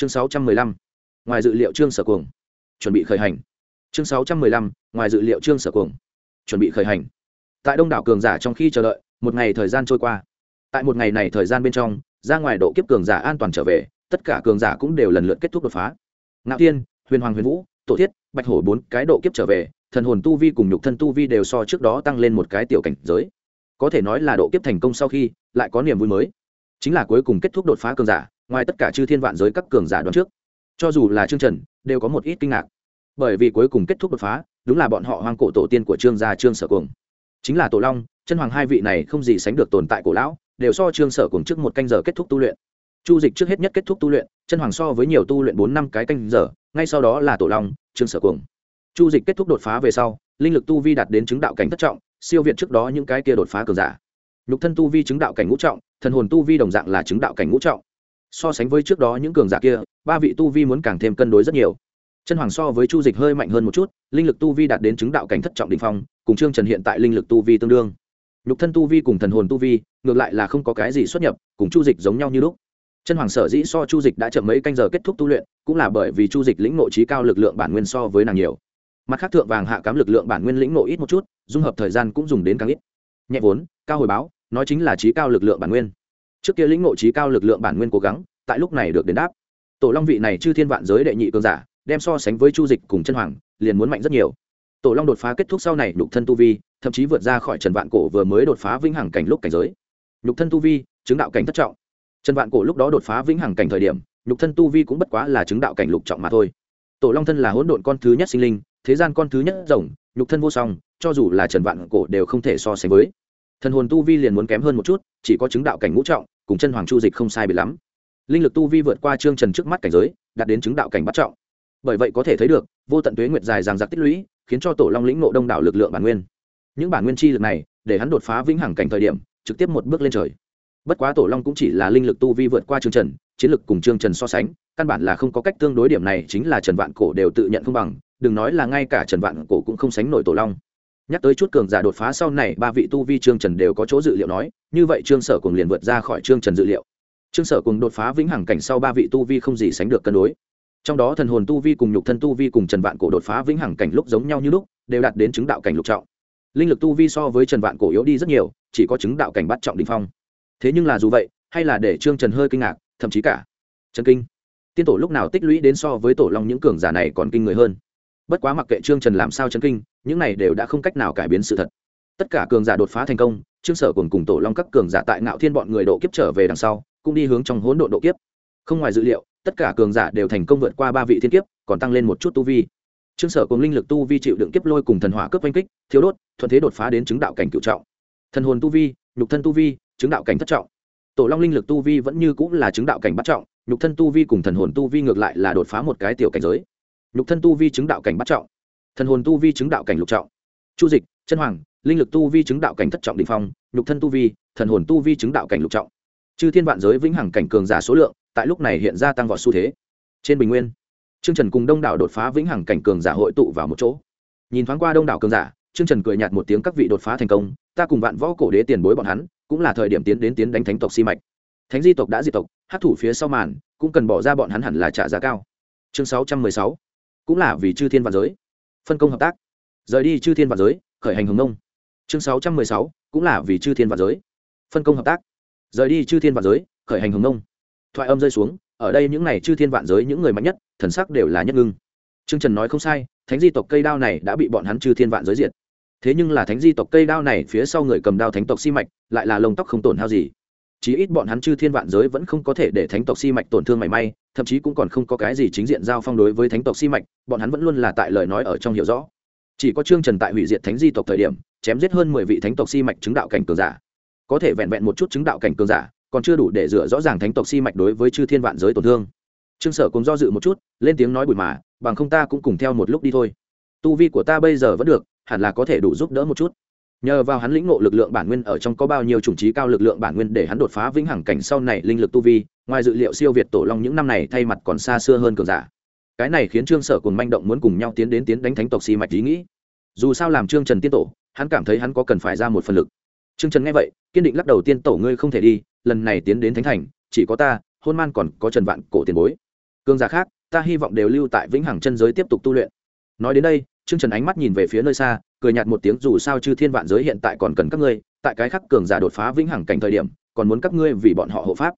chương sáu trăm mười lăm, ngoài dự liệu trương sở cuồng, chuẩn bị khởi hành. Chương sáu trăm mười lăm, ngoài dự liệu trương sở cuồng, chuẩn bị khởi hành. Tại đông đảo cường giả trong khi chờ đợi, một ngày thời gian trôi qua. Tại một ngày này thời gian bên trong, ra ngoài độ kiếp cường giả an toàn trở về, tất cả cường giả cũng đều lần lượt kết thúc đột phá. Ngạo thiên, huyền hoàng huyền vũ, tổ thiết, bạch hổ bốn cái độ kiếp trở về, thần hồn tu vi cùng nhục thân tu vi đều so trước đó tăng lên một cái tiểu cảnh giới. Có thể nói là độ kiếp thành công sau khi, lại có niềm vui mới. Chính là cuối cùng kết thúc đột phá cường giả ngoài tất cả chư thiên vạn giới các cường giả đoán trước. Cho dù là trương trần, đều có một ít kinh ngạc. Bởi vì cuối cùng kết thúc đột phá, đúng là bọn họ hoang cổ tổ tiên của trương gia trương sở cuồng. Chính là tổ long, chân hoàng hai vị này không gì sánh được tồn tại cổ lão, đều so trương sở cuồng trước một canh giờ kết thúc tu luyện. Chu dịch trước hết nhất kết thúc tu luyện, chân hoàng so với nhiều tu luyện bốn năm cái canh giờ, ngay sau đó là tổ long, trương sở cuồng. Chu dịch kết thúc đột phá về sau, linh lực tu vi đạt đến chứng đạo cảnh thất trọng, siêu việt trước đó những cái kia đột phá cường giả. Nhục thân tu vi chứng đạo cảnh ngũ trọng, thần hồn tu vi đồng dạng là chứng đạo cảnh ngũ trọng so sánh với trước đó những cường giả kia, ba vị tu vi muốn càng thêm cân đối rất nhiều. Chân hoàng so với chu dịch hơi mạnh hơn một chút, linh lực tu vi đạt đến chứng đạo cảnh thất trọng đình phong, cùng trương trần hiện tại linh lực tu vi tương đương. Nhục thân tu vi cùng thần hồn tu vi, ngược lại là không có cái gì xuất nhập, cùng chu dịch giống nhau như lúc. Chân hoàng sở dĩ so chu dịch đã chậm mấy canh giờ kết thúc tu luyện, cũng là bởi vì chu dịch lĩnh nội trí cao lực lượng bản nguyên so với nàng nhiều. Mặt khác thượng vàng hạ cám lực lượng bản nguyên lĩnh nội ít một chút, dung hợp thời gian cũng dùng đến càng ít. Nhẹ vốn, cao hồi báo, nói chính là trí cao lực lượng bản nguyên trước kia lĩnh ngộ trí cao lực lượng bản nguyên cố gắng, tại lúc này được đền đáp. Tổ long vị này chư thiên vạn giới đệ nhị cường giả, đem so sánh với chu dịch cùng chân hoàng, liền muốn mạnh rất nhiều. Tổ long đột phá kết thúc sau này nhục thân tu vi, thậm chí vượt ra khỏi trần vạn cổ vừa mới đột phá vĩnh hằng cảnh lúc cảnh giới. Nhục thân tu vi, chứng đạo cảnh thất trọng. Trần vạn cổ lúc đó đột phá vĩnh hằng cảnh thời điểm, nhục thân tu vi cũng bất quá là chứng đạo cảnh lục trọng mà thôi. Tổ long thân là hỗn độn con thứ nhất sinh linh, thế gian con thứ nhất rồng, nhục thân vô song, cho dù là trần vạn cổ đều không thể so sánh với. Thần hồn tu vi liền muốn kém hơn một chút, chỉ có chứng đạo cảnh ngũ trọng cùng chân hoàng chu dịch không sai bị lắm. Linh lực tu vi vượt qua trương trần trước mắt cảnh giới, đạt đến chứng đạo cảnh bắt trọng. Bởi vậy có thể thấy được, vô tận tuế nguyệt dài ràng giặc tích lũy, khiến cho tổ long lĩnh nộ đông đảo lực lượng bản nguyên. Những bản nguyên chi lực này, để hắn đột phá vĩnh hằng cảnh thời điểm, trực tiếp một bước lên trời. Bất quá tổ long cũng chỉ là linh lực tu vi vượt qua trương trần, chiến lực cùng trương trần so sánh, căn bản là không có cách tương đối điểm này chính là trần vạn cổ đều tự nhận không bằng, đừng nói là ngay cả trần vạn cổ cũng không sánh nổi tổ long nhắc tới chút cường giả đột phá sau này, ba vị tu vi trương trần đều có chỗ dự liệu nói, như vậy trương sở cùng liền vượt ra khỏi trương trần dự liệu. Trương sở cùng đột phá vĩnh hằng cảnh sau ba vị tu vi không gì sánh được cân đối. Trong đó thần hồn tu vi cùng nhục thân tu vi cùng trần vạn cổ đột phá vĩnh hằng cảnh lúc giống nhau như lúc, đều đạt đến chứng đạo cảnh lục trọng. Linh lực tu vi so với trần vạn cổ yếu đi rất nhiều, chỉ có chứng đạo cảnh bắt trọng đình phong. Thế nhưng là dù vậy, hay là để trương trần hơi kinh ngạc, thậm chí cả trần kinh. Tiên tổ lúc nào tích lũy đến so với tổ long những cường giả này còn kinh người hơn. Bất quá mặc kệ trương trần làm sao trần kinh những này đều đã không cách nào cải biến sự thật. Tất cả cường giả đột phá thành công, trương sở cùng cùng tổ long các cường giả tại ngạo thiên bọn người độ kiếp trở về đằng sau, cũng đi hướng trong hỗn độn độ kiếp. Không ngoài dự liệu, tất cả cường giả đều thành công vượt qua ba vị thiên kiếp, còn tăng lên một chút tu vi. Trương sở cùng linh lực tu vi chịu đựng kiếp lôi cùng thần hỏa cướp oanh kích, thiếu đốt, thuận thế đột phá đến chứng đạo cảnh cựu trọng. Thần hồn tu vi, nhục thân tu vi, chứng đạo cảnh thất trọng. Tổ long linh lực tu vi vẫn như cũng là chứng đạo cảnh bắt trọng, nhục thân tu vi cùng thần hồn tu vi ngược lại là đột phá một cái tiểu cảnh giới. Nhục thân tu vi chứng đạo cảnh bắt trọng thần hồn tu vi chứng đạo cảnh lục trọng. Chu dịch, chân hoàng, linh lực tu vi chứng đạo cảnh thất trọng đình phong, nhục thân tu vi, thần hồn tu vi chứng đạo cảnh lục trọng. Chư thiên vạn giới vĩnh hằng cảnh cường giả số lượng tại lúc này hiện ra tăng vọt xu thế. Trên bình nguyên, trương trần cùng đông đảo đột phá vĩnh hằng cảnh cường giả hội tụ vào một chỗ. Nhìn thoáng qua đông đảo cường giả, trương trần cười nhạt một tiếng các vị đột phá thành công, ta cùng vạn võ cổ đế tiền bối bọn hắn, cũng là thời điểm tiến đến tiến đánh thánh tộc si mạch. Thánh di tộc đã diệt tộc hát thủ phía sau màn, cũng cần bỏ ra bọn hắn hẳn là trả giá cao. Chương sáu trăm mười sáu, cũng là vì chư thiên vạn giới phân công hợp tác. Rời đi chư thiên vạn giới, khởi hành hồng nông chương sáu trăm mười sáu, cũng là vì chư thiên vạn giới. Phân công hợp tác. Rời đi chư thiên vạn giới, khởi hành hồng nông thoại âm rơi xuống, ở đây những n à y chư thiên vạn giới những người mạnh nhất, thần sắc đều là nhất ngưng. T r ư ơ n g trần nói không sai, thánh di tộc cây đao này đã bị bọn hắn chư thiên vạn giới diệt. Thế nhưng là thánh di tộc cây đao này phía sau người cầm đao thánh tộc si mạch, lại là lông tóc không tổn hao gì chí ít bọn hắn chư thiên vạn giới vẫn không có thể để thánh tộc si mạch tổn thương mảy may, thậm chí cũng còn không có cái gì chính diện giao phong đối với thánh tộc si mạch, bọn hắn vẫn luôn là tại lời nói ở trong hiểu rõ. Chỉ có trương trần tại hủy diệt thánh di tộc thời điểm, chém giết hơn mười vị thánh tộc si mạch chứng đạo cảnh cường giả. Có thể vẹn vẹn một chút chứng đạo cảnh cường giả, còn chưa đủ để rửa rõ ràng thánh tộc si mạch đối với chư thiên vạn giới tổn thương. Trương sở cùng do dự một chút, lên tiếng nói bụi mà, bằng không ta cũng cùng theo một lúc đi thôi. Tu vi của ta bây giờ vẫn được, hẳn là có thể đủ giúp đỡ một chút nhờ vào hắn lĩnh ngộ lực lượng bản nguyên ở trong có bao nhiêu chủng trí cao lực lượng bản nguyên để hắn đột phá vĩnh hằng cảnh sau này linh lực tu vi, ngoài dự liệu siêu việt tổ long những năm này thay mặt còn xa xưa hơn cường giả. Cái này khiến trương sở cùng manh động muốn cùng nhau tiến đến tiến đánh thánh tộc si mạch ý nghĩ. Dù sao làm trương trần tiên tổ, hắn cảm thấy hắn có cần phải ra một phần lực. Trương trần nghe vậy, kiên định lắc đầu, tiên tổ ngươi không thể đi, lần này tiến đến thánh thành, chỉ có ta, hôn man còn có trần vạn cổ tiền bối. Cường giả khác, ta hy vọng đều lưu tại vĩnh hằng chân giới tiếp tục tu luyện. Nói đến đây, trương trần ánh mắt nhìn về phía nơi xa cười nhạt một tiếng, dù sao chư thiên vạn giới hiện tại còn cần các ngươi, tại cái khắc cường giả đột phá vĩnh hằng cảnh thời điểm, còn muốn các ngươi vì bọn họ hộ pháp.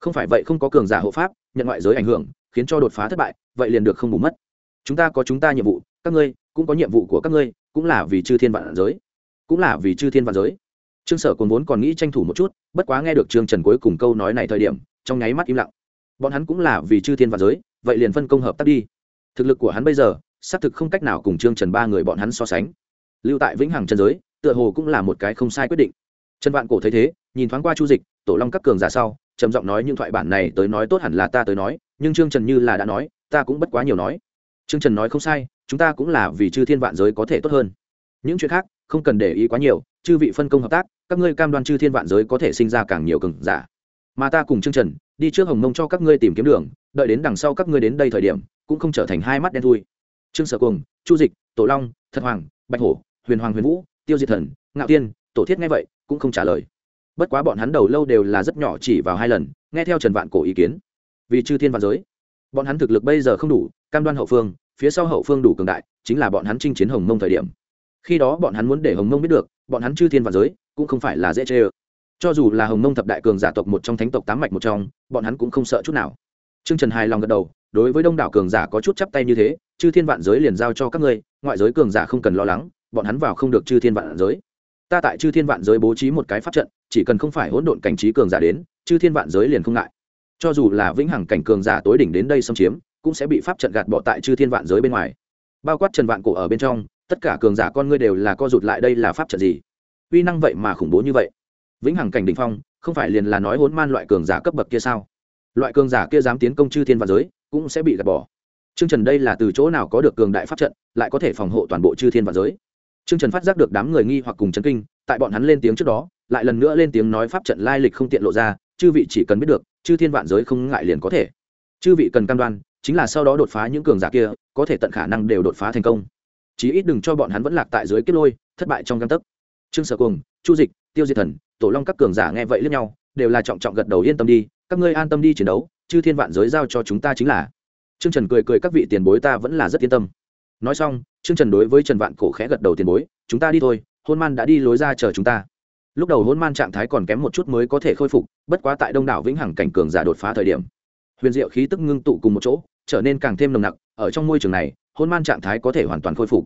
Không phải vậy không có cường giả hộ pháp, nhận ngoại giới ảnh hưởng, khiến cho đột phá thất bại, vậy liền được không bù mất. Chúng ta có chúng ta nhiệm vụ, các ngươi cũng có nhiệm vụ của các ngươi, cũng là vì chư thiên vạn giới, cũng là vì chư thiên vạn giới. Trương sở còn vốn còn nghĩ tranh thủ một chút, bất quá nghe được trương trần cuối cùng câu nói này thời điểm, trong nháy mắt im lặng. Bọn hắn cũng là vì chư thiên vạn giới, vậy liền phân công hợp tác đi. Thực lực của hắn bây giờ, xác thực không cách nào cùng trương trần ba người bọn hắn so sánh lưu tại vĩnh hằng chân giới, tựa hồ cũng là một cái không sai quyết định. Trần vạn cổ thấy thế, nhìn thoáng qua chu dịch, tổ long các cường giả sau, trầm giọng nói những thoại bản này tới nói tốt hẳn là ta tới nói, nhưng trương trần như là đã nói, ta cũng bất quá nhiều nói. Trương trần nói không sai, chúng ta cũng là vì chư thiên vạn giới có thể tốt hơn. Những chuyện khác, không cần để ý quá nhiều, chư vị phân công hợp tác, các ngươi cam đoan chư thiên vạn giới có thể sinh ra càng nhiều cường giả. Mà ta cùng trương trần, đi trước hồng mông cho các ngươi tìm kiếm đường, đợi đến đằng sau các ngươi đến đây thời điểm, cũng không trở thành hai mắt đen thui. Trương sở cùng chu dịch, tổ long, thật hoàng, bạch hổ huyền hoàng huyền vũ, tiêu diệt thần, ngạo tiên, tổ thiết nghe vậy, cũng không trả lời. Bất quá bọn hắn đầu lâu đều là rất nhỏ chỉ vào hai lần, nghe theo trần vạn cổ ý kiến. Vì chư thiên vạn giới, bọn hắn thực lực bây giờ không đủ, cam đoan hậu phương, phía sau hậu phương đủ cường đại, chính là bọn hắn chinh chiến hồng mông thời điểm. Khi đó bọn hắn muốn để hồng mông biết được, bọn hắn chư thiên vạn giới, cũng không phải là dễ chê ơ. Cho dù là hồng mông thập đại cường giả tộc một trong thánh tộc tám mạch một trong, bọn hắn cũng không sợ chút nào. T r ư ơ n g trần hài lòng gật đầu, đối với đông đảo cường giả có chút chắp tay như thế, chư thiên vạn giới liền giao cho các ngươi, ngoại giới cường giả không cần lo lắng bọn hắn vào không được chư thiên vạn giới. Ta tại chư thiên vạn giới bố trí một cái pháp trận, chỉ cần không phải hỗn độn cảnh trí cường giả đến, chư thiên vạn giới liền không ngại. Cho dù là vĩnh hằng cảnh cường giả tối đỉnh đến đây xâm chiếm, cũng sẽ bị pháp trận gạt bỏ tại chư thiên vạn giới bên ngoài. Bao quát trần vạn cổ ở bên trong, tất cả cường giả con ngươi đều là co rụt lại đây là pháp trận gì? Uy năng vậy mà khủng bố như vậy. Vĩnh hằng cảnh đ ỉ n h phong, không phải liền là nói hốn man loại cường giả cấp bậc kia sao? Loại cường giả kia dám tiến công chư thiên Vạn giới, cũng sẽ bị gạt bỏ. T r ư ơ n g trần đây là từ chỗ nào có được cường đại pháp trận, lại có thể phòng hộ toàn bộ chư thiên Vạn giới? Trương trần phát giác được đám người nghi hoặc cùng chấn kinh, tại bọn hắn lên tiếng trước đó, lại lần nữa lên tiếng nói pháp trận lai lịch không tiện lộ ra, chư vị chỉ cần biết được, chư thiên vạn giới không ngại liền có thể. Chư vị cần cam đoan, chính là sau đó đột phá những cường giả kia, có thể tận khả năng đều đột phá thành công. Chí ít đừng cho bọn hắn vẫn lạc tại dưới kết lôi, thất bại trong gang tấc. Trương sở cùng chu dịch, tiêu diệt thần, tổ long các cường giả nghe vậy liếc nhau, đều là trọng trọng gật đầu yên tâm đi, các ngươi an tâm đi chiến đấu, chư thiên vạn giới giao cho chúng ta chính là. Trương trần cười cười, các vị tiền bối ta vẫn là rất yên tâm nói xong, trương trần đối với trần vạn cổ khẽ gật đầu tiền bối, chúng ta đi thôi, hôn man đã đi lối ra chờ chúng ta. Lúc đầu hôn man trạng thái còn kém một chút mới có thể khôi phục, bất quá tại đông đảo vĩnh hằng cảnh cường giả đột phá thời điểm, huyền diệu khí tức ngưng tụ cùng một chỗ, trở nên càng thêm nồng nặc, ở trong môi trường này, hôn man trạng thái có thể hoàn toàn khôi phục.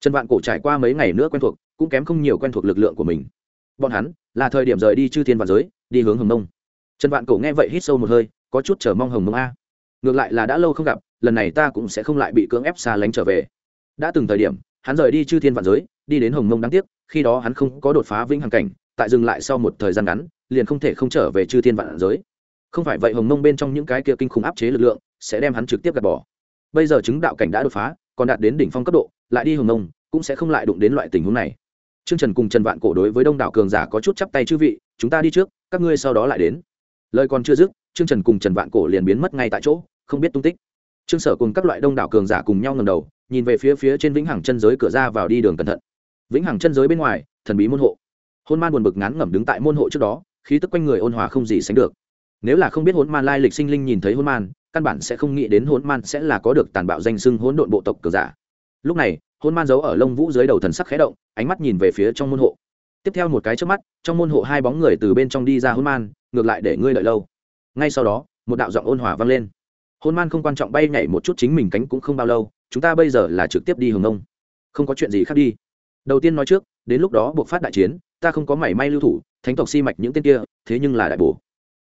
Trần vạn cổ trải qua mấy ngày nữa quen thuộc, cũng kém không nhiều quen thuộc lực lượng của mình. Bọn hắn, là thời điểm rời đi chư thiên và giới, đi hướng hồng nông. trần vạn cổ nghe vậy hít sâu một hơi, có chút chờ mong hồng nông a. Ngược lại là đã lâu không gặp, lần này ta cũng sẽ không lại bị cưỡng ép xa lánh trở về đã từng thời điểm hắn rời đi chư thiên vạn giới đi đến hồng mông đáng tiếc khi đó hắn không có đột phá vĩnh hằng cảnh tại dừng lại sau một thời gian ngắn liền không thể không trở về chư thiên vạn giới không phải vậy hồng mông bên trong những cái kia kinh khủng áp chế lực lượng sẽ đem hắn trực tiếp gạt bỏ bây giờ chứng đạo cảnh đã đột phá còn đạt đến đỉnh phong cấp độ lại đi hồng mông cũng sẽ không lại đụng đến loại tình huống này Trương Trần cùng Trần Vạn Cổ đối với Đông đảo cường giả có chút chắp tay chư vị, chúng ta đi trước, các ngươi sau đó lại đến. Lời còn chưa dứt, Trương Trần cùng Trần Vạn Cổ liền biến mất ngay tại chỗ, không biết tung tích. Trương Sở cùng các loại Đông đảo cường giả cùng nhau ngẩng đầu, nhìn về phía phía trên Vĩnh Hằng chân giới cửa ra vào đi đường cẩn thận. Vĩnh Hằng chân giới bên ngoài, thần bí môn hộ. Hôn Man buồn bực ngán ngẩm đứng tại môn hộ trước đó, khí tức quanh người ôn hòa không gì sánh được. Nếu là không biết Hôn Man lai lịch sinh linh nhìn thấy Hôn Man, căn bản sẽ không nghĩ đến Hôn Man sẽ là có được tàn bạo danh sưng hỗn độn bộ tộc cường giả. Lúc này, Hôn Man giấu ở lông vũ dưới đầu thần sắc khẽ động, ánh mắt nhìn về phía trong môn hộ tiếp theo một cái trước mắt trong môn hộ hai bóng người từ bên trong đi ra hôn man ngược lại để ngươi đợi lâu ngay sau đó một đạo giọng ôn hòa vang lên hôn man không quan trọng bay nhảy một chút chính mình cánh cũng không bao lâu, chúng ta bây giờ là trực tiếp đi hồng nông. Không có chuyện gì khác đi. Đầu tiên nói trước, đến lúc đó buộc phát đại chiến, ta không có mảy may lưu thủ, thánh tộc si mạch những tên kia, thế nhưng là đại bổ.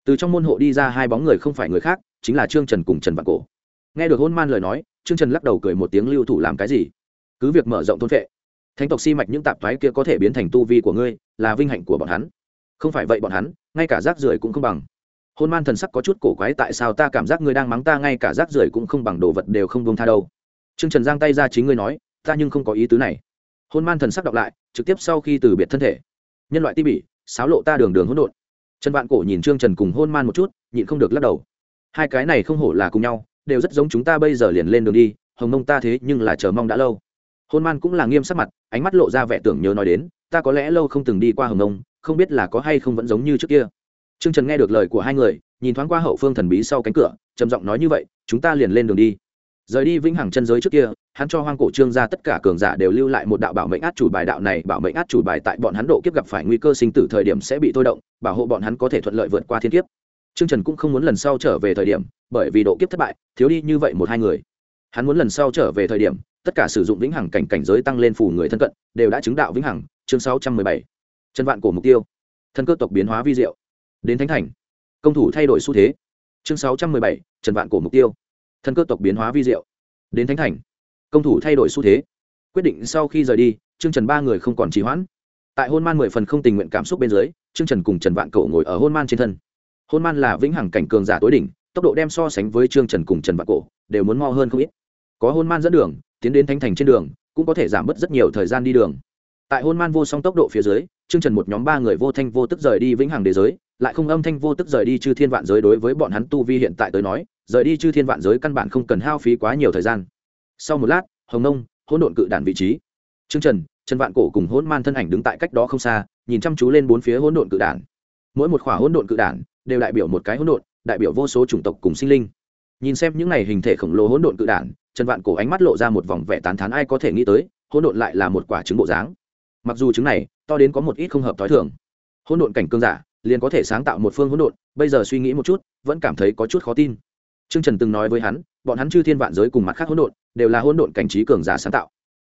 Từ trong môn hộ đi ra hai bóng người không phải người khác, chính là trương trần cùng trần vạn cổ. Nghe được hôn man lời nói, trương trần lắc đầu cười một tiếng lưu thủ làm cái gì? Cứ việc mở rộng thôn vệ, thánh tộc si mạch những tạp thoái kia có thể biến thành tu vi của ngươi, là vinh hạnh của bọn hắn. Không phải vậy bọn hắn, ngay cả rác rưởi cũng không bằng hôn man thần sắc có chút cổ quái tại sao ta cảm giác ngươi đang mắng ta ngay cả rác rưởi cũng không bằng đồ vật đều không buông tha đâu. Trương trần giang tay ra chính ngươi nói, ta nhưng không có ý tứ này. Hôn man thần sắc đọc lại, trực tiếp sau khi từ biệt thân thể. Nhân loại ti bỉ sáo lộ ta đường đường hỗn độn. Trần vạn cổ nhìn trương trần cùng hôn man một chút, nhịn không được lắc đầu. Hai cái này không hổ là cùng nhau, đều rất giống chúng ta bây giờ liền lên đường đi, hồng mông ta thế nhưng là chờ mong đã lâu. Hôn man cũng là nghiêm sắc mặt, ánh mắt lộ ra vẻ tưởng nhớ nói đến, ta có lẽ lâu không từng đi qua hồng mông, không biết là có hay không vẫn giống như trước kia. Trương trần nghe được lời của hai người, nhìn thoáng qua hậu phương thần bí sau cánh cửa, trầm giọng nói như vậy, chúng ta liền lên đường đi. Rời đi vĩnh hằng chân giới trước kia, hắn cho hoang cổ trương ra tất cả cường giả đều lưu lại một đạo bảo mệnh át chủ bài đạo này, bảo mệnh át chủ bài tại bọn hắn độ kiếp gặp phải nguy cơ sinh tử thời điểm sẽ bị thôi động, bảo hộ bọn hắn có thể thuận lợi vượt qua thiên kiếp. Trương trần cũng không muốn lần sau trở về thời điểm, bởi vì độ kiếp thất bại, thiếu đi như vậy một hai người. Hắn muốn lần sau trở về thời điểm, tất cả sử dụng vĩnh hằng cảnh cảnh giới tăng lên phủ người thân cận, đều đã chứng đạo vĩnh hằng, chương sáu trăm mười bảy. Chân vạn cổ mục tiêu. Thân cơ tộc biến hóa vi diệu đến thánh thành. Công thủ thay đổi xu thế. Chương sáu trăm mười bảy, trần vạn cổ mục tiêu. Thân cơ tộc biến hóa vi diệu. Đến thánh thành. Công thủ thay đổi xu thế. Quyết định sau khi rời đi chương trần ba người không còn trì hoãn. Tại hôn man mười phần không tình nguyện cảm xúc bên dưới chương trần cùng trần vạn cổ ngồi ở hôn man trên thân. Hôn man là vĩnh hằng cảnh cường giả tối đỉnh, tốc độ đem so sánh với chương trần cùng trần vạn cổ đều muốn mo hơn không ít. Có hôn man dẫn đường, tiến đến thánh thành trên đường, cũng có thể giảm bớt rất nhiều thời gian đi đường. Tại hôn man vô song tốc độ phía dưới chương trần một nhóm ba người vô thanh vô tức rời đi vĩnh hằng đế giới, lại không âm thanh vô tức rời đi chư thiên vạn giới đối với bọn hắn tu vi hiện tại tới nói, rời đi chư thiên vạn giới căn bản không cần hao phí quá nhiều thời gian. Sau một lát, hồng nông, hỗn độn cự đản vị trí. Chương trần trần vạn cổ cùng hỗn man thân ảnh đứng tại cách đó không xa, nhìn chăm chú lên bốn phía hỗn độn cự đản. Mỗi một khỏa hỗn độn cự đản đều đại biểu một cái hỗn độn, đại biểu vô số chủng tộc cùng sinh linh. Nhìn xem những này hình thể khổng lồ hỗn độn cự đản, trần vạn cổ ánh mắt lộ ra một vòng vẻ tán thán ai có thể nghĩ tới, hỗn độn lại là một quả trứng bộ dáng mặc dù chứng này, to đến có một ít không hợp t h ó i thường. Hỗn độn cảnh cương giả, liền có thể sáng tạo một phương hỗn độn, bây giờ suy nghĩ một chút, vẫn cảm thấy có chút khó tin. T r ư ơ n g trần từng nói với hắn, bọn hắn chư thiên vạn giới cùng mặt khác hỗn độn, đều là hỗn độn cảnh trí cường giả sáng tạo.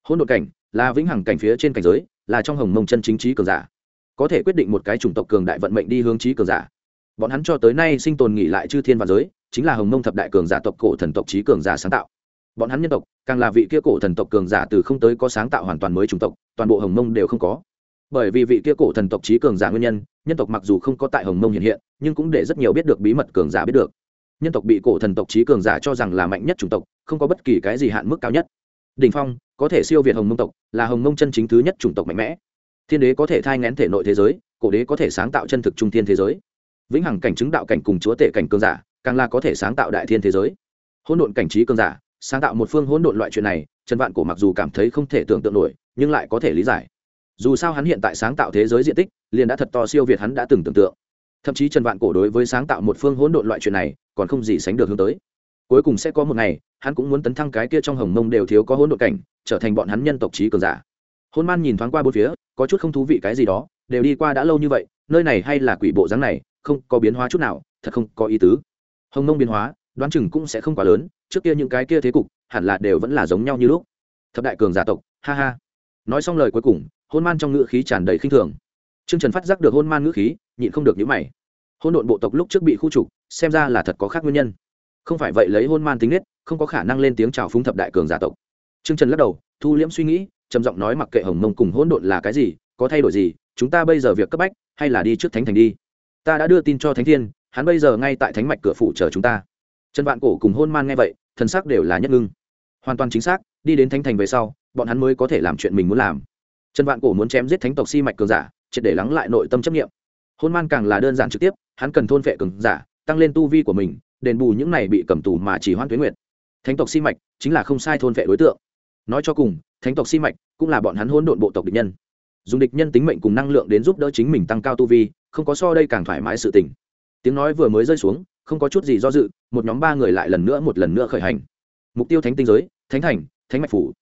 Hỗn độn cảnh, là vĩnh hằng cảnh phía trên cảnh giới, là trong hồng mông chân chính trí cường giả. Có thể quyết định một cái chủng tộc cường đại vận mệnh đi hướng trí cường giả. Bọn hắn cho tới nay sinh tồn nghỉ lại chư thiên vạn giới, chính là hồng mông thập đại cường giả tộc cổ thần tộc trí cường giả sáng tạo bọn hắn nhân tộc, càng là vị kia cổ thần tộc cường giả từ không tới có sáng tạo hoàn toàn mới chủng tộc, toàn bộ hồng mông đều không có. Bởi vì vị kia cổ thần tộc trí cường giả nguyên nhân nhân tộc mặc dù không có tại hồng mông hiện hiện, nhưng cũng để rất nhiều biết được bí mật cường giả biết được. Nhân tộc bị cổ thần tộc trí cường giả cho rằng là mạnh nhất chủng tộc, không có bất kỳ cái gì hạn mức cao nhất. Đỉnh phong, có thể siêu việt hồng mông tộc, là hồng mông chân chính thứ nhất chủng tộc mạnh mẽ. Thiên đế có thể thai ngén thể nội thế giới, cổ đế có thể sáng tạo chân thực trung thiên thế giới. Vĩnh hằng cảnh chứng đạo cảnh cùng chúa tể cảnh cường giả, càng là có thể sáng tạo đại thiên thế giới. Hỗn độn cảnh trí cường giả sáng tạo một phương hỗn độn loại chuyện này, trần vạn cổ mặc dù cảm thấy không thể tưởng tượng nổi, nhưng lại có thể lý giải. Dù sao hắn hiện tại sáng tạo thế giới diện tích, liền đã thật to siêu việt hắn đã từng tưởng tượng. Thậm chí trần vạn cổ đối với sáng tạo một phương hỗn độn loại chuyện này, còn không gì sánh được hướng tới. Cuối cùng sẽ có một ngày, hắn cũng muốn tấn thăng cái kia trong hồng mông đều thiếu có hỗn độn cảnh, trở thành bọn hắn nhân tộc trí cường giả. Hôn man nhìn thoáng qua bốn phía, có chút không thú vị cái gì đó, đều đi qua đã lâu như vậy, nơi này hay là quỷ bộ dáng này, không có biến hóa chút nào, thật không có ý tứ. Hồng mông biến hóa đoán chừng cũng sẽ không quá lớn, trước kia những cái kia thế cục, hẳn là đều vẫn là giống nhau như lúc. Thập đại cường giả tộc, ha ha. Nói xong lời cuối cùng, hôn man trong ngữ khí tràn đầy khinh thường. T r ư ơ n g trần phát giác được hôn man ngữ khí, nhịn không được nhữ mày. Hôn độn bộ tộc lúc trước bị khu trục, xem ra là thật có khác nguyên nhân. Không phải vậy lấy hôn man tính nết, không có khả năng lên tiếng chào phúng thập đại cường giả tộc. T r ư ơ n g trần lắc đầu, thu liễm suy nghĩ, trầm giọng nói mặc kệ hồng mông cùng hôn độn là cái gì, có thay đổi gì, chúng ta bây giờ việc cấp bách, hay là đi trước thánh thành đi. Ta đã đưa tin cho thánh thiên, hắn bây giờ ngay tại thánh mạch cửa phủ chờ chúng ta trần vạn cổ cùng hôn man nghe vậy, thần sắc đều là nhất ngưng. Hoàn toàn chính xác, đi đến thánh thành về sau, bọn hắn mới có thể làm chuyện mình muốn làm. Trần vạn cổ muốn chém giết thánh tộc si mạch cường giả, triệt để lắng lại nội tâm chấp nghiệm hôn man càng là đơn giản trực tiếp, hắn cần thôn vệ cường giả, tăng lên tu vi của mình, đền bù những này bị cầm tù mà chỉ hoan tuyến nguyện thánh tộc si mạch chính là không sai thôn vệ đối tượng. Nói cho cùng, thánh tộc si mạch cũng là bọn hắn hỗn độn bộ tộc địch nhân. Dùng địch nhân tính mệnh cùng năng lượng đến giúp đỡ chính mình tăng cao tu vi, không có so đây càng thoải mái sự tình. Tiếng nói vừa mới rơi xuống không có chút gì do dự, một nhóm ba người lại lần nữa một lần nữa khởi hành. Mục tiêu thánh tinh giới, thánh thành, thánh mạch phủ.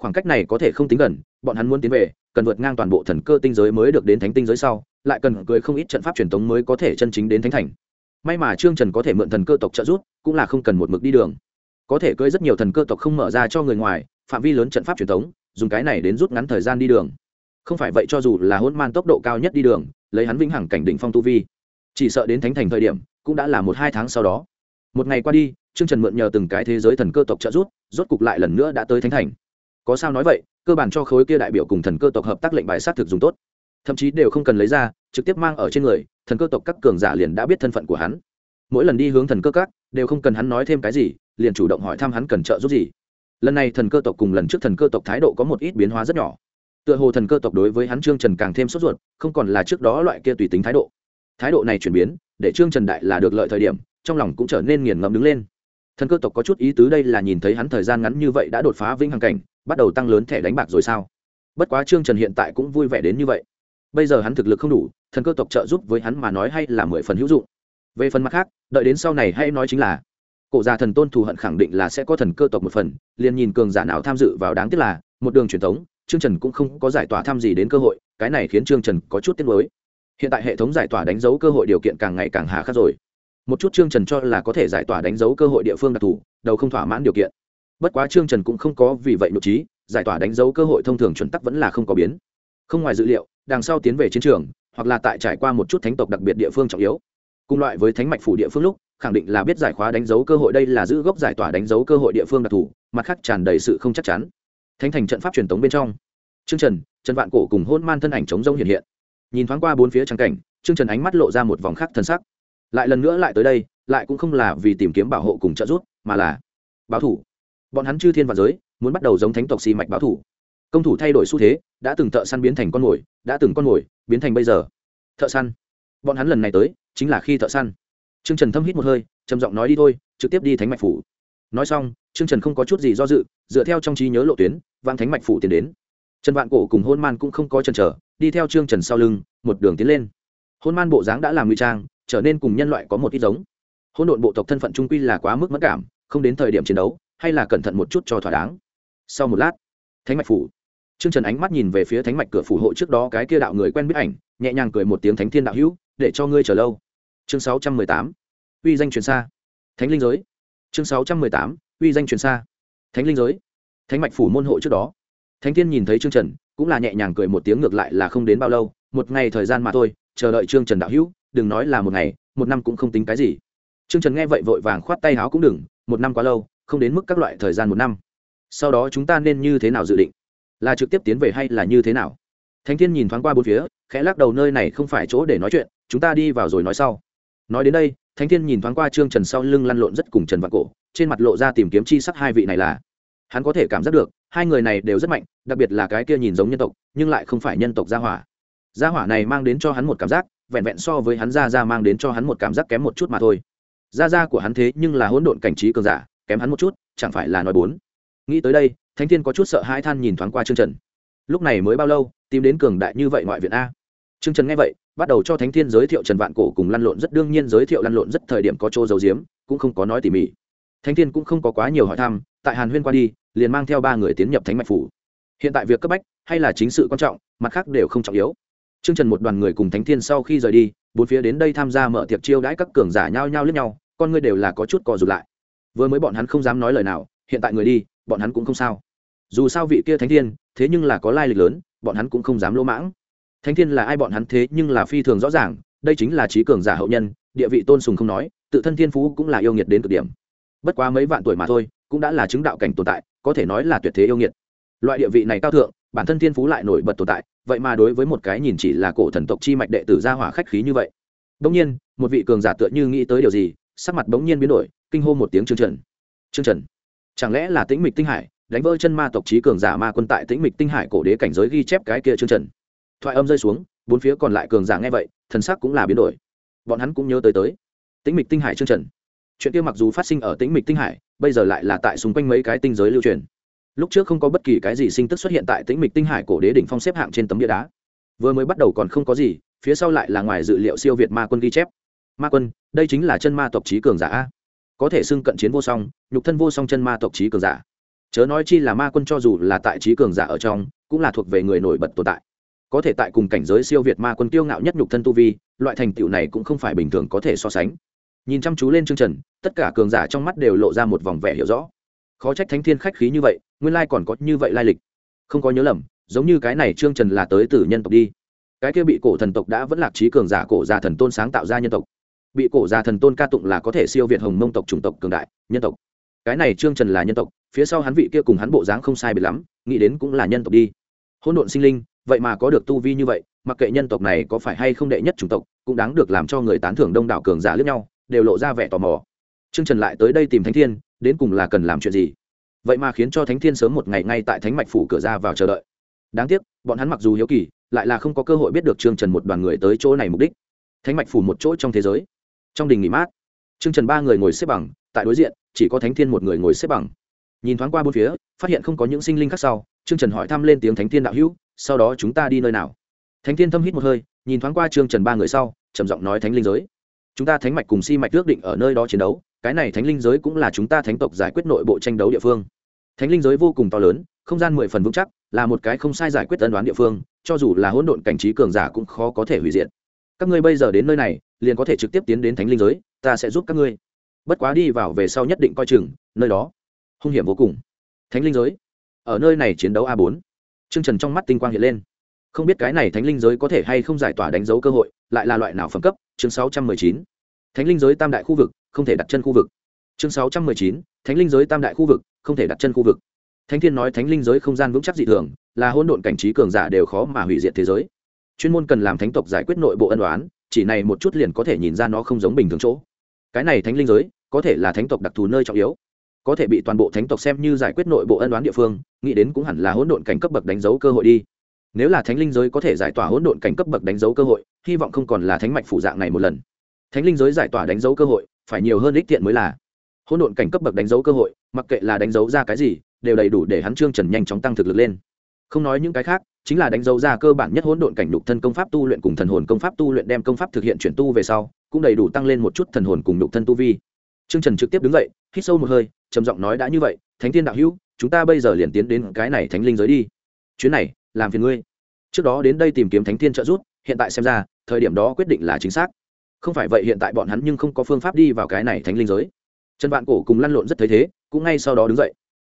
Khoảng cách này có thể không tính gần, bọn hắn muốn tiến về, cần vượt ngang toàn bộ thần cơ tinh giới mới được đến thánh tinh giới sau, lại cần cưới không ít trận pháp truyền thống mới có thể chân chính đến thánh thành. May mà trương trần có thể mượn thần cơ tộc trợ giúp, cũng là không cần một mực đi đường. Có thể cưới rất nhiều thần cơ tộc không mở ra cho người ngoài, phạm vi lớn trận pháp truyền thống dùng cái này đến rút ngắn thời gian đi đường. Không phải vậy cho dù là hôn man tốc độ cao nhất đi đường, lấy hắn vĩnh hằng cảnh đỉnh phong tu vi, chỉ sợ đến thánh thành thời điểm cũng đã là một hai tháng sau đó. Một ngày qua đi, trương trần mượn nhờ từng cái thế giới thần cơ tộc trợ giúp, rốt cục lại lần nữa đã tới thánh thành. Có sao nói vậy, cơ bản cho khối kia đại biểu cùng thần cơ tộc hợp tác lệnh bài sát thực dùng tốt. Thậm chí đều không cần lấy ra, trực tiếp mang ở trên người, thần cơ tộc các cường giả liền đã biết thân phận của hắn. Mỗi lần đi hướng thần cơ các, đều không cần hắn nói thêm cái gì, liền chủ động hỏi thăm hắn cần trợ giúp gì. Lần này thần cơ tộc cùng lần trước thần cơ tộc thái độ có một ít biến hóa rất nhỏ. Tựa hồ thần cơ tộc đối với hắn trương trần càng thêm sốt ruột, không còn là trước đó loại kia tùy tính thái độ. Thái độ này chuyển biến để trương trần đại là được lợi thời điểm, trong lòng cũng trở nên nghiền ngẫm đứng lên. Thần cơ tộc có chút ý tứ đây là nhìn thấy hắn thời gian ngắn như vậy đã đột phá vĩnh hằng cảnh, bắt đầu tăng lớn thẻ đánh bạc rồi sao? Bất quá trương trần hiện tại cũng vui vẻ đến như vậy. Bây giờ hắn thực lực không đủ, thần cơ tộc trợ giúp với hắn mà nói hay là mười phần hữu dụng. Về phần mặt khác, đợi đến sau này hay nói chính là, cổ già thần tôn thù hận khẳng định là sẽ có thần cơ tộc một phần, liền nhìn cường giả nào tham dự vào đáng tiếc là, một đường truyền thống, trương trần cũng không có giải tỏa tham gì đến cơ hội, cái này khiến trương trần có chút tiếc nuối hiện tại hệ thống giải tỏa đánh dấu cơ hội điều kiện càng ngày càng hà khắc rồi. Một chút trương trần cho là có thể giải tỏa đánh dấu cơ hội địa phương đặc thù, đầu không thỏa mãn điều kiện. Bất quá trương trần cũng không có vì vậy nội trí, giải tỏa đánh dấu cơ hội thông thường chuẩn tắc vẫn là không có biến. Không ngoài dữ liệu, đằng sau tiến về chiến trường, hoặc là tại trải qua một chút thánh tộc đặc biệt địa phương trọng yếu. Cùng loại với thánh mạch phủ địa phương lúc, khẳng định là biết giải khóa đánh dấu cơ hội đây là giữ gốc giải tỏa đánh dấu cơ hội địa phương đặc thù, mặt khác tràn đầy sự không chắc chắn. Thánh thành trận pháp truyền thống bên trong. Trương trần trần vạn cổ cùng hôn man thân ảnh chống rông hiện hiện nhìn thoáng qua bốn phía trắng cảnh, trương trần ánh mắt lộ ra một vòng khác thân sắc. Lại lần nữa lại tới đây, lại cũng không là vì tìm kiếm bảo hộ cùng trợ giúp, mà là báo thủ. Bọn hắn chư thiên và giới, muốn bắt đầu giống thánh tộc xì mạch báo thủ. Công thủ thay đổi xu thế, đã từng thợ săn biến thành con mồi, đã từng con mồi, biến thành bây giờ. Thợ săn. Bọn hắn lần này tới, chính là khi thợ săn. Trương trần thâm hít một hơi, trầm giọng nói đi thôi, trực tiếp đi thánh mạch phủ. Nói xong, trương trần không có chút gì do dự, dựa theo trong trí nhớ lộ tuyến, vang thánh mạch phủ tiến đến. Trần vạn cổ cùng hôn man cũng không có chần chờ đi theo trương trần sau lưng, một đường tiến lên. Hôn man bộ dáng đã làm nguy trang, trở nên cùng nhân loại có một ít giống. Hôn độn bộ tộc thân phận trung quy là quá mức mất cảm, không đến thời điểm chiến đấu, hay là cẩn thận một chút cho thỏa đáng. Sau một lát, thánh mạch phủ. Trương trần ánh mắt nhìn về phía thánh mạch cửa phủ hộ trước đó cái kia đạo người quen biết ảnh, nhẹ nhàng cười một tiếng thánh thiên đạo hữu, để cho ngươi chờ lâu. Chương sáu trăm mười tám. Uy danh truyền xa. Thánh linh giới. Chương sáu trăm mười tám. Uy danh truyền xa. Thánh linh giới. Thánh mạch phủ môn hộ trước đó. Thánh thiên nhìn thấy trương trần cũng là nhẹ nhàng cười một tiếng ngược lại là không đến bao lâu, một ngày thời gian mà thôi, chờ đợi trương trần đạo hữu, đừng nói là một ngày, một năm cũng không tính cái gì. Trương trần nghe vậy vội vàng khoát tay háo cũng đừng, một năm quá lâu, không đến mức các loại thời gian một năm. Sau đó chúng ta nên như thế nào dự định? Là trực tiếp tiến về hay là như thế nào? Thánh thiên nhìn thoáng qua bốn phía, khẽ lắc đầu nơi này không phải chỗ để nói chuyện, chúng ta đi vào rồi nói sau. Nói đến đây, thánh thiên nhìn thoáng qua trương trần sau lưng lăn lộn rất cùng trần vạn cổ, trên mặt lộ ra tìm kiếm chi sắc hai vị này là. Hắn có thể cảm giác được hai người này đều rất mạnh, đặc biệt là cái kia nhìn giống nhân tộc, nhưng lại không phải nhân tộc gia hỏa. Gia hỏa này mang đến cho hắn một cảm giác, vẹn vẹn so với hắn gia gia mang đến cho hắn một cảm giác kém một chút mà thôi. Gia gia của hắn thế nhưng là hỗn độn cảnh trí cường giả, kém hắn một chút, chẳng phải là nói bốn. Nghĩ tới đây, thánh thiên có chút sợ hãi than nhìn thoáng qua trương trần. Lúc này mới bao lâu, tìm đến cường đại như vậy ngoại viện a? Trương trần nghe vậy, bắt đầu cho thánh thiên giới thiệu trần vạn cổ cùng lăn lộn rất đương nhiên giới thiệu lăn lộn rất thời điểm có chỗ dầu diếm cũng không có nói tỉ mỉ. Thánh thiên cũng không có quá nhiều hỏi thăm, tại hàn huyên qua đi liền mang theo ba người tiến nhập thánh mạch phủ hiện tại việc cấp bách hay là chính sự quan trọng mặt khác đều không trọng yếu Trương Trần một đoàn người cùng Thánh Thiên sau khi rời đi, bốn phía đến đây tham gia mở tiệc chiêu đãi các cường giả nhao nhao liếc nhau, con người đều là có chút co rụt lại. Vừa mới bọn hắn không dám nói lời nào, hiện tại người đi, bọn hắn cũng không sao. Dù sao vị kia Thánh Thiên, thế nhưng là có lai lịch lớn, bọn hắn cũng không dám lỗ mãng. Thánh Thiên là ai bọn hắn thế nhưng là phi thường rõ ràng, đây chính là trí cường giả hậu nhân, địa vị tôn sùng không nói, tự thân thiên phú cũng là yêu nghiệt đến cực điểm. Bất quá mấy vạn tuổi mà thôi, cũng đã là chứng đạo cảnh tồn tại, có thể nói là tuyệt thế yêu nghiệt. Loại địa vị này cao thượng, bản thân thiên phú lại nổi bật tồn tại, vậy mà đối với một cái nhìn chỉ là cổ thần tộc chi mạch đệ tử gia hỏa khách khí như vậy. Bỗng nhiên một vị cường giả tựa như nghĩ tới điều gì sắc mặt bỗng nhiên biến đổi kinh hô một tiếng trương trần. Trương trần chẳng lẽ là tĩnh mịch tinh hải đánh vỡ chân ma tộc trí cường giả ma quân tại tĩnh mịch tinh hải cổ đế cảnh giới ghi chép cái kia trương trần. Thoại âm rơi xuống bốn phía còn lại cường giả nghe vậy thần sắc cũng là biến đổi. Bọn hắn cũng nhớ tới tới. Tĩnh mịch tinh hải trương trần. Chuyện kia mặc dù phát sinh ở tĩnh mịch tinh hải bây giờ lại là tại xung quanh mấy cái tinh giới lưu truyền. Lúc trước không có bất kỳ cái gì sinh tức xuất hiện tại tĩnh mịch tinh hải cổ đế đỉnh phong xếp hạng trên tấm địa đá. Vừa mới bắt đầu còn không có gì, phía sau lại là ngoài dự liệu siêu việt ma quân ghi chép. Ma quân, đây chính là chân ma tộc trí cường giả a. Có thể xưng cận chiến vô song, nhục thân vô song chân ma tộc trí cường giả. Chớ nói chi là ma quân cho dù là tại trí cường giả ở trong, cũng là thuộc về người nổi bật tồn tại. Có thể tại cùng cảnh giới siêu việt ma quân kiêu ngạo nhất nhục thân tu vi, loại thành tựu này cũng không phải bình thường có thể so sánh nhìn chăm chú lên chương trần, tất cả cường giả trong mắt đều lộ ra một vòng vẻ hiểu rõ. Khó trách thánh thiên khách khí như vậy, nguyên lai còn có như vậy lai lịch. Không có nhớ lầm, giống như cái này trương trần là tới từ nhân tộc đi. Cái kia bị cổ thần tộc đã vẫn lạc trí cường giả, cổ già thần tôn sáng tạo ra nhân tộc. Bị cổ già thần tôn ca tụng là có thể siêu việt hồng mông tộc chủng tộc cường đại, nhân tộc. Cái này trương trần là nhân tộc, phía sau hắn vị kia cùng hắn bộ dáng không sai biệt lắm, nghĩ đến cũng là nhân tộc đi. Hỗn độn sinh linh, vậy mà có được tu vi như vậy, mặc kệ nhân tộc này có phải hay không đệ nhất chủng tộc, cũng đáng được làm cho người tán thưởng đông đảo cường giả lẫn nhau đều lộ ra vẻ tò mò. Trương trần lại tới đây tìm thánh thiên, đến cùng là cần làm chuyện gì? Vậy mà khiến cho thánh thiên sớm một ngày ngay tại thánh mạch phủ cửa ra vào chờ đợi. Đáng tiếc, bọn hắn mặc dù hiếu kỳ, lại là không có cơ hội biết được trương trần một đoàn người tới chỗ này mục đích. Thánh mạch phủ một chỗ trong thế giới. Trong đình nghỉ mát, trương trần ba người ngồi xếp bằng, tại đối diện, chỉ có thánh thiên một người ngồi xếp bằng. Nhìn thoáng qua bốn phía, phát hiện không có những sinh linh khác sau, trương trần hỏi thăm lên tiếng thánh thiên đạo hữu, sau đó chúng ta đi nơi nào? Thánh thiên thâm hít một hơi, nhìn thoáng qua trương trần ba người sau, trầm giọng nói thánh linh giới chúng ta thánh mạch cùng si mạch ước định ở nơi đó chiến đấu, cái này thánh linh giới cũng là chúng ta thánh tộc giải quyết nội bộ tranh đấu địa phương. Thánh linh giới vô cùng to lớn, không gian mười phần vững chắc, là một cái không sai giải quyết tân đoán địa phương, cho dù là hỗn độn cảnh trí cường giả cũng khó có thể hủy diệt. Các ngươi bây giờ đến nơi này, liền có thể trực tiếp tiến đến thánh linh giới, ta sẽ giúp các ngươi. Bất quá đi vào về sau nhất định coi chừng, nơi đó, hung hiểm vô cùng. Thánh linh giới, ở nơi này chiến đấu a bốn. Chương trần trong mắt tinh quang hiện lên không biết cái này thánh linh giới có thể hay không giải tỏa đánh dấu cơ hội, lại là loại nào phẩm cấp? Chương sáu trăm mười chín. Thánh linh giới tam đại khu vực, không thể đặt chân khu vực. Chương sáu trăm mười chín. Thánh linh giới tam đại khu vực, không thể đặt chân khu vực. Thánh thiên nói thánh linh giới không gian vững chắc dị thường, là hỗn độn cảnh trí cường giả đều khó mà hủy diệt thế giới. Chuyên môn cần làm thánh tộc giải quyết nội bộ ân đoán chỉ này một chút liền có thể nhìn ra nó không giống bình thường chỗ. Cái này thánh linh giới, có thể là thánh tộc đặc thù nơi trọng yếu. Có thể bị toàn bộ thánh tộc xem như giải quyết nội bộ ân đoán địa phương, nghĩ đến cũng hẳn là hỗn độn cảnh cấp bậc đánh dấu cơ hội đi nếu là thánh linh giới có thể giải tỏa hỗn độn cảnh cấp bậc đánh dấu cơ hội, hy vọng không còn là thánh mạch phủ dạng này một lần. Thánh linh giới giải tỏa đánh dấu cơ hội, phải nhiều hơn ích tiện mới là. Hỗn độn cảnh cấp bậc đánh dấu cơ hội, mặc kệ là đánh dấu ra cái gì, đều đầy đủ để hắn trương trần nhanh chóng tăng thực lực lên. Không nói những cái khác, chính là đánh dấu ra cơ bản nhất hỗn độn cảnh đục thân công pháp tu luyện cùng thần hồn công pháp tu luyện đem công pháp thực hiện chuyển tu về sau, cũng đầy đủ tăng lên một chút thần hồn cùng đục thân tu vi. Trương trần trực tiếp đứng dậy, hít sâu một hơi, trầm giọng nói đã như vậy, thánh thiên đạo hữu, chúng ta bây giờ liền tiến đến cái này thánh linh giới đi. Chuyến này làm phiền ngươi. Trước đó đến đây tìm kiếm thánh thiên trợ giúp, hiện tại xem ra, thời điểm đó quyết định là chính xác. Không phải vậy hiện tại bọn hắn nhưng không có phương pháp đi vào cái này thánh linh giới. Trần vạn cổ cùng lăn lộn rất thấy thế, cũng ngay sau đó đứng dậy.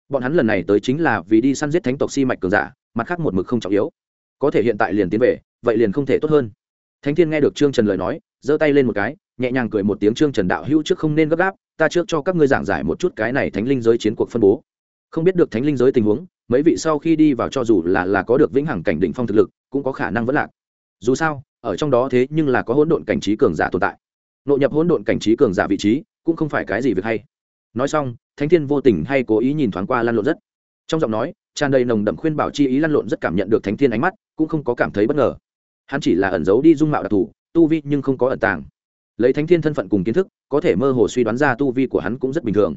Bọn hắn lần này tới chính là vì đi săn giết thánh tộc si mạch cường giả, mặt khác một mực không trọng yếu. Có thể hiện tại liền tiến về, vậy liền không thể tốt hơn. Thánh thiên nghe được trương trần lời nói, giơ tay lên một cái, nhẹ nhàng cười một tiếng trương trần đạo hữu trước không nên gấp gáp, ta trước cho các ngươi giảng giải một chút cái này thánh linh giới chiến cuộc phân bố. Không biết được thánh linh giới tình huống mấy vị sau khi đi vào cho dù là là có được vĩnh hằng cảnh đỉnh phong thực lực, cũng có khả năng vẫn lạc. Dù sao, ở trong đó thế nhưng là có hỗn độn cảnh trí cường giả tồn tại. Nội nhập hỗn độn cảnh trí cường giả vị trí, cũng không phải cái gì việc hay. Nói xong, thánh thiên vô tình hay cố ý nhìn thoáng qua lăn lộn rất. Trong giọng nói, tràn đầy nồng đậm khuyên bảo chi ý lăn lộn rất cảm nhận được thánh thiên ánh mắt, cũng không có cảm thấy bất ngờ. Hắn chỉ là ẩn giấu đi dung mạo đặc thù, tu vi nhưng không có ẩn tàng. Lấy thánh thiên thân phận cùng kiến thức, có thể mơ hồ suy đoán ra tu vi của hắn cũng rất bình thường.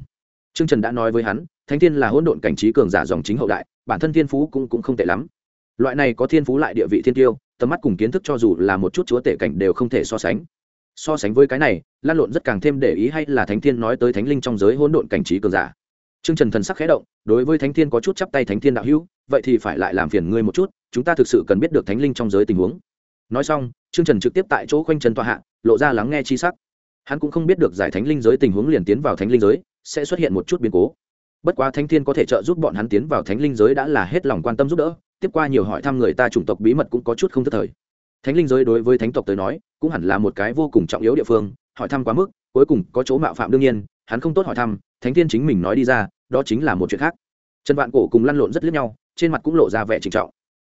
Trương trần đã nói với hắn thánh thiên là hỗn độn cảnh trí cường giả dòng chính hậu đại bản thân thiên phú cũng, cũng không tệ lắm. Loại này có thiên phú lại địa vị thiên tiêu tầm mắt cùng kiến thức cho dù là một chút chúa tể cảnh đều không thể so sánh. So sánh với cái này lan lộn rất càng thêm để ý hay là thánh thiên nói tới thánh linh trong giới hỗn độn cảnh trí cường giả. Trương trần thần sắc khẽ động đối với thánh thiên có chút chắp tay thánh thiên đạo hữu vậy thì phải lại làm phiền ngươi một chút chúng ta thực sự cần biết được thánh linh trong giới tình huống. Nói xong trương trần trực tiếp tại chỗ khoanh chân tọa hạ lộ ra lắng nghe chi sắc. Hắn cũng không biết được giải thánh linh giới tình huống liền tiến vào thánh linh giới sẽ xuất hiện một chút biến cố bất quá thánh thiên có thể trợ giúp bọn hắn tiến vào thánh linh giới đã là hết lòng quan tâm giúp đỡ, tiếp qua nhiều hỏi thăm người ta chủng tộc bí mật cũng có chút không thất thời. Thánh linh giới đối với thánh tộc tới nói, cũng hẳn là một cái vô cùng trọng yếu địa phương, hỏi thăm quá mức, cuối cùng có chỗ mạo phạm đương nhiên, hắn không tốt hỏi thăm, thánh thiên chính mình nói đi ra, đó chính là một chuyện khác. Trần vạn cổ cùng lăn lộn rất liếc nhau, trên mặt cũng lộ ra vẻ trịnh trọng.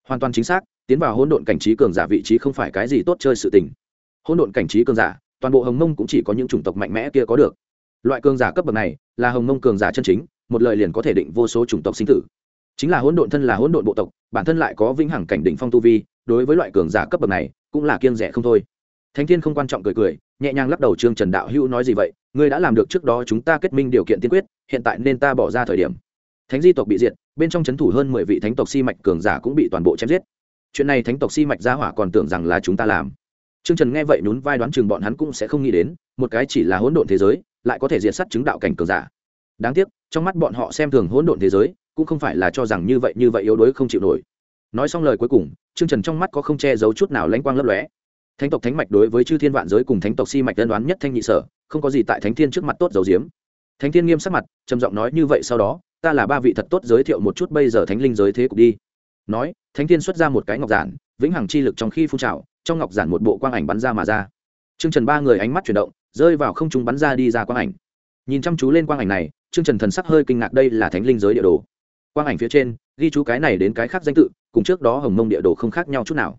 Hoàn toàn chính xác, tiến vào hỗn độn cảnh trí cường giả vị trí không phải cái gì tốt chơi sự tình. Hỗn độn cảnh trí cường giả, toàn bộ hồng mông cũng chỉ có những chủng tộc mạnh mẽ kia có được. Loại cường giả cấp bậc này, là hồng mông cường giả chân chính một lời liền có thể định vô số chủng tộc sinh tử. Chính là hỗn độn thân là hỗn độn bộ tộc bản thân lại có vĩnh hằng cảnh đỉnh phong tu vi đối với loại cường giả cấp bậc này cũng là kiêng rẻ không thôi. Thánh thiên không quan trọng cười cười nhẹ nhàng lắc đầu trương trần đạo hữu nói gì vậy ngươi đã làm được trước đó chúng ta kết minh điều kiện tiên quyết hiện tại nên ta bỏ ra thời điểm. Thánh di tộc bị diệt bên trong c h ấ n thủ hơn mười vị thánh tộc si mạch cường giả cũng bị toàn bộ chém giết. Chuyện này thánh tộc si mạch gia hỏa còn tưởng rằng là chúng ta làm. Trương Trần nghe vậy nhún vai đoán chừng bọn hắn cũng sẽ không nghĩ đến, một cái chỉ là hỗn độn thế giới, lại có thể diệt sát chứng đạo cảnh cường giả. Đáng tiếc, trong mắt bọn họ xem thường hỗn độn thế giới, cũng không phải là cho rằng như vậy như vậy yếu đuối không chịu nổi. Nói xong lời cuối cùng, Trương Trần trong mắt có không che giấu chút nào lãnh quang lấp lóe. Thánh tộc thánh mạch đối với chư thiên vạn giới cùng thánh tộc si mạch đơn đoán nhất thanh nhị sở, không có gì tại thánh thiên trước mặt tốt dầu diếm. Thánh thiên nghiêm sắc mặt, trầm giọng nói như vậy sau đó, ta là ba vị thật tốt giới thiệu một chút bây giờ thánh linh giới thế cục đi. Nói, thánh thiên xuất ra một cái ngọc giản, vĩnh hằng chi lực trong khi phun trào, trong ngọc giản một bộ quang ảnh bắn ra mà ra trương trần ba người ánh mắt chuyển động rơi vào không trung bắn ra đi ra quang ảnh nhìn chăm chú lên quang ảnh này, trương trần thần sắc hơi kinh ngạc đây là thánh linh giới địa đồ. Quang ảnh phía trên, ghi chú cái này đến cái khác danh tự, cùng trước đó hồng mông địa đồ không khác nhau chút nào.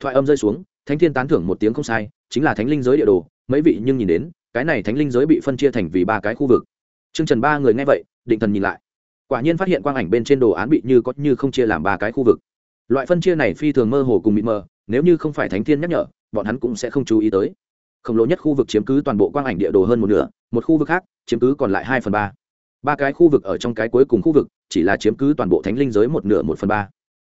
Thoại âm rơi xuống, thánh thiên tán thưởng một tiếng không sai, chính là thánh linh giới địa đồ, mấy vị nhưng nhìn đến, cái này thánh linh giới bị phân chia thành vì ba cái khu vực. Trương trần ba người nghe vậy, định thần nhìn lại. Quả nhiên phát hiện quang ảnh bên trên đồ án bị như có như không chia làm ba cái khu vực. Loại phân chia này phi thường mơ hồ cùng mịt mờ, nếu như không phải thánh thiên nhắc nhở, bọn hắn cũng sẽ không chú ý tới. Khổng lồ nhất khu vực chiếm cứ toàn bộ quang ảnh địa đồ hơn một nửa một khu vực khác, chiếm cứ còn lại hai phần ba. Ba cái khu vực ở trong cái cuối cùng khu vực, chỉ là chiếm cứ toàn bộ thánh linh giới một nửa một phần ba.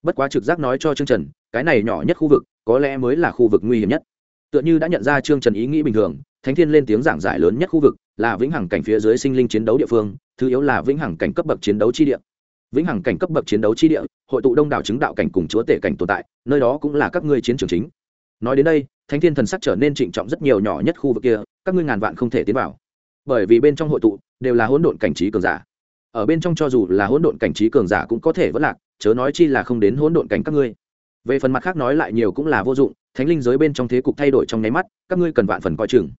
Bất quá trực giác nói cho chương trần, cái này nhỏ nhất khu vực, có lẽ mới là khu vực nguy hiểm nhất. Tựa như đã nhận ra chương trần ý nghĩ bình thường, thánh thiên lên tiếng giảng giải lớn nhất khu vực, là vĩnh hằng cảnh phía dưới sinh linh chiến đấu địa phương, thứ yếu là vĩnh hằng cảnh cấp bậc chiến đấu chi địa. Vĩnh hằng cảnh cấp bậc chiến đấu chi địa, hội tụ đông đảo chứng đạo cảnh cùng chúa tể cảnh tồn tại, nơi đó cũng là các ngươi chiến trường chính. Nói đến đây, thánh thiên thần sắc trở nên trịnh trọng rất nhiều nhỏ nhất khu vực kia, các ngươi ngàn vạn không thể tiến vào bởi vì bên trong hội tụ đều là hỗn độn cảnh trí cường giả. Ở bên trong cho dù là hỗn độn cảnh trí cường giả cũng có thể vẫn lạc, chớ nói chi là không đến hỗn độn cảnh các ngươi. Về phần mặt khác nói lại nhiều cũng là vô dụng, thánh linh giới bên trong thế cục thay đổi trong nháy mắt, các ngươi cần vạn phần coi chừng.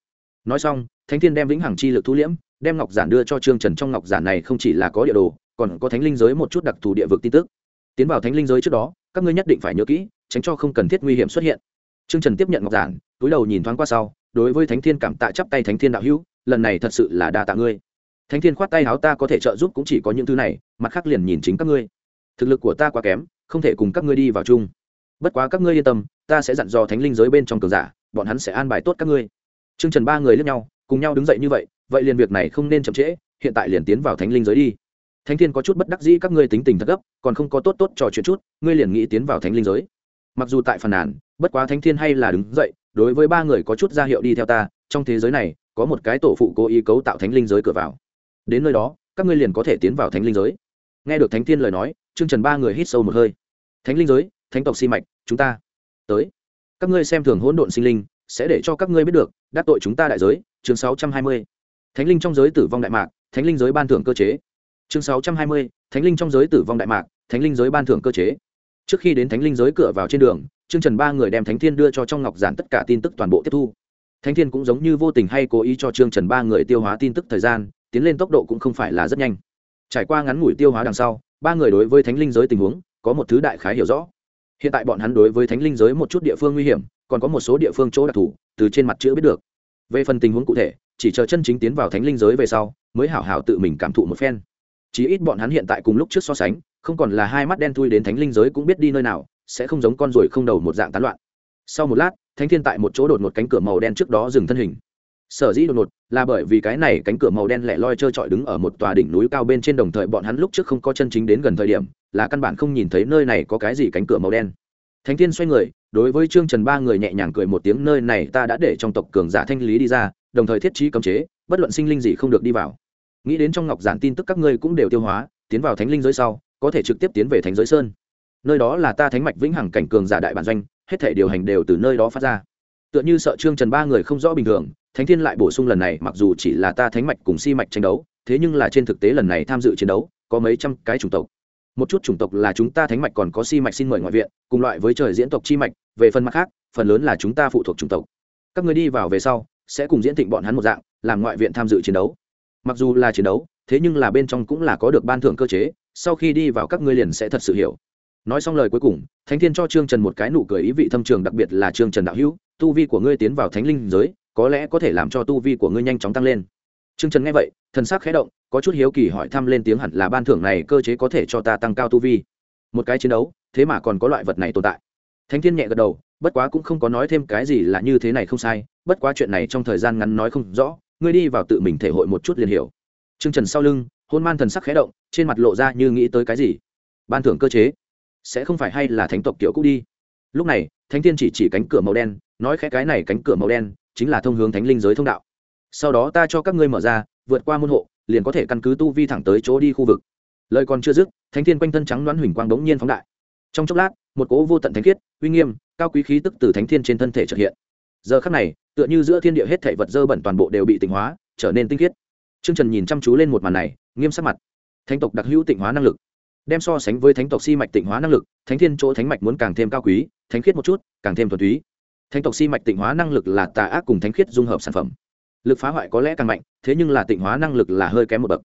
Nói xong, thánh thiên đem vĩnh hằng chi lực thu liễm, đem ngọc giản đưa cho trương trần trong ngọc giản này không chỉ là có địa đồ, còn có thánh linh giới một chút đặc thù địa vực tin tức. Tiến vào thánh linh giới trước đó, các ngươi nhất định phải nhớ kỹ, tránh cho không cần thiết nguy hiểm xuất hiện. Trương trần tiếp nhận ngọc giản, túi đầu nhìn thoáng qua sau, đối với thánh thiên cảm tạ chắp tay thánh thiên đạo hữu lần này thật sự là đa tạ ngươi. Thánh thiên khoát tay áo ta có thể trợ giúp cũng chỉ có những thứ này, mặt khác liền nhìn chính các ngươi. Thực lực của ta quá kém, không thể cùng các ngươi đi vào chung. Bất quá các ngươi yên tâm, ta sẽ dặn dò thánh linh giới bên trong cường giả, bọn hắn sẽ an bài tốt các ngươi. T r ư ơ n g trần ba người lướt nhau, cùng nhau đứng dậy như vậy vậy liền việc này không nên chậm trễ, hiện tại liền tiến vào thánh linh giới đi. Thánh thiên có chút bất đắc dĩ, các ngươi tính tình thật gấp, còn không có tốt tốt trò chuyện chút, ngươi liền nghĩ tiến vào thánh linh giới. Mặc dù tại phần nàn, bất quá thánh thiên hay là đứng dậy, đối với ba người có chút ra hiệu đi theo ta, trong thế giới này có một cái tổ phụ cố ý cấu tạo thánh linh giới cửa vào. Đến nơi đó, các ngươi liền có thể tiến vào thánh linh giới. Nghe được thánh thiên lời nói chương trần ba người hít sâu một hơi. Thánh linh giới, thánh tộc si mạch, chúng ta tới. Các ngươi xem thường hỗn độn sinh linh, sẽ để cho các ngươi biết được, đắc tội chúng ta đại giới, chương sáu trăm hai mươi. Thánh linh trong giới tử vong đại mạc, thánh linh giới ban thưởng cơ chế. Chương sáu trăm hai mươi, thánh linh trong giới tử vong đại mạc, thánh linh giới ban thưởng cơ chế. Trước khi đến thánh linh giới cửa vào trên đường chương trần ba người đem thánh thiên đưa cho trong ngọc giản tất cả tin tức toàn bộ tiếp thu thánh thiên cũng giống như vô tình hay cố ý cho Trương trần ba người tiêu hóa tin tức thời gian, tiến lên tốc độ cũng không phải là rất nhanh. Trải qua ngắn ngủi tiêu hóa đằng sau, ba người đối với thánh linh giới tình huống, có một thứ đại khái hiểu rõ. Hiện tại bọn hắn đối với thánh linh giới một chút địa phương nguy hiểm, còn có một số địa phương chỗ đặc thù, từ trên mặt chữ biết được. Về phần tình huống cụ thể, chỉ chờ chân chính tiến vào thánh linh giới về sau, mới hảo hảo tự mình cảm thụ một phen. Chí ít bọn hắn hiện tại cùng lúc trước so sánh, không còn là hai mắt đen thui đến thánh linh giới cũng biết đi nơi nào, sẽ không giống con ruồi không đầu một dạng tán loạn. Sau một lát thánh thiên tại một chỗ đột ngột cánh cửa màu đen trước đó dừng thân hình. Sở dĩ đột ngột là bởi vì cái này cánh cửa màu đen lẻ loi trơ trọi đứng ở một tòa đỉnh núi cao bên trên đồng thời bọn hắn lúc trước không có chân chính đến gần thời điểm, là căn bản không nhìn thấy nơi này có cái gì cánh cửa màu đen. Thánh thiên xoay người, đối với trương trần ba người nhẹ nhàng cười một tiếng, nơi này ta đã để trong tộc cường giả thanh lý đi ra, đồng thời thiết trí cấm chế, bất luận sinh linh gì không được đi vào. Nghĩ đến trong ngọc giản tin tức các ngươi cũng đều tiêu hóa, tiến vào thánh linh giới sau, có thể trực tiếp tiến về thánh giới sơn. Nơi đó là ta thánh mạch vĩnh hằng cảnh cường giả đại bản doanh hết thể điều hành đều từ nơi đó phát ra. Tựa như sợ trương trần ba người không rõ bình thường, thánh thiên lại bổ sung lần này, mặc dù chỉ là ta thánh mạch cùng si mạch tranh đấu, thế nhưng là trên thực tế lần này tham dự chiến đấu, có mấy trăm cái chủng tộc. Một chút chủng tộc là chúng ta thánh mạch còn có si mạch xin mời ngoại viện, cùng loại với trời diễn tộc chi mạch, về phần mặt khác, phần lớn là chúng ta phụ thuộc chủng tộc. Các người đi vào về sau, sẽ cùng diễn thịnh bọn hắn một dạng, làm ngoại viện tham dự chiến đấu. Mặc dù là chiến đấu, thế nhưng là bên trong cũng là có được ban thưởng cơ chế, sau khi đi vào các ngươi liền sẽ thật sự hiểu nói xong lời cuối cùng, thánh thiên cho trương trần một cái nụ cười ý vị thâm trường, đặc biệt là trương trần đạo hữu, tu vi của ngươi tiến vào thánh linh giới, có lẽ có thể làm cho tu vi của ngươi nhanh chóng tăng lên. Trương trần nghe vậy, thần sắc khẽ động, có chút hiếu kỳ hỏi thăm lên tiếng hẳn là ban thưởng này cơ chế có thể cho ta tăng cao tu vi. Một cái chiến đấu, thế mà còn có loại vật này tồn tại. Thánh thiên nhẹ gật đầu, bất quá cũng không có nói thêm cái gì là như thế này không sai, bất quá chuyện này trong thời gian ngắn nói không rõ, ngươi đi vào tự mình thể hội một chút liền hiểu. Trương trần sau lưng, hôn man thần sắc khẽ động, trên mặt lộ ra như nghĩ tới cái gì. Ban thưởng cơ chế sẽ không phải hay là thánh tộc kiểu cũ đi. Lúc này, thánh thiên chỉ chỉ cánh cửa màu đen, nói khẽ cái này cánh cửa màu đen chính là thông hướng thánh linh giới thông đạo. Sau đó ta cho các ngươi mở ra, vượt qua môn hộ, liền có thể căn cứ tu vi thẳng tới chỗ đi khu vực. Lời còn chưa dứt, thánh thiên quanh thân trắng đoán huỳnh quang bỗng nhiên phóng đại. Trong chốc lát, một cỗ vô tận thánh khiết, uy nghiêm, cao quý khí tức từ thánh thiên trên thân thể trật hiện. Giờ khắc này, tựa như giữa thiên địa hết thể vật dơ bẩn toàn bộ đều bị tịnh hóa, trở nên tinh khiết. Trương trần nhìn chăm chú lên một màn này, nghiêm sắc mặt. Thánh tộc đặc hữu tịnh hóa năng lực đem so sánh với thánh tộc si mạch tịnh hóa năng lực, thánh thiên chỗ thánh mạch muốn càng thêm cao quý, thánh khiết một chút, càng thêm thuần túy. Thánh tộc si mạch tịnh hóa năng lực là tà ác cùng thánh khiết dung hợp sản phẩm. Lực phá hoại có lẽ càng mạnh, thế nhưng là tịnh hóa năng lực là hơi kém một bậc.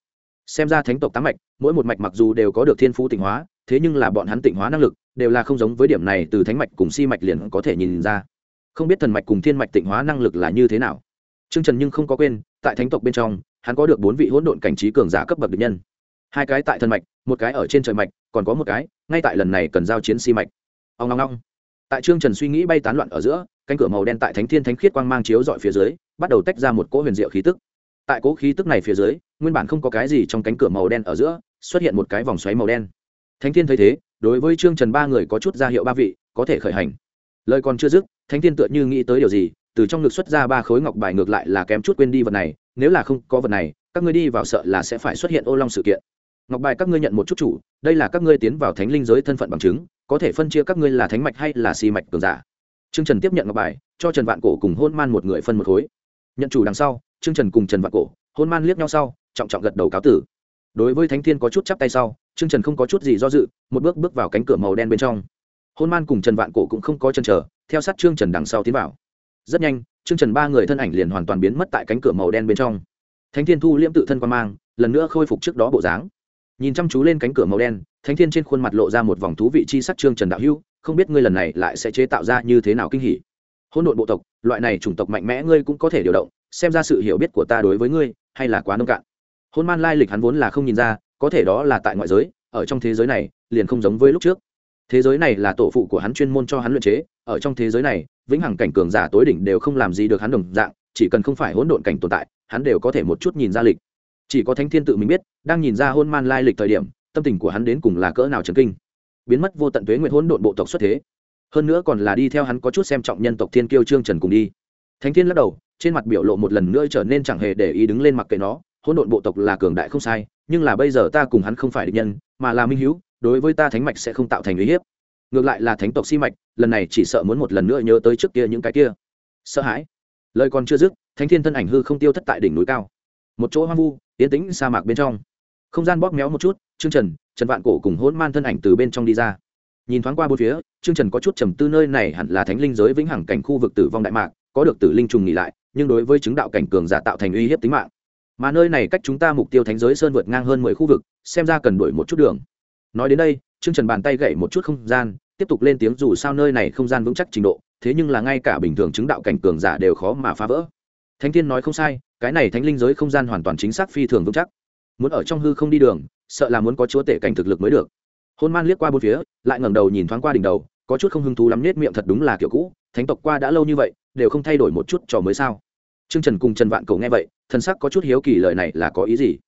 Xem ra thánh tộc tám mạch, mỗi một mạch mặc dù đều có được thiên phú tịnh hóa, thế nhưng là bọn hắn tịnh hóa năng lực đều là không giống với điểm này từ thánh mạch cùng si mạch liền có thể nhìn ra. Không biết thần mạch cùng thiên mạch tịnh hóa năng lực là như thế nào. T r ư ơ n g trần nhưng không có quên, tại thánh tộc bên trong, hắn có được bốn vị hỗn độn cảnh trí cường giả cấp bậc đ ị nhân hai cái tại thân mạch, một cái ở trên trời mạch, còn có một cái, ngay tại lần này cần giao chiến si mạch. Ông ngong ngong tại trương trần suy nghĩ bay tán loạn ở giữa, cánh cửa màu đen tại thánh thiên thánh khiết quang mang chiếu dọi phía dưới, bắt đầu tách ra một cỗ huyền diệu khí tức. Tại cỗ khí tức này phía dưới, nguyên bản không có cái gì trong cánh cửa màu đen ở giữa, xuất hiện một cái vòng xoáy màu đen. Thánh thiên thấy thế, đối với trương trần ba người có chút ra hiệu ba vị, có thể khởi hành. Lời còn chưa dứt, thánh thiên tựa như nghĩ tới điều gì, từ trong ngực xuất ra ba khối ngọc bài ngược lại là kém chút quên đi vật này, nếu là không có vật này, các ngươi đi vào sợ là sẽ phải xuất hiện ô long sự kiện ngọc bài, các ngươi nhận một chút chủ, đây là các ngươi tiến vào thánh linh giới thân phận bằng chứng, có thể phân chia các ngươi là thánh mạch hay là xì mạch cường giả. Trương trần tiếp nhận ngọc bài, cho trần vạn cổ cùng hôn man một người phân một khối. Nhận chủ đằng sau, trương trần cùng trần vạn cổ, hôn man liếc nhau sau, trọng trọng gật đầu cáo tử. Đối với thánh thiên có chút chắp tay sau, trương trần không có chút gì do dự, một bước bước vào cánh cửa màu đen bên trong. Hôn man cùng trần vạn cổ cũng không có chân chờ, theo sát trương trần đằng sau tiến vào. Rất nhanh, trương trần ba người thân ảnh liền hoàn toàn biến mất tại cánh cửa màu đen bên trong. Thánh thiên thu liễm tự thân quan mang, lần nữa khôi phục trước đó bộ dáng nhìn chăm chú lên cánh cửa màu đen, thánh thiên trên khuôn mặt lộ ra một vòng thú vị chi sắc trương trần đạo hữu, không biết ngươi lần này lại sẽ chế tạo ra như thế nào kinh hỉ. Hỗn độn bộ tộc, loại này chủng tộc mạnh mẽ ngươi cũng có thể điều động, xem ra sự hiểu biết của ta đối với ngươi hay là quá nông cạn. Hôn man lai lịch hắn vốn là không nhìn ra, có thể đó là tại ngoại giới, ở trong thế giới này, liền không giống với lúc trước. Thế giới này là tổ phụ của hắn chuyên môn cho hắn luyện chế, ở trong thế giới này, vĩnh hằng cảnh cường giả tối đỉnh đều không làm gì được hắn đồng dạng, chỉ cần không phải hỗn độn cảnh tồn tại, hắn đều có thể một chút nhìn ra lịch chỉ có thánh thiên tự mình biết, đang nhìn ra hôn man lai lịch thời điểm, tâm tình của hắn đến cùng là cỡ nào trần kinh. Biến mất vô tận tuế nguyện hỗn độn bộ tộc xuất thế. Hơn nữa còn là đi theo hắn có chút xem trọng nhân tộc thiên kiêu trương trần cùng đi. Thánh thiên lắc đầu, trên mặt biểu lộ một lần nữa trở nên chẳng hề để ý đứng lên mặc kệ nó, hỗn độn bộ tộc là cường đại không sai, nhưng là bây giờ ta cùng hắn không phải địch nhân, mà là minh hữu, đối với ta thánh mạch sẽ không tạo thành uy hiếp. Ngược lại là thánh tộc si mạch, lần này chỉ sợ muốn một lần nữa nhớ tới trước kia những cái kia. Sợ hãi. Lời còn chưa dứt, thánh thiên thân ảnh hư không tiêu thất tại đỉnh núi cao một chỗ hoang vu, yên tĩnh sa mạc bên trong. Không gian bóp méo một chút chương trần trần vạn cổ cùng hỗn man thân ảnh từ bên trong đi ra. Nhìn thoáng qua bốn phía chương trần có chút trầm tư nơi này hẳn là thánh linh giới vĩnh hằng cảnh khu vực tử vong đại mạc, có được tử linh trùng nghỉ lại, nhưng đối với chứng đạo cảnh cường giả tạo thành uy hiếp tính mạng. Mà nơi này cách chúng ta mục tiêu thánh giới sơn vượt ngang hơn mười khu vực, xem ra cần đổi một chút đường. Nói đến đây chương trần bàn tay gậy một chút không gian, tiếp tục lên tiếng dù sao nơi này không gian vững chắc trình độ, thế nhưng là ngay cả bình thường chứng đạo cảnh cường giả đều khó mà phá vỡ. Thánh thiên nói không sai cái này thánh linh giới không gian hoàn toàn chính xác phi thường vững chắc. Muốn ở trong hư không đi đường, sợ là muốn có chúa tể cảnh thực lực mới được. Hôn man liếc qua bốn phía, lại ngẩng đầu nhìn thoáng qua đỉnh đầu, có chút không hứng thú lắm nết miệng thật đúng là kiểu cũ, thánh tộc qua đã lâu như vậy, đều không thay đổi một chút trò mới sao? Trương trần cùng trần vạn cầu nghe vậy thân sắc có chút hiếu kỳ lời này là có ý gì?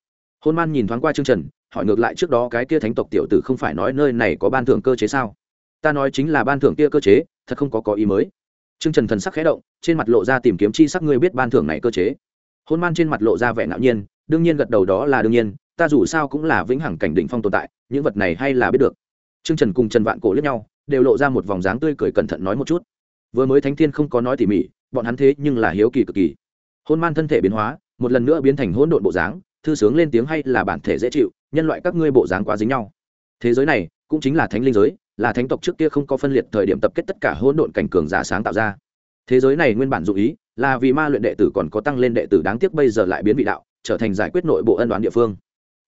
Hôn man nhìn thoáng qua trương trần, hỏi ngược lại trước đó cái kia thánh tộc tiểu tử không phải nói nơi này có ban thưởng cơ chế sao? Ta nói chính là ban thưởng kia cơ chế, thật không có có ý mới. Trương trần thần sắc khẽ động, trên mặt lộ ra tìm kiếm chi sắc, ngươi biết ban thưởng này cơ chế? Hôn man trên mặt lộ ra vẻ ngạo nhiên, đương nhiên gật đầu đó là đương nhiên, ta dù sao cũng là vĩnh hằng cảnh đỉnh phong tồn tại, những vật này hay là biết được. Trương trần cùng trần vạn cổ liếc nhau, đều lộ ra một vòng dáng tươi cười cẩn thận nói một chút. Vừa mới thánh thiên không có nói tỉ mỉ, bọn hắn thế nhưng là hiếu kỳ cực kỳ. Hôn man thân thể biến hóa, một lần nữa biến thành hỗn độn bộ dáng, thư sướng lên tiếng hay là bản thể dễ chịu, nhân loại các ngươi bộ dáng quá dính nhau. Thế giới này, cũng chính là thánh linh giới, là thánh tộc trước kia không có phân liệt thời điểm tập kết tất cả hỗn độn cảnh cường giả sáng tạo ra thế giới này nguyên bản dụ ý là vì ma luyện đệ tử còn có tăng lên đệ tử đáng tiếc bây giờ lại biến vị đạo, trở thành giải quyết nội bộ ân đoán địa phương.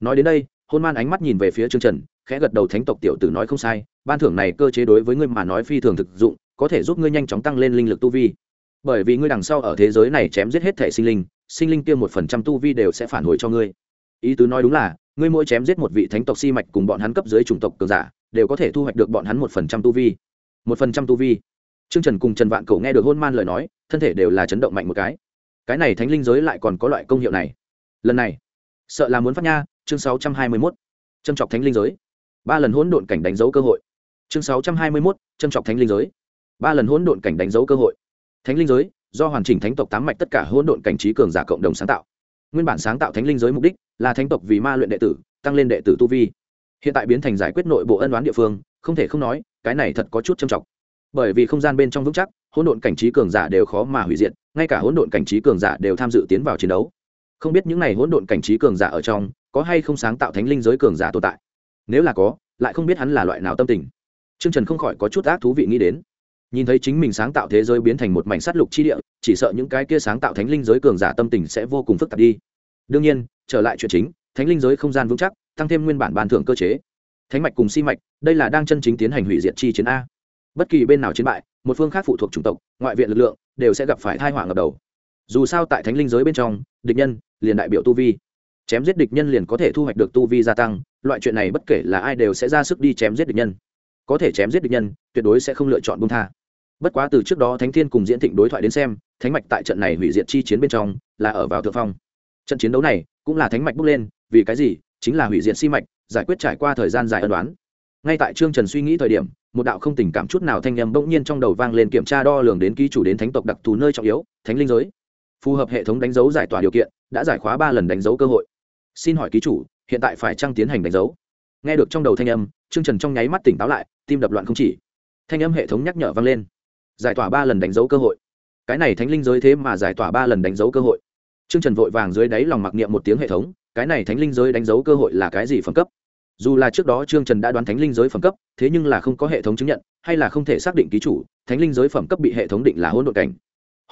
Nói đến đây, hôn man ánh mắt nhìn về phía trương trần, khẽ gật đầu thánh tộc tiểu tử nói không sai, ban thưởng này cơ chế đối với ngươi mà nói phi thường thực dụng, có thể giúp ngươi nhanh chóng tăng lên linh lực tu vi. Bởi vì ngươi đằng sau ở thế giới này chém giết hết thể sinh linh sinh linh kia một phần trăm tu vi đều sẽ phản hồi cho ngươi. Ý tứ nói đúng là, ngươi mỗi chém giết một vị thánh tộc si mạch cùng bọn hắn cấp dưới chủng tộc cường giả, đều có thể thu hoạch được bọn hắn một phần trăm tu vi. Một phần trăm tu vi trương trần cùng trần vạn cầu nghe được hôn man lời nói, thân thể đều là chấn động mạnh một cái. Cái này thánh linh giới lại còn có loại công hiệu này. Lần này, sợ là muốn phát nha, chương sáu trăm hai mươi mốt, châm chọc thánh linh giới. Ba lần hỗn độn cảnh đánh dấu cơ hội. Chương sáu trăm hai mươi mốt, châm chọc thánh linh giới. Ba lần hỗn độn cảnh đánh dấu cơ hội. Thánh linh giới, do hoàn chỉnh thánh tộc tám mạch tất cả hỗn độn cảnh trí cường giả cộng đồng sáng tạo. Nguyên bản sáng tạo thánh linh giới mục đích là thánh tộc vì ma luyện đệ tử, tăng lên đệ tử tu vi. Hiện tại biến thành giải quyết nội bộ ân đoán địa phương, không thể không nói, cái này thật có chút châm trọng bởi vì không gian bên trong vững chắc, hỗn độn cảnh trí cường giả đều khó mà hủy diệt, ngay cả hỗn độn cảnh trí cường giả đều tham dự tiến vào chiến đấu. Không biết những n à y hỗn độn cảnh trí cường giả ở trong, có hay không sáng tạo thánh linh giới cường giả tồn tại? Nếu là có, lại không biết hắn là loại nào tâm tình. T r ư ơ n g trần không khỏi có chút ác thú vị nghĩ đến. Nhìn thấy chính mình sáng tạo thế giới biến thành một mảnh sát lục chi địa, chỉ sợ những cái kia sáng tạo thánh linh giới cường giả tâm tình sẽ vô cùng phức tạp đi. Đương nhiên, trở lại chuyện chính, thánh linh giới không gian vững chắc, tăng thêm nguyên bản bàn thưởng cơ chế. Thánh mạch cùng si mạch, đây là đang chân chính tiến hành hủy diệt chi chiến a bất kỳ bên nào chiến bại, một phương khác phụ thuộc chủng tộc, ngoại viện lực lượng, đều sẽ gặp phải thai họa ngập đầu. Dù sao tại thánh linh giới bên trong, địch nhân, liền đại biểu tu vi. Chém giết địch nhân liền có thể thu hoạch được tu vi gia tăng, loại chuyện này bất kể là ai đều sẽ ra sức đi chém giết địch nhân. Có thể chém giết địch nhân, tuyệt đối sẽ không lựa chọn bung tha. Bất quá từ trước đó thánh thiên cùng diễn thịnh đối thoại đến xem, thánh mạch tại trận này hủy diệt chi chiến bên trong, là ở vào thượng phong. Trận chiến đấu này, cũng là thánh mạch bước lên, vì cái gì? Chính là hủy diệt si mạch, giải quyết trải qua thời gian dài ân đoán ngay tại trương trần suy nghĩ thời điểm, một đạo không tình cảm chút nào thanh nhầm bỗng nhiên trong đầu vang lên kiểm tra đo lường đến ký chủ đến thánh tộc đặc thù nơi trọng yếu, thánh linh giới. Phù hợp hệ thống đánh dấu giải tỏa điều kiện, đã giải khóa ba lần đánh dấu cơ hội. Xin hỏi ký chủ, hiện tại phải trăng tiến hành đánh dấu? Nghe được trong đầu thanh âm, trương trần trong nháy mắt tỉnh táo lại, tim đập loạn không chỉ. Thanh âm hệ thống nhắc nhở vang lên. Giải tỏa ba lần đánh dấu cơ hội. Cái này thánh linh giới thế mà giải tỏa ba lần đánh dấu cơ hội. Trương trần vội vàng dưới đáy lòng mặc niệm một tiếng hệ thống, cái này thánh linh giới đánh dấu cơ hội là cái gì phẩm cấp? Dù là trước đó trương trần đã đoán thánh linh giới phẩm cấp, thế nhưng là không có hệ thống chứng nhận, hay là không thể xác định ký chủ, thánh linh giới phẩm cấp bị hệ thống định là hỗn độn cảnh.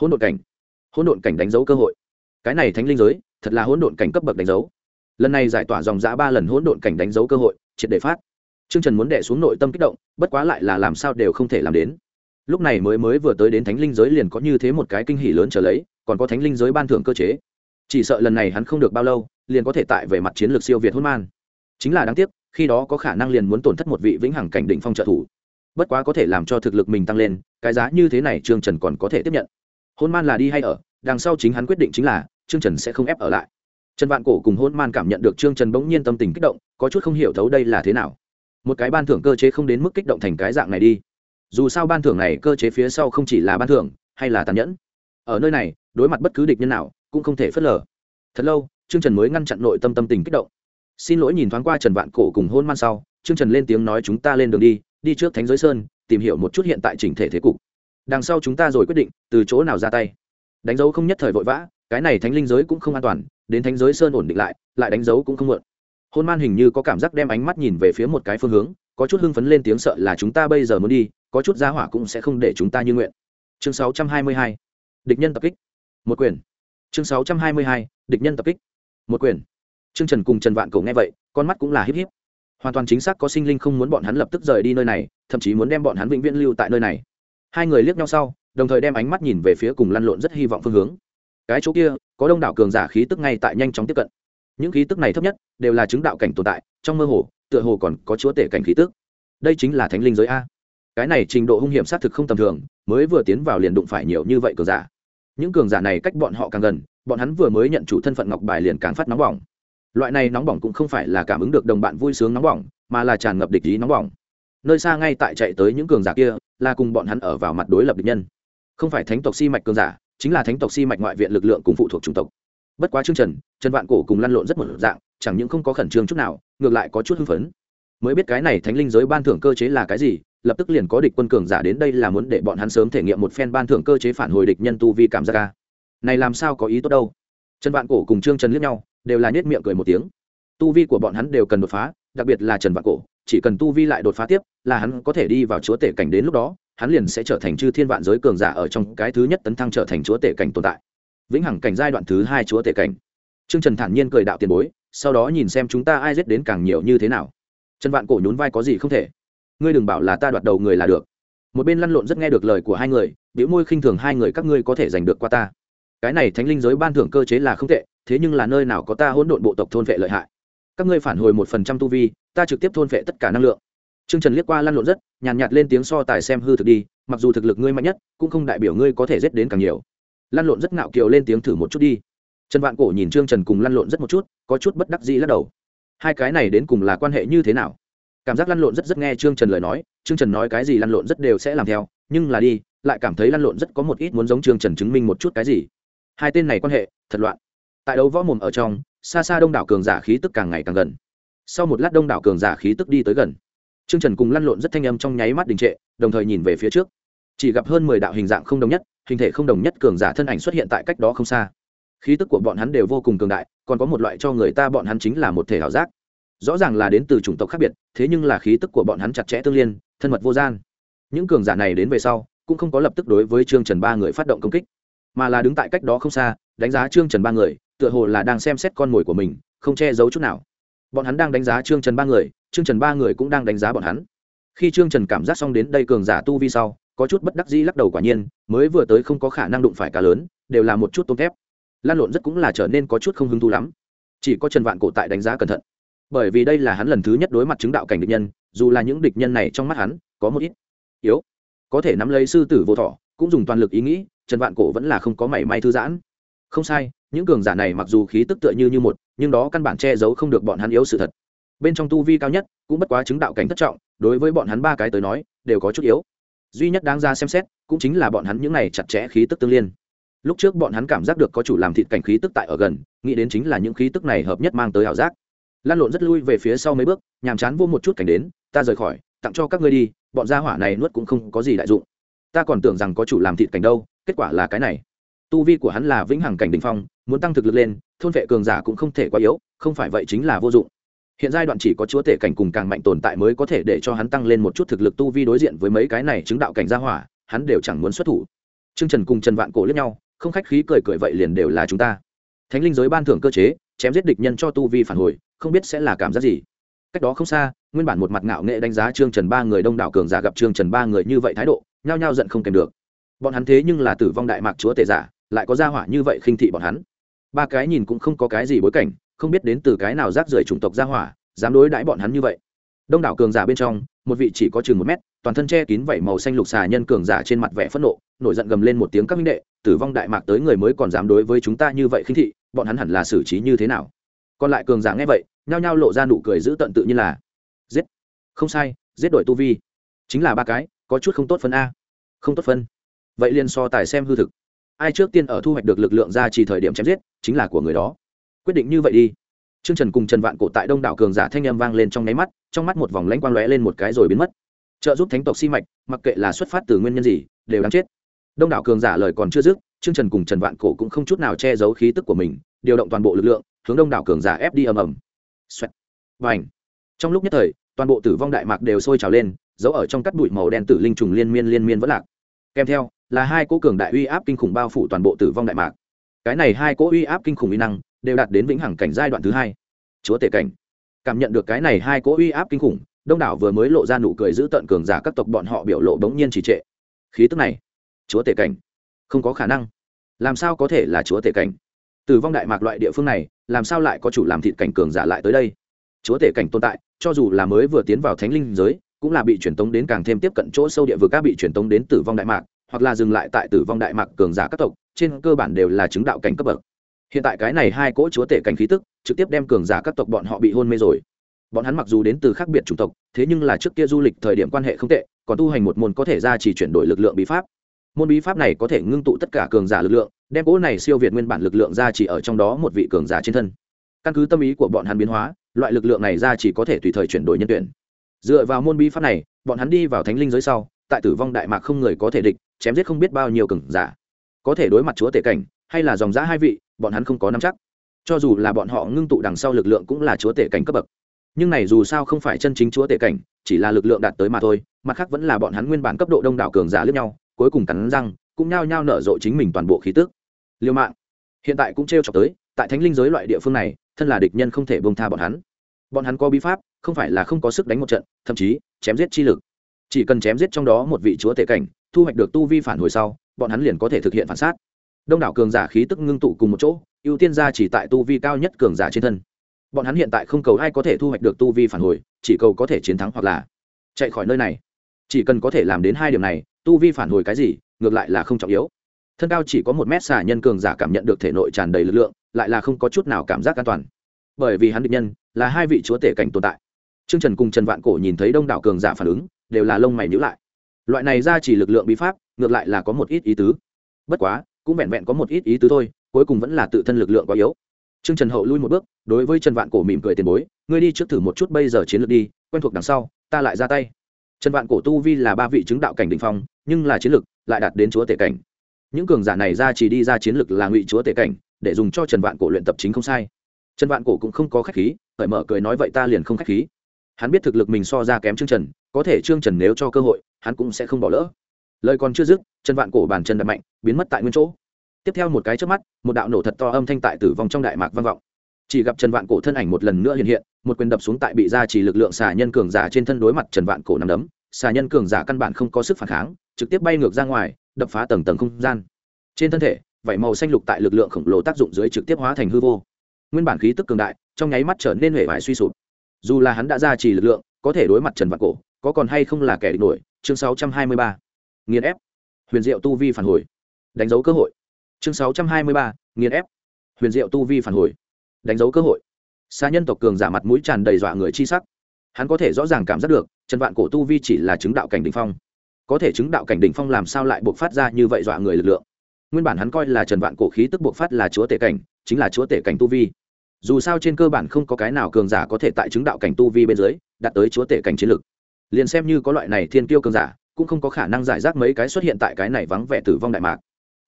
Hỗn độn cảnh? Hỗn độn cảnh đánh dấu cơ hội. Cái này thánh linh giới, thật là hỗn độn cảnh cấp bậc đánh dấu. Lần này giải tỏa dòng giã ba lần hỗn độn cảnh đánh dấu cơ hội, triệt để phát. Trương trần muốn đệ xuống nội tâm kích động, bất quá lại là làm sao đều không thể làm đến. Lúc này mới mới vừa tới đến thánh linh giới liền có như thế một cái kinh hỉ lớn trở lấy, còn có thánh linh giới ban thưởng cơ chế. Chỉ sợ lần này hắn không được bao lâu, liền có thể tại về mặt chiến lược siêu việt hôn man. Chính là đáng tiếc khi đó có khả năng liền muốn tổn thất một vị vĩnh hằng cảnh định phong trợ thủ. Bất quá có thể làm cho thực lực mình tăng lên, cái giá như thế này trương trần còn có thể tiếp nhận. Hôn man là đi hay ở, đằng sau chính hắn quyết định chính là, trương trần sẽ không ép ở lại. Trần vạn cổ cùng hôn man cảm nhận được trương trần bỗng nhiên tâm tình kích động, có chút không hiểu thấu đây là thế nào. Một cái ban thưởng cơ chế không đến mức kích động thành cái dạng này đi. Dù sao ban thưởng này cơ chế phía sau không chỉ là ban thưởng, hay là tàn nhẫn. Ở nơi này, đối mặt bất cứ địch nhân nào, cũng không thể phớt lờ. Thật lâu, trương trần mới ngăn chặn nội tâm tâm tình kích động xin lỗi nhìn thoáng qua trần vạn cổ cùng hôn man sau, trương trần lên tiếng nói chúng ta lên đường đi đi trước thánh giới sơn, tìm hiểu một chút hiện tại chỉnh thể thế cục. Đằng sau chúng ta rồi quyết định, từ chỗ nào ra tay. Đánh dấu không nhất thời vội vã, cái này thánh linh giới cũng không an toàn, đến thánh giới sơn ổn định lại lại đánh dấu cũng không mượn hôn man hình như có cảm giác đem ánh mắt nhìn về phía một cái phương hướng, có chút hưng phấn lên tiếng sợ là chúng ta bây giờ muốn đi, có chút giá hỏa cũng sẽ không để chúng ta như nguyện. Chương 622. địch nhân tập kích. Một quyền. Chương 622. địch nhân tập kích. Một quyền trương trần cùng trần vạn cầu nghe vậy, con mắt cũng là híp híp. Hoàn toàn chính xác có sinh linh không muốn bọn hắn lập tức rời đi nơi này, thậm chí muốn đem bọn hắn vĩnh viễn lưu tại nơi này. Hai người liếc nhau sau, đồng thời đem ánh mắt nhìn về phía cùng lăn lộn rất hy vọng phương hướng. Cái chỗ kia, có đông đảo cường giả khí tức ngay tại nhanh chóng tiếp cận. Những khí tức này thấp nhất, đều là chứng đạo cảnh tồn tại, trong mơ hồ, tựa hồ còn có chúa tể cảnh khí tức. Đây chính là thánh linh giới a. Cái này trình độ hung hiểm xác thực không tầm thường, mới vừa tiến vào liền đụng phải nhiều như vậy cường giả. Những cường giả này cách bọn họ càng gần, bọn hắn vừa mới nhận chủ thân phận ngọc bài liền càng phát nóng bỏng loại này nóng bỏng cũng không phải là cảm ứng được đồng bạn vui sướng nóng bỏng, mà là tràn ngập địch ý nóng bỏng. Nơi xa ngay tại chạy tới những cường giả kia, là cùng bọn hắn ở vào mặt đối lập địch nhân. Không phải thánh tộc si mạch cường giả, chính là thánh tộc si mạch ngoại viện lực lượng cùng phụ thuộc chủng tộc. Bất quá chương trần trần vạn cổ cùng lăn lộn rất một dạng, chẳng những không có khẩn trương chút nào, ngược lại có chút hưng phấn. Mới biết cái này thánh linh giới ban thưởng cơ chế là cái gì, lập tức liền có địch quân cường giả đến đây là muốn để bọn hắn sớm thể nghiệm một phen ban thưởng cơ chế phản hồi địch nhân tu vi cảm giác ca này làm sao có ý tốt đâu? Trần vạn cổ cùng trương trần liếc nhau đều là nhếch miệng cười một tiếng. Tu vi của bọn hắn đều cần đột phá, đặc biệt là trần vạn cổ, chỉ cần tu vi lại đột phá tiếp, là hắn có thể đi vào chúa tể cảnh đến lúc đó, hắn liền sẽ trở thành chư thiên vạn giới cường giả ở trong cái thứ nhất tấn thăng trở thành chúa tể cảnh tồn tại. Vĩnh hằng cảnh giai đoạn thứ hai chúa tể cảnh. Trương trần thản nhiên cười đạo tiền bối, sau đó nhìn xem chúng ta ai giết đến càng nhiều như thế nào. Trần vạn cổ nhún vai có gì không thể. Ngươi đừng bảo là ta đoạt đầu người là được. Một bên lăn lộn rất nghe được lời của hai người, biểu môi khinh thường hai người, các ngươi có thể giành được qua ta. Cái này thánh linh giới ban thưởng cơ chế là không tệ thế nhưng là nơi nào có ta hỗn độn bộ tộc thôn vệ lợi hại? Các ngươi phản hồi một phần trăm tu vi ta trực tiếp thôn vệ tất cả năng lượng. T r ư ơ n g trần liếc qua lăn lộn rất nhàn nhạt, nhạt lên tiếng so tài xem hư thực đi mặc dù thực lực ngươi mạnh nhất cũng không đại biểu ngươi có thể giết đến càng nhiều. Lăn lộn rất ngạo kiều lên tiếng thử một chút đi. Trần vạn cổ nhìn trương trần cùng lăn lộn rất một chút có chút bất đắc dĩ lắc đầu. Hai cái này đến cùng là quan hệ như thế nào? Cảm giác lăn lộn rất rất nghe trương trần lời nói trương trần nói cái gì lăn lộn rất đều sẽ làm theo nhưng là đi lại cảm thấy lăn lộn rất có một ít muốn giống trương trần chứng minh một chút cái gì. Hai tên này quan hệ thật loạn tại đấu võ mồm ở trong, xa xa đông đảo cường giả khí tức càng ngày càng gần. Sau một lát đông đảo cường giả khí tức đi tới gần. T r ư ơ n g trần cùng lăn lộn rất thanh âm trong nháy mắt đình trệ, đồng thời nhìn về phía trước. Chỉ gặp hơn mười đạo hình dạng không đồng nhất, hình thể không đồng nhất cường giả thân ảnh xuất hiện tại cách đó không xa. Khí tức của bọn hắn đều vô cùng cường đại, còn có một loại cho người ta bọn hắn chính là một thể ảo giác. Rõ ràng là đến từ chủng tộc khác biệt, thế nhưng là khí tức của bọn hắn chặt chẽ tương liên, thân mật vô gian. Những cường giả này đến về sau, cũng không có lập tức đối với trương trần ba người phát động công kích, mà là đứng tại cách đó không xa, đánh giá trương trần ba người tựa hồ là đang xem xét con mồi của mình, không che giấu chút nào. Bọn hắn đang đánh giá trương trần ba người, trương trần ba người cũng đang đánh giá bọn hắn. Khi trương trần cảm giác xong đến đây cường giả tu vi sau, có chút bất đắc dĩ lắc đầu quả nhiên, mới vừa tới không có khả năng đụng phải cá lớn, đều là một chút tôm thép. Lan lộn rất cũng là trở nên có chút không hứng thú lắm. Chỉ có trần vạn cổ tại đánh giá cẩn thận. Bởi vì đây là hắn lần thứ nhất đối mặt chứng đạo cảnh địch nhân, dù là những địch nhân này trong mắt hắn, có một ít yếu. Có thể nắm lấy sư tử vô thọ, cũng dùng toàn lực ý nghĩ, trần vạn cổ vẫn là không có mảy may thư giãn. Không sai những cường giả này mặc dù khí tức tựa như như một, nhưng đó căn bản che giấu không được bọn hắn yếu sự thật. Bên trong tu vi cao nhất cũng bất quá chứng đạo cảnh thất trọng, đối với bọn hắn ba cái tới nói, đều có chút yếu. Duy nhất đáng ra xem xét, cũng chính là bọn hắn những này chặt chẽ khí tức tương liên. Lúc trước bọn hắn cảm giác được có chủ làm thịt cảnh khí tức tại ở gần, nghĩ đến chính là những khí tức này hợp nhất mang tới ảo giác. Lan lộn rất lui về phía sau mấy bước, nhàm chán vô một chút cảnh đến, ta rời khỏi, tặng cho các ngươi đi, bọn gia hỏa này nuốt cũng không có gì đại dụng. Ta còn tưởng rằng có chủ làm thịt cảnh đâu, kết quả là cái này. Tu vi của hắn là vĩnh hằng cảnh đình phong muốn tăng thực lực lên, thôn vệ cường giả cũng không thể quá yếu, không phải vậy chính là vô dụng. Hiện giai đoạn chỉ có chúa tể cảnh cùng càng mạnh tồn tại mới có thể để cho hắn tăng lên một chút thực lực tu vi đối diện với mấy cái này chứng đạo cảnh gia hỏa, hắn đều chẳng muốn xuất thủ. T r ư ơ n g trần cùng trần vạn cổ lẫn nhau, không khách khí cười cười vậy liền đều là chúng ta. Thánh linh giới ban thưởng cơ chế, chém giết địch nhân cho tu vi phản hồi, không biết sẽ là cảm giác gì. Cách đó không xa, nguyên bản một mặt ngạo nghệ đánh giá trương trần ba người đông đảo cường giả gặp trương trần ba người như vậy thái độ, nhao nhao giận không kèm được. Bọn hắn thế nhưng là tử vong đại mạc chúa tể giả, lại có gia hỏa như vậy khinh thị bọn hắn ba cái nhìn cũng không có cái gì bối cảnh, không biết đến từ cái nào rác rưởi chủng tộc ra hỏa, dám đối đãi bọn hắn như vậy. Đông đảo cường giả bên trong, một vị chỉ có chừng một mét, toàn thân che kín vảy màu xanh lục xà nhân cường giả trên mặt vẻ phẫn nộ, nổi giận gầm lên một tiếng các minh đệ, tử vong đại mạc tới người mới còn dám đối với chúng ta như vậy khinh thị, bọn hắn hẳn là xử trí như thế nào? Còn lại cường giả nghe vậy, nhao nhao lộ ra nụ cười giữ tận tự như là, giết. Không sai, giết đội tu vi. Chính là ba cái, có chút không tốt phân a. Không tốt phân. Vậy liền so tài xem hư thực ai trước tiên ở thu hoạch được lực lượng ra chỉ thời điểm chém giết chính là của người đó quyết định như vậy đi Trương Trần cùng Trần Vạn Cổ tại Đông đảo cường giả thanh âm vang lên trong nháy mắt, trong mắt một vòng lãnh quang lóe lên một cái rồi biến mất. Trợ giúp thánh tộc si mạch, mặc kệ là xuất phát từ nguyên nhân gì, đều đáng chết. Đông đảo cường giả lời còn chưa dứt, Trương Trần cùng Trần Vạn Cổ cũng không chút nào che giấu khí tức của mình, điều động toàn bộ lực lượng, hướng Đông đảo cường giả ép đi ầm ầm. Xoẹt. Vành. Trong lúc nhất thời, toàn bộ tử vong đại mạc đều sôi trào lên, giấu ở trong cát bụi màu đen tử linh trùng liên miên liên miên vẫn lạc. Kèm theo, là hai cỗ cường đại uy áp kinh khủng bao phủ toàn bộ tử vong đại mạc. Cái này hai cỗ uy áp kinh khủng uy năng đều đạt đến vĩnh hằng cảnh giai đoạn thứ hai. Chúa tể cảnh. Cảm nhận được cái này hai cỗ uy áp kinh khủng đông đảo vừa mới lộ ra nụ cười giữ tận cường giả các tộc bọn họ biểu lộ bỗng nhiên trì trệ. Khí tức này chúa tể cảnh. Không có khả năng. Làm sao có thể là chúa tể cảnh? Tử vong đại mạc loại địa phương này làm sao lại có chủ làm thịt cảnh cường giả lại tới đây? Chúa tể cảnh tồn tại cho dù là mới vừa tiến vào thánh linh giới cũng là bị truyền tống đến càng thêm tiếp cận chỗ sâu địa vực, các bị truyền tống đến tử vong đại mạc, hoặc là dừng lại tại tử vong đại mạc cường giả các tộc, trên cơ bản đều là chứng đạo cảnh cấp bậc. Hiện tại cái này hai cỗ chúa tể cảnh khí tức, trực tiếp đem cường giả các tộc bọn họ bị hôn mê rồi. Bọn hắn mặc dù đến từ khác biệt chủng tộc, thế nhưng là trước kia du lịch thời điểm quan hệ không tệ, còn tu hành một môn có thể ra chỉ chuyển đổi lực lượng bí pháp. Môn bí pháp này có thể ngưng tụ tất cả cường giả lực lượng, đem cỗ này siêu việt nguyên bản lực lượng ra chỉ ở trong đó một vị cường giả trên thân. Căn cứ tâm ý của bọn hắn biến hóa, loại lực lượng này ra chỉ có thể tùy thời chuyển đổi nhân tuyển dựa vào môn bi pháp này, bọn hắn đi vào thánh linh giới sau, tại tử vong đại mạc không người có thể địch, chém giết không biết bao nhiêu cường giả. Có thể đối mặt chúa tể cảnh, hay là dòng giã hai vị, bọn hắn không có nắm chắc. Cho dù là bọn họ ngưng tụ đằng sau lực lượng cũng là chúa tể cảnh cấp bậc. Nhưng này dù sao không phải chân chính chúa tể cảnh, chỉ là lực lượng đạt tới mà thôi, mặt khác vẫn là bọn hắn nguyên bản cấp độ đông đảo cường giả lướt nhau, cuối cùng cắn răng, cũng nhao nhao nở rộ chính mình toàn bộ khí tức. Liêu mạng. Hiện tại cũng t r e o chọc tới, tại thánh linh giới loại địa phương này, thân là địch nhân không thể bông tha bọn hắn. Bọn hắn có bí pháp không phải là không có sức đánh một trận, thậm chí chém giết chi lực. Chỉ cần chém giết trong đó một vị chúa tể cảnh, thu hoạch được tu vi phản hồi sau, bọn hắn liền có thể thực hiện phản sát. Đông đảo cường giả khí tức ngưng tụ cùng một chỗ, ưu tiên ra chỉ tại tu vi cao nhất cường giả trên thân. Bọn hắn hiện tại không cầu ai có thể thu hoạch được tu vi phản hồi, chỉ cầu có thể chiến thắng hoặc là chạy khỏi nơi này. Chỉ cần có thể làm đến hai điểm này, tu vi phản hồi cái gì, ngược lại là không trọng yếu. Thân cao chỉ có một mét xả nhân cường giả cảm nhận được thể nội tràn đầy lực lượng, lại là không có chút nào cảm giác an toàn. Bởi vì hắn định nhân là hai vị chúa tể cảnh tồn tại. Trương Trần cùng Trần Vạn Cổ nhìn thấy đông đảo cường giả phản ứng, đều là lông mày nhíu lại. Loại này ra chỉ lực lượng bí pháp, ngược lại là có một ít ý tứ. Bất quá, cũng vẹn vẹn có một ít ý tứ thôi, cuối cùng vẫn là tự thân lực lượng quá yếu. Trương Trần hậu lui một bước, đối với Trần Vạn Cổ mỉm cười tiền bối, ngươi đi trước thử một chút bây giờ chiến lược đi, quen thuộc đằng sau, ta lại ra tay. Trần Vạn Cổ tu vi là ba vị chứng đạo cảnh đỉnh phong, nhưng là chiến lực lại đạt đến chúa tể cảnh. Những cường giả này ra chỉ đi ra chiến lực là ngụy chúa tể cảnh, để dùng cho Trần Vạn Cổ luyện tập chính không sai. Trần Vạn Cổ cũng không có khách khí, cởi mở cười nói vậy ta liền không khách khí hắn biết thực lực mình so ra kém trương trần, có thể trương trần nếu cho cơ hội, hắn cũng sẽ không bỏ lỡ. Lời còn chưa dứt chân vạn cổ bàn chân đập mạnh, biến mất tại nguyên chỗ. Tiếp theo một cái trước mắt, một đạo nổ thật to âm thanh tại tử vong trong đại mạc vang vọng. Chỉ gặp trần vạn cổ thân ảnh một lần nữa hiện hiện, một quyền đập xuống tại bị ra chỉ lực lượng xà nhân cường giả trên thân đối mặt trần vạn cổ nằm đấm. Xà nhân cường giả căn bản không có sức phản kháng, trực tiếp bay ngược ra ngoài, đập phá tầng tầng không gian. Trên thân thể, vảy màu xanh lục tại lực lượng khổng lồ tác dụng dưới trực tiếp hóa thành hư vô. Nguyên bản khí tức cường đại, trong nháy mắt trở nên huệ vải suy sụp dù là hắn đã ra chỉ lực lượng có thể đối mặt trần vạn cổ có còn hay không là kẻ địch nổi? Chương 623. nghiền ép. Huyền diệu tu vi phản hồi. Đánh dấu cơ hội. Chương 623, nghiền ép. Huyền diệu tu vi phản hồi. Đánh dấu cơ hội. Xa nhân tộc cường giả mặt mũi tràn đầy dọa người chi sắc. Hắn có thể rõ ràng cảm giác được trần vạn cổ tu vi chỉ là chứng đạo cảnh đ ỉ n h phong. Có thể chứng đạo cảnh đ ỉ n h phong làm sao lại buộc phát ra như vậy dọa người lực lượng? Nguyên bản hắn coi là trần vạn cổ khí tức buộc phát là chúa tể cảnh chính là chúa tể cảnh tu vi dù sao trên cơ bản không có cái nào cường giả có thể tại chứng đạo cảnh tu vi bên dưới đạt tới chúa tể cảnh chiến lực liền xem như có loại này thiên tiêu cường giả, cũng không có khả năng giải rác mấy cái xuất hiện tại cái này vắng vẻ tử vong đại mạc.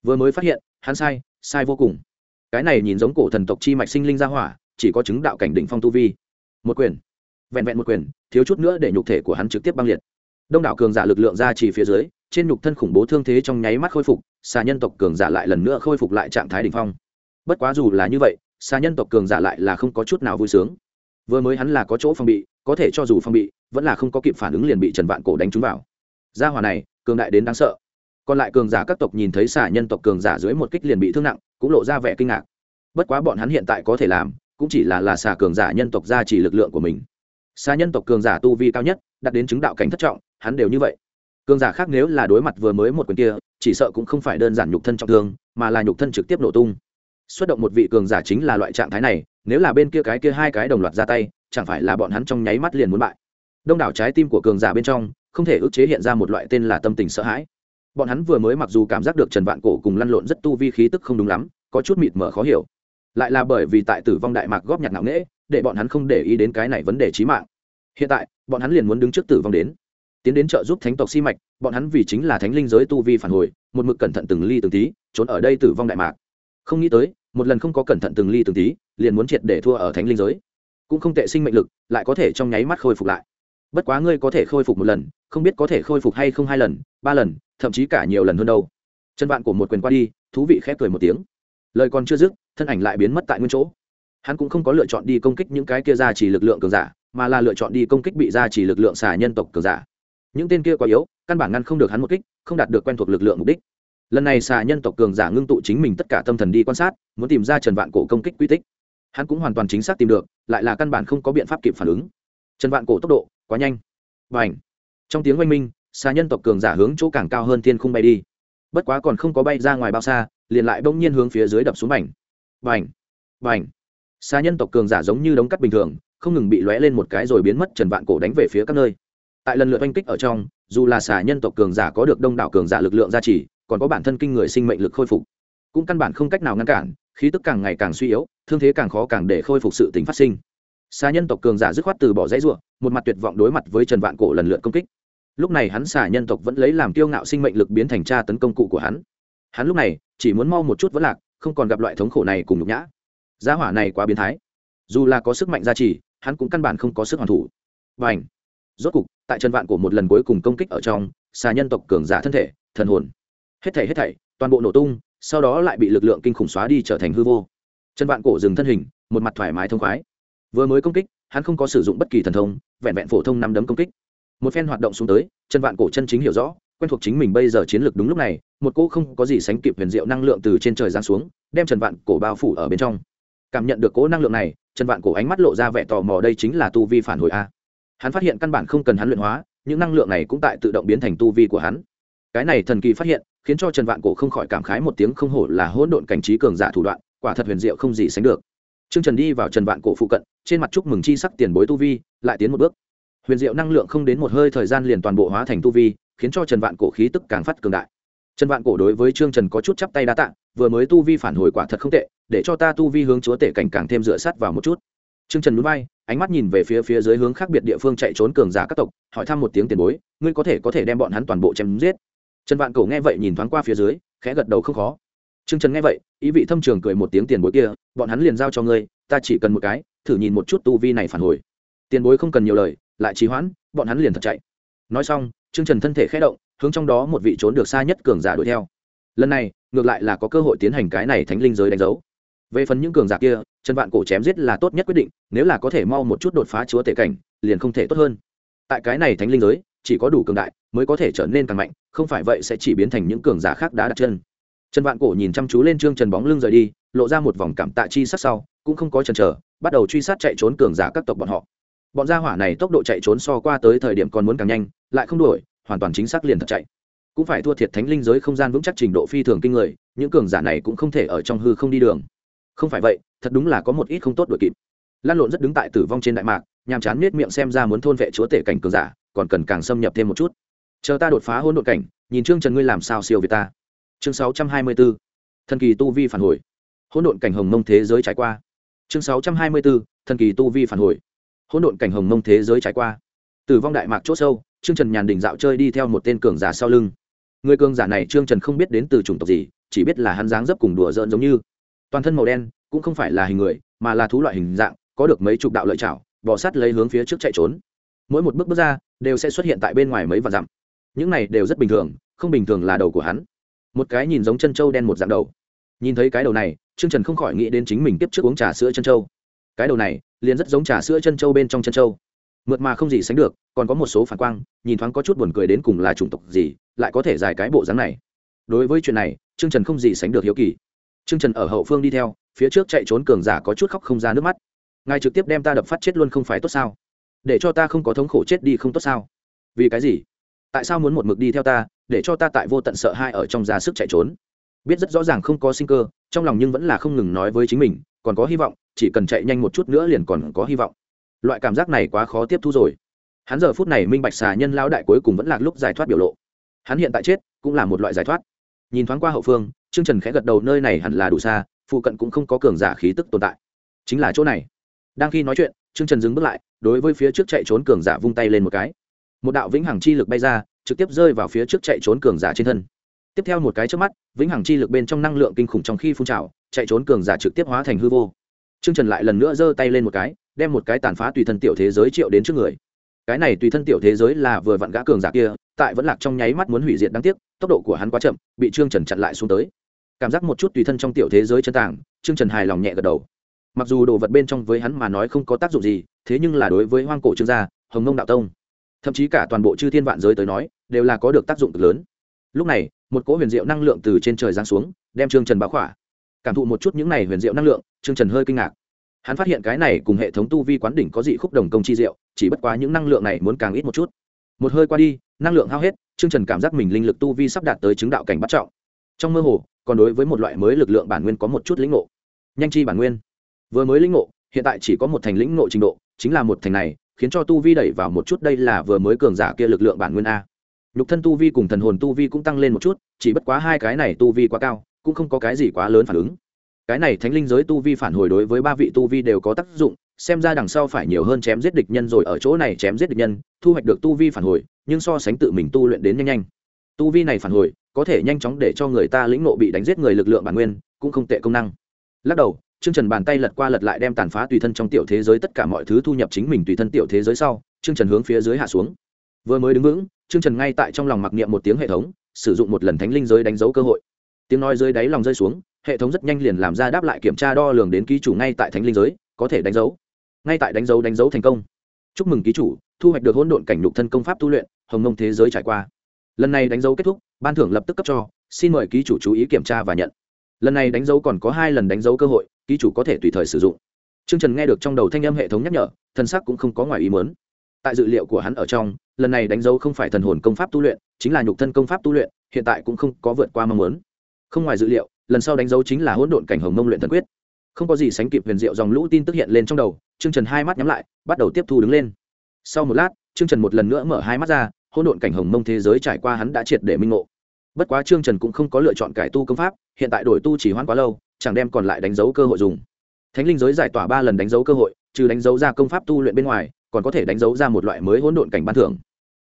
Vừa mới phát hiện, hắn sai sai vô cùng. Cái này nhìn giống cổ thần tộc chi mạch sinh linh ra hỏa, chỉ có chứng đạo cảnh đỉnh phong tu vi. Một quyền. Vẹn vẹn một quyền, thiếu chút nữa để nhục thể của hắn trực tiếp băng liệt. Đông đảo cường giả lực lượng ra chỉ phía dưới, trên nhục thân khủng bố thương thế trong nháy mắt khôi phục, xà nhân tộc cường giả lại lần nữa khôi phục lại trạng thái đ ỉ n h phong. Bất quá dù là như vậy Xa nhân tộc cường giả lại là không có chút nào vui sướng. Vừa mới hắn là có chỗ phong bị, có thể cho dù phong bị, vẫn là không có kịp phản ứng liền bị trần vạn cổ đánh trúng vào. Gia hòa này, cường đại đến đáng sợ. Còn lại cường giả các tộc nhìn thấy xa nhân tộc cường giả dưới một kích liền bị thương nặng, cũng lộ ra vẻ kinh ngạc. Bất quá bọn hắn hiện tại có thể làm, cũng chỉ là là xa cường giả nhân tộc ra chỉ lực lượng của mình. Xa nhân tộc cường giả tu vi cao nhất đặt đến chứng đạo cảnh thất trọng, hắn đều như vậy. Cường giả khác nếu là đối mặt vừa mới một quyền kia, chỉ sợ cũng không phải đơn giản nhục thân trọng thương, mà là nhục thân trực tiếp nổ tung xuất động một vị cường giả chính là loại trạng thái này, nếu là bên kia cái kia hai cái đồng loạt ra tay, chẳng phải là bọn hắn trong nháy mắt liền muốn bại. Đông đảo trái tim của cường giả bên trong, không thể ức chế hiện ra một loại tên là tâm tình sợ hãi. Bọn hắn vừa mới mặc dù cảm giác được trần vạn cổ cùng lăn lộn rất tu vi khí tức không đúng lắm, có chút mịt mờ khó hiểu. Lại là bởi vì tại tử vong đại mạc góp nhặt nặng nễ để bọn hắn không để ý đến cái này vấn đề trí mạng. Hiện tại, bọn hắn liền muốn đứng trước tử vong đến. Tiến đến trợ giúp thánh tộc si mạch, bọn hắn vì chính là thánh linh giới tu vi phản hồi, một mực cẩn thận từng ly từng tí, trốn ở đây tử vong đại mạc không nghĩ tới, một lần không có cẩn thận từng ly từng tí, liền muốn triệt để thua ở thánh linh giới. Cũng không tệ sinh mệnh lực, lại có thể trong nháy mắt khôi phục lại. Bất quá ngươi có thể khôi phục một lần, không biết có thể khôi phục hay không hai lần, ba lần, thậm chí cả nhiều lần hơn đâu. Chân bạn của một quyền qua đi, thú vị khép cười một tiếng. Lời còn chưa dứt, thân ảnh lại biến mất tại nguyên chỗ. Hắn cũng không có lựa chọn đi công kích những cái kia ra chỉ lực lượng cường giả, mà là lựa chọn đi công kích bị ra chỉ lực lượng xà nhân tộc cường giả. Những tên kia quá yếu, căn bản ngăn không được hắn một kích, không đạt được quen thuộc lực lượng mục đích lần này xà nhân tộc cường giả ngưng tụ chính mình tất cả tâm thần đi quan sát, muốn tìm ra trần vạn cổ công kích quy tích. Hắn cũng hoàn toàn chính xác tìm được, lại là căn bản không có biện pháp kịp phản ứng. Trần vạn cổ tốc độ quá nhanh. Và ảnh trong tiếng oanh minh xà nhân tộc cường giả hướng chỗ càng cao hơn thiên không bay đi. Bất quá còn không có bay ra ngoài bao xa, liền lại bỗng nhiên hướng phía dưới đập xuống mảnh vành vành xà nhân tộc cường giả giống như đống cắt bình thường, không ngừng bị lóe lên một cái rồi biến mất trần vạn cổ đánh về phía các nơi. Tại lần lượt oanh kích ở trong, dù là xà nhân tộc cường giả có được đông đảo cường giả lực lượng gia trì còn có bản thân kinh người sinh mệnh lực khôi phục. Cũng căn bản không cách nào ngăn cản, khí tức càng ngày càng suy yếu, thương thế càng khó càng để khôi phục sự tính phát sinh. Xà nhân tộc cường giả dứt khoát từ bỏ dãy ruộng, một mặt tuyệt vọng đối mặt với trần vạn cổ lần lượt công kích. Lúc này hắn xà nhân tộc vẫn lấy làm kiêu ngạo sinh mệnh lực biến thành tra tấn công cụ của hắn. Hắn lúc này chỉ muốn mau một chút vẫn lạc, không còn gặp loại thống khổ này cùng nhục nhã. Gia hỏa này quá biến thái. Dù là có sức mạnh gia trì, hắn cũng căn bản không có sức hoàn thủ. Và ảnh rốt cục, tại trần vạn của một lần cuối cùng công kích ở trong, xà nhân tộc cường giả thân thể, thần hồn hết thảy hết thảy, toàn bộ nổ tung, sau đó lại bị lực lượng kinh khủng xóa đi trở thành hư vô. Chân vạn cổ dừng thân hình, một mặt thoải mái thông khoái. Vừa mới công kích, hắn không có sử dụng bất kỳ thần thông, vẹn vẹn phổ thông năm đấm công kích. Một phen hoạt động xuống tới, chân vạn cổ chân chính hiểu rõ, quen thuộc chính mình bây giờ chiến lược đúng lúc này, một cô không có gì sánh kịp huyền diệu năng lượng từ trên trời giáng xuống, đem trần vạn cổ bao phủ ở bên trong. Cảm nhận được cố năng lượng này trần vạn cổ ánh mắt lộ ra vẻ tò mò đây chính là tu vi phản hồi a. Hắn phát hiện căn bản không cần hắn luyện hóa, những năng lượng này cũng tại tự động biến thành tu vi của hắn. Cái này thần kỳ phát hiện khiến cho trần vạn cổ không khỏi cảm khái một tiếng không hổ là hỗn độn cảnh trí cường giả thủ đoạn quả thật huyền diệu không gì sánh được Trương Trần đi vào Trần Vạn Cổ phụ cận, trên mặt chúc mừng chi sắc tiền bối tu vi, lại tiến một bước. Huyền diệu năng lượng không đến một hơi thời gian liền toàn bộ hóa thành tu vi, khiến cho Trần Vạn Cổ khí tức càng phát cường đại. Trần Vạn Cổ đối với Trương Trần có chút chắp tay đa tạ, vừa mới tu vi phản hồi quả thật không tệ, để cho ta tu vi hướng chúa tể cảnh càng thêm dựa sát vào một chút trương trần núi bay ánh mắt nhìn về phía phía dưới hướng khác biệt địa phương chạy trốn cường giả các tộc hỏi thăm một tiếng tiền bối ngươi có thể có thể đem bọn hắn toàn bộ chém giết trần vạn cổ nghe vậy nhìn thoáng qua phía dưới, khẽ gật đầu không khó. Trương trần nghe vậy, ý vị thâm trường cười một tiếng tiền bối kia, bọn hắn liền giao cho ngươi, ta chỉ cần một cái, thử nhìn một chút tu vi này phản hồi. Tiền bối không cần nhiều lời, lại trì hoãn, bọn hắn liền thật chạy. Nói xong, trương trần thân thể khẽ động, hướng trong đó một vị trốn được xa nhất cường giả đuổi theo. Lần này, ngược lại là có cơ hội tiến hành cái này thánh linh giới đánh dấu. Về phần những cường giả kia, trần vạn cổ chém giết là tốt nhất quyết định, nếu là có thể mau một chút đột phá chúa tể cảnh, liền không thể tốt hơn. Tại cái này thánh linh giới chỉ có đủ cường đại mới có thể trở nên càng mạnh, không phải vậy sẽ chỉ biến thành những cường giả khác đã đặt chân. Trần vạn cổ nhìn chăm chú lên trương trần bóng lưng rời đi, lộ ra một vòng cảm tạ chi sát sau, cũng không có chần chờ, bắt đầu truy sát chạy trốn cường giả các tộc bọn họ. Bọn gia hỏa này tốc độ chạy trốn so qua tới thời điểm còn muốn càng nhanh, lại không đuổi, hoàn toàn chính xác liền thật chạy. Cũng phải thua thiệt thánh linh giới không gian vững chắc trình độ phi thường kinh người, những cường giả này cũng không thể ở trong hư không đi đường. Không phải vậy, thật đúng là có một ít không tốt đuổi kịp. Lan lộn rất đứng tại tử vong trên đại mạc nhàm chán nết miệng xem ra muốn thôn vệ chúa tể cảnh cường giả, còn cần càng xâm nhập thêm một chút. Chờ ta đột phá hôn đột cảnh, nhìn trương trần ngươi làm sao siêu việt ta. Chương sáu trăm hai mươi b ố thần kỳ tu vi phản hồi. Hôn đột cảnh hồng mông thế giới trải qua. Chương sáu trăm hai mươi b ố thần kỳ tu vi phản hồi. Hôn đột cảnh hồng mông thế giới trải qua. Tử vong đại mạc c h ỗ sâu, trương trần nhàn đỉnh dạo chơi đi theo một tên cường giả sau lưng. Người cường giả này trương trần không biết đến từ chủng tộc gì, chỉ biết là hắn dáng dấp cùng đùa giỡn giống như. Toàn thân màu đen, cũng không phải là hình người, mà là thú loại hình dạng, có được mấy chục đạo lợi chảo bò sắt lấy hướng phía trước chạy trốn. Mỗi một bước bước ra, đều sẽ xuất hiện tại bên ngoài mấy vạn dặm. Những này đều rất bình thường, không bình thường là đầu của hắn. Một cái nhìn giống chân trâu đen một dạng đầu. Nhìn thấy cái đầu này, trương trần không khỏi nghĩ đến chính mình tiếp trước uống trà sữa chân trâu. Cái đầu này, liền rất giống trà sữa chân trâu bên trong chân trâu. Mượt mà không gì sánh được, còn có một số phản quang, nhìn thoáng có chút buồn cười đến cùng là chủng tộc gì, lại có thể dài cái bộ dáng này. Đối với chuyện này, trương trần không gì sánh được hiếu kỳ. Trương trần ở hậu phương đi theo, phía trước chạy trốn cường giả có chút khóc không ra nước mắt ngài trực tiếp đem ta đập phát chết luôn không phải tốt sao? Để cho ta không có thống khổ chết đi không tốt sao? Vì cái gì? Tại sao muốn một mực đi theo ta, để cho ta tại vô tận sợ hai ở trong ra sức chạy trốn? Biết rất rõ ràng không có sinh cơ, trong lòng nhưng vẫn là không ngừng nói với chính mình, còn có hy vọng, chỉ cần chạy nhanh một chút nữa liền còn có hy vọng. Loại cảm giác này quá khó tiếp thu rồi. Hắn giờ phút này minh bạch xà nhân lão đại cuối cùng vẫn là lúc giải thoát biểu lộ. Hắn hiện tại chết, cũng là một loại giải thoát. Nhìn thoáng qua hậu phương, trương trần khẽ gật đầu, nơi này hẳn là đủ xa, phụ cận cũng không có cường giả khí tức tồn tại. Chính là chỗ này đang khi nói chuyện, trương trần dừng bước lại, đối với phía trước chạy trốn cường giả vung tay lên một cái. Một đạo vĩnh hằng chi lực bay ra, trực tiếp rơi vào phía trước chạy trốn cường giả trên thân. Tiếp theo một cái trước mắt, vĩnh hằng chi lực bên trong năng lượng kinh khủng trong khi phun trào, chạy trốn cường giả trực tiếp hóa thành hư vô. Trương trần lại lần nữa giơ tay lên một cái, đem một cái tàn phá tùy thân tiểu thế giới triệu đến trước người. Cái này tùy thân tiểu thế giới là vừa vặn gã cường giả kia, tại vẫn lạc trong nháy mắt muốn hủy diệt đáng tiếc, tốc độ của hắn quá chậm, bị trương trần chặn lại xuống tới. Cảm giác một chút tùy thân trong tiểu thế giới chân tàng trương trần hài lòng nhẹ gật đầu mặc dù đồ vật bên trong với hắn mà nói không có tác dụng gì, thế nhưng là đối với hoang cổ trương gia, hồng nông đạo tông, thậm chí cả toàn bộ chư thiên vạn giới tới nói, đều là có được tác dụng cực lớn. Lúc này, một cỗ huyền diệu năng lượng từ trên trời giáng xuống, đem trương trần báo khỏa. Cảm thụ một chút những này huyền diệu năng lượng, trương trần hơi kinh ngạc. Hắn phát hiện cái này cùng hệ thống tu vi quán đỉnh có dị khúc đồng công chi diệu, chỉ bất quá những năng lượng này muốn càng ít một chút. Một hơi qua đi, năng lượng hao hết, trương trần cảm giác mình linh lực tu vi sắp đạt tới chứng đạo cảnh bắt trọng. Trong mơ hồ, còn đối với một loại mới lực lượng bản nguyên có một chút lĩnh ngộ. Nhanh chi bản nguyên vừa mới lĩnh ngộ, hiện tại chỉ có một thành lĩnh ngộ trình độ, chính là một thành này, khiến cho tu vi đẩy vào một chút đây là vừa mới cường giả kia lực lượng bản nguyên a. Nhục thân tu vi cùng thần hồn tu vi cũng tăng lên một chút, chỉ bất quá hai cái này tu vi quá cao, cũng không có cái gì quá lớn phản ứng. Cái này thánh linh giới tu vi phản hồi đối với ba vị tu vi đều có tác dụng, xem ra đằng sau phải nhiều hơn chém giết địch nhân rồi ở chỗ này chém giết địch nhân, thu hoạch được tu vi phản hồi, nhưng so sánh tự mình tu luyện đến nhanh nhanh. Tu vi này phản hồi, có thể nhanh chóng để cho người ta lĩnh nộ bị đánh giết người lực lượng bản nguyên, cũng không tệ công năng. Lắc đầu Trương Trần bàn tay lật qua lật lại đem tàn phá tùy thân trong tiểu thế giới tất cả mọi thứ thu nhập chính mình tùy thân tiểu thế giới sau, Trương Trần hướng phía dưới hạ xuống. Vừa mới đứng vững, Trương Trần ngay tại trong lòng mặc niệm một tiếng hệ thống, sử dụng một lần thánh linh giới đánh dấu cơ hội. Tiếng nói dưới đáy lòng rơi xuống, hệ thống rất nhanh liền làm ra đáp lại kiểm tra đo lường đến ký chủ ngay tại thánh linh giới, có thể đánh dấu. Ngay tại đánh dấu đánh dấu thành công. Chúc mừng ký chủ, thu hoạch được hỗn độn cảnh lục thân công pháp tu luyện, hồng mông thế giới trải qua. Lần này đánh dấu kết thúc, ban thưởng lập tức cấp cho, xin mời ký chủ chú ý kiểm tra và nhận. Lần này đánh dấu còn có hai lần đánh dấu cơ hội, ký chủ có thể tùy thời sử dụng Trương Trần nghe được trong đầu thanh âm hệ thống nhắc nhở, thần sắc cũng không có ngoài ý muốn. Tại dự liệu của hắn ở trong, lần này đánh dấu không phải thần hồn công pháp tu luyện, chính là nhục thân công pháp tu luyện, hiện tại cũng không có vượt qua mong muốn. Không ngoài dự liệu, lần sau đánh dấu chính là hỗn độn cảnh hồng mông luyện thần quyết. Không có gì sánh kịp huyền diệu dòng lũ tin tức hiện lên trong đầu, Trương Trần hai mắt nhắm lại, bắt đầu tiếp thu đứng lên. Sau một lát, Trương Trần một lần nữa mở hai mắt ra, hỗn độn cảnh hồng mông thế giới trải qua hắn đã triệt để minh ngộ. Bất quá Trương Trần cũng không có lựa chọn cải tu công pháp, hiện tại đổi tu chỉ hoãn quá lâu, chẳng đem còn lại đánh dấu cơ hội dùng thánh linh giới giải tỏa ba lần đánh dấu cơ hội trừ đánh dấu ra công pháp tu luyện bên ngoài còn có thể đánh dấu ra một loại mới hỗn độn cảnh ban thưởng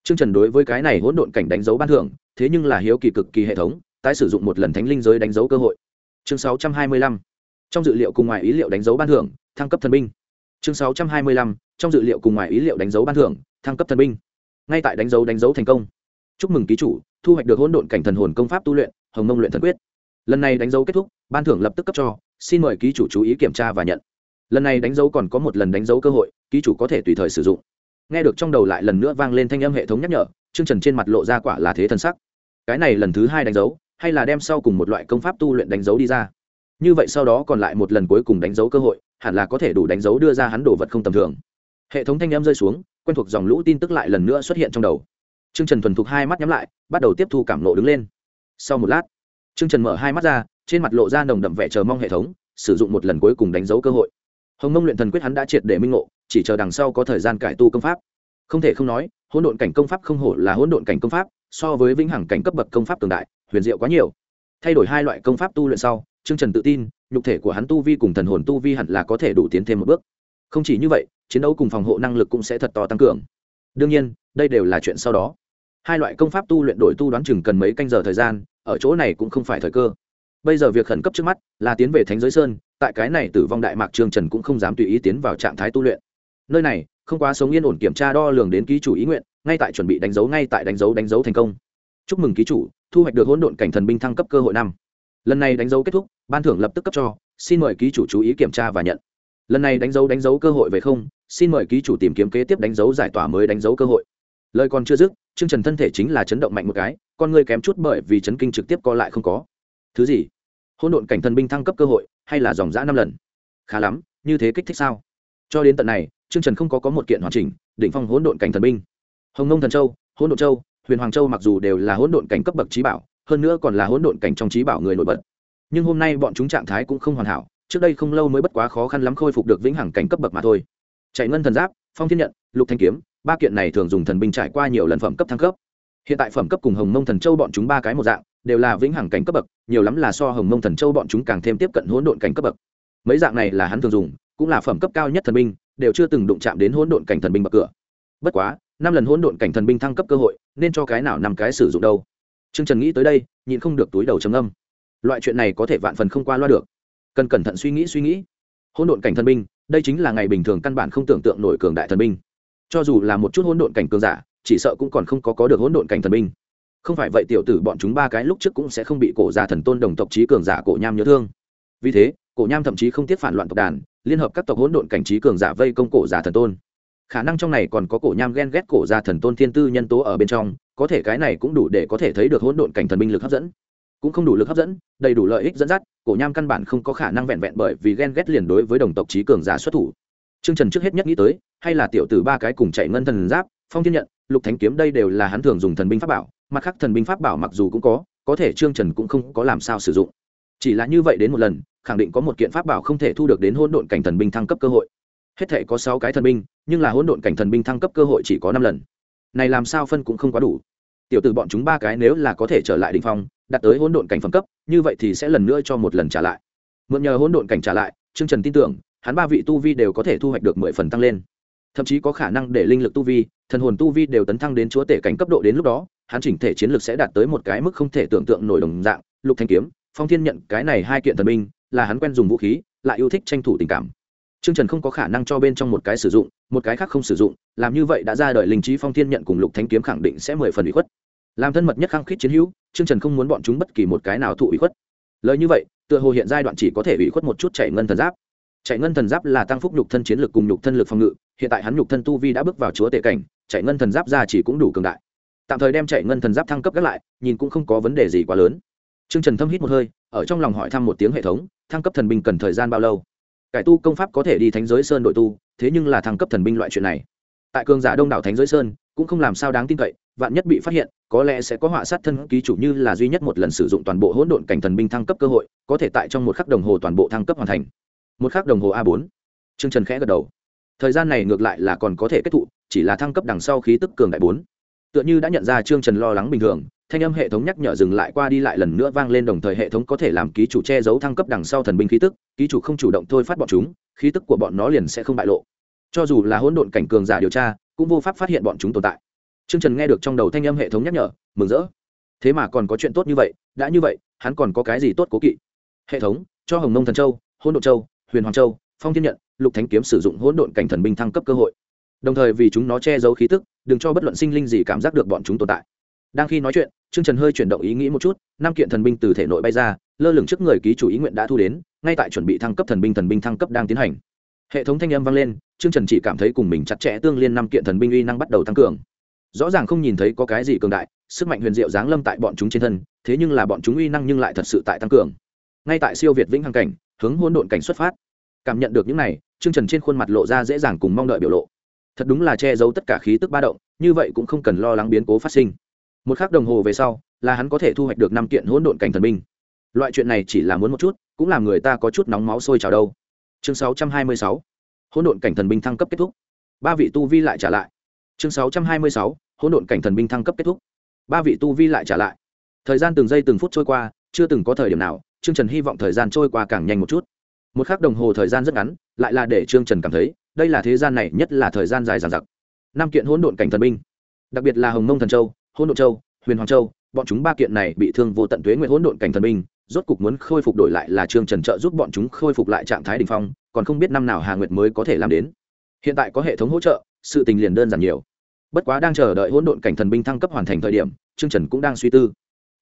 Trương Trần đối với cái này hỗn độn cảnh đánh dấu ban thưởng, thế nhưng là hiếu kỳ cực kỳ hệ thống, tái sử dụng một lần thánh linh giới đánh dấu cơ hội. Chương 625. Trong dự liệu cùng ngoài ý liệu đánh dấu ban thưởng, thăng cấp thần binh. Chương 625. Trong dự liệu cùng ngoài ý liệu đánh dấu ban thưởng, thăng cấp thần binh. Ngay tại đánh dấu đánh dấu thành công. Chúc mừng ký chủ, thu hoạch được hỗn độn cảnh thần hồn công pháp tu luyện, Hồng Mông luyện thần quyết. Lần này đánh dấu kết thúc ban thưởng lập tức cấp cho xin mời ký chủ chú ý kiểm tra và nhận. Lần này đánh dấu còn có một lần đánh dấu cơ hội ký chủ có thể tùy thời sử dụng. Nghe được trong đầu lại lần nữa vang lên thanh âm hệ thống nhắc nhở chương trần trên mặt lộ ra quả là thế thân sắc. Cái này lần thứ hai đánh dấu hay là đem sau cùng một loại công pháp tu luyện đánh dấu đi ra. Như vậy sau đó còn lại một lần cuối cùng đánh dấu cơ hội hẳn là có thể đủ đánh dấu đưa ra hắn đồ vật không tầm thường. Hệ thống thanh âm rơi xuống quen thuộc dòng lũ tin tức lại lần nữa xuất hiện trong đầu. Trương Trần thuần thục hai mắt nhắm lại, bắt đầu tiếp thu cảm nộ đứng lên. Sau một lát, Trương Trần mở hai mắt ra, trên mặt lộ ra nồng đậm vẻ chờ mong hệ thống, sử dụng một lần cuối cùng đánh dấu cơ hội. hồng mông luyện thần quyết hắn đã triệt để minh ngộ chỉ chờ đằng sau có thời gian cải tu công pháp không thể không nói hỗn độn cảnh công pháp không hổ là hỗn độn cảnh công pháp so với vĩnh hằng cảnh cấp bậc công pháp tương đại huyền diệu quá nhiều thay đổi hai loại công pháp tu luyện sau trương trần tự tin nhục thể của hắn tu vi cùng thần hồn tu vi hẳn là có thể đủ tiến thêm một bước không chỉ như vậy chiến đấu cùng phòng hộ năng lực cũng sẽ thật to tăng cường đương nhiên đây đều là chuyện sau đó. Hai loại công pháp tu luyện đổi tu đoán chừng cần mấy canh giờ thời gian, ở chỗ này cũng không phải thời cơ. Bây giờ việc khẩn cấp trước mắt là tiến về thánh giới sơn, tại cái này tử vong đại mạc trương trần cũng không dám tùy ý tiến vào trạng thái tu luyện. Nơi này, không quá sống yên ổn kiểm tra đo lường đến ký chủ ý nguyện, ngay tại chuẩn bị đánh dấu ngay tại đánh dấu đánh dấu thành công. Chúc mừng ký chủ, thu hoạch được hỗn độn cảnh thần binh thăng cấp cơ hội năm. Lần này đánh dấu kết thúc, ban thưởng lập tức cấp cho, xin mời ký chủ chú ý kiểm tra và nhận. Lần này đánh dấu đánh dấu cơ hội về không, xin mời ký chủ tìm kiếm kế tiếp đánh dấu giải tỏa mới đánh dấu cơ hội lời còn chưa dứt chương trần thân thể chính là chấn động mạnh một cái, con người kém chút bởi vì chấn kinh trực tiếp co lại không có. Thứ gì? Hỗn độn cảnh thần binh thăng cấp cơ hội, hay là dòng giã năm lần? Khá lắm, như thế kích thích sao? Cho đến tận này chương trần không có có một kiện hoàn chỉnh định phong hỗn độn cảnh thần binh. Hồng nông thần châu, hỗn độn châu, huyền hoàng châu mặc dù đều là hỗn độn cảnh cấp bậc trí bảo, hơn nữa còn là hỗn độn cảnh trong trí bảo người nổi bật. Nhưng hôm nay bọn chúng trạng thái cũng không hoàn hảo, trước đây không lâu mới bất quá khó khăn lắm khôi phục được vĩnh hằng cảnh cấp bậc mà thôi. Chạy ngân thần giáp, phong thiên nhận, lục thanh kiếm ba kiện này thường dùng thần binh trải qua nhiều lần phẩm cấp thăng cấp hiện tại phẩm cấp cùng hồng mông thần châu bọn chúng ba cái một dạng đều là vĩnh hằng cảnh cấp bậc nhiều lắm là so hồng mông thần châu bọn chúng càng thêm tiếp cận hỗn độn cảnh cấp bậc mấy dạng này là hắn thường dùng cũng là phẩm cấp cao nhất thần binh đều chưa từng đụng chạm đến hỗn độn cảnh thần binh bậc cửa bất quá năm lần hỗn độn cảnh thần binh thăng cấp cơ hội nên cho cái nào năm cái sử dụng đâu Trương Trần nghĩ tới đây, nhịn không được túi đầu trầm âm. Loại chuyện này có thể vạn phần không qua loa được, cần cẩn thận suy nghĩ suy nghĩ. Hỗn độn cảnh thần binh, đây chính là ngày bình thường căn bản không tưởng tượng nổi cường đại thần binh. Cho dù là một chút hỗn độn cảnh cường giả, chỉ sợ cũng còn không có có được hỗn độn cảnh thần binh. Không phải vậy tiểu tử bọn chúng ba cái lúc trước cũng sẽ không bị cổ già thần tôn đồng tộc trí cường giả cổ nham nhớ thương. Vì thế, cổ nham thậm chí không tiếc phản loạn tộc đàn, liên hợp các tộc hỗn độn cảnh trí cường giả vây công cổ già thần tôn khả năng trong này còn có cổ nham ghen ghét cổ già thần tôn thiên tư nhân tố ở bên trong có thể cái này cũng đủ để có thể thấy được hỗn độn cảnh thần binh lực hấp dẫn cũng không đủ lực hấp dẫn đầy đủ lợi ích dẫn dắt cổ nham căn bản không có khả năng vẹn vẹn bởi vì ghen ghét liền đối với đồng tộc trí cường giả xuất thủ Trương Trần trước hết nhất nghĩ tới, hay là tiểu tử ba cái cùng chạy ngân thần giáp, phong thiên nhận, lục thánh kiếm đây đều là hắn thường dùng thần binh pháp bảo, mặt khác thần binh pháp bảo mặc dù cũng có, có thể Trương Trần cũng không có làm sao sử dụng. Chỉ là như vậy đến một lần, khẳng định có một kiện pháp bảo không thể thu được đến hỗn độn cảnh thần binh thăng cấp cơ hội. Hết thể có sáu cái thần binh nhưng là hỗn độn cảnh thần binh thăng cấp cơ hội chỉ có năm lần. Này làm sao phân cũng không quá đủ. Tiểu tử bọn chúng ba cái nếu là có thể trở lại đỉnh phong đạt tới hỗn độn cảnh phẩm cấp như vậy thì sẽ lần nữa cho một lần trả lại. Mượn nhờ hỗn độn cảnh trả lại Trương trần tin tưởng hắn ba vị tu vi đều có thể thu hoạch được mười phần tăng lên thậm chí có khả năng để linh lực tu vi thần hồn tu vi đều tấn thăng đến chúa tể cảnh cấp độ đến lúc đó hắn chỉnh thể chiến lược sẽ đạt tới một cái mức không thể tưởng tượng nổi đồng dạng lục thanh kiếm phong thiên nhận cái này hai kiện thần binh là hắn quen dùng vũ khí lại yêu thích tranh thủ tình cảm Trương Trần không có khả năng cho bên trong một cái sử dụng, một cái khác không sử dụng, làm như vậy đã ra đời linh trí phong thiên nhận cùng Lục Thánh kiếm khẳng định sẽ mười phần ủy khuất. Làm thân mật nhất khăng khít chiến hữu, Trương Trần không muốn bọn chúng bất kỳ một cái nào thụ ủy khuất. Lời như vậy, tựa hồ hiện giai đoạn chỉ có thể ủy khuất một chút chạy ngân thần giáp. Chạy ngân thần giáp là tăng phúc nhục thân chiến lực cùng nhục thân lực phòng ngự, hiện tại hắn nhục thân tu vi đã bước vào chúa tể cảnh, chạy ngân thần giáp ra chỉ cũng đủ cường đại. Tạm thời đem chạy ngân thần giáp thăng cấp các lại, nhìn cũng không có vấn đề gì quá lớn. Trương Trần thâm hít một hơi, ở trong lòng hỏi thăm một tiếng hệ thống, thăng cấp thần binh cần thời gian bao lâu? cải tu công pháp có thể đi thánh giới sơn đội tu thế nhưng là thăng cấp thần binh loại chuyện này tại cường giả đông đảo thánh giới sơn cũng không làm sao đáng tin cậy vạn nhất bị phát hiện có lẽ sẽ có họa sát thân ký chủ như là duy nhất một lần sử dụng toàn bộ hỗn độn cảnh thần binh thăng cấp cơ hội có thể tại trong một khắc đồng hồ toàn bộ thăng cấp hoàn thành một khắc đồng hồ a bốn. Chương trần khẽ gật đầu. Thời gian này ngược lại là còn có thể kết thụ chỉ là thăng cấp đằng sau khí tức cường đại bốn. Tựa như đã nhận ra trương trần lo lắng bình thường thanh âm hệ thống nhắc nhở dừng lại qua đi lại lần nữa vang lên đồng thời hệ thống có thể làm ký chủ che giấu thăng cấp đằng sau thần binh khí tức ký chủ không chủ động thôi phát bọn chúng khí tức của bọn nó liền sẽ không bại lộ. Cho dù là hỗn độn cảnh cường giả điều tra cũng vô pháp phát hiện bọn chúng tồn tại. Trương Trần nghe được trong đầu thanh âm hệ thống nhắc nhở, mừng rỡ. Thế mà còn có chuyện tốt như vậy, đã như vậy, hắn còn có cái gì tốt cố kỵ? Hệ thống, cho Hồng Mông Thần Châu, Hỗn Độn Châu, Huyền Hoàng Châu, Phong Thiên Nhận, Lục Thánh Kiếm sử dụng hỗn độn cảnh thần binh thăng cấp cơ hội. Đồng thời vì chúng nó che giấu khí tức, đừng cho bất luận sinh linh gì cảm giác được bọn chúng tồn tại. Đang khi nói chuyện trương trần hơi chuyển động ý nghĩ một chút năm kiện thần binh từ thể nội bay ra lơ lửng trước người ký chủ ý nguyện đã thu đến ngay tại chuẩn bị thăng cấp thần binh thần binh thăng cấp đang tiến hành. Hệ thống thanh âm vang lên trương trần chỉ cảm thấy cùng mình chặt chẽ tương liên năm kiện thần binh uy năng bắt đầu tăng cường. Rõ ràng không nhìn thấy có cái gì cường đại sức mạnh huyền diệu giáng lâm tại bọn chúng trên thân thế nhưng là bọn chúng uy năng nhưng lại thật sự tại tăng cường. Ngay tại siêu việt vĩnh hằng cảnh hướng hỗn độn cảnh xuất phát. Cảm nhận được những này, trương trần trên khuôn mặt lộ ra dễ dàng cùng mong đợi biểu lộ. Thật đúng là che giấu tất cả khí tức ba động, như vậy cũng không cần lo lắng biến cố phát sinh. Một k h ắ c đồng hồ về sau, là hắn có thể thu hoạch được năm kiện hỗn độn cảnh thần binh. Loại chuyện này chỉ là muốn một chút, cũng làm người ta có chút nóng máu sôi trào đâu. Chương sáu trăm hai mươi sáu. Hỗn độn cảnh thần binh thăng cấp kết thúc. Ba vị tu vi lại trả lại. Chương sáu trăm hai mươi sáu. Hỗn độn cảnh thần binh thăng cấp kết thúc. Ba vị tu vi lại trả lại. Thời gian từng giây từng phút trôi qua, chưa từng có thời điểm nào trương trần hy vọng thời gian trôi qua càng nhanh một chút. Một khắc đồng hồ thời gian rất ngắn, lại là để trương trần cảm thấy, đây là thế gian này nhất là thời gian dài dằng dặc. năm kiện hỗn độn cảnh thần binh, đặc biệt là hồng mông thần châu, hỗn độn châu, huyền hoàng châu, bọn chúng ba kiện này bị thương vô tận tuế nguyện hỗn độn cảnh thần binh, rốt cục muốn khôi phục đổi lại là trương trần trợ giúp bọn chúng khôi phục lại trạng thái đỉnh phong, còn không biết năm nào hà nguyệt mới có thể làm đến. Hiện tại có hệ thống hỗ trợ, sự tình liền đơn giản nhiều. Bất quá đang chờ đợi hỗn độn cảnh thần binh thăng cấp hoàn thành thời điểm, trương trần cũng đang suy tư.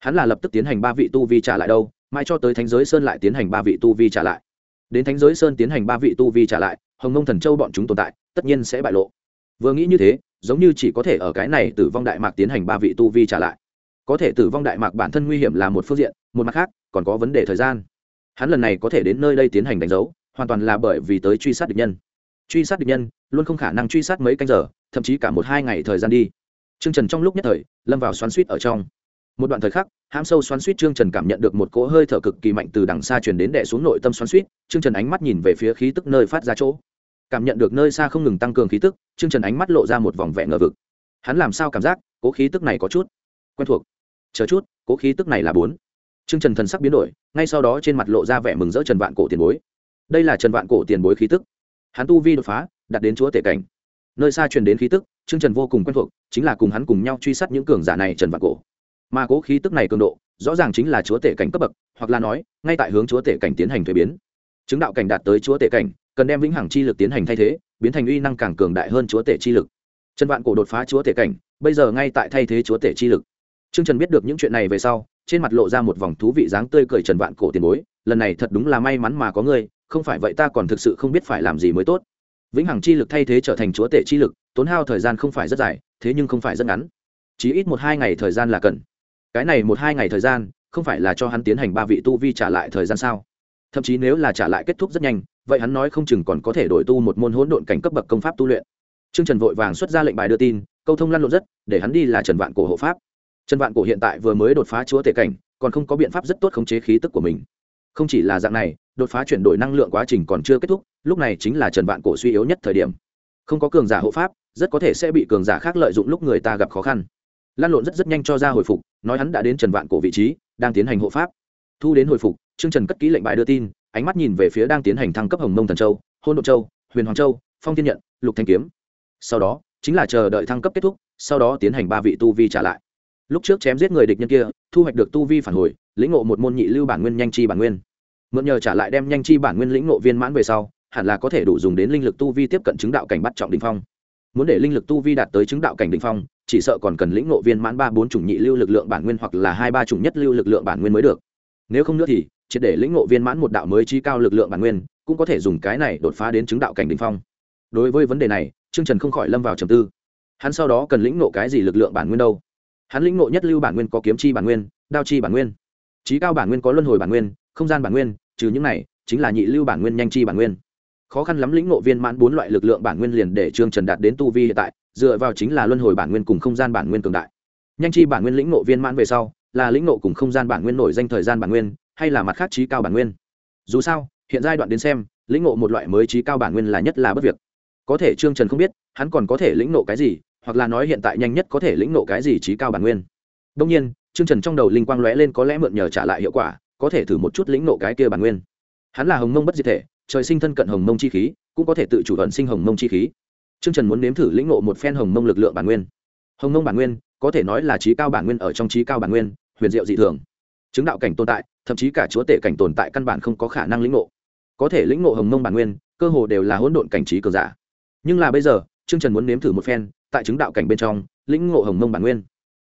Hắn là lập tức tiến hành ba vị tu vi trả lại đâu mai cho tới thánh giới sơn lại tiến hành ba vị tu vi trả lại. Đến thánh giới sơn tiến hành ba vị tu vi trả lại, hồng nông thần châu bọn chúng tồn tại, tất nhiên sẽ bại lộ. Vừa nghĩ như thế, giống như chỉ có thể ở cái này tử vong đại mạc tiến hành ba vị tu vi trả lại. Có thể tử vong đại mạc bản thân nguy hiểm là một phương diện, một mặt khác, còn có vấn đề thời gian. Hắn lần này có thể đến nơi đây tiến hành đánh dấu, hoàn toàn là bởi vì tới truy sát địch nhân. Truy sát địch nhân, luôn không khả năng truy sát mấy canh giờ, thậm chí cả một hai ngày thời gian đi. T r ư ơ n g trần trong lúc nhất thời, lâm vào xoắn suýt ở trong một đoạn thời khắc, hãm sâu xoắn suýt trương trần cảm nhận được một cỗ hơi thở cực kỳ mạnh từ đằng xa truyền đến đẻ xuống nội tâm xoắn suýt, trương trần ánh mắt nhìn về phía khí tức nơi phát ra chỗ. Cảm nhận được nơi xa không ngừng tăng cường khí tức, trương trần ánh mắt lộ ra một vòng vẹn ngờ vực. Hắn làm sao cảm giác cố khí tức này có chút quen thuộc? Chờ chút cố khí tức này là bốn. Trương trần thần sắc biến đổi, ngay sau đó trên mặt lộ ra vẻ mừng rỡ trần vạn cổ tiền bối. Đây là trần vạn cổ tiền bối khí tức. Hắn tu vi đột phá đặt đến chúa tể cảnh. Nơi xa truyền đến khí tức, trương trần vô cùng quen thuộc, chính là cùng hắn cùng nhau truy sát những cường giả này trần vạn cổ mà cố khí tức này cường độ, rõ ràng chính là chúa tể cảnh cấp bậc, hoặc là nói, ngay tại hướng chúa tể cảnh tiến hành thuế biến. Chứng đạo cảnh đạt tới chúa tể cảnh, cần đem vĩnh hằng chi lực tiến hành thay thế, biến thành uy năng càng cường đại hơn chúa tể chi lực. Trần vạn cổ đột phá chúa tể cảnh, bây giờ ngay tại thay thế chúa tể chi lực. Trương trần biết được những chuyện này về sau, trên mặt lộ ra một vòng thú vị dáng tươi cười trần vạn cổ tiền bối, lần này thật đúng là may mắn mà có ngươi, không phải vậy ta còn thực sự không biết phải làm gì mới tốt. Vĩnh hằng chi lực thay thế trở thành chúa tể chi lực, tốn hao thời gian không phải rất dài, thế nhưng không phải rất ngắn. Chỉ ít một hai ngày thời gian là cần cái này một hai ngày thời gian, không phải là cho hắn tiến hành ba vị tu vi trả lại thời gian sao? Thậm chí nếu là trả lại kết thúc rất nhanh, vậy hắn nói không chừng còn có thể đổi tu một môn hỗn độn cảnh cấp bậc công pháp tu luyện. Trương trần vội vàng xuất ra lệnh bài đưa tin, câu thông lăn lộn rất, để hắn đi là trần vạn cổ hộ pháp. Trần vạn cổ hiện tại vừa mới đột phá chúa tể cảnh, còn không có biện pháp rất tốt khống chế khí tức của mình. Không chỉ là dạng này, đột phá chuyển đổi năng lượng quá trình còn chưa kết thúc, lúc này chính là trần vạn cổ suy yếu nhất thời điểm. Không có cường giả hộ pháp, rất có thể sẽ bị cường giả khác lợi dụng lúc người ta gặp khó khăn lan lộn rất rất nhanh cho ra hồi phục, nói hắn đã đến trần vạn cổ vị trí, đang tiến hành hộ pháp. Thu đến hồi phục, trương trần cất ký lệnh bài đưa tin, ánh mắt nhìn về phía đang tiến hành thăng cấp hồng mông thần châu, hôn độ châu, huyền hoàng châu, phong thiên nhận, lục thanh kiếm. Sau đó, chính là chờ đợi thăng cấp kết thúc, sau đó tiến hành ba vị tu vi trả lại. Lúc trước chém giết người địch nhân kia, thu hoạch được tu vi phản hồi, lĩnh ngộ một môn nhị lưu bản nguyên nhanh chi bản nguyên. Mượn nhờ trả lại đem nhanh chi bản nguyên lĩnh ngộ viên mãn về sau, hẳn là có thể đủ dùng đến linh lực tu vi tiếp cận chứng đạo cảnh bắt trọng đình phong muốn để linh lực tu vi đạt tới chứng đạo cảnh đình phong, chỉ sợ còn cần lĩnh ngộ viên mãn ba bốn chủng nhị lưu lực lượng bản nguyên hoặc là hai ba chủng nhất lưu lực lượng bản nguyên mới được. Nếu không nữa thì, triệt để lĩnh ngộ viên mãn một đạo mới trí cao lực lượng bản nguyên, cũng có thể dùng cái này đột phá đến chứng đạo cảnh đình phong. Đối với vấn đề này, trương trần không khỏi lâm vào trầm tư. Hắn sau đó cần lĩnh ngộ cái gì lực lượng bản nguyên đâu? Hắn lĩnh ngộ nhất lưu bản nguyên có kiếm chi bản nguyên, đao chi bản nguyên. Trí cao bản nguyên có luân hồi bản nguyên, không gian bản nguyên, trừ những này, chính là nhị lưu bản nguyên nhanh chi bản nguyên khó khăn lắm lĩnh ngộ viên mãn bốn loại lực lượng bản nguyên liền để trương trần đạt đến tu vi hiện tại, dựa vào chính là luân hồi bản nguyên cùng không gian bản nguyên cường đại. Nhanh chi bản nguyên lĩnh ngộ viên mãn về sau, là lĩnh ngộ cùng không gian bản nguyên nổi danh thời gian bản nguyên, hay là mặt khác trí cao bản nguyên. Dù sao, hiện giai đoạn đến xem, lĩnh ngộ một loại mới trí cao bản nguyên là nhất là bất việc. Có thể trương trần không biết, hắn còn có thể lĩnh ngộ cái gì, hoặc là nói hiện tại nhanh nhất có thể lĩnh ngộ cái gì trí cao bản nguyên. Đông nhiên, trương trần trong đầu linh quang lóe lên có lẽ mượn nhờ trả lại hiệu quả, có thể thử một chút lĩnh ngộ cái kia bản nguyên. Hắn là hồng mông bất diệt thể trời sinh thân cận hồng mông chi khí cũng có thể tự chủ thuận sinh hồng mông chi khí Trương Trần muốn nếm thử lĩnh ngộ một phen hồng mông lực lượng bản nguyên. Hồng mông bản nguyên, có thể nói là trí cao bản nguyên ở trong trí cao bản nguyên, huyền diệu dị thường. Chứng đạo cảnh tồn tại, thậm chí cả chúa tể cảnh tồn tại căn bản không có khả năng lĩnh ngộ. Có thể lĩnh ngộ hồng mông bản nguyên, cơ hồ đều là hỗn độn cảnh trí cường giả. Nhưng là bây giờ, Trương Trần muốn nếm thử một phen, tại chứng đạo cảnh bên trong, lĩnh ngộ hồng mông bản nguyên.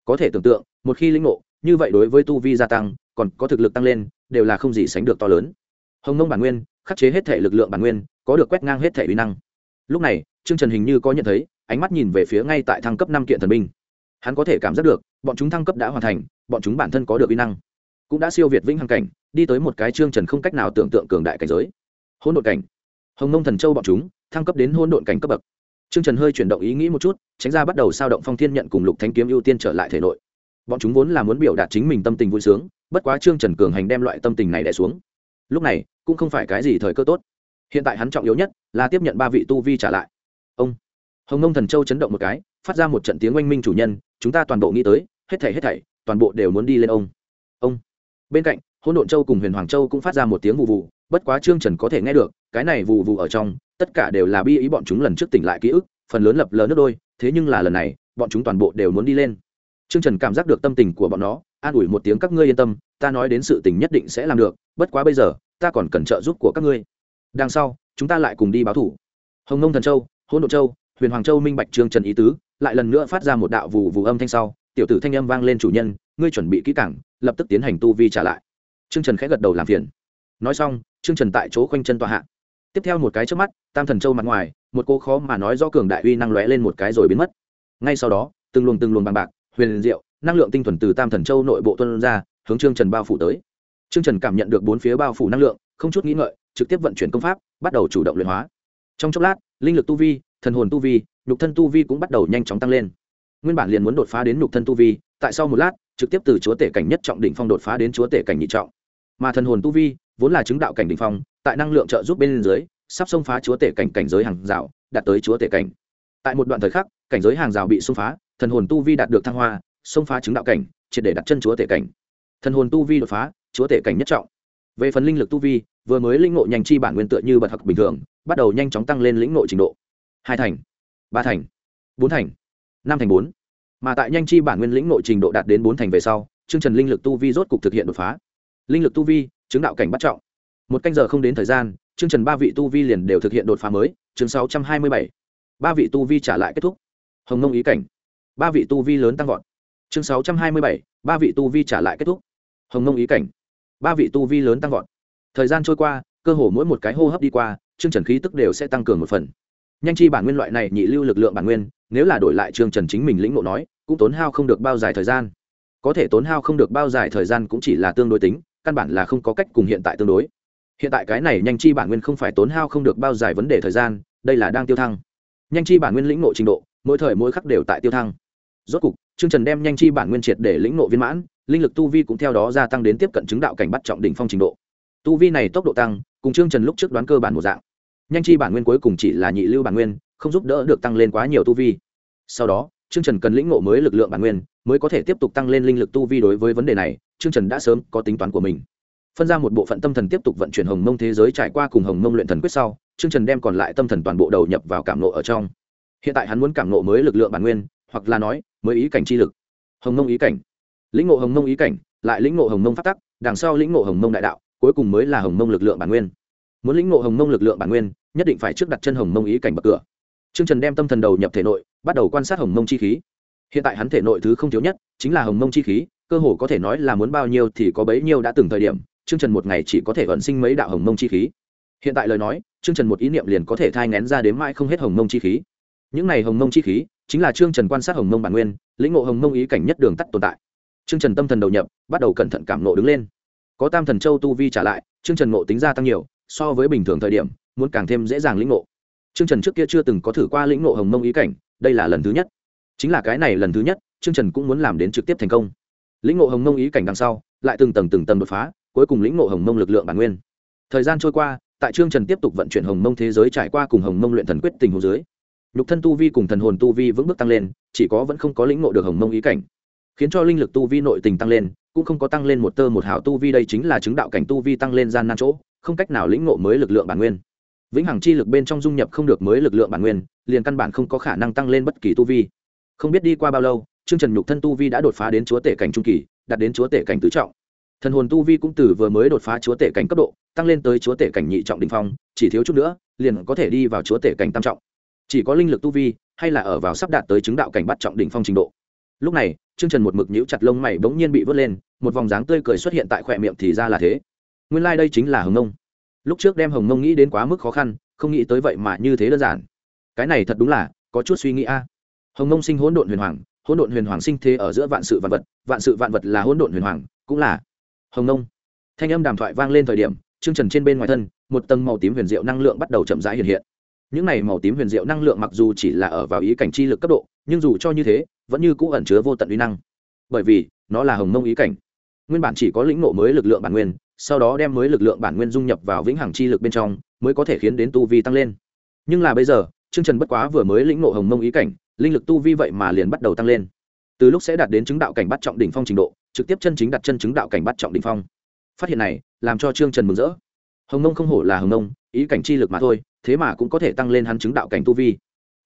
Có thể tưởng tượng, một khi lĩnh ngộ, như vậy đối với tu vi gia tăng, còn có thực lực tăng lên, đều là không gì sánh được to lớn. Hồng mông bản nguyên, khắc chế hết thể lực lượng bản nguyên, có được quét ngang hết thể uy năng. Lúc này, trương trần hình như có nhận thấy ánh mắt nhìn về phía ngay tại thăng cấp năm kiện thần binh. Hắn có thể cảm giác được bọn chúng thăng cấp đã hoàn thành bọn chúng bản thân có được uy năng. Cũng đã siêu việt vĩnh hằng cảnh đi tới một cái trương trần không cách nào tưởng tượng cường đại cảnh giới. Hỗn độn cảnh. Hồng nông thần châu bọn chúng thăng cấp đến hỗn độn cảnh cấp bậc. Trương trần hơi chuyển động ý nghĩ một chút tránh ra bắt đầu sao động phong thiên nhận cùng lục thanh kiếm ưu tiên trở lại thể nội. Bọn chúng vốn là muốn biểu đạt chính mình tâm tình vui sướng bất quá trương trần cường hành đem loại tâm tình này đẻ xuống lúc này, cũng không phải cái gì thời cơ tốt. Hiện tại hắn trọng yếu nhất là tiếp nhận ba vị tu vi trả lại. Ông, hồng nông thần châu chấn động một cái, phát ra một trận tiếng oanh minh chủ nhân, chúng ta toàn bộ nghĩ tới, hết thảy hết thảy, toàn bộ đều muốn đi lên ông. Ông, bên cạnh hôn độn châu cùng huyền hoàng châu cũng phát ra một tiếng vụ vụ bất quá trương trần có thể nghe được, cái này vụ vụ ở trong, tất cả đều là bi ý bọn chúng lần trước tỉnh lại ký ức, phần lớn lập lờ nước đôi, thế nhưng là lần này, bọn chúng toàn bộ đều muốn đi lên. Trương trần cảm giác được tâm tình của bọn nó an ủi một tiếng các ngươi yên tâm, ta nói đến sự tình nhất định sẽ làm được, bất quá bây giờ, ta còn cần trợ giúp của các ngươi. Đằng sau, chúng ta lại cùng đi báo thủ. Hồng nông thần châu hôn độ châu, huyền hoàng châu minh bạch trương trần ý tứ, lại lần nữa phát ra một đạo vù vù âm thanh sau, tiểu tử thanh âm vang lên chủ nhân, ngươi chuẩn bị kỹ cảng lập tức tiến hành tu vi trả lại. Trương trần khẽ gật đầu làm phiền. Nói xong, trương trần tại chỗ khoanh chân tọa hạ. Tiếp theo một cái trước mắt, tam thần châu mặt ngoài, một cô khó mà nói do cường đại uy năng lóe lên một cái rồi biến mất. Ngay sau đó, từng luồng từng luồng bằng bạc, huyền diệu năng lượng tinh thuần từ tam thần châu nội bộ tuân ra, hướng trương trần bao phủ tới. Trương trần cảm nhận được bốn phía bao phủ năng lượng, không chút nghĩ ngợi, trực tiếp vận chuyển công pháp, bắt đầu chủ động luyện hóa. Trong chốc lát, linh lực tu vi, thần hồn tu vi, nhục thân tu vi cũng bắt đầu nhanh chóng tăng lên. Nguyên bản liền muốn đột phá đến nhục thân tu vi, tại sau một lát, trực tiếp từ chúa tể cảnh nhất trọng đỉnh phong đột phá đến chúa tể cảnh nhị trọng. Mà thần hồn tu vi, vốn là chứng đạo cảnh đỉnh phong, tại năng lượng trợ giúp bên dưới, sắp xông phá chúa tể cảnh cảnh giới hàng rào, đạt tới chúa tể cảnh. Tại một đoạn thời khắc, cảnh giới hàng rào bị xông phá, thần hồn tu vi đạt được thăng hoa xông phá chứng đạo cảnh, triệt để đặt chân chúa tể cảnh. Thần hồn tu vi đột phá, chúa tể cảnh nhất trọng. Về phần linh lực tu vi, vừa mới linh ngộ nhanh chi bản nguyên tựa như bật học bình thường, bắt đầu nhanh chóng tăng lên lĩnh ngộ trình độ. Hai thành, ba thành, bốn thành, năm thành bốn. Mà tại nhanh chi bản nguyên lĩnh ngộ trình độ đạt đến bốn thành về sau, chương trần linh lực tu vi rốt cục thực hiện đột phá. Linh lực tu vi, chứng đạo cảnh bắt trọng. Một canh giờ không đến thời gian, chương trần ba vị tu vi liền đều thực hiện đột phá mới, chương sáu trăm hai mươi bảy. Ba vị tu vi trả lại kết thúc. Hồng nông ý cảnh. Ba vị tu vi lớn tăng vọt chương sáu trăm hai mươi bảy, ba vị tu vi trả lại kết thúc. Hồng nông ý cảnh. Ba vị tu vi lớn tăng vọt. Thời gian trôi qua, cơ hồ mỗi một cái hô hấp đi qua, chương trần khí tức đều sẽ tăng cường một phần. Nhanh chi bản nguyên loại này nhị lưu lực lượng bản nguyên, nếu là đổi lại chương trần chính mình lĩnh ngộ nói, cũng tốn hao không được bao dài thời gian. Có thể tốn hao không được bao dài thời gian cũng chỉ là tương đối tính, căn bản là không có cách cùng hiện tại tương đối. Hiện tại cái này nhanh chi bản nguyên không phải tốn hao không được bao dài vấn đề thời gian, đây là đang tiêu thăng. Nhanh chi bản nguyên lĩnh ngộ trình độ, mỗi thời mỗi khắc đều tại tiêu thăng rốt cục chương trần đem nhanh chi bản nguyên triệt để lĩnh ngộ viên mãn, linh lực tu vi cũng theo đó gia tăng đến tiếp cận chứng đạo cảnh bắt trọng đỉnh phong trình độ. Tu vi này tốc độ tăng, cùng chương trần lúc trước đoán cơ bản một dạng. Nhanh chi bản nguyên cuối cùng chỉ là nhị lưu bản nguyên, không giúp đỡ được tăng lên quá nhiều tu vi. Sau đó chương trần cần lĩnh ngộ mới lực lượng bản nguyên, mới có thể tiếp tục tăng lên linh lực tu vi đối với vấn đề này chương trần đã sớm có tính toán của mình. Phân ra một bộ phận tâm thần tiếp tục vận chuyển hồng mông thế giới trải qua cùng hồng mông luyện thần quyết sau chương trần đem còn lại tâm thần toàn bộ đầu nhập vào cảm nộ ở trong. Hiện tại hắn muốn cảm nộ mới lực lượng bản nguyên, hoặc là nói mới ý cảnh chi lực hồng mông ý cảnh lĩnh ngộ hồng mông ý cảnh lại lĩnh ngộ hồng mông phát tắc đằng sau lĩnh ngộ hồng mông đại đạo cuối cùng mới là hồng mông lực lượng bản nguyên muốn lĩnh ngộ hồng mông lực lượng bản nguyên nhất định phải trước đặt chân hồng mông ý cảnh bậc cửa t r ư ơ n g trần đem tâm thần đầu nhập thể nội bắt đầu quan sát hồng mông chi khí hiện tại hắn thể nội thứ không thiếu nhất chính là hồng mông chi khí cơ hồ có thể nói là muốn bao nhiêu thì có bấy nhiêu đã từng thời điểm t r ư ơ n g trần một ngày chỉ có thể vận sinh mấy đạo hồng mông chi khí hiện tại lời nói t r ư ơ n g trần một ý niệm liền có thể thai ngén ra đến mãi không hết hồng mông chi khí những này hồng mông chi khí chính là trương trần quan sát hồng mông bản nguyên lĩnh ngộ hồng mông ý cảnh nhất đường tắt tồn tại trương trần tâm thần đầu nhập bắt đầu cẩn thận cảm nộ đứng lên có tam thần châu tu vi trả lại trương trần ngộ tính gia tăng nhiều so với bình thường thời điểm muốn càng thêm dễ dàng lĩnh ngộ Trương Trần trước kia chưa từng có thử qua lĩnh ngộ Hồng Mông ý cảnh, đây là lần thứ nhất. Chính là cái này lần thứ nhất, Trương Trần cũng muốn làm đến trực tiếp thành công. Lĩnh ngộ Hồng Mông ý cảnh đằng sau, lại từng tầng từng tầng đột phá, cuối cùng lĩnh ngộ Hồng Mông lực lượng bản nguyên. Thời gian trôi qua, tại Trương Trần tiếp tục vận chuyển Hồng Mông thế giới trải qua cùng Hồng Mông luyện thần quyết tình hồ dưới, nhục thân tu vi cùng thần hồn tu vi vững bước tăng lên, chỉ có vẫn không có lĩnh ngộ được Hồng Mông ý cảnh, khiến cho linh lực tu vi nội tình tăng lên, cũng không có tăng lên một tơ một hào tu vi đây chính là chứng đạo cảnh tu vi tăng lên gian nan chỗ, không cách nào lĩnh ngộ mới lực lượng bản nguyên. Vĩnh hằng chi lực bên trong dung nhập không được mới lực lượng bản nguyên liền căn bản không có khả năng tăng lên bất kỳ tu vi. Không biết đi qua bao lâu chương trần nhục thân tu vi đã đột phá đến chúa tể cảnh trung kỳ đạt đến chúa tể cảnh tứ trọng. Thần hồn tu vi cũng từ vừa mới đột phá chúa tể cảnh cấp độ tăng lên tới chúa tể cảnh nhị trọng đình phong chỉ thiếu chút nữa liền có thể đi vào chúa tể cảnh tam trọng chỉ có linh lực tu vi, hay là ở vào sắp đạt tới chứng đạo cảnh bắt trọng đỉnh phong trình độ. Lúc này chương trần một mực nhũ chặt lông mày bỗng nhiên bị vớt lên, một vòng dáng tươi cười xuất hiện tại khỏe miệng thì ra là thế. Nguyên lai、like、đây chính là hồng nông lúc trước đem hồng nông nghĩ đến quá mức khó khăn, không nghĩ tới vậy mà như thế đơn giản. Cái này thật đúng là, có chút suy nghĩ a. Hồng nông sinh hỗn độn huyền hoàng, hỗn độn huyền hoàng sinh thế ở giữa vạn sự vạn vật, vạn sự vạn vật là hỗn độn huyền hoàng, cũng là hồng nông thanh âm đàm thoại vang lên thời điểm chương trần trên bên ngoài thân, một tầng màu tím huyền diệu năng lượng bắt đầu chậm rãi hiện hiện những này màu tím huyền diệu năng lượng mặc dù chỉ là ở vào ý cảnh chi lực cấp độ, nhưng dù cho như thế, vẫn như cũ ẩn chứa vô tận uy năng. Bởi vì, nó là hồng mông ý cảnh. Nguyên bản chỉ có lĩnh nộ mới lực lượng bản nguyên, sau đó đem mới lực lượng bản nguyên dung nhập vào vĩnh hằng chi lực bên trong, mới có thể khiến đến tu vi tăng lên. Nhưng là bây giờ chương trần bất quá vừa mới lĩnh nộ hồng mông ý cảnh, linh lực tu vi vậy mà liền bắt đầu tăng lên. Từ lúc sẽ đạt đến chứng đạo cảnh bắt trọng đỉnh phong trình độ, trực tiếp chân chính đặt chân chứng đạo cảnh bắt trọng đỉnh phong. Phát hiện này, làm cho trương trần mừng rỡ. Hồng mông không hổ là hồng mông ý cảnh chi lực mà thôi, thế mà cũng có thể tăng lên hắn chứng đạo cảnh tu vi.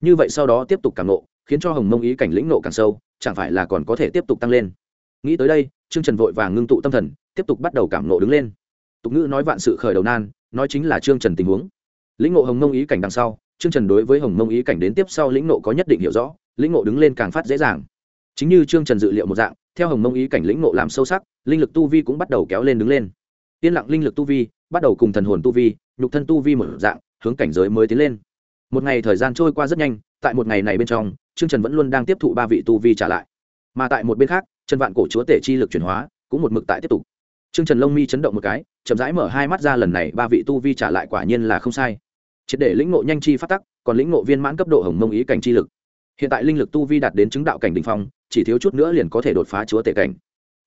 Như vậy sau đó tiếp tục càng nộ khiến cho hồng mông ý cảnh lĩnh nộ càng sâu, chẳng phải là còn có thể tiếp tục tăng lên. Nghĩ tới đây, trương trần vội vàng ngưng tụ tâm thần, tiếp tục bắt đầu cảm nộ đứng lên. Tục ngữ nói vạn sự khởi đầu nan, nói chính là trương trần tình huống. Lĩnh ngộ hồng mông ý cảnh đằng sau, trương trần đối với hồng mông ý cảnh đến tiếp sau lĩnh ngộ có nhất định hiểu rõ, lĩnh ngộ đứng lên càng phát dễ dàng. Chính như trương trần dự liệu một dạng, theo hồng mông ý cảnh lĩnh ngộ làm sâu sắc, linh lực tu vi cũng bắt đầu kéo lên đứng lên. Yên lặng linh lực tu vi, bắt đầu cùng thần hồn tu vi nhục thân tu vi một dạng, hướng cảnh giới mới tiến lên. Một ngày thời gian trôi qua rất nhanh, tại một ngày này bên trong, trương trần vẫn luôn đang tiếp thụ ba vị tu vi trả lại. Mà tại một bên khác, trần vạn cổ chúa tể chi lực chuyển hóa cũng một mực tại tiếp tục. Trương trần lông mi chấn động một cái, chậm rãi mở hai mắt ra lần này ba vị tu vi trả lại quả nhiên là không sai. Triệt để lĩnh ngộ nhanh chi phát tắc, còn lĩnh ngộ viên mãn cấp độ hồng mông ý cảnh chi lực. Hiện tại linh lực tu vi đạt đến chứng đạo cảnh đ ỉ n h phong, chỉ thiếu chút nữa liền có thể đột phá chúa tể cảnh.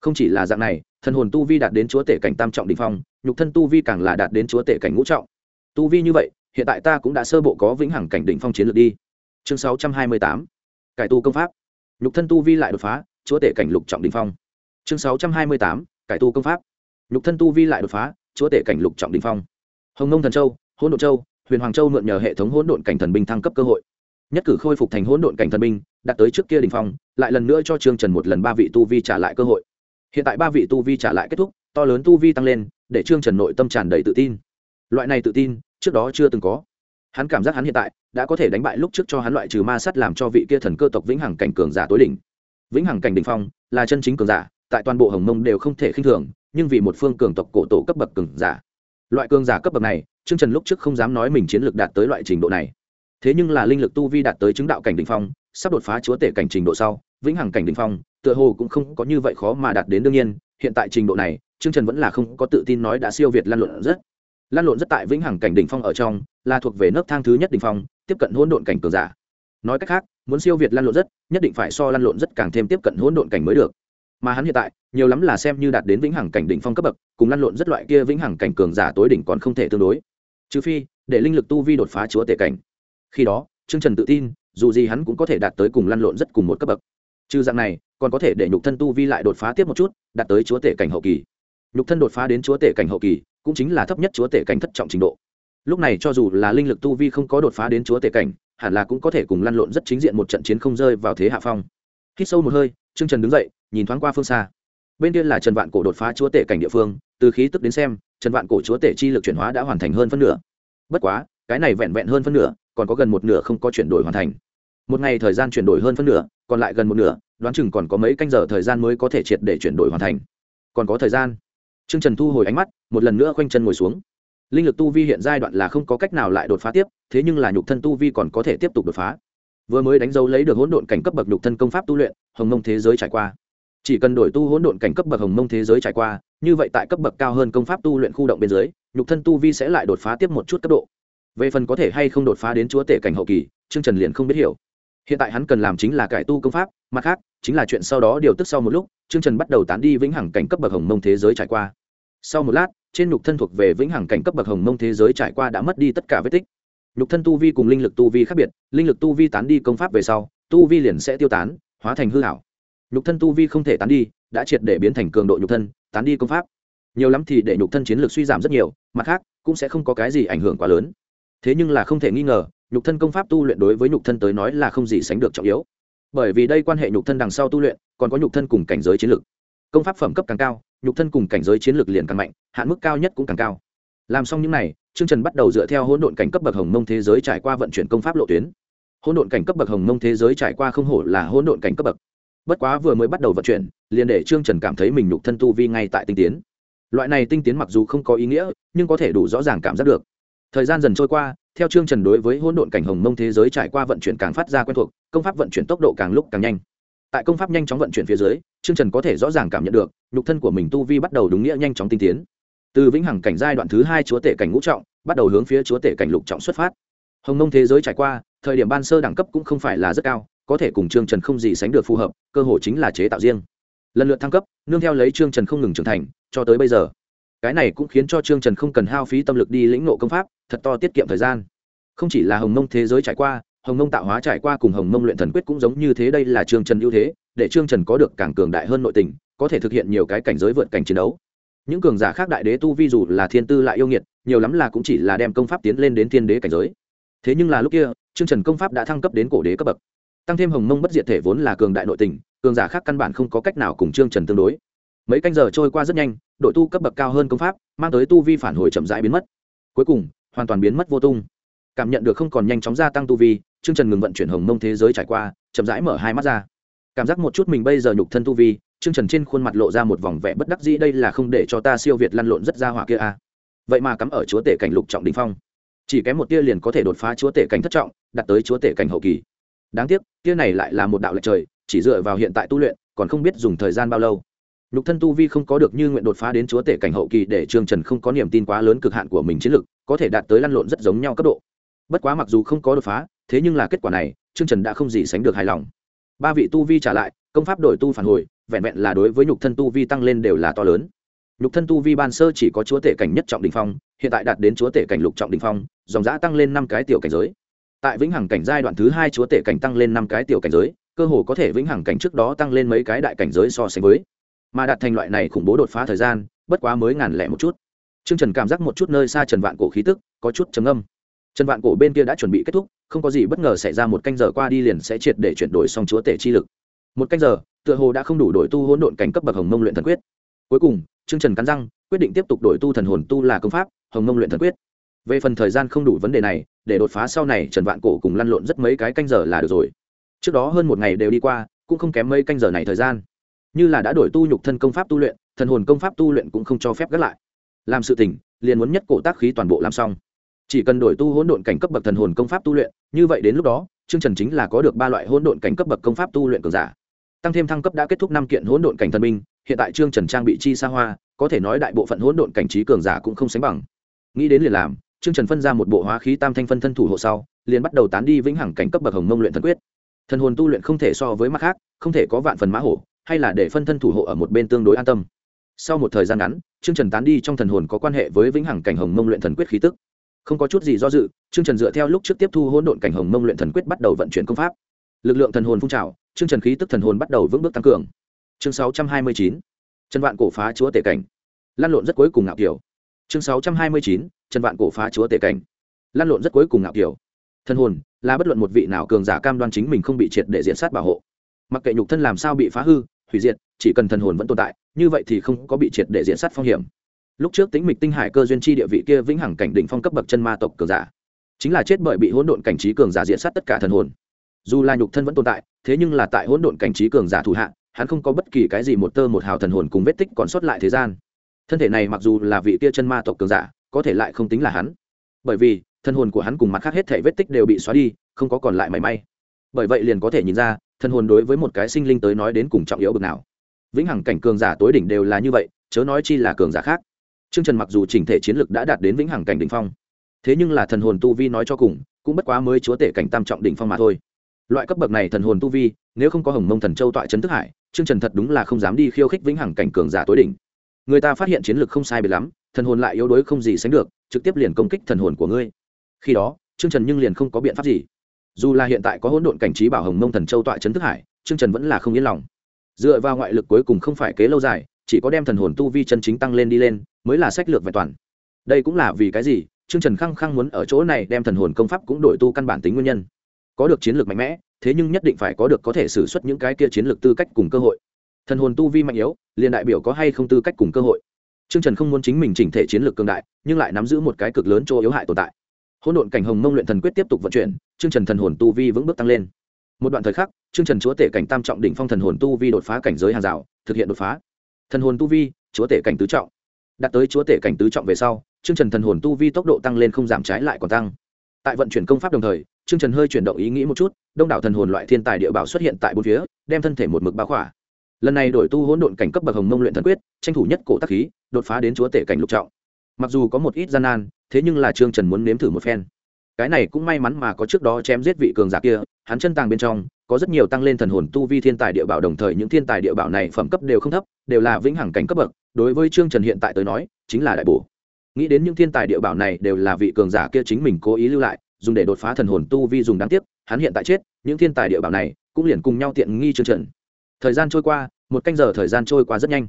Không chỉ là dạng này, thần hồn tu vi đạt đến chúa tể cảnh tam trọng đ ỉ n h phong nhục thân tu vi càng là đạt đến chúa tể cảnh ngũ trọng. Tu vi như vậy, hiện tại ta cũng đã sơ bộ có vĩnh hằng cảnh đỉnh phong chiến lược đi. Chương sáu trăm hai mươi tám. Cải tu công pháp. Nhục thân tu vi lại đột phá, chúa tể cảnh lục trọng đỉnh phong. Chương sáu trăm hai mươi tám. Cải tu công pháp. Nhục thân tu vi lại đột phá, chúa tể cảnh lục trọng đỉnh phong. Hồng nông thần châu, hỗn độn châu, huyền hoàng châu mượn nhờ hệ thống hỗn độn cảnh thần binh thăng cấp cơ hội. Nhất cử khôi phục thành hỗn độn cảnh thần binh, đạt tới trước kia đỉnh phong, lại lần nữa cho trương trần một lần ba vị tu vi trả lại cơ hội. Hiện tại ba vị tu vi trả lại kết thúc, to lớn tu vi tăng lên để trương trần nội tâm tràn đầy tự tin. Loại này tự tin trước đó chưa từng có. Hắn cảm giác hắn hiện tại đã có thể đánh bại lúc trước cho hắn loại trừ ma sắt làm cho vị kia thần cơ tộc vĩnh hằng cảnh cường giả tối đỉnh. Vĩnh hằng cảnh đ ỉ n h phong là chân chính cường giả tại toàn bộ hồng mông đều không thể khinh thường nhưng vì một phương cường tộc cổ tổ cấp bậc cường giả. Loại cường giả cấp bậc này Trương Trần lúc trước không dám nói mình chiến lược đạt tới loại trình độ này. Thế nhưng là linh lực tu vi đạt tới chứng đạo cảnh đỉnh phong, sắp đột phá chúa tể cảnh trình độ sau, vĩnh hằng cảnh đỉnh phong, tựa hồ cũng không có như vậy khó mà đạt đến đương nhiên, hiện tại trình độ này, Trương Trần vẫn là không có tự tin nói đã siêu việt lan lộn rất. Lan lộn rất tại vĩnh hằng cảnh đỉnh phong ở trong, là thuộc về nấc thang thứ nhất đỉnh phong, tiếp cận hỗn độn cảnh cường giả. Nói cách khác, muốn siêu việt lan lộn rất, nhất định phải so lan lộn rất càng thêm tiếp cận hỗn độn cảnh mới được. Mà hắn hiện tại, nhiều lắm là xem như đạt đến vĩnh hằng cảnh đỉnh phong cấp bậc, cùng lan lộn rất loại kia vĩnh hằng cảnh cường giả tối đỉnh còn không thể tương đối. Trừ phi, để linh lực tu vi đột phá chúa tể cảnh khi đó trương trần tự tin dù gì hắn cũng có thể đạt tới cùng lăn lộn rất cùng một cấp bậc trừ dạng này còn có thể để nhục thân tu vi lại đột phá tiếp một chút đạt tới chúa tể cảnh hậu kỳ nhục thân đột phá đến chúa tể cảnh hậu kỳ, cũng chính là thấp nhất chúa tể cảnh thất trọng trình độ. Lúc này cho dù là linh lực tu vi không có đột phá đến chúa tể cảnh, hẳn là cũng có thể cùng lăn lộn rất chính diện một trận chiến không rơi vào thế hạ phong. Hít sâu một hơi, trương trần đứng dậy, nhìn thoáng qua phương xa. Bên kia là trần vạn cổ đột phá chúa tể cảnh địa phương, từ khí tức đến xem, trần vạn cổ chúa tể chi lực chuyển hóa đã hoàn thành hơn phân nửa. Bất quá, cái này vẹn vẹn hơn phân nửa, còn có gần một nửa không có chuyển đổi hoàn thành. Một ngày thời gian chuyển đổi hơn phân nửa, còn lại gần một nửa, đoán chừng còn có mấy canh giờ thời gian mới có thể triệt để chuyển đổi hoàn thành. Còn có thời gian. Trương trần thu hồi ánh mắt, một lần nữa khoanh chân ngồi xuống. Linh lực tu vi hiện giai đoạn là không có cách nào lại đột phá tiếp, thế nhưng là nhục thân tu vi còn có thể tiếp tục đột phá. Vừa mới đánh dấu lấy được hỗn độn cảnh cấp bậc nhục thân công pháp tu luyện, hồng mông thế giới trải qua. Chỉ cần đổi tu hỗn độn cảnh cấp bậc hồng mông thế giới trải qua, như vậy tại cấp bậc cao hơn công pháp tu luyện khu động bên dưới, nhục thân tu vi sẽ lại đột phá tiếp một chút cấp độ. Về phần có thể hay không đột phá đến chúa tể cảnh hậu kỳ, trương trần liền không biết hiểu hiện tại hắn cần làm chính là cải tu công pháp, mặt khác, chính là chuyện sau đó điều tức sau một lúc, trương trần bắt đầu tán đi vĩnh hằng cảnh cấp bậc hồng mông thế giới trải qua. Sau một lát, trên nhục thân thuộc về vĩnh hằng cảnh cấp bậc hồng mông thế giới trải qua đã mất đi tất cả vết tích. Nhục thân tu vi cùng linh lực tu vi khác biệt, linh lực tu vi tán đi công pháp về sau, tu vi liền sẽ tiêu tán, hóa thành hư hảo nhục thân tu vi không thể tán đi, đã triệt để biến thành cường độ nhục thân, tán đi công pháp. Nhiều lắm thì để nhục thân chiến lược suy giảm rất nhiều, mặt khác, cũng sẽ không có cái gì ảnh hưởng quá lớn. Thế nhưng là không thể nghi ngờ nhục thân công pháp tu luyện đối với nhục thân tới nói là không gì sánh được trọng yếu. Bởi vì đây quan hệ nhục thân đằng sau tu luyện, còn có nhục thân cùng cảnh giới chiến lược. Công pháp phẩm cấp càng cao, nhục thân cùng cảnh giới chiến lược liền càng mạnh, hạn mức cao nhất cũng càng cao. Làm xong những n à y chương trần bắt đầu dựa theo hỗn độn cảnh cấp bậc hồng mông thế giới trải qua vận chuyển công pháp lộ tuyến. Hỗn độn cảnh cấp bậc hồng mông thế giới trải qua không hổ là hỗn độn cảnh cấp bậc. Bất quá vừa mới bắt đầu vận chuyển, liền để trương trần cảm thấy mình nhục thân tu vi ngay tại tinh tiến. Loại này tinh tiến mặc dù không có ý nghĩa, nhưng có thể đủ rõ ràng cảm giác được thời gian dần trôi qua, theo chương trần đối với hỗn độn cảnh hồng mông thế giới trải qua vận chuyển càng phát ra quen thuộc, công pháp vận chuyển tốc độ càng lúc càng nhanh. Tại công pháp nhanh chóng vận chuyển phía dưới, chương trần có thể rõ ràng cảm nhận được, nhục thân của mình tu vi bắt đầu đúng nghĩa nhanh chóng tinh tiến. Từ vĩnh hằng cảnh giai đoạn thứ hai chúa tể cảnh ngũ trọng, bắt đầu hướng phía chúa tể cảnh lục trọng xuất phát. Hồng mông thế giới trải qua, thời điểm ban sơ đẳng cấp cũng không phải là rất cao, có thể cùng chương trần không gì sánh được phù hợp, cơ hội chính là chế tạo riêng. Lần lượt thăng cấp, nương theo lấy chương trần không ngừng trưởng thành, cho tới bây giờ cái này cũng khiến cho trương trần không cần hao phí tâm lực đi lĩnh nộ công pháp, thật to tiết kiệm thời gian. Không chỉ là hồng mông thế giới trải qua, hồng mông tạo hóa trải qua cùng hồng mông luyện thần quyết cũng giống như thế đây là trương trần ưu thế, để trương trần có được càng cường đại hơn nội tình, có thể thực hiện nhiều cái cảnh giới vượt cảnh chiến đấu. Những cường giả khác đại đế tu vi dù là thiên tư lại yêu nghiệt, nhiều lắm là cũng chỉ là đem công pháp tiến lên đến thiên đế cảnh giới. Thế nhưng là lúc kia, trương trần công pháp đã thăng cấp đến cổ đế cấp bậc. Tăng thêm hồng mông bất diệt thể vốn là cường đại nội tình, cường giả khác căn bản không có cách nào cùng trương trần tương đối. Mấy canh giờ trôi qua rất nhanh đội tu cấp bậc cao hơn công pháp, mang tới tu vi phản hồi chậm rãi biến mất. Cuối cùng, hoàn toàn biến mất vô tung. Cảm nhận được không còn nhanh chóng gia tăng tu vi, trương trần ngừng vận chuyển hồng mông thế giới trải qua, chậm rãi mở hai mắt ra. Cảm giác một chút mình bây giờ nhục thân tu vi, trương trần trên khuôn mặt lộ ra một vòng vẻ bất đắc dĩ, đây là không để cho ta siêu việt lăn lộn rất ra hỏa kia a à. vậy mà cắm ở chúa tể cảnh lục trọng đình phong. Chỉ kém một tia liền có thể đột phá chúa tể cảnh thất trọng đặt tới chúa tể cảnh hậu kỳ. Đáng tiếc, tia này lại là một đạo lệch trời, chỉ dựa vào hiện tại tu luyện, còn không biết dùng thời gian bao lâu nhục thân tu vi không có được như nguyện đột phá đến chúa tể cảnh hậu kỳ để trương trần không có niềm tin quá lớn cực hạn của mình chiến lực, có thể đạt tới lăn lộn rất giống nhau cấp độ. Bất quá mặc dù không có đột phá, thế nhưng là kết quả này, trương trần đã không gì sánh được hài lòng. Ba vị tu vi trả lại, công pháp đổi tu phản hồi, vẹn vẹn là đối với nhục thân tu vi tăng lên đều là to lớn. Nhục thân tu vi ban sơ chỉ có chúa tể cảnh nhất trọng đình phong, hiện tại đạt đến chúa tể cảnh lục trọng đình phong, dòng giã tăng lên năm cái tiểu cảnh giới. Tại vĩnh hằng cảnh giai đoạn thứ hai chúa tể cảnh tăng lên năm cái tiểu cảnh giới, cơ hồ có thể vĩnh hằng cảnh trước đó tăng lên mấy cái đại cảnh giới so sánh với mà đạt thành loại này khủng bố đột phá thời gian, bất quá mới ngàn lẻ một chút. T r ư ơ n g trần cảm giác một chút nơi xa trần vạn cổ khí tức, có chút trầm âm trần vạn cổ bên kia đã chuẩn bị kết thúc, không có gì bất ngờ xảy ra một canh giờ qua đi liền sẽ triệt để chuyển đổi xong chúa tể chi lực. Một canh giờ, tựa hồ đã không đủ đổi tu hỗn độn cảnh cấp bậc hồng mông luyện thần quyết. Cuối cùng, Trương trần cắn răng, quyết định tiếp tục đổi tu thần hồn tu là công pháp, hồng mông luyện thần quyết. Về phần thời gian không đủ vấn đề này, để đột phá sau này, trần vạn cổ cùng lăn lộn rất mấy cái canh giờ là được rồi. Trước đó hơn một ngày đều đi qua, cũng không kém mấy canh giờ này thời gian như là đã đổi tu nhục thân công pháp tu luyện, thần hồn công pháp tu luyện cũng không cho phép gác lại. Làm sự tỉnh liền muốn nhất cổ tác khí toàn bộ làm xong. Chỉ cần đổi tu hỗn độn cảnh cấp bậc thần hồn công pháp tu luyện, như vậy đến lúc đó chương trần chính là có được ba loại hỗn độn cảnh cấp bậc công pháp tu luyện cường giả. Tăng thêm thăng cấp đã kết thúc năm kiện hỗn độn cảnh thần minh hiện tại trương trần trang bị chi xa hoa, có thể nói đại bộ phận hỗn độn cảnh trí cường giả cũng không sánh bằng. Nghĩ đến liền làm, trương trần phân ra một bộ hóa khí tam thanh phân thân thủ hộ sau, liền bắt đầu tán đi vĩnh hằng cảnh cấp bậc hồng mông luyện thần quyết. Thần hồn tu luyện không thể so với mắt khác, không thể có vạn phần mã hổ hay là để phân thân thủ hộ ở một bên tương đối an tâm. Sau một thời gian ngắn chương trần tán đi trong thần hồn có quan hệ với vĩnh hằng cảnh hồng mông luyện thần quyết khí tức. Không có chút gì do dự chương trần dựa theo lúc trước tiếp thu hỗn độn cảnh hồng mông luyện thần quyết bắt đầu vận chuyển công pháp. Lực lượng thần hồn phun trào chương trần khí tức thần hồn bắt đầu vững bước tăng cường. Chương sáu trăm hai mươi chín, trần vạn cổ phá chúa tể cảnh. Lan lộn rất cuối cùng ngạo kiểu. Chương sáu trăm hai mươi chín, trần vạn cổ phá chúa tể cảnh. Lan lộn rất cuối cùng ngạo kiểu. Thần hồn là bất luận một vị nào cường giả cam đoan chính mình không bị triệt để diện sát bảo hộ. Mặc kệ nhục thân làm sao bị phá hư hủy diệt, chỉ cần thần hồn vẫn tồn tại, như vậy thì không có bị triệt để diện sát phong hiểm. Lúc trước tính mịch tinh hải cơ duyên chi địa vị kia vĩnh hằng cảnh đỉnh phong cấp bậc chân ma tộc cường giả. Chính là chết bởi bị hỗn độn cảnh trí cường giả diện sát tất cả thần hồn. Dù là nhục thân vẫn tồn tại, thế nhưng là tại hỗn độn cảnh trí cường giả thủ hạ, hắn không có bất kỳ cái gì một tơ một hào thần hồn cùng vết tích còn sót lại thế gian. Thân thể này mặc dù là vị kia chân ma tộc cường giả, có thể lại không tính là hắn. Bởi vì thân hồn của hắn cùng mặt khác hết thể vết tích đều bị xóa đi, không có còn lại mảy may. Bởi vậy liền có thể nhìn ra Thần hồn đối với một cái sinh linh tới nói đến cùng trọng yếu bực nào vĩnh hằng cảnh cường giả tối đỉnh đều là như vậy chớ nói chi là cường giả khác Trương Trần mặc dù chỉnh thể chiến lực đã đạt đến vĩnh hằng cảnh đỉnh phong, thế nhưng là thần hồn tu vi nói cho cùng, cũng bất quá mới chúa tể cảnh tam trọng đỉnh phong mà thôi. Loại cấp bậc này thần hồn tu vi, nếu không có Hồng Mông Thần Châu tọa trấn thức hải, Trương Trần thật đúng là không dám đi khiêu khích vĩnh hằng cảnh cường giả tối đỉnh. Người ta phát hiện chiến lực không sai biệt lắm, thần hồn lại yếu đuối không gì sánh được, trực tiếp liền công kích thần hồn của ngươi. Khi đó, Trương Trần nhưng liền không có biện pháp gì dù là hiện tại có hỗn độn cảnh trí bảo hồng mông thần châu tọa trấn thức hải, trương trần vẫn là không yên lòng. Dựa vào ngoại lực cuối cùng không phải kế lâu dài, chỉ có đem thần hồn tu vi chân chính tăng lên đi lên, mới là sách lược vẹn toàn. Đây cũng là vì cái gì? Trương trần khăng khăng muốn ở chỗ này đem thần hồn công pháp cũng đổi tu căn bản tính nguyên nhân. Có được chiến lược mạnh mẽ, thế nhưng nhất định phải có được có thể xử suất những cái kia chiến lược tư cách cùng cơ hội. Thần hồn tu vi mạnh yếu, liền đại biểu có hay không tư cách cùng cơ hội. Trương trần không muốn chính mình chỉnh thể chiến lược cường đại, nhưng lại nắm giữ một cái cực lớn chỗ yếu hại tồn tại hỗn độn cảnh hồng mông luyện thần quyết tiếp tục vận chuyển, chương trần thần hồn tu vi vững bước tăng lên. Một đoạn thời khắc, chương trần chúa tể cảnh tam trọng đỉnh phong thần hồn tu vi đột phá cảnh giới hàng rào, thực hiện đột phá. Thần hồn tu vi, chúa tể cảnh tứ trọng. Đạt tới chúa tể cảnh tứ trọng về sau, chương trần thần hồn tu vi tốc độ tăng lên không giảm trái lại còn tăng. Tại vận chuyển công pháp đồng thời, chương trần hơi chuyển động ý nghĩ một chút, đông đảo thần hồn loại thiên tài địa bảo xuất hiện tại bốn phía, đem thân thể một mực báo khỏa. Lần này đổi tu hỗn độn cảnh cấp bậc hồng mông luyện thần quyết, tranh thủ nhất cổ tắc khí, đột phá đến chúa tể cảnh lục trọng. Mặc dù có một ít gian nan thế nhưng là trương trần muốn nếm thử một phen. Cái này cũng may mắn mà có trước đó chém giết vị cường giả kia, hắn chân tàng bên trong, có rất nhiều tăng lên thần hồn tu vi thiên tài địa bảo, đồng thời những thiên tài địa bảo này phẩm cấp đều không thấp, đều là vĩnh hằng cảnh cấp bậc. Đối với trương trần hiện tại tới nói, chính là đại bổ. Nghĩ đến những thiên tài địa bảo này đều là vị cường giả kia chính mình cố ý lưu lại, dùng để đột phá thần hồn tu vi dùng đáng tiếc, hắn hiện tại chết, những thiên tài địa bảo này cũng liền cùng nhau tiện nghi trương trần. Thời gian trôi qua, một canh giờ thời gian trôi qua rất nhanh.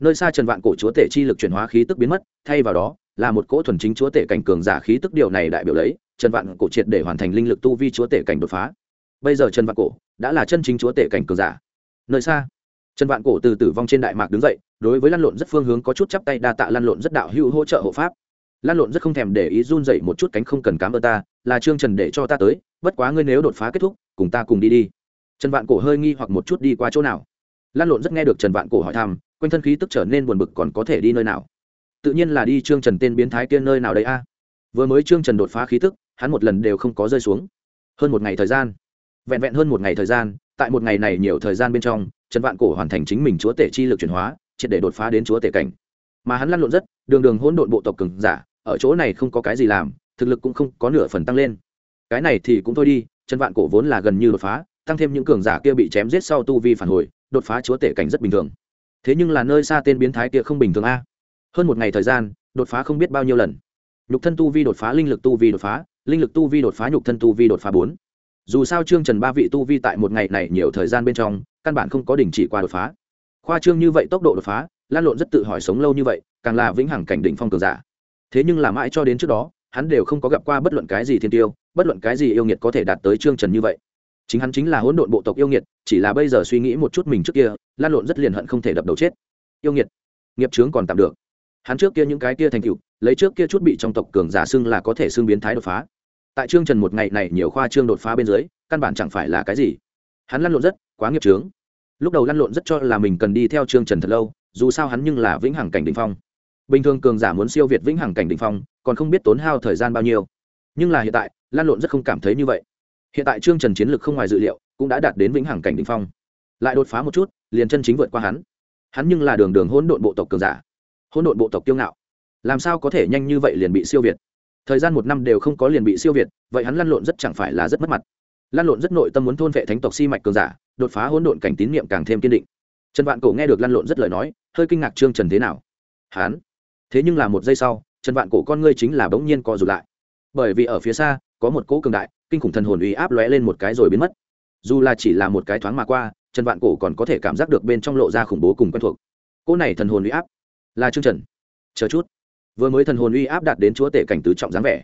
Nơi xa trần vạn cổ chúa tể chi lực chuyển hóa khí tức biến mất, thay vào đó là một cỗ thuần chính chúa tể cảnh cường giả khí tức điều này đại biểu lấy, trần vạn cổ triệt để hoàn thành linh lực tu vi chúa tể cảnh đột phá. Bây giờ trần vạn cổ đã là chân chính chúa tể cảnh cường giả. Nơi xa, trần vạn cổ từ tử vong trên đại mạc đứng dậy, đối với lăn lộn rất phương hướng có chút chắp tay đa tạ lăn lộn rất đạo hữu hỗ trợ hộ pháp. Lăn lộn rất không thèm để ý run dậy một chút cánh không cần cám ơn ta, là trương trần để cho ta tới, bất quá ngươi nếu đột phá kết thúc, cùng ta cùng đi đi. Trần vạn cổ hơi nghi hoặc một chút đi qua chỗ nào. Lăn lộn rất nghe được trần vạn cổ hỏi thăm, quanh thân khí tức trở nên buồn bực còn có thể đi nơi nào tự nhiên là đi trương trần tên biến thái kia nơi nào đấy a? Vừa mới trương trần đột phá khí tức, hắn một lần đều không có rơi xuống. Hơn một ngày thời gian. Vẹn vẹn hơn một ngày thời gian, tại một ngày này nhiều thời gian bên trong, trần vạn cổ hoàn thành chính mình chúa tể chi lực chuyển hóa, triệt để đột phá đến chúa tể cảnh. Mà hắn lăn lộn rất, đường đường hỗn độn bộ tộc cường giả, ở chỗ này không có cái gì làm, thực lực cũng không có nửa phần tăng lên. Cái này thì cũng thôi đi, trần vạn cổ vốn là gần như đột phá, tăng thêm những cường giả kia bị chém giết sau tu vi phản hồi, đột phá chúa tể cảnh rất bình thường. Thế nhưng là nơi xa tên biến thái kia không bình thường a hơn một ngày thời gian, đột phá không biết bao nhiêu lần. Nhục thân tu vi đột phá, linh lực tu vi đột phá, linh lực tu vi đột phá, nhục thân tu vi đột phá bốn. Dù sao trương trần ba vị tu vi tại một ngày này nhiều thời gian bên trong, căn bản không có đình chỉ qua đột phá. Khoa trương như vậy tốc độ đột phá, lan lộn rất tự hỏi sống lâu như vậy, càng là vĩnh hằng cảnh đỉnh phong cường giả. Thế nhưng là mãi cho đến trước đó, hắn đều không có gặp qua bất luận cái gì thiên tiêu, bất luận cái gì yêu nghiệt có thể đạt tới trương trần như vậy. Chính hắn chính là hỗn độn bộ tộc yêu nghiệt, chỉ là bây giờ suy nghĩ một chút mình trước kia, lan lộn rất liền hận không thể đập đầu chết. Yêu nghiệt, nghiệp trướng còn tạm được hắn trước kia những cái kia thành tựu, lấy trước kia chút bị trong tộc cường giả xưng là có thể xưng biến thái đột phá. Tại trương trần một ngày này nhiều khoa trương đột phá bên dưới, căn bản chẳng phải là cái gì. Hắn lăn lộn rất, quá nghiệp trướng lúc đầu lăn lộn rất cho là mình cần đi theo trương trần thật lâu, dù sao hắn nhưng là vĩnh hằng cảnh đình phong. Bình thường cường giả muốn siêu việt vĩnh hằng cảnh đình phong, còn không biết tốn hao thời gian bao nhiêu. Nhưng là hiện tại lan lộn rất không cảm thấy như vậy. Hiện tại trương trần chiến lược không ngoài dự liệu, cũng đã đạt đến vĩnh hằng cảnh đình phong. Lại đột phá một chút, liền chân chính vượt qua hắn. Hắn nhưng là đường đường hỗn độn bộ tộc cường giả hỗn độn bộ tộc kiêu ngạo. Làm sao có thể nhanh như vậy liền bị siêu việt? Thời gian một năm đều không có liền bị siêu việt, vậy hắn lăn lộn rất chẳng phải là rất mất mặt. Lăn lộn rất nội tâm muốn thôn vệ thánh tộc si mạch cường giả, đột phá hỗn độn cảnh tín niệm càng thêm kiên định. Trần vạn cổ nghe được lăn lộn rất lời nói, hơi kinh ngạc trương trần thế nào? Hán. Thế nhưng là một giây sau, trần vạn cổ con ngươi chính là bỗng nhiên co rụt lại. Bởi vì ở phía xa, có một cỗ cường đại, kinh khủng thần hồn uy áp lóe lên một cái rồi biến mất. Dù là chỉ là một cái thoáng mà qua, trần vạn cổ còn có thể cảm giác được bên trong lộ ra khủng bố cùng quen thuộc. Cỗ này thần hồn uy áp là trương trần chờ chút vừa mới thần hồn uy áp đạt đến chúa tể cảnh tứ trọng dáng vẻ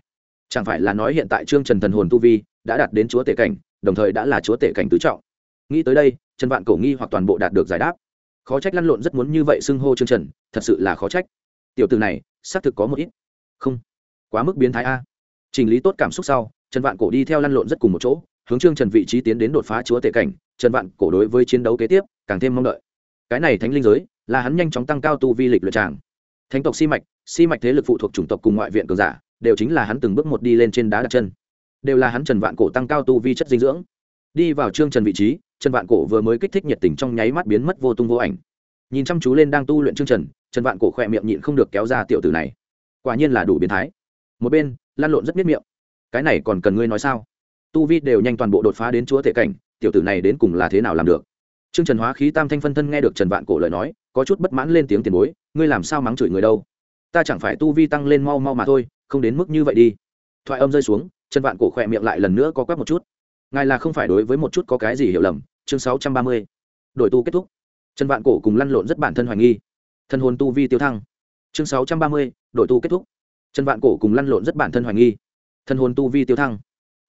chẳng phải là nói hiện tại trương trần thần hồn tu vi đã đạt đến chúa tể cảnh đồng thời đã là chúa tể cảnh tứ trọng nghĩ tới đây trần vạn cổ nghi hoặc toàn bộ đạt được giải đáp khó trách lăn lộn rất muốn như vậy xưng hô trương trần thật sự là khó trách tiểu từ này xác thực có một ít không quá mức biến thái a chỉnh lý tốt cảm xúc sau trần vạn cổ đi theo lăn lộn rất cùng một chỗ hướng trương trần vị trí tiến đến đột phá chúa tể cảnh trần vạn cổ đối với chiến đấu kế tiếp càng thêm mong đợi cái này thánh linh giới là hắn nhanh chóng tăng cao tu vi lịch luyện tràng. Thánh tộc si mạch si mạch thế lực phụ thuộc chủng tộc cùng ngoại viện cường giả, đều chính là hắn từng bước một đi lên trên đá đặt chân. Đều là hắn trần vạn cổ tăng cao tu vi chất dinh dưỡng. Đi vào trương trần vị trí, trần vạn cổ vừa mới kích thích nhiệt tình trong nháy mắt biến mất vô tung vô ảnh. Nhìn chăm chú lên đang tu luyện trương trần trần vạn cổ khỏe miệng nhịn không được kéo ra tiểu tử này. Quả nhiên là đủ biến thái. Một bên, lan lộn rất biết miệng. Cái này còn cần ngươi nói sao? Tu vi đều nhanh toàn bộ đột phá đến chúa thể cảnh, tiểu tử này đến cùng là thế nào làm được? Trương trần hóa khí tam thanh phân thân nghe được trần vạn cổ lời nói có chút bất mãn lên tiếng tiền bối, ngươi làm sao mắng chửi người đâu? Ta chẳng phải tu vi tăng lên mau mau mà thôi, không đến mức như vậy đi. Thoại âm rơi xuống chân vạn cổ khỏe miệng lại lần nữa có quét một chút. Ngài là không phải đối với một chút có cái gì hiểu lầm, chương sáu trăm ba mươi. Đổi tu kết thúc. Chân vạn cổ cùng lăn lộn rất bản thân hoài nghi. Thân hồn tu vi tiêu thăng. Chương sáu trăm ba mươi, đổi tu kết thúc. Chân vạn cổ cùng lăn lộn rất bản thân hoài nghi. Thân hồn tu vi tiêu thăng.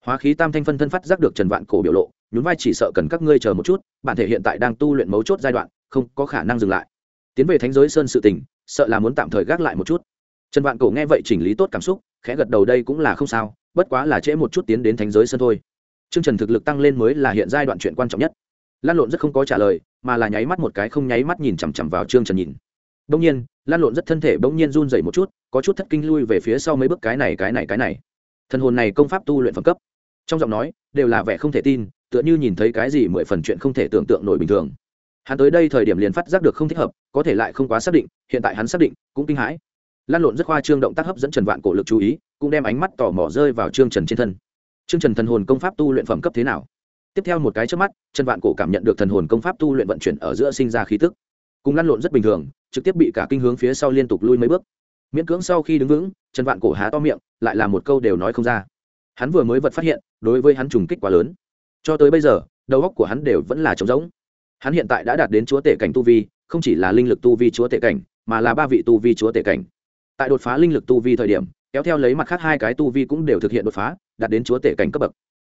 Hóa khí tam thanh phân thân phát giác được trần vạn cổ biểu lộ, nhún vai chỉ sợ cần các ngươi chờ một chút, bản thể hiện tại đang tu luyện mấu chốt giai đoạn không có khả năng dừng lại tiến về thánh giới sơn sự tình sợ là muốn tạm thời gác lại một chút trần vạn cổ nghe vậy chỉnh lý tốt cảm xúc khẽ gật đầu đây cũng là không sao bất quá là trễ một chút tiến đến thánh giới sơn thôi Trương Trần thực lực tăng lên mới là hiện giai đoạn chuyện quan trọng nhất. Lan Lộn rất không có trả lời, mà là nháy mắt một cái không nháy mắt nhìn chằm chằm vào Trương Trần nhìn. bỗng nhiên, Lan Lộn rất thân thể bỗng nhiên run rẩy một chút, có chút thất kinh lui về phía sau mấy bước cái này cái này cái này. Thần hồn này công pháp tu luyện phẩm cấp. Trong giọng nói đều là vẻ không thể tin, tựa như nhìn thấy cái gì mười phần chuyện không thể tưởng tượng nổi bình thường. Hắn tới đây thời điểm liền phát giác được không thích hợp, có thể lại không quá xác định, hiện tại hắn xác định, cũng kinh hãi. Lan Lộn rất khoa trương động tác hấp dẫn Trần Vạn cổ lực chú ý, cũng đem ánh mắt tò mò rơi vào Trương Trần trên thân. Trương Trần thần hồn công pháp tu luyện phẩm cấp thế nào? Tiếp theo một cái chớp mắt, Trần Vạn Cổ cảm nhận được thần hồn công pháp tu luyện vận chuyển ở giữa sinh ra khí tức. Cùng lăn lộn rất bình thường, trực tiếp bị cả kinh hướng phía sau liên tục lui mấy bước miễn cưỡng sau khi đứng vững trần vạn cổ há to miệng lại là một câu đều nói không ra hắn vừa mới vật phát hiện đối với hắn trùng kích quá lớn cho tới bây giờ đầu óc của hắn đều vẫn là trống rỗng hắn hiện tại đã đạt đến chúa tể cảnh tu vi, không chỉ là linh lực tu vi chúa tể cảnh, mà là ba vị tu vi chúa tể cảnh. Tại đột phá linh lực tu vi thời điểm, kéo theo lấy mặt khác hai cái tu vi cũng đều thực hiện đột phá, đạt đến chúa tể cảnh cấp bậc.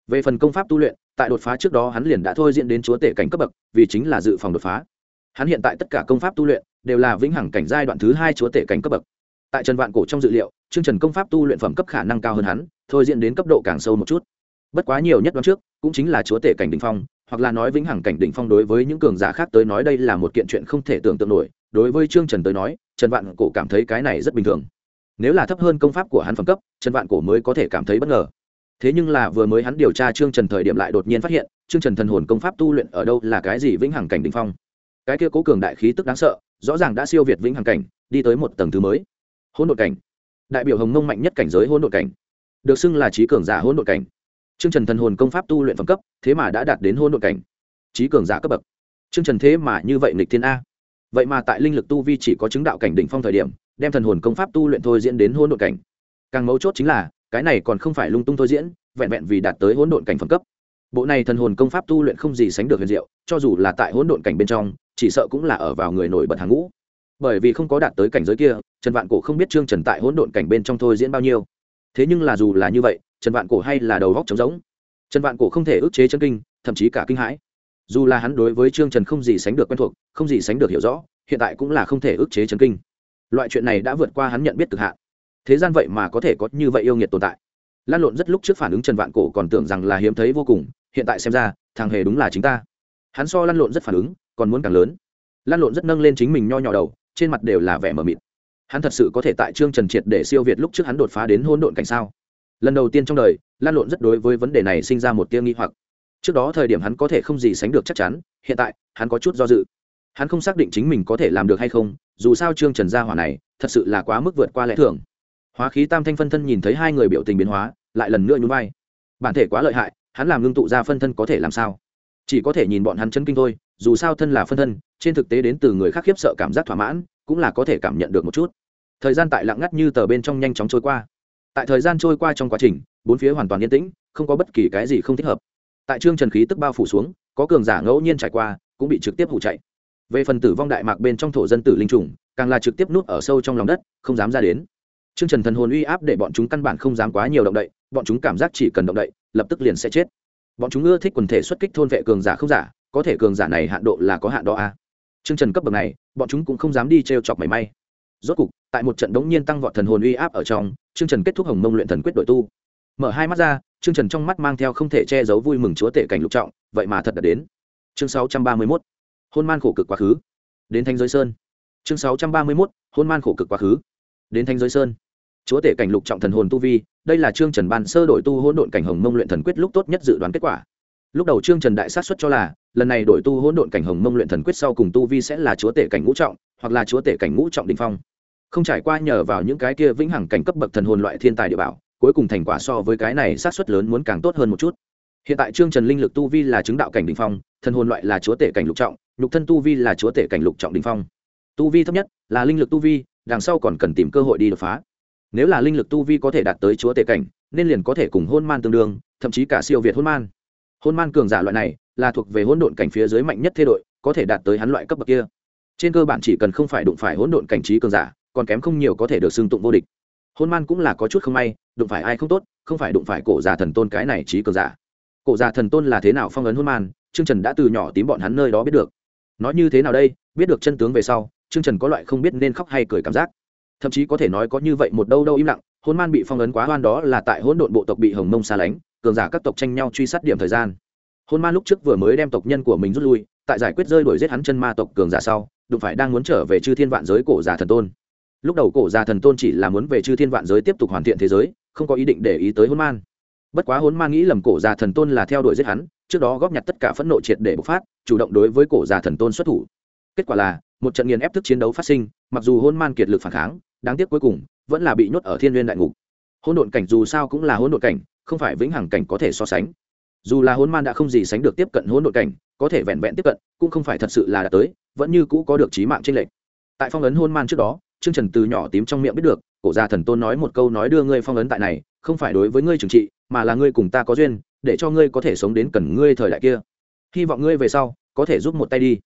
Về phần công pháp tu luyện, tại đột phá trước đó hắn liền đã thôi diễn đến chúa tể cảnh cấp bậc, vì chính là dự phòng đột phá. Hắn hiện tại tất cả công pháp tu luyện đều là vĩnh hằng cảnh giai đoạn thứ hai chúa tể cảnh cấp bậc. Tại trần vạn cổ trong dự liệu, chương trần công pháp tu luyện phẩm cấp khả năng cao hơn hắn, thôi diễn đến cấp độ càng sâu một chút. Bất quá nhiều nhất đoán trước, cũng chính là chúa tể cảnh đình phong hoặc là nói vĩnh hằng cảnh đỉnh phong đối với những cường giả khác tới nói đây là một kiện chuyện không thể tưởng tượng nổi. Đối với trương trần tới nói, trần vạn cổ cảm thấy cái này rất bình thường. Nếu là thấp hơn công pháp của hắn phẩm cấp, trần vạn cổ mới có thể cảm thấy bất ngờ. Thế nhưng là vừa mới hắn điều tra trương trần thời điểm lại đột nhiên phát hiện, trương trần thần hồn công pháp tu luyện ở đâu là cái gì vĩnh hằng cảnh đ ỉ n h phong. Cái kia cố cường đại khí tức đáng sợ, rõ ràng đã siêu việt vĩnh hằng cảnh, đi tới một tầng thứ mới. Hỗn độn cảnh. Đại biểu hồng mông mạnh nhất cảnh giới hỗn độn cảnh. Được xưng là trí cường giả hỗn độn cảnh. Trương Trần thần hồn công pháp tu luyện phẩm cấp, thế mà đã đạt đến hôn độn cảnh, trí cường giả cấp bậc. Trương Trần thế mà như vậy nghịch thiên a. Vậy mà tại linh lực tu vi chỉ có chứng đạo cảnh đỉnh phong thời điểm, đem thần hồn công pháp tu luyện thôi diễn đến hôn độn cảnh. Càng mấu chốt chính là, cái này còn không phải lung tung thôi diễn, vẹn vẹn vì đạt tới hỗn độn cảnh phẩm cấp. Bộ này thần hồn công pháp tu luyện không gì sánh được huyền diệu, cho dù là tại hỗn độn cảnh bên trong, chỉ sợ cũng là ở vào người nổi bật hàng ngũ. Bởi vì không có đạt tới cảnh giới kia, Trần Vạn Cổ không biết Trương Trần tại hỗn độn cảnh bên trong thôi diễn bao nhiêu. Thế nhưng là dù là như vậy, trần vạn cổ hay là đầu góc trống rỗng. Trần vạn cổ không thể ức chế chân kinh, thậm chí cả kinh hãi. Dù là hắn đối với trương trần không gì sánh được quen thuộc, không gì sánh được hiểu rõ, hiện tại cũng là không thể ức chế chân kinh. Loại chuyện này đã vượt qua hắn nhận biết cực hạn. Thế gian vậy mà có thể có như vậy yêu nghiệt tồn tại. Lan lộn rất lúc trước phản ứng trần vạn cổ còn tưởng rằng là hiếm thấy vô cùng, hiện tại xem ra, thằng hề đúng là chính ta. Hắn so lan lộn rất phản ứng, còn muốn càng lớn. Lan lộn rất nâng lên chính mình nho nhỏ đầu, trên mặt đều là vẻ mờ mịt. Hắn thật sự có thể tại trương trần triệt để siêu việt lúc trước hắn đột phá đến hôn độn cảnh sao? Lần đầu tiên trong đời, lan lộn rất đối với vấn đề này sinh ra một tiêu nghi hoặc. Trước đó thời điểm hắn có thể không gì sánh được chắc chắn, hiện tại, hắn có chút do dự. Hắn không xác định chính mình có thể làm được hay không, dù sao trương trần gia hỏa này, thật sự là quá mức vượt qua lẽ thường. Hóa khí tam thanh phân thân nhìn thấy hai người biểu tình biến hóa, lại lần nữa nhún vai. Bản thể quá lợi hại, hắn làm ngưng tụ ra phân thân có thể làm sao? Chỉ có thể nhìn bọn hắn chân kinh thôi, dù sao thân là phân thân, trên thực tế đến từ người khác khiếp sợ cảm giác thỏa mãn, cũng là có thể cảm nhận được một chút. Thời gian tại lặng ngắt như tờ bên trong nhanh chóng trôi qua tại thời gian trôi qua trong quá trình, bốn phía hoàn toàn yên tĩnh, không có bất kỳ cái gì không thích hợp. Tại trương trần khí tức bao phủ xuống, có cường giả ngẫu nhiên trải qua, cũng bị trực tiếp hụ chạy. Về phần tử vong đại mạc bên trong thổ dân tử linh trùng, càng là trực tiếp nút ở sâu trong lòng đất, không dám ra đến. Trương trần thần hồn uy áp để bọn chúng căn bản không dám quá nhiều động đậy, bọn chúng cảm giác chỉ cần động đậy, lập tức liền sẽ chết. Bọn chúng ưa thích quần thể xuất kích thôn vệ cường giả không giả, có thể cường giả này hạn độ là có hạn độ a. Trương trần cấp bậc này, bọn chúng cũng không dám đi t chọc mảy may. Rốt cục tại một trận đống nhiên tăng vọt thần hồn uy áp ở trong chương trần kết thúc hồng mông luyện thần quyết đội tu. Mở hai mắt ra chương trần trong mắt mang theo không thể che giấu vui mừng chúa tể cảnh lục trọng, vậy mà thật đã đến. Chương sáu trăm ba mươi mốt, hôn man khổ cực quá khứ. Đến thanh giới sơn. Chương sáu trăm ba mươi mốt, hôn man khổ cực quá khứ. Đến thanh giới sơn. Chúa tể cảnh lục trọng thần hồn tu vi, đây là chương trần ban sơ đổi tu hỗn độn cảnh hồng mông luyện thần quyết lúc tốt nhất dự đoán kết quả. Lúc đầu chương trần đại sát xuất cho là, lần này đổi tu hỗn độn cảnh hồng mông luyện thần quyết sau cùng tu vi sẽ là chúa tể cảnh ngũ trọng, hoặc là chúa tể cảnh ngũ trọng đình phong không trải qua nhờ vào những cái kia vĩnh hằng cảnh cấp bậc thần hồn loại thiên tài địa bảo, cuối cùng thành quả so với cái này sát xuất lớn muốn càng tốt hơn một chút. Hiện tại trương trần linh lực tu vi là chứng đạo cảnh đình phong, thần hồn loại là chúa tể cảnh lục trọng lục thân tu vi là chúa tể cảnh lục trọng đình phong. Tu vi thấp nhất là linh lực tu vi, đằng sau còn cần tìm cơ hội đi đột phá. Nếu là linh lực tu vi có thể đạt tới chúa tể cảnh, nên liền có thể cùng hôn man tương đương, thậm chí cả siêu việt hôn man. Hôn man cường giả loại này là thuộc về hỗn độn cảnh phía dưới mạnh nhất thế đội, có thể đạt tới hắn loại cấp bậc kia. Trên cơ bản chỉ cần không phải đụng phải hỗn độn cảnh trí cường giả còn kém không nhiều có thể được xưng tụng vô địch. Hôn man cũng là có chút không may, đụng phải ai không tốt, không phải đụng phải cổ già thần tôn cái này trí cường giả. Cổ già thần tôn là thế nào phong ấn hôn man chương trần đã từ nhỏ tím bọn hắn nơi đó biết được. Nói như thế nào đây, biết được chân tướng về sau chương trần có loại không biết nên khóc hay cười cảm giác. Thậm chí có thể nói có như vậy một đâu đâu im lặng, hôn man bị phong ấn quá hoan đó là tại hỗn độn bộ tộc bị hồng mông xa lánh, cường giả các tộc tranh nhau truy sát điểm thời gian. Hôn man lúc trước vừa mới đem tộc nhân của mình rút lui, tại giải quyết rơi đuổi giết hắn chân ma tộc cường giả sau, đụng phải đang muốn trở về chư thiên vạn giới cổ giả thần tôn lúc đầu cổ già thần tôn chỉ là muốn về chư thiên vạn giới tiếp tục hoàn thiện thế giới, không có ý định để ý tới hôn man. Bất quá hôn man nghĩ lầm cổ già thần tôn là theo đuổi giết hắn, trước đó góp nhặt tất cả phẫn nộ triệt để bộc phát, chủ động đối với cổ già thần tôn xuất thủ. Kết quả là, một trận nghiền ép thức chiến đấu phát sinh, mặc dù hôn man kiệt lực phản kháng, đáng tiếc cuối cùng, vẫn là bị nhốt ở thiên n đại ngục. Hôn độn cảnh dù sao cũng là hôn độn cảnh, không phải vĩnh hằng cảnh có thể so sánh. Dù là hôn man đã không gì sánh được tiếp cận hôn độn cảnh, có thể vẹn vẹn tiếp cận, cũng không phải thật sự là đã tới, vẫn như cũ có được trí mạng tranh lệch. Tại phong ấn hôn man trước đó trương trần từ nhỏ tím trong miệng biết được, cổ gia thần tôn nói một câu nói đưa ngươi phong ấn tại này, không phải đối với ngươi trừng trị, mà là ngươi cùng ta có duyên, để cho ngươi có thể sống đến cần ngươi thời đại kia. Hy vọng ngươi về sau, có thể giúp một tay đi.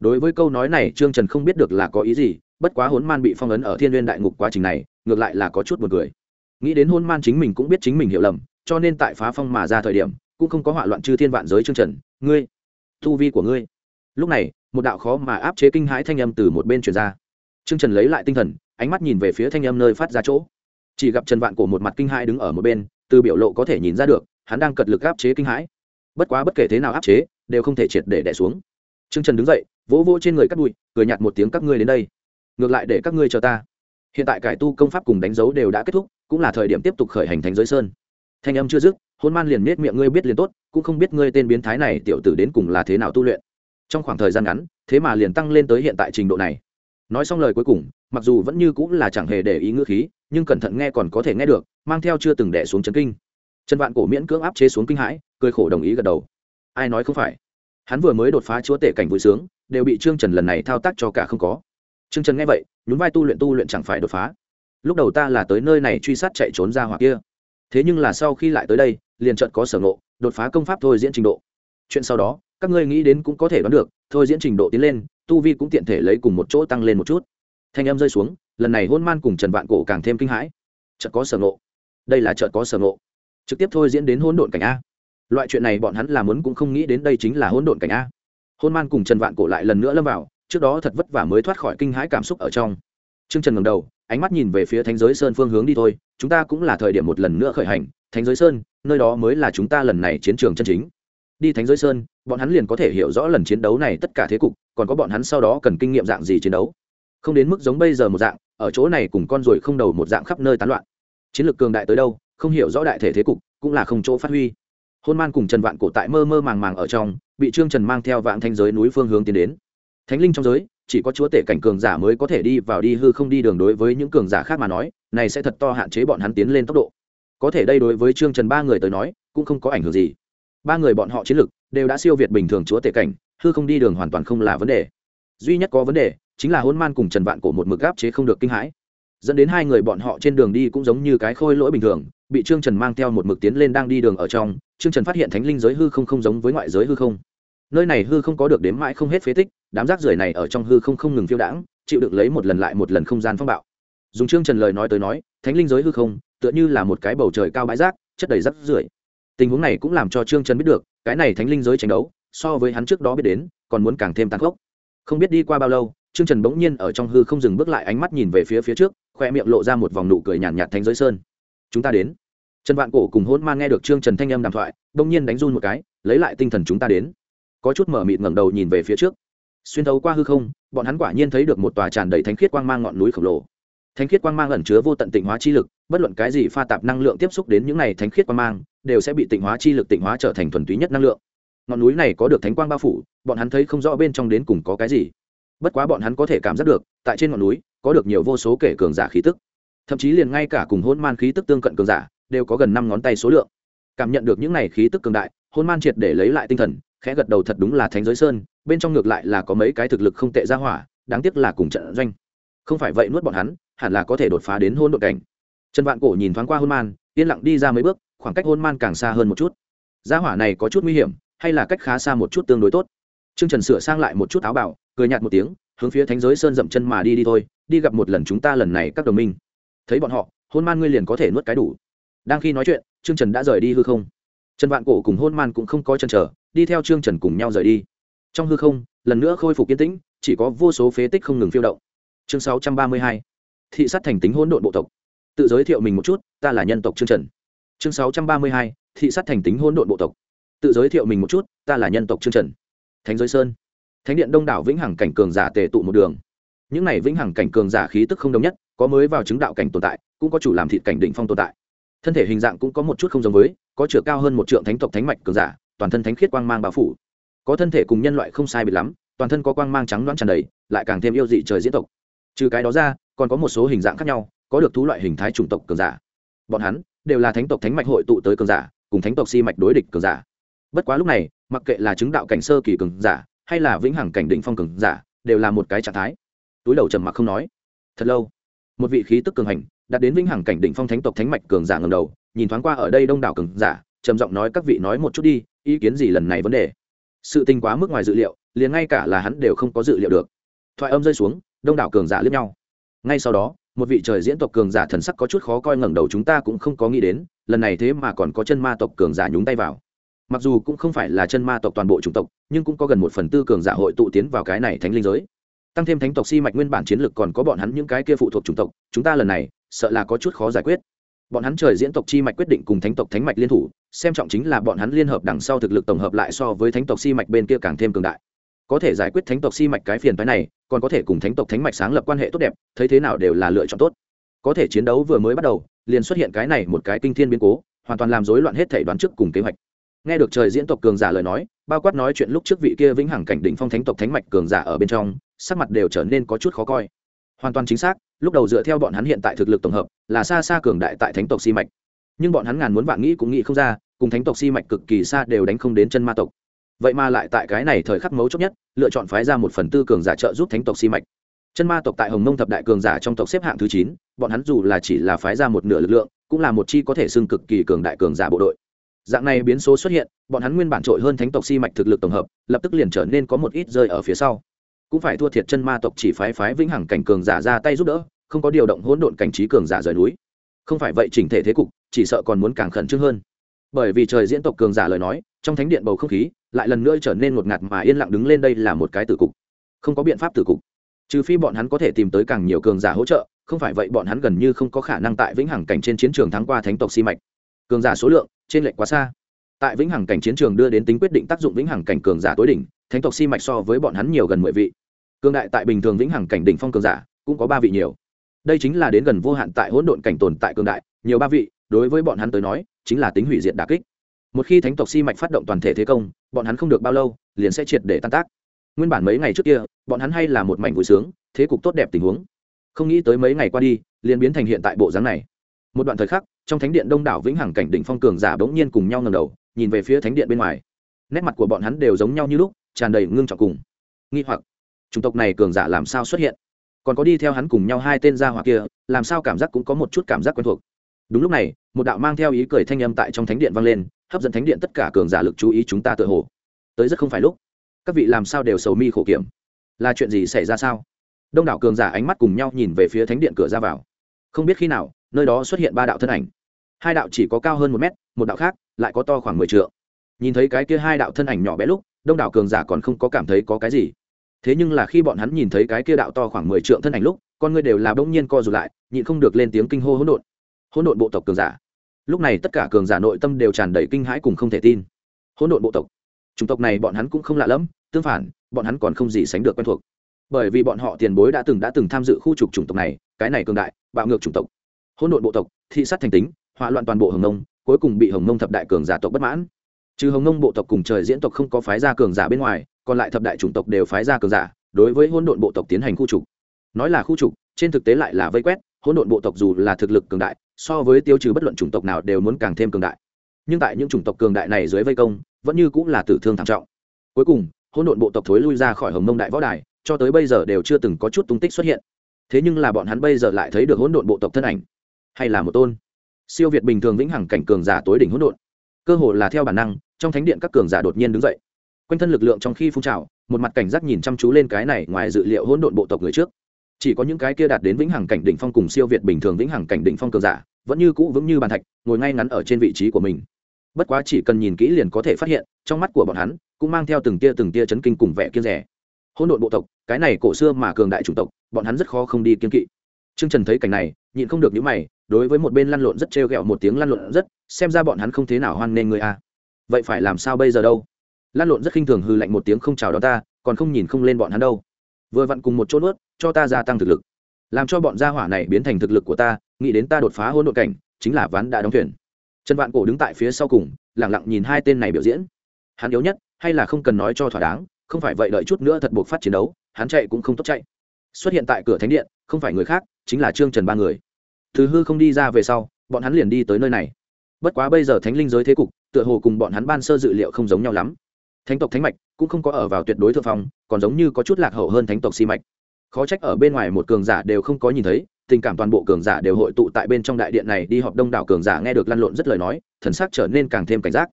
Đối với câu nói này, trương trần không biết được là có ý gì, bất quá hôn man bị phong ấn ở thiên Nguyên đại ngục quá trình này, ngược lại là có chút một cười. Nghĩ đến hôn man chính mình cũng biết chính mình hiểu lầm, cho nên tại phá phong mà ra thời điểm, cũng không có hỏa loạn chư thiên vạn giới trương trần, ngươi thu vi của ngươi. Lúc này, một đạo khó mà áp chế kinh hãi thanh âm từ một bên truyền ra trương trần lấy lại tinh thần, ánh mắt nhìn về phía thanh âm nơi phát ra chỗ. Chỉ gặp trần vạn cổ một mặt kinh hãi đứng ở một bên, từ biểu lộ có thể nhìn ra được, hắn đang cật lực áp chế kinh hãi. Bất quá bất kể thế nào áp chế, đều không thể triệt để đè xuống. Trương trần đứng dậy, vỗ vỗ trên người các bụi, cười nhạt một tiếng, các ngươi đến đây, ngược lại để các ngươi chờ ta. Hiện tại cải tu công pháp cùng đánh dấu đều đã kết thúc, cũng là thời điểm tiếp tục khởi hành thành giới sơn. Thanh âm chưa dứt, hôn man liền nết miệng, ngươi biết liền tốt, cũng không biết ngươi tên biến thái này tiểu tử đến cùng là thế nào tu luyện. Trong khoảng thời gian ngắn, thế mà liền tăng lên tới hiện tại trình độ này nói xong lời cuối cùng, mặc dù vẫn như cũng là chẳng hề để ý ngữ khí, nhưng cẩn thận nghe còn có thể nghe được, mang theo chưa từng đẻ xuống chấn kinh. Trần vạn cổ miễn cưỡng áp chế xuống kinh hãi, cười khổ đồng ý gật đầu. Ai nói không phải? Hắn vừa mới đột phá chúa tể cảnh vui sướng, đều bị trương trần lần này thao tác cho cả không có. Trương trần nghe vậy, nhún vai tu luyện tu luyện chẳng phải đột phá. Lúc đầu ta là tới nơi này truy sát chạy trốn ra hoặc kia. Thế nhưng là sau khi lại tới đây, liền trận có sở ngộ, đột phá công pháp thôi diễn trình độ. Chuyện sau đó, các ngươi nghĩ đến cũng có thể đoán được, thôi diễn trình độ tiến lên tu vi cũng tiện thể lấy cùng một chỗ tăng lên một chút. Thanh em rơi xuống, lần này hôn man cùng trần vạn cổ càng thêm kinh hãi. Chợt có sở ngộ. Đây là chợt có sở ngộ. Trực tiếp thôi diễn đến hỗn độn cảnh a. Loại chuyện này bọn hắn làm muốn cũng không nghĩ đến đây chính là hỗn độn cảnh a. Hôn man cùng trần vạn cổ lại lần nữa lâm vào, trước đó thật vất vả mới thoát khỏi kinh hãi cảm xúc ở trong. T r ư ơ n g trần ngầm đầu, ánh mắt nhìn về phía thánh giới sơn phương hướng đi thôi, chúng ta cũng là thời điểm một lần nữa khởi hành. Thánh giới sơn, nơi đó mới là chúng ta lần này chiến trường chân chính đi thánh giới sơn, bọn hắn liền có thể hiểu rõ lần chiến đấu này tất cả thế cục, còn có bọn hắn sau đó cần kinh nghiệm dạng gì chiến đấu. Không đến mức giống bây giờ một dạng, ở chỗ này cùng con ruồi không đầu một dạng khắp nơi tán loạn. Chiến lược cường đại tới đâu, không hiểu rõ đại thể thế cục, cũng là không chỗ phát huy. Hôn man cùng trần vạn cổ tại mơ mơ màng màng ở trong, bị trương trần mang theo vạn thanh giới núi phương hướng tiến đến. Thánh linh trong giới, chỉ có chúa tể cảnh cường giả mới có thể đi vào đi hư không đi đường đối với những cường giả khác mà nói, này sẽ thật to hạn chế bọn hắn tiến lên tốc độ. Có thể đây đối với trương trần ba người tới nói, cũng không có ảnh hưởng gì ba người bọn họ chiến lực đều đã siêu việt bình thường chúa tể cảnh, hư không đi đường hoàn toàn không là vấn đề. Duy nhất có vấn đề chính là hôn man cùng trần vạn cổ một mực gáp chế không được kinh hãi. Dẫn đến hai người bọn họ trên đường đi cũng giống như cái khôi lỗi bình thường, bị trương trần mang theo một mực tiến lên đang đi đường ở trong, trương trần phát hiện thánh linh giới hư không không giống với ngoại giới hư không. Nơi này hư không có được đếm mãi không hết phế tích, đám rác rưởi này ở trong hư không không ngừng phiêu đãng, chịu đựng lấy một lần lại một lần không gian phong bạo. Dùng trương trần lời nói tới nói, thánh linh giới hư không tựa như là một cái bầu trời cao bãi rác, chất đầy rác rưởi tình huống này cũng làm cho trương trần biết được cái này thánh linh giới tranh đấu so với hắn trước đó biết đến còn muốn càng thêm tàn khốc. Không biết đi qua bao lâu trương trần bỗng nhiên ở trong hư không dừng bước lại ánh mắt nhìn về phía phía trước khoe miệng lộ ra một vòng nụ cười nhàn nhạt, nhạt thánh giới sơn. Chúng ta đến. Trần vạn cổ cùng hôn man nghe được trương trần thanh âm đàm thoại bỗng nhiên đánh run một cái lấy lại tinh thần chúng ta đến. Có chút mở mịt ngẩng đầu nhìn về phía trước. Xuyên thấu qua hư không bọn hắn quả nhiên thấy được một tòa tràn đầy thánh khiết quang mang ngọn núi khổng lồ. Thánh khiết quang mang ẩn chứa vô tận tịnh hóa chi lực bất luận cái gì pha tạp năng lượng tiếp xúc đến những này thánh khiết quang mang đều sẽ bị tịnh hóa chi lực tịnh hóa trở thành thuần túy nhất năng lượng. Ngọn núi này có được thánh quang bao phủ, bọn hắn thấy không rõ bên trong đến cùng có cái gì. Bất quá bọn hắn có thể cảm giác được, tại trên ngọn núi, có được nhiều vô số kể cường giả khí tức. Thậm chí liền ngay cả cùng hôn man khí tức tương cận cường giả, đều có gần năm ngón tay số lượng. Cảm nhận được những này khí tức cường đại, hôn man triệt để lấy lại tinh thần, khẽ gật đầu thật đúng là thánh giới sơn, bên trong ngược lại là có mấy cái thực lực không tệ ra hỏa, đáng tiếc là cùng trận doanh. Không phải vậy nuốt bọn hắn, hẳn là có thể đột phá đến hôn đội cảnh. Trần vạn cổ nhìn thoáng qua hôn man, yên lặng đi ra mấy bước khoảng cách hôn man càng xa hơn một chút. Gia hỏa này có chút nguy hiểm, hay là cách khá xa một chút tương đối tốt. T r ư ơ n g trần sửa sang lại một chút áo bảo, cười nhạt một tiếng, hướng phía thánh giới sơn dậm chân mà đi đi thôi, đi gặp một lần chúng ta lần này các đồng minh. Thấy bọn họ, hôn man ngươi liền có thể nuốt cái đủ. Đang khi nói chuyện, trương trần đã rời đi hư không. Trần vạn cổ cùng hôn man cũng không có chân trở đi theo trương trần cùng nhau rời đi. Trong hư không, lần nữa khôi phục yên tĩnh, chỉ có vô số phế tích không ngừng phiêu động. Chương sáu trăm ba mươi hai, thị sát thành tính hỗn độn bộ tộc. Tự giới thiệu mình một chút, ta là nhân tộc trương trần chương sáu trăm ba mươi hai, thị sát thành tính hỗn độn bộ tộc. Tự giới thiệu mình một chút, ta là nhân tộc trương trần, thánh giới sơn. Thánh điện đông đảo vĩnh hằng cảnh cường giả tề tụ một đường. Những này vĩnh hằng cảnh cường giả khí tức không đồng nhất, có mới vào chứng đạo cảnh tồn tại, cũng có chủ làm thịt cảnh định phong tồn tại. Thân thể hình dạng cũng có một chút không giống với, có chiều cao hơn một trượng thánh tộc thánh mạch cường giả, toàn thân thánh khiết quang mang bao phủ. Có thân thể cùng nhân loại không sai biệt lắm, toàn thân có quang mang trắng loãng tràn đầy, lại càng thêm yêu dị trời diễn tộc. Trừ cái đó ra, còn có một số hình dạng khác nhau, có được thú loại hình thái chủng tộc cường giả. Bọn hắn đều là thánh tộc thánh mạch hội tụ tới cường giả, cùng thánh tộc si mạch đối địch cường giả. Bất quá lúc này, mặc kệ là chứng đạo cảnh sơ kỳ cường giả, hay là vĩnh hằng cảnh định phong cường giả, đều là một cái trạng thái. Túi đầu trầm mặc không nói. Thật lâu, một vị khí tức cường hành, đạt đến vĩnh hằng cảnh đỉnh phong thánh tộc thánh mạch cường giả ngầm đầu, nhìn thoáng qua ở đây đông đảo cường giả, trầm giọng nói các vị nói một chút đi, ý kiến gì lần này vấn đề? Sự tình quá mức ngoài dự liệu, liền ngay cả là hắn đều không có dự liệu được. Thoại âm rơi xuống, đông đảo cường giả liếc nhau. Ngay sau đó một vị trời diễn tộc cường giả thần sắc có chút khó coi ngẩng đầu chúng ta cũng không có nghĩ đến, lần này thế mà còn có chân ma tộc cường giả nhúng tay vào. Mặc dù cũng không phải là chân ma tộc toàn bộ chủng tộc, nhưng cũng có gần một phần tư cường giả hội tụ tiến vào cái này thánh linh giới. Tăng thêm thánh tộc si mạch nguyên bản chiến lược còn có bọn hắn những cái kia phụ thuộc chủng tộc, chúng ta lần này, sợ là có chút khó giải quyết. Bọn hắn trời diễn tộc chi mạch quyết định cùng thánh tộc thánh mạch liên thủ, xem trọng chính là bọn hắn liên hợp đằng sau thực lực tổng hợp lại so với thánh tộc si mạch bên kia càng thêm cường đại. Có thể giải quyết thánh tộc si mạch cái phiền phái này còn có thể cùng thánh tộc thánh mạch sáng lập quan hệ tốt đẹp, thấy thế nào đều là lựa chọn tốt. Có thể chiến đấu vừa mới bắt đầu, liền xuất hiện cái này một cái kinh thiên biến cố, hoàn toàn làm rối loạn hết thể đoán trước cùng kế hoạch. Nghe được trời diễn tộc cường giả lời nói, bao quát nói chuyện lúc trước vị kia vĩnh hằng cảnh đỉnh phong thánh tộc thánh mạch cường giả ở bên trong, sắc mặt đều trở nên có chút khó coi. Hoàn toàn chính xác, lúc đầu dựa theo bọn hắn hiện tại thực lực tổng hợp, là xa xa cường đại tại thánh tộc si mạch. Nhưng bọn hắn ngàn muốn vạn nghĩ cũng nghĩ không ra, cùng thánh tộc si mạch cực kỳ xa đều đánh không đến chân ma tộc vậy mà lại tại cái này thời khắc mấu chốt nhất, lựa chọn phái ra một phần tư cường giả trợ giúp thánh tộc si mạch. Chân ma tộc tại hồng nông thập đại cường giả trong tộc xếp hạng thứ chín, bọn hắn dù là chỉ là phái ra một nửa lực lượng, cũng là một chi có thể xưng cực kỳ cường đại cường giả bộ đội. Dạng này biến số xuất hiện, bọn hắn nguyên bản trội hơn thánh tộc si mạch thực lực tổng hợp, lập tức liền trở nên có một ít rơi ở phía sau. Cũng phải thua thiệt chân ma tộc chỉ phái phái vĩnh hằng cảnh cường giả ra tay giúp đỡ, không có điều động hỗn độn cảnh trí cường giả rời núi. Không phải vậy chỉnh thể thế cục, chỉ sợ còn muốn càng khẩn trương hơn bởi vì trời diễn tộc cường giả lời nói, trong thánh điện bầu không khí lại lần nữa trở nên ngột ngạt mà yên lặng đứng lên đây là một cái tử cục. Không có biện pháp tử cục. Trừ phi bọn hắn có thể tìm tới càng nhiều cường giả hỗ trợ, không phải vậy bọn hắn gần như không có khả năng tại vĩnh hằng cảnh trên chiến trường thắng qua thánh tộc si mạch. Cường giả số lượng, trên lệnh quá xa. Tại vĩnh hằng cảnh chiến trường đưa đến tính quyết định tác dụng vĩnh hằng cảnh cường giả tối đỉnh, thánh tộc si mạch so với bọn hắn nhiều gần mười vị. Cường đại tại bình thường vĩnh hằng cảnh đỉnh phong cường giả cũng có ba vị nhiều. Đây chính là đến gần vô hạn tại hỗn độn cảnh tồn tại cường đại, nhiều ba vị đối với bọn hắn tới nói, chính là tính hủy diệt đà kích. Một khi thánh tộc si mạch phát động toàn thể thế công, bọn hắn không được bao lâu, liền sẽ triệt để tan tác. Nguyên bản mấy ngày trước kia, bọn hắn hay là một mảnh vui sướng, thế cục tốt đẹp tình huống. Không nghĩ tới mấy ngày qua đi, liền biến thành hiện tại bộ dáng này. Một đoạn thời khắc, trong thánh điện đông đảo vĩnh hằng cảnh đỉnh phong cường giả bỗng nhiên cùng nhau ngầm đầu, nhìn về phía thánh điện bên ngoài. Nét mặt của bọn hắn đều giống nhau như lúc, tràn đầy ngưng trọng cùng nghi hoặc. Chủng tộc này cường giả làm sao xuất hiện? Còn có đi theo hắn cùng nhau hai tên gia hỏa kia, làm sao cảm giác cũng có một chút cảm giác quen thuộc đúng lúc này, một đạo mang theo ý cười thanh âm tại trong thánh điện vang lên, hấp dẫn thánh điện tất cả cường giả lực chú ý chúng ta tự hồ. Tới rất không phải lúc. Các vị làm sao đều sầu mi khổ kiểm? Là chuyện gì xảy ra sao? Đông đảo cường giả ánh mắt cùng nhau nhìn về phía thánh điện cửa ra vào. Không biết khi nào, nơi đó xuất hiện ba đạo thân ảnh. Hai đạo chỉ có cao hơn một mét, một đạo khác lại có to khoảng mười t nhìn thấy cái kia hai đạo thân ảnh nhỏ bé lúc, đông đảo cường giả còn không có cảm thấy có cái gì. Thế nhưng là khi bọn hắn nhìn thấy cái kia đạo to khoảng mười trượng thân ảnh lúc, con người đều là bỗng nhiên co rụt lại, nhịn không được lên tiếng kinh hô hỗn độn hỗn độn bộ tộc cường giả. Lúc này tất cả cường giả nội tâm đều tràn đầy kinh hãi cùng không thể tin. Hỗn độn bộ tộc. Chủng tộc này bọn hắn cũng không lạ lẫm, tương phản, bọn hắn còn không gì sánh được quen thuộc. Bởi vì bọn họ tiền bối đã từng đã từng tham dự khu trục chủng tộc này, cái này cường đại, bạo ngược chủng tộc. Hỗn độn bộ tộc, thị sát thành tính, hỏa loạn toàn bộ hồng nông, cuối cùng bị hồng nông thập đại cường giả tộc bất mãn. Trừ hồng nông bộ tộc cùng trời diễn tộc không có phái ra cường giả bên ngoài, còn lại thập đại chủng tộc đều phái ra cường giả, đối với hỗn độn bộ tộc tiến hành khu trục. Nói là khu trục, trên thực tế lại là vây quét, hỗn độn bộ tộc dù là thực lực cường đại so với tiêu trừ bất luận chủng tộc nào đều muốn càng thêm cường đại. Nhưng tại những chủng tộc cường đại này dưới vây công, vẫn như cũng là tử thương thảm trọng. Cuối cùng, hỗn độn bộ tộc thối lui ra khỏi hồng mông đại võ đài, cho tới bây giờ đều chưa từng có chút tung tích xuất hiện. Thế nhưng là bọn hắn bây giờ lại thấy được hỗn độn bộ tộc thân ảnh, hay là một tôn. Siêu việt bình thường vĩnh hằng cảnh cường giả tối đỉnh hỗn độn. Cơ hồ là theo bản năng, trong thánh điện các cường giả đột nhiên đứng dậy. Quanh thân lực lượng trong khi phun trào, một mặt cảnh giác nhìn chăm chú lên cái này ngoài dự liệu hỗn độn bộ tộc người trước chỉ có những cái kia đạt đến vĩnh hằng cảnh đỉnh phong cùng siêu việt bình thường vĩnh hằng cảnh đỉnh phong cường giả vẫn như cũ vững như bàn thạch ngồi ngay ngắn ở trên vị trí của mình bất quá chỉ cần nhìn kỹ liền có thể phát hiện trong mắt của bọn hắn cũng mang theo từng tia từng tia chấn kinh cùng vẻ kiên rẻ hỗn độn bộ tộc cái này cổ xưa mà cường đại chủng tộc bọn hắn rất khó không đi kiên kỵ Trương Trần thấy cảnh này, nhịn không được những mày, đối với một bên lăn lộn rất trêu ghẹo một tiếng lăn lộn rất, xem ra bọn hắn không thế nào hoan nên người a. Vậy phải làm sao bây giờ đâu? Lăn lộn rất khinh thường hừ lạnh một tiếng không chào đón ta, còn không nhìn không lên bọn hắn đâu. Vừa vặn cùng một chỗ nuốt, cho ta gia tăng thực lực. Làm cho bọn gia hỏa này biến thành thực lực của ta, nghĩ đến ta đột phá hỗn độn cảnh, chính là ván đã đóng thuyền. Trần Vạn Cổ đứng tại phía sau cùng, lặng lặng nhìn hai tên này biểu diễn. Hắn yếu nhất, hay là không cần nói cho thỏa đáng, không phải vậy đợi chút nữa thật buộc phát chiến đấu, hắn chạy cũng không tốt chạy. Xuất hiện tại cửa thánh điện, không phải người khác, chính là trương trần ba người thứ hư không đi ra về sau bọn hắn liền đi tới nơi này bất quá bây giờ thánh linh giới thế cục tựa hồ cùng bọn hắn ban sơ dự liệu không giống nhau lắm thánh tộc thánh mạch cũng không có ở vào tuyệt đối thượng phong, còn giống như có chút lạc hậu hơn thánh tộc si mạch. Khó trách ở bên ngoài một cường giả đều không có nhìn thấy, tình cảm toàn bộ cường giả đều hội tụ tại bên trong đại điện này đi họp đông đảo cường giả nghe được lăn lộn rất lời nói, thần sắc trở nên càng thêm cảnh giác.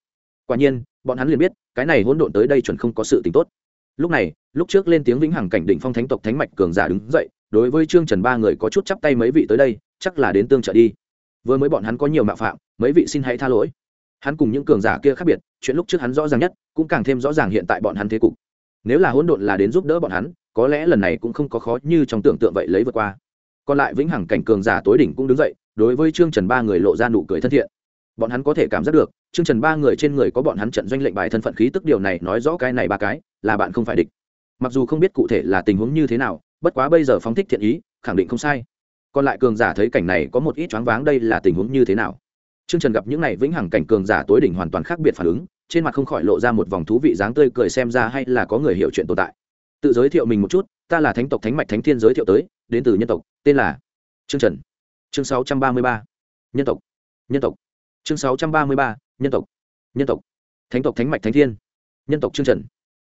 Quả nhiên, bọn hắn liền biết, cái này hỗn độn tới đây chuẩn không có sự tính tốt. Lúc này, lúc trước lên tiếng vĩnh hằng cảnh định phong thánh tộc thánh mạch cường giả đứng dậy, đối với trương trần ba người có chút chắp tay mấy vị tới đây, chắc là đến tương trợ đi. Vừa mới bọn hắn có nhiều mạo phạm, mấy vị xin hãy tha lỗi hắn cùng những cường giả kia khác biệt, chuyện lúc trước hắn rõ ràng nhất, cũng càng thêm rõ ràng hiện tại bọn hắn thế cục. Nếu là hỗn độn là đến giúp đỡ bọn hắn, có lẽ lần này cũng không có khó như trong tưởng tượng vậy lấy vượt qua. Còn lại vĩnh hằng cảnh cường giả tối đỉnh cũng đứng dậy, đối với trương trần ba người lộ ra nụ cười thân thiện. Bọn hắn có thể cảm giác được, trương trần ba người trên người có bọn hắn trận doanh lệnh bài thân phận khí tức điều này nói rõ cái này ba cái, là bạn không phải địch. Mặc dù không biết cụ thể là tình huống như thế nào, bất quá bây giờ phóng thích thiện ý, khẳng định không sai. Còn lại cường giả thấy cảnh này có một ít choáng váng đây là tình huống như thế nào trương trần gặp những này vĩnh hằng cảnh cường giả tối đỉnh hoàn toàn khác biệt phản ứng, trên mặt không khỏi lộ ra một vòng thú vị dáng tươi cười xem ra hay là có người hiểu chuyện tồn tại. Tự giới thiệu mình một chút, ta là thánh tộc thánh mạch thánh thiên giới thiệu tới, đến từ nhân tộc, tên là trương trần. Chương sáu trăm ba mươi ba, nhân tộc nhân tộc. Chương sáu trăm ba mươi ba, nhân tộc nhân tộc. Thánh tộc thánh mạch thánh thiên, nhân tộc trương trần.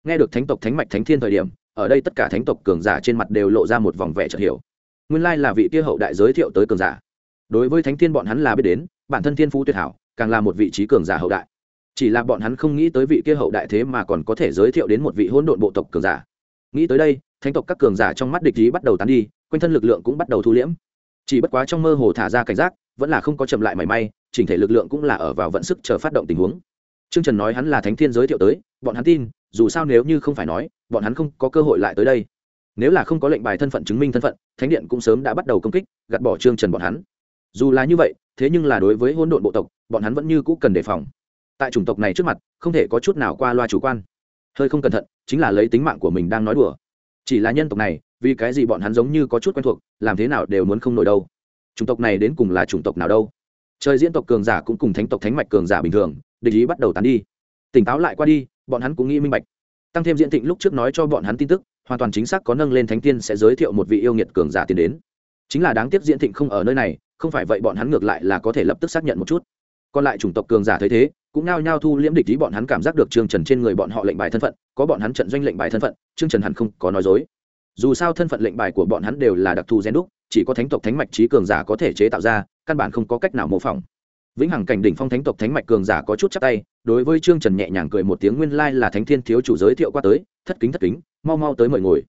Nghe được thánh tộc thánh mạch thánh thiên thời điểm, ở đây tất cả thánh tộc cường giả trên mặt đều lộ ra một vòng vẻ chợt hiểu. Nguyên lai là vị kia hậu đại giới thiệu tới cường giả. Đối với thánh thiên bọn hắn là biết đến bản thân thiên phú tuyệt hảo càng là một vị trí cường giả hậu đại chỉ là bọn hắn không nghĩ tới vị kia hậu đại thế mà còn có thể giới thiệu đến một vị hỗn độn bộ tộc cường giả nghĩ tới đây thánh tộc các cường giả trong mắt địch ý bắt đầu tán đi quanh thân lực lượng cũng bắt đầu thu liễm chỉ bất quá trong mơ hồ thả ra cảnh giác vẫn là không có chậm lại mảy may chỉnh thể lực lượng cũng là ở vào vận sức chờ phát động tình huống Trương Trần nói hắn là thánh thiên giới thiệu tới, bọn hắn tin, dù sao nếu như không phải nói, bọn hắn không có cơ hội lại tới đây. Nếu là không có lệnh bài thân phận chứng minh thân phận, thánh điện cũng sớm đã bắt đầu công kích, gạt bỏ Trương Trần bọn hắn. Dù là như vậy, thế nhưng là đối với hỗn độn bộ tộc, bọn hắn vẫn như cũ cần đề phòng. Tại chủng tộc này trước mặt, không thể có chút nào qua loa chủ quan. Hơi không cẩn thận, chính là lấy tính mạng của mình đang nói đùa. Chỉ là nhân tộc này, vì cái gì bọn hắn giống như có chút quen thuộc, làm thế nào đều muốn không nổi đâu. Chủng tộc này đến cùng là chủng tộc nào đâu? Trời diễn tộc cường giả cũng cùng thánh tộc thánh mạch cường giả bình thường, địch ý bắt đầu tán đi tỉnh táo lại qua đi bọn hắn cũng nghĩ minh bạch tăng thêm diễn thịnh lúc trước nói cho bọn hắn tin tức hoàn toàn chính xác có nâng lên thánh tiên sẽ giới thiệu một vị yêu nghiệt cường giả tiến đến chính là đáng tiếc diễn thịnh không ở nơi này, không phải vậy bọn hắn ngược lại là có thể lập tức xác nhận một chút. Còn lại chủng tộc cường giả thấy thế, cũng nao nhao thu liễm địch ý bọn hắn cảm giác được trương trần trên người bọn họ lệnh bài thân phận, có bọn hắn trận doanh lệnh bài thân phận, trương trần hẳn không có nói dối. Dù sao thân phận lệnh bài của bọn hắn đều là đặc thù gen đúc, chỉ có thánh tộc thánh mạch trí cường giả có thể chế tạo ra, căn bản không có cách nào mô phỏng. Vĩnh hằng cảnh đỉnh phong thánh tộc thánh mạch cường giả có chút chắc tay, đối với trương trần nhẹ nhàng cười một tiếng nguyên lai là thánh thiên thiếu chủ giới thiệu qua tới, thất kính thất kính, mau mau tới mời ngồi.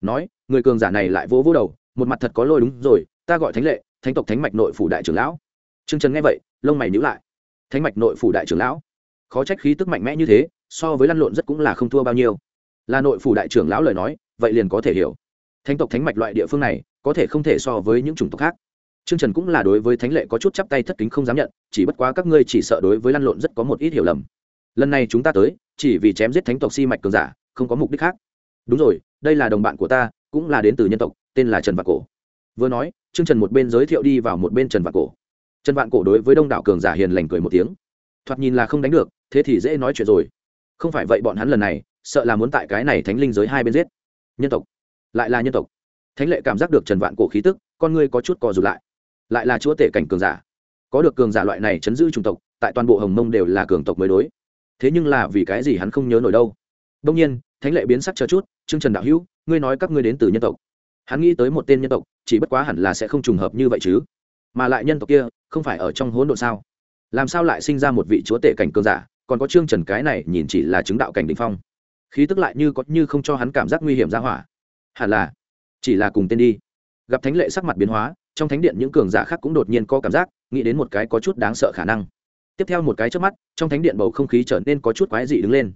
Nói, người cường giả này lại vỗ vỗ đầu một mặt thật có lôi đúng rồi ta gọi thánh lệ thánh tộc thánh mạch nội phủ đại trưởng lão. Trương trần nghe vậy lông mày nhíu lại. Thánh mạch nội phủ đại trưởng lão? Khó trách khí tức mạnh mẽ như thế so với lăn lộn rất cũng là không thua bao nhiêu. Là nội phủ đại trưởng lão lời nói vậy liền có thể hiểu. Thánh tộc thánh mạch loại địa phương này có thể không thể so với những chủng tộc khác. Trương Trần cũng là đối với Thánh Lệ có chút chắp tay thất kính không dám nhận, chỉ bất quá các ngươi chỉ sợ đối với lăn lộn rất có một ít hiểu lầm. Lần này chúng ta tới, chỉ vì chém giết thánh tộc si mạch cường giả, không có mục đích khác. Đúng rồi, đây là đồng bạn của ta, cũng là đến từ nhân tộc, tên là Trần Vạn Cổ. Vừa nói, Trương Trần một bên giới thiệu đi vào một bên Trần Vạn Cổ. Trần Vạn Cổ đối với đông đảo cường giả hiền lành cười một tiếng. Thoạt nhìn là không đánh được, thế thì dễ nói chuyện rồi. Không phải vậy bọn hắn lần này, sợ là muốn tại cái này thánh linh giới hai bên giết. Nhân tộc, lại là nhân tộc. Thánh Lệ cảm giác được Trần Vạn Cổ khí tức, con ngươi có chút co rụt lại lại là chúa tể cảnh cường giả có được cường giả loại này chấn giữ chủng tộc tại toàn bộ hồng mông đều là cường tộc mới đối thế nhưng là vì cái gì hắn không nhớ nổi đâu đông nhiên thánh lệ biến sắc chờ chút trương trần đạo hữu ngươi nói các ngươi đến từ nhân tộc hắn nghĩ tới một tên nhân tộc, chỉ bất quá hẳn là sẽ không trùng hợp như vậy chứ. Mà lại nhân tộc kia, không phải ở trong hỗn độn sao? Làm sao lại sinh ra một vị chúa tể cảnh cường giả, còn có trương trần cái này nhìn chỉ là chứng đạo cảnh đ ỉ n h phong. Khí tức lại như có như không cho hắn cảm giác nguy hiểm ra hỏa. Hẳn là, chỉ là cùng tên đi. Gặp thánh lệ sắc mặt biến hóa, trong thánh điện những cường giả khác cũng đột nhiên có cảm giác, nghĩ đến một cái có chút đáng sợ khả năng. Tiếp theo một cái trước mắt, trong thánh điện bầu không khí trở nên có chút quái dị đứng lên.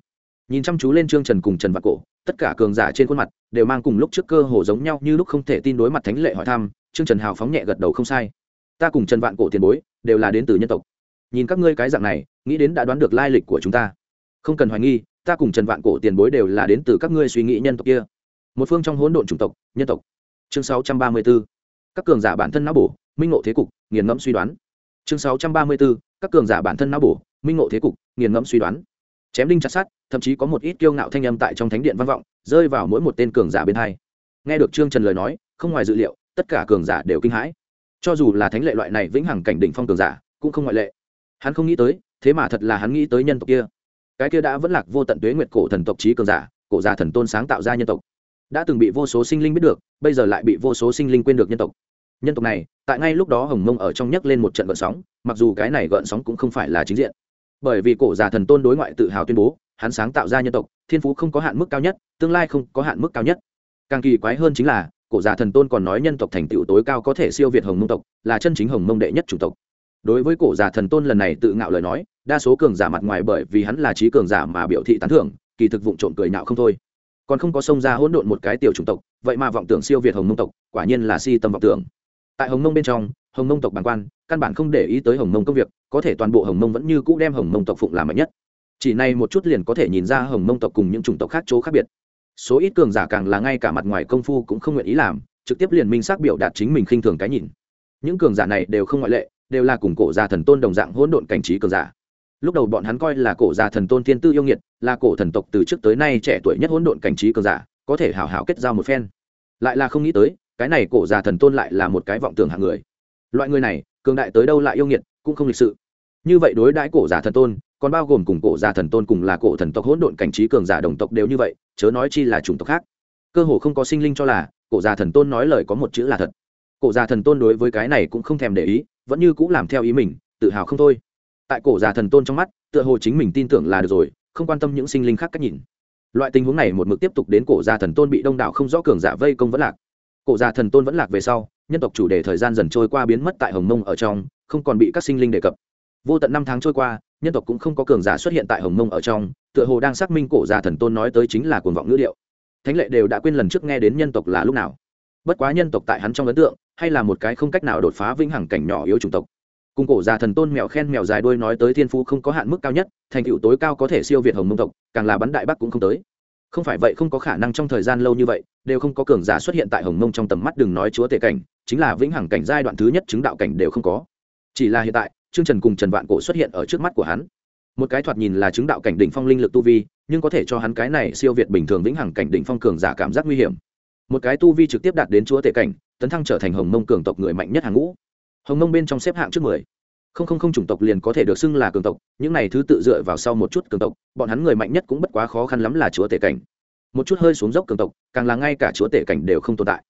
Nhìn chăm chú lên trương trần cùng trần vạc cổ tất cả cường giả trên khuôn mặt đều mang cùng lúc trước cơ hồ giống nhau như lúc không thể tin đối mặt thánh lệ hỏi thăm, trương trần hào phóng nhẹ gật đầu không sai. Ta cùng trần vạn cổ tiền bối đều là đến từ nhân tộc. Nhìn các ngươi cái dạng này, nghĩ đến đã đoán được lai lịch của chúng ta. Không cần hoài nghi, ta cùng trần vạn cổ tiền bối đều là đến từ các ngươi suy nghĩ nhân tộc kia. Một phương trong hỗn độn chủng tộc, nhân tộc. Chương sáu trăm ba mươi 634 các cường giả bản thân não bổ, minh ngộ thế cục, nghiền ngẫm suy đoán. Chương sáu trăm ba mươi bốn các cường giả bản thân não bổ, minh ngộ thế cục, nghiền ngẫm suy đoán. Chém đinh chặt sát thậm chí có một ít kiêu ngạo thanh âm tại trong thánh điện văn vọng, rơi vào mỗi một tên cường giả bên hai. Nghe được trương trần lời nói, không ngoài dự liệu, tất cả cường giả đều kinh hãi. Cho dù là thánh lệ loại này vĩnh hằng cảnh đỉnh phong cường giả, cũng không ngoại lệ. Hắn không nghĩ tới, thế mà thật là hắn nghĩ tới nhân tộc kia. Cái kia đã vẫn lạc vô tận tuế nguyệt cổ thần tộc trí cường giả, cổ giả thần tôn sáng tạo ra nhân tộc. Đã từng bị vô số sinh linh biết được, bây giờ lại bị vô số sinh linh quên được nhân tộc. Nhân tộc này, tại ngay lúc đó hồng mông ở trong nhấc lên một trận gợn sóng, mặc dù cái này gợn sóng cũng không phải là chính diện. Bởi vì cổ giả thần tôn đối ngoại tự hào tuyên bố hắn sáng tạo ra nhân tộc, thiên phú không có hạn mức cao nhất, tương lai không có hạn mức cao nhất. Càng kỳ quái hơn chính là, cổ già thần tôn còn nói nhân tộc thành tựu tối cao có thể siêu việt hồng mông tộc, là chân chính hồng mông đệ nhất chủng tộc. Đối với cổ già thần tôn lần này tự ngạo lời nói, đa số cường giả mặt ngoài bởi vì hắn là trí cường giả mà biểu thị tán thưởng, kỳ thực vụng trộm cười nhạo không thôi. Còn không có xông ra hỗn độn một cái tiểu chủng tộc, vậy mà vọng tưởng siêu việt hồng mông tộc, quả nhiên là si tâm vọng tưởng. Tại hồng mông bên trong, hồng mông tộc bản quan, căn bản không để ý tới hồng mông công việc, có thể toàn bộ hồng mông vẫn như cũ đem hồng mông tộc phụng làm mạnh nhất chỉ này một chút liền có thể nhìn ra hồng mông tộc cùng những chủng tộc khác chỗ khác biệt. Số ít cường giả càng là ngay cả mặt ngoài công phu cũng không nguyện ý làm, trực tiếp liền minh xác biểu đạt chính mình khinh thường cái nhìn. Những cường giả này đều không ngoại lệ, đều là cùng cổ gia thần tôn đồng dạng hỗn độn cảnh trí cường giả. Lúc đầu bọn hắn coi là cổ gia thần tôn thiên tư yêu nghiệt, là cổ thần tộc từ trước tới nay trẻ tuổi nhất hỗn độn cảnh trí cường giả, có thể hảo hảo kết giao một phen. Lại là không nghĩ tới, cái này cổ gia thần tôn lại là một cái vọng tưởng hạng người. Loại người này, cường đại tới đâu lại yêu nghiệt, cũng không lịch sự. Như vậy đối đãi cổ gia thần tôn còn bao gồm cùng cổ già thần tôn cùng là cổ thần tộc hỗn độn cảnh trí cường giả đồng tộc đều như vậy, chớ nói chi là chủng tộc khác. Cơ hồ không có sinh linh cho là, cổ già thần tôn nói lời có một chữ là thật. Cổ già thần tôn đối với cái này cũng không thèm để ý, vẫn như cũng làm theo ý mình, tự hào không thôi. Tại cổ già thần tôn trong mắt, tựa hồ chính mình tin tưởng là được rồi, không quan tâm những sinh linh khác cách nhìn. Loại tình huống này một mực tiếp tục đến cổ già thần tôn bị đông đảo không rõ cường giả vây công vẫn lạc. Cổ già thần tôn vẫn lạc về sau, nhân tộc chủ đề thời gian dần trôi qua biến mất tại hồng mông ở trong, không còn bị các sinh linh đề cập vô tận năm tháng trôi qua, nhân tộc cũng không có cường giả xuất hiện tại hồng mông ở trong, tựa hồ đang xác minh cổ già thần tôn nói tới chính là cuồng vọng ngữ liệu thánh lệ đều đã quên lần trước nghe đến nhân tộc là lúc nào. Bất quá nhân tộc tại hắn trong ấn tượng, hay là một cái không cách nào đột phá vĩnh hằng cảnh nhỏ yếu chủng tộc. Cùng cổ già thần tôn mèo khen mèo dài đuôi nói tới thiên phú không có hạn mức cao nhất, thành tựu tối cao có thể siêu việt hồng mông tộc, càng là bắn đại bắc cũng không tới. Không phải vậy không có khả năng trong thời gian lâu như vậy, đều không có cường giả xuất hiện tại hồng mông trong tầm mắt đừng nói chúa tể cảnh, chính là vĩnh hằng cảnh giai đoạn thứ nhất chứng đạo cảnh đều không có. Chỉ là hiện tại trương trần cùng trần vạn cổ xuất hiện ở trước mắt của hắn. Một cái thoạt nhìn là chứng đạo cảnh đỉnh phong linh lực tu vi, nhưng có thể cho hắn cái này siêu việt bình thường vĩnh hằng cảnh đỉnh phong cường giả cảm giác nguy hiểm. Một cái tu vi trực tiếp đạt đến chúa tể cảnh, tấn thăng trở thành hồng mông cường tộc người mạnh nhất hàng ngũ. Hồng mông bên trong xếp hạng trước mười. Không không không chủng tộc liền có thể được xưng là cường tộc, những này thứ tự dựa vào sau một chút cường tộc, bọn hắn người mạnh nhất cũng bất quá khó khăn lắm là chúa tể cảnh. Một chút hơi xuống dốc cường tộc, càng là ngay cả chúa tể cảnh đều không tồn tại.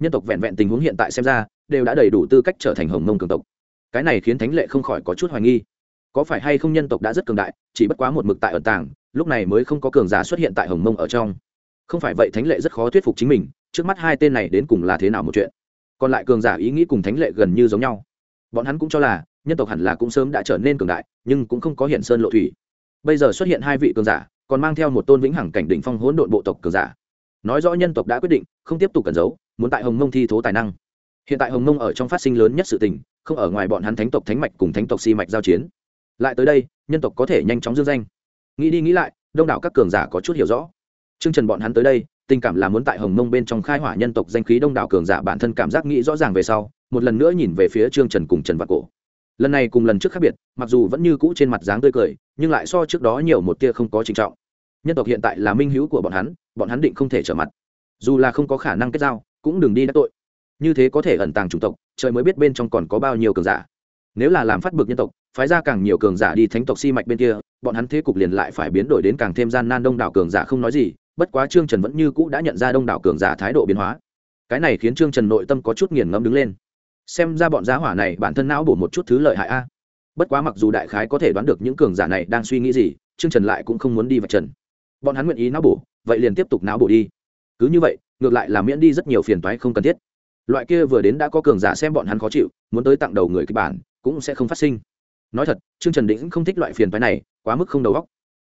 Nhân tộc vẹn vẹn tình huống hiện tại xem ra, đều đã đầy đủ tư cách trở thành hồng mông cường tộc cái này khiến thánh lệ không khỏi có chút hoài nghi. Có phải hay không nhân tộc đã rất cường đại, chỉ bất quá một mực tại ẩn tàng, lúc này mới không có cường giả xuất hiện tại hồng mông ở trong. Không phải vậy thánh lệ rất khó thuyết phục chính mình, trước mắt hai tên này đến cùng là thế nào một chuyện? Còn lại cường giả ý nghĩ cùng thánh lệ gần như giống nhau. Bọn hắn cũng cho là, nhân tộc hẳn là cũng sớm đã trở nên cường đại, nhưng cũng không có hiện sơn lộ thủy. Bây giờ xuất hiện hai vị cường giả, còn mang theo một tôn vĩnh hằng cảnh đỉnh phong hỗn độn bộ tộc cường giả. Nói rõ nhân tộc đã quyết định, không tiếp tục cẩn giấu, muốn tại hồng mông thi thố tài năng. Hiện tại hồng mông ở trong phát sinh lớn nhất sự tình không ở ngoài bọn hắn thánh tộc thánh mạch cùng thánh tộc si mạch giao chiến. Lại tới đây, nhân tộc có thể nhanh chóng dương danh. Nghĩ đi nghĩ lại, đông đảo các cường giả có chút hiểu rõ. Chương trần bọn hắn tới đây, tình cảm là muốn tại hồng mông bên trong khai hỏa nhân tộc danh khí đông đảo cường giả bản thân cảm giác nghĩ rõ ràng về sau, một lần nữa nhìn về phía trương trần cùng trần vạn cổ. Lần này cùng lần trước khác biệt, mặc dù vẫn như cũ trên mặt dáng tươi cười, nhưng lại so trước đó nhiều một tia không có trinh trọng. Nhân tộc hiện tại là minh hữu của bọn hắn bọn hắn định không thể trở mặt. Dù là không có khả năng kết giao, cũng đừng đi đắc tội như thế có thể ẩn tàng chủng tộc, trời mới biết bên trong còn có bao nhiêu cường giả. Nếu là làm phát bực nhân tộc, phái ra càng nhiều cường giả đi thánh tộc si mạch bên kia, bọn hắn thế cục liền lại phải biến đổi đến càng thêm gian nan đông đảo cường giả không nói gì, bất quá trương trần vẫn như cũ đã nhận ra đông đảo cường giả thái độ biến hóa. Cái này khiến trương trần nội tâm có chút nghiền ngẫm đứng lên. Xem ra bọn giá hỏa này bản thân não bổ một chút thứ lợi hại a. Bất quá mặc dù đại khái có thể đoán được những cường giả này đang suy nghĩ gì, trương trần lại cũng không muốn đi vạch trần. Bọn hắn nguyện ý não bổ, vậy liền tiếp tục não bổ đi. Cứ như vậy, ngược lại là miễn đi rất nhiều phiền toái không cần thiết loại kia vừa đến đã có cường giả xem bọn hắn khó chịu, muốn tới tặng đầu người kịch bản, cũng sẽ không phát sinh. Nói thật, trương trần đĩnh không thích loại phiền phái này, quá mức không đầu óc.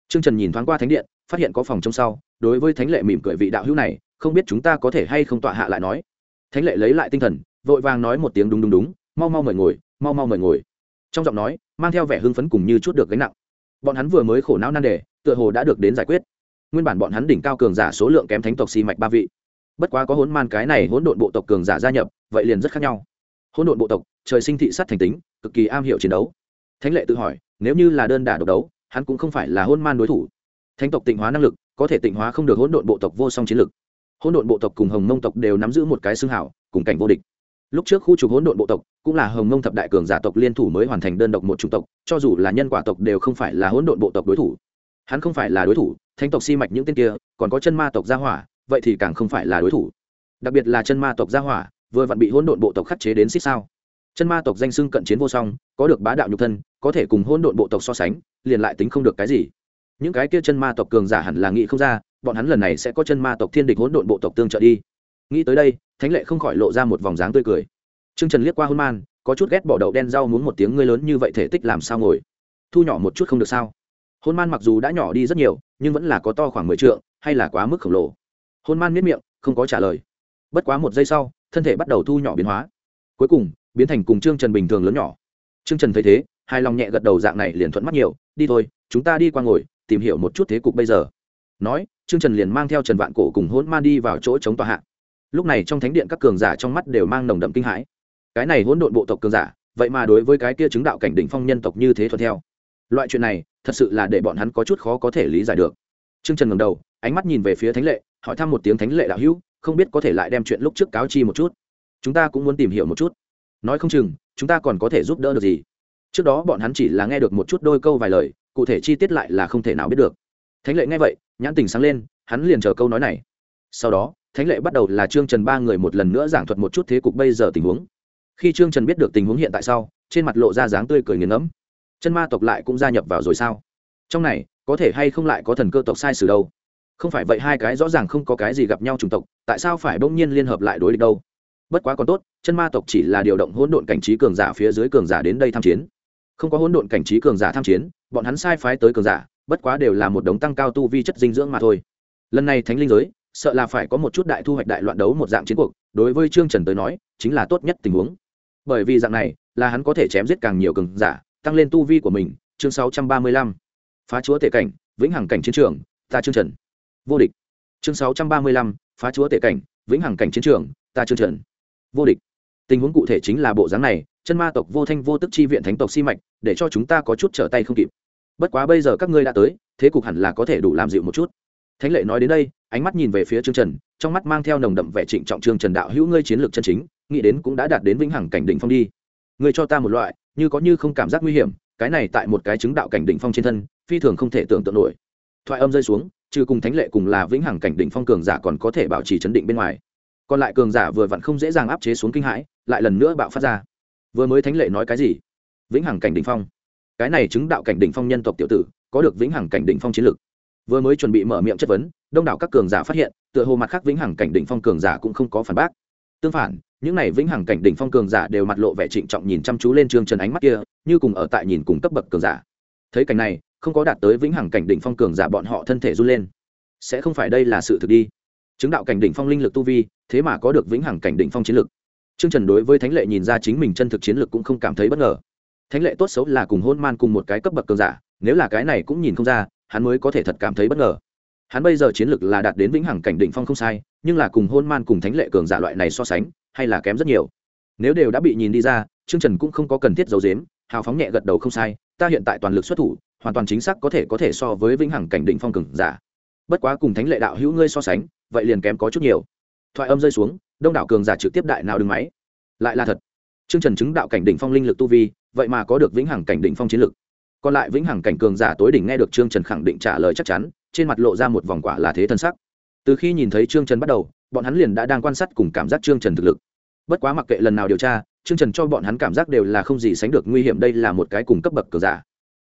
Trương trần nhìn thoáng qua thánh điện, phát hiện có phòng trong sau, đối với thánh lệ mỉm cười vị đạo hữu này, không biết chúng ta có thể hay không tọa hạ lại nói. Thánh lệ lấy lại tinh thần, vội vàng nói một tiếng đúng đúng đúng, mau mau mời ngồi, mau mau mời ngồi. Trong giọng nói, mang theo vẻ hưng phấn cùng như chút được gánh nặng. Bọn hắn vừa mới khổ não nan đề, tựa hồ đã được đến giải quyết. Nguyên bản bọn hắn đỉnh cao cường giả số lượng kém thánh tộc xi mạch ba vị bất quá có hỗn man cái này hỗn độn bộ tộc cường giả gia nhập, vậy liền rất khác nhau. Hỗn độn bộ tộc, trời sinh thị sát thành tính, cực kỳ am hiểu chiến đấu. Thánh lệ tự hỏi, nếu như là đơn đả độc đấu, hắn cũng không phải là hỗn man đối thủ. Thánh tộc tịnh hóa năng lực, có thể tịnh hóa không được hỗn độn bộ tộc vô song chiến lực. Hỗn độn bộ tộc cùng hồng mông tộc đều nắm giữ một cái xương hảo, cùng cảnh vô địch. Lúc trước khu trục hỗn độn bộ tộc, cũng là hồng mông thập đại cường giả tộc liên thủ mới hoàn thành đơn độc một chủng tộc, cho dù là nhân quả tộc đều không phải là hỗn độn bộ tộc đối thủ. Hắn không phải là đối thủ, thánh tộc si mạch những tên kia, còn có chân ma tộc gia hỏa vậy thì càng không phải là đối thủ. Đặc biệt là chân ma tộc gia hỏa, vừa vặn bị hỗn độn bộ tộc khắc chế đến xích sao. Chân ma tộc danh xưng cận chiến vô song, có được bá đạo nhục thân, có thể cùng hỗn độn bộ tộc so sánh, liền lại tính không được cái gì. Những cái kia chân ma tộc cường giả hẳn là nghĩ không ra, bọn hắn lần này sẽ có chân ma tộc thiên địch hỗn độn bộ tộc tương trợ đi. Nghĩ tới đây, thánh lệ không khỏi lộ ra một vòng dáng tươi cười. T r ư ơ n g trần liếc qua hôn man, có chút ghét bỏ đậu đen rau muốn một tiếng ngươi lớn như vậy thể tích làm sao ngồi? Thu nhỏ một chút không được sao? Hôn man mặc dù đã nhỏ đi rất nhiều, nhưng vẫn là có to khoảng mười t hay là quá mức khổng lồ hôn man miết miệng không có trả lời. Bất quá một giây sau thân thể bắt đầu thu nhỏ biến hóa. Cuối cùng biến thành cùng trương trần bình thường lớn nhỏ. Trương trần thấy thế hai lòng nhẹ gật đầu dạng này liền thuận mắt nhiều đi thôi chúng ta đi qua ngồi tìm hiểu một chút thế cục bây giờ. Nói trương trần liền mang theo trần vạn cổ cùng hôn man đi vào chỗ chống tòa hạ. Lúc này trong thánh điện các cường giả trong mắt đều mang nồng đậm kinh hãi. Cái này hỗn độn bộ tộc cường giả vậy mà đối với cái kia chứng đạo cảnh đỉnh phong nhân tộc như thế thuận theo. Loại chuyện này thật sự là để bọn hắn có chút khó có thể lý giải được. Trương Trần ngầm đầu, ánh mắt nhìn về phía Thánh Lệ, hỏi thăm một tiếng Thánh Lệ đạo hữu, không biết có thể lại đem chuyện lúc trước cáo chi một chút. Chúng ta cũng muốn tìm hiểu một chút. Nói không chừng, chúng ta còn có thể giúp đỡ được gì. Trước đó bọn hắn chỉ là nghe được một chút đôi câu vài lời, cụ thể chi tiết lại là không thể nào biết được. Thánh Lệ nghe vậy, nhãn tình sáng lên, hắn liền chờ câu nói này. Sau đó, thánh lệ bắt đầu là trương trần ba người một lần nữa giảng thuật một chút thế cục bây giờ tình huống khi trương trần biết được tình huống hiện tại sau trên mặt lộ ra dáng tươi cười nghiền ngẫm chân ma tộc lại cũng gia nhập vào rồi sao trong này có thể hay không lại có thần cơ tộc sai sử đâu không phải vậy hai cái rõ ràng không có cái gì gặp nhau chủng tộc, tại sao phải bỗng nhiên liên hợp lại đối địch đâu? Bất quá còn tốt, chân ma tộc chỉ là điều động hỗn độn cảnh trí cường giả phía dưới cường giả đến đây tham chiến. Không có hỗn độn cảnh trí cường giả tham chiến, bọn hắn sai phái tới cường giả, bất quá đều là một đống tăng cao tu vi chất dinh dưỡng mà thôi. Lần này thánh linh giới, sợ là phải có một chút đại thu hoạch đại loạn đấu một dạng chiến cuộc, đối với trương trần tới nói, chính là tốt nhất tình huống. Bởi vì dạng này, là hắn có thể chém giết càng nhiều cường giả, tăng lên tu vi của mình. Chương sáu trăm ba mươi lăm. Phá chúa tể cảnh, vĩnh hằng cảnh chiến trường, ta trương trần vô địch. Chương sáu trăm ba mươi lăm, phá chúa tể cảnh, vĩnh hằng cảnh chiến trường, ta trương trần vô địch. Tình huống cụ thể chính là bộ dáng này, chân ma tộc vô thanh vô tức chi viện thánh tộc si mạch, để cho chúng ta có chút trở tay không kịp. Bất quá bây giờ các ngươi đã tới, thế cục hẳn là có thể đủ làm dịu một chút. Thánh lệ nói đến đây, ánh mắt nhìn về phía trương trần, trong mắt mang theo nồng đậm vẻ trịnh trọng trương trần đạo hữu ngươi chiến lược chân chính, nghĩ đến cũng đã đạt đến vĩnh hằng cảnh đỉnh phong đi. Ngươi cho ta một loại, như có như không cảm giác nguy hiểm, cái này tại một cái chứng đạo cảnh đỉnh phong trên thân, phi thường không thể tưởng tượng nổi. Thoại âm rơi xuống trừ cùng thánh lệ cùng là vĩnh hằng cảnh đỉnh phong cường giả còn có thể bảo trì chấn định bên ngoài. Còn lại cường giả vừa vặn không dễ dàng áp chế xuống kinh hãi, lại lần nữa bạo phát ra. Vừa mới thánh lệ nói cái gì? Vĩnh hằng cảnh đỉnh phong. Cái này chứng đạo cảnh đỉnh phong nhân tộc tiểu tử, có được vĩnh hằng cảnh đỉnh phong chiến lược vừa mới chuẩn bị mở miệng chất vấn, đông đảo các cường giả phát hiện, tựa hồ mặt khác vĩnh hằng cảnh đỉnh phong cường giả cũng không có phản bác. Tương phản, những này vĩnh hằng cảnh đỉnh phong cường giả đều mặt lộ vẻ trịnh trọng nhìn chăm chú lên trương trần ánh mắt kia, như cùng ở tại nhìn cùng cấp bậc cường giả. Thấy cảnh này không có đạt tới vĩnh hằng cảnh đỉnh phong cường giả bọn họ thân thể run lên. Sẽ không phải đây là sự thực đi. Chứng đạo cảnh đỉnh phong linh lực tu vi, thế mà có được vĩnh hằng cảnh đỉnh phong chiến lực. Trương trần đối với thánh lệ nhìn ra chính mình chân thực chiến lực cũng không cảm thấy bất ngờ. Thánh lệ tốt xấu là cùng hôn man cùng một cái cấp bậc cường giả, nếu là cái này cũng nhìn không ra, hắn mới có thể thật cảm thấy bất ngờ. Hắn bây giờ chiến lược là đạt đến vĩnh hằng cảnh đỉnh phong không sai, nhưng là cùng hôn man cùng thánh lệ cường giả loại này so sánh, hay là kém rất nhiều. Nếu đều đã bị nhìn đi ra, trương trần cũng không có cần thiết giấu dếm hào phóng nhẹ gật đầu không sai, ta hiện tại toàn lực xuất thủ hoàn toàn chính xác có thể có thể so với vĩnh hằng cảnh đỉnh phong cường giả. Bất quá cùng thánh lệ đạo hữu ngươi so sánh, vậy liền kém có chút nhiều. Thoại âm rơi xuống, đông đảo cường giả trực tiếp đại nào đứng máy. Lại là thật. Trương trần chứng đạo cảnh đỉnh phong linh lực tu vi, vậy mà có được vĩnh hằng cảnh đỉnh phong chiến lực. Còn lại vĩnh hằng cảnh cường giả tối đỉnh nghe được trương trần khẳng định trả lời chắc chắn, trên mặt lộ ra một vòng quả là thế thân sắc. Từ khi nhìn thấy trương trần bắt đầu, bọn hắn liền đã đang quan sát cùng cảm giác trương trần thực lực. Bất quá mặc kệ lần nào điều tra, trương trần cho bọn hắn cảm giác đều là không gì sánh được nguy hiểm, đây là một cái cùng cấp bậc cường giả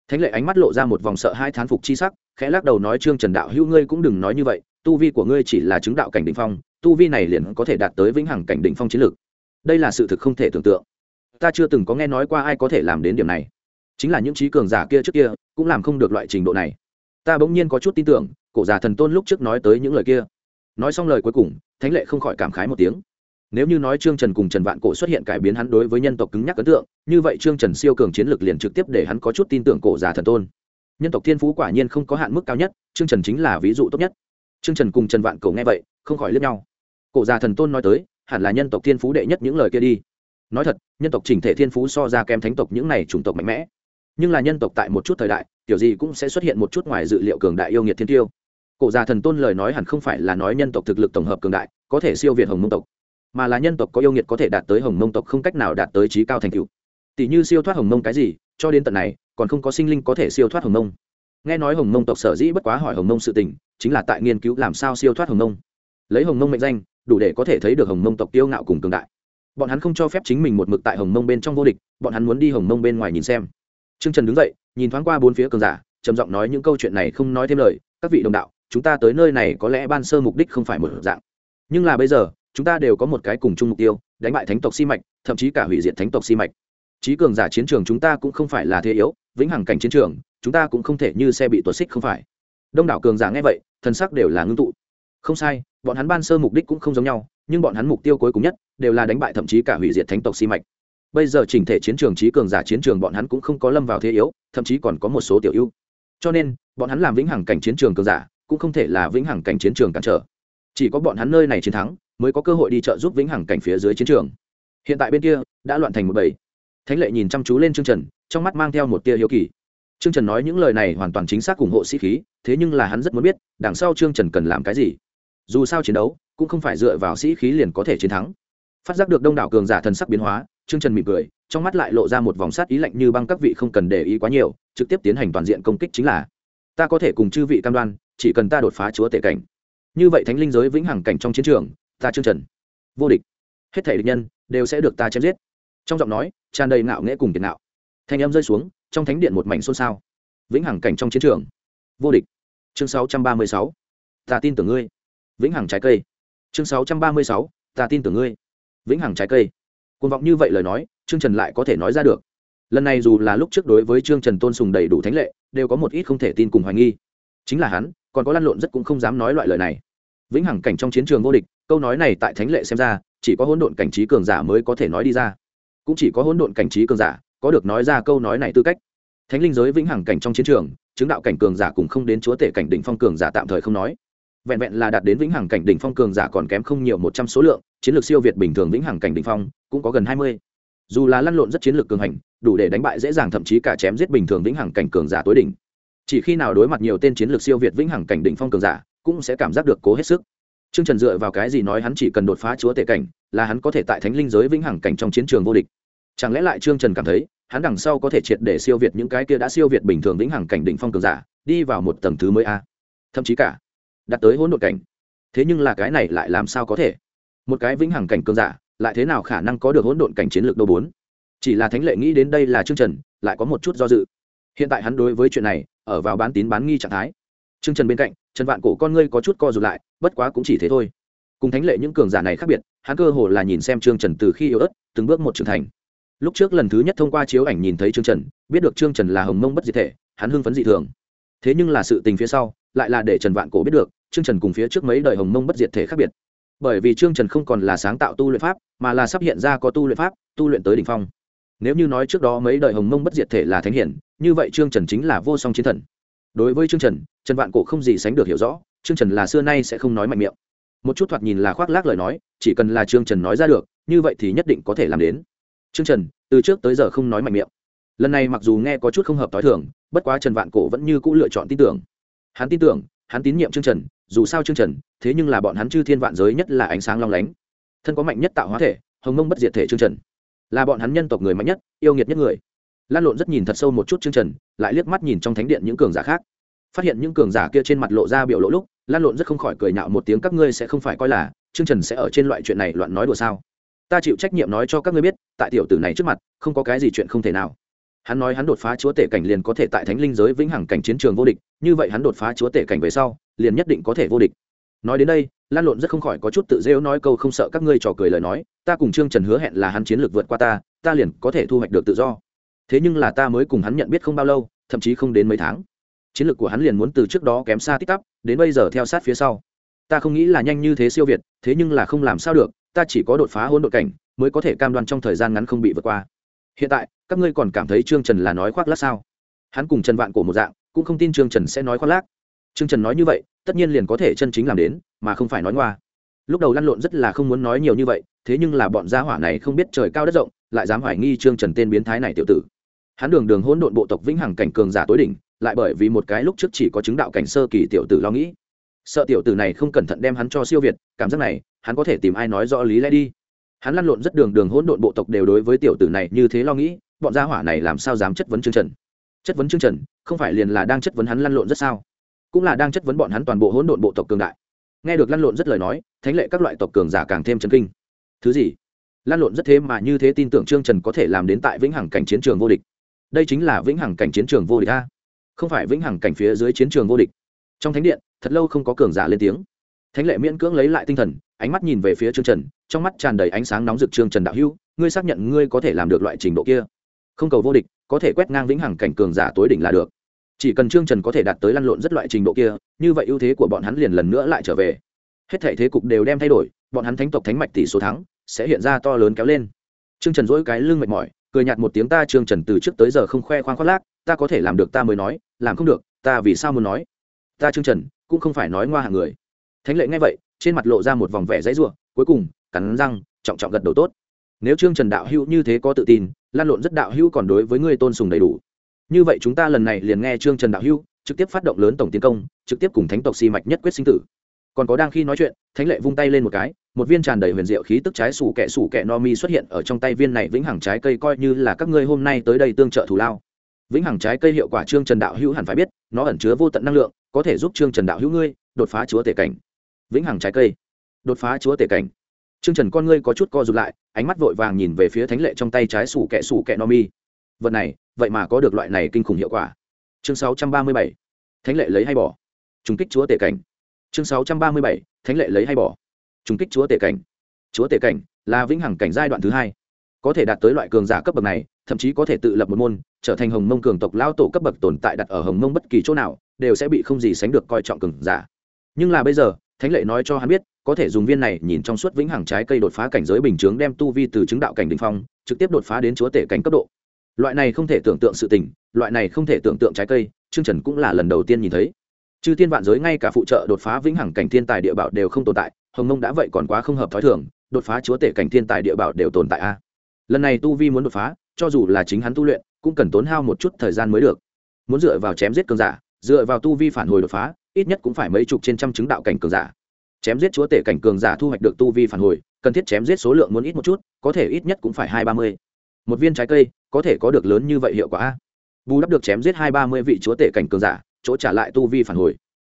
thánh lệ ánh mắt lộ ra một vòng sợ hai thán phục chi sắc, khẽ lắc đầu nói, trương trần đạo hữu ngươi cũng đừng nói như vậy, tu vi của ngươi chỉ là chứng đạo cảnh đ ỉ n h phong, tu vi này liền có thể đạt tới vĩnh hằng cảnh đ ỉ n h phong chiến lược. Đây là sự thực không thể tưởng tượng. Ta chưa từng có nghe nói qua ai có thể làm đến điểm này. Chính là những trí cường giả kia trước kia, cũng làm không được loại trình độ này. Ta bỗng nhiên có chút tin tưởng, cổ giả thần tôn lúc trước nói tới những lời kia. Nói xong lời cuối cùng, thánh lệ không khỏi cảm khái một tiếng nếu như nói trương trần cùng trần vạn cổ xuất hiện cải biến hắn đối với nhân tộc cứng nhắc ấn tượng, như vậy trương trần siêu cường chiến lược liền trực tiếp để hắn có chút tin tưởng cổ già thần tôn. Nhân tộc thiên phú quả nhiên không có hạn mức cao nhất, trương trần chính là ví dụ tốt nhất. Trương trần cùng trần vạn cổ nghe vậy, không khỏi lướt nhau. Cổ già thần tôn nói tới, hẳn là nhân tộc thiên phú đệ nhất những lời kia đi. Nói thật, nhân tộc chỉnh thể thiên phú so ra kém thánh tộc những này chủng tộc mạnh mẽ. Nhưng là nhân tộc tại một chút thời đại, kiểu gì cũng sẽ xuất hiện một chút ngoài dự liệu cường đại yêu nghiệt thiên tiêu. Cổ già thần tôn lời nói hẳn không phải là nói nhân tộc thực lực tổng hợp cường đại, có thể siêu việt hồng mông tộc mà là nhân tộc có yêu nghiệt có thể đạt tới hồng mông tộc không cách nào đạt tới trí cao thành cựu tỷ như siêu thoát hồng mông cái gì, cho đến tận này, còn không có sinh linh có thể siêu thoát hồng mông. Nghe nói hồng mông tộc sở dĩ bất quá hỏi hồng mông sự tình, chính là tại nghiên cứu làm sao siêu thoát hồng mông. Lấy hồng mông mệnh danh, đủ để có thể thấy được hồng mông tộc tiêu ngạo cùng cường đại. Bọn hắn không cho phép chính mình một mực tại hồng mông bên trong vô địch, bọn hắn muốn đi hồng mông bên ngoài nhìn xem. T r ư ơ n g trần đứng dậy, nhìn thoáng qua bốn phía cường giả, trầm giọng nói những câu chuyện này không nói thêm lời, các vị đồng đạo, chúng ta tới nơi này có lẽ ban sơ mục đích không phải một dạng. Nhưng là bây giờ chúng ta đều có một cái cùng chung mục tiêu, đánh bại thánh tộc si mạch, thậm chí cả hủy diệt thánh tộc si mạch. Trí cường giả chiến trường chúng ta cũng không phải là thế yếu, vĩnh hằng cảnh chiến trường, chúng ta cũng không thể như xe bị tuột xích không phải. Đông đảo cường giả nghe vậy, thần sắc đều là ngưng tụ. Không sai, bọn hắn ban sơ mục đích cũng không giống nhau, nhưng bọn hắn mục tiêu cuối cùng nhất đều là đánh bại thậm chí cả hủy diệt thánh tộc si mạch. Bây giờ chỉnh thể chiến trường trí cường giả chiến trường bọn hắn cũng không có lâm vào thế yếu, thậm chí còn có một số tiểu ưu. Cho nên, bọn hắn làm vĩnh hằng cảnh chiến trường cường giả cũng không thể là vĩnh hằng cảnh chiến trường cản trở chỉ có bọn hắn nơi này chiến thắng, mới có cơ hội đi trợ giúp vĩnh hằng cảnh phía dưới chiến trường. Hiện tại bên kia, đã loạn thành một bầy. Thánh lệ nhìn chăm chú lên trương trần, trong mắt mang theo một tia hiếu kỳ. Trương trần nói những lời này hoàn toàn chính xác ủng hộ sĩ khí, thế nhưng là hắn rất muốn biết, đằng sau trương trần cần làm cái gì. Dù sao chiến đấu, cũng không phải dựa vào sĩ khí liền có thể chiến thắng. Phát giác được đông đảo cường giả thần sắc biến hóa, trương trần mỉm cười, trong mắt lại lộ ra một vòng sát ý lạnh như băng các vị không cần để ý quá nhiều, trực tiếp tiến hành toàn diện công kích chính là, ta có thể cùng chư vị cam đoan, chỉ cần ta đột phá chúa tể cảnh như vậy thánh linh giới vĩnh hằng cảnh trong chiến trường, ta trương trần, vô địch. Hết thể địch nhân đều sẽ được ta chém giết. Trong giọng nói, tràn đầy ngạo nghễ cùng tiền nạo thanh em rơi xuống, trong thánh điện một mảnh xôn xao. Vĩnh hằng cảnh trong chiến trường, vô địch. Chương 636. ta tin tưởng ngươi. Vĩnh hằng trái cây. Chương 636. ta tin tưởng ngươi. Vĩnh hằng trái cây. Côn vọng như vậy lời nói, trương trần lại có thể nói ra được. Lần này dù là lúc trước đối với trương trần tôn sùng đầy đủ thánh lệ, đều có một ít không thể tin cùng hoài nghi. Chính là hắn còn có lăn lộn rất cũng không dám nói loại lời này. Vĩnh hằng cảnh trong chiến trường vô địch, câu nói này tại thánh lệ xem ra, chỉ có hỗn độn cảnh trí cường giả mới có thể nói đi ra. Cũng chỉ có hỗn độn cảnh trí cường giả có được nói ra câu nói này tư cách. Thánh linh giới vĩnh hằng cảnh trong chiến trường, chứng đạo cảnh cường giả cùng không đến chúa tể cảnh đỉnh phong cường giả tạm thời không nói. Vẹn vẹn là đạt đến vĩnh hằng cảnh đỉnh phong cường giả còn kém không nhiều một trăm số lượng, chiến lược siêu việt bình thường vĩnh hằng cảnh đỉnh phong cũng có gần hai mươi. Dù là lăn lộn rất chiến lược cường hành, đủ để đánh bại dễ dàng thậm chí cả chém giết bình thường vĩnh hằng cảnh cường giả tối đỉnh chỉ khi nào đối mặt nhiều tên chiến lược siêu việt vĩnh hằng cảnh đỉnh phong cường giả cũng sẽ cảm giác được cố hết sức Trương Trần dựa vào cái gì nói hắn chỉ cần đột phá chúa tể cảnh, là hắn có thể tại thánh linh giới vĩnh hằng cảnh trong chiến trường vô địch. Chẳng lẽ lại Trương Trần cảm thấy, hắn đằng sau có thể triệt để siêu việt những cái kia đã siêu việt bình thường vĩnh hằng cảnh đỉnh phong cường giả, đi vào một tầng thứ mới a. Thậm chí cả đạt tới hỗn độn cảnh. Thế nhưng là cái này lại làm sao có thể? Một cái vĩnh hằng cảnh cường giả, lại thế nào khả năng có được hỗn độn cảnh chiến lược đô bốn? Chỉ là Thánh Lệ nghĩ đến đây là Trương Trần, lại có một chút do dự. Hiện tại hắn đối với chuyện này, ở vào bán tín bán nghi trạng thái. Trương Trần bên cạnh, Trần Vạn Cổ con ngươi có chút co rụt lại, bất quá cũng chỉ thế thôi. Cùng thánh lệ những cường giả này khác biệt hắn cơ hồ là nhìn xem trương trần từ khi yếu ớt từng bước một trưởng thành. Lúc trước lần thứ nhất thông qua chiếu ảnh nhìn thấy trương trần biết được trương trần là hồng mông bất diệt thể hắn hưng phấn dị thường. Thế nhưng là sự tình phía sau lại là để trần vạn cổ biết được trương trần cùng phía trước mấy đời hồng mông bất diệt thể khác biệt. Bởi vì trương trần không còn là sáng tạo tu luyện pháp mà là sắp hiện ra có tu luyện pháp tu luyện tới đ ỉ n h phong nếu như nói trước đó mấy đời hồng mông bất diệt thể là thánh hiển, như vậy trương trần chính là vô song chiến thần. Đối với trương trần trần vạn cổ không gì sánh được hiểu rõ, trương trần là xưa nay sẽ không nói mạnh miệng. Một chút thoạt nhìn là khoác lác lời nói, chỉ cần là trương trần nói ra được, như vậy thì nhất định có thể làm đến. Trương trần, từ trước tới giờ không nói mạnh miệng. Lần này mặc dù nghe có chút không hợp t h o i thường, bất quá trần vạn cổ vẫn như c ũ lựa chọn tin tưởng. Hắn tin tưởng, hắn tín nhiệm trương trần, dù sao trương trần, thế nhưng là bọn hắn chư thiên vạn giới nhất là ánh sáng long lánh. Thân có mạnh nhất tạo hóa thể, hồng mông bất diệt thể trương trần là bọn hắn nhân tộc người mạnh nhất, yêu nghiệt nhất người. Lan lộn rất nhìn thật sâu một chút trương trần, lại liếc mắt nhìn trong thánh điện những cường giả khác. Phát hiện những cường giả kia trên mặt lộ ra biểu lỗ lúc, lan lộn rất không khỏi cười nhạo một tiếng, các ngươi sẽ không phải coi là chương trần sẽ ở trên loại chuyện này loạn nói đùa sao? Ta chịu trách nhiệm nói cho các ngươi biết, tại tiểu tử này trước mặt, không có cái gì chuyện không thể nào. Hắn nói hắn đột phá chúa tể cảnh liền có thể tại thánh linh giới vĩnh hằng cảnh chiến trường vô địch, như vậy hắn đột phá chúa tể cảnh về sau, liền nhất định có thể vô địch nói đến đây, lan lộn rất không khỏi có chút tự dễu nói câu không sợ các ngươi trò cười lời nói, ta cùng trương trần hứa hẹn là hắn chiến lược vượt qua ta ta liền có thể thu hoạch được tự do. Thế nhưng là ta mới cùng hắn nhận biết không bao lâu, thậm chí không đến mấy tháng. Chiến lược của hắn liền muốn từ trước đó kém xa tích tắp, đến bây giờ theo sát phía sau. Ta không nghĩ là nhanh như thế siêu việt, thế nhưng là không làm sao được, ta chỉ có đột phá hôn đội cảnh, mới có thể cam đoan trong thời gian ngắn không bị vượt qua. Hiện tại, các ngươi còn cảm thấy trương trần là nói khoác lác sao? Hắn cùng trần vạn cổ một dạng, cũng không tin trương trần sẽ nói khoác lác. Trương trần nói như vậy tất nhiên liền có thể chân chính làm đến, mà không phải nói ngoa. Lúc đầu lăn lộn rất là không muốn nói nhiều như vậy, thế nhưng là bọn gia hỏa này không biết trời cao đất rộng, lại dám hoài nghi trương trần tên biến thái này tiểu tử. Hắn đường đường hỗn độn bộ tộc vĩnh hằng cảnh cường giả tối đỉnh, lại bởi vì một cái lúc trước chỉ có chứng đạo cảnh sơ kỳ tiểu tử lo nghĩ. Sợ tiểu tử này không cẩn thận đem hắn cho siêu việt, cảm giác này, hắn có thể tìm ai nói rõ lý lẽ đi. Hắn lăn lộn rất đường đường hỗn độn bộ tộc đều đối với tiểu tử này như thế lo nghĩ, bọn gia hỏa này làm sao dám chất vấn trương trần? Chất vấn trương trần, không phải liền là đang chất vấn hắn lăn lộn rất sao? Cũng là đang chất vấn bọn hắn toàn bộ hỗn độn bộ tộc cường đại. Nghe được lăn lộn rất lời nói, thánh lệ các loại tộc cường giả càng thêm chấn kinh. Thứ gì? Lăn lộn rất thế mà như thế tin tưởng trương trần có thể làm đến tại vĩnh hằng cảnh chiến trường vô địch. Đây chính là vĩnh hằng cảnh chiến trường vô địch a. Không phải vĩnh hằng cảnh phía dưới chiến trường vô địch. Trong thánh điện, thật lâu không có cường giả lên tiếng. Thánh lệ miễn cưỡng lấy lại tinh thần, ánh mắt nhìn về phía trương trần, trong mắt tràn đầy ánh sáng nóng rực trương trần đạo hữu, ngươi xác nhận ngươi có thể làm được loại trình độ kia. Không cầu vô địch, có thể quét ngang vĩnh hằng cảnh cường giả tối đỉnh là được chỉ cần trương trần có thể đạt tới lăn lộn rất loại trình độ kia, như vậy ưu thế của bọn hắn liền lần nữa lại trở về. Hết thể thế cục đều đem thay đổi, bọn hắn thánh tộc thánh mạch tỷ số thắng, sẽ hiện ra to lớn kéo lên. Trương trần dỗi cái lưng mệt mỏi, cười nhạt một tiếng, ta trương trần từ trước tới giờ không khoe khoang khoác lác, ta có thể làm được ta mới nói, làm không được, ta vì sao muốn nói? Ta trương trần, cũng không phải nói ngoa hạng người. Thánh lệ nghe vậy, trên mặt lộ ra một vòng vẻ dãy ruộng cuối cùng, cắn răng, trọng trọng gật đầu tốt. Nếu trương trần đạo hữu như thế có tự tin lan lộn rất đạo hữu còn đối với ngươi tôn sùng đầy đủ như vậy chúng ta lần này liền nghe trương trần đạo hưu trực tiếp phát động lớn tổng tiến công, trực tiếp cùng thánh tộc si mạch nhất quyết sinh tử. Còn có đang khi nói chuyện, thánh lệ vung tay lên một cái, một viên tràn đầy huyền diệu khí tức trái sủ kẹ sủ kẹ no mi xuất hiện ở trong tay viên này vĩnh hằng trái cây coi như là các ngươi hôm nay tới đây tương trợ thù lao. Vĩnh hằng trái cây hiệu quả trương trần đạo hữu hẳn phải biết, nó ẩn chứa vô tận năng lượng, có thể giúp trương trần đạo hữu ngươi đột phá chúa tể cảnh. Vĩnh hằng trái cây, đột phá chúa tể cảnh. Trương trần con ngươi có chút co rụt lại, ánh mắt vội vàng nhìn về phía thánh lệ trong tay trái sủ kẹ sủ kẹ no mi vật này, vậy mà có được loại này kinh khủng hiệu quả. Chương sáu trăm ba mươi bảy, thánh lệ lấy hay bỏ. Trùng kích chúa tể cảnh. Chương sáu trăm ba mươi bảy, thánh lệ lấy hay bỏ. Trùng kích chúa tể cảnh. Chúa tể cảnh là vĩnh hằng cảnh giai đoạn thứ hai. Có thể đạt tới loại cường giả cấp bậc này, thậm chí có thể tự lập một môn, trở thành hồng mông cường tộc lao tổ cấp bậc tồn tại đặt ở hồng mông bất kỳ chỗ nào, đều sẽ bị không gì sánh được coi trọng cường giả. Nhưng là bây giờ, thánh lệ nói cho hắn biết, có thể dùng viên này nhìn trong suốt vĩnh hằng trái cây đột phá cảnh giới bình chướng đem tu vi từ chứng đạo cảnh đ ỉ n h phong, trực tiếp đột phá đến chúa tể cảnh cấp độ loại này không thể tưởng tượng sự tình, loại này không thể tưởng tượng trái cây chương trần cũng là lần đầu tiên nhìn thấy. Chư tiên vạn giới ngay cả phụ trợ đột phá vĩnh hằng cảnh thiên tài địa bảo đều không tồn tại, hồng mông đã vậy còn quá không hợp t h ó i thường, đột phá chúa tể cảnh thiên tài địa bảo đều tồn tại a. Lần này tu vi muốn đột phá, cho dù là chính hắn tu luyện, cũng cần tốn hao một chút thời gian mới được. Muốn dựa vào chém giết cường giả, dựa vào tu vi phản hồi đột phá, ít nhất cũng phải mấy chục trên trăm chứng đạo cảnh cường giả. Chém giết chúa tể cảnh cường giả thu hoạch được tu vi phản hồi, cần thiết chém giết số lượng muốn ít một chút, có thể ít nhất cũng phải hai ba mươi. Một viên trái cây có thể có được lớn như vậy hiệu quả bù đắp được chém giết hai ba mươi vị chúa tể cảnh cường giả, chỗ trả lại tu vi phản hồi.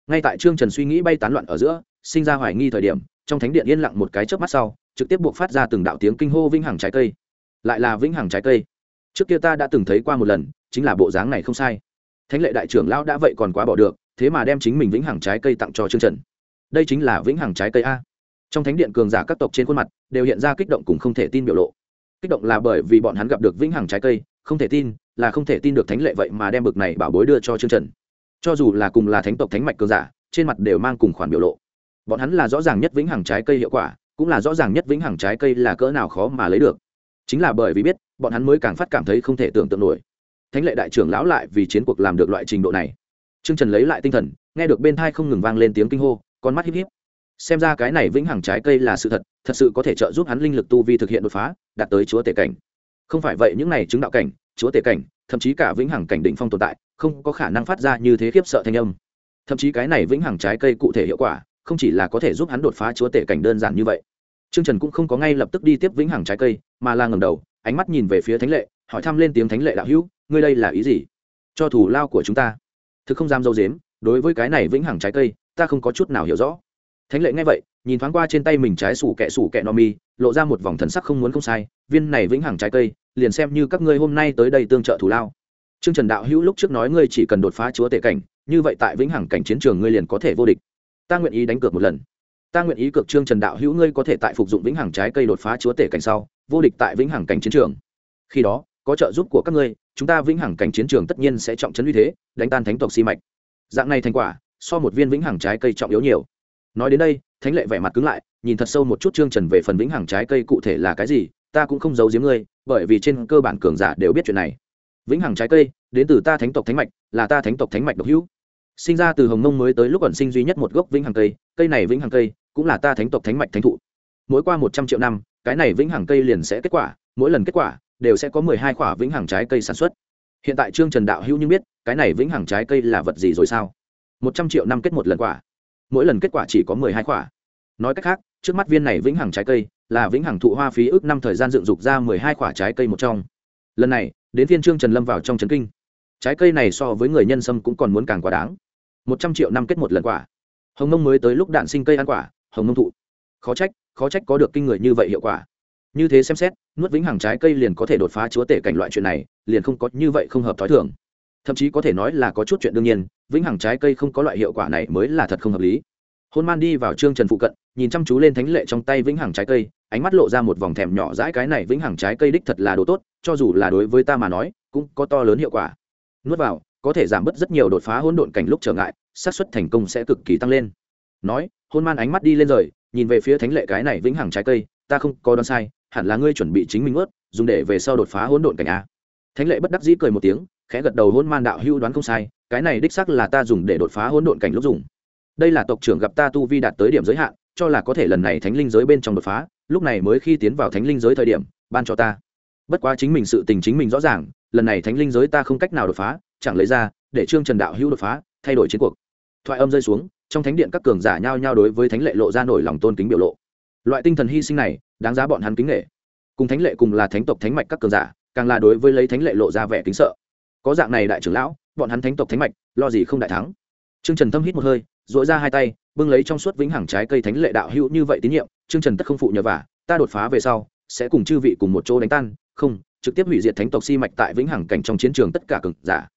Ngay tại trương trần suy nghĩ bay tán loạn ở giữa, sinh ra hoài nghi thời điểm, trong thánh điện yên lặng một cái chớp mắt sau, trực tiếp buộc phát ra từng đạo tiếng kinh hô vĩnh hằng trái cây. Lại là vĩnh hằng trái cây. Trước kia ta đã từng thấy qua một lần, chính là bộ dáng này không sai. Thánh lệ đại trưởng lão đã vậy còn quá bỏ được, thế mà đem chính mình vĩnh hằng trái cây tặng cho trương trần. Đây chính là vĩnh hằng trái cây a. Trong thánh điện cường giả các tộc trên khuôn mặt, đều hiện ra kích động cùng không thể tin biểu lộ kích động là bởi vì bọn hắn gặp được vĩnh hằng trái cây không thể tin là không thể tin được thánh lệ vậy mà đem bực này bảo bối đưa cho chương trần. Cho dù là cùng là thánh tộc thánh mạch cường giả trên mặt đều mang cùng khoản biểu lộ. Bọn hắn là rõ ràng nhất vĩnh hằng trái cây hiệu quả cũng là rõ ràng nhất vĩnh hằng trái cây là cỡ nào khó mà lấy được. Chính là bởi vì biết bọn hắn mới càng phát cảm thấy không thể tưởng tượng nổi. Thánh lệ đại trưởng lão lại vì chiến cuộc làm được loại trình độ này. Trương Trần lấy lại tinh thần, nghe được bên thai không ngừng vang lên tiếng kinh hô, con mắt híp híp. Xem ra cái này vĩnh hằng trái cây là sự thật, thật sự có thể trợ giúp hắn linh lực tu vi thực hiện đột phá, đạt tới chúa tể cảnh. Không phải vậy những này chứng đạo cảnh, chúa tể cảnh, thậm chí cả vĩnh hằng cảnh định phong tồn tại, không có khả năng phát ra như thế khiếp sợ thanh âm. Thậm chí cái này vĩnh hằng trái cây cụ thể hiệu quả, không chỉ là có thể giúp hắn đột phá chúa tể cảnh đơn giản như vậy. Trương Trần cũng không có ngay lập tức đi tiếp vĩnh hằng trái cây, mà là ngầm đầu, ánh mắt nhìn về phía Thánh Lệ, hỏi thăm lên tiếng Thánh Lệ đạo hữu, ngươi đây là ý gì? Cho thủ lao của chúng ta thực không dám dâu dếm đối với cái này vĩnh hằng trái cây ta không có chút nào hiểu rõ thánh lệ nghe vậy, nhìn thoáng qua trên tay mình trái sủ kẹ sủ kẹ no mi, lộ ra một vòng thần sắc không muốn không sai, viên này vĩnh hằng trái cây, liền xem như các ngươi hôm nay tới đây tương trợ thủ lao. Trương trần đạo hữu lúc trước nói ngươi chỉ cần đột phá chúa tể cảnh, như vậy tại vĩnh hằng cảnh chiến trường ngươi liền có thể vô địch. Ta nguyện ý đánh cược một lần. Ta nguyện ý cược trương trần đạo hữu ngươi có thể tại phục dụng vĩnh hằng trái cây đột phá chúa tể cảnh sau, vô địch tại vĩnh hằng cảnh chiến trường. Khi đó, có trợ giúp của các ngươi, chúng ta vĩnh hằng cảnh chiến trường tất nhiên sẽ trọng trấn uy thế, đánh tan thánh tộc si mạch. Dạng này thành quả, so một viên vĩnh hằng trái cây trọng yếu nhiều nói đến đây, thánh lệ vẻ mặt cứng lại, nhìn thật sâu một chút chương trần về phần vĩnh hằng trái cây cụ thể là cái gì, ta cũng không giấu giếm ngươi, bởi vì trên cơ bản cường giả đều biết chuyện này. Vĩnh hằng trái cây, đến từ ta thánh tộc thánh mạch, là ta thánh tộc thánh mạch độc hữu. Sinh ra từ hồng mông mới tới lúc ẩn sinh duy nhất một gốc vĩnh hằng cây cây này vĩnh hằng cây cũng là ta thánh tộc thánh mạch thánh thụ. Mỗi qua một trăm triệu năm, cái này vĩnh hằng cây liền sẽ kết quả, mỗi lần kết quả đều sẽ có mười hai quả vĩnh hằng trái cây sản xuất. Hiện tại trương trần đạo hữu nhưng biết, cái này vĩnh hằng trái cây là vật gì rồi sao? Một trăm triệu năm kết một lần quả mỗi lần kết quả chỉ có mười hai quả nói cách khác, trước mắt viên này vĩnh hằng trái cây là vĩnh hằng thụ hoa phí ước năm thời gian dựng dục ra mười hai quả trái cây một trong. Lần này, đến thiên trương trần lâm vào trong trấn kinh. Trái cây này so với người nhân sâm cũng còn muốn càng quá đáng. Một trăm triệu năm kết một lần quả. Hồng nông mới tới lúc đạn sinh cây ăn quả, hồng nông thụ. Khó trách khó trách có được kinh người như vậy hiệu quả. Như thế xem xét, nuốt vĩnh hằng trái cây liền có thể đột phá chúa tể cảnh loại chuyện này, liền không có như vậy không hợp t h ó i thường thậm chí có thể nói là có chút chuyện đương nhiên, vĩnh hằng trái cây không có loại hiệu quả này mới là thật không hợp lý. Hôn man đi vào trương trần phụ cận, nhìn chăm chú lên thánh lệ trong tay vĩnh hằng trái cây, ánh mắt lộ ra một vòng thèm nhỏ dãi cái này vĩnh hằng trái cây đích thật là đồ tốt, cho dù là đối với ta mà nói, cũng có to lớn hiệu quả. Nuốt vào, có thể giảm bớt rất nhiều đột phá hỗn độn cảnh lúc trở ngại, xác suất thành công sẽ cực kỳ tăng lên. Nói, hôn man ánh mắt đi lên rời, nhìn về phía thánh lệ cái này vĩnh hằng trái cây, ta không có đoán sai, hẳn là ngươi chuẩn bị chính mình ướt dùng để về sau đột phá hỗn độn cảnh a. Thánh lệ bất đắc dĩ cười một tiếng khẽ gật đầu hôn man đạo hưu đoán không sai, cái này đích sắc là ta dùng để đột phá hỗn độn cảnh lúc dùng. Đây là tộc trưởng gặp ta tu vi đạt tới điểm giới hạn, cho là có thể lần này thánh linh giới bên trong đột phá, lúc này mới khi tiến vào thánh linh giới thời điểm, ban cho ta. Bất quá chính mình sự tình chính mình rõ ràng, lần này thánh linh giới ta không cách nào đột phá, chẳng lấy ra, để trương trần đạo hữu đột phá, thay đổi chiến cuộc. Thoại âm rơi xuống, trong thánh điện các cường giả nhao nhao đối với thánh lệ lộ ra nổi lòng tôn kính biểu lộ. Loại tinh thần hy sinh này, đáng giá bọn hắn kính nghệ cùng thánh lệ cùng là thánh tộc thánh mạch các cường giả, càng là đối với lấy thánh lệ lộ ra vẻ kính sợ có dạng này đại trưởng lão, bọn hắn thánh tộc thánh mạch, lo gì không đại thắng. Trương trần thâm hít một hơi dội ra hai tay, bưng lấy trong suốt vĩnh hằng trái cây thánh lệ đạo hữu như vậy tín nhiệm, trương trần tất không phụ nhờ vả, ta đột phá về sau, sẽ cùng chư vị cùng một chỗ đánh tan, không, trực tiếp hủy diệt thánh tộc si mạch tại vĩnh hằng cảnh trong chiến trường tất cả cực giả.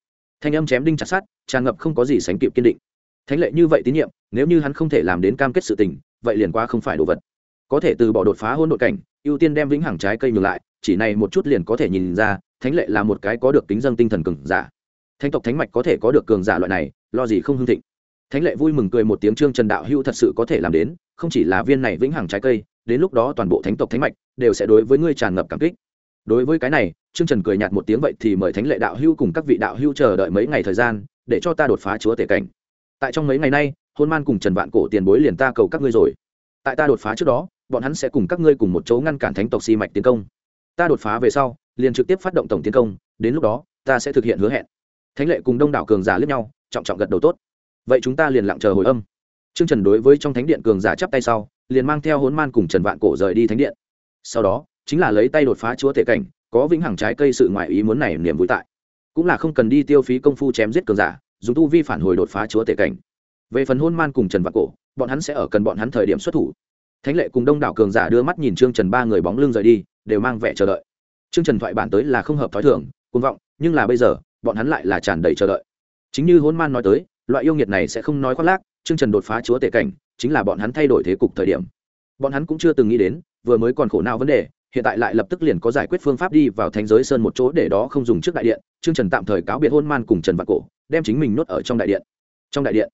Thanh âm chém đinh chặt sát tràn ngập không có gì sánh kịp kiên định. Thánh lệ như vậy tín nhiệm, nếu như hắn không thể làm đến cam kết sự tình, vậy liền qua không phải đồ vật. Có thể từ bỏ đột phá hôn đội cảnh, ưu tiên đem vĩnh hằng trái cây nhường lại, chỉ này một chút liền có thể nhìn ra thánh lệ là một cái có được tính dân tinh thần cường giả. Thánh tộc thánh mạch có thể có được cường giả loại này, lo gì không hưng thịnh. Thánh lệ vui mừng cười một tiếng trương trần đạo hữu thật sự có thể làm đến, không chỉ là viên này vĩnh hằng trái cây, đến lúc đó toàn bộ thánh tộc thánh mạch đều sẽ đối với ngươi tràn ngập cảm kích. Đối với cái này, trương trần cười nhạt một tiếng vậy thì mời thánh lệ đạo hữu cùng các vị đạo hữu chờ đợi mấy ngày thời gian, để cho ta đột phá chúa tể cảnh. Tại trong mấy ngày nay, hôn man cùng trần vạn cổ tiền bối liền ta cầu các ngươi rồi. Tại ta đột phá trước đó, bọn hắn sẽ cùng các ngươi cùng một chỗ ngăn cản thánh tộc si mạch tiến công. Ta đột phá về sau liền trực tiếp phát động tổng tiến công, đến lúc đó, ta sẽ thực hiện hứa hẹn. Thánh lệ cùng đông đảo cường giả lướt nhau, trọng trọng gật đầu tốt. Vậy chúng ta liền lặng chờ hồi âm. Trương trần đối với trong thánh điện cường giả chắp tay sau, liền mang theo hốn man cùng trần vạn cổ rời đi thánh điện. Sau đó, chính là lấy tay đột phá chúa tể cảnh, có vĩnh hằng trái cây sự ngoại ý muốn này niềm vui tại. Cũng là không cần đi tiêu phí công phu chém giết cường giả, dùng tu vi phản hồi đột phá chúa tể cảnh. Về phần hôn man cùng trần vạn cổ, bọn hắn sẽ ở cần bọn hắn thời điểm xuất thủ. Thánh lệ cùng đông đảo cường giả đưa mắt nhìn trương trần ba người bóng lưng rời đi, đều mang vẻ chờ đợi trương trần thoại bản tới là không hợp t h ó i thường côn vọng, nhưng là bây giờ, bọn hắn lại là tràn đầy chờ đợi. Chính như hôn man nói tới, loại yêu nghiệt này sẽ không nói khoác lác, trương trần đột phá chúa tể cảnh, chính là bọn hắn thay đổi thế cục thời điểm. Bọn hắn cũng chưa từng nghĩ đến, vừa mới còn khổ não vấn đề, hiện tại lại lập tức liền có giải quyết phương pháp đi vào thành giới sơn một chỗ để đó không dùng trước đại điện, trương trần tạm thời cáo biệt hôn man cùng trần vạn cổ, đem chính mình nuốt ở trong đại điện. Trong đại điện,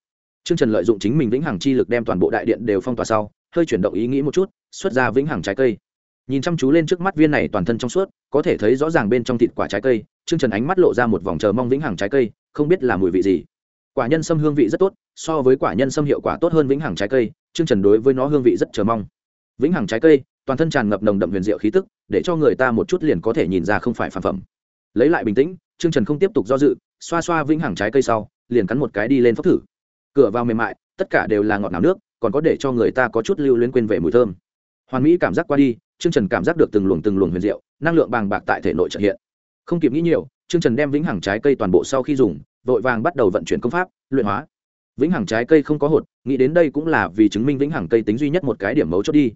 trương trần lợi dụng chính mình vĩnh hằng chi lực đem toàn bộ đại điện đều phong tỏa sau, hơi chuyển động ý nghĩ một chút, xuất ra vĩnh hằng trái cây nhìn chăm chú lên trước mắt viên này toàn thân trong suốt, có thể thấy rõ ràng bên trong thịt quả trái cây chương trần ánh mắt lộ ra một vòng chờ mong vĩnh hằng trái cây, không biết là mùi vị gì. Quả nhân sâm hương vị rất tốt, so với quả nhân sâm hiệu quả tốt hơn vĩnh hằng trái cây chương trần đối với nó hương vị rất chờ mong. Vĩnh hằng trái cây, toàn thân tràn ngập nồng đậm huyền diệu khí tức, để cho người ta một chút liền có thể nhìn ra không phải phản phẩm. Lấy lại bình tĩnh chương trần không tiếp tục do dự, xoa xoa vĩnh hằng trái cây sau, liền cắn một cái đi lên phốc thử. Cửa vào mềm mại, tất cả đều là ngọt nào nước, còn có để cho người ta có chút lưu luyến quên về mùi thơm. Hoàn mỹ cảm giác qua đi Trương trần cảm giác được từng luồng từng luồng huyền diệu, năng lượng bàng bạc tại thể nội chợt hiện. Không kịp nghĩ nhiều, Trương trần đem vĩnh hằng trái cây toàn bộ sau khi dùng, vội vàng bắt đầu vận chuyển công pháp, luyện hóa. Vĩnh hằng trái cây không có hột, nghĩ đến đây cũng là vì chứng minh vĩnh hằng cây tính duy nhất một cái điểm mấu chốt đi.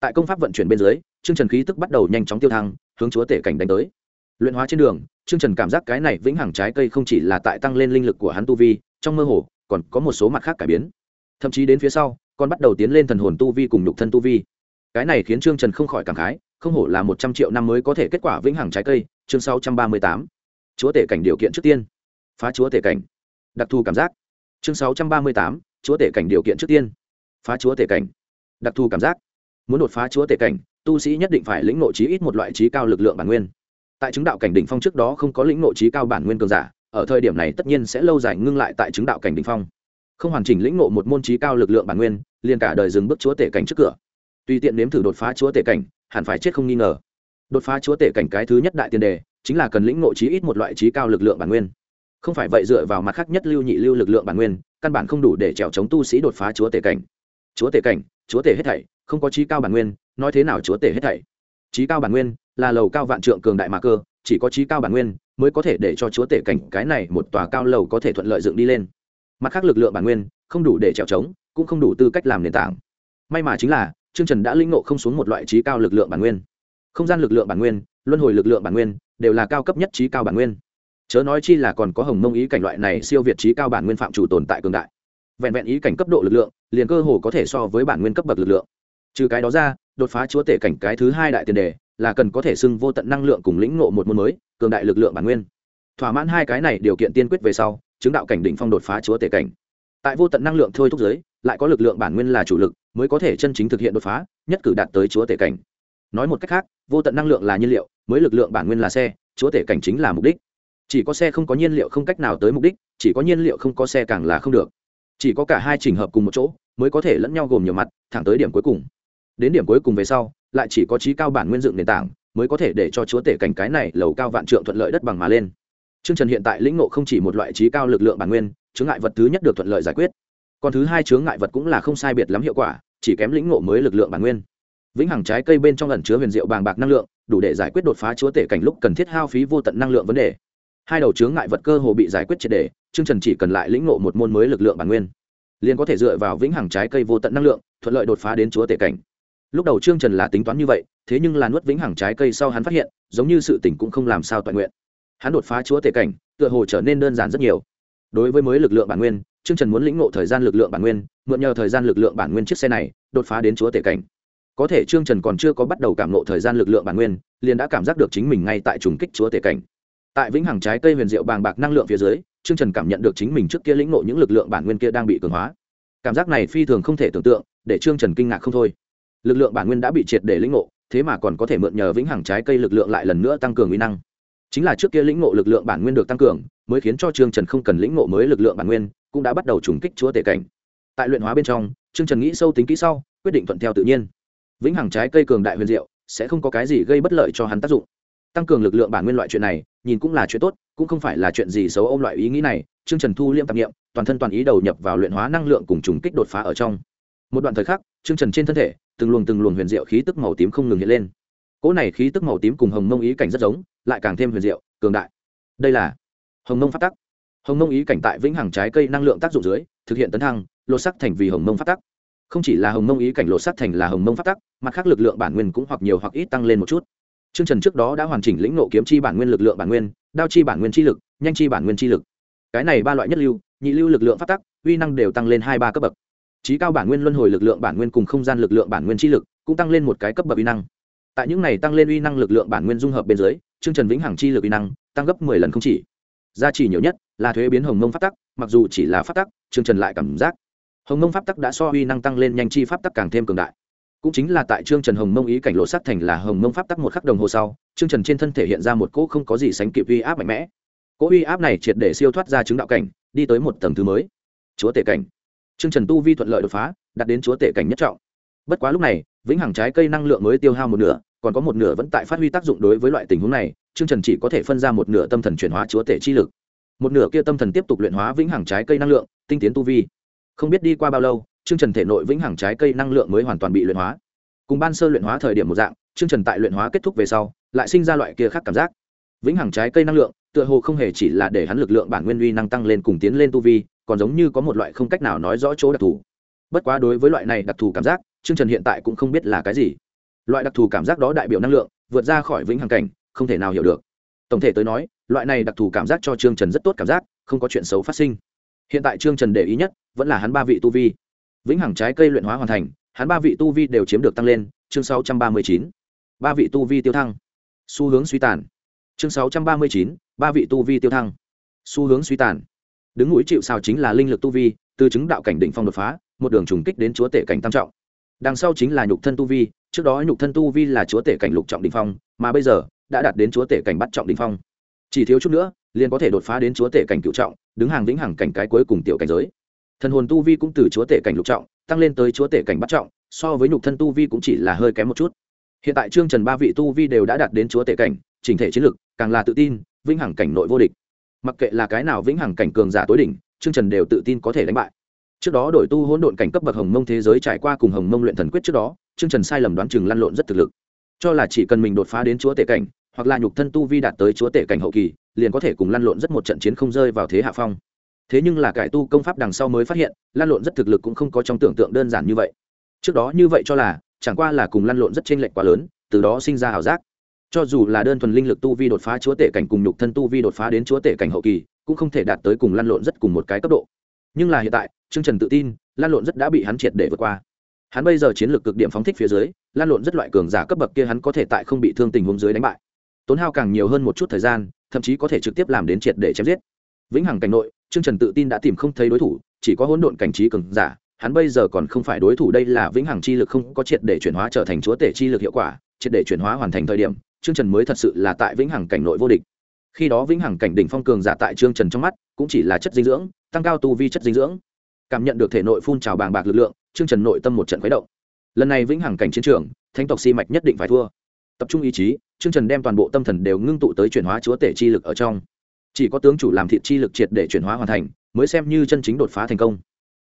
Tại công pháp vận chuyển bên dưới, Trương trần khí tức bắt đầu nhanh chóng tiêu thăng, hướng chúa tể cảnh đánh tới. Luyện hóa trên đường, Trương trần cảm giác cái này vĩnh hằng trái cây không chỉ là tại tăng lên linh lực của hắn tu vi, trong mơ hồ, còn có một số mặt khác cải biến. Thậm chí đến phía sau, còn bắt đầu tiến lên thần hồn tu vi cùng nhục thân tu vi cái này khiến trương trần không khỏi cảm khái, không hổ là một trăm triệu năm mới có thể kết quả vĩnh hằng trái cây, chương sáu trăm ba mươi tám. Chúa tể cảnh điều kiện trước tiên. Phá chúa tể cảnh. Đặc thù cảm giác. Chương sáu trăm ba mươi tám, chúa tể cảnh điều kiện trước tiên. Phá chúa tể cảnh. Đặc thù cảm giác. Muốn đột phá chúa tể cảnh, tu sĩ nhất định phải lĩnh nội trí ít một loại trí cao lực lượng bản nguyên. Tại chứng đạo cảnh đỉnh phong trước đó không có lĩnh nội trí cao bản nguyên cường giả, ở thời điểm này tất nhiên sẽ lâu dài ngưng lại tại chứng đạo cảnh đỉnh phong. Không hoàn chỉnh lĩnh ngộ một môn trí cao lực lượng bản nguyên, liền cả đời dừng bước chúa tể cảnh trước cửa tùy tiện nếm thử đột phá chúa tể cảnh, hẳn phải chết không nghi ngờ. Đột phá chúa tể cảnh cái thứ nhất đại tiền đề, chính là cần lĩnh ngộ trí ít một loại trí cao lực lượng bản nguyên. Không phải vậy dựa vào mặt khác nhất lưu nhị lưu lực lượng bản nguyên, căn bản không đủ để trèo chống tu sĩ đột phá chúa tể cảnh. Chúa tể cảnh, chúa tể hết thảy, không có trí cao bản nguyên, nói thế nào chúa tể hết thảy? Trí cao bản nguyên là lầu cao vạn trượng cường đại mà cơ, chỉ có trí cao bản nguyên mới có thể để cho chúa tể cảnh cái này một tòa cao lầu có thể thuận lợi dựng đi lên. Mặt khác lực lượng bản nguyên không đủ để trèo trống cũng không đủ tư cách làm nền tảng. May mà chính là Trương trần đã linh ngộ không xuống một loại trí cao lực lượng bản nguyên. Không gian lực lượng bản nguyên, luân hồi lực lượng bản nguyên, đều là cao cấp nhất trí cao bản nguyên. Chớ nói chi là còn có hồng mông ý cảnh loại này siêu việt trí cao bản nguyên phạm chủ tồn tại cường đại. Vẹn vẹn ý cảnh cấp độ lực lượng, liền cơ hồ có thể so với bản nguyên cấp bậc lực lượng. Trừ cái đó ra, đột phá chúa tể cảnh cái thứ hai đại tiền đề, là cần có thể xưng vô tận năng lượng cùng lĩnh ngộ một môn mới, cường đại lực lượng bản nguyên. Thỏa mãn hai cái này điều kiện tiên quyết về sau, chứng đạo cảnh đỉnh phong đột phá chúa tể cảnh. Tại vô tận năng lượng thôi thúc giới lại có lực lượng bản nguyên là chủ lực mới có thể chân chính thực hiện đột phá nhất cử đạt tới chúa tể cảnh. Nói một cách khác vô tận năng lượng là nhiên liệu mới lực lượng bản nguyên là xe chúa tể cảnh chính là mục đích. Chỉ có xe không có nhiên liệu không cách nào tới mục đích chỉ có nhiên liệu không có xe càng là không được. Chỉ có cả hai trình hợp cùng một chỗ mới có thể lẫn nhau gồm nhiều mặt thẳng tới điểm cuối cùng. Đến điểm cuối cùng về sau lại chỉ có trí cao bản nguyên dựng nền tảng mới có thể để cho chúa tể cảnh cái này lầu cao vạn trượng thuận lợi đất bằng mà lên. Trương Trần hiện tại lĩnh ngộ không chỉ một loại trí cao lực lượng bản nguyên, chứng ngại vật thứ nhất được thuận lợi giải quyết. Còn thứ hai chướng ngại vật cũng là không sai biệt lắm hiệu quả, chỉ kém lĩnh ngộ mới lực lượng bản nguyên. Vĩnh hằng trái cây bên trong ẩn chứa huyền diệu bàng bạc năng lượng, đủ để giải quyết đột phá chúa tể cảnh lúc cần thiết hao phí vô tận năng lượng vấn đề. Hai đầu chướng ngại vật cơ hồ bị giải quyết triệt để, Trương Trần chỉ cần lại lĩnh ngộ một môn mới lực lượng bản nguyên, liền có thể dựa vào vĩnh hằng trái cây vô tận năng lượng, thuận lợi đột phá đến chúa tể cảnh. Lúc đầu Trương Trần là tính toán như vậy, thế nhưng là nuốt vĩnh hằng trái cây sau hắn phát hiện, giống như sự tỉnh cũng không làm sao toàn nguyện. Hắn đột phá chúa tể cảnh, tựa hồ trở nên đơn giản rất nhiều đối với mới lực lượng bản nguyên trương trần muốn lĩnh ngộ thời gian lực lượng bản nguyên, mượn nhờ thời gian lực lượng bản nguyên chiếc xe này, đột phá đến chúa tể cảnh. Có thể trương trần còn chưa có bắt đầu cảm ngộ thời gian lực lượng bản nguyên, liền đã cảm giác được chính mình ngay tại trùng kích chúa tể cảnh. Tại vĩnh hằng trái cây huyền diệu bàng bạc năng lượng phía dưới, trương trần cảm nhận được chính mình trước kia lĩnh ngộ những lực lượng bản nguyên kia đang bị cường hóa. Cảm giác này phi thường không thể tưởng tượng, để trương trần kinh ngạc không thôi. Lực lượng bản nguyên đã bị triệt để lĩnh ngộ, thế mà còn có thể mượn nhờ vĩnh hằng trái cây lực lượng lại lần nữa tăng cường uy năng. Chính là trước kia lĩnh ngộ lực lượng bản nguyên được tăng cường, mới khiến cho trương trần không cần lĩnh ngộ mới lực lượng bản nguyên cũng đã bắt đầu trùng kích chúa tể cảnh. Tại luyện hóa bên trong, trương trần nghĩ sâu tính kỹ sau, quyết định thuận theo tự nhiên. Vĩnh hằng trái cây cường đại huyền diệu, sẽ không có cái gì gây bất lợi cho hắn tác dụng. Tăng cường lực lượng bản nguyên loại chuyện này, nhìn cũng là chuyện tốt, cũng không phải là chuyện gì xấu ôm loại ý nghĩ này. Trương trần thu liêm tạp nghiệm toàn thân toàn ý đầu nhập vào luyện hóa năng lượng cùng trùng kích đột phá ở trong. Một đoạn thời khắc, trương trần trên thân thể, từng luồng từng luồng huyền diệu khí tức màu tím không ngừng hiện lên. Cỗ này khí tức màu tím cùng hồng mông ý cảnh rất giống, lại càng thêm huyền diệu, cường đại. Đây là hồng mông phát tắc hồng mông ý cảnh tại vĩnh hằng trái cây năng lượng tác dụng dưới thực hiện tấn thăng lột sắc thành vì hồng mông phát tắc không chỉ là hồng mông ý cảnh lột sắc thành là hồng mông phát tắc mặt khác lực lượng bản nguyên cũng hoặc nhiều hoặc ít tăng lên một chút Trương Trần trước đó đã hoàn chỉnh lĩnh nộ kiếm chi bản nguyên lực lượng bản nguyên, đao chi bản nguyên chi lực, nhanh chi bản nguyên chi lực. Cái này ba loại nhất lưu, nhị lưu lực lượng phát tắc, uy năng đều tăng lên hai ba cấp bậc. Chí cao bản nguyên luân hồi lực lượng bản nguyên cùng không gian lực lượng bản nguyên chi lực, cũng tăng lên một cái cấp bậc uy năng tại những này tăng lên uy năng lực lượng bản nguyên dung hợp bên dưới chương trần vĩnh hằng chi lực uy năng tăng gấp mười lần không chỉ gia trì nhiều nhất là thuế biến hồng mông pháp tắc, mặc dù chỉ là pháp tắc chương trần lại cảm giác hồng mông pháp tắc đã so uy năng tăng lên nhanh chi pháp tắc càng thêm cường đại. Cũng chính là tại chương trần hồng mông ý cảnh lộ sắc thành là hồng mông pháp tắc một khắc đồng hồ sau chương trần trên thân thể hiện ra một cỗ không có gì sánh kịp uy áp mạnh mẽ. Cỗ uy áp này triệt để siêu thoát ra chứng đạo cảnh, đi tới một tầng thứ mới. Chúa tể cảnh. Chương trần tu vi thuận lợi đột phá, đạt đến chúa tể cảnh nhất trọng. Bất quá lúc này, vĩnh hằng trái cây năng lượng mới tiêu hao một nửa, còn có một nửa vẫn tại phát huy tác dụng đối với loại tình huống này chương trần chỉ có thể phân ra một nửa tâm thần chuyển hóa chúa tể chi lực một nửa kia tâm thần tiếp tục luyện hóa vĩnh hằng trái cây năng lượng, tinh tiến tu vi. Không biết đi qua bao lâu chương trần thể nội vĩnh hằng trái cây năng lượng mới hoàn toàn bị luyện hóa. Cùng ban sơ luyện hóa thời điểm một dạng chương trần tại luyện hóa kết thúc về sau, lại sinh ra loại kia khác cảm giác. Vĩnh hằng trái cây năng lượng, tựa hồ không hề chỉ là để hắn lực lượng bản nguyên uy năng tăng lên cùng tiến lên tu vi, còn giống như có một loại không cách nào nói rõ chỗ đặc thù. Bất quá đối với loại này đặc thù cảm giác chương trần hiện tại cũng không biết là cái gì. Loại đặc thù cảm giác đó đại biểu năng lượng, vượt ra khỏi vĩnh hằng cảnh, không thể nào hiểu được tổng thể tới nói, loại này đặc thù cảm giác cho trương trần rất tốt cảm giác, không có chuyện xấu phát sinh. Hiện tại trương trần để ý nhất, vẫn là hắn ba vị tu vi. Vĩnh hằng trái cây luyện hóa hoàn thành, hắn ba vị tu vi đều chiếm được tăng lên, chương sáu trăm ba mươi chín. Ba vị tu vi tiêu thăng. Xu hướng suy tàn. Chương sáu trăm ba mươi chín, ba vị tu vi tiêu thăng. Xu hướng suy tàn. Đứng mũi chịu sao chính là linh lực tu vi, từ chứng đạo cảnh đỉnh phong đột phá, một đường trùng kích đến chúa tể cảnh tam trọng. Đằng sau chính là nhục thân tu vi, trước đó nhục thân tu vi là chúa tể cảnh lục trọng đình phong, mà bây giờ đã đạt đến chúa tể cảnh bắt trọng đỉnh phong. Chỉ thiếu chút nữa, liền có thể đột phá đến chúa tể cảnh cựu trọng, đứng hàng vĩnh hằng cảnh cái cuối cùng tiểu cảnh giới. Thần hồn tu vi cũng từ chúa tể cảnh lục trọng, tăng lên tới chúa tể cảnh bắt trọng, so với nhục thân tu vi cũng chỉ là hơi kém một chút. Hiện tại trương trần ba vị tu vi đều đã đạt đến chúa tể cảnh, chỉnh thể chiến lực, càng là tự tin, vĩnh hằng cảnh nội vô địch. Mặc kệ là cái nào vĩnh hằng cảnh cường giả tối đỉnh, trương trần đều tự tin có thể đánh bại. Trước đó đổi tu hỗn độn cảnh cấp bậc hồng mông thế giới trải qua cùng hồng mông luyện thần quyết trước đó, trương trần sai lầm đoán chừng lăn lộn rất thực lực. Cho là chỉ cần mình đột phá đến chúa tể cảnh hoặc là nhục thân tu vi đạt tới chúa tể cảnh hậu kỳ, liền có thể cùng lăn lộn rất một trận chiến không rơi vào thế hạ phong. Thế nhưng là cải tu công pháp đằng sau mới phát hiện, lăn lộn rất thực lực cũng không có trong tưởng tượng đơn giản như vậy. Trước đó như vậy cho là, chẳng qua là cùng lăn lộn rất chênh lệch quá lớn, từ đó sinh ra ảo giác. Cho dù là đơn thuần linh lực tu vi đột phá chúa tể cảnh cùng nhục thân tu vi đột phá đến chúa tể cảnh hậu kỳ, cũng không thể đạt tới cùng lăn lộn rất cùng một cái cấp độ. Nhưng là hiện tại, trương trần tự tin, lăn lộn rất đã bị hắn triệt để vượt qua. Hắn bây giờ chiến lược cực điểm phóng thích phía dưới lan lộn rất loại cường giả cấp bậc kia hắn có thể tại không bị thương tình huống dưới đánh bại tốn hao càng nhiều hơn một chút thời gian, thậm chí có thể trực tiếp làm đến triệt để chém giết. Vĩnh hằng cảnh nội, trương trần tự tin đã tìm không thấy đối thủ, chỉ có hỗn độn cảnh trí cường giả, hắn bây giờ còn không phải đối thủ đây là vĩnh hằng chi lực không có triệt để chuyển hóa trở thành chúa tể chi lực hiệu quả, triệt để chuyển hóa hoàn thành thời điểm, trương trần mới thật sự là tại vĩnh hằng cảnh nội vô địch. Khi đó vĩnh hằng cảnh đỉnh phong cường giả tại trương trần trong mắt, cũng chỉ là chất dinh dưỡng, tăng cao tu vi chất dinh dưỡng. Cảm nhận được thể nội phun trào bàng bạc lực lượng, trương trần nội tâm một trận khuấy động. Lần này vĩnh hằng cảnh chiến trường, thánh tộc si mạch nhất định phải thua. Tập trung ý chí trương trần đem toàn bộ tâm thần đều ngưng tụ tới chuyển hóa chúa tể chi lực ở trong. Chỉ có tướng chủ làm thịt chi lực triệt để chuyển hóa hoàn thành, mới xem như chân chính đột phá thành công.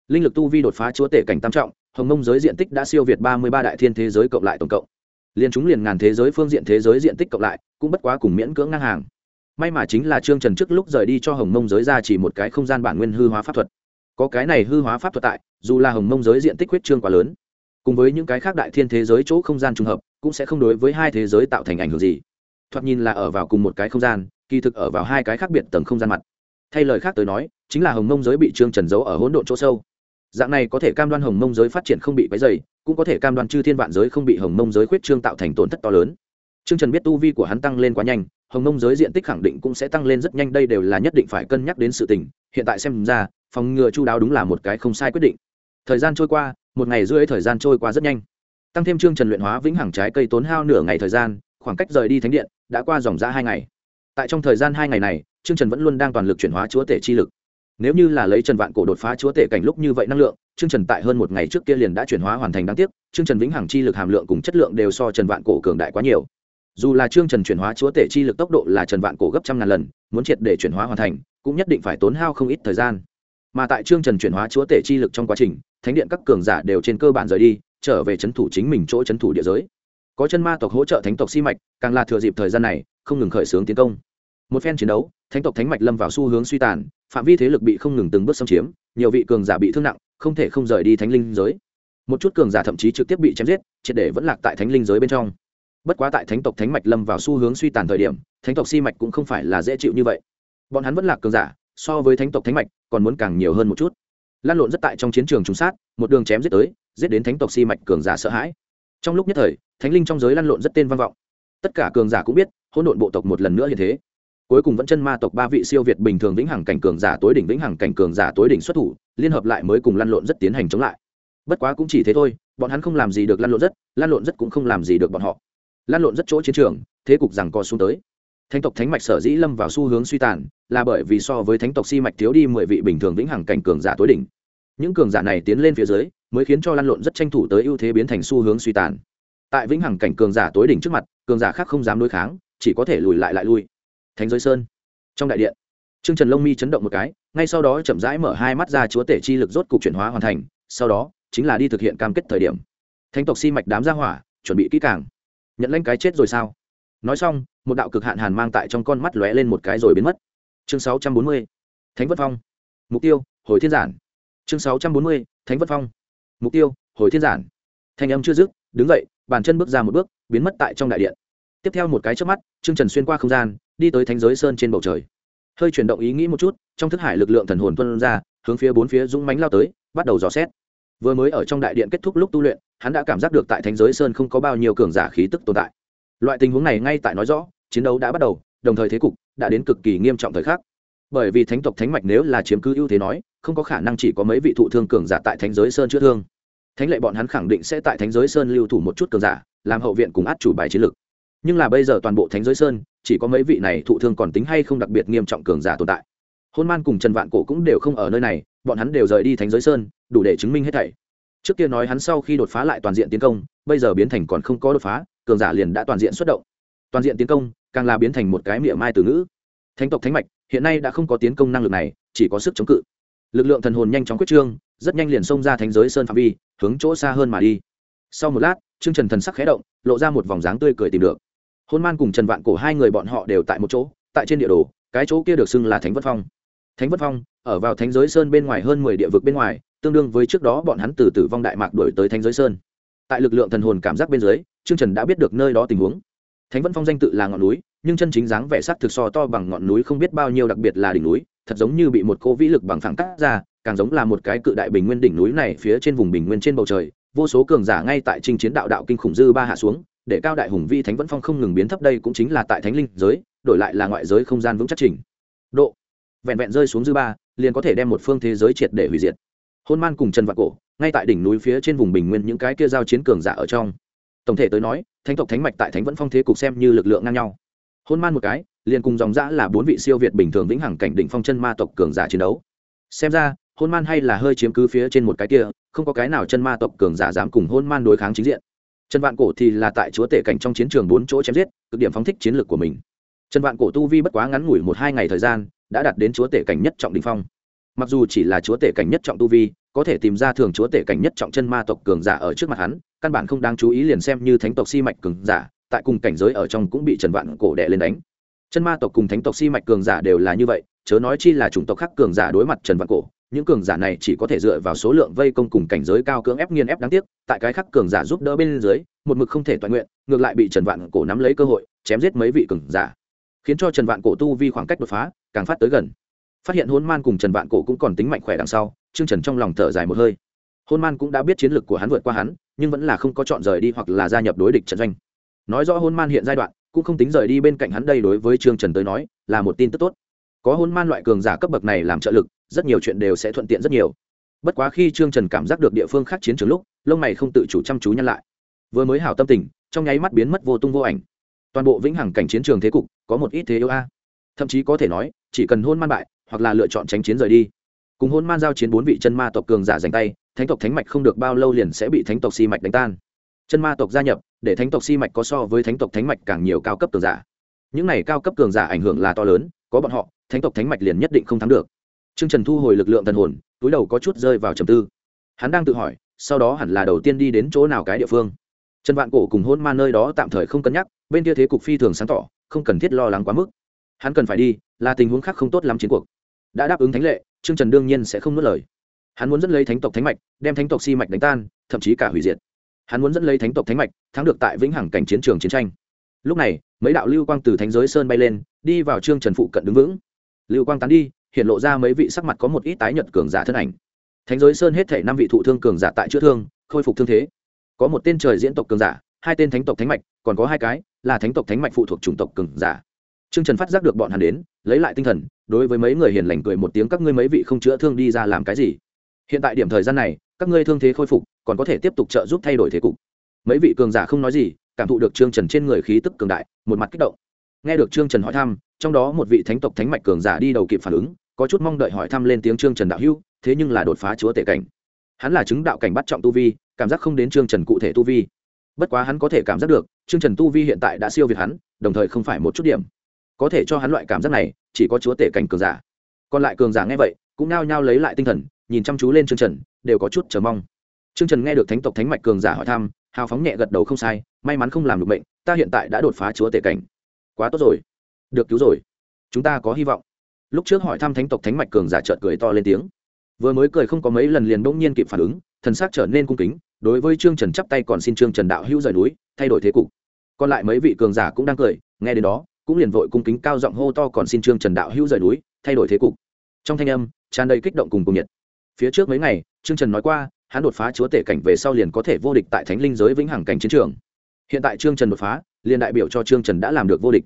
Linh lực tu vi đột phá chúa tể cảnh tam trọng, hồng mông giới diện tích đã siêu việt ba mươi ba đại thiên thế giới cộng lại tổng cộng. Liên chúng liền ngàn thế giới phương diện thế giới diện tích cộng lại, cũng bất quá cùng miễn cưỡng ngang hàng. May mà chính là trương trần trước lúc rời đi cho hồng mông giới ra chỉ một cái không gian bản nguyên hư hóa pháp thuật. Có cái này hư hóa pháp thuật tại, dù là hồng mông giới diện tích huyết trương quá lớn, cùng với những cái khác đại thiên thế giới chỗ không gian trùng hợp cũng sẽ không đối với hai thế giới tạo thành ảnh hưởng gì. Thoạt nhìn là ở vào cùng một cái không gian, kỳ thực ở vào hai cái khác biệt tầng không gian mặt. Thay lời khác tới nói, chính là hồng mông giới bị trương trần giấu ở hỗn độn chỗ sâu. Dạng này có thể cam đoan hồng mông giới phát triển không bị quấy dày cũng có thể cam đoan chư thiên vạn giới không bị hồng mông giới khuyết trương tạo thành tổn thất to lớn. Trương trần biết tu vi của hắn tăng lên quá nhanh, hồng mông giới diện tích khẳng định cũng sẽ tăng lên rất nhanh, đây đều là nhất định phải cân nhắc đến sự tình. Hiện tại xem ra, phòng ngừa chu đáo đúng là một cái không sai quyết định. Thời gian trôi qua, một ngày rưỡi thời gian trôi qua rất nhanh tăng thêm chương trần luyện hóa vĩnh hằng trái cây tốn hao nửa ngày thời gian, khoảng cách rời đi thánh điện đã qua dòng ra hai ngày. Tại trong thời gian hai ngày này, chương trần vẫn luôn đang toàn lực chuyển hóa chúa tể chi lực. Nếu như là lấy trần vạn cổ đột phá chúa tể cảnh lúc như vậy năng lượng, chương trần tại hơn một ngày trước kia liền đã chuyển hóa hoàn thành đáng tiếc, chương trần vĩnh hằng chi lực hàm lượng cùng chất lượng đều so trần vạn cổ cường đại quá nhiều. Dù là chương trần chuyển hóa chúa tể chi lực tốc độ là trần vạn cổ gấp trăm ngàn lần, muốn triệt để chuyển hóa hoàn thành, cũng nhất định phải tốn hao không ít thời gian. Mà tại chương trần chuyển hóa chúa tể chi lực trong quá trình, thánh điện các cường giả đều trên cơ bản rời đi trở về c h ấ n thủ chính mình chỗ c h ấ n thủ địa giới. Có chân ma tộc hỗ trợ thánh tộc si mạch, càng là thừa dịp thời gian này, không ngừng khởi xướng tiến công. Một phen chiến đấu, thánh tộc thánh mạch lâm vào xu hướng suy tàn, phạm vi thế lực bị không ngừng từng bước xâm chiếm, nhiều vị cường giả bị thương nặng, không thể không rời đi thánh linh giới. Một chút cường giả thậm chí trực tiếp bị chém giết, triệt để vẫn lạc tại thánh linh giới bên trong. Bất quá tại thánh tộc thánh mạch lâm vào xu hướng suy tàn thời điểm, thánh tộc si mạch cũng không phải là dễ chịu như vậy. Bọn hắn vẫn lạc cường giả, so với thánh tộc thánh mạch, còn muốn càng nhiều hơn một chút lan lộn rất tại trong chiến trường trùng sát, một đường chém giết tới, giết đến thánh tộc si mạch cường giả sợ hãi. Trong lúc nhất thời, thánh linh trong giới lăn lộn rất tên vang vọng. Tất cả cường giả cũng biết, hỗn độn bộ tộc một lần nữa như thế. Cuối cùng vẫn chân ma tộc ba vị siêu việt bình thường vĩnh hằng cảnh cường giả tối đỉnh vĩnh hằng cảnh cường giả tối đỉnh xuất thủ, liên hợp lại mới cùng lăn lộn rất tiến hành chống lại. Bất quá cũng chỉ thế thôi, bọn hắn không làm gì được lăn lộn rất lăn lộn rất cũng không làm gì được bọn họ. Lăn lộn rất chỗ chiến trường, thế cục rằng co xuống tới. Thánh tộc thánh mạch sở dĩ lâm vào xu hướng suy tàn, là bởi vì so với thánh tộc si mạch thiếu đi mười vị bình thường vĩnh hằng cảnh cường giả tối đỉnh những cường giả này tiến lên phía dưới, mới khiến cho lăn lộn rất tranh thủ tới ưu thế biến thành xu hướng suy tàn. Tại vĩnh hằng cảnh cường giả tối đỉnh trước mặt, cường giả khác không dám đối kháng, chỉ có thể lùi lại lại lui. Thánh giới sơn. Trong đại điện, trương trần lông mi chấn động một cái, ngay sau đó chậm rãi mở hai mắt ra chúa tể chi lực rốt cục chuyển hóa hoàn thành, sau đó, chính là đi thực hiện cam kết thời điểm. Thánh tộc si mạch đám ra hỏa, chuẩn bị kỹ càng. Nhận lãnh cái chết rồi sao? Nói xong, một đạo cực hạn hàn mang tại trong con mắt lóe lên một cái rồi biến mất. Chương 640. thánh vất phong. Mục tiêu, hồi thiên giản chương 640. thánh Vật phong. Mục tiêu, hồi thiên giản. Thanh âm chưa dứt, đứng dậy, bàn chân bước ra một bước, biến mất tại trong đại điện. Tiếp theo một cái trước mắt, trương trần xuyên qua không gian, đi tới thánh giới sơn trên bầu trời. Hơi chuyển động ý nghĩ một chút, trong thức hải lực lượng thần hồn tuân ra, hướng phía bốn phía dũng mánh lao tới, bắt đầu dò xét. Vừa mới ở trong đại điện kết thúc lúc tu luyện, hắn đã cảm giác được tại thánh giới sơn không có bao nhiêu cường giả khí tức tồn tại. Loại tình huống này ngay tại nói rõ, chiến đấu đã bắt đầu, đồng thời thế cục đã đến cực kỳ nghiêm trọng thời khắc bởi vì thánh tộc thánh mạch nếu là chiếm cứ ưu thế nói, không có khả năng chỉ có mấy vị thụ thương cường giả tại thánh giới sơn chữa thương. Thánh lệ bọn hắn khẳng định sẽ tại thánh giới sơn lưu thủ một chút cường giả, làm hậu viện cùng át chủ bài chiến lược nhưng là bây giờ toàn bộ thánh giới sơn, chỉ có mấy vị này thụ thương còn tính hay không đặc biệt nghiêm trọng cường giả tồn tại. Hôn man cùng trần vạn cổ cũng đều không ở nơi này, bọn hắn đều rời đi thánh giới sơn, đủ để chứng minh hết thảy. Trước kia nói hắn sau khi đột phá lại toàn diện tiến công, bây giờ biến thành còn không có đột phá, cường giả liền đã toàn diện xuất động. Toàn diện tiến công, càng là biến thành một cái miệng mai từ ngữ thánh tộc thánh mạch, hiện nay đã không có tiến công năng lực này, chỉ có sức chống cự. Lực lượng thần hồn nhanh chóng quyết trương, rất nhanh liền xông ra thánh giới sơn phạm vi, hướng chỗ xa hơn mà đi. Sau một lát, trương trần thần sắc khé động, lộ ra một vòng dáng tươi cười tìm được. Hôn man cùng trần vạn cổ hai người bọn họ đều tại một chỗ, tại trên địa đồ, cái chỗ kia được xưng là thánh vất phong. Thánh vất phong, ở vào thánh giới sơn bên ngoài hơn mười địa vực bên ngoài, tương đương với trước đó bọn hắn từ tử vong đại mạc đổi tới thánh giới sơn. Tại lực lượng thần hồn cảm giác bên dưới, trương trần đã biết được nơi đó tình huống thánh vẫn phong danh tự là ngọn núi, nhưng chân chính dáng vẻ sắc thực so to bằng ngọn núi không biết bao nhiêu, đặc biệt là đỉnh núi, thật giống như bị một cô vĩ lực bằng phẳng cắt ra, càng giống là một cái cự đại bình nguyên đỉnh núi này phía trên vùng bình nguyên trên bầu trời, vô số cường giả ngay tại trinh chiến đạo đạo kinh khủng dư ba hạ xuống, để cao đại hùng vi thánh vẫn phong không ngừng biến thấp đây cũng chính là tại thánh linh giới, đổi lại là ngoại giới không gian vững chắc trình. Độ, vẹn vẹn rơi xuống dư ba, liền có thể đem một phương thế giới triệt để hủy diệt. Hôn man cùng trần vạn cổ, ngay tại đỉnh núi phía trên vùng bình nguyên những cái kia giao chiến cường giả ở trong. Tổng thể tới nói thánh tộc thánh mạch tại thánh vẫn phong thế cục xem như lực lượng ngang nhau. Hôn man một cái, liền cùng dòng dã là bốn vị siêu việt bình thường vĩnh hằng cảnh đỉnh phong chân ma tộc cường giả chiến đấu. Xem ra, hôn man hay là hơi chiếm cứ phía trên một cái kia, không có cái nào chân ma tộc cường giả dám cùng hôn man đối kháng chính diện. Trần vạn cổ thì là tại chúa tể cảnh trong chiến trường bốn chỗ chém giết, cực điểm phóng thích chiến lược của mình. Trần vạn cổ tu vi bất quá ngắn ngủi một hai ngày thời gian, đã đạt đến chúa tể cảnh nhất trọng đình phong. Mặc dù chỉ là chúa tể cảnh nhất trọng tu vi có thể tìm ra thường chúa tể cảnh nhất trọng chân ma tộc cường giả ở trước mặt hắn, căn bản không đáng chú ý liền xem như thánh tộc si mạch cường giả, tại cùng cảnh giới ở trong cũng bị trần vạn cổ đệ lên đánh. Chân ma tộc cùng thánh tộc si mạch cường giả đều là như vậy, chớ nói chi là chủng tộc khác cường giả đối mặt trần vạn cổ, những cường giả này chỉ có thể dựa vào số lượng vây công cùng cảnh giới cao cưỡng ép nghiên ép đáng tiếc, tại cái khác cường giả giúp đỡ bên dưới, một mực không thể toàn nguyện, ngược lại bị trần vạn cổ nắm lấy cơ hội, chém giết mấy vị cường giả, khiến cho trần vạn cổ tu vi khoảng cách đột phá, càng phát tới gần phát hiện hôn man cùng trần vạn cổ cũng còn tính mạnh khỏe đằng sau chương trần trong lòng thở dài một hơi. Hôn man cũng đã biết chiến lược của hắn vượt qua hắn, nhưng vẫn là không có chọn rời đi hoặc là gia nhập đối địch trận doanh. Nói rõ hôn man hiện giai đoạn, cũng không tính rời đi bên cạnh hắn đây đối với trương trần tới nói, là một tin tức tốt. Có hôn man loại cường giả cấp bậc này làm trợ lực, rất nhiều chuyện đều sẽ thuận tiện rất nhiều. Bất quá khi trương trần cảm giác được địa phương khác chiến trường lúc, lông mày không tự chủ chăm chú nhăn lại. Vừa mới hảo tâm tình, trong nháy mắt biến mất vô tung vô ảnh. Toàn bộ vĩnh hằng cảnh chiến trường thế cục, có một ít thế yếu a. Thậm chí có thể nói, chỉ cần hôn man bại hoặc là lựa chọn tránh chiến rời đi. Cùng hôn man giao chiến bốn vị chân ma tộc cường giả giành tay, thánh tộc thánh mạch không được bao lâu liền sẽ bị thánh tộc si mạch đánh tan. Chân ma tộc gia nhập, để thánh tộc si mạch có so với thánh tộc thánh mạch càng nhiều cao cấp cường giả. Những này cao cấp cường giả ảnh hưởng là to lớn, có bọn họ, thánh tộc thánh mạch liền nhất định không thắng được. T r ư ơ n g trần thu hồi lực lượng thần hồn, túi đầu có chút rơi vào trầm tư. Hắn đang tự hỏi, sau đó hẳn là đầu tiên đi đến chỗ nào cái địa phương. Trần vạn cổ cùng hôn ma nơi đó tạm thời không cân nhắc, bên kia thế cục phi thường sáng tỏ, không cần thiết lo lắng quá mức. Hắn cần phải đi, là tình huống khác không tốt lắm chiến cuộc đã đáp ứng thánh lệ, trương trần đương nhiên sẽ không nuốt lời. Hắn muốn dẫn lấy thánh tộc thánh mạch, đem thánh tộc si mạch đánh tan, thậm chí cả hủy diệt. Hắn muốn dẫn lấy thánh tộc thánh mạch, thắng được tại vĩnh hằng cảnh chiến trường chiến tranh. Lúc này, mấy đạo lưu quang từ thánh giới sơn bay lên, đi vào trương trần phụ cận đứng vững. Lưu quang tán đi, hiện lộ ra mấy vị sắc mặt có một ít tái nhợt cường giả thân ảnh. Thánh giới sơn hết thể năm vị thụ thương cường giả tại chữa thương, khôi phục thương thế. Có một tên trời diễn tộc cường giả, hai tên thánh tộc thánh mạch, còn có hai cái là thánh tộc thánh mạch phụ thuộc chủng tộc cường giả trương trần phát giác được bọn hắn đến lấy lại tinh thần đối với mấy người hiền lành cười một tiếng các ngươi mấy vị không chữa thương đi ra làm cái gì? Hiện tại điểm thời gian này các ngươi thương thế khôi phục còn có thể tiếp tục trợ giúp thay đổi thế cục. Mấy vị cường giả không nói gì cảm thụ được trương trần trên người khí tức cường đại một mặt kích động. Nghe được trương trần hỏi thăm trong đó một vị thánh tộc thánh mạch cường giả đi đầu kịp phản ứng có chút mong đợi hỏi thăm lên tiếng trương trần đạo hữu, thế nhưng là đột phá chúa tể cảnh. Hắn là chứng đạo cảnh bắt trọng tu vi cảm giác không đến trương trần cụ thể tu vi. Bất quá hắn có thể cảm giác được trương trần tu vi hiện tại đã siêu việt hắn đồng thời không phải một chút điểm có thể cho hắn loại cảm giác này, chỉ có chúa tể cảnh cường giả. Còn lại cường giả nghe vậy, cũng nao nhao lấy lại tinh thần, nhìn chăm chú lên trương trần, đều có chút chờ mong. Trương trần nghe được thánh tộc thánh mạch cường giả hỏi thăm, hào phóng nhẹ gật đầu không sai, may mắn không làm được bệnh ta hiện tại đã đột phá chúa tể cảnh. Quá tốt rồi. Được cứu rồi. Chúng ta có hy vọng. Lúc trước hỏi thăm thánh tộc thánh mạch cường giả trợt cười to lên tiếng. Vừa mới cười không có mấy lần liền bỗng nhiên kịp phản ứng, thần sắc trở nên cung kính, đối với trương trần chắp tay còn xin trương trần đạo hữu rời núi, thay đổi thế cục. Còn lại mấy vị cường giả cũng đang cười, nghe đến đó cũng liền vội cung kính cao giọng hô to còn xin trương trần đạo hữu rời núi, thay đổi thế cục. Trong thanh âm, tràn đầy kích động cùng cùng nhiệt. Phía trước mấy ngày, trương trần nói qua, hắn đột phá chúa tể cảnh về sau liền có thể vô địch tại thánh linh giới vĩnh hằng cảnh chiến trường. Hiện tại trương trần đột phá, liền đại biểu cho trương trần đã làm được vô địch.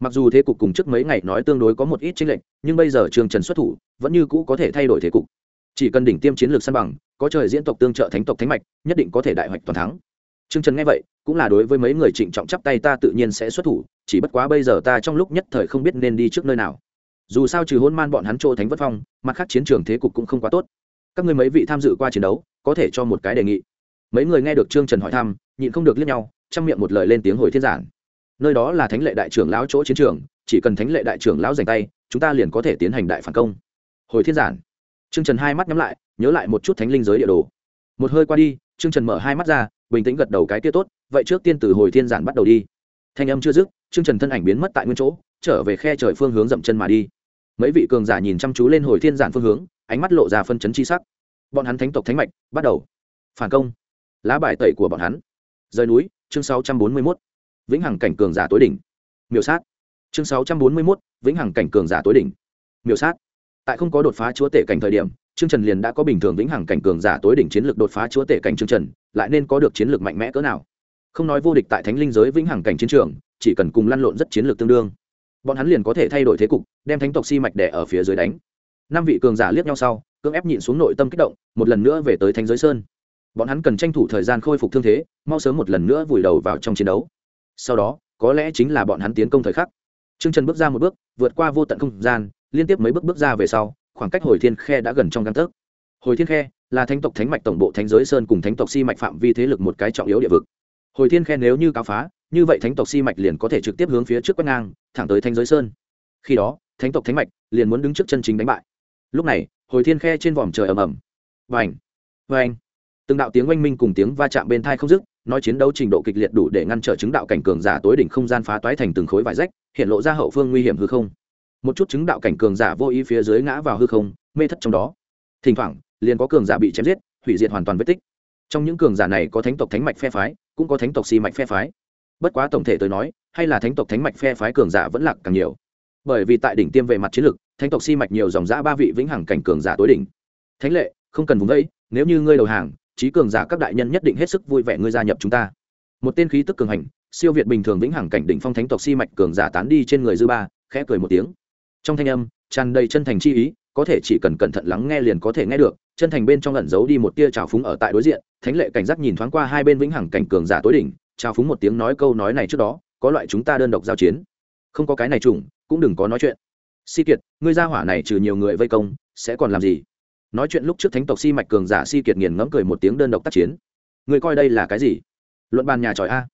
Mặc dù thế cục cùng trước mấy ngày nói tương đối có một ít chênh lệch, nhưng bây giờ trương trần xuất thủ, vẫn như cũ có thể thay đổi thế cục. Chỉ cần đỉnh tiêm chiến lược săn bằng, có trời diễn tộc tương trợ thánh tộc thánh mạch, nhất định có thể đại hoạch toàn thắng. Trương trần nghe vậy, cũng là đối với mấy người trịnh trọng chắp tay ta tự nhiên sẽ xuất thủ chỉ bất quá bây giờ ta trong lúc nhất thời không biết nên đi trước nơi nào. Dù sao trừ hôn man bọn hắn chỗ thánh vất phong, mặt khác chiến trường thế cục cũng không quá tốt. Các người mấy vị tham dự qua chiến đấu, có thể cho một cái đề nghị. Mấy người nghe được trương trần hỏi thăm, nhịn không được liếc nhau chăm miệng một lời lên tiếng hồi thiên giản nơi đó là thánh lệ đại trưởng lão chỗ chiến trường, chỉ cần thánh lệ đại trưởng lão giành tay, chúng ta liền có thể tiến hành đại phản công. Hồi thiên giản trương trần hai mắt nhắm lại, nhớ lại một chút thánh linh giới địa đồ. Một hơi qua đi, trương trần mở hai mắt ra, bình tĩnh gật đầu cái kia tốt, vậy trước tiên từ hồi thiên giản bắt đầu đi thanh âm chưa dứt, trương trần thân ảnh biến mất tại nguyên chỗ, trở về khe trời phương hướng dậm chân mà đi. Mấy vị cường giả nhìn chăm chú lên hồi thiên giản phương hướng, ánh mắt lộ ra phân chấn chi sắc. Bọn hắn thánh tộc thánh mạch, bắt đầu. Phản công. Lá bài tẩy của bọn hắn. Rời núi, chương 641. vĩnh hằng cảnh cường giả tối đỉnh. Miểu sát. Chương 641. vĩnh hằng cảnh cường giả tối đỉnh. Miểu sát. Tại không có đột phá chúa tể cảnh thời điểm, trương trần liền đã có bình thường vĩnh hằng cảnh cường giả tối đỉnh chiến lược đột phá chúa tể cảnh trương trần, lại nên có được chiến lược mạnh mẽ cỡ nào? Không nói vô địch tại thánh linh giới vĩnh hằng cảnh chiến trường chỉ cần cùng lăn lộn rất chiến lược tương đương bọn hắn liền có thể thay đổi thế cục đem thánh tộc si mạch đẻ ở phía dưới đánh năm vị cường giả liếc nhau sau cưỡng ép nhịn xuống nội tâm kích động một lần nữa về tới thánh giới sơn bọn hắn cần tranh thủ thời gian khôi phục thương thế mau sớm một lần nữa vùi đầu vào trong chiến đấu sau đó có lẽ chính là bọn hắn tiến công thời khắc Trương Trần bước ra một bước, vượt qua vô tận không gian, liên tiếp mấy bước bước ra về sau, khoảng cách Hồi Thiên Khe đã gần trong găng tấc. Hồi Thiên Khe là thánh tộc thánh mạch tổng bộ thánh giới sơn cùng thánh tộc si mạch phạm vi thế lực một cái trọng yếu địa vực. Hồi Thiên khen nếu như cáo phá, như vậy thánh tộc si mạch liền có thể trực tiếp hướng phía trước quét ngang, thẳng tới thanh giới sơn. Khi đó, thánh tộc thánh mạch liền muốn đứng trước chân chính đánh bại. Lúc này, Hồi Thiên Khe trên vòm trời ầm ầm. Vành, vành. Từng đạo tiếng oanh minh cùng tiếng va chạm bên thai không dứt, nói chiến đấu trình độ kịch liệt đủ để ngăn trở chứng đạo cảnh cường giả tối đỉnh không gian phá toái thành từng khối vải rách, hiện lộ ra hậu phương nguy hiểm hư không một chút chứng đạo cảnh cường giả vô ý phía dưới ngã vào hư không mê thất trong đó thỉnh thoảng liền có cường giả bị chém giết hủy diệt hoàn toàn vết tích trong những cường giả này có thánh tộc thánh mạch phe phái cũng có thánh tộc si mạch phe phái. Bất quá tổng thể tới nói, hay là thánh tộc thánh mạch phe phái cường giả vẫn lạc càng nhiều. Bởi vì tại đỉnh tiêm về mặt chiến lược, thánh tộc si mạch nhiều dòng giã ba vị vĩnh hằng cảnh cường giả tối đỉnh. Thánh lệ, không cần vùng vẫy nếu như ngươi đầu hàng trí cường giả các đại nhân nhất định hết sức vui vẻ ngươi gia nhập chúng ta. Một tên khí tức cường hành, siêu việt bình thường vĩnh hằng cảnh đỉnh phong thánh tộc si mạch cường giả tán đi trên người dư ba, khẽ cười một tiếng. Trong thanh âm, tràn đầy chân thành chi ý, có thể chỉ cần cẩn thận lắng nghe liền có thể nghe được chân thành bên trong ẩn giấu đi một tia trào phúng ở tại đối diện, thánh lệ cảnh giác nhìn thoáng qua hai bên vĩnh hằng cảnh cường giả tối đỉnh, trào phúng một tiếng nói câu nói này trước đó, có loại chúng ta đơn độc giao chiến. Không có cái này trùng cũng đừng có nói chuyện. Si kiệt, ngươi ra hỏa này trừ nhiều người vây công, sẽ còn làm gì? Nói chuyện lúc trước thánh tộc si mạch cường giả si kiệt nghiền ngẫm cười một tiếng đơn độc tác chiến. Ngươi coi đây là cái gì? Luận bàn nhà tròi a.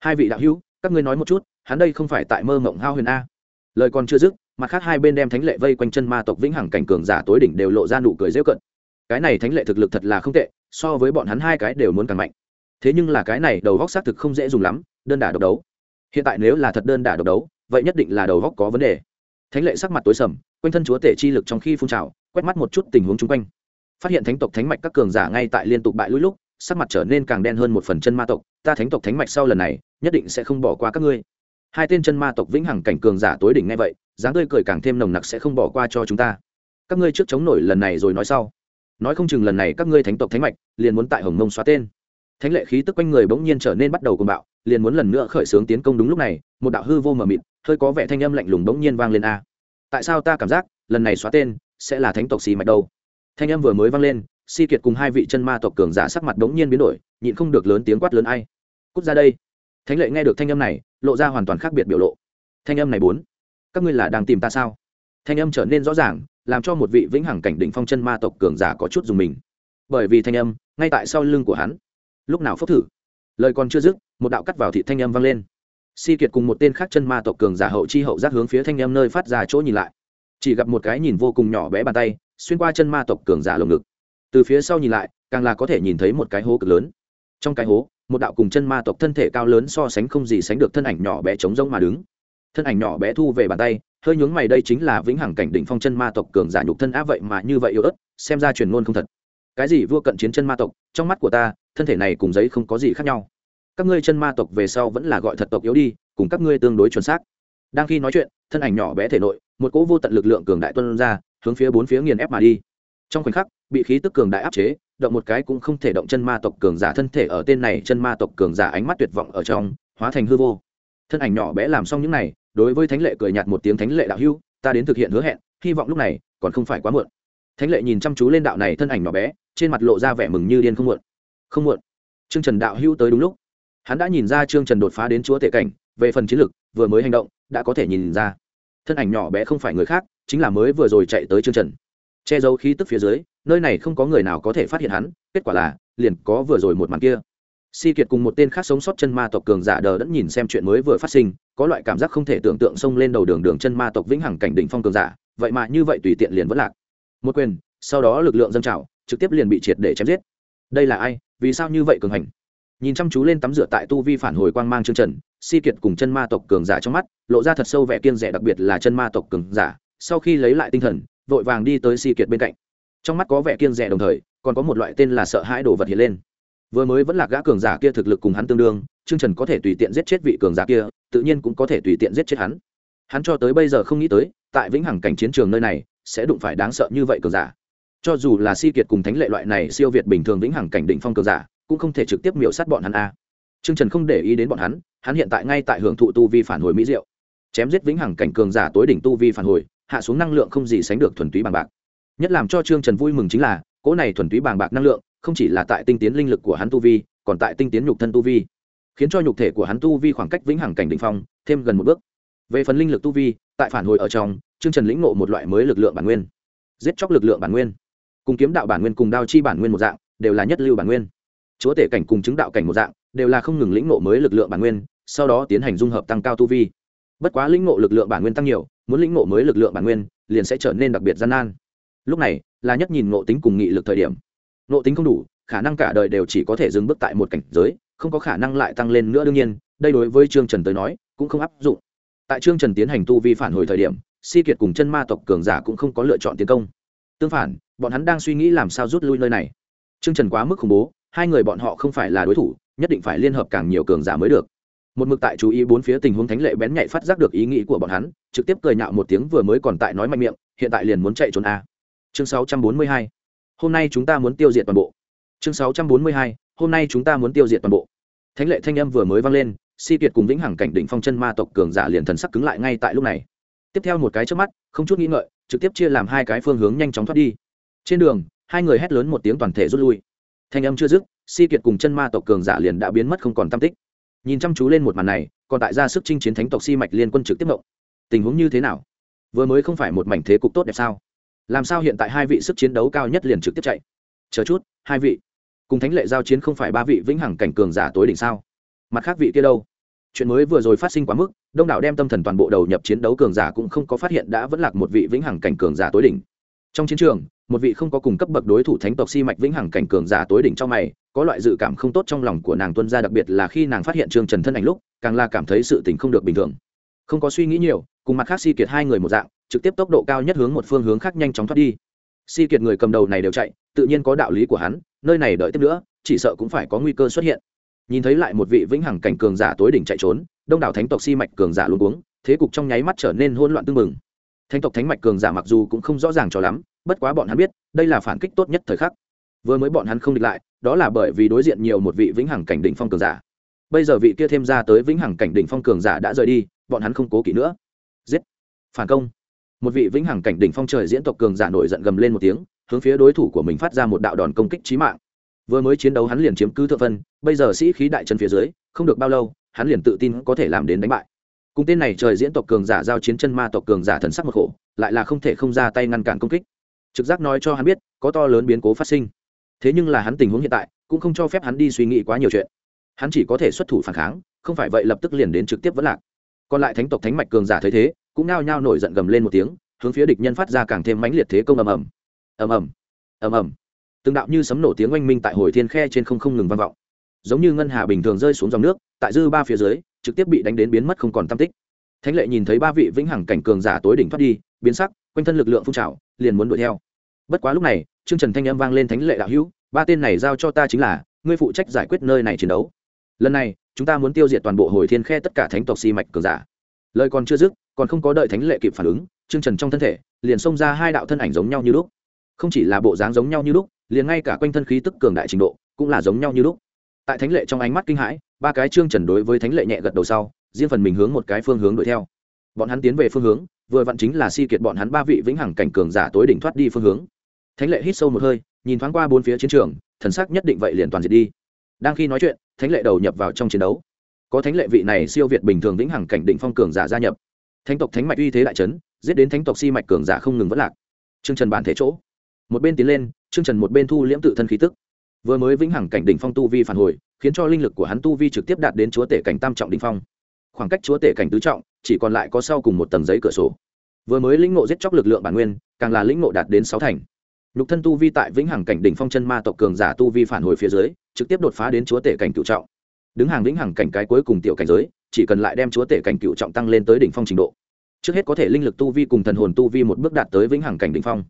Hai vị đạo hữu, các ngươi nói một chút, hắn đây không phải tại mơ mộng hao huyền a. Lời còn chưa dứt, mặt khác hai bên đem thánh lệ vây quanh chân ma tộc vĩnh hằng cảnh cường giả tối đỉnh đều lộ ra nụ cười rêu cận cái này thánh lệ thực lực thật là không tệ, so với bọn hắn hai cái đều muốn càng mạnh. Thế nhưng là cái này đầu góc xác thực không dễ dùng lắm, đơn đả độc đấu. Hiện tại nếu là thật đơn đả độc đấu, vậy nhất định là đầu góc có vấn đề. Thánh lệ sắc mặt tối sầm, quanh thân chúa tể chi lực trong khi phun trào, quét mắt một chút tình huống chung quanh. Phát hiện thánh tộc thánh mạch các cường giả ngay tại liên tục bại lũi lúc, sắc mặt trở nên càng đen hơn một phần chân ma tộc, ta thánh tộc thánh mạch sau lần này, nhất định sẽ không bỏ qua các ngươi. Hai tên chân ma tộc vĩnh hằng cảnh cường giả tối đỉnh ngay vậy, dáng tươi cười càng thêm nồng nặc sẽ không bỏ qua cho chúng ta. Các ngươi trước chống nổi lần này rồi nói sau nói không chừng lần này các ngươi thánh tộc thánh mạch liền muốn tại hồng mông xóa tên. Thánh lệ khí tức quanh người bỗng nhiên trở nên bắt đầu cuồng bạo, liền muốn lần nữa khởi xướng tiến công đúng lúc này, một đạo hư vô mờ mịt, hơi có vẻ thanh âm lạnh lùng bỗng nhiên vang lên a. Tại sao ta cảm giác, lần này xóa tên, sẽ là thánh tộc xì mạch đâu? Thanh âm vừa mới vang lên, si kiệt cùng hai vị chân ma tộc cường giả sắc mặt bỗng nhiên biến đổi, nhịn không được lớn tiếng quát lớn ai. Cút ra đây. Thánh lệ nghe được thanh âm này, lộ ra hoàn toàn khác biệt biểu lộ. Thanh âm này bốn. Các ngươi là đang tìm ta sao? Thanh âm trở nên rõ ràng làm cho một vị vĩnh hằng cảnh đỉnh phong chân ma tộc cường giả có chút dùng mình. Bởi vì thanh âm, ngay tại sau lưng của hắn. Lúc nào phốc thử? Lời còn chưa dứt, một đạo cắt vào thị thanh âm vang lên. Si kiệt cùng một tên khác chân ma tộc cường giả hậu chi hậu giác hướng phía thanh âm nơi phát ra chỗ nhìn lại. Chỉ gặp một cái nhìn vô cùng nhỏ bé bàn tay, xuyên qua chân ma tộc cường giả lồng ngực. Từ phía sau nhìn lại, càng là có thể nhìn thấy một cái hố cực lớn. Trong cái hố, một đạo cùng chân ma tộc thân thể cao lớn so sánh không gì sánh được thân ảnh nhỏ bé trống rông mà đứng. Thân ảnh nhỏ bé thu về bàn tay hơi nhướng mày đây chính là vĩnh hằng cảnh đỉnh phong chân ma tộc cường giả nhục thân á vậy mà như vậy yếu ớt, xem ra truyền ngôn không thật. Cái gì vua cận chiến chân ma tộc, trong mắt của ta, thân thể này cùng giấy không có gì khác nhau. Các ngươi chân ma tộc về sau vẫn là gọi thật tộc yếu đi, cùng các ngươi tương đối chuẩn xác. Đang khi nói chuyện, thân ảnh nhỏ bé thể nội, một cỗ vô tận lực lượng cường đại tuân ra, hướng phía bốn phía nghiền ép mà đi. Trong khoảnh khắc, bị khí tức cường đại áp chế, động một cái cũng không thể động chân ma tộc cường giả thân thể ở tên này chân ma tộc cường giả ánh mắt tuyệt vọng ở trong, hóa thành hư vô. Thân ảnh nhỏ bé làm xong những này đối với thánh lệ cười nhạt một tiếng thánh lệ đạo hưu ta đến thực hiện hứa hẹn, hy vọng lúc này còn không phải quá muộn. Thánh lệ nhìn chăm chú lên đạo này thân ảnh nhỏ bé, trên mặt lộ ra vẻ mừng như điên không muộn. Không muộn. Trương trần đạo hưu tới đúng lúc. Hắn đã nhìn ra trương trần đột phá đến chúa tể cảnh, về phần chiến lực, vừa mới hành động, đã có thể nhìn ra. Thân ảnh nhỏ bé không phải người khác, chính là mới vừa rồi chạy tới trương trần. Che giấu khí tức phía dưới, nơi này không có người nào có thể phát hiện hắn, kết quả là, liền có vừa rồi một màn kia si kiệt cùng một tên khác sống sót chân ma tộc cường giả đờ đẫn nhìn xem chuyện mới vừa phát sinh, có loại cảm giác không thể tưởng tượng xông lên đầu đường đường chân ma tộc vĩnh hằng cảnh đỉnh phong cường giả, vậy mà như vậy tùy tiện liền vẫn lạc. Một quyền, sau đó lực lượng dâng trào, trực tiếp liền bị triệt để chém giết. Đây là ai? Vì sao như vậy cường hành? Nhìn chăm chú lên tắm rửa tại tu vi phản hồi quang mang chương trần, si kiệt cùng chân ma tộc cường giả trong mắt, lộ ra thật sâu vẻ kiên rẻ đặc biệt là chân ma tộc cường giả, sau khi lấy lại tinh thần, vội vàng đi tới si kiệt bên cạnh. Trong mắt có vẻ kiên rẻ đồng thời, còn có một loại tên là sợ hãi đồ vật hiện lên vừa mới vẫn là gã cường giả kia thực lực cùng hắn tương đương chương trần có thể tùy tiện giết chết vị cường giả kia tự nhiên cũng có thể tùy tiện giết chết hắn hắn cho tới bây giờ không nghĩ tới tại vĩnh hằng cảnh chiến trường nơi này sẽ đụng phải đáng sợ như vậy cường giả cho dù là si kiệt cùng thánh lệ loại này siêu việt bình thường vĩnh hằng cảnh định phong cường giả cũng không thể trực tiếp miểu sát bọn hắn a Trương Trần không để ý đến bọn hắn, hắn hiện tại ngay tại hưởng thụ tu vi phản hồi mỹ diệu. Chém giết vĩnh hằng cảnh cường giả tối đỉnh tu vi phản hồi, hạ xuống năng lượng không gì sánh được thuần túy bằng bạc. Nhất làm cho Trương Trần vui mừng chính là, cỗ này thuần túy bằng bạc năng lượng, không chỉ là tại tinh tiến linh lực của hắn tu vi, còn tại tinh tiến nhục thân tu vi, khiến cho nhục thể của hắn tu vi khoảng cách vĩnh hằng cảnh đỉnh phong thêm gần một bước. Về phần linh lực tu vi, tại phản hồi ở trong, Trương Trần lĩnh ngộ một loại mới lực lượng bản nguyên. Giết chóc lực lượng bản nguyên, cùng kiếm đạo bản nguyên cùng đao chi bản nguyên một dạng, đều là nhất lưu bản nguyên. Chúa tể cảnh cùng chứng đạo cảnh một dạng, đều là không ngừng lĩnh ngộ mới lực lượng bản nguyên sau đó tiến hành dung hợp tăng cao tu vi bất quá lĩnh ngộ lực lượng bản nguyên tăng nhiều muốn lĩnh ngộ mới lực lượng bản nguyên liền sẽ trở nên đặc biệt gian nan lúc này là nhất nhìn ngộ tính cùng nghị lực thời điểm. Ngộ tính không đủ, khả năng cả đời đều chỉ có thể dừng bước tại một cảnh giới, không có khả năng lại tăng lên nữa đương nhiên, đây đối với trương trần tới nói, cũng không áp dụng. Tại trương trần tiến hành tu vi phản hồi thời điểm, si kiệt cùng chân ma tộc cường giả cũng không có lựa chọn tiến công. Tương phản, bọn hắn đang suy nghĩ làm sao rút lui nơi này. Trương trần quá mức khủng bố, hai người bọn họ không phải là đối thủ, nhất định phải liên hợp càng nhiều cường giả mới được. Một mực tại chú ý bốn phía tình huống thánh lệ bén nhạy phát giác được ý nghĩ của bọn hắn, trực tiếp cười nhạo một tiếng vừa mới còn tại nói mạnh miệng, hiện tại liền muốn chạy trốn a chương 642. hôm nay chúng ta muốn tiêu diệt toàn bộ. Chương 642. hôm nay chúng ta muốn tiêu diệt toàn bộ. Thánh lệ thanh âm vừa mới vang lên, si kiệt cùng vĩnh hằng cảnh đỉnh phong chân ma tộc cường giả liền thần sắc cứng lại ngay tại lúc này. Tiếp theo một cái trước mắt, không chút nghĩ ngợi, trực tiếp chia làm hai cái phương hướng nhanh chóng thoát đi. Trên đường, hai người hét lớn một tiếng toàn thể rút lui. Thanh âm chưa dứt, si kiệt cùng chân ma tộc cường giả liền đã biến mất không còn tam tích. Nhìn chăm chú lên một màn này, còn tại ra sức chinh chiến thánh tộc si mạch liên quân trực tiếp mộng tình huống như thế nào? Vừa mới không phải một mảnh thế cục tốt đẹp sao? Làm sao hiện tại hai vị sức chiến đấu cao nhất liền trực tiếp chạy? Chờ chút, hai vị. Cùng thánh lệ giao chiến không phải ba vị vĩnh hằng cảnh cường giả tối đỉnh sao? Mặt khác vị kia đâu? Chuyện mới vừa rồi phát sinh quá mức, đông đảo đem tâm thần toàn bộ đầu nhập chiến đấu cường giả cũng không có phát hiện đã vẫn lạc một vị vĩnh hằng cảnh cường giả tối đỉnh. Trong chiến trường, một vị không có cùng cấp bậc đối thủ thánh tộc si mạch vĩnh hằng cảnh cường giả tối đỉnh trong mày, có loại dự cảm không tốt trong lòng của nàng tuân ra đặc biệt là khi nàng phát hiện trương trần thân ảnh lúc, càng là cảm thấy sự tình không được bình thường. Không có suy nghĩ nhiều, cùng mặt khác si kiệt hai người một dạng trực tiếp tốc độ cao nhất hướng một phương hướng khác nhanh chóng thoát đi. Si kiệt người cầm đầu này đều chạy, tự nhiên có đạo lý của hắn, nơi này đợi tiếp nữa, chỉ sợ cũng phải có nguy cơ xuất hiện. Nhìn thấy lại một vị vĩnh hằng cảnh cường giả tối đỉnh chạy trốn, đông đảo thánh tộc si mạch cường giả luôn uống thế cục trong nháy mắt trở nên hỗn loạn tương mừng. thánh tộc thánh mạch cường giả mặc dù cũng không rõ ràng cho lắm, bất quá bọn hắn biết, đây là phản kích tốt nhất thời khắc. Vừa mới bọn hắn không địch lại, đó là bởi vì đối diện nhiều một vị vĩnh hằng cảnh đỉnh phong cường giả. Bây giờ vị kia thêm ra tới vĩnh hằng cảnh đỉnh phong cường giả đã rời đi, bọn hắn không cố kỵ nữa. Giết! Phản công! Một vị vĩnh hằng cảnh đỉnh phong trời diễn tộc cường giả nổi giận gầm lên một tiếng, hướng phía đối thủ của mình phát ra một đạo đòn công kích chí mạng. Vừa mới chiến đấu hắn liền chiếm cứ thượng phân, bây giờ sĩ khí đại chân phía dưới, không được bao lâu, hắn liền tự tin có thể làm đến đánh bại. Cùng tên này trời diễn tộc cường giả giao chiến chân ma tộc cường giả thần sắc một khổ, lại là không thể không ra tay ngăn cản công kích. Trực giác nói cho hắn biết, có to lớn biến cố phát sinh. Thế nhưng là hắn tình huống hiện tại, cũng không cho phép hắn đi suy nghĩ quá nhiều chuyện. Hắn chỉ có thể xuất thủ phản kháng, không phải vậy lập tức liền đến trực tiếp vẫn lạc. Còn lại thánh tộc thánh mạch cường giả thấy thế cũng nao nhao nổi giận gầm lên một tiếng, hướng phía địch nhân phát ra càng thêm mãnh liệt thế công ầm ầm. Ầm ầm. Ầm ầm. Từng đạo như sấm nổ tiếng oanh minh tại hồi thiên khe trên không không ngừng vang vọng. Giống như ngân hà bình thường rơi xuống dòng nước, tại dư ba phía dưới, trực tiếp bị đánh đến biến mất không còn tam tích. Thánh lệ nhìn thấy ba vị vĩnh hằng cảnh cường giả tối đỉnh thoát đi, biến sắc, quanh thân lực lượng phun trào, liền muốn đuổi theo. Bất quá lúc này, trương trần thanh âm vang lên thánh lệ đạo hữu, ba tên này giao cho ta chính là, ngươi phụ trách giải quyết nơi này chiến đấu. Lần này, chúng ta muốn tiêu diệt toàn bộ hồi thiên khe tất cả thánh tộc si mạch cường giả lời còn chưa dứt, còn không có đợi thánh lệ kịp phản ứng, trương trần trong thân thể liền xông ra hai đạo thân ảnh giống nhau như lúc. Không chỉ là bộ dáng giống nhau như lúc, liền ngay cả quanh thân khí tức cường đại trình độ cũng là giống nhau như lúc. Tại thánh lệ trong ánh mắt kinh hãi, ba cái trương trần đối với thánh lệ nhẹ gật đầu sau, riêng phần mình hướng một cái phương hướng đuổi theo. Bọn hắn tiến về phương hướng, vừa vặn chính là si kiệt bọn hắn ba vị vĩnh hằng cảnh cường giả tối đỉnh thoát đi phương hướng. Thánh lệ hít sâu một hơi, nhìn thoáng qua bốn phía chiến trường, thần sắc nhất định vậy liền toàn diệt đi. Đang khi nói chuyện, thánh lệ đầu nhập vào trong chiến đấu có thánh lệ vị này siêu việt bình thường vĩnh hằng cảnh định phong cường giả gia nhập. Thánh tộc thánh mạch uy thế đại trấn giết đến thánh tộc si mạch cường giả không ngừng vất lạc. Chương trần bản thể chỗ. Một bên tiến lên, chương trần một bên thu liễm tự thân khí tức. Vừa mới vĩnh hằng cảnh đỉnh phong tu vi phản hồi, khiến cho linh lực của hắn tu vi trực tiếp đạt đến chúa tể cảnh tam trọng đỉnh phong. Khoảng cách chúa tể cảnh tứ trọng, chỉ còn lại có sau cùng một tầng giấy cửa sổ. Vừa mới lĩnh ngộ giết chóc lực lượng bản nguyên, càng là lĩnh ngộ đạt đến sáu thành. Nhục thân tu vi tại vĩnh hằng cảnh đỉnh phong chân ma tộc cường giả tu vi phản hồi phía dưới, trực tiếp đột phá đến chúa tể cảnh cựu trọng đứng hàng vĩnh hằng cảnh cái cuối cùng tiểu cảnh giới, chỉ cần lại đem chúa tể cảnh cựu trọng tăng lên tới đỉnh phong trình độ. Trước hết có thể linh lực tu vi cùng thần hồn tu vi một bước đạt tới vĩnh hằng cảnh đỉnh phong.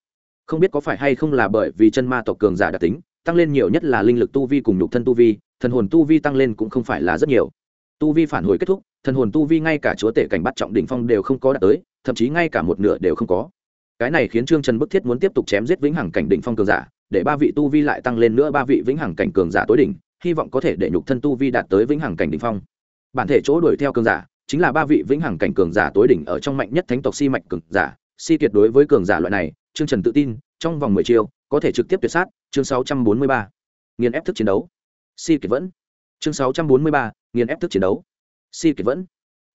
Không biết có phải hay không là bởi vì chân ma tộc cường giả đặc tính, tăng lên nhiều nhất là linh lực tu vi cùng nhục thân tu vi, thần hồn tu vi tăng lên cũng không phải là rất nhiều. Tu vi phản hồi kết thúc, thần hồn tu vi ngay cả chúa tể cảnh bắt trọng đỉnh phong đều không có đạt tới, thậm chí ngay cả một nửa đều không có. Cái này khiến trương trần bức thiết muốn tiếp tục chém giết vĩnh hằng cảnh đỉnh phong cường giả, để ba vị tu vi lại tăng lên nữa ba vị vĩnh hằng cảnh cường giả tối đỉnh hy vọng có thể để nhục thân tu vi đạt tới vĩnh hằng cảnh đỉnh phong. Bản thể chỗ đuổi theo cường giả, chính là ba vị vĩnh hằng cảnh cường giả tối đỉnh ở trong mạnh nhất thánh tộc si mạch cường giả. Si kiệt đối với cường giả loại này, trương trần tự tin, trong vòng mười chiêu, có thể trực tiếp tuyệt sát, chương sáu trăm bốn mươi ba, nghiền ép thức chiến đấu. Si kiệt vẫn. Chương sáu trăm bốn mươi ba, nghiền ép thức chiến đấu. Si kiệt vẫn.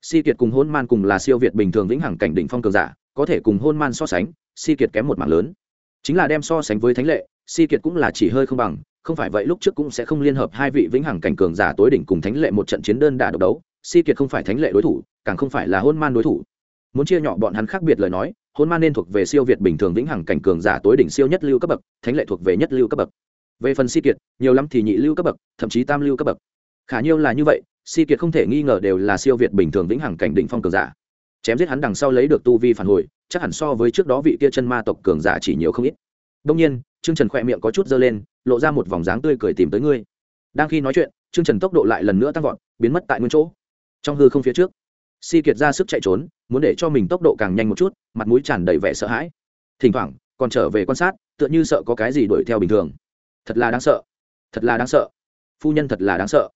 Si kiệt cùng hôn man cùng là siêu việt bình thường vĩnh hằng cảnh đỉnh phong cường giả, có thể cùng hôn man so sánh, si kiệt kém một mảng lớn. Chính là đem so sánh với thánh lệ, si kiệt cũng là chỉ hơi không bằng không phải vậy lúc trước cũng sẽ không liên hợp hai vị vĩnh hằng cảnh cường giả tối đỉnh cùng thánh lệ một trận chiến đơn đà độc đấu. Si kiệt không phải thánh lệ đối thủ, càng không phải là hôn man đối thủ. Muốn chia nhỏ bọn hắn khác biệt lời nói, hôn man nên thuộc về siêu việt bình thường vĩnh hằng cảnh cường giả tối đỉnh siêu nhất lưu cấp bậc, thánh lệ thuộc về nhất lưu cấp bậc. Về phần si kiệt, nhiều lắm thì nhị lưu cấp bậc, thậm chí tam lưu cấp bậc. Khả nhiêu là như vậy, si kiệt không thể nghi ngờ đều là siêu việt bình thường vĩnh hằng cảnh đỉnh phong cường giả. Chém giết hắn đằng sau lấy được tu vi phản hồi, chắc hẳn so với trước đó vị kia chân ma tộc cường giả chỉ nhiều không ít. Đông nhiên trương trần khỏe miệng có chút dơ lên, lộ ra một vòng dáng tươi cười tìm tới ngươi. Đang khi nói chuyện, trương trần tốc độ lại lần nữa tăng vọt, biến mất tại nguyên chỗ. Trong hư không phía trước, si kiệt ra sức chạy trốn, muốn để cho mình tốc độ càng nhanh một chút, mặt mũi tràn đầy vẻ sợ hãi. Thỉnh thoảng, còn trở về quan sát, tựa như sợ có cái gì đuổi theo bình thường. Thật là đáng sợ. Thật là đáng sợ. Phu nhân thật là đáng sợ.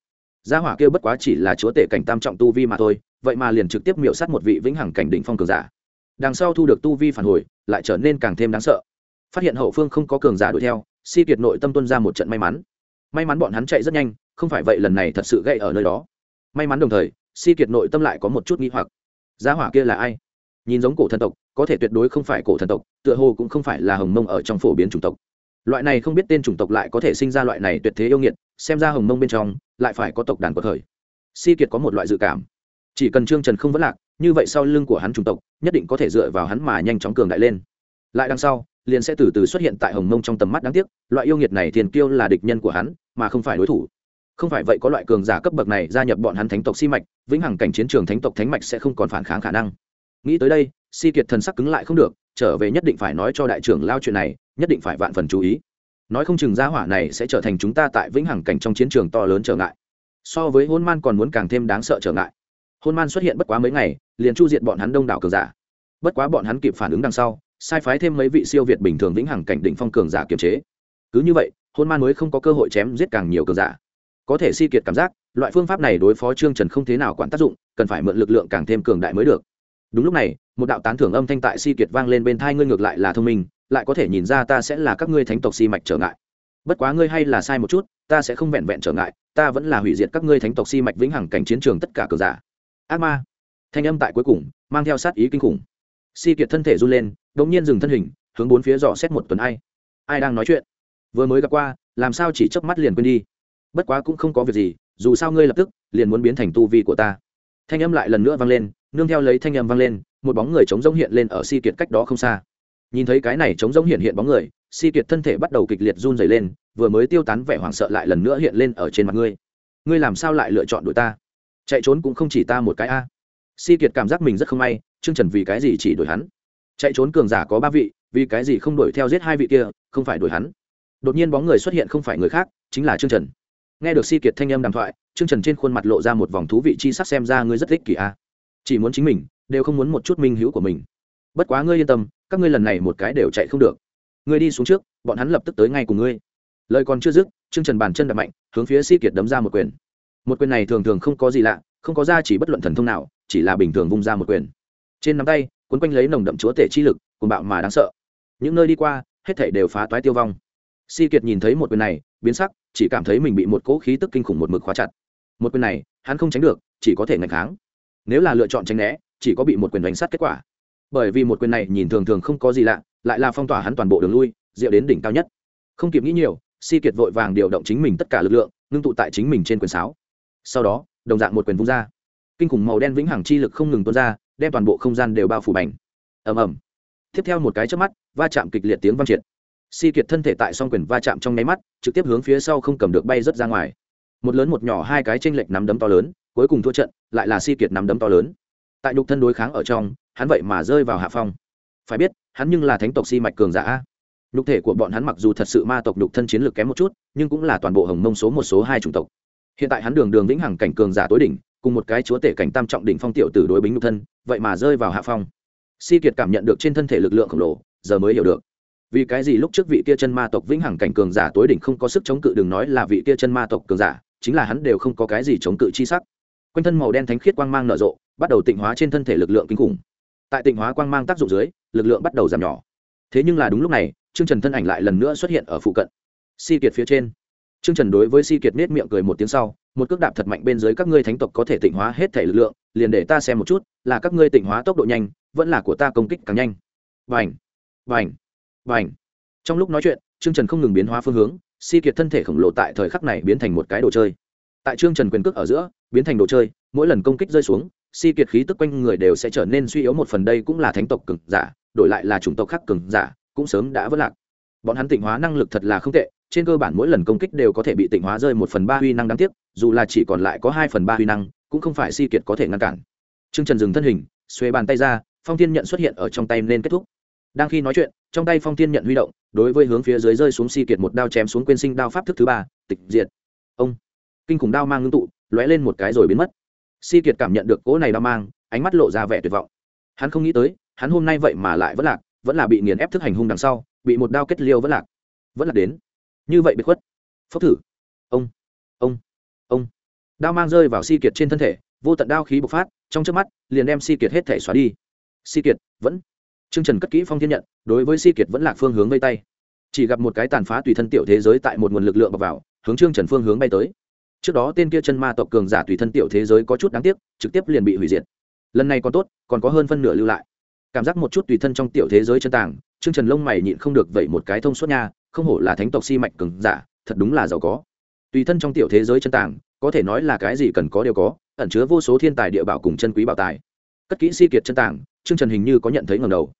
Gia hỏa kêu bất quá chỉ là chúa tể cảnh tam trọng tu vi mà thôi, vậy mà liền trực tiếp miệu sát một vị vĩnh hằng cảnh đỉnh phong cường giả. Đằng sau thu được tu vi phản hồi, lại trở nên càng thêm đáng sợ phát hiện hậu phương không có cường giả đuổi theo, si kiệt nội tâm tuân ra một trận may mắn. May mắn bọn hắn chạy rất nhanh, không phải vậy lần này thật sự gây ở nơi đó. May mắn đồng thời, si kiệt nội tâm lại có một chút nghĩ hoặc. Giá hỏa kia là ai? Nhìn giống cổ thần tộc, có thể tuyệt đối không phải cổ thần tộc, tựa hồ cũng không phải là hồng mông ở trong phổ biến chủng tộc. Loại này không biết tên chủng tộc lại có thể sinh ra loại này tuyệt thế yêu nghiệt, xem ra hồng mông bên trong, lại phải có tộc đàn của thời si kiệt có một loại dự cảm. Chỉ cần trương trần không vẫn lạc, như vậy sau lưng của hắn chủng tộc, nhất định có thể dựa vào hắn mà nhanh chóng cường đại lên. Lại đằng sau liền sẽ từ từ xuất hiện tại hồng mông trong tầm mắt đáng tiếc, loại yêu nghiệt này thiền kiêu là địch nhân của hắn, mà không phải đối thủ. Không phải vậy có loại cường giả cấp bậc này gia nhập bọn hắn thánh tộc si mạch, vĩnh hằng cảnh chiến trường thánh tộc thánh mạch sẽ không còn phản kháng khả năng. Nghĩ tới đây, si kiệt thần sắc cứng lại không được, trở về nhất định phải nói cho đại trưởng lao chuyện này, nhất định phải vạn phần chú ý. Nói không chừng gia hỏa này sẽ trở thành chúng ta tại vĩnh hằng cảnh trong chiến trường to lớn trở ngại. So với hôn man còn muốn càng thêm đáng sợ trở ngại. Hôn man xuất hiện bất quá mấy ngày, liền chu diện bọn hắn đông đảo cường giả. Bất quá bọn hắn kịp phản ứng đằng sau sai phái thêm mấy vị siêu việt bình thường vĩnh hằng cảnh đỉnh phong cường giả kiềm chế. Cứ như vậy, hôn man mới không có cơ hội chém giết càng nhiều cường giả. Có thể si kiệt cảm giác, loại phương pháp này đối phó trương trần không thế nào quản tác dụng, cần phải mượn lực lượng càng thêm cường đại mới được. Đúng lúc này, một đạo tán thưởng âm thanh tại si kiệt vang lên bên thai ngươi ngược lại là thông minh, lại có thể nhìn ra ta sẽ là các ngươi thánh tộc si mạch trở ngại. Bất quá ngươi hay là sai một chút, ta sẽ không vẹn vẹn trở ngại, ta vẫn là hủy diệt các ngươi thánh tộc si mạch vĩnh hằng cảnh chiến trường tất cả cờ giả. Ác ma. Thanh âm tại cuối cùng, mang theo sát ý kinh khủng si kiệt thân thể run lên đ ỗ n g nhiên dừng thân hình, hướng bốn phía dò xét một tuần ai. Ai đang nói chuyện? Vừa mới gặp qua, làm sao chỉ chớp mắt liền quên đi? Bất quá cũng không có việc gì, dù sao ngươi lập tức liền muốn biến thành tu vi của ta. Thanh âm lại lần nữa vang lên, nương theo lấy thanh âm vang lên, một bóng người trống rỗng hiện lên ở si kiệt cách đó không xa. Nhìn thấy cái này trống rỗng hiện hiện bóng người, si kiệt thân thể bắt đầu kịch liệt run dày lên, vừa mới tiêu tán vẻ hoảng sợ lại lần nữa hiện lên ở trên mặt ngươi. Ngươi làm sao lại lựa chọn đội ta? Chạy trốn cũng không chỉ ta một cái a. Si kiệt cảm giác mình rất không may Trương trần vì cái gì chỉ đuổi hắn? Chạy trốn cường giả có ba vị, vì cái gì không đuổi theo giết hai vị kia, không phải đuổi hắn? Đột nhiên bóng người xuất hiện không phải người khác, chính là Trương trần. Nghe được si kiệt thanh âm đàm thoại, Trương trần trên khuôn mặt lộ ra một vòng thú vị chi sắc xem ra ngươi rất thích kỳ a. Chỉ muốn chính mình, đều không muốn một chút minh hữu của mình. Bất quá ngươi yên tâm, các ngươi lần này một cái đều chạy không được. Ngươi đi xuống trước, bọn hắn lập tức tới ngay cùng ngươi. Lời còn chưa dứt, Trương trần bàn chân đạp mạnh, hướng phía si kiệt đấm ra một quyền. Một quyền này thường thường không có gì lạ, không có ra chỉ bất luận thần thông nào, chỉ là bình thường vung ra một quyền trên nắm tay quấn quanh lấy nồng đậm chúa tể chi lực cùng bạo mà đáng sợ. Những nơi đi qua, hết thảy đều phá toái tiêu vong. Si kiệt nhìn thấy một quyền này, biến sắc, chỉ cảm thấy mình bị một cỗ khí tức kinh khủng một mực khóa chặt. Một quyền này, hắn không tránh được, chỉ có thể ngạch kháng. Nếu là lựa chọn tránh né, chỉ có bị một quyền đánh sát kết quả. Bởi vì một quyền này nhìn thường thường không có gì lạ, lại là phong tỏa hắn toàn bộ đường lui, diệu đến đỉnh cao nhất. Không kịp nghĩ nhiều, si kiệt vội vàng điều động chính mình tất cả lực lượng, ngưng tụ tại chính mình trên quyền sáo. Sau đó, đồng dạng một quyền vung ra. Kinh khủng màu đen vĩnh hằng chi lực không ngừng tuôn ra đem toàn bộ không gian đều bao phủ bành. Ầm ầm. Tiếp theo một cái trước mắt, va chạm kịch liệt tiếng vang triệt. Si kiệt thân thể tại song quyền va chạm trong nháy mắt, trực tiếp hướng phía sau không cầm được bay rớt ra ngoài. Một lớn một nhỏ hai cái tranh lệch nắm đấm to lớn, cuối cùng thua trận, lại là si kiệt nắm đấm to lớn. Tại nhục thân đối kháng ở trong, hắn vậy mà rơi vào hạ phong. Phải biết, hắn nhưng là thánh tộc si mạch cường giả nhục thể của bọn hắn mặc dù thật sự ma tộc nhục thân chiến lược kém một chút, nhưng cũng là toàn bộ hồng mông số một, số hai chủng tộc. Hiện tại hắn đường đường vĩnh hằng cảnh cường giả tối đỉnh cùng một cái chúa tể cảnh tam trọng đỉnh phong tiểu tử đối bính nhục thân, vậy mà rơi vào hạ phong. Si kiệt cảm nhận được trên thân thể lực lượng khổng lồ, giờ mới hiểu được. Vì cái gì lúc trước vị kia chân ma tộc vĩnh hằng cảnh cường giả tối đỉnh không có sức chống cự đừng nói là vị kia chân ma tộc cường giả, chính là hắn đều không có cái gì chống cự chi sắc. Quanh thân màu đen thánh khiết quang mang nở rộ, bắt đầu tịnh hóa trên thân thể lực lượng kinh khủng. Tại tịnh hóa quang mang tác dụng dưới, lực lượng bắt đầu giảm nhỏ. Thế nhưng là đúng lúc này, trương trần thân ảnh lại lần nữa xuất hiện ở phụ cận. Si kiệt phía trên trương trần đối với si kiệt nết miệng cười một tiếng sau một cước đạp thật mạnh bên dưới các ngươi thánh tộc có thể tịnh hóa hết thể lực lượng liền để ta xem một chút là các ngươi tịnh hóa tốc độ nhanh vẫn là của ta công kích càng nhanh. Bành, bành, bành. trong lúc nói chuyện trương trần không ngừng biến hóa phương hướng si kiệt thân thể khổng lồ tại thời khắc này biến thành một cái đồ chơi. Tại trương trần quyền cước ở giữa biến thành đồ chơi mỗi lần công kích rơi xuống si kiệt khí tức quanh người đều sẽ trở nên suy yếu một phần đây cũng là thánh tộc cường giả đổi lại là chủng tộc khác cường giả cũng sớm đã vỡ lạc. Bọn hắn tịnh hóa năng lực thật là không tệ trên cơ bản mỗi lần công kích đều có thể bị tịnh hóa rơi một phần ba huy năng đáng tiếc, dù là chỉ còn lại có hai phần ba huy năng, cũng không phải si kiệt có thể ngăn cản. Trương trần dừng thân hình xuê bàn tay ra, phong thiên nhận xuất hiện ở trong tay nên kết thúc. Đang khi nói chuyện, trong tay phong thiên nhận huy động, đối với hướng phía dưới rơi xuống si kiệt một đao chém xuống quên sinh đao pháp thức thứ ba, tịch diệt. Ông! Kinh khủng đao mang ngưng tụ, lóe lên một cái rồi biến mất. Si kiệt cảm nhận được cỗ này đao mang, ánh mắt lộ ra vẻ tuyệt vọng. Hắn không nghĩ tới, hắn hôm nay vậy mà lại vẫn lạc, vẫn là bị nghiền ép thức hành hung đằng sau, bị một đao kết liêu vẫn lạc. Vẫn lạc đến như vậy biệt khuất phốc thử ông ông ông đao mang rơi vào si kiệt trên thân thể vô tận đao khí bộc phát trong trước mắt liền đem si kiệt hết thể xóa đi si kiệt vẫn Trương Trần cất kỹ phong thiên nhận, đối với Si Kiệt vẫn lạc phương hướng vây tay. Chỉ gặp một cái tàn phá tùy thân tiểu thế giới tại một nguồn lực lượng bọc vào, hướng Trương Trần phương hướng bay tới. Trước đó tên kia chân ma tộc cường giả tùy thân tiểu thế giới có chút đáng tiếc, trực tiếp liền bị hủy diệt. Lần này còn tốt, còn có hơn phân nửa lưu lại. Cảm giác một chút tùy thân trong tiểu thế giới chân tàng, Trương Trần lông mày nhịn không được vậy một cái thông suốt nha, không hổ là thánh tộc si mạch cường giả, thật đúng là giàu có. Tùy thân trong tiểu thế giới chân tàng, có thể nói là cái gì cần có đều có, ẩn chứa vô số thiên tài địa bảo cùng chân quý bảo tài. Cất kỹ si kiệt chân tàng, Trương Trần hình như có nhận thấy ngẩng đầu.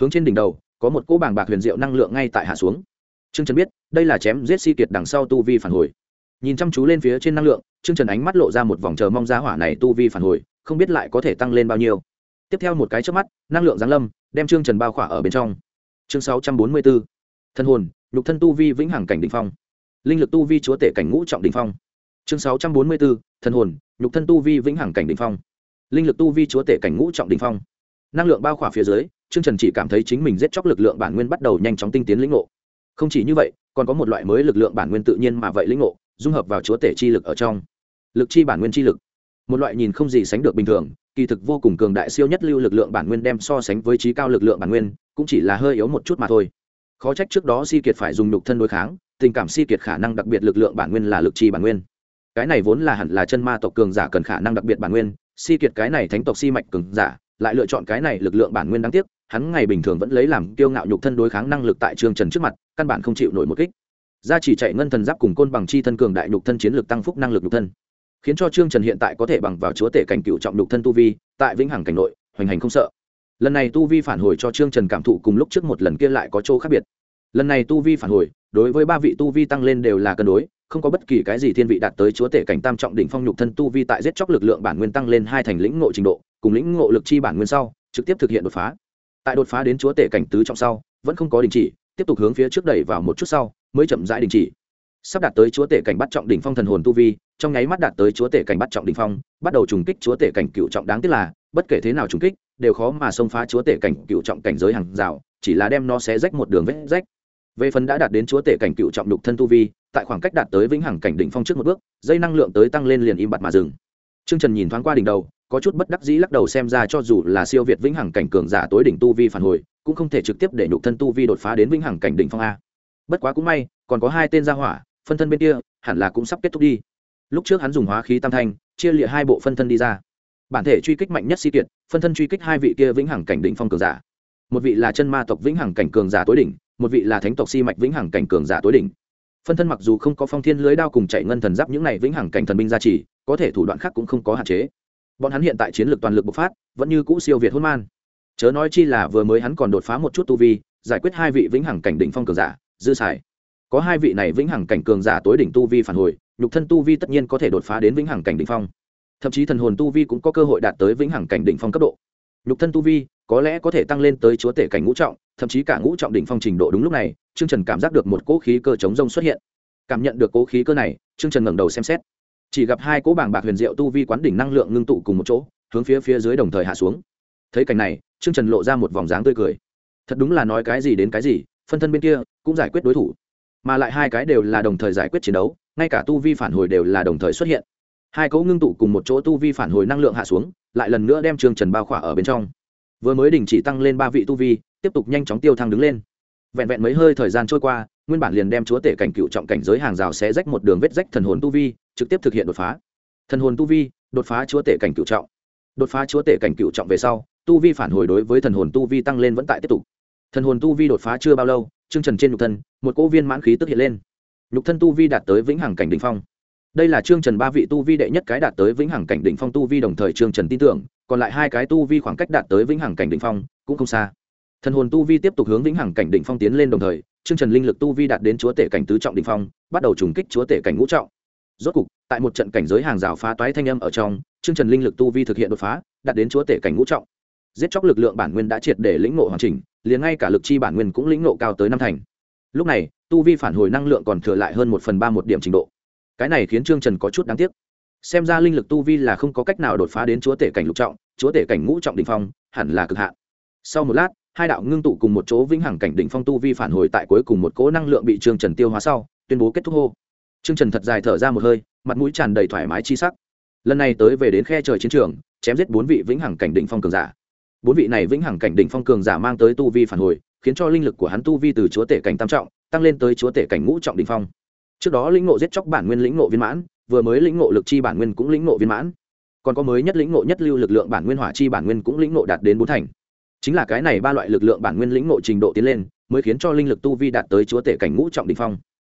Hướng trên đỉnh đầu có một cỗ bảng bạc huyền diệu năng lượng ngay tại hạ xuống. Trương trần biết đây là chém giết si kiệt đằng sau tu vi phản hồi. Nhìn chăm chú lên phía trên năng lượng trương trần ánh mắt lộ ra một vòng chờ mong giá hỏa này tu vi phản hồi không biết lại có thể tăng lên bao nhiêu. Tiếp theo một cái trước mắt năng lượng giáng lâm đem trương trần bao khỏa ở bên trong. Chương sáu trăm bốn mươi bốn. Thân hồn nhục thân tu vi vĩnh hằng cảnh đỉnh phong linh lực tu vi chúa tể cảnh ngũ trọng đỉnh phong chương sáu trăm bốn mươi bốn thần hồn nhục thân tu vi vĩnh hằng cảnh đỉnh phong linh lực tu vi chúa tể cảnh ngũ trọng đỉnh phong năng lượng bao khỏa phía dưới Trương Trần chỉ cảm thấy chính mình giết chóc lực lượng bản nguyên bắt đầu nhanh chóng tinh tiến lĩnh ngộ. Không chỉ như vậy, còn có một loại mới lực lượng bản nguyên tự nhiên mà vậy lĩnh ngộ, dung hợp vào chúa tể chi lực ở trong. Lực chi bản nguyên chi lực. Một loại nhìn không gì sánh được bình thường, kỳ thực vô cùng cường đại siêu nhất lưu lực lượng bản nguyên đem so sánh với trí cao lực lượng bản nguyên, cũng chỉ là hơi yếu một chút mà thôi. Khó trách trước đó Si Kiệt phải dùng nhục thân đối kháng, tình cảm Si Kiệt khả năng đặc biệt lực lượng bản nguyên là lực chi bản nguyên. Cái này vốn là hẳn là chân ma tộc cường giả cần khả năng đặc biệt bản nguyên, Si Kiệt cái này thánh tộc Si mạch cường giả, lại lựa chọn cái này lực lượng bản nguyên đáng tiếc, hắn ngày bình thường vẫn lấy làm kiêu ngạo nhục thân đối kháng năng lực tại trương trần trước mặt căn bản không chịu nổi một kích. Gia chỉ chạy ngân thần giáp cùng côn bằng chi thân cường đại nhục thân chiến lược tăng phúc năng lực nhục thân. Khiến cho trương trần hiện tại có thể bằng vào chúa tể cảnh cựu trọng nhục thân tu vi tại vĩnh hằng cảnh nội hoành hành không sợ lần này tu vi phản hồi cho trương trần cảm thụ cùng lúc trước một lần kia lại có chỗ khác biệt. Lần này tu vi phản hồi, đối với ba vị tu vi tăng lên đều là cân đối, không có bất kỳ cái gì thiên vị đạt tới chúa tể cảnh tam trọng đỉnh phong nhục thân tu vi tại giết chóc lực lượng bản nguyên tăng lên hai thành lĩnh ngộ trình độ, cùng lĩnh ngộ lực chi bản nguyên sau, trực tiếp thực hiện đột phá. Tại đột phá đến chúa tể cảnh tứ trọng sau, vẫn không có đình chỉ, tiếp tục hướng phía trước đẩy vào một chút sau, mới chậm rãi đình chỉ. Sắp đạt tới chúa tể cảnh bắt trọng đỉnh phong thần hồn tu vi, trong nháy mắt đạt tới chúa tể cảnh bắt trọng đỉnh phong, bắt đầu trùng kích chúa tể cảnh cựu trọng đáng tiếc là bất kể thế nào trùng kích đều khó mà xông phá chúa tể cảnh cựu trọng cảnh giới hàng rào chỉ là đem nó xé rách một đường vết rách về phần đã đạt đến chúa tể cảnh cựu trọng lục thân tu vi tại khoảng cách đạt tới vĩnh hằng cảnh đỉnh phong trước một bước dây năng lượng tới tăng lên liền im bặt mà dừng Trương Trần nhìn thoáng qua đỉnh đầu, có chút bất đắc dĩ lắc đầu xem ra cho dù là siêu việt vĩnh hằng cảnh cường giả tối đỉnh tu vi phản hồi, cũng không thể trực tiếp để nhục thân tu vi đột phá đến vĩnh hằng cảnh đỉnh phong a. Bất quá cũng may, còn có hai tên gia hỏa, phân thân bên kia, hẳn là cũng sắp kết thúc đi. Lúc trước hắn dùng hóa khí tam thanh, chia liệt hai bộ phân thân đi ra. Bản thể truy kích mạnh nhất si kiệt, phân thân truy kích hai vị kia vĩnh hằng cảnh đỉnh phong cường giả. Một vị là chân ma tộc vĩnh hằng cảnh cường giả tối đỉnh, một vị là thánh tộc si mạch vĩnh hằng cảnh cường giả tối đỉnh. Phân thân mặc dù không có phong thiên lưới đao cùng chạy ngân thần giáp những này vĩnh hằng cảnh thần binh gia trì có thể thủ đoạn khác cũng không có hạn chế. Bọn hắn hiện tại chiến lược toàn lực bộc phát vẫn như cũ siêu việt hôn man. Chớ nói chi là vừa mới hắn còn đột phá một chút tu vi giải quyết hai vị vĩnh hằng cảnh đỉnh phong cường giả dư xài. Có hai vị này vĩnh hằng cảnh cường giả tối đỉnh tu vi phản hồi nhục thân tu vi tất nhiên có thể đột phá đến vĩnh hằng cảnh đỉnh phong thậm chí thần hồn tu vi cũng có cơ hội đạt tới vĩnh hằng cảnh đỉnh phong cấp độ. Nhục thân tu vi có lẽ có thể tăng lên tới chúa tể cảnh ngũ trọng, thậm chí cả ngũ trọng đỉnh phong trình độ đúng lúc này, trương trần cảm giác được một cỗ khí cơ chống rông xuất hiện. Cảm nhận được cỗ khí cơ này, trương trần ngẩng đầu xem xét. Chỉ gặp hai cỗ bảng bạc huyền diệu tu vi quán đỉnh năng lượng ngưng tụ cùng một chỗ, hướng phía phía dưới đồng thời hạ xuống. Thấy cảnh này, trương trần lộ ra một vòng dáng tươi cười. Thật đúng là nói cái gì đến cái gì, phân thân bên kia cũng giải quyết đối thủ. Mà lại hai cái đều là đồng thời giải quyết chiến đấu, ngay cả tu vi phản hồi đều là đồng thời xuất hiện hai cỗ ngưng tụ cùng một chỗ tu vi phản hồi năng lượng hạ xuống, lại lần nữa đem trương trần bao khỏa ở bên trong. Vừa mới đình chỉ tăng lên ba vị tu vi, tiếp tục nhanh chóng tiêu thăng đứng lên. Vẹn vẹn mấy hơi thời gian trôi qua, nguyên bản liền đem chúa tể cảnh cựu trọng cảnh giới hàng rào sẽ rách một đường vết rách thần hồn tu vi, trực tiếp thực hiện đột phá. Thần hồn tu vi, đột phá chúa tể cảnh cựu trọng. Đột phá chúa tể cảnh cựu trọng về sau, tu vi phản hồi đối với thần hồn tu vi tăng lên vẫn tại tiếp tục. Thần hồn tu vi đột phá chưa bao lâu chương trần trên nhục thân, một cỗ viên mãn khí tức hiện lên. Nhục thân tu vi đạt tới vĩnh hằng cảnh đ ỉ n h phong đây là chương trần ba vị tu vi đệ nhất cái đạt tới vĩnh hằng cảnh đ ỉ n h phong tu vi đồng thời chương trần tin tưởng, còn lại hai cái tu vi khoảng cách đạt tới vĩnh hằng cảnh đ ỉ n h phong cũng không xa. Thần hồn tu vi tiếp tục hướng vĩnh hằng cảnh đ ỉ n h phong tiến lên đồng thời chương trần linh lực tu vi đạt đến chúa tể cảnh tứ trọng đ ỉ n h phong, bắt đầu trùng kích chúa tể cảnh ngũ trọng. Rốt cục, tại một trận cảnh giới hàng rào phá toái thanh âm ở trong chương trần linh lực tu vi thực hiện đột phá, đạt đến chúa tể cảnh ngũ trọng. Giết chóc lực lượng bản nguyên đã triệt để lĩnh ngộ hoàn chỉnh, liền ngay cả lực chi bản nguyên cũng lĩnh ngộ cao tới năm thành. Lúc này, tu vi phản hồi năng lượng còn thừa lại hơn một phần ba một điểm trình độ cái này khiến trương trần có chút đáng tiếc. Xem ra linh lực tu vi là không có cách nào đột phá đến chúa tể cảnh lục trọng, chúa tể cảnh ngũ trọng đ ỉ n h phong, hẳn là cực hạn. Sau một lát, hai đạo ngưng tụ cùng một chỗ vĩnh hằng cảnh đỉnh phong tu vi phản hồi tại cuối cùng một cỗ năng lượng bị trương trần tiêu hóa sau, tuyên bố kết thúc hô. Trương trần thật dài thở ra một hơi, mặt mũi tràn đầy thoải mái chi sắc. Lần này tới về đến khe trời chiến trường, chém giết bốn vị vĩnh hằng cảnh đỉnh phong cường giả. Bốn vị này vĩnh hằng cảnh đỉnh phong cường giả mang tới tu vi phản hồi, khiến cho linh lực của hắn tu vi từ chúa tể cảnh tam trọng, tăng lên tới chúa tể cảnh ngũ trọng đỉnh phong trước đó lĩnh ngộ giết chóc bản nguyên lĩnh ngộ viên mãn, vừa mới lĩnh ngộ lực chi bản nguyên cũng lĩnh ngộ viên mãn. Còn có mới nhất lĩnh ngộ nhất lưu lực lượng bản nguyên hỏa chi bản nguyên cũng lĩnh ngộ đạt đến bốn thành. Chính là cái này ba loại lực lượng bản nguyên lĩnh ngộ trình độ tiến lên, mới khiến cho linh lực tu vi đạt tới chúa tể cảnh ngũ trọng định phong.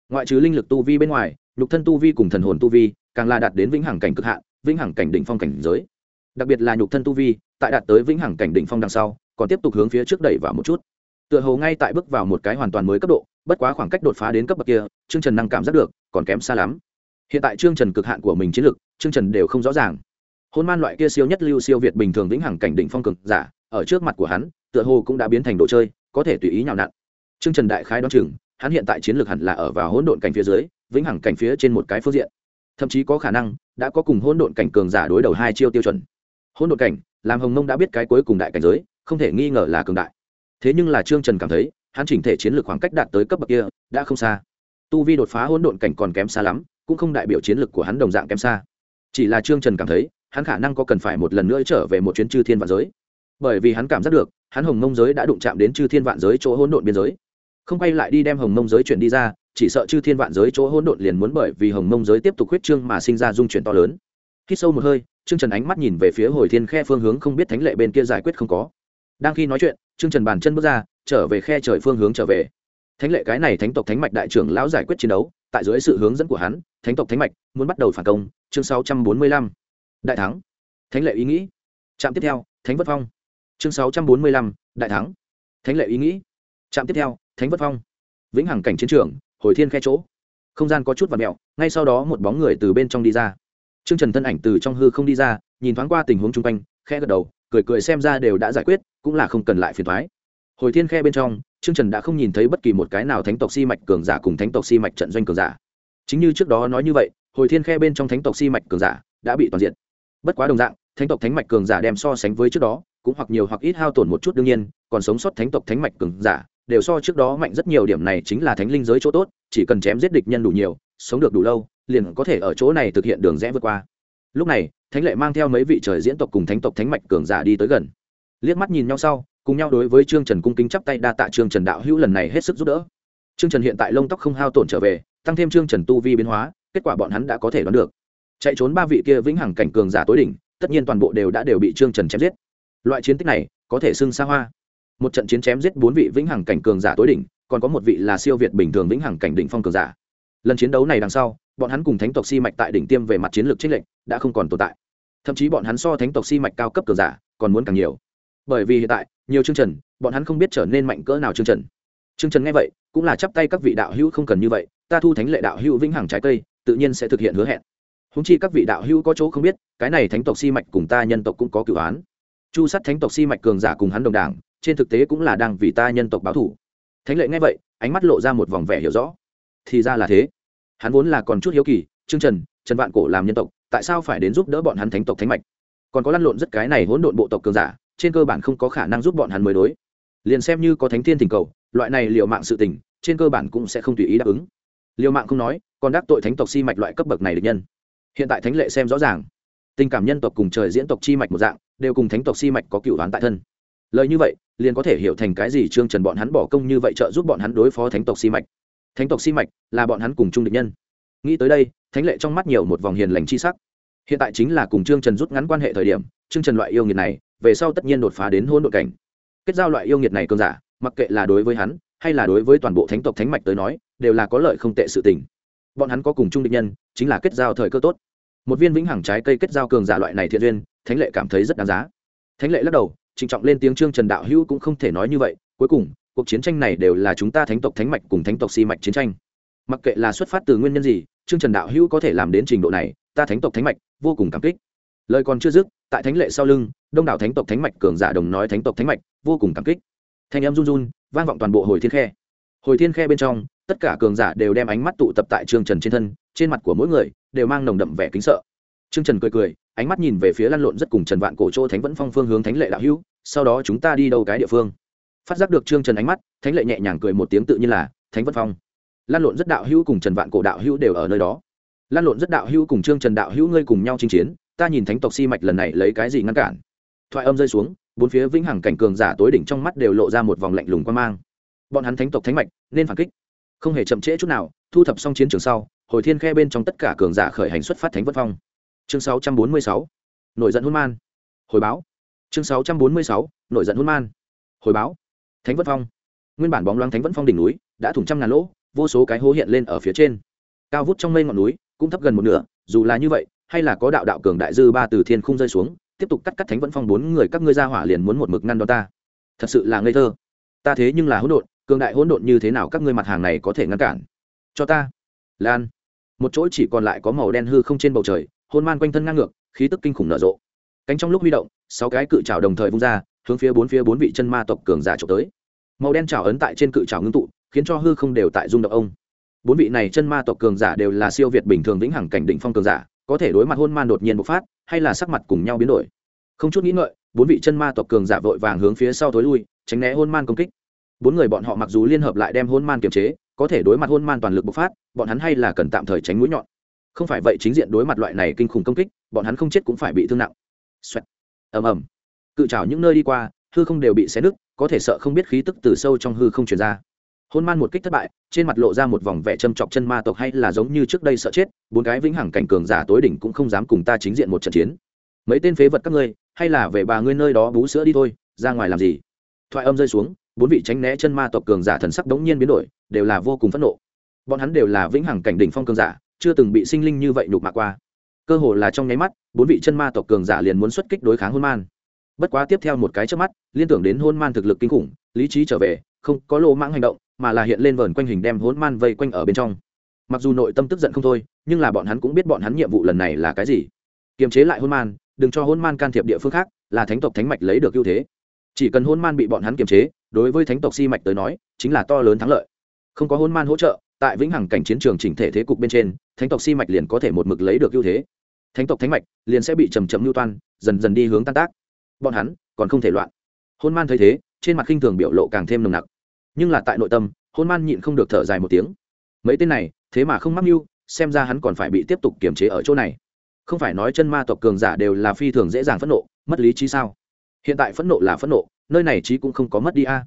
Ngoại trừ linh lực tu vi bên ngoài, nhục thân tu vi cùng thần hồn tu vi càng là đạt đến vĩnh hằng cảnh cực hạn, vĩnh hằng cảnh đỉnh phong cảnh giới. Đặc biệt là nhục thân tu vi, tại đạt tới vĩnh hằng cảnh đỉnh phong đằng sau, còn tiếp tục hướng phía trước đẩy vào một chút. Tựa hồ ngay tại bước vào một cái hoàn toàn mới cấp độ bất quá khoảng cách đột phá đến cấp bậc kia, trương trần năng cảm giác được, còn kém xa lắm. Hiện tại trương trần cực hạn của mình chiến lực, trương trần đều không rõ ràng. Hôn man loại kia siêu nhất lưu siêu việt bình thường vĩnh hằng cảnh đỉnh phong cực giả, ở trước mặt của hắn, tựa hồ cũng đã biến thành đồ chơi, có thể tùy ý nhào nặn. Trương trần đại khái đoán chừng, hắn hiện tại chiến lược hẳn là ở vào hỗn độn cảnh phía dưới, vĩnh hằng cảnh phía trên một cái phương diện. Thậm chí có khả năng, đã có cùng hỗn độn cảnh cường giả đối đầu hai chiêu tiêu chuẩn. Hỗn độn cảnh, làm hồng mông đã biết cái cuối cùng đại cảnh giới, không thể nghi ngờ là cường đại. Thế nhưng là trương trần cảm thấy hắn chỉnh thể chiến lược khoảng cách đạt tới cấp bậc kia, đã không xa. Tu vi đột phá hỗn độn cảnh còn kém xa lắm, cũng không đại biểu chiến lược của hắn đồng dạng kém xa. Chỉ là trương trần cảm thấy, hắn khả năng có cần phải một lần nữa trở về một chuyến chư thiên vạn giới. Bởi vì hắn cảm giác được, hắn hồng mông giới đã đụng chạm đến chư thiên vạn giới chỗ hỗn độn biên giới. Không quay lại đi đem hồng mông giới chuyển đi ra, chỉ sợ chư thiên vạn giới chỗ hỗn độn liền muốn bởi vì hồng mông giới tiếp tục huyết trương mà sinh ra dung chuyển to lớn. Khi sâu một hơi, trương trần ánh mắt nhìn về phía hồi thiên khe phương hướng không biết thánh lệ bên kia giải quyết không có. Đang khi nói chuyện, trương trần bàn chân bước ra trở về khe trời phương hướng trở về. Thánh lệ cái này thánh tộc thánh mạch đại trưởng lão giải quyết chiến đấu tại dưới sự hướng dẫn của hắn thánh tộc thánh mạch muốn bắt đầu phản công chương sáu trăm bốn mươi lăm. Đại thắng. Thánh lệ ý nghĩ. Trạm tiếp theo thánh vất phong. Chương sáu trăm bốn mươi lăm đại thắng. Thánh lệ ý nghĩ. Trạm tiếp theo thánh vất phong. Vĩnh hằng cảnh chiến trường hồi thiên khe chỗ. Không gian có chút và mẹo ngay sau đó một bóng người từ bên trong đi ra. Trương Trần thân ảnh từ trong hư không đi ra, nhìn thoáng qua tình huống chung quanh, khẽ gật đầu, cười cười xem ra đều đã giải quyết, cũng là không cần lại phiền toái hồi thiên khe bên trong, trương trần đã không nhìn thấy bất kỳ một cái nào thánh tộc si mạch cường giả cùng thánh tộc si mạch trận doanh cường giả. Chính như trước đó nói như vậy, hồi thiên khe bên trong thánh tộc si mạch cường giả đã bị toàn diện bất quá đồng dạng, thánh tộc thánh mạch cường giả đem so sánh với trước đó, cũng hoặc nhiều hoặc ít hao tổn một chút đương nhiên, còn sống sót thánh tộc thánh mạch cường giả đều so trước đó mạnh rất nhiều, điểm này chính là thánh linh giới chỗ tốt, chỉ cần chém giết địch nhân đủ nhiều, sống được đủ lâu, liền có thể ở chỗ này thực hiện đường rẽ vượt qua. Lúc này, thánh lệ mang theo mấy vị trời diễn tộc cùng thánh tộc thánh mạch cường giả đi tới gần. Liếc mắt nhìn nhau sau cùng nhau đối với trương trần cung kính chắp tay đa tạ trương trần đạo hữu lần này hết sức giúp đỡ. Trương trần hiện tại lông tóc không hao tổn trở về, tăng thêm trương trần tu vi biến hóa, kết quả bọn hắn đã có thể đoán được. Chạy trốn ba vị kia vĩnh hằng cảnh cường giả tối đỉnh, tất nhiên toàn bộ đều đã đều bị trương trần chém giết. Loại chiến tích này, có thể xưng xa hoa. Một trận chiến chém giết bốn vị vĩnh hằng cảnh cường giả tối đỉnh, còn có một vị là siêu việt bình thường vĩnh hằng cảnh đỉnh phong cường giả. Lần chiến đấu này đằng sau, bọn hắn cùng thánh tộc si mạch tại đỉnh tiêm về mặt chiến lược trích lệnh đã không còn tồn tại. Thậm chí bọn hắn so thánh tộc si mạch cao cấp cường giả, còn muốn càng nhiều bởi vì hiện tại, nhiều chương trần, bọn hắn không biết trở nên mạnh cỡ nào chương trần. Chương trần nghe vậy, cũng là chắp tay các vị đạo hữu không cần như vậy, ta thu thánh lệ đạo hữu vĩnh hằng trái cây, tự nhiên sẽ thực hiện hứa hẹn. Húng chi các vị đạo hữu có chỗ không biết, cái này thánh tộc si mạch cùng ta nhân tộc cũng có cựu án chu sắt thánh tộc si mạch cường giả cùng hắn đồng đảng, trên thực tế cũng là đang vì ta nhân tộc báo thủ thánh lệ nghe vậy, ánh mắt lộ ra một vòng vẻ hiểu rõ. Thì ra là thế. Hắn vốn là còn chút hiếu kỳ chương trần trần vạn cổ làm nhân tộc, tại sao phải đến giúp đỡ bọn hắn thánh tộc thánh mạch? Còn có lăn lộn rất cái này hỗn độn bộ tộc cường giả trên cơ bản không có khả năng giúp bọn hắn mới đối. Liền xem như có thánh thiên tình cầu, loại này liệu mạng sự tình, trên cơ bản cũng sẽ không tùy ý đáp ứng. Liều mạng không nói, còn đắc tội thánh tộc si mạch loại cấp bậc này được nhân. Hiện tại thánh lệ xem rõ ràng, tình cảm nhân tộc cùng trời diễn tộc chi mạch một dạng, đều cùng thánh tộc si mạch có cựu đoán tại thân. Lời như vậy, liền có thể hiểu thành cái gì trương trần bọn hắn bỏ công như vậy trợ giúp bọn hắn đối phó thánh tộc si mạch. Thánh tộc si mạch là bọn hắn cùng chung địch nhân. Nghĩ tới đây, thánh lệ trong mắt nhiều một vòng hiền lành chi sắc. Hiện tại chính là cùng trương trần rút ngắn quan hệ thời điểm, trương trần loại yêu nghiệt này về sau tất nhiên đột phá đến hôn đội cảnh. Kết giao loại yêu nghiệt này cơn giả, mặc kệ là đối với hắn, hay là đối với toàn bộ thánh tộc thánh mạch tới nói, đều là có lợi không tệ sự tình. Bọn hắn có cùng chung định nhân, chính là kết giao thời cơ tốt. Một viên vĩnh hằng trái cây kết giao cường giả loại này thiện duyên, thánh lệ cảm thấy rất đáng giá. Thánh lệ lắc đầu, trịnh trọng lên tiếng trương trần đạo hữu cũng không thể nói như vậy, cuối cùng, cuộc chiến tranh này đều là chúng ta thánh tộc thánh mạch cùng thánh tộc si mạch chiến tranh. Mặc kệ là xuất phát từ nguyên nhân gì, trương trần đạo hữu có thể làm đến trình độ này, ta thánh tộc thánh mạch vô cùng cảm kích lời còn chưa dứt, tại thánh lệ sau lưng, đông đảo thánh tộc thánh mạch cường giả đồng nói thánh tộc thánh mạch, vô cùng cảm kích. Thanh âm run run, vang vọng toàn bộ hồi thiên khe. Hồi thiên khe bên trong, tất cả cường giả đều đem ánh mắt tụ tập tại trương trần trên thân, trên mặt của mỗi người đều mang nồng đậm vẻ kính sợ. Trương trần cười cười, ánh mắt nhìn về phía lăn lộn rất cùng trần vạn cổ chỗ thánh vẫn phong phương hướng thánh lệ đạo hữu, sau đó chúng ta đi đâu cái địa phương? Phát giác được trương trần ánh mắt, thánh lệ nhẹ nhàng cười một tiếng tự nhiên là, thánh vẫn phong. Lan lộn rất đạo hữu cùng trần vạn cổ đạo hữu đều ở nơi đó. Lan lộn rất đạo hữu cùng trương trần đạo hữu ngươi cùng nhau chinh chiến ta nhìn thánh tộc si mạch lần này lấy cái gì ngăn cản? Thoại âm rơi xuống, bốn phía vĩnh hằng cảnh cường giả tối đỉnh trong mắt đều lộ ra một vòng lạnh lùng quan mang. Bọn hắn thánh tộc thánh mạch, nên phản kích. Không hề chậm trễ chút nào, thu thập xong chiến trường sau, hồi thiên khe bên trong tất cả cường giả khởi hành xuất phát thánh vất phong. Chương 646. nổi giận hôn man. Hồi báo. Chương 646. nổi giận hôn man. Hồi báo. Thánh vất phong. Nguyên bản bóng loáng thánh vất phong đỉnh núi, đã thủng trăm ngàn lỗ, vô số cái hố hiện lên ở phía trên. Cao vút trong mây ngọn núi, cũng thấp gần một nửa, dù là như vậy hay là có đạo đạo cường đại dư ba từ thiên không rơi xuống, tiếp tục cắt cắt thánh vẫn phong bốn người các ngươi ra hỏa liền muốn một mực ngăn đó ta. Thật sự là ngây thơ. Ta thế nhưng là hỗn độn, cường đại hỗn độn như thế nào các ngươi mặt hàng này có thể ngăn cản? Cho ta. Lan. Một chỗ chỉ còn lại có màu đen hư không trên bầu trời, hôn man quanh thân ngang ngược, khí tức kinh khủng nở rộ. Cánh trong lúc huy động, sáu cái cự trào đồng thời vung ra, hướng phía bốn phía bốn vị chân ma tộc cường giả trộm tới. Màu đen trào ấn tại trên cự trào ngưng tụ, khiến cho hư không đều tại rung động ông. Bốn vị này chân ma tộc cường giả đều là siêu việt bình thường vĩnh hằng cảnh đỉnh phong cường giả có thể đối mặt hôn man đột nhiên bộc phát, hay là sắc mặt cùng nhau biến đổi. Không chút nghĩ ngợi, bốn vị chân ma tộc cường giả vội vàng hướng phía sau tối lui, tránh né hôn man công kích. Bốn người bọn họ mặc dù liên hợp lại đem hôn man kiềm chế, có thể đối mặt hôn man toàn lực bộc phát, bọn hắn hay là cần tạm thời tránh mũi nhọn. Không phải vậy chính diện đối mặt loại này kinh khủng công kích, bọn hắn không chết cũng phải bị thương nặng. Xoẹt. ầm ầm. Cự trào những nơi đi qua, hư không đều bị xé nứt, có thể sợ không biết khí tức từ sâu trong hư không truyền ra hôn man một kích thất bại, trên mặt lộ ra một vòng vẻ châm chọc chân ma tộc hay là giống như trước đây sợ chết, bốn cái vĩnh hằng cảnh cường giả tối đỉnh cũng không dám cùng ta chính diện một trận chiến. Mấy tên phế vật các ngươi, hay là về bà ngươi nơi đó bú sữa đi thôi, ra ngoài làm gì? Thoại âm rơi xuống, bốn vị tránh né chân ma tộc cường giả thần sắc đống nhiên biến đổi, đều là vô cùng phẫn nộ. Bọn hắn đều là vĩnh hằng cảnh đỉnh phong cường giả, chưa từng bị sinh linh như vậy nhục mạ qua. Cơ hồ là trong nháy mắt, bốn vị chân ma tộc cường giả liền muốn xuất kích đối kháng hôn man. Bất quá tiếp theo một cái trước mắt, liên tưởng đến hôn man thực lực kinh khủng, lý trí trở về, không có lỗ mãng hành động mà là hiện lên vờn quanh hình đem hỗn man vây quanh ở bên trong. Mặc dù nội tâm tức giận không thôi, nhưng là bọn hắn cũng biết bọn hắn nhiệm vụ lần này là cái gì. Kiềm chế lại hôn man, đừng cho hôn man can thiệp địa phương khác, là thánh tộc thánh mạch lấy được ưu thế. Chỉ cần hôn man bị bọn hắn kiềm chế, đối với thánh tộc si mạch tới nói, chính là to lớn thắng lợi. Không có hôn man hỗ trợ, tại vĩnh hằng cảnh chiến trường chỉnh thể thế cục bên trên, thánh tộc si mạch liền có thể một mực lấy được ưu thế. Thánh tộc thánh mạch liền sẽ bị trầm trầm lưu toan, dần dần đi hướng tan tác. Bọn hắn còn không thể loạn. Hôn man thấy thế, trên mặt khinh thường biểu lộ càng thêm nồng nặc nhưng là tại nội tâm, hôn man nhịn không được thở dài một tiếng. Mấy tên này, thế mà không mắc mưu, xem ra hắn còn phải bị tiếp tục kiềm chế ở chỗ này. Không phải nói chân ma tộc cường giả đều là phi thường dễ dàng phẫn nộ, mất lý trí sao? Hiện tại phẫn nộ là phẫn nộ, nơi này trí cũng không có mất đi a.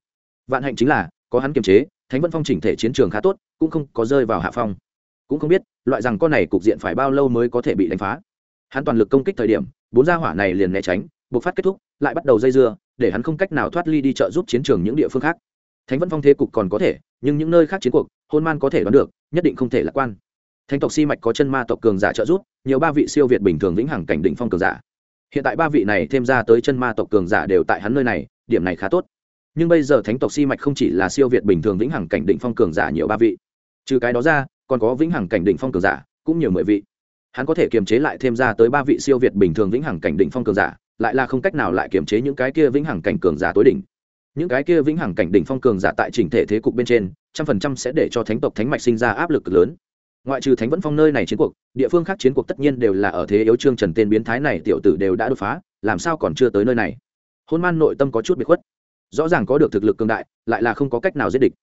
Vạn hạnh chính là, có hắn kiềm chế, thánh vân phong chỉnh thể chiến trường khá tốt, cũng không có rơi vào hạ phong. Cũng không biết, loại rằng con này cục diện phải bao lâu mới có thể bị đánh phá. Hắn toàn lực công kích thời điểm, bốn gia hỏa này liền né tránh buộc phát kết thúc, lại bắt đầu dây dưa, để hắn không cách nào thoát ly đi trợ giúp chiến trường những địa phương khác thánh vân phong thế cục còn có thể, nhưng những nơi khác chiến cuộc, hôn man có thể đoán được, nhất định không thể lạc quan. Thánh tộc si mạch có chân ma tộc cường giả trợ giúp, nhiều ba vị siêu việt bình thường vĩnh hằng cảnh đỉnh phong cường giả. Hiện tại ba vị này thêm ra tới chân ma tộc cường giả đều tại hắn nơi này, điểm này khá tốt. Nhưng bây giờ thánh tộc si mạch không chỉ là siêu việt bình thường vĩnh hằng cảnh đỉnh phong cường giả nhiều ba vị, trừ cái đó ra, còn có vĩnh hằng cảnh đỉnh phong cường giả, cũng nhiều mười vị. Hắn có thể kiềm chế lại thêm ra tới ba vị siêu việt bình thường vĩnh hằng cảnh đỉnh phong cường giả, lại là không cách nào lại kiềm chế những cái kia vĩnh hằng cảnh cường giả tối đỉnh những cái kia vĩnh hằng cảnh đỉnh phong cường giả tại chỉnh thể thế cục bên trên, trăm phần trăm sẽ để cho thánh tộc thánh mạch sinh ra áp lực lớn. Ngoại trừ thánh vẫn phong nơi này chiến cuộc, địa phương khác chiến cuộc tất nhiên đều là ở thế yếu trương trần tên biến thái này tiểu tử đều đã đột phá, làm sao còn chưa tới nơi này? Hôn man nội tâm có chút bị khuất. Rõ ràng có được thực lực cường đại, lại là không có cách nào giết địch.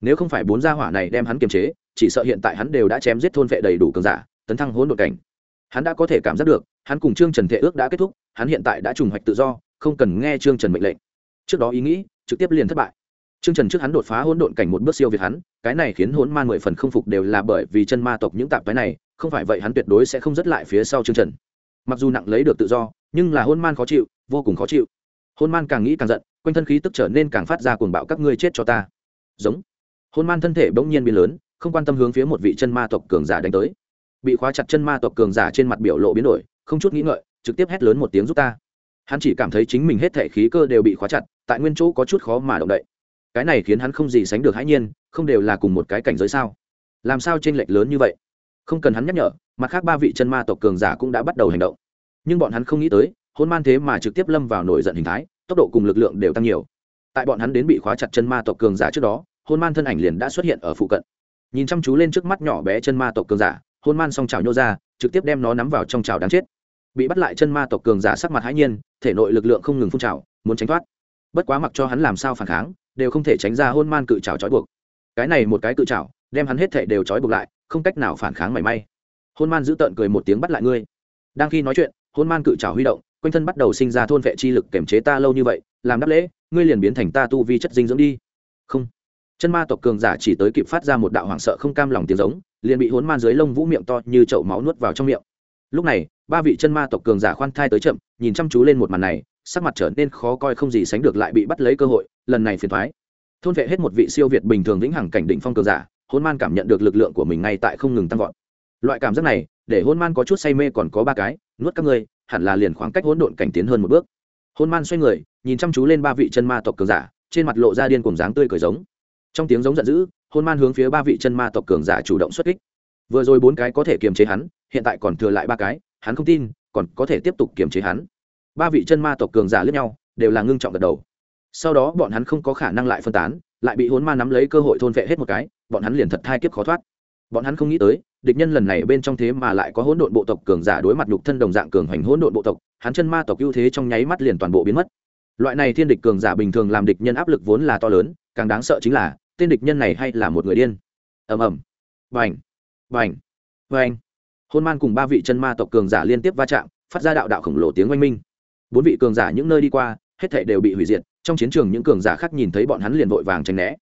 Nếu không phải bốn gia hỏa này đem hắn kiềm chế, chỉ sợ hiện tại hắn đều đã chém giết thôn vệ đầy đủ cường giả, tấn thăng hỗn độn cảnh. Hắn đã có thể cảm giác được, hắn cùng trương trần thệ ước đã kết thúc, hắn hiện tại đã trùng hoạch tự do, không cần nghe trương trần mệnh lệnh. Trước đó ý nghĩ trực tiếp liền thất bại. Trương trần trước hắn đột phá hỗn độn cảnh một bước siêu việt hắn, cái này khiến hỗn man mười phần không phục đều là bởi vì chân ma tộc những tạp cái này, không phải vậy hắn tuyệt đối sẽ không dứt lại phía sau trương trần. Mặc dù nặng lấy được tự do, nhưng là hỗn man khó chịu, vô cùng khó chịu. Hỗn man càng nghĩ càng giận, quanh thân khí tức trở nên càng phát ra cuồng bạo, các ngươi chết cho ta. Giống. Hỗn man thân thể bỗng nhiên biến lớn, không quan tâm hướng phía một vị chân ma tộc cường giả đánh tới. Bị khóa chặt chân ma tộc cường giả trên mặt biểu lộ biến đổi, không chút nghĩ ngợi, trực tiếp hét lớn một tiếng giúp ta. Hắn chỉ cảm thấy chính mình hết thể khí cơ đều bị khóa chặt tại nguyên chỗ có chút khó mà động đậy. Cái này khiến hắn không gì sánh được hãi nhiên, không đều là cùng một cái cảnh giới sao? Làm sao t r ê n lệch lớn như vậy? Không cần hắn nhắc nhở, mặt khác ba vị chân ma tộc cường giả cũng đã bắt đầu hành động. Nhưng bọn hắn không nghĩ tới, hôn man thế mà trực tiếp lâm vào nổi giận hình thái, tốc độ cùng lực lượng đều tăng nhiều. Tại bọn hắn đến bị khóa chặt chân ma tộc cường giả trước đó, hôn man thân ảnh liền đã xuất hiện ở phụ cận. Nhìn chăm chú lên trước mắt nhỏ bé chân ma tộc cường giả, hôn man xong trào nhô ra, trực tiếp đem nó nắm vào trong trào đáng chết. Bị bắt lại chân ma tộc cường giả sắc mặt hãi nhiên, thể nội lực lượng không ngừng phun trào, muốn tránh thoát bất quá mặc cho hắn làm sao phản kháng, đều không thể tránh ra hôn man cự trào trói buộc. Cái này một cái cự trào đem hắn hết thệ đều trói buộc lại, không cách nào phản kháng mảy may. Hôn man giữ tợn cười một tiếng bắt lại ngươi. Đang khi nói chuyện, hôn man cự trào huy động, quanh thân bắt đầu sinh ra thôn vệ chi lực kiểm chế ta lâu như vậy, làm đáp lễ, ngươi liền biến thành ta tu vi chất dinh dưỡng đi. Không. Chân ma tộc cường giả chỉ tới kịp phát ra một đạo hoảng sợ không cam lòng tiếng giống, liền bị hốn man dưới lông vũ miệng to như chậu máu nuốt vào trong miệng. Lúc này, ba vị chân ma tộc cường giả khoan thai tới chậm, nhìn chăm chú lên một màn này sắc mặt trở nên khó coi không gì sánh được lại bị bắt lấy cơ hội, lần này phiền thoái. Thôn vệ hết một vị siêu việt bình thường vĩnh hằng cảnh định phong cường giả, hôn man cảm nhận được lực lượng của mình ngay tại không ngừng tăng vọt. Loại cảm giác này, để hôn man có chút say mê còn có ba cái, nuốt các ngươi, hẳn là liền khoảng cách hỗn độn cảnh tiến hơn một bước. Hôn man xoay người, nhìn chăm chú lên ba vị chân ma tộc cường giả, trên mặt lộ ra điên cùng dáng tươi cười giống. Trong tiếng giống giận dữ, hôn man hướng phía ba vị chân ma tộc cường giả chủ động xuất kích. Vừa rồi bốn cái có thể kiềm chế hắn, hiện tại còn thừa lại ba cái, hắn không tin, còn có thể tiếp tục kiềm chế hắn ba vị chân ma tộc cường giả lướt nhau, đều là ngưng trọng gật đầu. Sau đó bọn hắn không có khả năng lại phân tán, lại bị hốn ma nắm lấy cơ hội thôn vệ hết một cái, bọn hắn liền thật thai kiếp khó thoát. Bọn hắn không nghĩ tới, địch nhân lần này bên trong thế mà lại có hỗn độn bộ tộc cường giả đối mặt nhục thân đồng dạng cường hành hỗn độn bộ tộc, hắn chân ma tộc ưu thế trong nháy mắt liền toàn bộ biến mất. Loại này thiên địch cường giả bình thường làm địch nhân áp lực vốn là to lớn, càng đáng sợ chính là, tên địch nhân này hay là một người điên. Ầm ầm. Vành vành vành hôn man cùng ba vị chân ma tộc cường giả liên tiếp va chạm, phát ra đạo đạo khổng lồ tiếng oanh minh bốn vị cường giả những nơi đi qua, hết thảy đều bị hủy diệt, trong chiến trường những cường giả khác nhìn thấy bọn hắn liền vội vàng tránh né.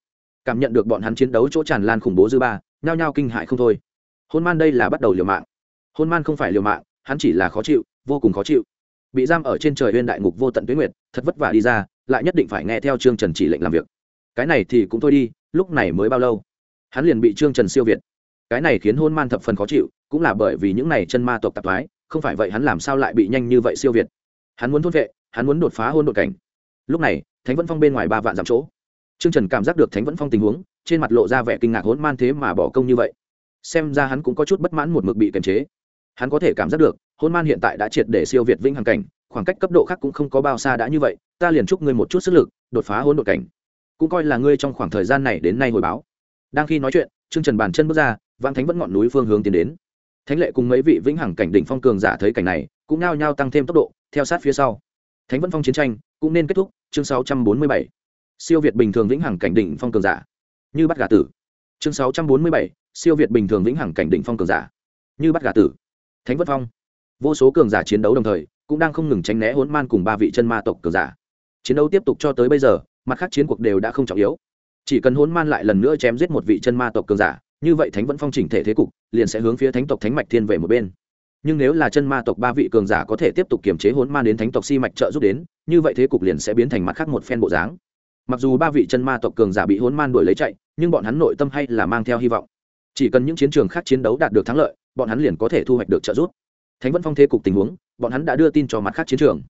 Cảm nhận được bọn hắn chiến đấu chỗ tràn lan khủng bố dư ba, nhao nhao kinh hại không thôi. Hôn man đây là bắt đầu liều mạng. Hôn man không phải liều mạng, hắn chỉ là khó chịu, vô cùng khó chịu. Bị giam ở trên trời huyên đại ngục vô tận tuyến nguyệt, thật vất vả đi ra, lại nhất định phải nghe theo trương trần chỉ lệnh làm việc. Cái này thì cũng thôi đi, lúc này mới bao lâu? Hắn liền bị trương trần siêu việt. Cái này khiến hôn man thập phần khó chịu, cũng là bởi vì những này chân ma tộc tạp thoái, không phải vậy hắn làm sao lại bị nhanh như vậy siêu việt? Hắn muốn thôn vệ, hắn muốn đột phá hôn đột cảnh. Lúc này, thánh vẫn phong bên ngoài ba vạn dặm chỗ. Trương trần cảm giác được thánh vẫn phong tình huống, trên mặt lộ ra vẻ kinh ngạc hôn man thế mà bỏ công như vậy. Xem ra hắn cũng có chút bất mãn một mực bị kiềm chế. Hắn có thể cảm giác được, hôn man hiện tại đã triệt để siêu việt vĩnh hằng cảnh, khoảng cách cấp độ khác cũng không có bao xa đã như vậy, ta liền chúc ngươi một chút sức lực, đột phá hôn đột cảnh. Cũng coi là ngươi trong khoảng thời gian này đến nay hồi báo. Đang khi nói chuyện, trương trần bàn chân bước ra Vạn thánh vẫn ngọn núi phương hướng tiến đến. Thánh lệ cùng mấy vị vĩnh hằng cảnh đỉnh phong cường giả thấy cảnh này, cũng nao nhao tăng thêm tốc độ theo sát phía sau. Thánh vẫn phong chiến tranh cũng nên kết thúc, chương 647. siêu việt bình thường vĩnh hằng cảnh đỉnh phong cường giả. Như bắt gà tử. Chương 647. siêu việt bình thường vĩnh hằng cảnh đỉnh phong cường giả. Như bắt gà tử. Thánh vân phong. Vô số cường giả chiến đấu đồng thời, cũng đang không ngừng tránh né hỗn man cùng ba vị chân ma tộc cường giả. Chiến đấu tiếp tục cho tới bây giờ, mặt khác chiến cuộc đều đã không trọng yếu. Chỉ cần hỗn man lại lần nữa chém giết một vị chân ma tộc cường giả, như vậy thánh vẫn phong chỉnh thể thế cục, liền sẽ hướng phía thánh tộc thánh mạch thiên về một bên nhưng nếu là chân ma tộc ba vị cường giả có thể tiếp tục kiềm chế hỗn ma đến thánh tộc si mạch trợ giúp đến, như vậy thế cục liền sẽ biến thành mặt khác một phen bộ dáng. Mặc dù ba vị chân ma tộc cường giả bị hỗn man đuổi lấy chạy, nhưng bọn hắn nội tâm hay là mang theo hy vọng. Chỉ cần những chiến trường khác chiến đấu đạt được thắng lợi, bọn hắn liền có thể thu hoạch được trợ giúp. Thánh vẫn phong thế cục tình huống, bọn hắn đã đưa tin cho mặt khác chiến trường.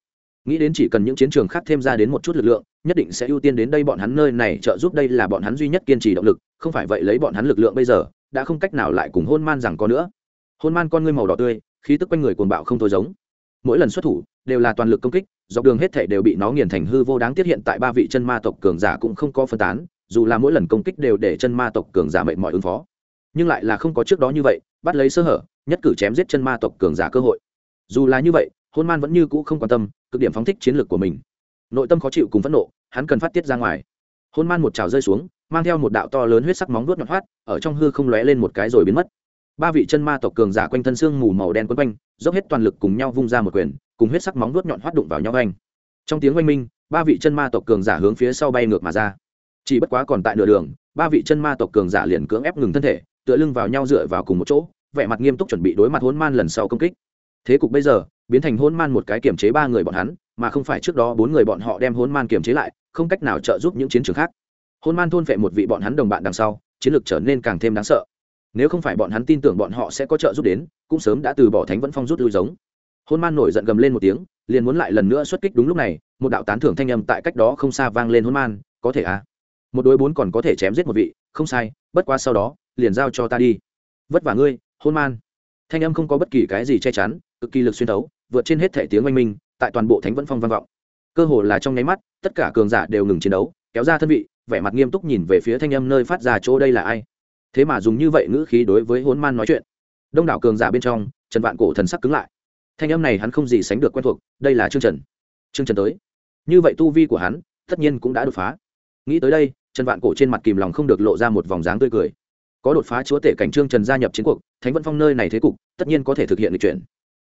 Nghĩ đến chỉ cần những chiến trường khác thêm ra đến một chút lực lượng, nhất định sẽ ưu tiên đến đây bọn hắn nơi này trợ giúp đây là bọn hắn duy nhất kiên trì động lực, không phải vậy lấy bọn hắn lực lượng bây giờ, đã không cách nào lại cùng hôn man rằng có nữa. Hôn man con ngươi màu đỏ tươi khí tức quanh người cuồng bạo không thôi giống. Mỗi lần xuất thủ, đều là toàn lực công kích, dọc đường hết thể đều bị nó nghiền thành hư vô đáng tiết hiện tại ba vị chân ma tộc cường giả cũng không có phân tán, dù là mỗi lần công kích đều để chân ma tộc cường giả mệnh mọi ứng phó. Nhưng lại là không có trước đó như vậy, bắt lấy sơ hở, nhất cử chém giết chân ma tộc cường giả cơ hội. Dù là như vậy, hôn man vẫn như cũ không quan tâm, cực điểm phóng thích chiến lược của mình. Nội tâm khó chịu cùng phẫn nộ, hắn cần phát tiết ra ngoài. Hôn man một trào rơi xuống, mang theo một đạo to lớn huyết sắc móng vuốt nhọn hoắt, ở trong hư không lóe lên một cái rồi biến mất ba vị chân ma tộc cường giả quanh thân xương mù màu đen quấn quanh, dốc hết toàn lực cùng nhau vung ra một quyền, cùng huyết sắc móng đốt nhọn hoắt đụng vào nhau anh trong tiếng oanh minh, ba vị chân ma tộc cường giả hướng phía sau bay ngược mà ra. Chỉ bất quá còn tại nửa đường, ba vị chân ma tộc cường giả liền cưỡng ép ngừng thân thể, tựa lưng vào nhau dựa vào cùng một chỗ, vẻ mặt nghiêm túc chuẩn bị đối mặt hôn man lần sau công kích. Thế cục bây giờ, biến thành hôn man một cái kiểm chế ba người bọn hắn, mà không phải trước đó bốn người bọn họ đem hôn man kiểm chế lại, không cách nào trợ giúp những chiến trường khác. Hôn man thôn vệ một vị bọn hắn đồng bạn đằng sau, chiến lược trở nên càng thêm đáng sợ nếu không phải bọn hắn tin tưởng bọn họ sẽ có trợ giúp đến, cũng sớm đã từ bỏ thánh vẫn phong rút lui giống. Hôn man nổi giận gầm lên một tiếng, liền muốn lại lần nữa xuất kích đúng lúc này, một đạo tán thưởng thanh âm tại cách đó không xa vang lên hôn man, có thể à? Một đối bốn còn có thể chém giết một vị, không sai, bất qua sau đó, liền giao cho ta đi. Vất vả ngươi, hôn man. Thanh âm không có bất kỳ cái gì che chắn, cực kỳ lực xuyên thấu, vượt trên hết thể tiếng oanh minh, tại toàn bộ thánh vẫn phong vang vọng. Cơ hồ là trong nháy mắt, tất cả cường giả đều ngừng chiến đấu, kéo ra thân vị, vẻ mặt nghiêm túc nhìn về phía thanh âm nơi phát ra chỗ đây là ai thế mà dùng như vậy ngữ khí đối với hôn man nói chuyện. Đông đảo cường giả bên trong, trần vạn cổ thần sắc cứng lại. Thanh âm này hắn không gì sánh được quen thuộc, đây là trương trần. Trương trần tới. Như vậy tu vi của hắn, tất nhiên cũng đã đột phá. Nghĩ tới đây, trần vạn cổ trên mặt kìm lòng không được lộ ra một vòng dáng tươi cười. Có đột phá chúa tể cảnh trương trần gia nhập chiến cuộc, thánh vận phong nơi này thế cục, tất nhiên có thể thực hiện được chuyện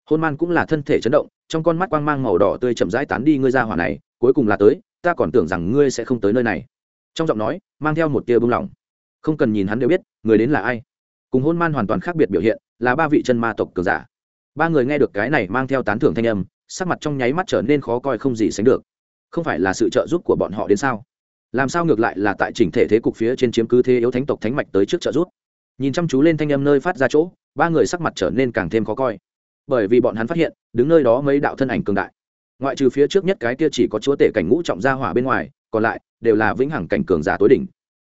hôn man cũng là thân thể chấn động, trong con mắt quang mang màu đỏ tươi chậm rãi tán đi ngươi ra hỏa này, cuối cùng là tới, ta còn tưởng rằng ngươi sẽ không tới nơi này. Trong giọng nói, mang theo một tia bưng lỏng không cần nhìn hắn đều biết, người đến là ai. Cùng hôn man hoàn toàn khác biệt biểu hiện, là ba vị chân ma tộc cường giả. Ba người nghe được cái này mang theo tán thưởng thanh âm, sắc mặt trong nháy mắt trở nên khó coi không gì sánh được. Không phải là sự trợ giúp của bọn họ đến sao? Làm sao ngược lại là tại chỉnh thể thế cục phía trên chiếm cứ thế yếu thánh tộc thánh mạch tới trước trợ giúp? Nhìn chăm chú lên thanh âm nơi phát ra chỗ, ba người sắc mặt trở nên càng thêm khó coi. Bởi vì bọn hắn phát hiện, đứng nơi đó mấy đạo thân ảnh cường đại. Ngoại trừ phía trước nhất cái kia chỉ có chúa tể cảnh ngũ trọng gia hỏa bên ngoài, còn lại đều là vĩnh hằng cảnh cường giả tối đỉnh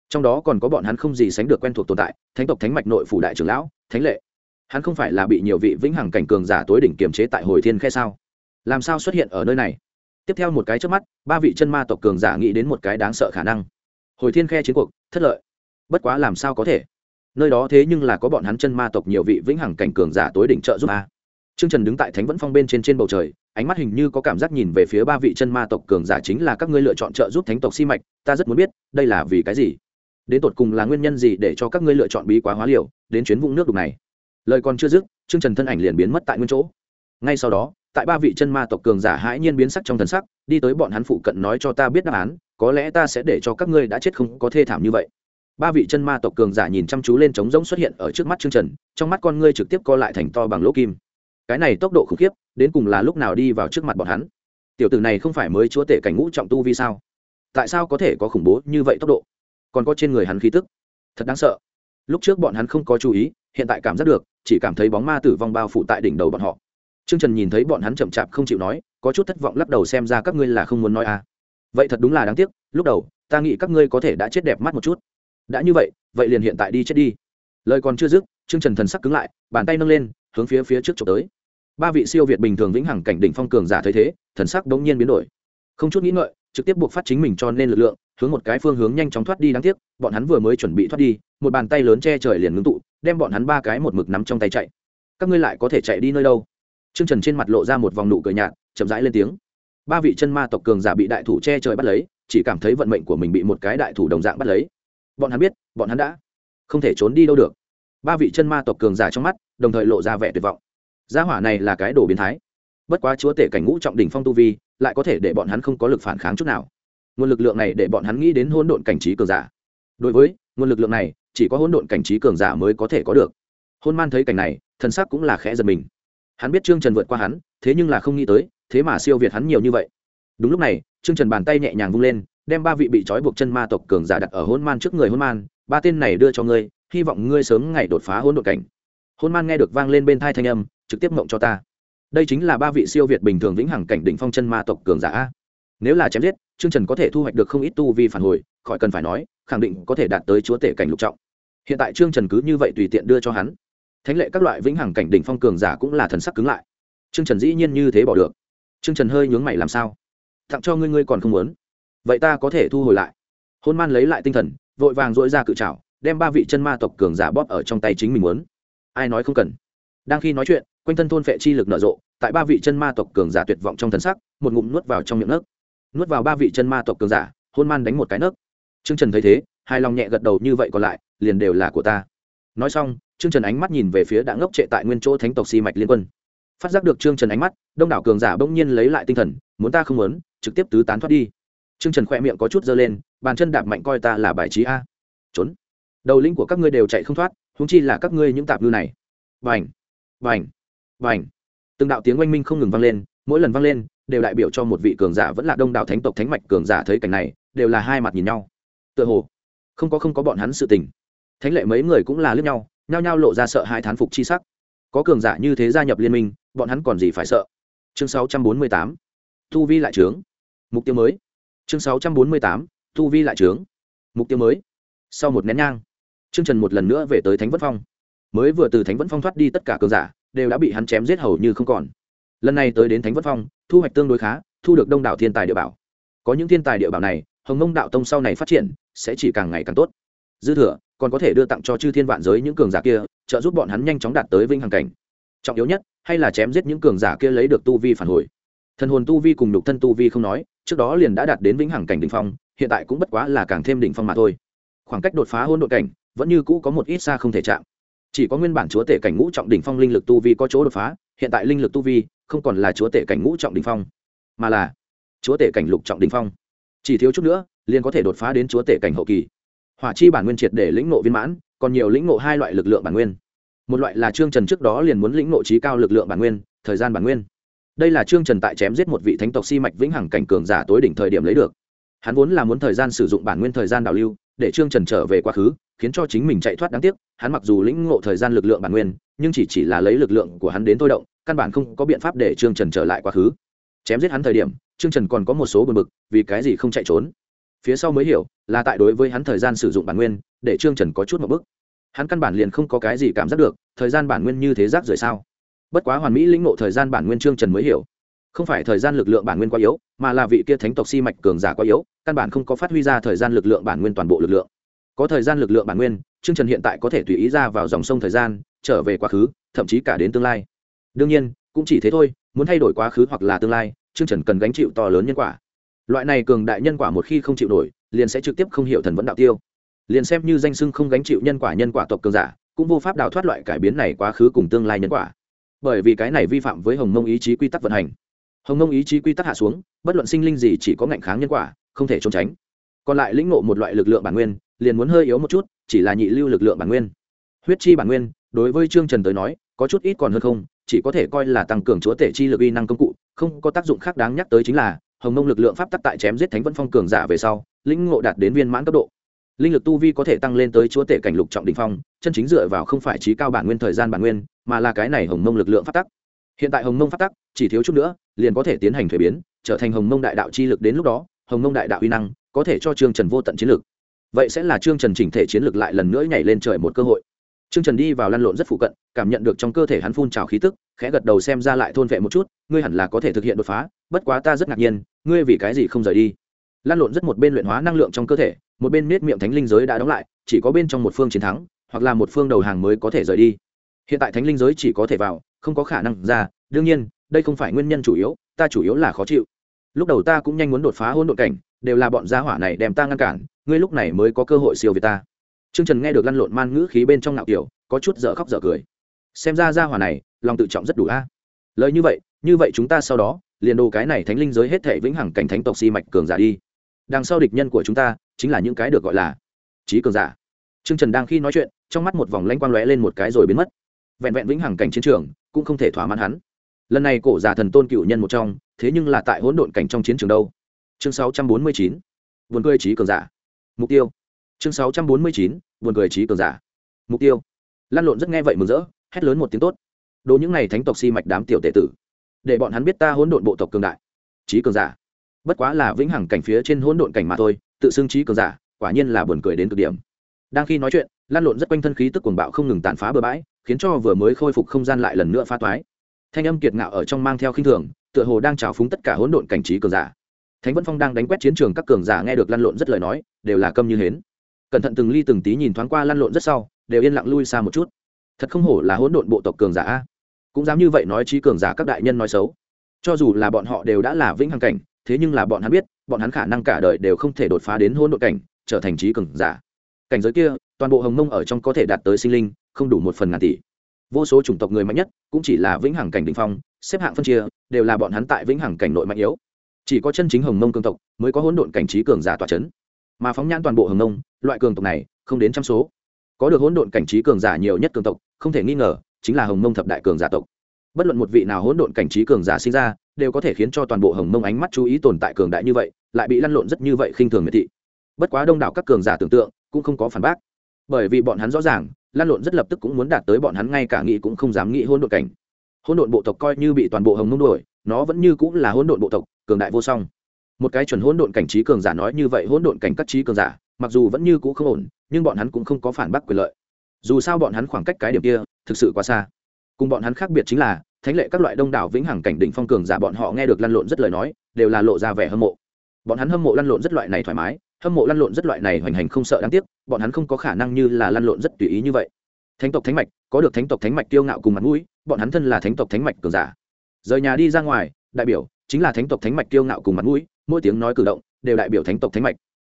trong đó còn có bọn hắn không gì sánh được quen thuộc tồn tại thánh tộc thánh mạch nội phủ đại trưởng lão thánh lệ. Hắn không phải là bị nhiều vị vĩnh hằng cảnh cường giả tối đỉnh kiềm chế tại hồi thiên khe sao? Làm sao xuất hiện ở nơi này? Tiếp theo một cái trước mắt ba vị chân ma tộc cường giả nghĩ đến một cái đáng sợ khả năng. Hồi thiên khe chiến cuộc thất lợi. Bất quá làm sao có thể? Nơi đó thế nhưng là có bọn hắn chân ma tộc nhiều vị vĩnh hằng cảnh cường giả tối đỉnh trợ giúp a. Trương Trần đứng tại Thánh Vẫn Phong bên trên trên bầu trời, ánh mắt hình như có cảm giác nhìn về phía ba vị chân ma tộc cường giả chính là các ngươi lựa chọn trợ giúp thánh tộc si mạch, ta rất muốn biết, đây là vì cái gì? Đến tột cùng là nguyên nhân gì để cho các ngươi lựa chọn bí quá hóa liều, đến chuyến vũng nước đục này? Lời còn chưa dứt, Trương Trần thân ảnh liền biến mất tại nguyên chỗ. Ngay sau đó, tại ba vị chân ma tộc cường giả hãi nhiên biến sắc trong thần sắc, đi tới bọn hắn phụ cận nói cho ta biết đáp án, có lẽ ta sẽ để cho các ngươi đã chết không có thê thảm như vậy. Ba vị chân ma tộc cường giả nhìn chăm chú lên trống rỗng xuất hiện ở trước mắt Trương Trần, trong mắt con ngươi trực tiếp co lại thành to bằng lỗ kim cái này tốc độ khủng khiếp đến cùng là lúc nào đi vào trước mặt bọn hắn tiểu tử này không phải mới chúa tể cảnh ngũ trọng tu vi sao tại sao có thể có khủng bố như vậy tốc độ còn có trên người hắn khí tức. Thật đáng sợ. Lúc trước bọn hắn không có chú ý, hiện tại cảm giác được, chỉ cảm thấy bóng ma tử vong bao phủ tại đỉnh đầu bọn họ. T r ư ơ n g trần nhìn thấy bọn hắn chậm chạp không chịu nói, có chút thất vọng lắc đầu xem ra các ngươi là không muốn nói à. Vậy thật đúng là đáng tiếc, lúc đầu, ta nghĩ các ngươi có thể đã chết đẹp mắt một chút. Đã như vậy vậy liền hiện tại đi chết đi. Lời còn chưa dứt t r ư ơ n g trần thần sắc cứng lại, bàn tay nâng lên, hướng phía phía trước trộm tới. Ba vị siêu việt bình thường vĩnh hằng cảnh đỉnh phong cường giả thấy thế, thần sắc bỗng nhiên biến đổi. Không chút nghĩ ngợi, trực tiếp buộc phát chính mình cho nên lực lượng hướng một cái phương hướng nhanh chóng thoát đi đáng tiếc bọn hắn vừa mới chuẩn bị thoát đi một bàn tay lớn che trời liền ngưng tụ đem bọn hắn ba cái một mực nắm trong tay chạy các ngươi lại có thể chạy đi nơi đâu Trương Trần trên mặt lộ ra một vòng nụ cười nhạt, chậm rãi lên tiếng. Ba vị chân ma tộc cường giả bị đại thủ che trời bắt lấy, chỉ cảm thấy vận mệnh của mình bị một cái đại thủ đồng dạng bắt lấy. Bọn hắn biết, bọn hắn đã không thể trốn đi đâu được. Ba vị chân ma tộc cường giả trong mắt, đồng thời lộ ra vẻ tuyệt vọng gia hỏa này là cái đồ biến thái bất quá chúa tể cảnh ngũ trọng đỉnh phong tu vi lại có thể để bọn hắn không có lực phản kháng chút nào nguồn lực lượng này để bọn hắn nghĩ đến hỗn độn cảnh trí cường giả. Đối với nguồn lực lượng này, chỉ có hỗn độn cảnh trí cường giả mới có thể có được. Hôn man thấy cảnh này, thần sắc cũng là khẽ giật mình. Hắn biết trương trần vượt qua hắn, thế nhưng là không nghĩ tới, thế mà siêu việt hắn nhiều như vậy. Đúng lúc này, trương trần bàn tay nhẹ nhàng vung lên, đem ba vị bị trói buộc chân ma tộc cường giả đặt ở hôn man trước người hôn man, ba tên này đưa cho ngươi, hy vọng ngươi sớm ngày đột phá hỗn độn cảnh. Hôn man nghe được vang lên bên thai thanh âm, trực tiếp mộng cho ta. Đây chính là ba vị siêu việt bình thường vĩnh hằng cảnh đỉnh phong chân ma tộc cường giả nếu là chém giết trương trần có thể thu hoạch được không ít tu vi phản hồi khỏi cần phải nói khẳng định có thể đạt tới chúa tể cảnh lục trọng. Hiện tại trương trần cứ như vậy tùy tiện đưa cho hắn. Thánh lệ các loại vĩnh hằng cảnh đỉnh phong cường giả cũng là thần sắc cứng lại. Trương trần dĩ nhiên như thế bỏ được. Trương trần hơi nhướng mày làm sao? Tặng cho ngươi ngươi còn không muốn. Vậy ta có thể thu hồi lại. Hôn man lấy lại tinh thần vội vàng dỗi ra cự trảo, đem ba vị chân ma tộc cường giả bóp ở trong tay chính mình muốn. Ai nói không cần? Đang khi nói chuyện quanh thân thôn phệ chi lực nở rộ tại ba vị chân ma tộc cường giả tuyệt vọng trong thần sắc một ngụm nuốt vào trong miệng nấc nuốt vào ba vị chân ma tộc cường giả, hôn man đánh một cái nấc. Trương trần thấy thế hai lòng nhẹ gật đầu như vậy còn lại, liền đều là của ta. Nói xong, trương trần ánh mắt nhìn về phía đã ngốc trệ tại nguyên chỗ thánh tộc si mạch liên quân. Phát giác được trương trần ánh mắt, đông đảo cường giả bỗng nhiên lấy lại tinh thần, muốn ta không muốn, trực tiếp tứ tán thoát đi. Trương trần khỏe miệng có chút dơ lên, bàn chân đạp mạnh coi ta là bài trí a. Trốn. Đầu lĩnh của các ngươi đều chạy không thoát húng chi là các ngươi những tạp ngư này. Vành vành vành từng đạo tiếng oanh minh không ngừng vang lên, mỗi lần vang lên đều đại biểu cho một vị cường giả vẫn là đông đảo thánh tộc thánh mạch cường giả thấy cảnh này, đều là hai mặt nhìn nhau. Tựa hồ, không có không có bọn hắn sự tình. Thánh lệ mấy người cũng là lướt nhau, nhao nhao lộ ra sợ hai thán phục chi sắc. Có cường giả như thế gia nhập liên minh, bọn hắn còn gì phải sợ? Chương 648. thu vi lại trướng. Mục tiêu mới. Chương 648. thu vi lại trướng. Mục tiêu mới. Sau một nén nhang chương trần một lần nữa về tới thánh vân phong. Mới vừa từ thánh vân phong thoát đi tất cả cường giả, đều đã bị hắn chém giết hầu như không còn. Lần này tới đến thánh vân phong thu hoạch tương đối khá, thu được đông đảo thiên tài địa bảo. Có những thiên tài địa bảo này, hồng mông đạo tông sau này phát triển, sẽ chỉ càng ngày càng tốt. Dư thừa, còn có thể đưa tặng cho chư thiên vạn giới những cường giả kia, trợ giúp bọn hắn nhanh chóng đạt tới vinh hằng cảnh. Trọng yếu nhất, hay là chém giết những cường giả kia lấy được tu vi phản hồi. Thần hồn tu vi cùng nhục thân tu vi không nói, trước đó liền đã đạt đến vĩnh hằng cảnh đỉnh phong, hiện tại cũng bất quá là càng thêm đỉnh phong mà thôi. Khoảng cách đột phá hôn đội cảnh, vẫn như cũ có một ít xa không thể chạm. Chỉ có nguyên bản chúa tể cảnh ngũ trọng đỉnh phong linh lực tu vi có chỗ đột phá, hiện tại linh lực tu vi không còn là chúa tể cảnh ngũ trọng đỉnh phong, mà là chúa tể cảnh lục trọng đỉnh phong. Chỉ thiếu chút nữa, liền có thể đột phá đến chúa tể cảnh hậu kỳ. Hỏa chi bản nguyên triệt để lĩnh nộ viên mãn, còn nhiều lĩnh nộ hai loại lực lượng bản nguyên. Một loại là trương trần trước đó liền muốn lĩnh nộ trí cao lực lượng bản nguyên, thời gian bản nguyên. Đây là trương trần tại chém giết một vị thánh tộc si mạch vĩnh hằng cảnh cường giả tối đỉnh thời điểm lấy được. Hắn vốn là muốn thời gian sử dụng bản nguyên thời gian đào lưu, để trương trần trở về quá khứ, khiến cho chính mình chạy thoát đáng tiếc. Hắn mặc dù lĩnh ngộ thời gian lực lượng bản nguyên, nhưng chỉ chỉ là lấy lực lượng của hắn đến thôi động căn bản không có biện pháp để trương trần trở lại quá khứ. Chém giết hắn thời điểm, trương trần còn có một số bờ bực, vì cái gì không chạy trốn? Phía sau mới hiểu, là tại đối với hắn thời gian sử dụng bản nguyên, để trương trần có chút một bức. Hắn căn bản liền không có cái gì cảm giác được, thời gian bản nguyên như thế rác rời sao? Bất quá hoàn mỹ lĩnh ngộ thời gian bản nguyên trương trần mới hiểu. Không phải thời gian lực lượng bản nguyên quá yếu, mà là vị kia thánh tộc si mạch cường giả quá yếu, căn bản không có phát huy ra thời gian lực lượng bản nguyên toàn bộ lực lượng. Có thời gian lực lượng bản nguyên, trương trần hiện tại có thể tùy ý ra vào dòng sông thời gian, trở về quá khứ, thậm chí cả đến tương lai đương nhiên, cũng chỉ thế thôi, muốn thay đổi quá khứ hoặc là tương lai, trương trần cần gánh chịu to lớn nhân quả. Loại này cường đại nhân quả một khi không chịu nổi, liền sẽ trực tiếp không hiểu thần vẫn đạo tiêu. Liền xem như danh sưng không gánh chịu nhân quả nhân quả tộc cường giả, cũng vô pháp đào thoát loại cải biến này quá khứ cùng tương lai nhân quả. Bởi vì cái này vi phạm với hồng mông ý chí quy tắc vận hành. Hồng mông ý chí quy tắc hạ xuống, bất luận sinh linh gì chỉ có ngạnh kháng nhân quả, không thể trốn tránh. Còn lại lĩnh ngộ một loại lực lượng bản nguyên, liền muốn hơi yếu một chút, chỉ là nhị lưu lực lượng bản nguyên. Huyết chi bản nguyên, đối với trương trần tới nói, có chút ít còn hơn không chỉ có thể coi là tăng cường chúa tể chi lực uy năng công cụ, không có tác dụng khác đáng nhắc tới chính là, hồng mông lực lượng pháp tắc tại chém giết thánh vân phong cường giả về sau, lĩnh ngộ đạt đến viên mãn cấp độ. Linh lực tu vi có thể tăng lên tới chúa tể cảnh lục trọng đỉnh phong, chân chính dựa vào không phải trí cao bản nguyên thời gian bản nguyên, mà là cái này hồng mông lực lượng pháp tắc. Hiện tại hồng mông pháp tắc chỉ thiếu chút nữa, liền có thể tiến hành thuế biến, trở thành hồng mông đại đạo chi lực đến lúc đó, hồng mông đại đạo uy năng có thể cho trương trần vô tận chiến lực vậy sẽ là trương trần chỉnh thể chiến lực lại lần nữa nhảy lên trời một cơ hội trương trần đi vào lăn lộn rất phụ cận, cảm nhận được trong cơ thể hắn phun trào khí tức, khẽ gật đầu xem ra lại thôn vệ một chút, ngươi hẳn là có thể thực hiện đột phá, bất quá ta rất ngạc nhiên, ngươi vì cái gì không rời đi? Lăn lộn rất một bên luyện hóa năng lượng trong cơ thể, một bên nết miệng thánh linh giới đã đóng lại, chỉ có bên trong một phương chiến thắng, hoặc là một phương đầu hàng mới có thể rời đi. Hiện tại thánh linh giới chỉ có thể vào, không có khả năng ra, đương nhiên, đây không phải nguyên nhân chủ yếu, ta chủ yếu là khó chịu. Lúc đầu ta cũng nhanh muốn đột phá hôn đội cảnh, đều là bọn gia hỏa này đem ta ngăn cản, ngươi lúc này mới có cơ hội siêu việt ta. Trương Trần nghe được lăn lộn man ngữ khí bên trong ngạo kiểu, có chút dở khóc dở cười. Xem ra gia hỏa này, lòng tự trọng rất đủ a. Lời như vậy, như vậy chúng ta sau đó, liền đồ cái này thánh linh giới hết thảy vĩnh hằng cảnh thánh tộc si mạch cường giả đi. Đằng sau địch nhân của chúng ta, chính là những cái được gọi là trí cường giả. Trương Trần đang khi nói chuyện, trong mắt một vòng lanh quang lóe lên một cái rồi biến mất. Vẹn vẹn vĩnh hằng cảnh chiến trường, cũng không thể thỏa mãn hắn. Lần này cổ giả thần tôn cựu nhân một trong, thế nhưng là tại hỗn độn cảnh trong chiến trường đâu. Chương 649. Buồn cười trí cường giả. Mục tiêu. Chương 649 buồn cười trí cường giả. Mục tiêu. Lan lộn rất nghe vậy mừng rỡ, hét lớn một tiếng tốt. Đồ những này thánh tộc si mạch đám tiểu tệ tử, để bọn hắn biết ta hỗn độn bộ tộc cường đại. Trí cường giả. Bất quá là vĩnh hằng cảnh phía trên hỗn độn cảnh mà thôi, tự xưng trí cường giả, quả nhiên là buồn cười đến cực điểm. Đang khi nói chuyện, lan lộn rất quanh thân khí tức cuồng bạo không ngừng tàn phá bừa bãi, khiến cho vừa mới khôi phục không gian lại lần nữa phá toái. Thanh âm kiệt ngạo ở trong mang theo khinh thường, tựa hồ đang trào phúng tất cả hỗn độn cảnh trí cường giả. Thánh vân phong đang đánh quét chiến trường các cường giả nghe được lăn lộn rất lời nói, đều là câm như hến cẩn thận từng ly từng tí nhìn thoáng qua lăn lộn rất sau, đều yên lặng lui xa một chút. Thật không hổ là hỗn độn bộ tộc cường giả cũng dám như vậy nói trí cường giả các đại nhân nói xấu. Cho dù là bọn họ đều đã là vĩnh hằng cảnh, thế nhưng là bọn hắn biết, bọn hắn khả năng cả đời đều không thể đột phá đến hỗn độn cảnh, trở thành trí cường giả. Cảnh giới kia, toàn bộ hồng mông ở trong có thể đạt tới sinh linh, không đủ một phần ngàn tỷ. Vô số chủng tộc người mạnh nhất, cũng chỉ là vĩnh hằng cảnh đ ỉ n h phong, xếp hạng phân chia, đều là bọn hắn tại vĩnh hằng cảnh nội mạnh yếu. Chỉ có chân chính hồng mông cường tộc, mới có hỗn độn cảnh trí cường giả tỏa c h ấ n mà phóng nhãn toàn bộ hồng Nông loại cường tộc này không đến trăm số. Có được hỗn độn cảnh trí cường giả nhiều nhất cường tộc, không thể nghi ngờ, chính là hồng mông thập đại cường giả tộc. Bất luận một vị nào hỗn độn cảnh trí cường giả sinh ra, đều có thể khiến cho toàn bộ hồng mông ánh mắt chú ý tồn tại cường đại như vậy, lại bị lăn lộn rất như vậy khinh thường miệt thị. Bất quá đông đảo các cường giả tưởng tượng, cũng không có phản bác. Bởi vì bọn hắn rõ ràng lan lộn rất lập tức cũng muốn đạt tới bọn hắn ngay cả nghĩ cũng không dám nghĩ hỗn độn cảnh. Hỗn độn bộ tộc coi như bị toàn bộ hồng mông đuổi, nó vẫn như cũng là hỗn độn bộ tộc, cường đại vô song một cái chuẩn hỗn độn cảnh trí cường giả nói như vậy, hỗn độn cảnh các trí cường giả, mặc dù vẫn như cũ không ổn, nhưng bọn hắn cũng không có phản bác quyền lợi. Dù sao bọn hắn khoảng cách cái điểm kia, thực sự quá xa. Cùng bọn hắn khác biệt chính là, thánh lệ các loại đông đảo vĩnh hằng cảnh đỉnh phong cường giả bọn họ nghe được lăn lộn rất lời nói, đều là lộ ra vẻ hâm mộ. Bọn hắn hâm mộ lăn lộn rất loại này thoải mái, hâm mộ lăn lộn rất loại này hoành hành không sợ đáng tiếc, bọn hắn không có khả năng như là lăn lộn rất tùy ý như vậy. Thánh tộc thánh mạch, có được thánh tộc thánh mạch tiêu ngạo cùng mặt mũi, bọn hắn thân là thánh tộc thánh mạch cường giả. Rời nhà đi ra ngoài, đại biểu chính là thánh tộc thánh mạch tiêu ngạo cùng mặt mũi mỗi tiếng nói cử động đều đại biểu thánh tộc thánh mạch.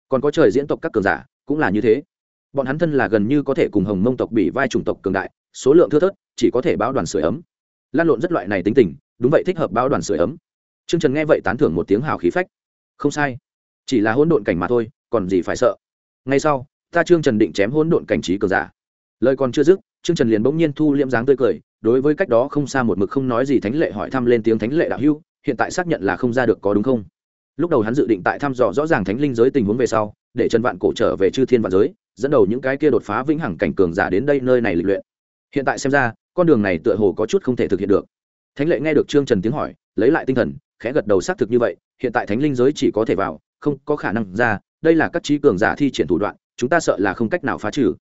Còn có trời diễn tộc các cường giả cũng là như thế. Bọn hắn thân là gần như có thể cùng hồng mông tộc bị vai chủng tộc cường đại, số lượng thưa thớt, chỉ có thể báo đoàn sửa ấm. Lan lộn rất loại này tính tình, đúng vậy thích hợp báo đoàn sửa ấm. T r ư ơ n g trần nghe vậy tán thưởng một tiếng hào khí phách. Không sai, chỉ là hỗn độn cảnh mà thôi, còn gì phải sợ. Ngay sau, ta trương trần định chém hỗn độn cảnh trí cường giả. Lời còn chưa dứt, trương trần liền bỗng nhiên thu liễm dáng tươi cười, đối với cách đó không xa một mực không nói gì thánh lệ hỏi thăm lên tiếng thánh lệ đạo hưu hiện tại xác nhận là không ra được có đúng không? Lúc đầu hắn dự định tại thăm dò rõ ràng thánh linh giới tình huống về sau để trần vạn cổ trở về chư thiên vạn giới dẫn đầu những cái kia đột phá vĩnh hằng cảnh cường giả đến đây nơi này lịch luyện. Hiện tại xem ra con đường này tựa hồ có chút không thể thực hiện được. Thánh lệ nghe được trương trần tiếng hỏi lấy lại tinh thần khẽ gật đầu xác thực như vậy hiện tại thánh linh giới chỉ có thể vào không có khả năng ra đây là các trí cường giả thi triển thủ đoạn chúng ta sợ là không cách nào phá trừ.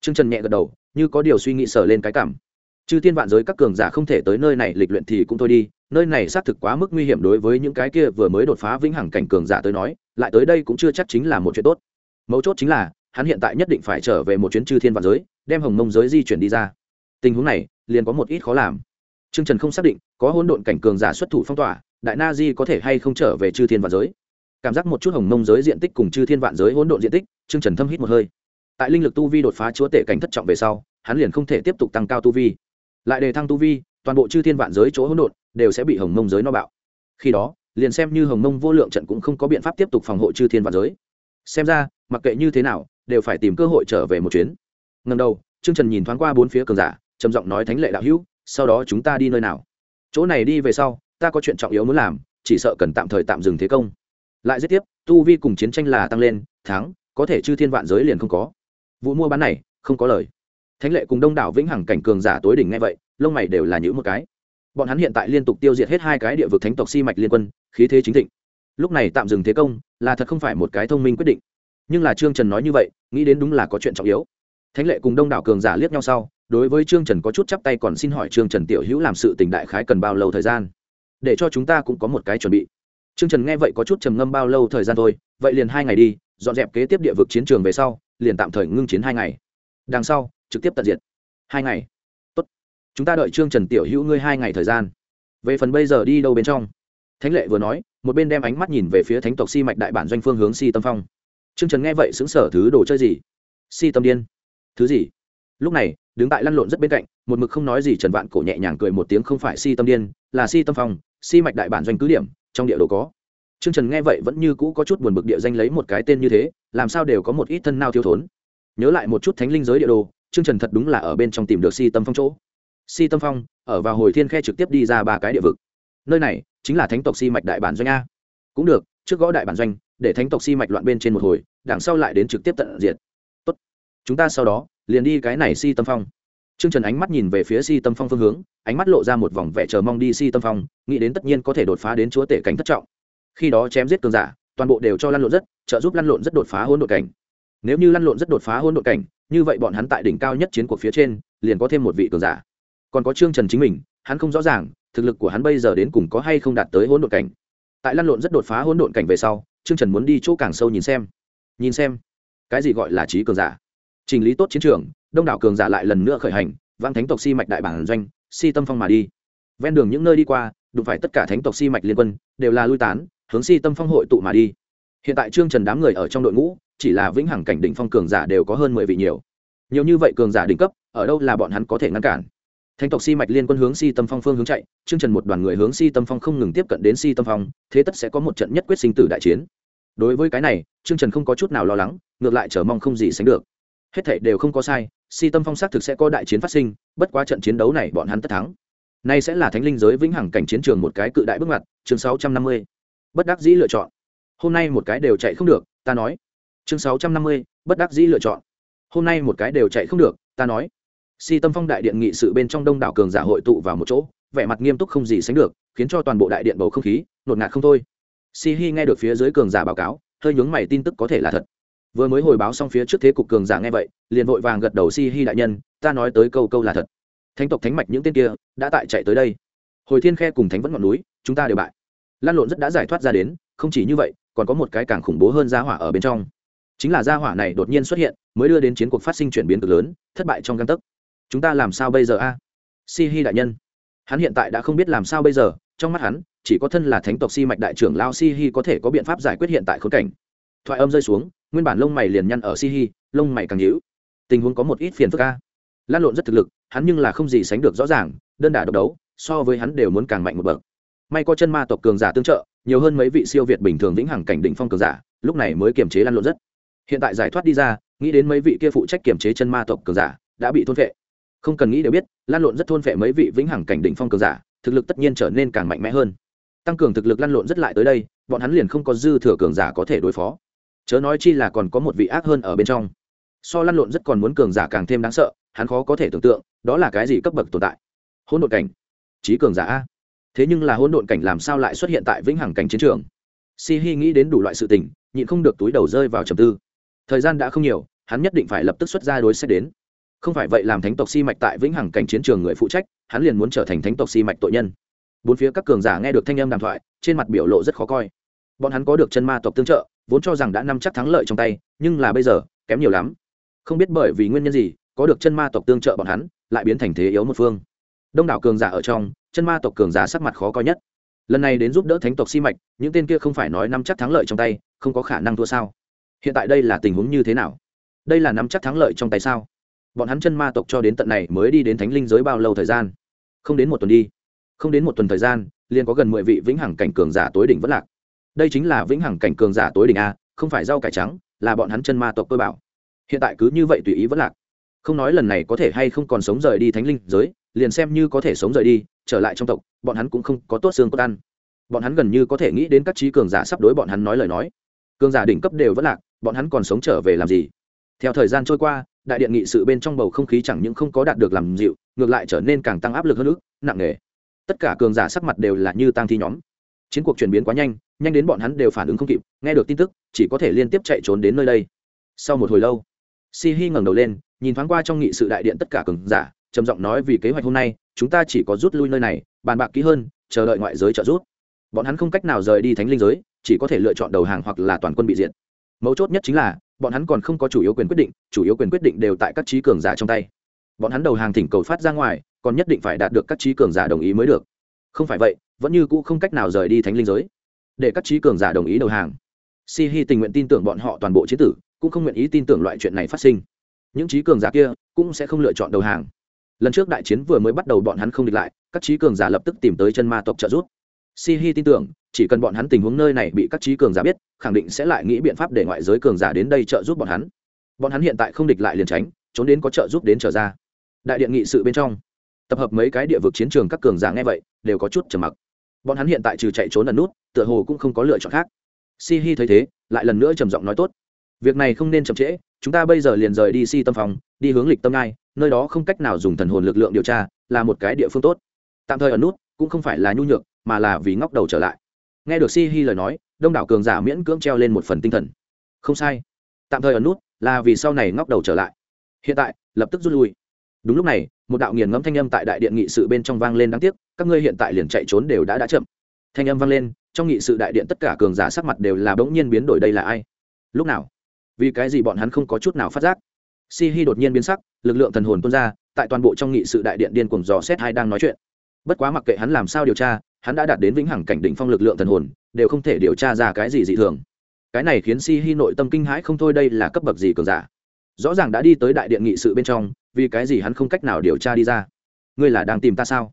Trương Trần nhẹ gật đầu, như có điều suy nghĩ sở lên cái cảm. Chư tiên vạn giới các cường giả không thể tới nơi này lịch luyện thì cũng thôi đi, nơi này xác thực quá mức nguy hiểm đối với những cái kia vừa mới đột phá vĩnh hằng cảnh cường giả tới nói, lại tới đây cũng chưa chắc chính là một chuyện tốt. Mấu chốt chính là, hắn hiện tại nhất định phải trở về một chuyến chư thiên vạn giới, đem hồng mông giới di chuyển đi ra. Tình huống này, liền có một ít khó làm. Trương Trần không xác định, có hỗn độn cảnh cường giả xuất thủ phong tỏa, đại na di có thể hay không trở về chư thiên vạn giới. Cảm giác một chút hồng mông giới diện tích cùng chư thiên vạn giới hỗn độn diện tích, Trương Trần thâm hít một hơi tại linh lực tu vi đột phá chúa tể cảnh thất trọng về sau hắn liền không thể tiếp tục tăng cao tu vi lại đề thăng tu vi, toàn bộ chư thiên vạn giới chỗ hỗn độn đều sẽ bị hồng mông giới no bạo. Khi đó, liền xem như hồng mông vô lượng trận cũng không có biện pháp tiếp tục phòng hộ chư thiên vạn giới. Xem ra, mặc kệ như thế nào, đều phải tìm cơ hội trở về một chuyến. Ngần đầu, trương trần nhìn thoáng qua bốn phía cường giả, trầm giọng nói thánh lệ đạo hữu, sau đó chúng ta đi nơi nào? Chỗ này đi về sau, ta có chuyện trọng yếu muốn làm, chỉ sợ cần tạm thời tạm dừng thế công. Lại giết tiếp, tu vi cùng chiến tranh là tăng lên tháng có thể chư thiên vạn giới liền không có. Vụ mua bán này, không có lời thánh lệ cùng đông đảo vĩnh hằng cảnh cường giả tối đỉnh ngay vậy, lông mày đều là những một cái. Bọn hắn hiện tại liên tục tiêu diệt hết hai cái địa vực thánh tộc si mạch liên quân, khí thế chính thịnh. Lúc này tạm dừng thế công, là thật không phải một cái thông minh quyết định. Nhưng là trương trần nói như vậy, nghĩ đến đúng là có chuyện trọng yếu. Thánh lệ cùng đông đảo cường giả liếc nhau sau, đối với trương trần có chút chắp tay còn xin hỏi trương trần tiểu hữu làm sự tình đại khái cần bao lâu thời gian? Để cho chúng ta cũng có một cái chuẩn bị. Trương trần nghe vậy có chút trầm ngâm bao lâu thời gian thôi, vậy liền hai ngày đi, dọn dẹp kế tiếp địa vực chiến trường về sau, liền tạm thời ngưng chiến hai ngày. Đằng sau trực tiếp tận diệt. Hai ngày. Tốt. Chúng ta đợi trương trần tiểu hữu ngươi hai ngày thời gian. Về phần bây giờ đi đâu bên trong? Thánh lệ vừa nói một bên đem ánh mắt nhìn về phía thánh tộc si mạch đại bản doanh phương hướng si tâm phong. Trương trần nghe vậy xứng sở thứ đồ chơi gì? Si tâm điên. Thứ gì? Lúc này đứng tại lăn lộn rất bên cạnh một mực không nói gì trần vạn cổ nhẹ nhàng cười một tiếng không phải si tâm điên là si tâm phong si mạch đại bản doanh cứ điểm trong địa đồ có. Trương Trần nghe vậy vẫn như cũ có chút buồn bực địa danh lấy một cái tên như thế, làm sao đều có một ít thân nao thiếu thốn. Nhớ lại một chút thánh linh giới địa đồ, Trương Trần thật đúng là ở bên trong tìm được Si Tâm Phong chỗ. Si Tâm Phong, ở vào hồi thiên khe trực tiếp đi ra ba cái địa vực. Nơi này chính là thánh tộc Si mạch đại bản doanh a. Cũng được, trước gõ đại bản doanh, để thánh tộc Si mạch loạn bên trên một hồi, đằng sau lại đến trực tiếp tận diệt. Tốt. Chúng ta sau đó liền đi cái này Si Tâm Phong. Trương Trần ánh mắt nhìn về phía Si Tâm Phong phương hướng, ánh mắt lộ ra một vòng vẻ chờ mong đi Si Tâm Phong, nghĩ đến tất nhiên có thể đột phá đến chúa tể cảnh thất trọng khi đó chém giết cường giả toàn bộ đều cho lăn lộn rất trợ giúp lăn lộn rất đột phá hỗn độn cảnh nếu như lăn lộn rất đột phá hỗn độn cảnh như vậy bọn hắn tại đỉnh cao nhất chiến cuộc phía trên, liền có thêm một vị cường giả. Còn có trương trần chính mình, hắn không rõ ràng, thực lực của hắn bây giờ đến cùng có hay không đạt tới hỗn độn cảnh. Tại lăn lộn rất đột phá hỗn độn cảnh về sau, trương trần muốn đi chỗ càng sâu nhìn xem. Nhìn xem, cái gì gọi là trí cường giả? Trình lý tốt chiến trường, đông đảo cường giả lại lần nữa khởi hành vang thánh tộc si mạch đại bản doanh, si tâm phong mà đi. Ven đường những nơi đi qua, đụng phải tất cả thánh tộc si mạch liên quân, đều là lui tán, hướng si tâm phong hội tụ mà đi. Hiện tại trương trần đám người ở trong đội ngũ chỉ là vĩnh hằng cảnh đỉnh phong cường giả đều có hơn mười vị nhiều. Nhiều như vậy cường giả đỉnh cấp, ở đâu là bọn hắn có thể ngăn cản? Thánh tộc si mạch liên quân hướng si tâm phong phương hướng chạy, trương trần một đoàn người hướng si tâm phong không ngừng tiếp cận đến si tâm phong, thế tất sẽ có một trận nhất quyết sinh tử đại chiến. Đối với cái này, trương trần không có chút nào lo lắng, ngược lại chờ mong không gì sánh được. Hết thảy đều không có sai, si tâm phong xác thực sẽ có đại chiến phát sinh, bất quá trận chiến đấu này bọn hắn tất thắng. Nay sẽ là thánh linh giới vĩnh hằng cảnh chiến trường một cái cự đại bước ngoặt, chương sáu trăm năm mươi. Bất đắc dĩ lựa chọn. Hôm nay một cái đều chạy không được, ta nói chương sáu trăm năm mươi, bất đắc dĩ lựa chọn. Hôm nay một cái đều chạy không được, ta nói. Si tâm phong đại điện nghị sự bên trong đông đảo cường giả hội tụ vào một chỗ, vẻ mặt nghiêm túc không gì sánh được, khiến cho toàn bộ đại điện bầu không khí, nột ngạt không thôi. Si hi nghe được phía dưới cường giả báo cáo, hơi nhướng mày tin tức có thể là thật. Vừa mới hồi báo xong phía trước thế cục cường giả nghe vậy, liền vội vàng gật đầu si hi đại nhân, ta nói tới câu câu là thật. Thánh tộc thánh mạch những tên kia, đã tại chạy tới đây. Hồi thiên khe cùng thánh vẫn ngọn núi, chúng ta đều bại. Lan lộn rất đã giải thoát ra đến, không chỉ như vậy, còn có một cái càng khủng bố hơn gia hỏa ở bên trong chính là gia hỏa này đột nhiên xuất hiện, mới đưa đến chiến cuộc phát sinh chuyển biến cực lớn, thất bại trong găng tấc. Chúng ta làm sao bây giờ a? Si hi đại nhân. Hắn hiện tại đã không biết làm sao bây giờ, trong mắt hắn, chỉ có thân là thánh tộc si mạch đại trưởng lao si hi có thể có biện pháp giải quyết hiện tại khốn cảnh. Thoại âm rơi xuống, nguyên bản lông mày liền nhăn ở si hi, lông mày càng nhữ tình huống có một ít phiền phức a. Lan lộn rất thực lực, hắn nhưng là không gì sánh được rõ ràng, đơn đả độc đấu, so với hắn đều muốn càng mạnh một bậc. May có chân ma tộc cường giả tương trợ, nhiều hơn mấy vị siêu việt bình thường vĩnh hằng cảnh đỉnh phong cường giả, lúc này mới kiềm chế lan lộn rất hiện tại giải thoát đi ra, nghĩ đến mấy vị kia phụ trách kiểm chế chân ma tộc cường giả, đã bị thôn vệ không cần nghĩ đều biết, lan lộn rất thôn vệ mấy vị vĩnh hằng cảnh đỉnh phong cường giả, thực lực tất nhiên trở nên càng mạnh mẽ hơn. Tăng cường thực lực lan lộn rất lại tới đây, bọn hắn liền không có dư thừa cường giả có thể đối phó. Chớ nói chi là còn có một vị ác hơn ở bên trong. So lăn lộn rất còn muốn cường giả càng thêm đáng sợ, hắn khó có thể tưởng tượng, đó là cái gì cấp bậc tồn tại. Hỗn độn cảnh. Trí cường giả a. Thế nhưng là hỗn độn cảnh làm sao lại xuất hiện tại vĩnh hằng cảnh chiến trường? Si hi nghĩ đến đủ loại sự tình, nhịn không được túi đầu rơi vào trầm tư thời gian đã không nhiều, hắn nhất định phải lập tức xuất ra đối sách đến. Không phải vậy làm thánh tộc si mạch tại vĩnh hằng cảnh chiến trường người phụ trách, hắn liền muốn trở thành thánh tộc si mạch tội nhân. Bốn phía các cường giả nghe được thanh âm đàm thoại, trên mặt biểu lộ rất khó coi. Bọn hắn có được chân ma tộc tương trợ, vốn cho rằng đã nắm chắc thắng lợi trong tay, nhưng là bây giờ, kém nhiều lắm. Không biết bởi vì nguyên nhân gì, có được chân ma tộc tương trợ bọn hắn, lại biến thành thế yếu một phương. Đông đảo cường giả ở trong, chân ma tộc cường giả sắc mặt khó coi nhất. Lần này đến giúp đỡ thánh tộc si mạch, những tên kia không phải nói nắm chắc thắng lợi trong tay, không có khả năng thua sao? Hiện tại đây là tình huống như thế nào? Đây là nắm chắc thắng lợi trong tay sao? Bọn hắn chân ma tộc cho đến tận này mới đi đến thánh linh giới bao lâu thời gian? Không đến một tuần đi. Không đến một tuần thời gian, liền có gần mười vị vĩnh hằng cảnh cường giả tối đỉnh vất lạc. Đây chính là vĩnh hằng cảnh cường giả tối đỉnh a, không phải rau cải trắng, là bọn hắn chân ma tộc cơ bảo. Hiện tại cứ như vậy tùy ý vất lạc. Không nói lần này có thể hay không còn sống rời đi thánh linh giới, liền xem như có thể sống rời đi, trở lại trong tộc, bọn hắn cũng không có tốt xương cốt ăn. Bọn hắn gần như có thể nghĩ đến các trí cường giả sắp đối bọn hắn nói lời nói cường giả đỉnh cấp đều vẫn lạc, bọn hắn còn sống trở về làm gì? Theo thời gian trôi qua, đại điện nghị sự bên trong bầu không khí chẳng những không có đạt được làm dịu, ngược lại trở nên càng tăng áp lực hơn nữa, nặng nề. Tất cả cường giả sắc mặt đều là như tăng thi nhóm. Chiến cuộc chuyển biến quá nhanh nhanh đến bọn hắn đều phản ứng không kịp, nghe được tin tức, chỉ có thể liên tiếp chạy trốn đến nơi đây. Sau một hồi lâu, si hi ngẩng đầu lên, nhìn thoáng qua trong nghị sự đại điện tất cả cường giả, trầm giọng nói vì kế hoạch hôm nay, chúng ta chỉ có rút lui nơi này, bàn bạc kỹ hơn, chờ đợi ngoại giới trợ rút bọn hắn không cách nào rời đi thánh linh giới chỉ có thể lựa chọn đầu hàng hoặc là toàn quân bị diệt. Mấu chốt nhất chính là, bọn hắn còn không có chủ yếu quyền quyết định, chủ yếu quyền quyết định đều tại các trí cường giả trong tay. Bọn hắn đầu hàng thỉnh cầu phát ra ngoài, còn nhất định phải đạt được các trí cường giả đồng ý mới được. Không phải vậy, vẫn như cũ không cách nào rời đi thánh linh giới. Để các trí cường giả đồng ý đầu hàng. Si hi tình nguyện tin tưởng bọn họ toàn bộ chế tử, cũng không nguyện ý tin tưởng loại chuyện này phát sinh. Những trí cường giả kia cũng sẽ không lựa chọn đầu hàng. Lần trước đại chiến vừa mới bắt đầu bọn hắn không địch lại, các trí cường giả lập tức tìm tới chân ma tộc trợ giúp si hi tin tưởng, chỉ cần bọn hắn tình huống nơi này bị các trí cường giả biết, khẳng định sẽ lại nghĩ biện pháp để ngoại giới cường giả đến đây trợ giúp bọn hắn. Bọn hắn hiện tại không địch lại liền tránh, trốn đến có trợ giúp đến trở ra. Đại điện nghị sự bên trong, tập hợp mấy cái địa vực chiến trường các cường giả nghe vậy, đều có chút trầm mặc. Bọn hắn hiện tại trừ chạy trốn ẩn nút, tựa hồ cũng không có lựa chọn khác. Si hi thấy thế, lại lần nữa trầm giọng nói tốt. Việc này không nên chậm trễ, chúng ta bây giờ liền rời đi si tâm phòng, đi hướng lịch tâm ngai, nơi đó không cách nào dùng thần hồn lực lượng điều tra, là một cái địa phương tốt. Tạm thời ẩn nút cũng không phải là nhu nhược mà là vì ngóc đầu trở lại. Nghe được si hi lời nói, đông đảo cường giả miễn cưỡng treo lên một phần tinh thần. Không sai. Tạm thời ở nút là vì sau này ngóc đầu trở lại. Hiện tại, lập tức rút lui. Đúng lúc này, một đạo nghiền ngẫm thanh âm tại đại điện nghị sự bên trong vang lên đáng tiếc, các ngươi hiện tại liền chạy trốn đều đã đã chậm. Thanh âm vang lên, trong nghị sự đại điện tất cả cường giả sắc mặt đều là bỗng nhiên biến đổi đây là ai? Lúc nào? Vì cái gì bọn hắn không có chút nào phát giác? Si hi đột nhiên biến sắc, lực lượng thần hồn tuôn ra, tại toàn bộ trong nghị sự đại điện điên cuồng dò xét hai đang nói chuyện. Bất quá mặc kệ hắn làm sao điều tra hắn đã đạt đến vĩnh hằng cảnh đỉnh phong lực lượng thần hồn, đều không thể điều tra ra cái gì dị thường. Cái này khiến si hi nội tâm kinh hãi không thôi đây là cấp bậc gì cường giả. Rõ ràng đã đi tới đại điện nghị sự bên trong, vì cái gì hắn không cách nào điều tra đi ra. Ngươi là đang tìm ta sao?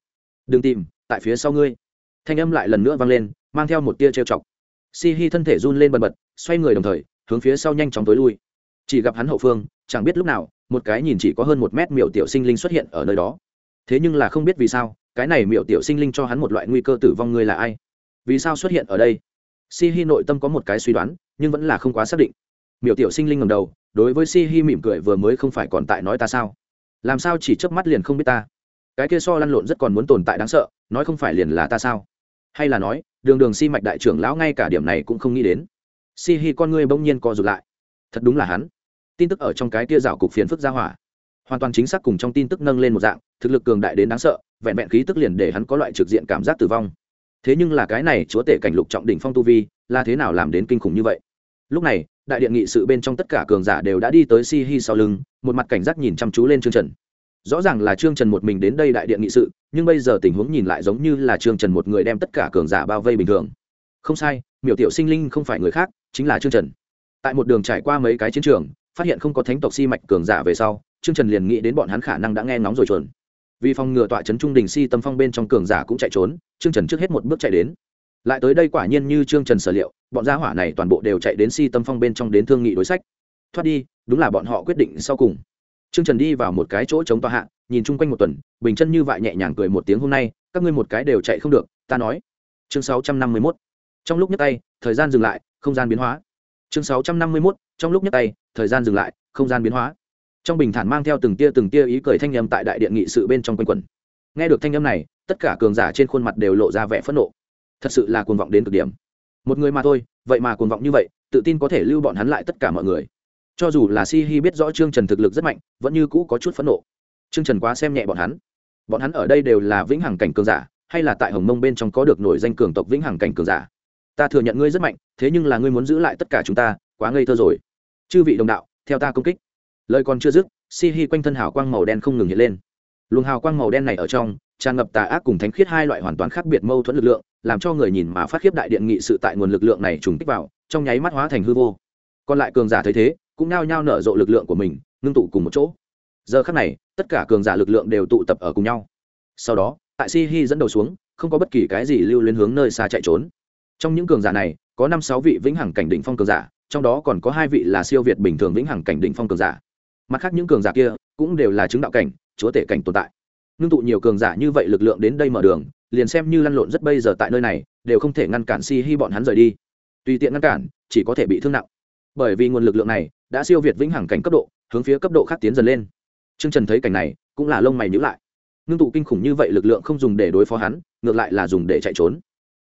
Đừng tìm, tại phía sau ngươi. Thanh âm lại lần nữa vang lên, mang theo một tia trêu chọc. Si hi thân thể run lên bần bật, xoay người đồng thời, hướng phía sau nhanh chóng tối lui. Chỉ gặp hắn hậu phương, chẳng biết lúc nào, một cái nhìn chỉ có hơn một mét miểu tiểu sinh linh xuất hiện ở nơi đó. Thế nhưng là không biết vì sao cái này miểu tiểu sinh linh cho hắn một loại nguy cơ tử vong ngươi là ai? Vì sao xuất hiện ở đây? Si hi nội tâm có một cái suy đoán, nhưng vẫn là không quá xác định. Miểu tiểu sinh linh ngầm đầu, đối với si hi mỉm cười vừa mới không phải còn tại nói ta sao? Làm sao chỉ chớp mắt liền không biết ta? Cái kia so lăn lộn rất còn muốn tồn tại đáng sợ, nói không phải liền là ta sao? Hay là nói, đường đường si mạch đại trưởng lão ngay cả điểm này cũng không nghĩ đến. Si hi con ngươi bỗng nhiên co rụt lại. Thật đúng là hắn. Tin tức ở trong cái kia rào cục phiền phức ra hỏa hoàn toàn chính xác cùng trong tin tức nâng lên một dạng, thực lực cường đại đến đáng sợ, vẹn vẹn khí tức liền để hắn có loại trực diện cảm giác tử vong. Thế nhưng là cái này chúa tể cảnh lục trọng đỉnh phong tu vi, là thế nào làm đến kinh khủng như vậy? Lúc này, đại điện nghị sự bên trong tất cả cường giả đều đã đi tới si hi sau lưng, một mặt cảnh giác nhìn chăm chú lên trương trần. Rõ ràng là trương trần một mình đến đây đại điện nghị sự, nhưng bây giờ tình huống nhìn lại giống như là trương trần một người đem tất cả cường giả bao vây bình thường. Không sai, miểu tiểu sinh linh không phải người khác, chính là trương trần. Tại một đường trải qua mấy cái chiến trường phát hiện không có thánh tộc si mạch cường giả về sau, trương trần liền nghĩ đến bọn hắn khả năng đã nghe ngóng rồi chuẩn vì phòng ngừa tọa trấn trung đình si tâm phong bên trong cường giả cũng chạy trốn, trương trần trước hết một bước chạy đến. Lại tới đây quả nhiên như trương trần sở liệu, bọn gia hỏa này toàn bộ đều chạy đến si tâm phong bên trong đến thương nghị đối sách. Thoát đi, đúng là bọn họ quyết định sau cùng. Trương trần đi vào một cái chỗ chống tòa hạ, nhìn chung quanh một tuần, bình chân như vậy nhẹ nhàng cười một tiếng hôm nay, các ngươi một cái đều chạy không được, ta nói. Chương sáu trăm năm mươi mốt. Trong lúc nhấc tay, thời gian dừng lại, không gian biến hóa chương sáu trăm năm mươi mốt, trong lúc nhấc tay, thời gian dừng lại, không gian biến hóa. Trong bình thản mang theo từng tia từng tia ý cười thanh âm tại đại điện nghị sự bên trong quanh quẩn. Nghe được thanh âm này, tất cả cường giả trên khuôn mặt đều lộ ra vẻ phẫn nộ. Thật sự là cuồng vọng đến cực điểm. Một người mà thôi, vậy mà cuồng vọng như vậy, tự tin có thể lưu bọn hắn lại tất cả mọi người. Cho dù là si hi biết rõ trương trần thực lực rất mạnh, vẫn như cũ có chút phẫn nộ. Trương trần quá xem nhẹ bọn hắn. Bọn hắn ở đây đều là vĩnh hằng cảnh cường giả, hay là tại hồng mông bên trong có được nổi danh cường tộc vĩnh hằng cảnh cường giả? Ta thừa nhận ngươi rất mạnh, thế nhưng là ngươi muốn giữ lại tất cả chúng ta, quá ngây thơ rồi. Chư vị đồng đạo, theo ta công kích. Lời còn chưa dứt, si hi quanh thân hào quang màu đen không ngừng hiện lên. Luồng hào quang màu đen này ở trong, tràn ngập tà ác cùng thánh khiết hai loại hoàn toàn khác biệt mâu thuẫn lực lượng, làm cho người nhìn mà phát khiếp đại điện nghị sự tại nguồn lực lượng này trùng kích vào, trong nháy mắt hóa thành hư vô. Còn lại cường giả thấy thế, cũng nao nhao nở rộ lực lượng của mình, ngưng tụ cùng một chỗ. Giờ khắc này, tất cả cường giả lực lượng đều tụ tập ở cùng nhau. Sau đó, tại si hi dẫn đầu xuống, không có bất kỳ cái gì lưu lên hướng nơi xa chạy trốn trong những cường giả này, có năm sáu vị vĩnh hằng cảnh đỉnh phong cường giả, trong đó còn có hai vị là siêu việt bình thường vĩnh hằng cảnh đỉnh phong cường giả. Mặt khác những cường giả kia cũng đều là chứng đạo cảnh, chúa tể cảnh tồn tại. Ngưng tụ nhiều cường giả như vậy lực lượng đến đây mở đường, liền xem như lăn lộn rất bây giờ tại nơi này, đều không thể ngăn cản si hy bọn hắn rời đi. Tùy tiện ngăn cản, chỉ có thể bị thương nặng. Bởi vì nguồn lực lượng này đã siêu việt vĩnh hằng cảnh cấp độ, hướng phía cấp độ khác tiến dần lên. T trần thấy cảnh này, cũng là lông mày nhữ lại. Ngưng tụ kinh khủng như vậy lực lượng không dùng để đối phó hắn, ngược lại là dùng để chạy trốn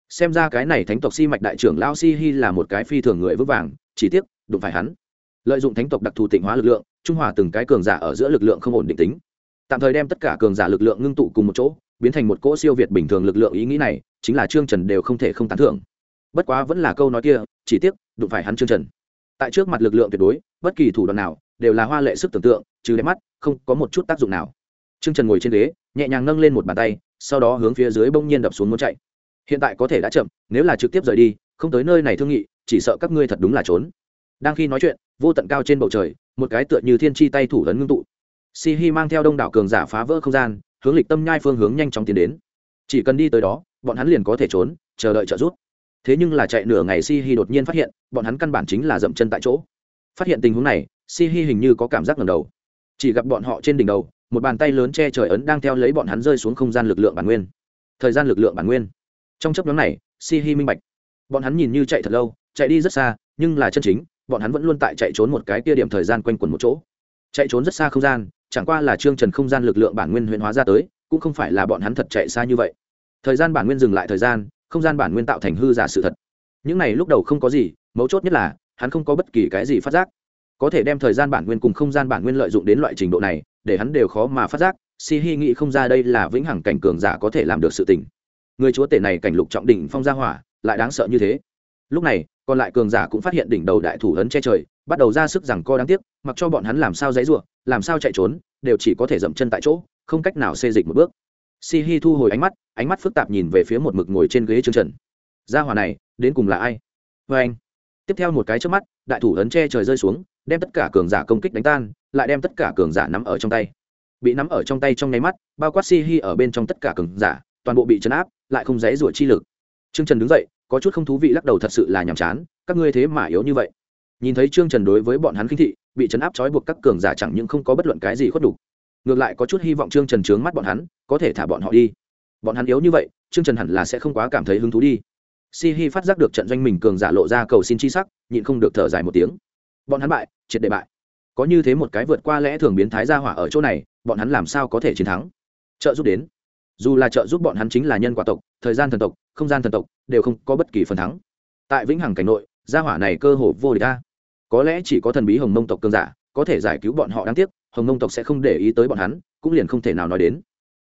xem ra cái này thánh tộc si mạch đại trưởng lao si hi là một cái phi thường người vững vàng, chỉ tiếc, đụng phải hắn. Lợi dụng thánh tộc đặc thù tịnh hóa lực lượng, trung hòa từng cái cường giả ở giữa lực lượng không ổn định tính. Tạm thời đem tất cả cường giả lực lượng ngưng tụ cùng một chỗ, biến thành một cỗ siêu việt bình thường lực lượng ý nghĩ này, chính là trương trần đều không thể không tán thưởng. Bất quá vẫn là câu nói kia, chỉ tiếc, đụng phải hắn trương trần. Tại trước mặt lực lượng tuyệt đối, bất kỳ thủ đoạn nào, đều là hoa lệ sức tưởng tượng, trừ đẹp mắt, không có một chút tác dụng nào. Trương trần ngồi trên ghế, nhẹ nhàng nâng lên một bàn tay, sau đó hướng phía dưới bỗng nhiên đập xuống muốn chạy hiện tại có thể đã chậm, nếu là trực tiếp rời đi, không tới nơi này thương nghị, chỉ sợ các ngươi thật đúng là trốn. Đang khi nói chuyện, vô tận cao trên bầu trời, một cái tựa như thiên chi tay thủ lớn ngưng tụ. Si hi mang theo đông đảo cường giả phá vỡ không gian, hướng lịch tâm nhai phương hướng nhanh chóng tiến đến. Chỉ cần đi tới đó, bọn hắn liền có thể trốn, chờ đợi trợ giúp. Thế nhưng là chạy nửa ngày si hi đột nhiên phát hiện, bọn hắn căn bản chính là dậm chân tại chỗ. Phát hiện tình huống này si hi hình như có cảm giác ngầm đầu. Chỉ gặp bọn họ trên đỉnh đầu, một bàn tay lớn che trời ấn đang theo lấy bọn hắn rơi xuống không gian lực lượng bản nguyên. Thời gian lực lượng bản nguyên trong chấp nhóm này si hi minh bạch. Bọn hắn nhìn như chạy thật lâu, chạy đi rất xa, nhưng là chân chính, bọn hắn vẫn luôn tại chạy trốn một cái kia điểm thời gian quanh quẩn một chỗ. Chạy trốn rất xa không gian, chẳng qua là trương trần không gian lực lượng bản nguyên huyện hóa ra tới, cũng không phải là bọn hắn thật chạy xa như vậy. Thời gian bản nguyên dừng lại thời gian, không gian bản nguyên tạo thành hư giả sự thật. Những này lúc đầu không có gì, mấu chốt nhất là, hắn không có bất kỳ cái gì phát giác. Có thể đem thời gian bản nguyên cùng không gian bản nguyên lợi dụng đến loại trình độ này, để hắn đều khó mà phát giác si hi nghĩ không ra đây là vĩnh hằng cảnh cường giả có thể làm được sự tình người chúa tể này cảnh lục trọng đỉnh phong gia hỏa, lại đáng sợ như thế. Lúc này, còn lại cường giả cũng phát hiện đỉnh đầu đại thủ ấn che trời, bắt đầu ra sức rằng co đáng tiếc, mặc cho bọn hắn làm sao dãy ruộng, làm sao chạy trốn, đều chỉ có thể dậm chân tại chỗ, không cách nào xê dịch một bước. Si hi thu hồi ánh mắt ánh mắt phức tạp nhìn về phía một mực ngồi trên ghế trương trần. Gia hỏa này, đến cùng là ai? Vê anh. Tiếp theo một cái trước mắt, đại thủ ấn che trời rơi xuống, đem tất cả cường giả công kích đánh tan, lại đem tất cả cường giả nắm ở trong tay. Bị nắm ở trong tay trong nháy mắt, bao quát si hi ở bên trong tất cả cường giả, toàn bộ bị chấn áp lại không dễ rủa chi lực. Trương trần đứng dậy, có chút không thú vị lắc đầu thật sự là nhàm chán, các ngươi thế mà yếu như vậy. Nhìn thấy trương trần đối với bọn hắn khinh thị, bị chấn áp trói buộc các cường giả chẳng những không có bất luận cái gì khuất đủ, ngược lại có chút hy vọng trương trần trướng mắt bọn hắn, có thể thả bọn họ đi. Bọn hắn yếu như vậy, trương trần hẳn là sẽ không quá cảm thấy hứng thú đi. Si hi phát giác được trận doanh mình cường giả lộ ra cầu xin chi sắc, nhịn không được thở dài một tiếng. Bọn hắn bại, triệt để bại. Có như thế một cái vượt qua lẽ thường biến thái ra hỏa ở chỗ này, bọn hắn làm sao có thể chiến thắng? Trợ giúp đến dù là trợ giúp bọn hắn chính là nhân quả tộc, thời gian thần tộc, không gian thần tộc, đều không có bất kỳ phần thắng. Tại vĩnh hằng cảnh nội, gia hỏa này cơ hồ vô địch ta có lẽ chỉ có thần bí hồng mông tộc cương giả, có thể giải cứu bọn họ đáng tiếc, hồng mông tộc sẽ không để ý tới bọn hắn, cũng liền không thể nào nói đến.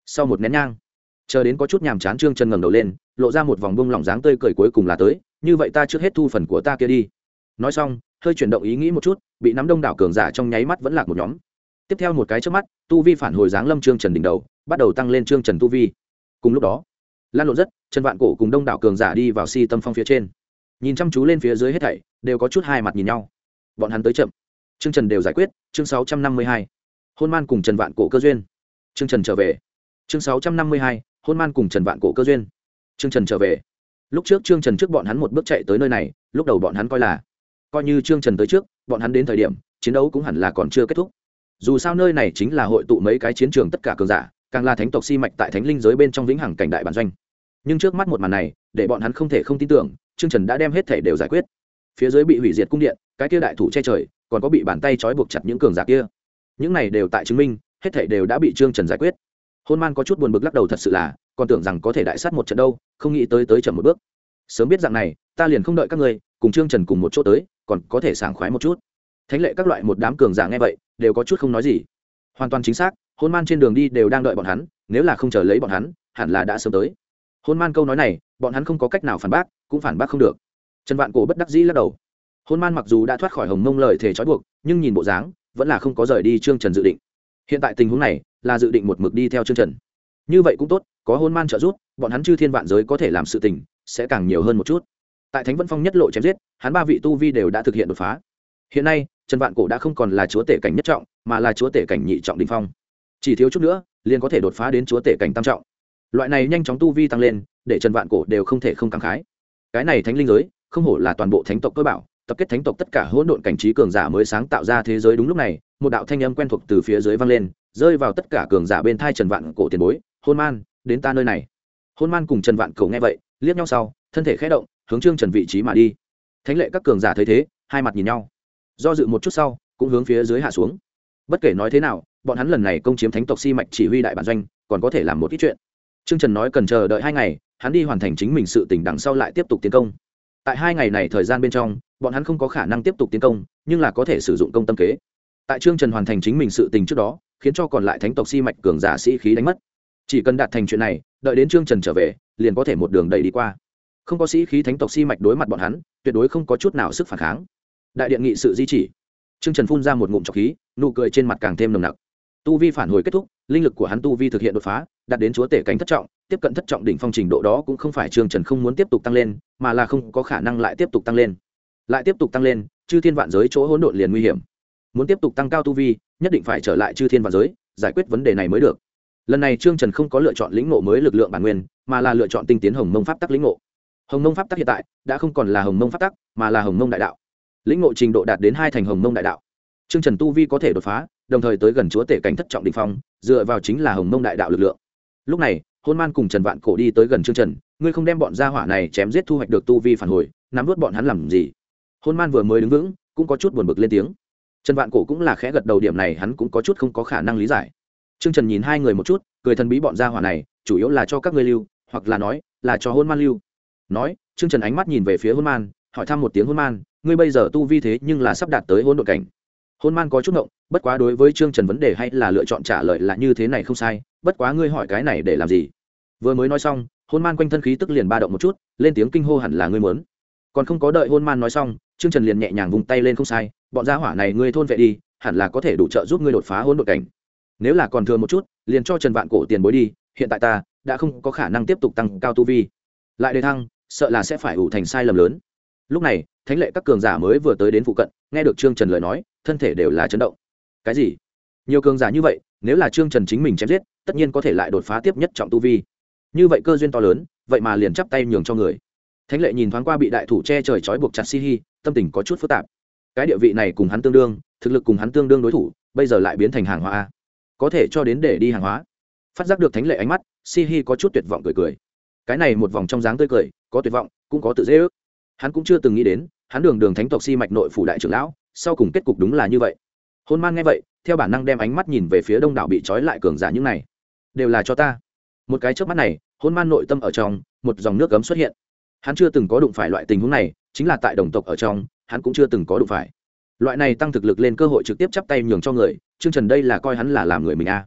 Sau một nén nhang, chờ đến có chút nhàm chán trương chân ngẩng đầu lên, lộ ra một vòng bông lỏng dáng tươi cười cuối cùng là tới, như vậy ta trước hết thu phần của ta kia đi. Nói xong, hơi chuyển động ý nghĩ một chút, bị nắm đông đảo cường giả trong nháy mắt vẫn lạc một nhóm. Tiếp theo một cái trước mắt, tu vi phản hồi dáng lâm trương trần đỉnh đầu bắt đầu tăng lên trương trần tu vi. Cùng lúc đó, lan lộn rất, trần vạn cổ cùng đông đảo cường giả đi vào si tâm phong phía trên. Nhìn chăm chú lên phía dưới hết thảy, đều có chút hai mặt nhìn nhau. Bọn hắn tới chậm. Trương trần đều giải quyết, chương sáu trăm năm mươi hai. Hôn man cùng trần vạn cổ cơ duyên. Trương trần trở về. Chương sáu trăm năm mươi hai, hôn man cùng trần vạn cổ cơ duyên. Trương trần trở về. Lúc trước trương trần trước bọn hắn một bước chạy tới nơi này, lúc đầu bọn hắn coi là, coi như trương trần tới trước, bọn hắn đến thời điểm, chiến đấu cũng hẳn là còn chưa kết thúc. Dù sao nơi này chính là hội tụ mấy cái chiến trường tất cả cường giả càng là thánh tộc si mạch tại thánh linh giới bên trong vĩnh hằng cảnh đại bản doanh. Nhưng trước mắt một màn này, để bọn hắn không thể không tin tưởng, trương trần đã đem hết thể đều giải quyết. Phía dưới bị hủy diệt cung điện, cái kia đại thủ che trời, còn có bị bàn tay trói buộc chặt những cường giả kia. Những này đều tại chứng minh, hết thể đều đã bị trương trần giải quyết. Hôn man có chút buồn bực lắc đầu thật sự là, còn tưởng rằng có thể đại sát một trận đâu, không nghĩ tới tới chậm một bước. Sớm biết dạng này, ta liền không đợi các ngươi, cùng trương trần cùng một chỗ tới, còn có thể sảng khoái một chút. Thánh lệ các loại một đám cường giả nghe vậy, đều có chút không nói gì. Hoàn toàn chính xác hôn man trên đường đi đều đang đợi bọn hắn, nếu là không chờ lấy bọn hắn, hẳn là đã sớm tới. Hôn man câu nói này, bọn hắn không có cách nào phản bác, cũng phản bác không được. Trần vạn cổ bất đắc dĩ lắc đầu. Hôn man mặc dù đã thoát khỏi hồng mông lời thể trói buộc, nhưng nhìn bộ dáng, vẫn là không có rời đi trương trần dự định. Hiện tại tình huống này, là dự định một mực đi theo trương trần. Như vậy cũng tốt, có hôn man trợ giúp, bọn hắn chư thiên vạn giới có thể làm sự tình, sẽ càng nhiều hơn một chút. Tại thánh vân phong nhất lộ chém giết, hắn ba vị tu vi đều đã thực hiện đột phá. Hiện nay, trần vạn cổ đã không còn là chúa tể cảnh nhất trọng, mà là chúa tể cảnh nhị trọng đình phong chỉ thiếu chút nữa, liền có thể đột phá đến chúa tể cảnh tam trọng. Loại này nhanh chóng tu vi tăng lên, để trần vạn cổ đều không thể không cảm khái. Cái này thánh linh giới, không hổ là toàn bộ thánh tộc cơ bảo, tập kết thánh tộc tất cả hỗn độn cảnh trí cường giả mới sáng tạo ra thế giới đúng lúc này, một đạo thanh âm quen thuộc từ phía dưới vang lên, rơi vào tất cả cường giả bên thai trần vạn cổ tiền bối, hôn man, đến ta nơi này. Hôn man cùng trần vạn cổ nghe vậy, liếc nhau sau, thân thể khẽ động, hướng trương trần vị trí mà đi. Thánh lệ các cường giả thấy thế, hai mặt nhìn nhau. Do dự một chút sau, cũng hướng phía dưới hạ xuống. Bất kể nói thế nào bọn hắn lần này công chiếm thánh tộc si mạch chỉ huy đại bản doanh, còn có thể làm một ít chuyện. Trương trần nói cần chờ đợi hai ngày, hắn đi hoàn thành chính mình sự tỉnh đằng sau lại tiếp tục tiến công. Tại hai ngày này thời gian bên trong, bọn hắn không có khả năng tiếp tục tiến công, nhưng là có thể sử dụng công tâm kế. Tại trương trần hoàn thành chính mình sự tình trước đó, khiến cho còn lại thánh tộc si mạch cường giả sĩ khí đánh mất. Chỉ cần đạt thành chuyện này, đợi đến trương trần trở về, liền có thể một đường đầy đi qua. Không có sĩ khí thánh tộc si mạch đối mặt bọn hắn, tuyệt đối không có chút nào sức phản kháng. Đại điện nghị sự di chỉ. Trương trần phun ra một ngụm trọc khí, nụ cười trên mặt càng thêm nồng nặc tu vi phản hồi kết thúc, linh lực của hắn tu vi thực hiện đột phá, đạt đến chúa tể cánh thất trọng, tiếp cận thất trọng đỉnh phong trình độ đó cũng không phải trương trần không muốn tiếp tục tăng lên, mà là không có khả năng lại tiếp tục tăng lên. Lại tiếp tục tăng lên, chư thiên vạn giới chỗ hỗn độn liền nguy hiểm. Muốn tiếp tục tăng cao tu vi, nhất định phải trở lại chư thiên vạn giới, giải quyết vấn đề này mới được. Lần này trương trần không có lựa chọn lĩnh ngộ mới lực lượng bản nguyên, mà là lựa chọn tinh tiến hồng mông pháp tắc lĩnh ngộ. Hồng mông pháp tắc hiện tại, đã không còn là hồng mông pháp tắc, mà là hồng mông đại đạo. Lĩnh ngộ trình độ đạt đến hai thành hồng mông đại đạo. Trương trần tu vi có thể đột phá đồng thời tới gần chúa tể cảnh thất trọng đình phong, dựa vào chính là hồng mông đại đạo lực lượng. Lúc này, hôn man cùng trần vạn cổ đi tới gần trương trần, ngươi không đem bọn gia hỏa này chém giết thu hoạch được tu vi phản hồi, nắm vớt bọn hắn làm gì? Hôn man vừa mới đứng vững, cũng có chút buồn bực lên tiếng. Trần vạn cổ cũng là khẽ gật đầu điểm này, hắn cũng có chút không có khả năng lý giải. Trương trần nhìn hai người một chút, cười thần bí bọn gia hỏa này, chủ yếu là cho các ngươi lưu, hoặc là nói, là cho hôn man lưu. Nói, trương trần ánh mắt nhìn về phía hôn man, hỏi thăm một tiếng hôn man, ngươi bây giờ tu vi thế nhưng là sắp đạt tới hôn đội cảnh hôn man có chút ngộng, bất quá đối với trương trần vấn đề hay là lựa chọn trả lời là như thế này không sai, bất quá ngươi hỏi cái này để làm gì? Vừa mới nói xong, hôn man quanh thân khí tức liền ba động một chút, lên tiếng kinh hô hẳn là ngươi muốn. Còn không có đợi hôn man nói xong, trương trần liền nhẹ nhàng vung tay lên không sai, bọn gia hỏa này ngươi thôn vệ đi, hẳn là có thể đủ trợ giúp ngươi đột phá hôn đội cảnh. Nếu là còn thừa một chút, liền cho trần vạn cổ tiền bối đi, hiện tại ta đã không có khả năng tiếp tục tăng cao tu vi. Lại đề thăng, sợ là sẽ phải ủ thành sai lầm lớn. Lúc này thánh lệ các cường giả mới vừa tới đến phụ cận, nghe được trương trần lời nói, thân thể đều là chấn động. Cái gì? Nhiều cường giả như vậy, nếu là trương trần chính mình chém giết, tất nhiên có thể lại đột phá tiếp nhất trọng tu vi. Như vậy cơ duyên to lớn, vậy mà liền chắp tay nhường cho người. Thánh lệ nhìn thoáng qua bị đại thủ che trời trói buộc chặt si hi, tâm tình có chút phức tạp. Cái địa vị này cùng hắn tương đương, thực lực cùng hắn tương đương đối thủ, bây giờ lại biến thành hàng hóa có thể cho đến để đi hàng hóa. Phát giác được thánh lệ ánh mắt, si hi có chút tuyệt vọng cười cười. Cái này một vòng trong dáng tươi cười, có tuyệt vọng, cũng có tự dễ ước hắn cũng chưa từng nghĩ đến, hắn đường đường thánh tộc si mạch nội phủ đại trưởng lão, sau cùng kết cục đúng là như vậy. Hôn man nghe vậy, theo bản năng đem ánh mắt nhìn về phía đông đảo bị trói lại cường giả những này. Đều là cho ta. Một cái trước mắt này, hôn man nội tâm ở trong, một dòng nước cấm xuất hiện. Hắn chưa từng có đụng phải loại tình huống này, chính là tại đồng tộc ở trong, hắn cũng chưa từng có đụng phải. Loại này tăng thực lực lên cơ hội trực tiếp chắp tay nhường cho người chương trần đây là coi hắn là làm người mình a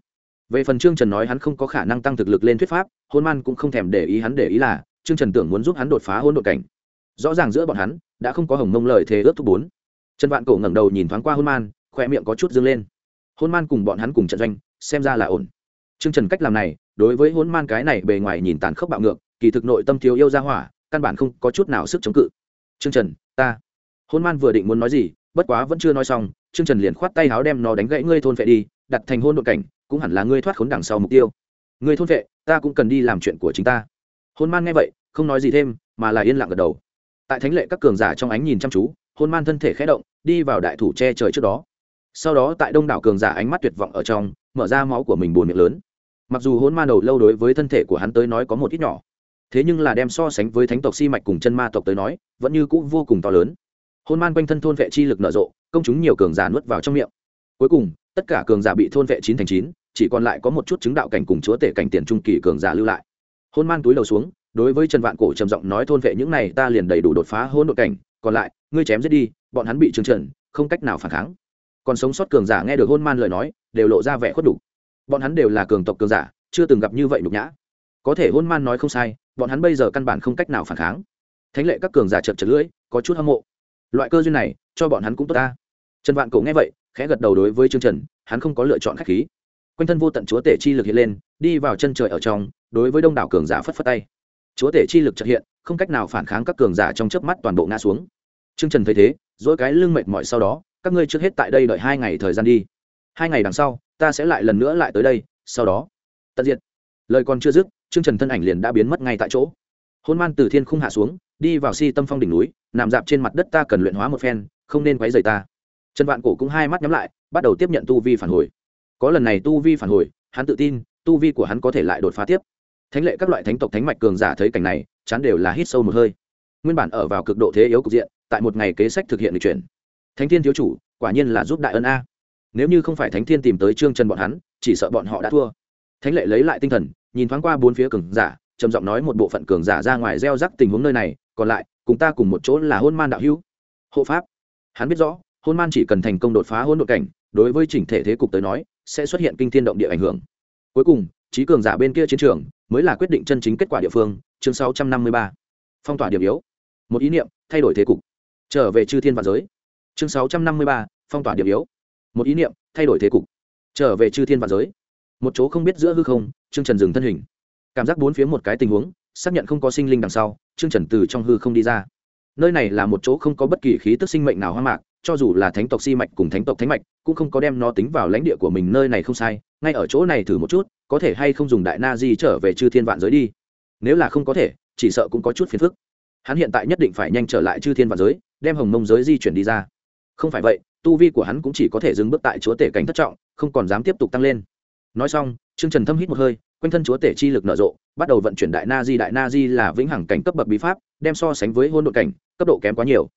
về phần trương trần nói hắn không có khả năng tăng thực lực lên thuyết pháp, hôn man cũng không thèm để ý hắn để ý là, trương trần tưởng muốn giúp hắn đột phá hôn đội cảnh rõ ràng giữa bọn hắn, đã không có hồng mông lời thề ước thúc bốn. Trần vạn cổ ngẩng đầu nhìn thoáng qua hôn man khoe miệng có chút dâng lên. Hôn man cùng bọn hắn cùng trận doanh, xem ra là ổn. Trương trần cách làm này, đối với hôn man cái này bề ngoài nhìn tàn khốc bạo ngược, kỳ thực nội tâm thiếu yêu ra hỏa, căn bản không có chút nào sức chống cự. Trương trần, ta. Hôn man vừa định muốn nói gì, bất quá vẫn chưa nói xong, trương trần liền khoát tay háo đem nó đánh gãy ngươi thôn vệ đi, đặt thành hôn nội cảnh, cũng hẳn là ngươi thoát khốn đằng sau mục tiêu. Ngươi thôn vệ, ta cũng cần đi làm chuyện của chính ta. Hôn man nghe vậy, không nói gì thêm, mà là yên lặng gật đầu tại thánh lệ các cường giả trong ánh nhìn chăm chú, hôn man thân thể khẽ động, đi vào đại thủ che trời trước đó. Sau đó tại đông đảo cường giả ánh mắt tuyệt vọng ở trong, mở ra máu của mình buồn miệng lớn. Mặc dù hôn man đầu lâu đối với thân thể của hắn tới nói có một ít nhỏ, thế nhưng là đem so sánh với thánh tộc si mạch cùng chân ma tộc tới nói, vẫn như cũ vô cùng to lớn. Hôn man quanh thân thôn vệ chi lực nở rộ, công chúng nhiều cường giả nuốt vào trong miệng. Cuối cùng, tất cả cường giả bị thôn vệ chín thành chín, chỉ còn lại có một chút chứng đạo cảnh cùng chúa tể cảnh tiền trung kỳ cường giả lưu lại. Hôn man túi đầu xuống đối với trần vạn cổ trầm giọng nói thôn vệ những này, ta liền đầy đủ đột phá hôn đội cảnh, còn lại, ngươi chém giết đi, bọn hắn bị trừng trần không cách nào phản kháng. Còn sống sót cường giả nghe được hôn man lời nói, đều lộ ra vẻ khuất đủ bọn hắn đều là cường tộc cường giả, chưa từng gặp như vậy nhục nhã. Có thể hôn man nói không sai, bọn hắn bây giờ căn bản không cách nào phản kháng. Thánh lệ các cường giả chật chật lưỡi, có chút hâm mộ. Loại cơ duyên này, cho bọn hắn cũng tốt ta. Trần vạn cổ nghe vậy, khẽ gật đầu đối với chương trần, hắn không có lựa chọn khách khí. Quanh thân vô tận chúa tể chi lực hiện lên, đi vào chân trời ở trong, đối với đông đảo cường giả phất phất tay chúa tể chi lực trợ hiện, không cách nào phản kháng các cường giả trong chớp mắt toàn bộ ngã xuống. Trương trần thấy thế, dỗi cái lưng mệt mỏi sau đó, các ngươi trước hết tại đây đợi hai ngày thời gian đi. Hai ngày đằng sau, ta sẽ lại lần nữa lại tới đây, sau đó, tận diệt. Lời còn chưa dứt, Trương trần thân ảnh liền đã biến mất ngay tại chỗ. Hôn man từ thiên không hạ xuống, đi vào si tâm phong đỉnh núi, nằm dạp trên mặt đất ta cần luyện hóa một phen, không nên quấy rầy ta. Trần vạn cổ cũng hai mắt nhắm lại, bắt đầu tiếp nhận tu vi phản hồi. Có lần này tu vi phản hồi, hắn tự tin, tu vi của hắn có thể lại đột phá tiếp thánh lệ các loại thánh tộc thánh mạch cường giả thấy cảnh này, chán đều là hít sâu một hơi. Nguyên bản ở vào cực độ thế yếu cục diện, tại một ngày kế sách thực hiện lịch chuyển. Thánh thiên thiếu chủ, quả nhiên là giúp đại ân a. Nếu như không phải thánh thiên tìm tới trương trần bọn hắn, chỉ sợ bọn họ đã thua. Thánh lệ lấy lại tinh thần, nhìn thoáng qua bốn phía cường giả, trầm giọng nói một bộ phận cường giả ra ngoài gieo rắc tình huống nơi này, còn lại, cùng ta cùng một chỗ là hôn man đạo hữu. Hộ pháp. Hắn biết rõ, hôn man chỉ cần thành công đột phá hôn đội cảnh, đối với chỉnh thể thế cục tới nói, sẽ xuất hiện kinh thiên động địa ảnh hưởng. Cuối cùng trí cường giả bên kia chiến trường mới là quyết định chân chính kết quả địa phương chương 653. phong tỏa điểm yếu. Một ý niệm thay đổi thế cục. Trở về chư thiên và giới. Chương 653, phong tỏa điểm yếu. Một ý niệm thay đổi thế cục. Trở về chư thiên và giới. Một chỗ không biết giữa hư không chương trần dừng thân hình. Cảm giác bốn phía một cái tình huống xác nhận không có sinh linh đằng sau chương trần từ trong hư không đi ra. Nơi này là một chỗ không có bất kỳ khí tức sinh mệnh nào hoang mạc cho dù là thánh tộc si mạch cùng thánh tộc thánh mạch, cũng không có đem nó tính vào lãnh địa của mình nơi này không sai, ngay ở chỗ này thử một chút, có thể hay không dùng đại na di trở về chư thiên vạn giới đi. Nếu là không có thể, chỉ sợ cũng có chút phiền phức. Hắn hiện tại nhất định phải nhanh trở lại chư thiên vạn giới, đem hồng mông giới di chuyển đi ra. Không phải vậy, tu vi của hắn cũng chỉ có thể dừng bước tại chúa tể cảnh thất trọng, không còn dám tiếp tục tăng lên. Nói xong, trương trần thâm hít một hơi, quanh thân chúa tể chi lực nở rộ, bắt đầu vận chuyển đại na di, đại na di là vĩnh hằng cảnh cấp bậc bí pháp, đem so sánh với hôn đội cảnh, cấp độ kém quá nhiều.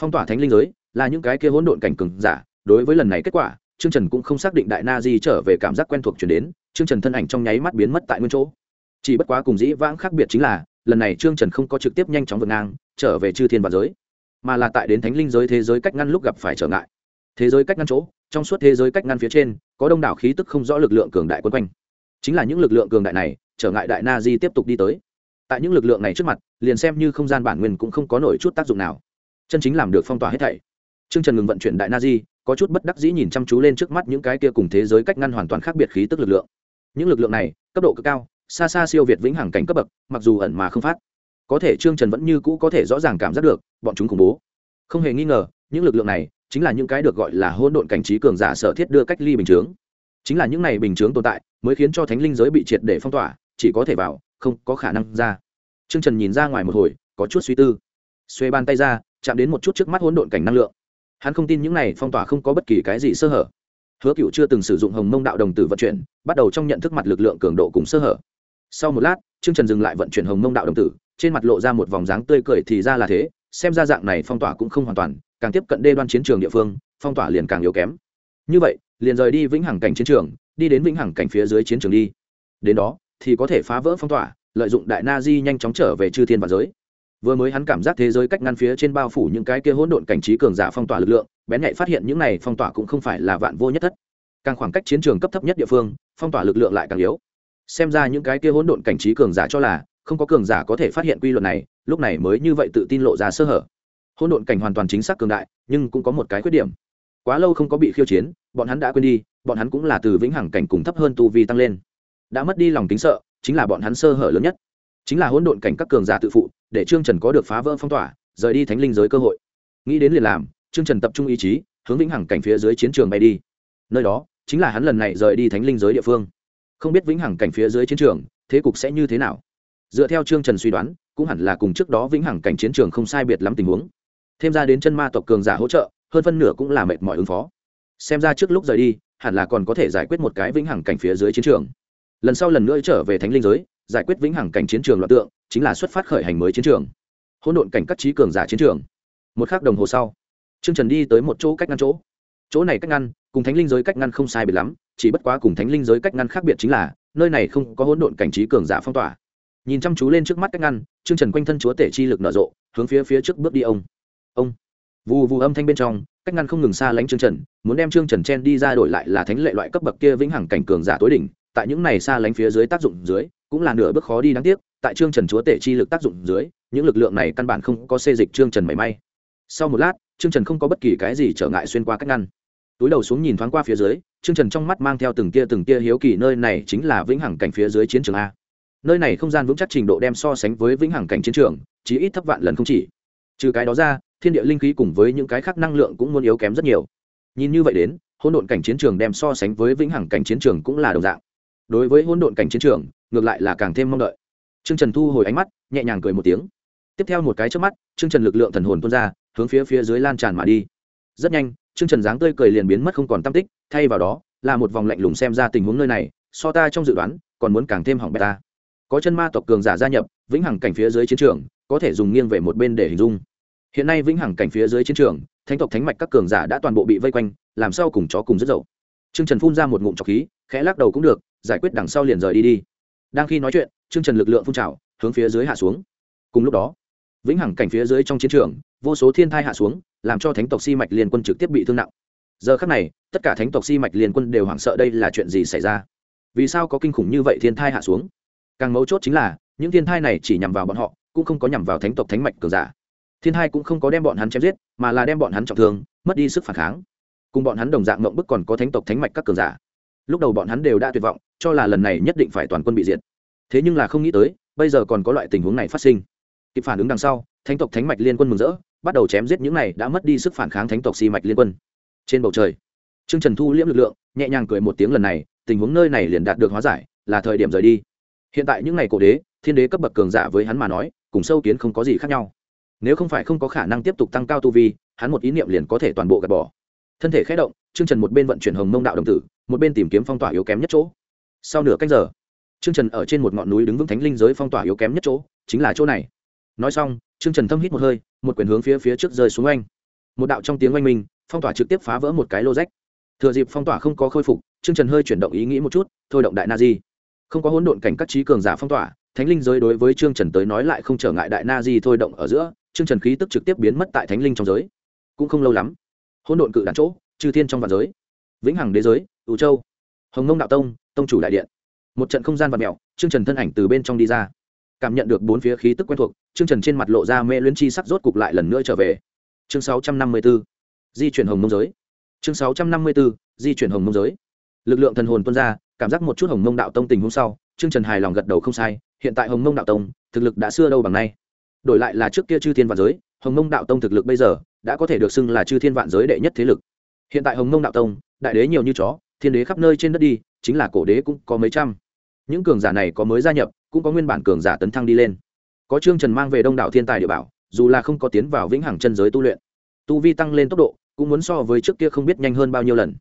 Phong tỏa thánh linh giới là những cái kia hỗn độn cảnh cường giả. Đối với lần này kết quả, trương trần cũng không xác định đại na di trở về cảm giác quen thuộc chuyển đến, trương trần thân ảnh trong nháy mắt biến mất tại nguyên chỗ. Chỉ bất quá cùng dĩ vãng khác biệt chính là, lần này trương trần không có trực tiếp nhanh chóng vượt ngang, trở về chư thiên và giới, mà là tại đến thánh linh giới thế giới cách ngăn lúc gặp phải trở ngại. Thế giới cách ngăn chỗ, trong suốt thế giới cách ngăn phía trên, có đông đảo khí tức không rõ lực lượng cường đại quân quanh. Chính là những lực lượng cường đại này, trở ngại đại na di tiếp tục đi tới. Tại những lực lượng này trước mặt, liền xem như không gian bản nguyên cũng không có nổi chút tác dụng nào. Chân chính làm được phong tỏa hết thảy. Trương trần ngừng vận chuyển đại na di có chút bất đắc dĩ nhìn chăm chú lên trước mắt những cái kia cùng thế giới cách ngăn hoàn toàn khác biệt khí tức lực lượng. Những lực lượng này, cấp độ cực cao, xa xa siêu việt vĩnh hằng cảnh cấp bậc, mặc dù ẩn mà không phát. Có thể trương trần vẫn như cũ có thể rõ ràng cảm giác được, bọn chúng khủng bố. Không hề nghi ngờ, những lực lượng này chính là những cái được gọi là hỗn độn cảnh trí cường giả sở thiết đưa cách ly bình chứng. chính là những này bình chứng tồn tại, mới khiến cho thánh linh giới bị triệt để phong tỏa, chỉ có thể vào, không có khả năng ra. Trương trần nhìn ra ngoài một hồi, có chút suy tư. Xuê bàn tay ra, chạm đến một chút trước mắt hỗn độn cảnh năng lượng hắn không tin những này phong tỏa không có bất kỳ cái gì sơ hở. Hứa cựu chưa từng sử dụng hồng mông đạo đồng tử vận chuyển, bắt đầu trong nhận thức mặt lực lượng cường độ cùng sơ hở. Sau một lát chương trần dừng lại vận chuyển hồng mông đạo đồng tử, trên mặt lộ ra một vòng dáng tươi cười thì ra là thế, xem ra dạng này phong tỏa cũng không hoàn toàn, càng tiếp cận đê đoan chiến trường địa phương, phong tỏa liền càng yếu kém. Như vậy, liền rời đi vĩnh hằng cảnh chiến trường, đi đến vĩnh hằng cảnh phía dưới chiến trường đi. Đến đó, thì có thể phá vỡ phong tỏa, lợi dụng đại na di nhanh chóng trở về chư thiên và giới vừa mới hắn cảm giác thế giới cách ngăn phía trên bao phủ những cái kia hỗn độn cảnh trí cường giả phong tỏa lực lượng, bén nhạy phát hiện những này phong tỏa cũng không phải là vạn vô nhất thất. Càng khoảng cách chiến trường cấp thấp nhất địa phương, phong tỏa lực lượng lại càng yếu. Xem ra những cái kia hỗn độn cảnh trí cường giả cho là, không có cường giả có thể phát hiện quy luật này, lúc này mới như vậy tự tin lộ ra sơ hở. Hỗn độn cảnh hoàn toàn chính xác cường đại, nhưng cũng có một cái khuyết điểm. Quá lâu không có bị khiêu chiến, bọn hắn đã quên đi, bọn hắn cũng là từ vĩnh hằng cảnh cùng thấp hơn tu vi tăng lên. Đã mất đi lòng tính sợ, chính là bọn hắn sơ hở lớn nhất. Chính là hỗn độn cảnh các cường giả tự phụ để trương trần có được phá vỡ phong tỏa, rời đi thánh linh giới cơ hội. Nghĩ đến liền làm, trương trần tập trung ý chí, hướng vĩnh hằng cảnh phía dưới chiến trường bay đi. Nơi đó, chính là hắn lần này rời đi thánh linh giới địa phương. Không biết vĩnh hằng cảnh phía dưới chiến trường, thế cục sẽ như thế nào? Dựa theo trương trần suy đoán, cũng hẳn là cùng trước đó vĩnh hằng cảnh chiến trường không sai biệt lắm tình huống. Thêm ra đến chân ma tộc cường giả hỗ trợ, hơn phân nửa cũng là mệt mỏi ứng phó. Xem ra trước lúc rời đi, hẳn là còn có thể giải quyết một cái vĩnh hằng cảnh phía dưới chiến trường. Lần sau lần nữa trở về thánh linh giới giải quyết vĩnh hằng cảnh chiến trường loạn tượng, chính là xuất phát khởi hành mới chiến trường. Hỗn độn cảnh các trí cường giả chiến trường. Một khắc đồng hồ sau, trương trần đi tới một chỗ cách ngăn chỗ. Chỗ này cách ngăn, cùng thánh linh giới cách ngăn không sai biệt lắm, chỉ bất quá cùng thánh linh giới cách ngăn khác biệt chính là, nơi này không có hỗn độn cảnh trí cường giả phong tỏa. Nhìn chăm chú lên trước mắt cách ngăn, trương trần quanh thân chúa tể chi lực nở rộ, hướng phía phía trước bước đi ông. Ông. Vù vù âm thanh bên trong, cách ngăn không ngừng xa lánh trương trần, muốn đem trương trần chen đi ra đổi lại là thánh lệ loại cấp bậc kia vĩnh hằng cảnh cường giả tối đỉnh tại những này xa lánh phía dưới tác dụng dưới, cũng là nửa bước khó đi đáng tiếc, tại trương trần chúa tể chi lực tác dụng dưới, những lực lượng này căn bản không có xê dịch trương trần mảy may. Sau một lát, trương trần không có bất kỳ cái gì trở ngại xuyên qua cách ngăn. Túi đầu xuống nhìn thoáng qua phía dưới, trương trần trong mắt mang theo từng tia từng tia hiếu kỳ nơi này chính là vĩnh hằng cảnh phía dưới chiến trường a. Nơi này không gian vững chắc trình độ đem so sánh với vĩnh hằng cảnh chiến trường chỉ ít thấp vạn lần không chỉ. Trừ cái đó ra, thiên địa linh khí cùng với những cái khác năng lượng cũng muốn yếu kém rất nhiều. Nhìn như vậy đến, hỗn độn cảnh chiến trường đem so sánh với vĩnh hằng cảnh chiến trường cũng là đồng dạng đối với hỗn độn cảnh chiến trường, ngược lại là càng thêm mong đợi. Trương trần thu hồi ánh mắt, nhẹ nhàng cười một tiếng. Tiếp theo một cái trước mắt, trương trần lực lượng thần hồn tuôn ra, hướng phía phía dưới lan tràn mà đi. Rất nhanh, trương trần dáng tươi cười liền biến mất không còn tam tích, thay vào đó, là một vòng lạnh lùng xem ra tình huống nơi này, so ta trong dự đoán, còn muốn càng thêm hỏng bê ta. Có chân ma tộc cường giả gia nhập, vĩnh hằng cảnh phía dưới chiến trường, có thể dùng nghiêng về một bên để hình dung. Hiện nay vĩnh hằng cảnh phía dưới chiến trường, thánh tộc thánh mạch các cường giả đã toàn bộ bị vây quanh, làm sao cùng chó cùng rất dậu? Trương trần phun ra một ngụm trọc khí, khẽ lắc đầu cũng được giải quyết đằng sau liền rời đi đi. Đang khi nói chuyện, trương trần lực lượng phun trào, hướng phía dưới hạ xuống. Cùng lúc đó, vĩnh hằng cảnh phía dưới trong chiến trường, vô số thiên thai hạ xuống, làm cho thánh tộc si mạch liên quân trực tiếp bị thương nặng. Giờ khắc này, tất cả thánh tộc si mạch liên quân đều hoảng sợ đây là chuyện gì xảy ra? Vì sao có kinh khủng như vậy thiên thai hạ xuống? Càng mấu chốt chính là, những thiên thai này chỉ nhằm vào bọn họ, cũng không có nhằm vào thánh tộc thánh mạch cường giả. Thiên thai cũng không có đem bọn hắn chém giết, mà là đem bọn hắn trọng thương, mất đi sức phản kháng. Cùng bọn hắn đồng dạng mộng bức còn có thánh tộc thánh mạch các cường giả lúc đầu bọn hắn đều đã tuyệt vọng, cho là lần này nhất định phải toàn quân bị diệt. Thế nhưng là không nghĩ tới, bây giờ còn có loại tình huống này phát sinh. Kịp phản ứng đằng sau, thánh tộc thánh mạch liên quân mừng rỡ, bắt đầu chém giết những này đã mất đi sức phản kháng thánh tộc si mạch liên quân. Trên bầu trời, trương trần thu liễm lực lượng, nhẹ nhàng cười một tiếng lần này, tình huống nơi này liền đạt được hóa giải, là thời điểm rời đi. Hiện tại những ngày cổ đế, thiên đế cấp bậc cường giả với hắn mà nói, cùng sâu kiến không có gì khác nhau. Nếu không phải không có khả năng tiếp tục tăng cao tu vi, hắn một ý niệm liền có thể toàn bộ gạt bỏ. Thân thể khé động, Trương trần một bên vận chuyển hồng mông đạo đồng tử một bên tìm kiếm phong tỏa yếu kém nhất chỗ. Sau nửa canh giờ, trương trần ở trên một ngọn núi đứng vững thánh linh giới phong tỏa yếu kém nhất chỗ, chính là chỗ này. Nói xong, trương trần thâm hít một hơi, một quyền hướng phía phía trước rơi xuống oanh. Một đạo trong tiếng oanh minh, phong tỏa trực tiếp phá vỡ một cái lô rách. Thừa dịp phong tỏa không có khôi phục, trương trần hơi chuyển động ý nghĩ một chút, thôi động đại na di. Không có hỗn độn cảnh các trí cường giả phong tỏa, thánh linh giới đối với trương trần tới nói lại không trở ngại đại na di thôi động ở giữa, trương trần khí tức trực tiếp biến mất tại thánh linh trong giới. Cũng không lâu lắm, hỗn độn cự đạn chỗ, chư thiên trong vạn giới vĩnh hằng đế giới ủ châu. Hồng mông đạo tông tông chủ đại điện. Một trận không gian vật mẹo chương trần thân ảnh từ bên trong đi ra. Cảm nhận được bốn phía khí tức quen thuộc chương trần trên mặt lộ ra mê luyến chi sắc rốt cục lại lần nữa trở về. Chương sáu trăm năm mươi b ố di chuyển hồng mông giới. Chương sáu trăm năm mươi b ố di chuyển hồng mông giới. Lực lượng thần hồn tuân ra, cảm giác một chút hồng mông đạo tông tình hôm sau chương trần hài lòng gật đầu không sai, hiện tại hồng mông đạo tông, thực lực đã xưa đâu bằng nay. Đổi lại là trước kia chư thiên vạn giới, hồng mông đạo tông thực lực bây giờ, đã có thể được xưng là chư thiên vạn giới đệ nhất thế lực. Hiện tại hồng mông đạo tông đại đế nhiều như chó, thiên đế khắp nơi trên đất đi, chính là cổ đế cũng có mấy trăm. Những cường giả này có mới gia nhập, cũng có nguyên bản cường giả tấn thăng đi lên. Có trương trần mang về đông đảo thiên tài địa bảo, dù là không có tiến vào vĩnh hằng chân giới tu luyện, tu vi tăng lên tốc độ, cũng muốn so với trước kia không biết nhanh hơn bao nhiêu lần.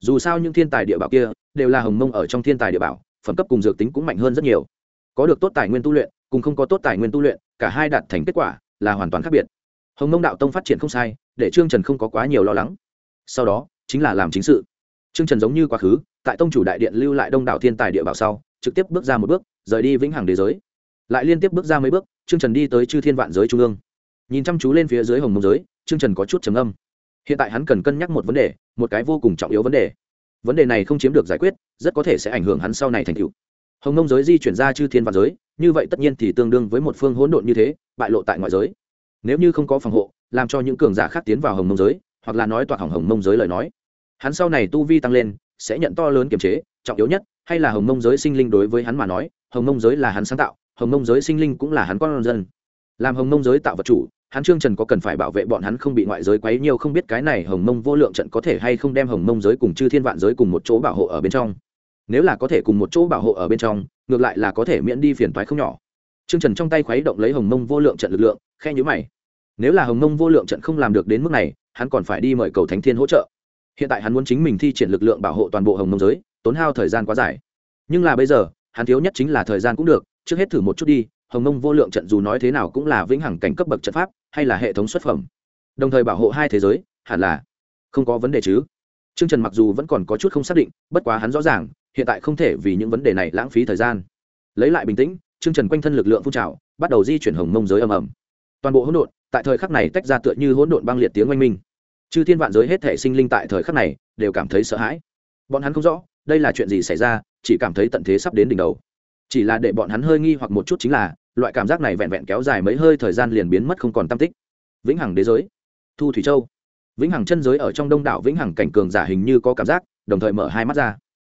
Dù sao những thiên tài địa bảo kia, đều là hồng mông ở trong thiên tài địa bảo, phẩm cấp cùng dược tính cũng mạnh hơn rất nhiều. Có được tốt tài nguyên tu luyện, cùng không có tốt tài nguyên tu luyện, cả hai đạt thành kết quả, là hoàn toàn khác biệt. Hồng mông đạo tông phát triển không sai, để trương trần không có quá nhiều lo lắng. Sau đó chính là làm chính sự. Trương trần giống như quá khứ, tại tông chủ đại điện lưu lại đông đảo thiên tài địa bảo sau, trực tiếp bước ra một bước, rời đi vĩnh hằng đế giới. Lại liên tiếp bước ra mấy bước, trương trần đi tới chư thiên vạn giới trung ương. Nhìn chăm chú lên phía dưới hồng mông giới, trương trần có chút trầm âm hiện tại hắn cần cân nhắc một vấn đề, một cái vô cùng trọng yếu vấn đề. Vấn đề này không chiếm được giải quyết, rất có thể sẽ ảnh hưởng hắn sau này thành tựu. Hồng mông giới di chuyển ra chư thiên vạn giới, như vậy tất nhiên thì tương đương với một phương hỗn độn như thế, bại lộ tại ngoại giới. Nếu như không có phòng hộ, làm cho những cường giả khác tiến vào hồng mông giới hoặc là nói toạc hỏng hồng mông giới lời nói. Hắn sau này tu vi tăng lên, sẽ nhận to lớn kiềm chế, trọng yếu nhất, hay là hồng mông giới sinh linh đối với hắn mà nói, hồng mông giới là hắn sáng tạo, hồng mông giới sinh linh cũng là hắn con dân. Làm hồng mông giới tạo vật chủ, hắn trương trần có cần phải bảo vệ bọn hắn không bị ngoại giới quấy nhiều không biết cái này hồng mông vô lượng trận có thể hay không đem hồng mông giới cùng chư thiên vạn giới cùng một chỗ bảo hộ ở bên trong. Nếu là có thể cùng một chỗ bảo hộ ở bên trong, ngược lại là có thể miễn đi phiền toái không nhỏ. Trương trần trong tay khuấy động lấy hồng mông vô lượng trận lực lượng khe nhữ mày nếu là hồng mông vô lượng trận không làm được đến mức này, hắn còn phải đi mời cầu thánh thiên hỗ trợ. Hiện tại hắn muốn chính mình thi triển lực lượng bảo hộ toàn bộ hồng mông giới, tốn hao thời gian quá dài. Nhưng là bây giờ, hắn thiếu nhất chính là thời gian cũng được, trước hết thử một chút đi, hồng mông vô lượng trận dù nói thế nào cũng là vĩnh hằng cảnh cấp bậc trận pháp, hay là hệ thống xuất phẩm. Đồng thời bảo hộ hai thế giới, hẳn là không có vấn đề chứ. T r ư ơ n g trần mặc dù vẫn còn có chút không xác định, bất quá hắn rõ ràng, hiện tại không thể vì những vấn đề này lãng phí thời gian. Lấy lại bình tĩnh t r ư ơ n g trần quanh thân lực lượng phun trào, bắt đầu di chuyển hồng mông giới ầm ầm. Toàn bộ hỗn độn tại thời khắc này tách ra tựa như hỗn độn băng liệt tiếng oanh minh. Chư thiên vạn giới hết thể sinh linh tại thời khắc này đều cảm thấy sợ hãi. Bọn hắn không rõ, đây là chuyện gì xảy ra, chỉ cảm thấy tận thế sắp đến đỉnh đầu. Chỉ là để bọn hắn hơi nghi hoặc một chút chính là, loại cảm giác này vẹn vẹn kéo dài mấy hơi thời gian liền biến mất không còn tam tích. Vĩnh hằng đế giới, thu thủy châu. Vĩnh hằng chân giới ở trong đông đảo vĩnh hằng cảnh cường giả hình như có cảm giác, đồng thời mở hai mắt ra.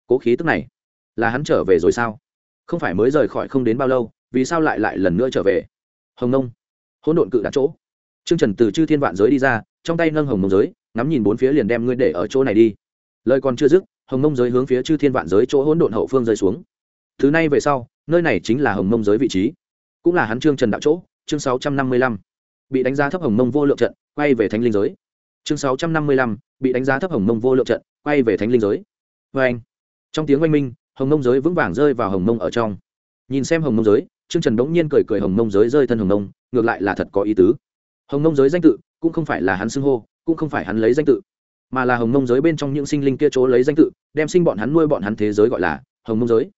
Cố khí tức này, là hắn trở về rồi sao? Không phải mới rời khỏi không đến bao lâu, vì sao lại lại lần nữa trở về? Hồng nông hỗn độn cự đạn chỗ. Trương trần từ chư thiên vạn giới đi ra, trong tay nâng hồng mông giới, ngắm nhìn bốn phía liền đem ngươi để ở chỗ này đi. Lời còn chưa dứt, hồng mông giới hướng phía chư thiên vạn giới chỗ hỗn độn hậu phương rơi xuống. Thứ này về sau, nơi này chính là hồng mông giới vị trí. Cũng là hắn trương trần đạo chỗ, chương sáu trăm năm mươi lăm. Bị đánh giá thấp hồng mông vô lượng trận, quay về thánh linh giới. Chương sáu trăm năm mươi lăm, bị đánh giá thấp hồng mông vô lượng trận, quay về thánh linh giới. Vê anh, trong tiếng oanh minh, hồng mông giới vững vàng rơi vào hồng mông ở trong. Nhìn xem hồng mông giới, trương trần đống nhiên cười cười hồng mông giới rơi thân hồng mông ngược lại là thật có ý tứ hồng Nông giới danh tự cũng không phải là hắn xưng hô cũng không phải hắn lấy danh tự mà là hồng Nông giới bên trong những sinh linh kia chỗ lấy danh tự đem sinh bọn hắn nuôi bọn hắn thế giới gọi là hồng Nông giới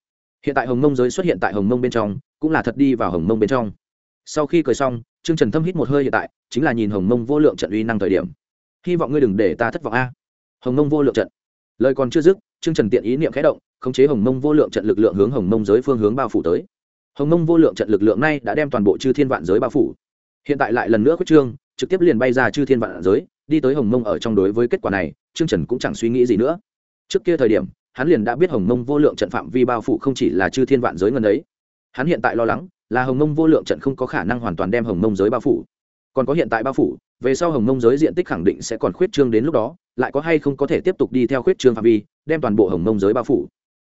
hiện tại hồng Nông giới xuất hiện tại hồng Nông bên trong cũng là thật đi vào hồng Nông bên trong sau khi cười xong trương trần thâm hít một hơi hiện tại chính là nhìn hồng Nông vô lượng trận uy năng thời điểm hy vọng ngươi đừng để ta thất vọng a hồng Nông vô lượng trận lời còn chưa dứt trương trần tiện ý niệm khẽ động khống chế hồng Nông vô lượng trận lực lượng hướng hồng Nông giới phương hướng bao phủ tới hồng mông vô lượng trận lực lượng này đã đem toàn bộ chư thiên vạn giới bao phủ. Hiện tại lại lần nữa quyết trương, trực tiếp liền bay ra chư thiên vạn giới, đi tới hồng mông ở trong đối với kết quả này, trương trần cũng chẳng suy nghĩ gì nữa. Trước kia thời điểm, hắn liền đã biết hồng mông vô lượng trận phạm vi bao phủ không chỉ là chư thiên vạn giới ngân ấy. Hắn hiện tại lo lắng, là hồng mông vô lượng trận không có khả năng hoàn toàn đem hồng mông giới bao phủ. Còn có hiện tại bao phủ, về sau hồng mông giới diện tích khẳng định sẽ còn khuyết trương đến lúc đó, lại có hay không có thể tiếp tục đi theo khuyết trương phạm vi, đem toàn bộ hồng mông giới bao phủ.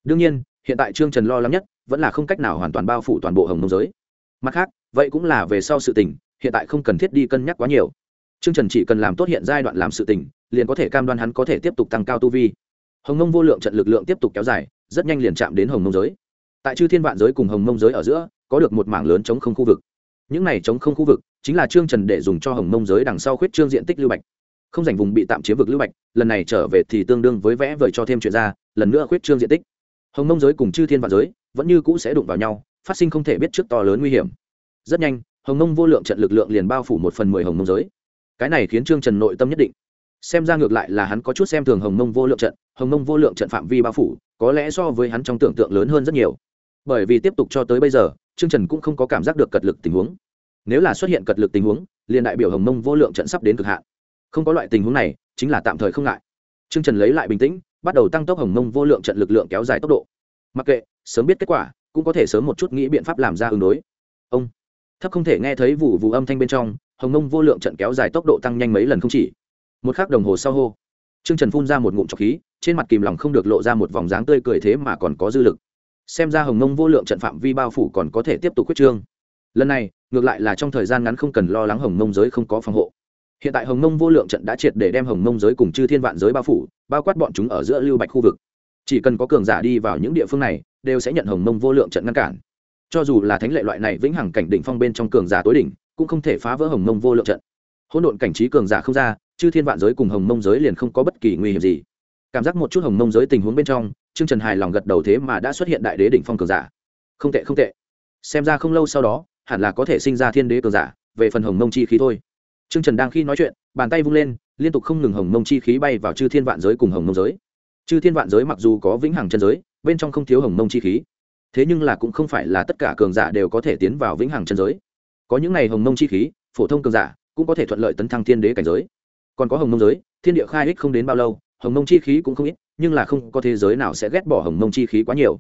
Đương nhiên, hiện tại trương trần lo lắng nhất vẫn là không cách nào hoàn toàn bao phủ toàn bộ hồng mông giới. Mặt khác, vậy cũng là về sau sự tình, hiện tại không cần thiết đi cân nhắc quá nhiều. Trương trần chỉ cần làm tốt hiện giai đoạn làm sự tình, liền có thể cam đoan hắn có thể tiếp tục tăng cao tu vi. Hồng mông vô lượng trận lực lượng tiếp tục kéo dài, rất nhanh liền chạm đến hồng mông giới. Tại chư thiên vạn giới cùng hồng mông giới ở giữa, có được một mảng lớn chống không khu vực. Những này chống không khu vực chính là trương trần để dùng cho hồng mông giới đằng sau khuyết trương diện tích lưu bạch. Không dành vùng bị tạm chiếm vực lưu bạch, lần này trở về thì tương đương với vẽ vời cho thêm chuyện ra, lần nữa khuyết trương diện tích. Hồng mông giới cùng chư thiên vạn giới vẫn như cũ sẽ đụng vào nhau, phát sinh không thể biết trước to lớn nguy hiểm. Rất nhanh, hồng mông vô lượng trận lực lượng liền bao phủ một phần mười hồng mông giới. Cái này khiến trương trần nội tâm nhất định. Xem ra ngược lại là hắn có chút xem thường hồng mông vô lượng trận, hồng mông vô lượng trận phạm vi bao phủ, có lẽ so với hắn trong tưởng tượng lớn hơn rất nhiều. Bởi vì tiếp tục cho tới bây giờ, trương trần cũng không có cảm giác được cật lực tình huống. Nếu là xuất hiện cật lực tình huống, liền đại biểu hồng mông vô lượng trận sắp đến cực hạn. Không có loại tình huống này, chính là tạm thời không ngại. Trương trần lấy lại bình tĩnh, bắt đầu tăng tốc hồng mông vô lượng trận lực lượng kéo dài tốc độ mặc kệ, sớm biết kết quả, cũng có thể sớm một chút nghĩ biện pháp làm ra ứng đối. Ông, thấp không thể nghe thấy vụ vụ âm thanh bên trong, hồng nông vô lượng trận kéo dài tốc độ tăng nhanh mấy lần không chỉ. Một k h ắ c đồng hồ sau hô, trương trần phun ra một ngụm trọc khí, trên mặt kìm lòng không được lộ ra một vòng dáng tươi cười thế mà còn có dư lực. Xem ra hồng nông vô lượng trận phạm vi bao phủ còn có thể tiếp tục quyết trương. Lần này, ngược lại là trong thời gian ngắn không cần lo lắng hồng nông giới không có phòng hộ. Hiện tại hồng nông vô lượng trận đã triệt để đem hồng nông giới cùng chư thiên vạn giới bao phủ, bao quát bọn chúng ở giữa lưu bạch khu vực chỉ cần có cường giả đi vào những địa phương này, đều sẽ nhận hồng mông vô lượng trận ngăn cản. Cho dù là thánh lệ loại này vĩnh hằng cảnh đỉnh phong bên trong cường giả tối đỉnh, cũng không thể phá vỡ hồng mông vô lượng trận. Hỗn độn cảnh trí cường giả không ra, chư thiên vạn giới cùng hồng mông giới liền không có bất kỳ nguy hiểm gì. Cảm giác một chút hồng mông giới tình huống bên trong chương trần hài lòng gật đầu thế mà đã xuất hiện đại đế đỉnh phong cường giả. Không tệ không tệ. Xem ra không lâu sau đó, hẳn là có thể sinh ra thiên đế cường giả, về phần hồng mông chi khí thôi. Chương trần đang khi nói chuyện, bàn tay vung lên, liên tục không ngừng hồng mông chi khí bay vào chư thiên vạn giới cùng hồng mông giới chư thiên vạn giới mặc dù có vĩnh hằng chân giới, bên trong không thiếu hồng mông chi khí. Thế nhưng là cũng không phải là tất cả cường giả đều có thể tiến vào vĩnh hằng chân giới. Có những ngày hồng mông chi khí, phổ thông cường giả cũng có thể thuận lợi tấn thăng thiên đế cảnh giới. Còn có hồng mông giới, thiên địa khai ích không đến bao lâu, hồng mông chi khí cũng không ít, nhưng là không có thế giới nào sẽ ghét bỏ hồng mông chi khí quá nhiều.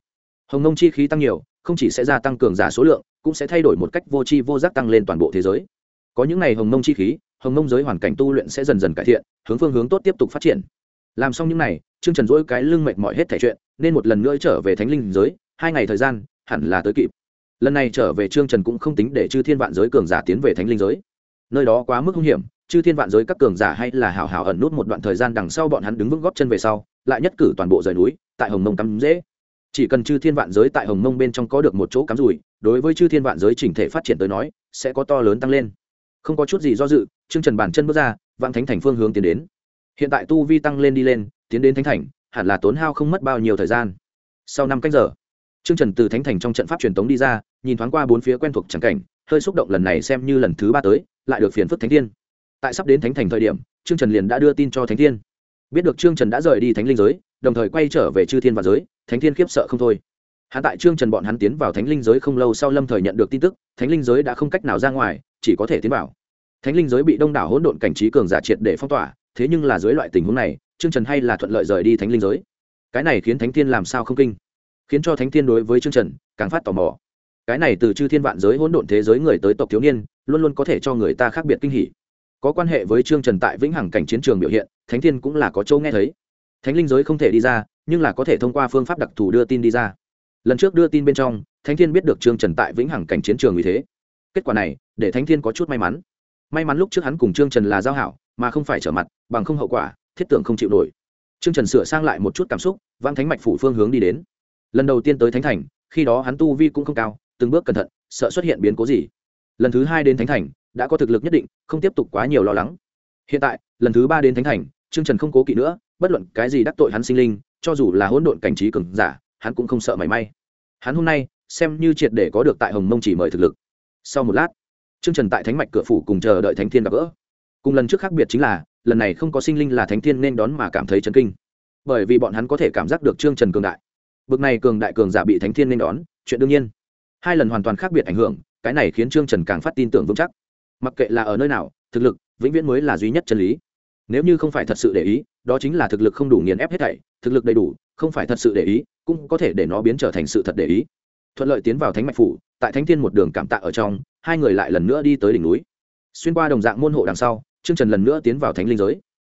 Hồng mông chi khí tăng nhiều, không chỉ sẽ gia tăng cường giả số lượng, cũng sẽ thay đổi một cách vô tri vô giác tăng lên toàn bộ thế giới. Có những ngày hồng mông chi khí, hồng mông giới hoàn cảnh tu luyện sẽ dần dần cải thiện, hướng phương hướng tốt tiếp tục phát triển làm xong những n à y chương trần dỗi cái lưng mệt mỏi hết thẻ chuyện, nên một lần nữa trở về thánh linh giới, hai ngày thời gian, hẳn là tới kịp. Lần này trở về trương trần cũng không tính để chư thiên vạn giới cường giả tiến về thánh linh giới. Nơi đó quá mức hung hiểm, chư thiên vạn giới các cường giả hay là hào hào ẩn nút một đoạn thời gian đằng sau bọn hắn đứng vững góp chân về sau, lại nhất cử toàn bộ rời núi, tại hồng mông cắm dễ. Chỉ cần chư thiên vạn giới tại hồng mông bên trong có được một chỗ cắm rủi, đối với chư thiên vạn giới chỉnh thể phát triển tới nói, sẽ có to lớn tăng lên. Không có chút gì do dự chương trần bàn chân bước ra vạn thánh thành phương hướng tiến đến hiện tại tu vi tăng lên đi lên, tiến đến thánh thành, hẳn là tốn hao không mất bao nhiêu thời gian. Sau năm cách giờ, trương trần từ thánh thành trong trận pháp truyền tống đi ra, nhìn thoáng qua bốn phía quen thuộc trắng cảnh, hơi xúc động lần này xem như lần thứ ba tới, lại được phiền phức thánh thiên. Tại sắp đến thánh thành thời điểm, trương trần liền đã đưa tin cho thánh thiên. Biết được trương trần đã rời đi thánh linh giới, đồng thời quay trở về chư thiên và giới, thánh thiên khiếp sợ không thôi. Hắn tại trương trần bọn hắn tiến vào thánh linh giới không lâu sau lâm thời nhận được tin tức, thánh linh giới đã không cách nào ra ngoài, chỉ có thể tiến vào. Thánh linh giới bị đông đảo hỗn độn cảnh trí cường giả triệt để phong tỏa thế nhưng là dưới loại tình huống này, trương trần hay là thuận lợi rời đi thánh linh giới. Cái này khiến thánh thiên làm sao không kinh? Khiến cho thánh thiên đối với trương trần càng phát tò mò. Cái này từ chư thiên vạn giới hỗn độn thế giới người tới tộc thiếu niên, luôn luôn có thể cho người ta khác biệt kinh hỉ. Có quan hệ với trương trần tại vĩnh hằng cảnh chiến trường biểu hiện, thánh thiên cũng là có châu nghe thấy. Thánh linh giới không thể đi ra, nhưng là có thể thông qua phương pháp đặc thù đưa tin đi ra. Lần trước đưa tin bên trong, thánh thiên biết được trương trần tại vĩnh hằng cảnh chiến trường vì thế. Kết quả này, để thánh thiên có chút may mắn. May mắn lúc trước hắn cùng trương trần là giao hảo mà không phải trở mặt, bằng không hậu quả, thiết tưởng không chịu nổi. Trương trần sửa sang lại một chút cảm xúc vang thánh mạch phủ phương hướng đi đến. Lần đầu tiên tới thánh thành, khi đó hắn tu vi cũng không cao, từng bước cẩn thận, sợ xuất hiện biến cố gì. Lần thứ hai đến thánh thành, đã có thực lực nhất định, không tiếp tục quá nhiều lo lắng. Hiện tại, lần thứ ba đến thánh thành, trương trần không cố kỵ nữa, bất luận cái gì đắc tội hắn sinh linh, cho dù là hỗn độn cảnh trí cường giả, hắn cũng không sợ mảy may. Hắn hôm nay, xem như triệt để có được tại hồng mông chỉ mời thực lực. Sau một lát, trương trần tại thánh mạch cửa phủ cùng chờ đợi thánh thiên gặp gỡ cùng lần trước khác biệt chính là, lần này không có sinh linh là thánh thiên nên đón mà cảm thấy chấn kinh. Bởi vì bọn hắn có thể cảm giác được trương trần cường đại. Bực này cường đại cường giả bị thánh thiên nên đón, chuyện đương nhiên. Hai lần hoàn toàn khác biệt ảnh hưởng, cái này khiến trương trần càng phát tin tưởng vững chắc. Mặc kệ là ở nơi nào, thực lực, vĩnh viễn mới là duy nhất chân lý. Nếu như không phải thật sự để ý, đó chính là thực lực không đủ nghiền ép hết thảy, thực lực đầy đủ, không phải thật sự để ý, cũng có thể để nó biến trở thành sự thật để ý. Thuận lợi tiến vào thánh mạch phủ, tại thánh thiên một đường cảm tạ ở trong, hai người lại lần nữa đi tới đỉnh núi. Xuyên qua đồng dạng môn hộ đằng sau trương trần lần nữa tiến vào thánh linh giới.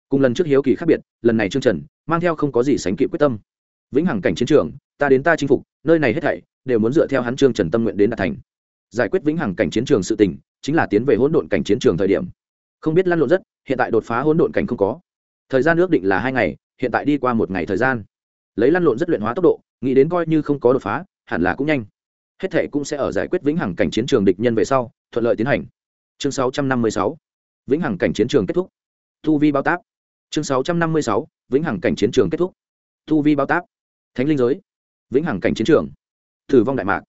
Cùng lần trước hiếu kỳ khác biệt, lần này trương trần mang theo không có gì sánh kịp quyết tâm. Vĩnh hằng cảnh chiến trường, ta đến ta chinh phục, nơi này hết thảy đều muốn dựa theo hắn trương trần tâm nguyện đến đạt thành. Giải quyết vĩnh hằng cảnh chiến trường sự tình, chính là tiến về hỗn độn cảnh chiến trường thời điểm. Không biết lăn lộn rất, hiện tại đột phá hỗn độn cảnh không có. Thời gian ước định là hai ngày, hiện tại đi qua một ngày thời gian. Lấy lăn lộn rất luyện hóa tốc độ, nghĩ đến coi như không có đột phá, hẳn là cũng nhanh. Hết thệ cũng sẽ ở giải quyết vĩnh hằng cảnh chiến trường địch nhân về sau, thuận lợi tiến hành. Chương 656 vĩnh hằng cảnh chiến trường kết thúc. Thu vi bao tác chương 656 vĩnh hằng cảnh chiến trường kết thúc. Thu vi bao tác thánh linh giới. Vĩnh hằng cảnh chiến trường. Thử vong đại mạc.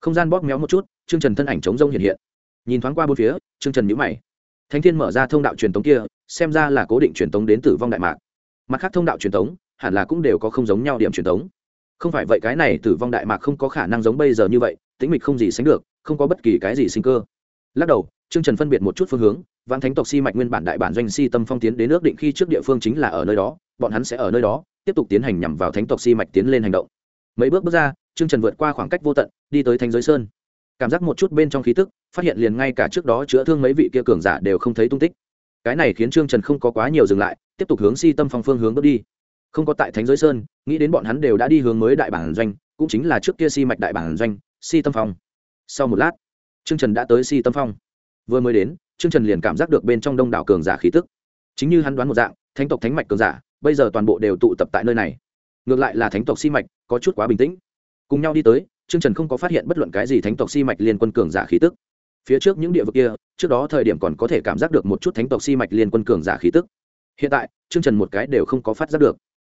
Không gian bóp méo một chút chương trần thân ảnh chống rông hiện hiện. Nhìn thoáng qua bốn phía chương trần nhữ mày. Thánh thiên mở ra thông đạo truyền tống kia, xem ra là cố định truyền tống đến tử vong đại mạc. Mặt khác thông đạo truyền tống, hẳn là cũng đều có không giống nhau điểm truyền tống. Không phải vậy cái này tử vong đại mạc không có khả năng giống bây giờ như vậy, tĩnh mịch không gì sánh được, không có bất kỳ cái gì sinh cơ. Lắc đầu trương trần phân biệt một chút phương hướng vãng thánh tộc si mạch nguyên bản đại bản doanh si tâm phong tiến đến nước định khi trước địa phương chính là ở nơi đó, bọn hắn sẽ ở nơi đó, tiếp tục tiến hành nhằm vào thánh tộc si mạch tiến lên hành động. Mấy bước bước ra, trương trần vượt qua khoảng cách vô tận, đi tới thanh giới sơn. Cảm giác một chút bên trong khí tức, phát hiện liền ngay cả trước đó chữa thương mấy vị kia cường giả đều không thấy tung tích. Cái này khiến trương trần không có quá nhiều dừng lại, tiếp tục hướng si tâm phong phương hướng bước đi. Không có tại thánh giới sơn, nghĩ đến bọn hắn đều đã đi hướng mới đại bản doanh, cũng chính là trước kia si mạch đại bản doanh, si tâm phong. Sau một lát, trương trần đã tới si tâm phong vừa mới đến, trương trần liền cảm giác được bên trong đông đảo cường giả khí tức. Chính như hắn đoán một dạng, thánh tộc thánh mạch cường giả, bây giờ toàn bộ đều tụ tập tại nơi này. Ngược lại là thánh tộc si mạch, có chút quá bình tĩnh. Cùng nhau đi tới, trương trần không có phát hiện bất luận cái gì thánh tộc si mạch liên quân cường giả khí tức. Phía trước những địa vực kia, trước đó thời điểm còn có thể cảm giác được một chút thánh tộc si mạch liên quân cường giả khí tức. Hiện tại, trương trần một cái đều không có phát giác được.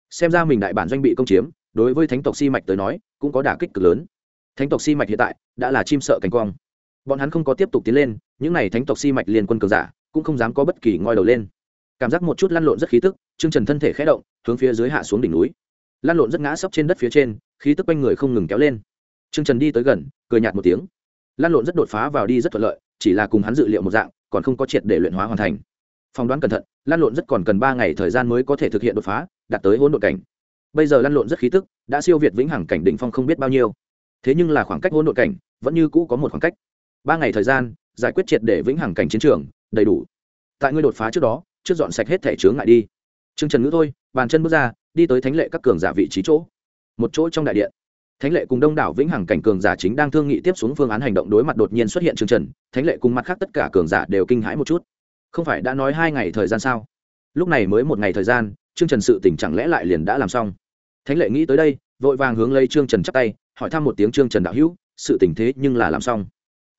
Xem ra mình đại bản doanh bị công chiếm, đối với thánh tộc si mạch tới nói, cũng có đả kích cực lớn. Thánh tộc si mạch hiện tại, đã là chim sợ cánh quang bọn hắn không có tiếp tục tiến lên, những n à y thánh tộc si mạch liên quân cường giả cũng không dám có bất kỳ ngoi đầu lên. Cảm giác một chút lăn lộn rất khí tức chương trần thân thể khé động, hướng phía dưới hạ xuống đỉnh núi. Lăn lộn rất ngã sấp trên đất phía trên, khí tức quanh người không ngừng kéo lên. Chương trần đi tới gần, cười nhạt một tiếng. Lăn lộn rất đột phá vào đi rất thuận lợi, chỉ là cùng hắn dự liệu một dạng, còn không có triệt để luyện hóa hoàn thành. Phỏng đoán cẩn thận, lăn lộn rất còn cần ba ngày thời gian mới có thể thực hiện đột phá, đạt tới hỗn độn cảnh. Bây giờ lăn lộn rất khí tức, đã siêu việt vĩnh hằng cảnh đỉnh phong không biết bao nhiêu. Thế nhưng là khoảng cách hỗn độn cảnh vẫn như cũ có một khoảng cách ba ngày thời gian, giải quyết triệt để vĩnh hằng cảnh chiến trường, đầy đủ. Tại ngươi đột phá trước đó, trước dọn sạch hết thẻ chướng ngại đi. Trương trần ngữ thôi, bàn chân bước ra, đi tới thánh lệ các cường giả vị trí chỗ. Một chỗ trong đại điện. Thánh lệ cùng đông đảo vĩnh hằng cảnh cường giả chính đang thương nghị tiếp xuống phương án hành động đối mặt đột nhiên xuất hiện Trương trần, thánh lệ cùng mặt khác tất cả cường giả đều kinh hãi một chút. Không phải đã nói hai ngày thời gian sao? Lúc này mới một ngày thời gian, Trương trần sự tỉnh chẳng lẽ lại liền đã làm xong? Thánh lệ nghĩ tới đây, vội vàng hướng lấy trương trần chắp tay, hỏi thăm một tiếng trương trần đạo hữu, sự tình thế nhưng là làm xong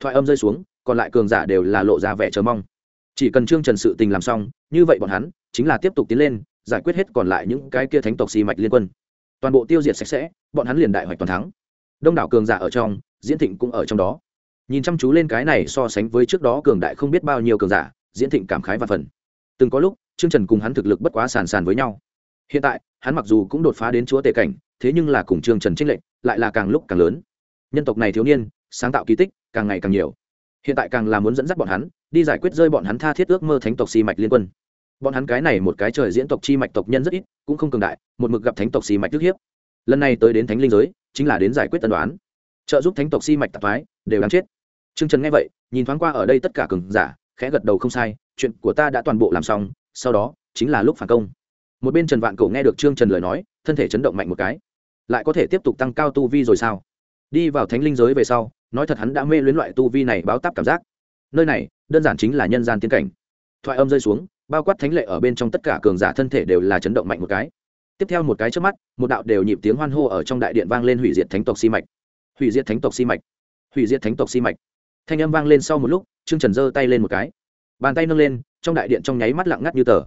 thoại âm rơi xuống, còn lại cường giả đều là lộ ra vẻ chờ mong. Chỉ cần trương trần sự tình làm xong, như vậy bọn hắn chính là tiếp tục tiến lên, giải quyết hết còn lại những cái kia thánh tộc xì mạch liên quân. Toàn bộ tiêu diệt sạch sẽ, bọn hắn liền đại hoạch toàn thắng. Đông đảo cường giả ở trong, diễn thịnh cũng ở trong đó. Nhìn chăm chú lên cái này so sánh với trước đó cường đại không biết bao nhiêu cường giả, diễn thịnh cảm khái và phần. Từng có lúc, trương trần cùng hắn thực lực bất quá sàn sàn với nhau. Hiện tại, hắn mặc dù cũng đột phá đến chúa tể cảnh, thế nhưng là cùng trương trần trinh lệnh lại là càng lúc càng lớn. Nhân tộc này thiếu niên, sáng tạo kỳ tích càng ngày càng nhiều. Hiện tại càng là muốn dẫn dắt bọn hắn, đi giải quyết rơi bọn hắn tha thiết ước mơ thánh tộc si mạch liên quân. Bọn hắn cái này một cái trời diễn tộc chi mạch tộc nhân rất ít, cũng không cường đại, một mực gặp thánh tộc si mạch trước hiếp. Lần này tới đến thánh linh giới, chính là đến giải quyết tân đoán. Trợ giúp thánh tộc si mạch tạp thoái, đều đáng chết. T r ư ơ n g trần nghe vậy, nhìn thoáng qua ở đây tất cả cường giả, khẽ gật đầu không sai, chuyện của ta đã toàn bộ làm xong, sau đó, chính là lúc phản công. Một bên trần vạn cổ nghe được trương trần lời nói, thân thể chấn động mạnh một cái. Lại có thể tiếp tục tăng cao tu vi rồi sao? Đi vào thánh linh giới về sau nói thật hắn đã mê luyến loại tu vi này báo táp cảm giác. Nơi này, đơn giản chính là nhân gian tiên cảnh. Thoại âm rơi xuống, bao quát thánh lệ ở bên trong tất cả cường giả thân thể đều là chấn động mạnh một cái. Tiếp theo một cái trước mắt, một đạo đều nhịp tiếng hoan hô ở trong đại điện vang lên hủy diệt thánh tộc si mạch. Hủy diệt thánh tộc si mạch. Hủy diệt thánh tộc si mạch. Thanh âm vang lên sau một lúc, trương trần giơ tay lên một cái. Bàn tay nâng lên, trong đại điện trong nháy mắt lặng ngắt như tờ.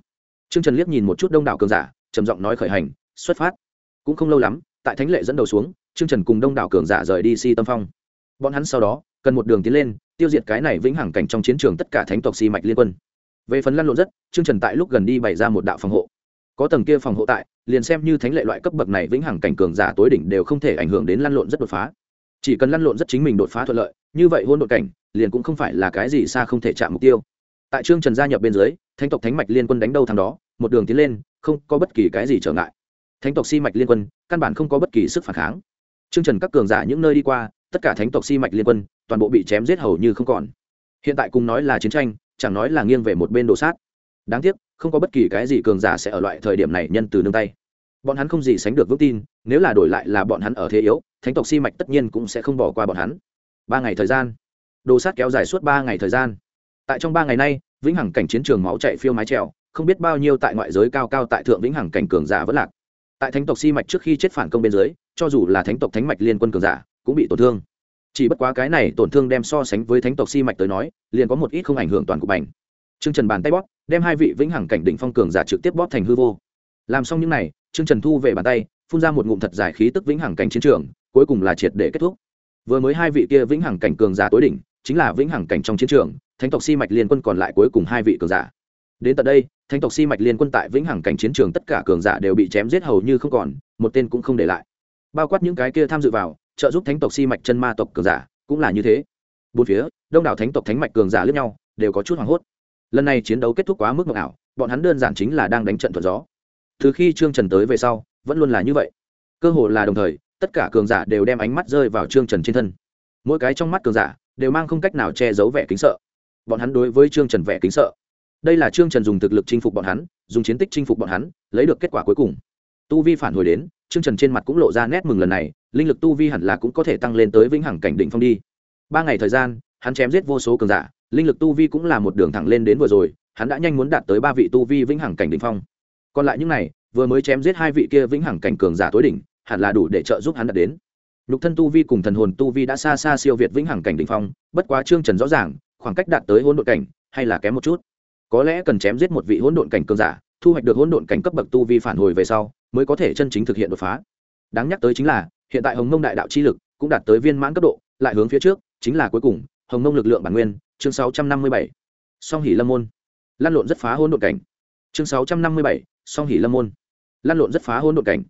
Trương trần liếc nhìn một chút đông đảo cường giả, trầm giọng nói khởi hành, xuất phát. Cũng không lâu lắm, tại thánh lệ dẫn đầu xuống, trương trần cùng đông đảo cường giả rời đi si tâm phong bọn hắn sau đó, cần một đường tiến lên, tiêu diệt cái này vĩnh hằng cảnh trong chiến trường tất cả thánh tộc si mạch liên quân. Về phần lăn lộn rất, trương trần tại lúc gần đi bày ra một đạo phòng hộ. Có tầng kia phòng hộ tại, liền xem như thánh lệ loại cấp bậc này vĩnh hằng cảnh cường giả tối đỉnh đều không thể ảnh hưởng đến lăn lộn rất đột phá. Chỉ cần lăn lộn rất chính mình đột phá thuận lợi, như vậy hôn đột cảnh, liền cũng không phải là cái gì xa không thể chạm mục tiêu. Tại trương trần gia nhập bên dưới, thánh tộc thánh mạch liên quân đánh đâu thằng đó, một đường tiến lên, không có bất kỳ cái gì trở ngại. Thánh tộc si mạch liên quân, căn bản không có bất kỳ sức phản kháng. Trương trần các cường giả những nơi đi qua tất cả thánh tộc si mạch liên quân, toàn bộ bị chém giết hầu như không còn. Hiện tại cùng nói là chiến tranh, chẳng nói là nghiêng về một bên đồ sát. Đáng tiếc, không có bất kỳ cái gì cường giả sẽ ở loại thời điểm này nhân từ nương tay. Bọn hắn không gì sánh được vững tin, nếu là đổi lại là bọn hắn ở thế yếu, thánh tộc si mạch tất nhiên cũng sẽ không bỏ qua bọn hắn. Ba ngày thời gian. Đồ sát kéo dài suốt ba ngày thời gian. Tại trong ba ngày nay, vĩnh hằng cảnh chiến trường máu chạy phiêu mái trèo, không biết bao nhiêu tại ngoại giới cao cao tại thượng vĩnh hằng cảnh cường giả vẫn lạc. Tại thánh tộc si mạch trước khi chết phản công bên dưới, cho dù là thánh tộc thánh mạch liên quân cường giả cũng bị tổn thương. Chỉ bất quá cái này tổn thương đem so sánh với thánh tộc si mạch tới nói, liền có một ít không ảnh hưởng toàn cục bành. Trương trần bàn tay bóp, đem hai vị vĩnh hằng cảnh đỉnh phong cường giả trực tiếp bóp thành hư vô. Làm xong những này, trương trần thu về bàn tay, phun ra một ngụm thật dài khí tức vĩnh hằng cảnh chiến trường, cuối cùng là triệt để kết thúc. Vừa mới hai vị kia vĩnh hằng cảnh cường giả tối đỉnh, chính là vĩnh hằng cảnh trong chiến trường, thánh tộc si mạch liên quân còn lại cuối cùng hai vị cường giả. Đến tận đây, thánh tộc si mạch liên quân tại vĩnh hằng cảnh chiến trường tất cả cường giả đều bị chém giết hầu như không còn, một tên cũng không để lại. Bao quát những cái kia tham dự vào trợ giúp thánh tộc si mạch chân ma tộc cường giả, cũng là như thế. Bốn phía, đông đảo thánh tộc thánh mạch cường giả lẫn nhau, đều có chút hoảng hốt. Lần này chiến đấu kết thúc quá mức mộng ảo, bọn hắn đơn giản chính là đang đánh trận thuận gió. Từ khi trương trần tới về sau, vẫn luôn là như vậy. Cơ hồ là đồng thời, tất cả cường giả đều đem ánh mắt rơi vào trương trần trên thân. Mỗi cái trong mắt cường giả đều mang không cách nào che giấu vẻ kính sợ. Bọn hắn đối với trương trần vẻ kính sợ. Đây là trương trần dùng thực lực chinh phục bọn hắn, dùng chiến tích chinh phục bọn hắn, lấy được kết quả cuối cùng. Tu vi phản hồi đến, trương trần trên mặt cũng lộ ra nét mừng lần này linh lực tu vi hẳn là cũng có thể tăng lên tới vĩnh hằng cảnh đỉnh phong đi. Ba ngày thời gian, hắn chém giết vô số cường giả, linh lực tu vi cũng là một đường thẳng lên đến vừa rồi, hắn đã nhanh muốn đạt tới ba vị tu vi vĩnh hằng cảnh đỉnh phong. Còn lại những này, vừa mới chém giết hai vị kia vĩnh hằng cảnh cường giả tối đỉnh, hẳn là đủ để trợ giúp hắn đạt đến. Nhục thân tu vi cùng thần hồn tu vi đã xa xa siêu việt vĩnh hằng cảnh đỉnh phong, bất quá trương trần rõ ràng, khoảng cách đạt tới hỗn độn cảnh hay là kém một chút. Có lẽ cần chém giết một vị hỗn độn cảnh cường giả, thu hoạch được hỗn độn cảnh cấp bậc tu vi phản hồi về sau, mới có thể chân chính thực hiện đột phá. Đáng nhắc tới chính là hiện tại hồng mông đại đạo chi lực cũng đạt tới viên mãn cấp độ, lại hướng phía trước, chính là cuối cùng, hồng mông lực lượng bản nguyên, chương sáu trăm năm mươi bảy, song hỷ lâm môn. Lan lộn rất phá hôn đột cảnh. Chương sáu trăm năm mươi bảy, song hỷ lâm môn. Lan lộn rất phá hôn đột cảnh.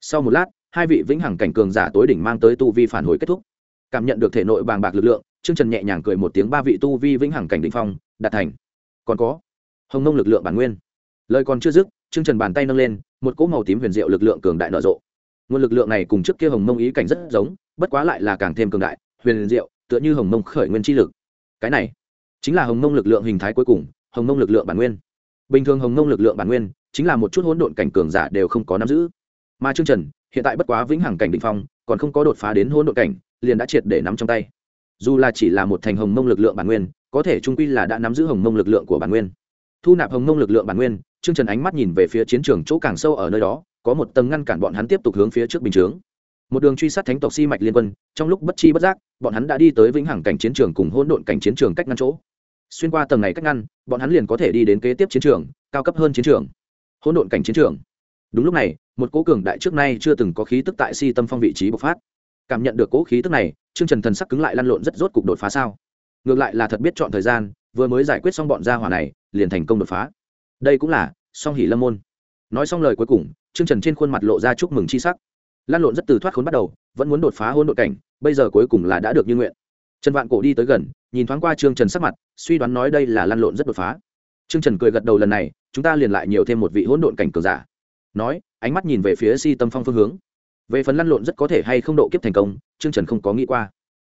Sau một lát, hai vị vĩnh hằng cảnh cường giả tối đỉnh mang tới tu vi phản hồi kết thúc. Cảm nhận được thể nội bàng bạc lực lượng, trương trần nhẹ nhàng cười một tiếng ba vị tu vi vĩnh hằng cảnh định phong, đạt thành. Còn có, hồng nông lực lượng bản nguyên. Lời còn chưa dứt, trương trần bàn tay nâng lên, một cỗ màu tím huyền diệu lực lượng cường đại nở rộ nguồn lực lượng này cùng trước kia hồng mông ý cảnh rất giống, bất quá lại là càng thêm cường đại, huyền diệu, tựa như hồng mông khởi nguyên chi lực. Cái này chính là hồng mông lực lượng hình thái cuối cùng, hồng mông lực lượng bản nguyên. Bình thường hồng mông lực lượng bản nguyên chính là một chút hỗn độn cảnh cường giả đều không có nắm giữ. Mà trương trần, hiện tại bất quá vĩnh hằng cảnh định phong, còn không có đột phá đến hỗn độn cảnh, liền đã triệt để nắm trong tay. Dù là chỉ là một thành hồng mông lực lượng bản nguyên, có thể trung quy là đã nắm giữ hồng mông lực lượng của bản nguyên. Thu nạp hồng mông lực lượng bản nguyên chương trần ánh mắt nhìn về phía chiến trường chỗ càng sâu ở nơi đó có một tầng ngăn cản bọn hắn tiếp tục hướng phía trước bình chướng. Một đường truy sát thánh tộc si mạch liên quân, trong lúc bất chi bất giác, bọn hắn đã đi tới vĩnh hằng cảnh chiến trường cùng hỗn độn cảnh chiến trường cách ngăn chỗ. Xuyên qua tầng này cách ngăn, bọn hắn liền có thể đi đến kế tiếp chiến trường, cao cấp hơn chiến trường. Hỗn độn cảnh chiến trường. Đúng lúc này, một cố cường đại trước nay chưa từng có khí tức tại si tâm phong vị trí bộc phát. Cảm nhận được cố khí tức này chương trần thần sắc cứng lại lăn lộn rất rốt cục đột phá sao? Ngược lại là thật biết chọn thời gian, vừa mới giải quyết xong bọn gia hỏa này, liền thành công đột phá. Đây cũng là song hỷ lâm môn nói xong lời cuối cùng chương trần trên khuôn mặt lộ ra chúc mừng chi sắc. Lan lộn rất từ thoát khốn bắt đầu, vẫn muốn đột phá hôn đội cảnh, bây giờ cuối cùng là đã được như nguyện. Trần vạn cổ đi tới gần, nhìn thoáng qua trương trần sắc mặt, suy đoán nói đây là lan lộn rất đột phá. Trương trần cười gật đầu lần này, chúng ta liền lại nhiều thêm một vị hỗn độn cảnh cường giả. Nói, ánh mắt nhìn về phía si tâm phong phương hướng. Về phần lăn lộn rất có thể hay không độ kiếp thành công chương trần không có nghĩ qua.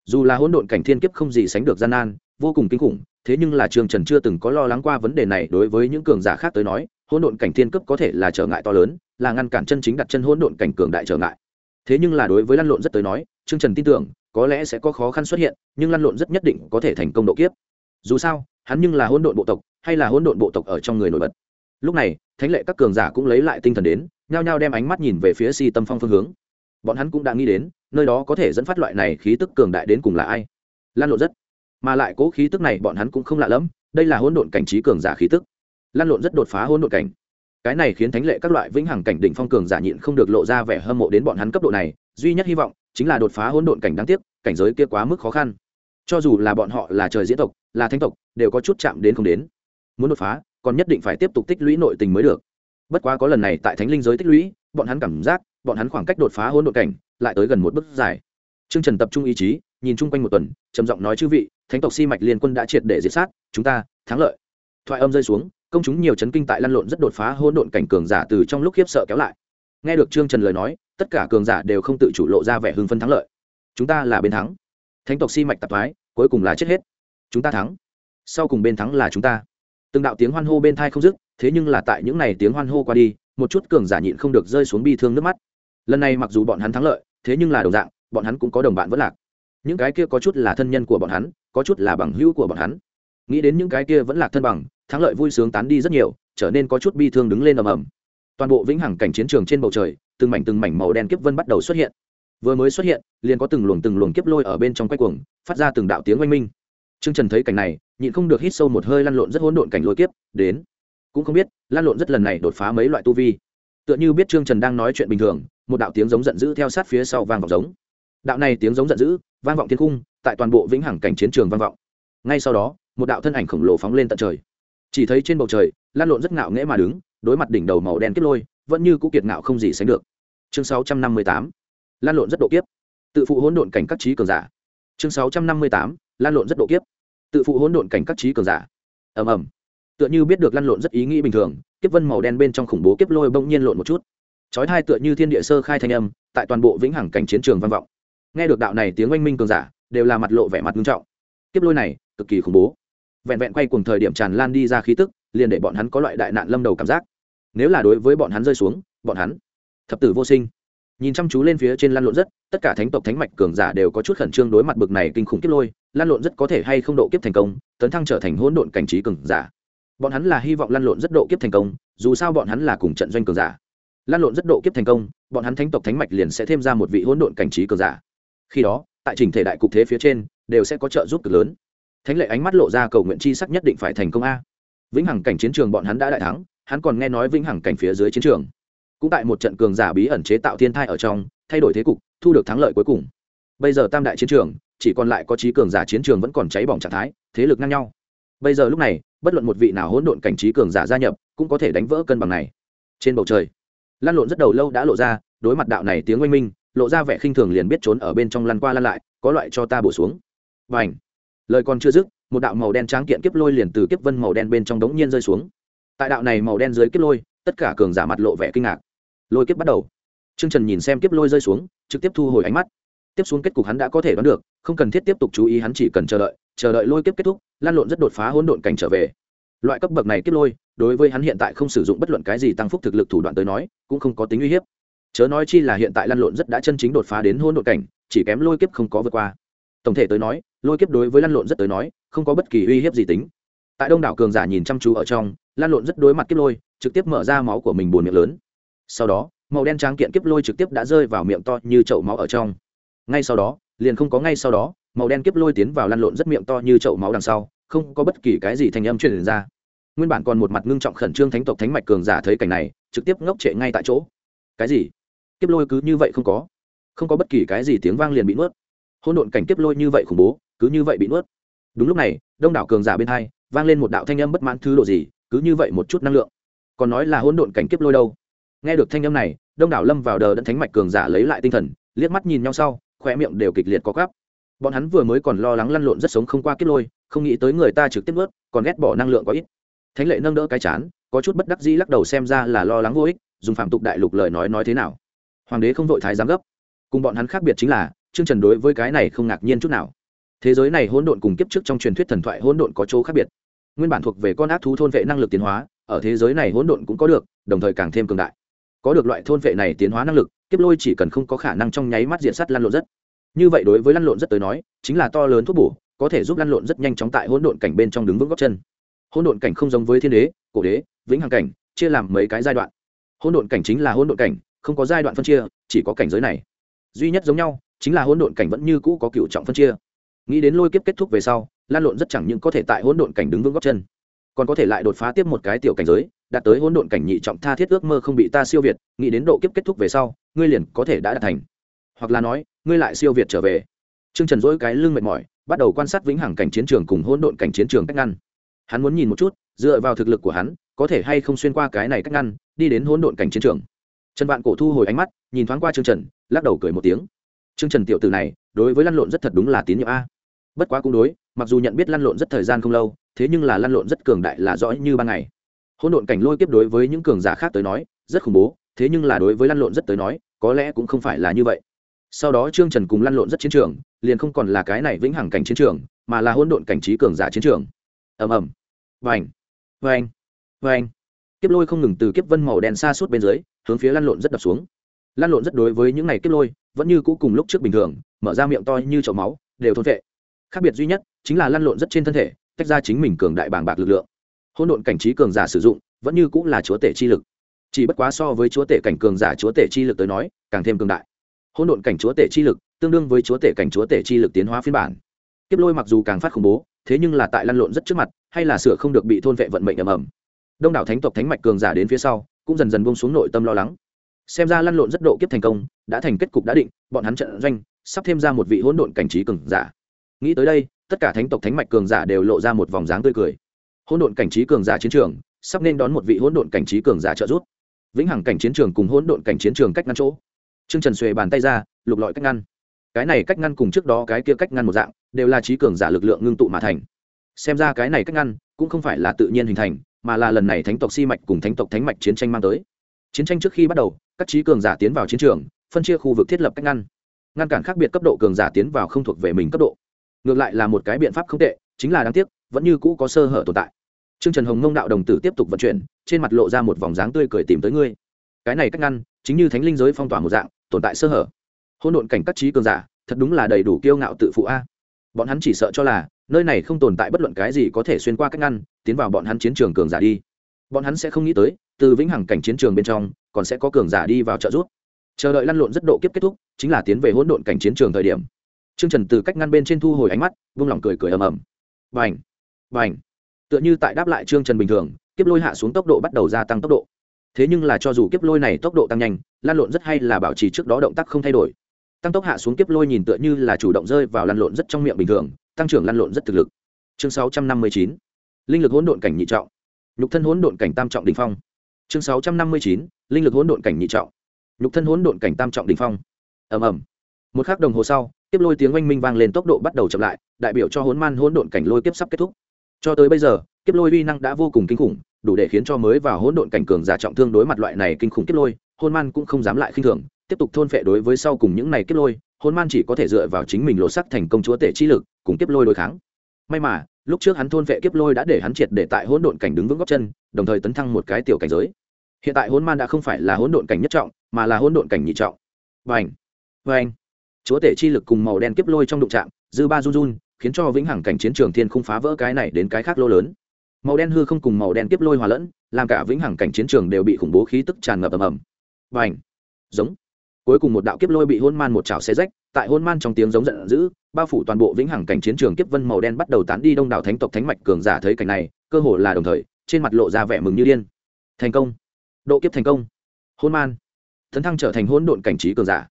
Dù là hỗn độn cảnh thiên kiếp không gì sánh được gian nan, vô cùng kinh khủng, thế nhưng là trương trần chưa từng có lo lắng qua vấn đề này đối với những cường giả khác tới nói hỗn độn cảnh thiên cấp có thể là trở ngại to lớn, là ngăn cản chân chính đặt chân hỗn độn cảnh cường đại trở ngại. Thế nhưng là đối với lăn lộn rất tới nói, trương trần tin tưởng, có lẽ sẽ có khó khăn xuất hiện, nhưng lăn lộn rất nhất định có thể thành công độ kiếp. Dù sao, hắn nhưng là hỗn độn bộ tộc, hay là hỗn độn bộ tộc ở trong người nổi bật. Lúc này, thánh lệ các cường giả cũng lấy lại tinh thần đến, nhao nhao đem ánh mắt nhìn về phía si tâm phong phương hướng. Bọn hắn cũng đã nghĩ đến, nơi đó có thể dẫn phát loại này khí tức cường đại đến cùng là ai. Lan lộn rất, mà lại cố khí tức này bọn hắn cũng không lạ lẫm, đây là hỗn độn cảnh trí cường giả khí tức lan lộn rất đột phá hôn đội cảnh. Cái này khiến thánh lệ các loại vĩnh hằng cảnh đỉnh phong cường giả nhịn không được lộ ra vẻ hâm mộ đến bọn hắn cấp độ này, duy nhất hy vọng chính là đột phá hỗn độn cảnh đáng tiếc, cảnh giới kia quá mức khó khăn. Cho dù là bọn họ là trời diễn tộc, là thánh tộc, đều có chút chạm đến không đến. Muốn đột phá, còn nhất định phải tiếp tục tích lũy nội tình mới được. Bất quá có lần này tại thánh linh giới tích lũy, bọn hắn cảm giác, bọn hắn khoảng cách đột phá hỗn độn cảnh lại tới gần một bước dài. Trương trần tập trung ý chí, nhìn chung quanh một tuần, trầm giọng nói, chư vị, thánh tộc si mạch liên quân đã triệt để diệt sát, chúng ta thắng lợi. Thoại âm rơi xuống công chúng nhiều chấn kinh tại lăn lộn rất đột phá hỗn độn cảnh cường giả từ trong lúc khiếp sợ kéo lại. Nghe được trương trần lời nói, tất cả cường giả đều không tự chủ lộ ra vẻ hưng phân thắng lợi. Chúng ta là bên thắng. Thánh tộc si mạch tạp thoái, cuối cùng là chết hết. Chúng ta thắng. Sau cùng bên thắng là chúng ta. Từng đạo tiếng hoan hô bên thai không dứt, thế nhưng là tại những n à y tiếng hoan hô qua đi, một chút cường giả nhịn không được rơi xuống bi thương nước mắt. Lần này mặc dù bọn hắn thắng lợi, thế nhưng là đồng dạng, bọn hắn cũng có đồng bạn vẫn lạc. Những cái kia có chút là thân nhân của bọn hắn, có chút là bằng hữu của bọn hắn. Nghĩ đến những cái kia vẫn lạc thân bằng thắng lợi vui sướng tán đi rất nhiều trở nên có chút bi thương đứng lên ầm ầm toàn bộ vĩnh hằng cảnh chiến trường trên bầu trời từng mảnh từng mảnh màu đen kiếp vân bắt đầu xuất hiện vừa mới xuất hiện liền có từng luồng từng luồng kiếp lôi ở bên trong quay cuồng phát ra từng đạo tiếng oanh minh Trương Trần thấy cảnh này, nhịn không được hít sâu một hơi lăn lộn rất hỗn độn cảnh lôi kiếp, đến. Cũng không biết, lăn lộn rất lần này đột phá mấy loại tu vi. Tựa như biết Trương Trần đang nói chuyện bình thường, một đạo tiếng giống giận dữ theo sát phía sau vang vọng giống. Đạo này tiếng giống giận dữ, vang vọng thiên cung, tại toàn bộ vĩnh hằng cảnh chiến trường vang vọng. Ngay sau đó, một đạo thân ảnh khổng lồ phóng lên tận trời chỉ thấy trên bầu trời, lan lộn rất ngạo nghễ mà đứng, đối mặt đỉnh đầu màu đen kết lôi, vẫn như cũ kiệt ngạo không gì sánh được. Chương 658. lan lộn rất độ kiếp. Tự phụ hỗn độn cảnh các trí cường giả. Chương 658. lan lộn rất độ kiếp. Tự phụ hỗn độn cảnh các trí cường giả. Ầm ầm. Tựa như biết được lăn lộn rất ý nghĩ bình thường, kiếp vân màu đen bên trong khủng bố kiếp lôi bỗng nhiên lộn một chút. Chói hai tựa như thiên địa sơ khai thanh âm, tại toàn bộ vĩnh hằng cảnh chiến trường vang vọng. Nghe được đạo này tiếng oanh minh cường giả, đều là mặt lộ vẻ mặt nghiêm trọng. Kiếp lôi này, cực kỳ khủng bố vẹn vẹn quay cùng thời điểm tràn lan đi ra khí tức, liền để bọn hắn có loại đại nạn lâm đầu cảm giác. Nếu là đối với bọn hắn rơi xuống, bọn hắn, thập tử vô sinh. Nhìn chăm chú lên phía trên lan lộn rất, tất cả thánh tộc thánh mạch cường giả đều có chút khẩn trương đối mặt bực này kinh khủng kiếp lôi lan lộn rất có thể hay không độ kiếp thành công, tấn thăng trở thành hỗn độn cảnh trí cường giả. Bọn hắn là hy vọng lan lộn rất độ kiếp thành công, dù sao bọn hắn là cùng trận doanh cường giả. Lan lộn rất độ kiếp thành công, bọn hắn thánh tộc thánh mạch liền sẽ thêm ra một vị hỗn độn cảnh trí cường giả. Khi đó, tại trình thể đại cục thế phía trên, đều sẽ có trợ giúp cực lớn thánh lệ ánh mắt lộ ra cầu nguyện chi sắc nhất định phải thành công a. Vĩnh hằng cảnh chiến trường bọn hắn đã đại thắng, hắn còn nghe nói vĩnh hằng cảnh phía dưới chiến trường. Cũng tại một trận cường giả bí ẩn chế tạo thiên thai ở trong, thay đổi thế cục, thu được thắng lợi cuối cùng. Bây giờ tam đại chiến trường, chỉ còn lại có trí cường giả chiến trường vẫn còn cháy bỏng trạng thái, thế lực ngang nhau. Bây giờ lúc này, bất luận một vị nào hỗn độn cảnh trí cường giả gia nhập, cũng có thể đánh vỡ cân bằng này. Trên bầu trời lan lộn rất đầu lâu đã lộ ra, đối mặt đạo này tiếng oanh minh, lộ ra vẻ khinh thường liền biết trốn ở bên trong lăn qua lăn lại, có loại cho ta bổ xuống. Và ảnh lời còn chưa dứt, một đạo màu đen tráng kiện kiếp lôi liền từ kiếp vân màu đen bên trong đống nhiên rơi xuống. Tại đạo này màu đen dưới kiếp lôi, tất cả cường giả mặt lộ vẻ kinh ngạc. Lôi kiếp bắt đầu. T trần nhìn xem kiếp lôi rơi xuống, trực tiếp thu hồi ánh mắt. Tiếp xuống kết cục hắn đã có thể đoán được, không cần thiết tiếp tục chú ý, hắn chỉ cần chờ đợi chờ đợi lôi kiếp kết thúc, lan lộn rất đột phá hỗn độn cảnh trở về. Loại cấp bậc này kiếp lôi, đối với hắn hiện tại không sử dụng bất luận cái gì tăng phúc thực lực thủ đoạn tới nói, cũng không có tính uy hiếp. Chớ nói chi là hiện tại lăn lộn rất đã chân chính đột phá đến hỗn độn cảnh, chỉ kém lôi kiếp không có vượt qua. Tổng thể tới nói lôi kiếp đối với lăn lộn rất tới nói, không có bất kỳ uy hiếp gì tính. Tại đông đảo cường giả nhìn chăm chú ở trong lan lộn rất đối mặt kiếp lôi, trực tiếp mở ra máu của mình buồn miệng lớn. Sau đó, màu đen tráng kiện kiếp lôi trực tiếp đã rơi vào miệng to như chậu máu ở trong. Ngay sau đó, liền không có ngay sau đó, màu đen kiếp lôi tiến vào lăn lộn rất miệng to như chậu máu đằng sau, không có bất kỳ cái gì thành âm truyền ra. Nguyên bản còn một mặt ngưng trọng khẩn trương thánh tộc thánh mạch cường giả thấy cảnh này, trực tiếp ngốc trệ ngay tại chỗ. Cái gì? Kiếp lôi cứ như vậy không có. Không có bất kỳ cái gì tiếng vang liền bị nuốt. Hôn độn cảnh kiếp lôi như vậy khủng bố cứ như vậy bị nuốt. Đúng lúc này, đông đảo cường giả bên hai, vang lên một đạo thanh âm bất mãn thứ độ gì, cứ như vậy một chút năng lượng. Còn nói là hỗn độn cảnh kiếp lôi đâu? Nghe được thanh âm này, đông đảo lâm vào đờ đẫn thánh mạch cường giả lấy lại tinh thần, liếc mắt nhìn nhau sau khoe miệng đều kịch liệt có gắp bọn hắn vừa mới còn lo lắng lăn lộn rất sống không qua kiếp lôi, không nghĩ tới người ta trực tiếp ướt còn ghét bỏ năng lượng có ít. Thánh lệ nâng đỡ cái chán, có chút bất đắc dĩ lắc đầu xem ra là lo lắng vô ích, dùng phạm tục đại lục lời nói nói thế nào. Hoàng đế không vội thái giám gấp. Cùng bọn hắn khác biệt chính là chương trần đối với cái này không ngạc nhiên chút nào thế giới này hỗn độn cùng kiếp trước trong truyền thuyết thần thoại hỗn độn có chỗ khác biệt. Nguyên bản thuộc về con ác thú thôn vệ năng lực tiến hóa, ở thế giới này hỗn độn cũng có được, đồng thời càng thêm cường đại. Có được loại thôn vệ này tiến hóa năng lực, kiếp lôi chỉ cần không có khả năng trong nháy mắt diện sắt lăn lộn rất. Như vậy đối với lăn lộn rất tới nói, chính là to lớn thuốc bổ, có thể giúp lăn lộn rất nhanh chóng tại hỗn độn cảnh bên trong đứng vững góc chân. Hỗn độn cảnh không giống với thiên đế, cổ đế, vĩnh hằng cảnh, chia làm mấy cái giai đoạn. Hỗn độn cảnh chính là hỗn độn cảnh, không có giai đoạn phân chia, chỉ có cảnh giới này. Duy nhất giống nhau, chính là hỗn độn cảnh vẫn như cũ có cựu trọng phân chia nghĩ đến lôi kiếp kết thúc về sau, lan lộn rất chẳng những có thể tại hỗn độn cảnh đứng vững góc chân, còn có thể lại đột phá tiếp một cái tiểu cảnh giới, đạt tới hỗn độn cảnh nhị trọng tha thiết ước mơ không bị ta siêu việt, nghĩ đến độ kiếp kết thúc về sau, ngươi liền có thể đã đạt thành. Hoặc là nói, ngươi lại siêu việt trở về. Trương trần dỗi cái lưng mệt mỏi, bắt đầu quan sát vĩnh hằng cảnh chiến trường cùng hỗn độn cảnh chiến trường cách ngăn. Hắn muốn nhìn một chút, dựa vào thực lực của hắn, có thể hay không xuyên qua cái này cách ngăn, đi đến hỗn độn cảnh chiến trường. Trần vạn cổ thu hồi ánh mắt, nhìn thoáng qua trương trần, lắc đầu cười một tiếng. Trương trần tiểu từ này, đối với lăn lộn rất thật đúng là tín nhiệm a bất quá cũng đối, mặc dù nhận biết lăn lộn rất thời gian không lâu, thế nhưng là lăn lộn rất cường đại là rõ như ban ngày. Hỗn độn cảnh lôi kiếp đối với những cường giả khác tới nói, rất khủng bố, thế nhưng là đối với lăn lộn rất tới nói, có lẽ cũng không phải là như vậy. Sau đó trương trần cùng lăn lộn rất chiến trường, liền không còn là cái này vĩnh hằng cảnh chiến trường, mà là hỗn độn cảnh trí cường giả chiến trường. Ầm ầm. Vành. Vành. Vành. Kiếp lôi không ngừng từ kiếp vân màu đen xa suốt bên dưới, hướng phía lăn lộn rất đập xuống. Lăn lộn rất đối với những này kiếp lôi, vẫn như cũ cùng lúc trước bình thường, mở ra miệng to như chậu máu, đều thôn vệ khác biệt duy nhất chính là lăn lộn rất trên thân thể, tách ra chính mình cường đại bàng bạc lực lượng. Hỗn độn cảnh trí cường giả sử dụng, vẫn như cũng là chúa tể chi lực. Chỉ bất quá so với chúa tể cảnh cường giả chúa tể chi lực tới nói, càng thêm cường đại. Hỗn độn cảnh chúa tể chi lực tương đương với chúa tể cảnh chúa tể chi lực tiến hóa phiên bản. Kiếp lôi mặc dù càng phát khủng bố, thế nhưng là tại lăn lộn rất trước mặt, hay là sửa không được bị thôn vệ vận mệnh ầm ầm. Đông đảo thánh tộc thánh mạch cường giả đến phía sau, cũng dần dần bông xuống nội tâm lo lắng. Xem ra lăn lộn rất độ kiếp thành công, đã thành kết cục đã định, bọn hắn trận doanh, sắp thêm ra một vị hỗn độn cảnh trí cường giả nghĩ tới đây, tất cả thánh tộc thánh mạch cường giả đều lộ ra một vòng dáng tươi cười. Hỗn độn cảnh trí cường giả chiến trường, sắp nên đón một vị hỗn độn cảnh trí cường giả trợ giúp. Vĩnh hằng cảnh chiến trường cùng hỗn độn cảnh chiến trường cách ngăn chỗ. Trương trần xuề bàn tay ra, lục lọi cách ngăn. Cái này cách ngăn cùng trước đó cái kia cách ngăn một dạng, đều là trí cường giả lực lượng ngưng tụ mà thành. Xem ra cái này cách ngăn, cũng không phải là tự nhiên hình thành, mà là lần này thánh tộc si mạch cùng thánh tộc thánh mạch chiến tranh mang tới. Chiến tranh trước khi bắt đầu, các trí cường giả tiến vào chiến trường, phân chia khu vực thiết lập cách ngăn. Ngăn cản khác biệt cấp độ cường giả tiến vào không thuộc về mình cấp độ ngược lại là một cái biện pháp không tệ chính là đáng tiếc vẫn như cũ có sơ hở tồn tại Trương Trần Hồng mông đạo đồng tử tiếp tục vận chuyển, trên mặt lộ ra một vòng dáng tươi cười tìm tới ngươi. Cái này cách ngăn, chính như thánh linh giới phong tỏa một dạng, tồn tại sơ hở. Hôn độn cảnh các trí cường giả, thật đúng là đầy đủ kiêu ngạo tự phụ a. Bọn hắn chỉ sợ cho là, nơi này không tồn tại bất luận cái gì có thể xuyên qua cách ngăn, tiến vào bọn hắn chiến trường cường giả đi. Bọn hắn sẽ không nghĩ tới, từ vĩnh hằng cảnh chiến trường bên trong, còn sẽ có cường giả đi vào trợ giúp. Chờ đợi lăn lộn rất độ kiếp kết thúc, chính là tiến về hỗn độn cảnh chiến trường thời điểm. Trương Trần từ cách ngăn bên trên thu hồi ánh mắt, vung lòng cười cười ầm ầm. Bành, bành! Tựa như tại đáp lại trương trần bình thường kiếp lôi hạ xuống tốc độ bắt đầu gia tăng tốc độ. Thế nhưng là cho dù kiếp lôi này tốc độ tăng nhanh lan lộn rất hay là bảo trì trước đó động tác không thay đổi. Tăng tốc hạ xuống kiếp lôi nhìn tựa như là chủ động rơi vào lăn lộn rất trong miệng bình thường tăng trưởng lăn lộn rất thực lực. Chương sáu trăm năm mươi chín. Linh lực hỗn độn cảnh nhị trọng. Nhục thân hỗn độn cảnh tam trọng đỉnh phong. Chương sáu trăm năm mươi chín. Linh lực hỗn độn cảnh nhị trọng. Nhục thân hỗn độn cảnh tam trọng đỉnh phong. Ầm ầm, một khắc đồng hồ sau tiếp lôi tiếng oanh minh vang lên tốc độ bắt đầu chậm lại, đại biểu cho hỗn man hỗn độn cảnh lôi tiếp sắp kết thúc. Cho tới bây giờ, kiếp lôi uy năng đã vô cùng kinh khủng, đủ để khiến cho mới và hỗn độn cảnh cường giả trọng thương đối mặt loại này kinh khủng kiếp lôi hôn man cũng không dám lại khinh thường, tiếp tục thôn phệ đối với sau cùng những này kiếp lôi hôn man chỉ có thể dựa vào chính mình lộ sắc thành công chúa tể chi lực, cùng kiếp lôi đối kháng. May mà, lúc trước hắn thôn phệ kiếp lôi đã để hắn triệt để tại hỗn độn cảnh đứng vững góc chân, đồng thời tấn thăng một cái tiểu cảnh giới. Hiện tại hôn man đã không phải là hỗn độn cảnh nhất trọng, mà là hỗn độn cảnh nhị trọng. Vành vành chúa tể chi lực cùng màu đen kiếp lôi trong đụng trạm dư ba run run, khiến cho vĩnh hằng cảnh chiến trường thiên không phá vỡ cái này đến cái khác lô lớn. Màu đen hư không cùng màu đen tiếp lôi hòa lẫn, làm cả vĩnh hằng cảnh chiến trường đều bị khủng bố khí tức tràn ngập ầm ầm. Và ảnh giống! Cuối cùng một đạo kiếp lôi bị hôn man một chảo xe rách, tại hôn man trong tiếng giống giận dữ, bao phủ toàn bộ vĩnh hằng cảnh chiến trường kiếp vân màu đen bắt đầu tán đi đông đảo thánh tộc thánh mạch cường giả thấy cảnh này, cơ hồ là đồng thời, trên mặt lộ ra vẻ mừng như điên. Thành công! Độ kiếp thành công! Hôn man! Thấn thăng trở thành hôn độn cảnh trí cường giả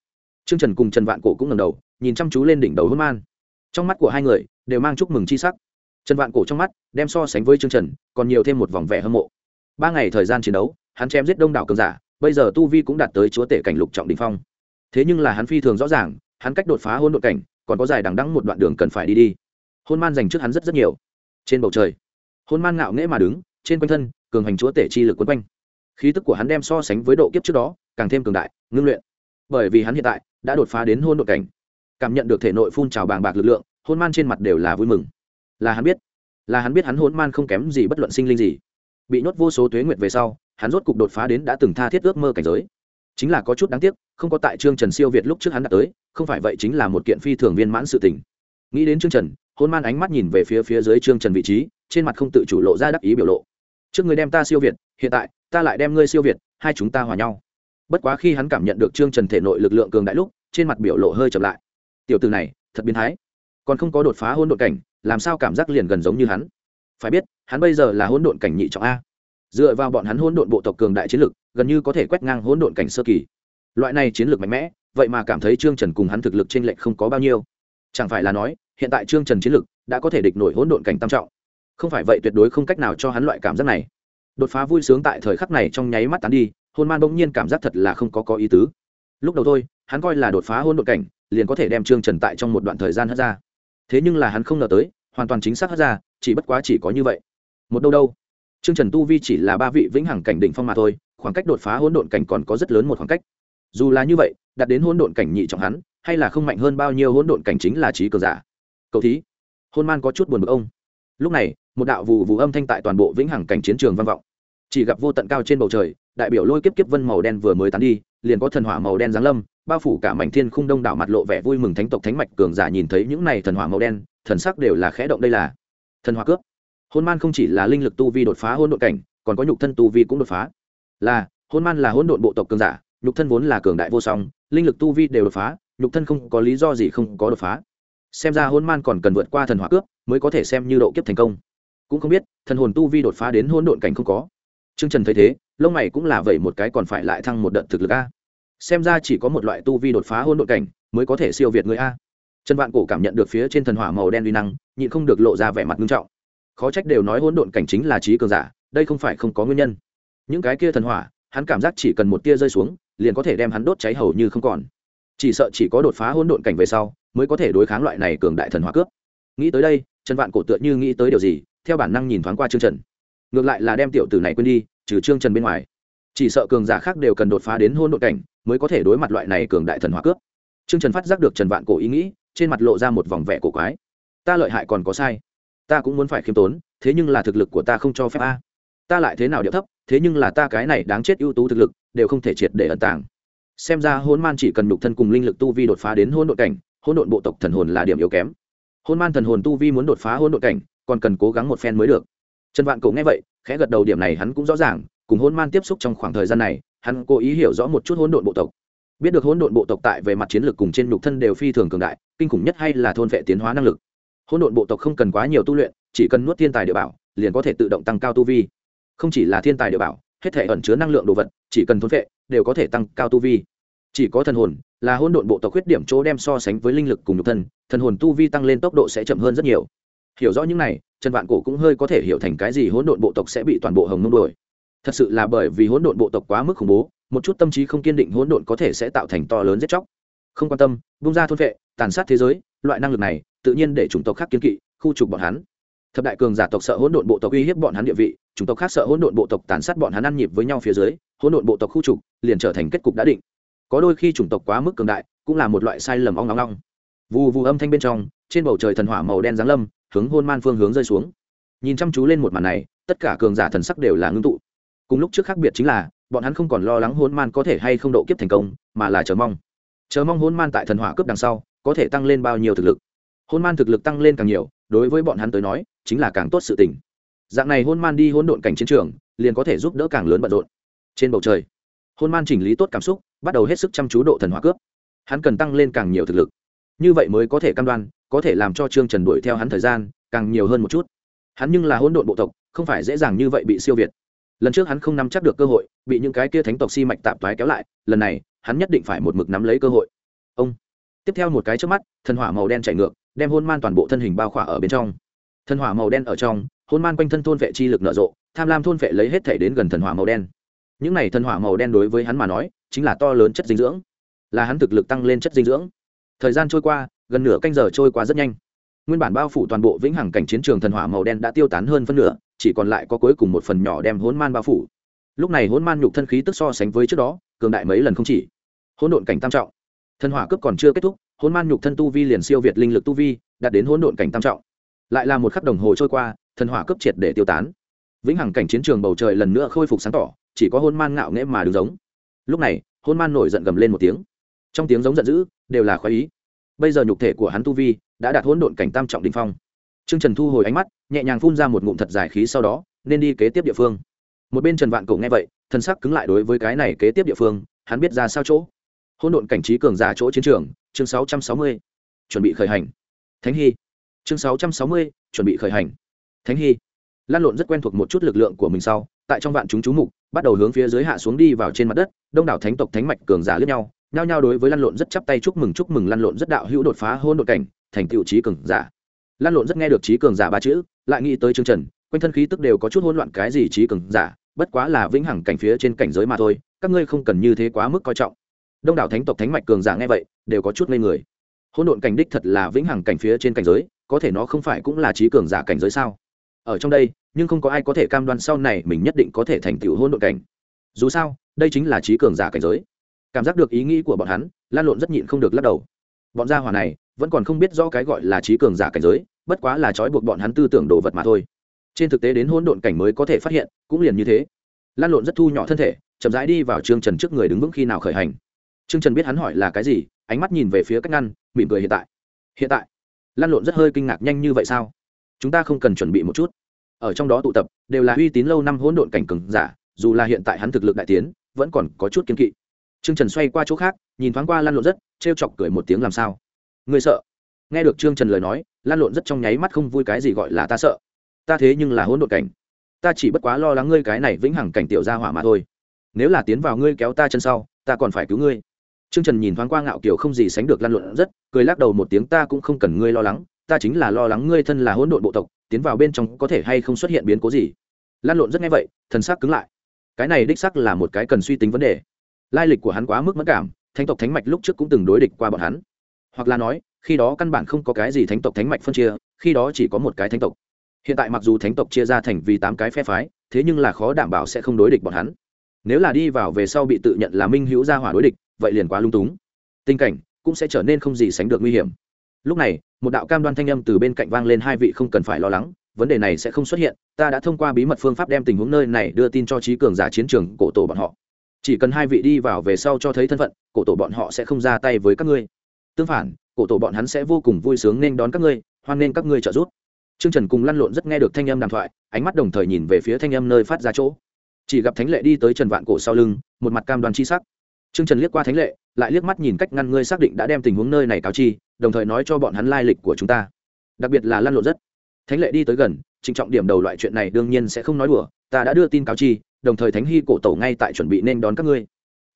trương trần cùng trần vạn cổ cũng ngầm đầu, nhìn chăm chú lên đỉnh đầu hôn man. Trong mắt của hai người, đều mang chúc mừng chi sắc. Trần vạn cổ trong mắt, đem so sánh với Trương trần, còn nhiều thêm một vòng vẻ hâm mộ. Ba ngày thời gian chiến đấu, hắn chém giết đông đảo cường giả, bây giờ tu vi cũng đạt tới chúa tể cảnh lục trọng đình phong. Thế nhưng là hắn phi thường rõ ràng, hắn cách đột phá hôn đội cảnh, còn có dài đằng đắng một đoạn đường cần phải đi đi. Hôn man dành trước hắn rất rất nhiều. Trên bầu trời, hôn man ngạo nghễ mà đứng, trên quanh thân, cường hành chúa tể chi lực quấn quanh. Khí tức của hắn đem so sánh với độ kiếp trước đó, càng thêm cường đại, ngưng luyện. Bởi vì hắn hiện tại đã đột phá đến hôn đột cảnh. Cảm nhận được thể nội phun trào bàng bạc lực lượng, hôn man trên mặt đều là vui mừng. Là hắn biết, là hắn biết hắn hôn man không kém gì bất luận sinh linh gì. Bị nhốt vô số tuế nguyệt về sau, hắn rốt cục đột phá đến đã từng tha thiết ước mơ cảnh giới. Chính là có chút đáng tiếc, không có tại trương trần siêu việt lúc trước hắn đã tới, không phải vậy chính là một kiện phi thường viên mãn sự tình. Nghĩ đến trương trần, hôn man ánh mắt nhìn về phía phía dưới trương trần vị trí, trên mặt không tự chủ lộ ra đắc ý biểu lộ. Trước người đem ta siêu việt, hiện tại, ta lại đem ngươi siêu việt, hai chúng ta hòa nhau. Bất quá khi hắn cảm nhận được trương trần thể nội lực lượng cường đại lúc trên mặt biểu lộ hơi chậm lại. Tiểu từ này, thật biến thái. Còn không có đột phá hôn độn cảnh, làm sao cảm giác liền gần giống như hắn? Phải biết, hắn bây giờ là hôn độn cảnh nhị trọng a. Dựa vào bọn hắn hôn độn bộ tộc cường đại chiến lực, gần như có thể quét ngang hôn độn cảnh sơ kỳ. Loại này chiến lược mạnh mẽ, vậy mà cảm thấy trương trần cùng hắn thực lực t r ê n lệch không có bao nhiêu. Chẳng phải là nói, hiện tại trương trần chiến lực đã có thể địch nổi hỗn độn cảnh tam trọng. Không phải vậy tuyệt đối không cách nào cho hắn loại cảm giác này. Đột phá vui sướng tại thời khắc này trong nháy mắt tán đi, hôn man bỗng nhiên cảm giác thật là không có có ý tứ. Lúc đầu thôi hắn coi là đột phá hôn độn cảnh, liền có thể đem trương trần tại trong một đoạn thời gian hất ra. Thế nhưng là hắn không ngờ tới, hoàn toàn chính xác hất ra, chỉ bất quá chỉ có như vậy. Một đâu đâu. Trương trần tu vi chỉ là ba vị vĩnh hằng cảnh đỉnh phong mà thôi, khoảng cách đột phá hỗn độn cảnh còn có rất lớn một khoảng cách. Dù là như vậy đặt đến hỗn độn cảnh nhị trọng hắn, hay là không mạnh hơn bao nhiêu hỗn độn cảnh chính là trí cường giả. Cậu thí. Hôn man có chút buồn bực ông. Lúc này, một đạo vụ vụ âm thanh tại toàn bộ vĩnh hằng cảnh chiến trường vang vọng. Chỉ gặp vô tận cao trên bầu trời đại biểu lôi kiếp kiếp vân màu đen vừa mới tán đi, liền có thần hỏa màu đen giáng lâm, bao phủ cả mảnh thiên khung đông đảo mặt lộ vẻ vui mừng thánh tộc thánh mạch cường giả nhìn thấy những này thần hỏa màu đen, thần sắc đều là khẽ động đây là thần hỏa cướp. Hôn man không chỉ là linh lực tu vi đột phá hôn độn cảnh, còn có nhục thân tu vi cũng đột phá. Là, hôn man là hôn độn bộ tộc cường giả, nhục thân vốn là cường đại vô song, linh lực tu vi đều đột phá, nhục thân không có lý do gì không có đột phá. Xem ra hôn man còn cần vượt qua thần hỏa cướp mới có thể xem như độ kiếp thành công. Cũng không biết, thần hồn tu vi đột phá đến hôn độn cảnh không có. Trương trần thấy thế, lông mày cũng là vậy một cái còn phải lại thăng một đợt thực lực a. Xem ra chỉ có một loại tu vi đột phá hôn độn cảnh mới có thể siêu việt người a. Trần vạn cổ cảm nhận được phía trên thần hỏa màu đen uy năng, nhịn không được lộ ra vẻ mặt nghiêm trọng. Khó trách đều nói hỗn độn cảnh chính là trí cường giả, đây không phải không có nguyên nhân. Những cái kia thần hỏa, hắn cảm giác chỉ cần một tia rơi xuống, liền có thể đem hắn đốt cháy hầu như không còn. Chỉ sợ chỉ có đột phá hỗn độn cảnh về sau, mới có thể đối kháng loại này cường đại thần hỏa cướp. Nghĩ tới đây, trần vạn cổ tựa như nghĩ tới điều gì, theo bản năng nhìn thoáng qua trương trần ngược lại là đem tiểu tử này quên đi, trừ trương trần bên ngoài. Chỉ sợ cường giả khác đều cần đột phá đến hôn độn cảnh, mới có thể đối mặt loại này cường đại thần hỏa cướp. Trương trần phát giác được trần vạn cổ ý nghĩ, trên mặt lộ ra một vòng vẻ cổ quái. Ta lợi hại còn có sai. Ta cũng muốn phải khiêm tốn, thế nhưng là thực lực của ta không cho phép a. Ta lại thế nào điệu thấp, thế nhưng là ta cái này đáng chết ưu tú thực lực, đều không thể triệt để ẩn tàng. Xem ra hôn man chỉ cần nhục thân cùng linh lực tu vi đột phá đến hôn độn cảnh, hôn độn bộ tộc thần hồn là điểm yếu kém. Hôn man thần hồn tu vi muốn đột phá hôn độn cảnh, còn cần cố gắng một phen mới được trần vạn cổ nghe vậy, khẽ gật đầu điểm này hắn cũng rõ ràng, cùng hôn man tiếp xúc trong khoảng thời gian này, hắn cố ý hiểu rõ một chút hỗn độn bộ tộc. Biết được hỗn độn bộ tộc tại về mặt chiến lược cùng trên nhục thân đều phi thường cường đại, kinh khủng nhất hay là thôn vệ tiến hóa năng lực. Hỗn độn bộ tộc không cần quá nhiều tu luyện, chỉ cần nuốt thiên tài địa bảo, liền có thể tự động tăng cao tu vi. Không chỉ là thiên tài địa bảo, hết thể ẩn chứa năng lượng đồ vật, chỉ cần thôn vệ, đều có thể tăng cao tu vi. Chỉ có thần hồn, là hỗn độn bộ tộc khuyết điểm chỗ đem so sánh với linh lực cùng nhục thân, thần hồn tu vi tăng lên tốc độ sẽ chậm hơn rất nhiều hiểu rõ những này, trần vạn cổ cũng hơi có thể hiểu thành cái gì hỗn độn bộ tộc sẽ bị toàn bộ hồng nông đuổi. Thật sự là bởi vì hỗn độn bộ tộc quá mức khủng bố, một chút tâm trí không kiên định hỗn độn có thể sẽ tạo thành to lớn giết chóc. Không quan tâm, bung ra thôn vệ, tàn sát thế giới, loại năng lực này, tự nhiên để chủng tộc khác kiên kỵ, khu trục bọn hắn. Thập đại cường giả tộc sợ hỗn độn bộ tộc uy hiếp bọn hắn địa vị, chủng tộc khác sợ hỗn độn bộ tộc tàn sát bọn hắn ăn nhịp với nhau phía dưới, hỗn độn bộ tộc khu trục liền trở thành kết cục đã định. Có đôi khi chủng tộc quá mức cường đại, cũng là một loại sai lầm ong ong ong. Vù vù âm thanh bên trong, trên bầu trời thần hỏa màu đen giáng lâm hướng hôn man phương hướng rơi xuống. Nhìn chăm chú lên một màn này, tất cả cường giả thần sắc đều là ngưng tụ. Cùng lúc trước khác biệt chính là, bọn hắn không còn lo lắng hôn man có thể hay không độ kiếp thành công, mà là chờ mong. Chờ mong hôn man tại thần hỏa cướp đằng sau, có thể tăng lên bao nhiêu thực lực. Hôn man thực lực tăng lên càng nhiều, đối với bọn hắn tới nói, chính là càng tốt sự tình. Dạng này hôn man đi hôn độn cảnh chiến trường, liền có thể giúp đỡ càng lớn bận rộn. Trên bầu trời, hôn man chỉnh lý tốt cảm xúc, bắt đầu hết sức chăm chú độ thần hỏa cướp. Hắn cần tăng lên càng nhiều thực lực như vậy mới có thể cam đoan, có thể làm cho trương trần đuổi theo hắn thời gian càng nhiều hơn một chút. Hắn nhưng là hỗn độn bộ tộc, không phải dễ dàng như vậy bị siêu việt. Lần trước hắn không nắm chắc được cơ hội, bị những cái kia thánh tộc si mạch tạp thoái kéo lại, lần này, hắn nhất định phải một mực nắm lấy cơ hội. Ông. Tiếp theo một cái trước mắt, thần hỏa màu đen chảy ngược, đem hôn man toàn bộ thân hình bao khỏa ở bên trong. Thần hỏa màu đen ở trong, hôn man quanh thân thôn vệ chi lực nở rộ, tham lam thôn vệ lấy hết thể đến gần thần hỏa màu đen. Những này thần hỏa màu đen đối với hắn mà nói, chính là to lớn chất dinh dưỡng. Là hắn thực lực tăng lên chất dinh dưỡng thời gian trôi qua, gần nửa canh giờ trôi qua rất nhanh. Nguyên bản bao phủ toàn bộ vĩnh hằng cảnh chiến trường thần hỏa màu đen đã tiêu tán hơn phân nửa, chỉ còn lại có cuối cùng một phần nhỏ đem hỗn man bao phủ. Lúc này hỗn man nhục thân khí tức so sánh với trước đó, cường đại mấy lần không chỉ. Hỗn độn cảnh tam trọng. Thần hỏa cướp còn chưa kết thúc, hỗn man nhục thân tu vi liền siêu việt linh lực tu vi, đạt đến hỗn độn cảnh tam trọng. Lại là một khắc đồng hồ trôi qua, thần hỏa cướp triệt để tiêu tán. Vĩnh hằng cảnh chiến trường bầu trời lần nữa khôi phục sáng tỏ, chỉ có hôn man ngạo nghễ mà đứng giống. Lúc này hôn man nổi giận gầm lên một tiếng trong tiếng giống giận dữ, đều là khoái ý. Bây giờ nhục thể của hắn tu vi đã đạt hỗn độn cảnh tam trọng đ ỉ n h phong. Trương trần thu hồi ánh mắt, nhẹ nhàng phun ra một ngụm thật dài khí sau đó, nên đi kế tiếp địa phương. Một bên trần vạn cổ nghe vậy thân sắc cứng lại đối với cái này kế tiếp địa phương, hắn biết ra sao chỗ. Hỗn độn cảnh trí cường giả chỗ chiến trường, chương sáu trăm sáu mươi, chuẩn bị khởi hành. Thánh hy. Chương sáu trăm sáu mươi, chuẩn bị khởi hành. Thánh hy. Lan lộn rất quen thuộc một chút lực lượng của mình sau, tại trong vạn chúng chú mục, bắt đầu hướng phía dưới hạ xuống đi vào trên mặt đất, đông đảo thánh tộc thánh mạch cường giả lướt nhau nhao nhao đối với lăn lộn rất chắp tay chúc mừng chúc mừng lăn lộn rất đạo hữu đột phá hôn đột cảnh, thành tựu trí cường giả. Lăn lộn rất nghe được trí cường giả ba chữ, lại nghĩ tới chương trần, quanh thân khí tức đều có chút hỗn loạn cái gì trí cường giả, bất quá là vĩnh hằng cảnh phía trên cảnh giới mà thôi, các ngươi không cần như thế quá mức coi trọng. Đông đảo thánh tộc thánh mạch cường giả nghe vậy, đều có chút ngây người. Hỗn độn cảnh đích thật là vĩnh hằng cảnh phía trên cảnh giới, có thể nó không phải cũng là trí cường giả cảnh giới sao? Ở trong đây, nhưng không có ai có thể cam đoan sau này mình nhất định có thể thành tựu hôn độn cảnh. Dù sao, đây chính là trí cường giả cảnh giới cảm giác được ý nghĩ của bọn hắn, lan lộn rất nhịn không được lắc đầu. Bọn gia hỏa này vẫn còn không biết rõ cái gọi là trí cường giả cảnh giới, bất quá là trói buộc bọn hắn tư tưởng đồ vật mà thôi. Trên thực tế đến hôn độn cảnh mới có thể phát hiện, cũng liền như thế. Lan lộn rất thu nhỏ thân thể, chậm rãi đi vào trương trần trước người đứng vững khi nào khởi hành. Trương trần biết hắn hỏi là cái gì, ánh mắt nhìn về phía cách ngăn, mỉm cười hiện tại. Hiện tại? Lan lộn rất hơi kinh ngạc nhanh như vậy sao? Chúng ta không cần chuẩn bị một chút. Ở trong đó tụ tập, đều là uy tín lâu năm hỗn độn cảnh cường giả, dù là hiện tại hắn thực lực đại tiến, vẫn còn có chút kiên kỵ trương trần xoay qua chỗ khác, nhìn thoáng qua lan lộn rất, trêu chọc cười một tiếng làm sao? Người sợ? Nghe được trương trần lời nói, lan lộn rất trong nháy mắt không vui cái gì gọi là ta sợ. Ta thế nhưng là hỗn độn cảnh. Ta chỉ bất quá lo lắng ngươi cái này vĩnh hằng cảnh tiểu gia hỏa mà thôi. Nếu là tiến vào ngươi kéo ta chân sau, ta còn phải cứu ngươi. Trương trần nhìn thoáng qua ngạo kiều không gì sánh được lan lộn rất, cười lắc đầu một tiếng, ta cũng không cần ngươi lo lắng, ta chính là lo lắng ngươi thân là hỗn độn bộ tộc, tiến vào bên trong có thể hay không xuất hiện biến cố gì. Lan lộn rất nghe vậy, thần sắc cứng lại. Cái này đích sắc là một cái cần suy tính vấn đề lai lịch của hắn quá mức mất cảm, thánh tộc thánh mạch lúc trước cũng từng đối địch qua bọn hắn. Hoặc là nói, khi đó căn bản không có cái gì thánh tộc thánh mạch phân chia, khi đó chỉ có một cái thánh tộc. Hiện tại mặc dù thánh tộc chia ra thành vì tám cái phe phái, thế nhưng là khó đảm bảo sẽ không đối địch bọn hắn. Nếu là đi vào về sau bị tự nhận là minh hữu gia hỏa đối địch, vậy liền quá lung túng. Tình cảnh cũng sẽ trở nên không gì sánh được nguy hiểm. Lúc này, một đạo cam đoan thanh âm từ bên cạnh vang lên hai vị không cần phải lo lắng, vấn đề này sẽ không xuất hiện, ta đã thông qua bí mật phương pháp đem tình huống nơi này đưa tin cho trí cường giả chiến trường cổ tổ bọn họ chỉ cần hai vị đi vào về sau cho thấy thân phận cổ tổ bọn họ sẽ không ra tay với các ngươi tương phản cổ tổ bọn hắn sẽ vô cùng vui sướng nên đón các ngươi hoan nên các ngươi trợ giúp Trương Trần cùng lăn lộn rất nghe được thanh âm đàm thoại, ánh mắt đồng thời nhìn về phía thanh âm nơi phát ra chỗ. Chỉ gặp Thánh Lệ đi tới Trần Vạn cổ sau lưng, một mặt cam đoan chi sắc. Trương Trần liếc qua Thánh Lệ, lại liếc mắt nhìn cách ngăn ngươi xác định đã đem tình huống nơi này cáo chi, đồng thời nói cho bọn hắn lai lịch của chúng ta. Đặc biệt là lăn lộn rất. Thánh Lệ đi tới gần, trịnh trọng điểm đầu loại chuyện này đương nhiên sẽ không nói đùa, ta đã đưa tin cáo chi, đồng thời Thánh Hy cổ tổ ngay tại chuẩn bị nên đón các ngươi.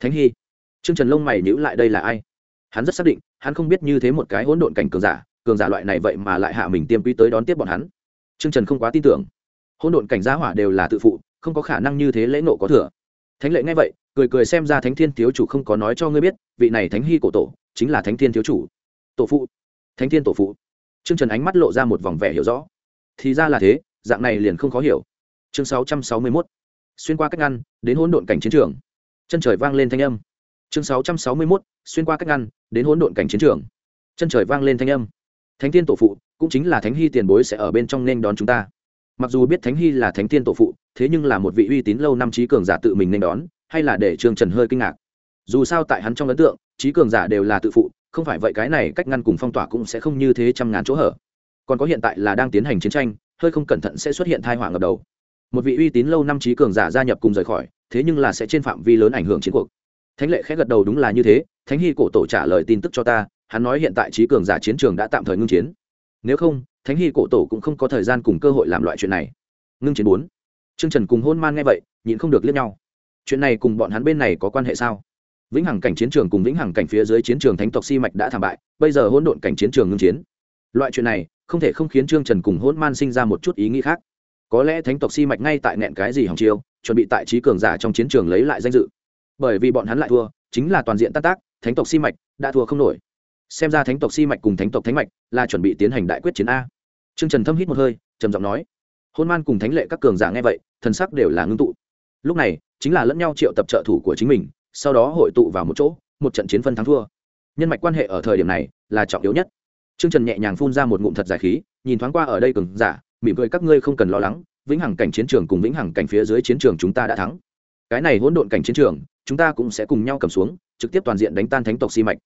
Thánh Hy. Trương Trần lông mày nhữ lại đây là ai? Hắn rất xác định, hắn không biết như thế một cái hỗn độn cảnh cường giả, cường giả loại này vậy mà lại hạ mình tiêm quy tới đón tiếp bọn hắn Trương Trần không quá tin tưởng. Hỗn độn cảnh giá hỏa đều là tự phụ, không có khả năng như thế lễ nộ có thừa. Thánh lệ nghe vậy, cười cười xem ra Thánh Thiên thiếu chủ không có nói cho ngươi biết, vị này Thánh Hy cổ tổ, chính là Thánh Thiên thiếu chủ. Tổ phụ. Thánh Thiên tổ phụ. Trương Trần ánh mắt lộ ra một vòng vẻ hiểu rõ. Thì ra là thế, dạng này liền không khó hiểu. Chương 661. Xuyên qua cách ngăn, đến hỗn độn cảnh chiến trường. Chân trời vang lên thanh âm. Chương 661. Xuyên qua cách ngăn, đến hỗn độn cảnh chiến trường. Chân trời vang lên thanh âm. Thánh Thiên tổ phụ, cũng chính là thánh hy tiền bối sẽ ở bên trong nên đón chúng ta mặc dù biết thánh hy là thánh tiên tổ phụ thế nhưng là một vị uy tín lâu năm trí cường giả tự mình nên đón hay là để trương trần hơi kinh ngạc dù sao tại hắn trong ấn tượng trí cường giả đều là tự phụ không phải vậy cái này cách ngăn cùng phong tỏa cũng sẽ không như thế trăm ngàn chỗ hở còn có hiện tại là đang tiến hành chiến tranh hơi không cẩn thận sẽ xuất hiện thai họa ngập đầu một vị uy tín lâu năm trí cường giả gia nhập cùng rời khỏi, thế nhưng là sẽ trên phạm vi lớn ảnh hưởng chiến cuộc. Thánh lệ khẽ gật đầu đúng là như thế, thánh hy cổ tổ trả lời tin tức cho ta, hắn nói hiện tại trí cường giả chiến trường đã tạm thời ngưng chiến. Nếu không, thánh hy cổ tổ cũng không có thời gian cùng cơ hội làm loại chuyện này. Ngưng chiến bốn. Trương trần cùng hôn man nghe vậy, nhịn không được liếc nhau. Chuyện này cùng bọn hắn bên này có quan hệ sao? Vĩnh hằng cảnh chiến trường cùng vĩnh hằng cảnh phía dưới chiến trường thánh tộc si mạch đã thảm bại, bây giờ hỗn độn cảnh chiến trường ngưng chiến. Loại chuyện này không thể không khiến trương trần cùng hôn man sinh ra một chút ý nghĩ khác có lẽ thánh tộc si mạch ngay tại nẹn cái gì hỏng chiêu, chuẩn bị tại trí cường giả trong chiến trường lấy lại danh dự. Bởi vì bọn hắn lại thua, chính là toàn diện tác tác, thánh tộc si mạch đã thua không nổi. Xem ra thánh tộc si mạch cùng thánh tộc thánh mạch là chuẩn bị tiến hành đại quyết chiến a. Trương trần thâm hít một hơi, trầm giọng nói, hôn man cùng thánh lệ các cường giả nghe vậy, thần sắc đều là ngưng tụ. Lúc này, chính là lẫn nhau triệu tập trợ thủ của chính mình, sau đó hội tụ vào một chỗ, một trận chiến phân thắng thua. Nhân mạch quan hệ ở thời điểm này là trọng yếu nhất. Trương trần nhẹ nhàng phun ra một ngụm thật dài khí, nhìn thoáng qua ở đây cường giả mỉm cười các ngươi không cần lo lắng, vĩnh hằng cảnh chiến trường cùng vĩnh hằng cảnh phía dưới chiến trường chúng ta đã thắng. Cái này hỗn độn cảnh chiến trường, chúng ta cũng sẽ cùng nhau cầm xuống, trực tiếp toàn diện đánh tan thánh tộc si mạch.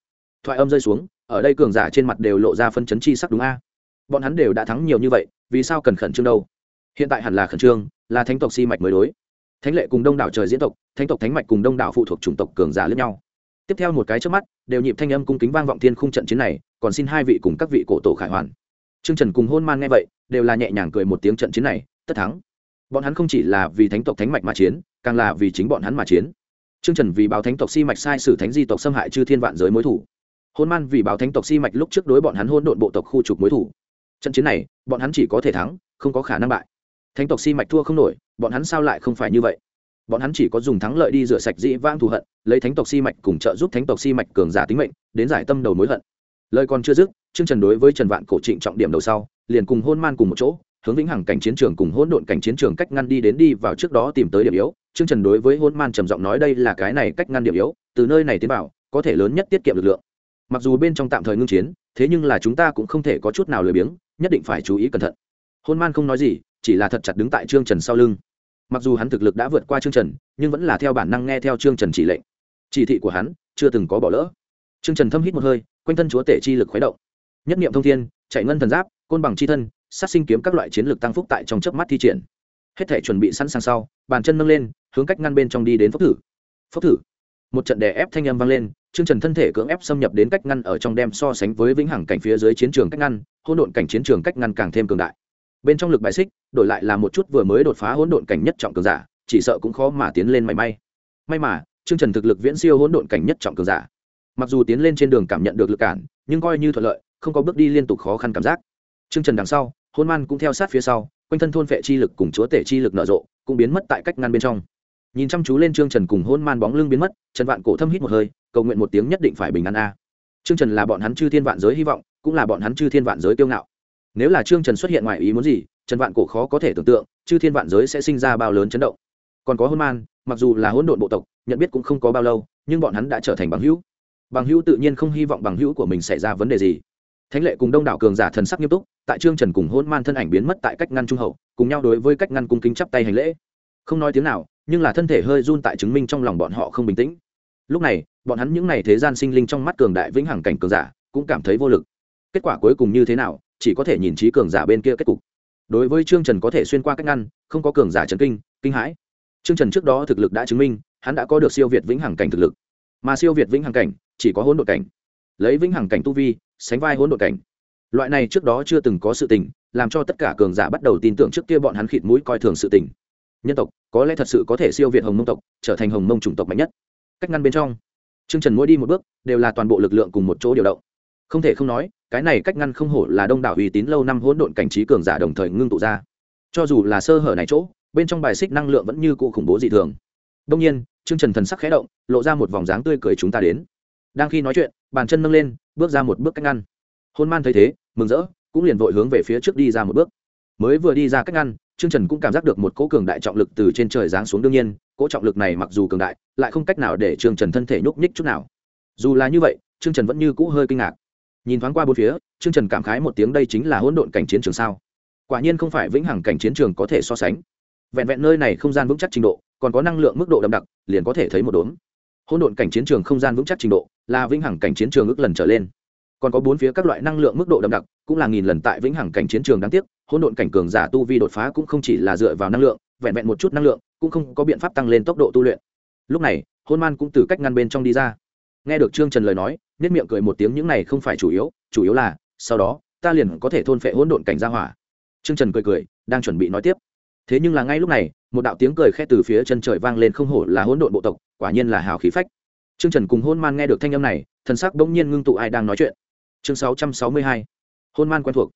Thoại âm rơi xuống, ở đây cường giả trên mặt đều lộ ra phân chấn chi sắc đúng a. Bọn hắn đều đã thắng nhiều như vậy, vì sao cần khẩn trương đâu? Hiện tại hẳn là khẩn trương, là thánh tộc si mạch mới đối. Thánh lệ cùng đông đảo trời diễn tộc, thánh tộc thánh mạch cùng đông đảo phụ thuộc chủng tộc cường giả lẫn nhau. Tiếp theo một cái trước mắt, đều nhịp thanh âm cung kính vang vọng thiên khung trận chiến này, còn xin hai vị cùng các vị cổ tổ khải hoàn trương trần cùng hôn man nghe vậy, đều là nhẹ nhàng cười một tiếng trận chiến này, tất thắng. Bọn hắn không chỉ là vì thánh tộc thánh mạch mà chiến, càng là vì chính bọn hắn mà chiến. Trương trần vì báo thánh tộc si mạch sai sử thánh di tộc xâm hại chư thiên vạn giới mối thủ. Hôn man vì báo thánh tộc si mạch lúc trước đối bọn hắn hôn độn bộ tộc khu trục mối thủ. Trận chiến này, bọn hắn chỉ có thể thắng, không có khả năng bại. Thánh tộc si mạch thua không nổi, bọn hắn sao lại không phải như vậy? Bọn hắn chỉ có dùng thắng lợi đi rửa sạch dĩ vang thù hận, lấy thánh tộc si mạch cùng trợ giúp thánh tộc si mạch cường giả tính mệnh, đến giải tâm đầu mối hận lời còn chưa dứt chương trần đối với trần vạn cổ trịnh trọng điểm đầu sau, liền cùng hôn man cùng một chỗ, hướng vĩnh hằng cảnh chiến trường cùng hỗn độn cảnh chiến trường cách ngăn đi đến đi vào trước đó tìm tới điểm yếu. Chương trần đối với hôn man trầm giọng nói đây là cái này cách ngăn điểm yếu, từ nơi này tiến vào, có thể lớn nhất tiết kiệm lực lượng. Mặc dù bên trong tạm thời ngưng chiến, thế nhưng là chúng ta cũng không thể có chút nào lười biếng, nhất định phải chú ý cẩn thận. Hôn man không nói gì, chỉ là thật chặt đứng tại trương trần sau lưng. Mặc dù hắn thực lực đã vượt qua trương trần, nhưng vẫn là theo bản năng nghe theo trương trần chỉ lệnh. Chỉ thị của hắn, chưa từng có bỏ lỡ. Trương trần thâm hít một hơi quanh thân chúa tể chi lực khuấy động. Nhất niệm thông thiên, chạy ngân thần giáp, côn bằng chi thân, sát sinh kiếm các loại chiến lược tăng phúc tại trong chớp mắt thi triển. Hết thể chuẩn bị sẵn sàng sau, bàn chân nâng lên, hướng cách ngăn bên trong đi đến phốc thử. Phốc thử. Một trận đè ép thanh âm vang lên chương trần thân thể cưỡng ép xâm nhập đến cách ngăn ở trong đem so sánh với vĩnh hằng cảnh phía dưới chiến trường cách ngăn, hỗn độn cảnh chiến trường cách ngăn càng thêm cường đại. Bên trong lực bài xích, đổi lại là một chút vừa mới đột phá hỗn độn cảnh nhất trọng cường giả, chỉ sợ cũng khó mà tiến lên mảy may. May mà chương trần thực lực viễn siêu hỗn độn cảnh nhất trọng cường giả mặc dù tiến lên trên đường cảm nhận được lực cản nhưng coi như thuận lợi không có bước đi liên tục khó khăn cảm giác Trương Trần đằng sau, hôn man cũng theo sát phía sau, quanh thân thôn vệ chi lực cùng chúa tể chi lực nở rộ, cũng biến mất tại cách ngăn bên trong. Nhìn chăm chú lên Trương Trần cùng hôn man bóng lưng biến mất, Trần Vạn Cổ thâm hít một hơi, cầu nguyện một tiếng nhất định phải bình an a. Trương Trần là bọn hắn chư thiên vạn giới hy vọng, cũng là bọn hắn chư thiên vạn giới kiêu ngạo. Nếu là Trương Trần xuất hiện ngoài ý muốn gì, Trần Vạn Cổ khó có thể tưởng tượng, chư thiên vạn giới sẽ sinh ra bao lớn chấn động. Còn có hôn man, mặc dù là hỗn độn bộ tộc, nhận biết cũng không có bao lâu, nhưng bọn hắn đã trở thành bằng hữu. Bằng hữu tự nhiên không hy vọng bằng hữu của mình xảy ra vấn đề gì. Thánh lệ cùng đông đảo cường giả thần sắc nghiêm túc, tại trương trần cùng hôn man thân ảnh biến mất tại cách ngăn trung hậu, cùng nhau đối với cách ngăn cung kính chắp tay hành lễ. Không nói tiếng nào, nhưng là thân thể hơi run tại chứng minh trong lòng bọn họ không bình tĩnh. Lúc này, bọn hắn những n à y thế gian sinh linh trong mắt cường đại vĩnh hằng cảnh cường giả, cũng cảm thấy vô lực. Kết quả cuối cùng như thế nào, chỉ có thể nhìn trí cường giả bên kia kết cục. Đối với trương trần có thể xuyên qua cách ngăn, không có cường giả trần kinh kinh hãi. Trương trần trước đó thực lực đã chứng minh, hắn đã có được siêu việt vĩnh hằng cảnh thực lực. Mà siêu việt vĩnh hằng cảnh chỉ có hỗn độ cảnh lấy vĩnh hằng cảnh tu vi sánh vai hỗn độn cảnh loại này trước đó chưa từng có sự tình làm cho tất cả cường giả bắt đầu tin tưởng trước kia bọn hắn khịt mũi coi thường sự tình nhân tộc có lẽ thật sự có thể siêu việt hồng mông tộc trở thành hồng mông chủng tộc mạnh nhất cách ngăn bên trong Trương Trần mỗi đi một bước đều là toàn bộ lực lượng cùng một chỗ điều động. Không thể không nói, cái này cách ngăn không hổ là đông đảo uy tín lâu năm hỗn độn cảnh trí cường giả đồng thời ngưng tụ ra. Cho dù là sơ hở này chỗ, bên trong bài xích năng lượng vẫn như cũ khủng bố dị thường. Đương nhiên, Trương Trần thần sắc khẽ động, lộ ra một vòng dáng tươi cười chúng ta đến. Đang khi nói chuyện, bàn chân nâng lên, bước ra một bước cách ngăn. Hôn man thấy thế mừng rỡ cũng liền vội hướng về phía trước đi ra một bước. Mới vừa đi ra cách ngăn trương trần cũng cảm giác được một cỗ cường đại trọng lực từ trên trời giáng xuống đương nhiên cỗ trọng lực này mặc dù cường đại lại không cách nào để trương trần thân thể nhúc nhích chút nào. Dù là như vậy trương trần vẫn như cũ hơi kinh ngạc. Nhìn thoáng qua bốn phía trương trần cảm khái một tiếng đây chính là hỗn độn cảnh chiến trường sao? Quả nhiên không phải vĩnh hằng cảnh chiến trường có thể so sánh. Vẹn vẹn nơi này không gian vững chắc trình độ còn có năng lượng mức độ đậm đặc liền có thể thấy một đốm hỗn độn cảnh chiến trường không gian vững chắc trình độ, là vĩnh hằng cảnh chiến trường ước lần trở lên. Còn có bốn phía các loại năng lượng mức độ đậm đặc, cũng là nghìn lần tại vĩnh hằng cảnh chiến trường đáng tiếc, hỗn độn cảnh cường giả tu vi đột phá cũng không chỉ là dựa vào năng lượng, vẹn vẹn một chút năng lượng, cũng không có biện pháp tăng lên tốc độ tu luyện. Lúc này, hôn man cũng từ cách ngăn bên trong đi ra. Nghe được trương trần lời nói nết miệng cười một tiếng những này không phải chủ yếu chủ yếu là, sau đó, ta liền có thể thôn phệ hỗn độn cảnh ra hỏa. Trương trần cười cười, đang chuẩn bị nói tiếp thế nhưng là ngay lúc này, một đạo tiếng cười khẽ từ phía chân trời vang lên không hổ là hỗn độn bộ tộc, quả nhiên là hào khí phách. Trương trần cùng hôn man nghe được thanh âm này, thần sắc bỗng nhiên ngưng tụ ai đang nói chuyện. Chương sáu trăm sáu mươi hai, hôn man quen thuộc.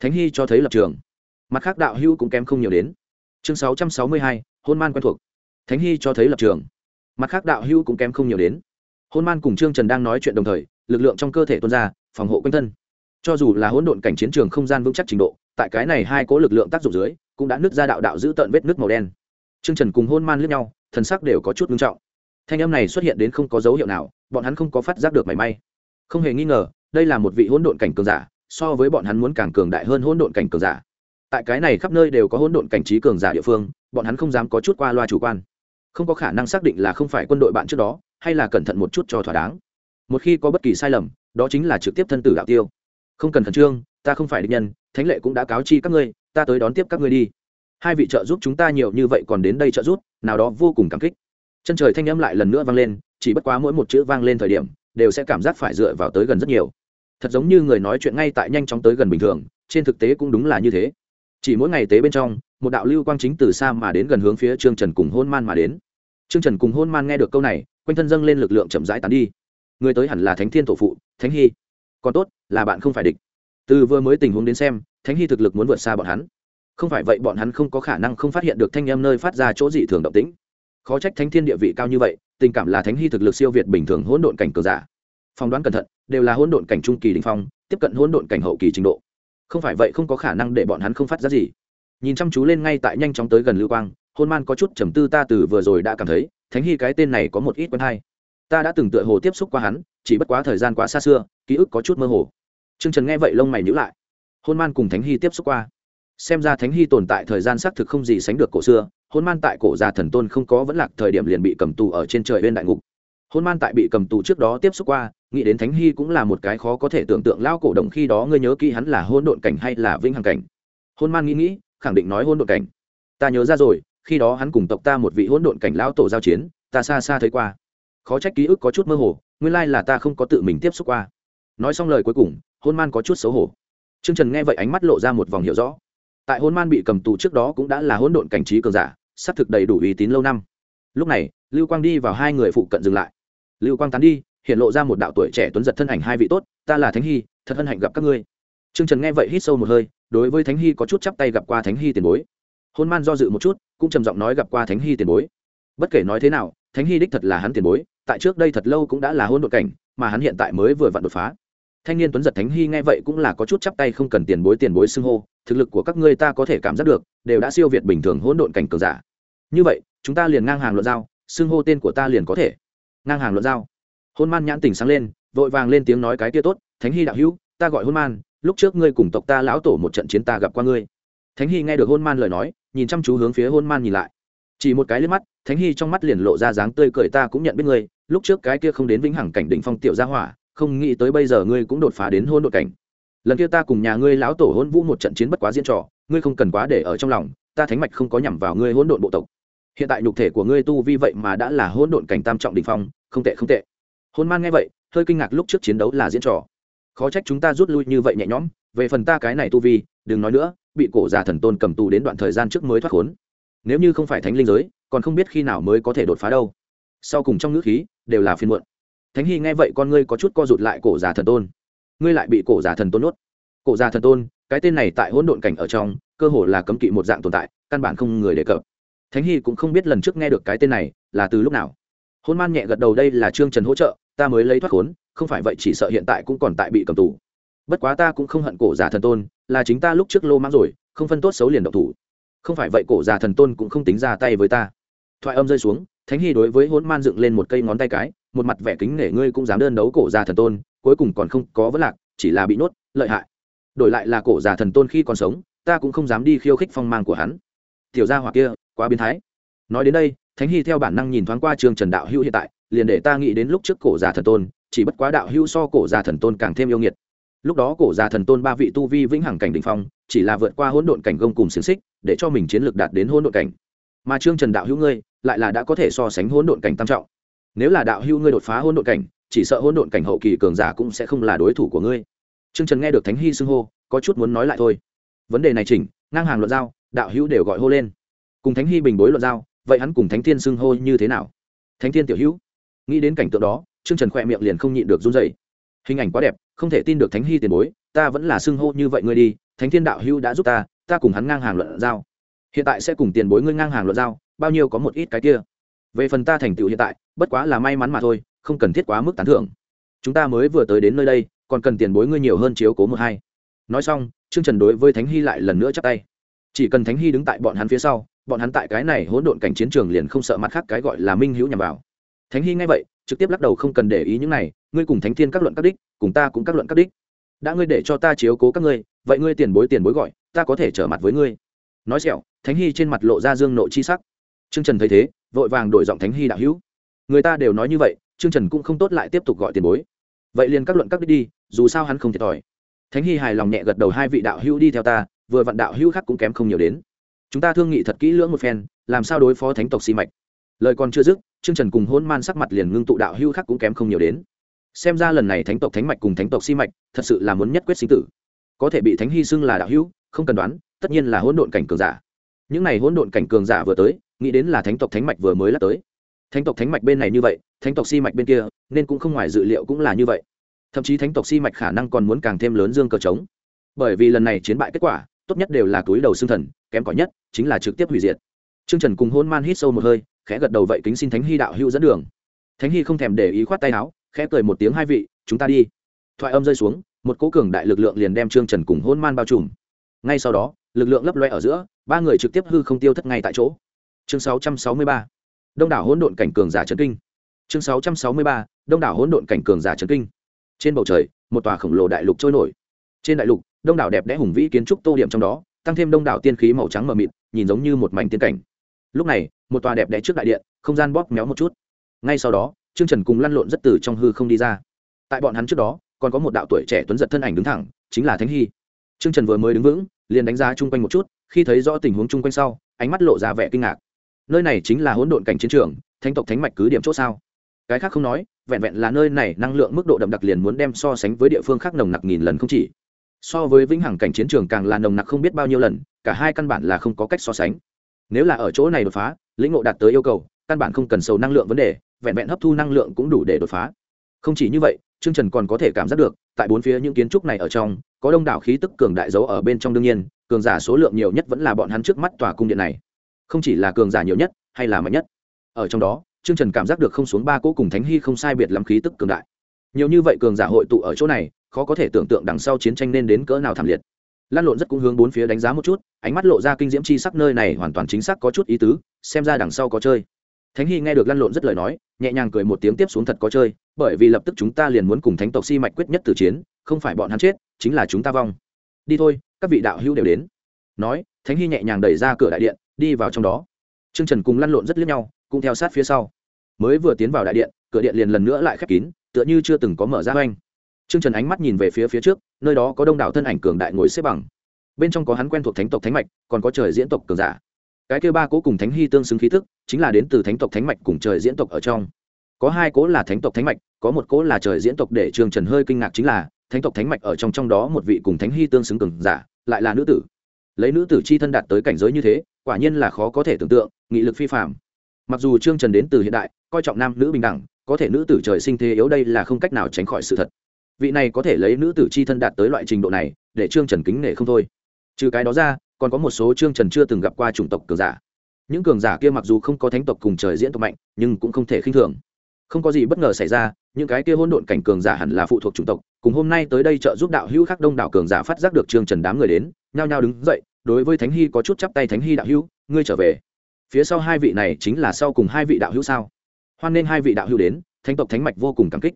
Thánh hy cho thấy lập trường. Mặt khác đạo hữu cũng kém không nhiều đến. Chương sáu trăm sáu mươi hai, hôn man quen thuộc. Thánh hy cho thấy lập trường. Mặt khác đạo hữu cũng kém không nhiều đến. Hôn man cùng trương trần đang nói chuyện đồng thời, lực lượng trong cơ thể tuôn ra, phòng hộ quanh thân. Cho dù là hỗn độn cảnh chiến trường không gian vững chắc trình độ tại cái này hai cố lực lượng tác dụng dưới, cũng đã nứt ra đạo đạo giữ tận vết nứt màu đen. Trương trần cùng hôn man lướt nhau, thần sắc đều có chút ngưng trọng. Thanh âm này xuất hiện đến không có dấu hiệu nào, bọn hắn không có phát giác được mảy may. Không hề nghi ngờ, đây là một vị hỗn độn cảnh cường giả, so với bọn hắn muốn càng cường đại hơn hỗn độn cảnh cường giả. Tại cái này khắp nơi đều có hỗn độn cảnh trí cường giả địa phương, bọn hắn không dám có chút qua loa chủ quan. Không có khả năng xác định là không phải quân đội bạn trước đó, hay là cẩn thận một chút cho thỏa đáng. Một khi có bất kỳ sai lầm, đó chính là trực tiếp thân tử đạo tiêu. Không cần khẩn trương ta không phải địch nhân, thánh lệ cũng đã cáo chi các ngươi, ta tới đón tiếp các ngươi đi. Hai vị trợ giúp chúng ta nhiều như vậy còn đến đây trợ giúp, nào đó vô cùng cảm kích. Chân trời thanh âm lại lần nữa vang lên, chỉ bất quá mỗi một chữ vang lên thời điểm, đều sẽ cảm giác phải dựa vào tới gần rất nhiều. Thật giống như người nói chuyện ngay tại nhanh chóng tới gần bình thường, trên thực tế cũng đúng là như thế. Chỉ mỗi ngày tế bên trong, một đạo lưu quang chính từ xa mà đến gần hướng phía trương trần cùng hôn man mà đến. Trương trần cùng hôn man nghe được câu này, quanh thân dâng lên lực lượng chậm rãi tán đi. Người tới hẳn là thánh thiên tổ phụ, thánh hy. Còn tốt là bạn không phải địch từ vừa mới tình huống đến xem, thánh hy thực lực muốn vượt xa bọn hắn. Không phải vậy bọn hắn không có khả năng không phát hiện được thanh em nơi phát ra chỗ dị thường động tĩnh. Khó trách thánh thiên địa vị cao như vậy, tình cảm là thánh hy thực lực siêu việt bình thường hỗn độn cảnh cường giả. Phỏng đoán cẩn thận, đều là hỗn độn cảnh trung kỳ đình phong, tiếp cận hỗn độn cảnh hậu kỳ trình độ. Không phải vậy không có khả năng để bọn hắn không phát ra gì. Nhìn chăm chú lên ngay tại nhanh chóng tới gần lưu quang, hôn man có chút trầm tư ta từ vừa rồi đã cảm thấy, thánh hy cái tên này có một ít quen hay. Ta đã từng tựa hồ tiếp xúc qua hắn, chỉ bất quá thời gian quá xa xưa, ký ức có chút mơ hồ. Trương trần nghe vậy lông mày nhíu lại. Hôn man cùng thánh hy tiếp xúc qua. Xem ra thánh hy tồn tại thời gian xác thực không gì sánh được cổ xưa, hôn man tại cổ gia thần tôn không có vẫn lạc thời điểm liền bị cầm tù ở trên trời bên đại ngục. Hôn man tại bị cầm tù trước đó tiếp xúc qua, nghĩ đến thánh hy cũng là một cái khó có thể tưởng tượng lao cổ động khi đó ngươi nhớ kỹ hắn là hôn độn cảnh hay là vĩnh hằng cảnh. Hôn man nghĩ nghĩ, khẳng định nói hôn độn cảnh. Ta nhớ ra rồi, khi đó hắn cùng tộc ta một vị hôn độn cảnh lão tổ giao chiến, ta xa xa thấy qua. Khó trách ký ức có chút mơ hồ, nguyên lai là ta không có tự mình tiếp xúc qua nói xong lời cuối cùng, hôn man có chút xấu hổ. T r ư ơ n g trần nghe vậy ánh mắt lộ ra một vòng hiểu rõ. Tại hôn man bị cầm tù trước đó cũng đã là hỗn độn cảnh trí cường giả s á c thực đầy đủ uy tín lâu năm. Lúc này, lưu quang đi vào hai người phụ cận dừng lại. Lưu quang tán đi, hiện lộ ra một đạo tuổi trẻ tuấn giật thân ảnh hai vị tốt, ta là thánh hy, thật hân hạnh gặp các ngươi. T r ư ơ n g trần nghe vậy hít sâu một hơi, đối với thánh hy có chút chắp tay gặp qua thánh hy tiền bối. Hôn man do dự một chút, cũng trầm giọng nói gặp qua thánh hy tiền bối. Bất kể nói thế nào, thánh hy đích thật là hắn tiền bối, tại trước đây thật lâu cũng đã là hôn đội cảnh, mà hắn hiện tại mới vừa vặn đột phá thanh niên tuấn giật thánh hy nghe vậy cũng là có chút chắp tay không cần tiền bối tiền bối xưng hô, thực lực của các ngươi ta có thể cảm giác được, đều đã siêu việt bình thường hỗn độn cảnh cường giả. Như vậy, chúng ta liền ngang hàng luận giao, xưng hô tên của ta liền có thể. Ngang hàng luận giao. Hôn man nhãn tình sáng lên, vội vàng lên tiếng nói cái kia tốt, thánh hy đạo hữu, ta gọi hôn man, lúc trước ngươi cùng tộc ta lão tổ một trận chiến ta gặp qua ngươi. Thánh hy nghe được hôn man lời nói, nhìn chăm chú hướng phía hôn man nhìn lại. Chỉ một cái liếc mắt, thánh hy trong mắt liền lộ ra dáng tươi cười, ta cũng nhận biết ngươi, lúc trước cái kia không đến vĩnh hằng cảnh đỉnh phong tiểu gia hỏa không nghĩ tới bây giờ ngươi cũng đột phá đến hôn đội cảnh. Lần kia ta cùng nhà ngươi lão tổ hôn vũ một trận chiến bất quá diễn trò, ngươi không cần quá để ở trong lòng, ta thánh mạch không có nhằm vào ngươi hôn độn bộ tộc. Hiện tại nhục thể của ngươi tu vi vậy mà đã là hôn độn cảnh tam trọng đỉnh phong, không tệ không tệ. Hôn man nghe vậy, hơi kinh ngạc lúc trước chiến đấu là diễn trò. Khó trách chúng ta rút lui như vậy nhẹ nhõm, về phần ta cái này tu vi, đừng nói nữa, bị cổ già thần tôn cầm tù đến đoạn thời gian trước mới thoát khốn. Nếu như không phải thánh linh giới, còn không biết khi nào mới có thể đột phá đâu. Sau cùng trong ngữ khí, đều là phiên muộn thánh hy nghe vậy con ngươi có chút co rụt lại, cổ già thần tôn. Ngươi lại bị cổ già thần tôn nuốt. Cổ già thần tôn, cái tên này tại hỗn độn cảnh ở trong, cơ hồ là cấm kỵ một dạng tồn tại, căn bản không người đề cập. Thánh hy cũng không biết lần trước nghe được cái tên này là từ lúc nào. Hôn man nhẹ gật đầu, đây là trương trần hỗ trợ, ta mới lấy thoát khốn, không phải vậy chỉ sợ hiện tại cũng còn tại bị cầm tù. Bất quá ta cũng không hận cổ già thần tôn, là chính ta lúc trước lô mang rồi, không phân tốt xấu liền độc thủ. Không phải vậy cổ già thần tôn cũng không tính ra tay với ta. Thoại âm rơi xuống thánh hy đối với hôn man dựng lên một cây ngón tay cái, một mặt vẻ kính nể ngươi cũng dám đơn đấu cổ già thần tôn, cuối cùng còn không có vấn lạc, chỉ là bị nhốt, lợi hại. Đổi lại là cổ già thần tôn khi còn sống, ta cũng không dám đi khiêu khích phong mang của hắn. Tiểu gia hỏa kia, quá biến thái. Nói đến đây, thánh hy theo bản năng nhìn thoáng qua trường trần đạo hữu hiện tại, liền để ta nghĩ đến lúc trước cổ già thần tôn, chỉ bất quá đạo hữu so cổ già thần tôn càng thêm yêu nghiệt. Lúc đó cổ già thần tôn ba vị tu vi vĩnh hằng cảnh đ ỉ n h phong, chỉ là vượt qua hỗn độn cảnh gông cùng xiềng xích, để cho mình chiến lược đạt đến hỗn độn cảnh. Mà trương trần đạo hữu ngươi lại là đã có thể so sánh hỗn độn cảnh tam trọng. Nếu là đạo hữu ngươi đột phá hỗn độn cảnh, chỉ sợ hỗn độn cảnh hậu kỳ cường giả cũng sẽ không là đối thủ của ngươi. Trương trần nghe được thánh hy xưng hô, có chút muốn nói lại thôi. Vấn đề này chỉnh, ngang hàng luận giao, đạo hữu đều gọi hô lên. Cùng thánh hy bình bối luận giao, vậy hắn cùng thánh thiên xưng hô như thế nào? Thánh thiên tiểu hữu, nghĩ đến cảnh tượng đó, trương trần khỏe miệng liền không nhịn được run dày hình ảnh quá đẹp, không thể tin được thánh hy tiền bối, ta vẫn là xưng hô như vậy ngươi đi, thánh thiên đạo hữu đã giúp ta ta cùng hắn ngang hàng luận giao. Hiện tại sẽ cùng tiền bối ngươi ngang hàng luận giao bao nhiêu có một ít cái kia. Về phần ta thành tựu hiện tại, bất quá là may mắn mà thôi, không cần thiết quá mức tán thưởng. Chúng ta mới vừa tới đến nơi đây, còn cần tiền bối ngươi nhiều hơn chiếu cố một hai. Nói xong, trương trần đối với thánh hy lại lần nữa chắp tay. Chỉ cần thánh hy đứng tại bọn hắn phía sau, bọn hắn tại cái này hỗn độn cảnh chiến trường liền không sợ mặt khác cái gọi là minh hữu nhằm vào. Thánh hy nghe vậy, trực tiếp lắc đầu không cần để ý những này, ngươi cùng thánh thiên các luận các đích, cùng ta cũng các luận các đích. Đã ngươi để cho ta chiếu cố các ngươi, vậy ngươi tiền bối tiền bối gọi, ta có thể trở mặt với ngươi. Nói sẹo thánh hy trên mặt lộ ra dương nộ chi sắc trương trần thấy thế, vội vàng đổi giọng thánh hy đạo hữu. Người ta đều nói như vậy, trương trần cũng không tốt lại tiếp tục gọi tiền bối. Vậy liền các luận các đích đi, dù sao hắn không thiệt thòi. Thánh hy hài lòng nhẹ gật đầu hai vị đạo hữu đi theo ta, vừa vặn đạo hữu khác cũng kém không nhiều đến. Chúng ta thương nghị thật kỹ lưỡng một phen, làm sao đối phó thánh tộc si mạch. Lời còn chưa dứt, Trương trần cùng hôn man sắc mặt liền ngưng tụ đạo hữu khác cũng kém không nhiều đến. Xem ra lần này thánh tộc thánh mạch cùng thánh tộc si mạch, thật sự là muốn nhất quyết sinh tử. Có thể bị thánh hy xưng là đạo hữu, không cần đoán, tất nhiên là hỗn độn cảnh cường giả. Những này hỗn độn cảnh cường giả vừa tới nghĩ đến là thánh tộc thánh mạch vừa mới lắc tới thánh tộc thánh mạch bên này như vậy thánh tộc si mạch bên kia nên cũng không ngoài dự liệu cũng là như vậy thậm chí thánh tộc si mạch khả năng còn muốn càng thêm lớn dương cờ trống bởi vì lần này chiến bại kết quả tốt nhất đều là túi đầu xương thần kém cỏi nhất chính là trực tiếp hủy diệt Trương Trần cùng Hôn Man hít sâu một hơi, khẽ gật đầu vậy kính xin Thánh Hy đạo hữu dẫn đường. Thánh Hy không thèm để ý khoát tay áo, khẽ cười một tiếng hai vị, chúng ta đi. Thoại âm rơi xuống, một cỗ cường đại lực lượng liền đem Trương Trần cùng Hôn Man bao trùm. Ngay sau đó, lực lượng lấp loe ở giữa, ba người trực tiếp hư không tiêu thất ngay tại chỗ. Chương 663. Đông đảo hỗn độn cảnh cường giả chấn kinh. Chương 663. Đông đảo hỗn độn cảnh cường giả chấn kinh. Trên bầu trời, một tòa khổng lồ đại lục trôi nổi. Trên đại lục, đông đảo đẹp đẽ hùng vĩ kiến trúc tô điểm trong đó, tăng thêm đông đảo tiên khí màu trắng mờ mịt, nhìn giống như một mảnh tiên cảnh lúc này một tòa đẹp đẽ trước đại điện không gian bóp méo một chút ngay sau đó trương trần cùng lăn lộn rất từ trong hư không đi ra tại bọn hắn trước đó còn có một đạo tuổi trẻ tuấn giật thân ảnh đứng thẳng chính là thánh hy trương trần vừa mới đứng vững liền đánh giá chung quanh một chút khi thấy rõ tình huống chung quanh sau ánh mắt lộ ra vẻ kinh ngạc nơi này chính là hỗn độn cảnh chiến trường, thánh tộc thánh mạch cứ điểm c h ỗ sao? Cái khác không nói, vẹn vẹn là nơi này năng lượng mức độ đậm đặc liền muốn đem so sánh với địa phương khác nồng nặc nghìn lần không chỉ. So với vĩnh hằng cảnh chiến trường càng là nồng nặc không biết bao nhiêu lần, cả hai căn bản là không có cách so sánh. Nếu là ở chỗ này đột phá, lĩnh ngộ đạt tới yêu cầu, căn bản không cần sầu năng lượng vấn đề, vẹn vẹn hấp thu năng lượng cũng đủ để đột phá. Không chỉ như vậy, trương trần còn có thể cảm giác được, tại bốn phía những kiến trúc này ở trong, có đông đảo khí tức cường đại dấu ở bên trong đương nhiên, cường giả số lượng nhiều nhất vẫn là bọn hắn trước mắt tòa cung điện này không chỉ là cường giả nhiều nhất, hay là mạnh nhất. Ở trong đó, trương trần cảm giác được không xuống ba cỗ cùng thánh hy không sai biệt lắm khí tức cường đại. Nhiều như vậy cường giả hội tụ ở chỗ này, khó có thể tưởng tượng đằng sau chiến tranh nên đến cỡ nào thảm liệt. Lan lộn rất cũng hướng bốn phía đánh giá một chút, ánh mắt lộ ra kinh diễm chi sắc nơi này hoàn toàn chính xác có chút ý tứ, xem ra đằng sau có chơi. Thánh hy nghe được lan lộn rất lời nói, nhẹ nhàng cười một tiếng tiếp xuống thật có chơi, bởi vì lập tức chúng ta liền muốn cùng thánh tộc si mạch quyết nhất từ chiến, không phải bọn hắn chết, chính là chúng ta vong. Đi thôi, các vị đạo hữu đều đến. Nói, thánh hy nhẹ nhàng đẩy ra cửa đại điện đi vào trong đó. T r ư ơ n g trần cùng lăn lộn rất liếc nhau, cũng theo sát phía sau. Mới vừa tiến vào đại điện, cửa điện liền lần nữa lại khép kín, tựa như chưa từng có mở ra oanh t r ư ơ n g trần ánh mắt nhìn về phía phía trước, nơi đó có đông đảo thân ảnh cường đại ngồi xếp bằng. Bên trong có hắn quen thuộc thánh tộc thánh mạch, còn có trời diễn tộc cường giả. Cái kêu ba cố cùng thánh hy tương xứng khí thức, chính là đến từ thánh tộc thánh mạch cùng trời diễn tộc ở trong. Có hai cố là thánh tộc thánh mạch, có một cố là trời diễn tộc để trường trần hơi kinh ngạc chính là, thánh tộc thánh mạch ở trong trong đó một vị cùng thánh hy tương xứng cường giả, lại là nữ tử. Lấy nữ tử chi thân đạt tới cảnh giới như thế quả nhiên là khó có thể tưởng tượng, nghị lực phi phạm mặc dù trương trần đến từ hiện đại, coi trọng nam nữ bình đẳng, có thể nữ tử trời sinh thế yếu đây là không cách nào tránh khỏi sự thật. Vị này có thể lấy nữ tử c h i thân đạt tới loại trình độ này, để trương trần kính nể không thôi. Trừ cái đó ra, còn có một số trương trần chưa từng gặp qua chủng tộc cường giả. Những cường giả kia mặc dù không có thánh tộc cùng trời diễn tộc mạnh, nhưng cũng không thể khinh thường. Không có gì bất ngờ xảy ra, những cái kia hôn độn cảnh cường giả hẳn là phụ thuộc chủng tộc, cùng hôm nay tới đây trợ giúp đạo hữu khắc đông đảo cường giả phát giác được trương trần đám người đến, nhao nhao đứng dậy đối với thánh hy có chút chắp tay thánh hy đạo hữu, ngươi trở về. Phía sau hai vị này chính là sau cùng hai vị đạo hữu sao? Hoan nên hai vị đạo hữu đến, thánh tộc thánh mạch vô cùng cảm kích.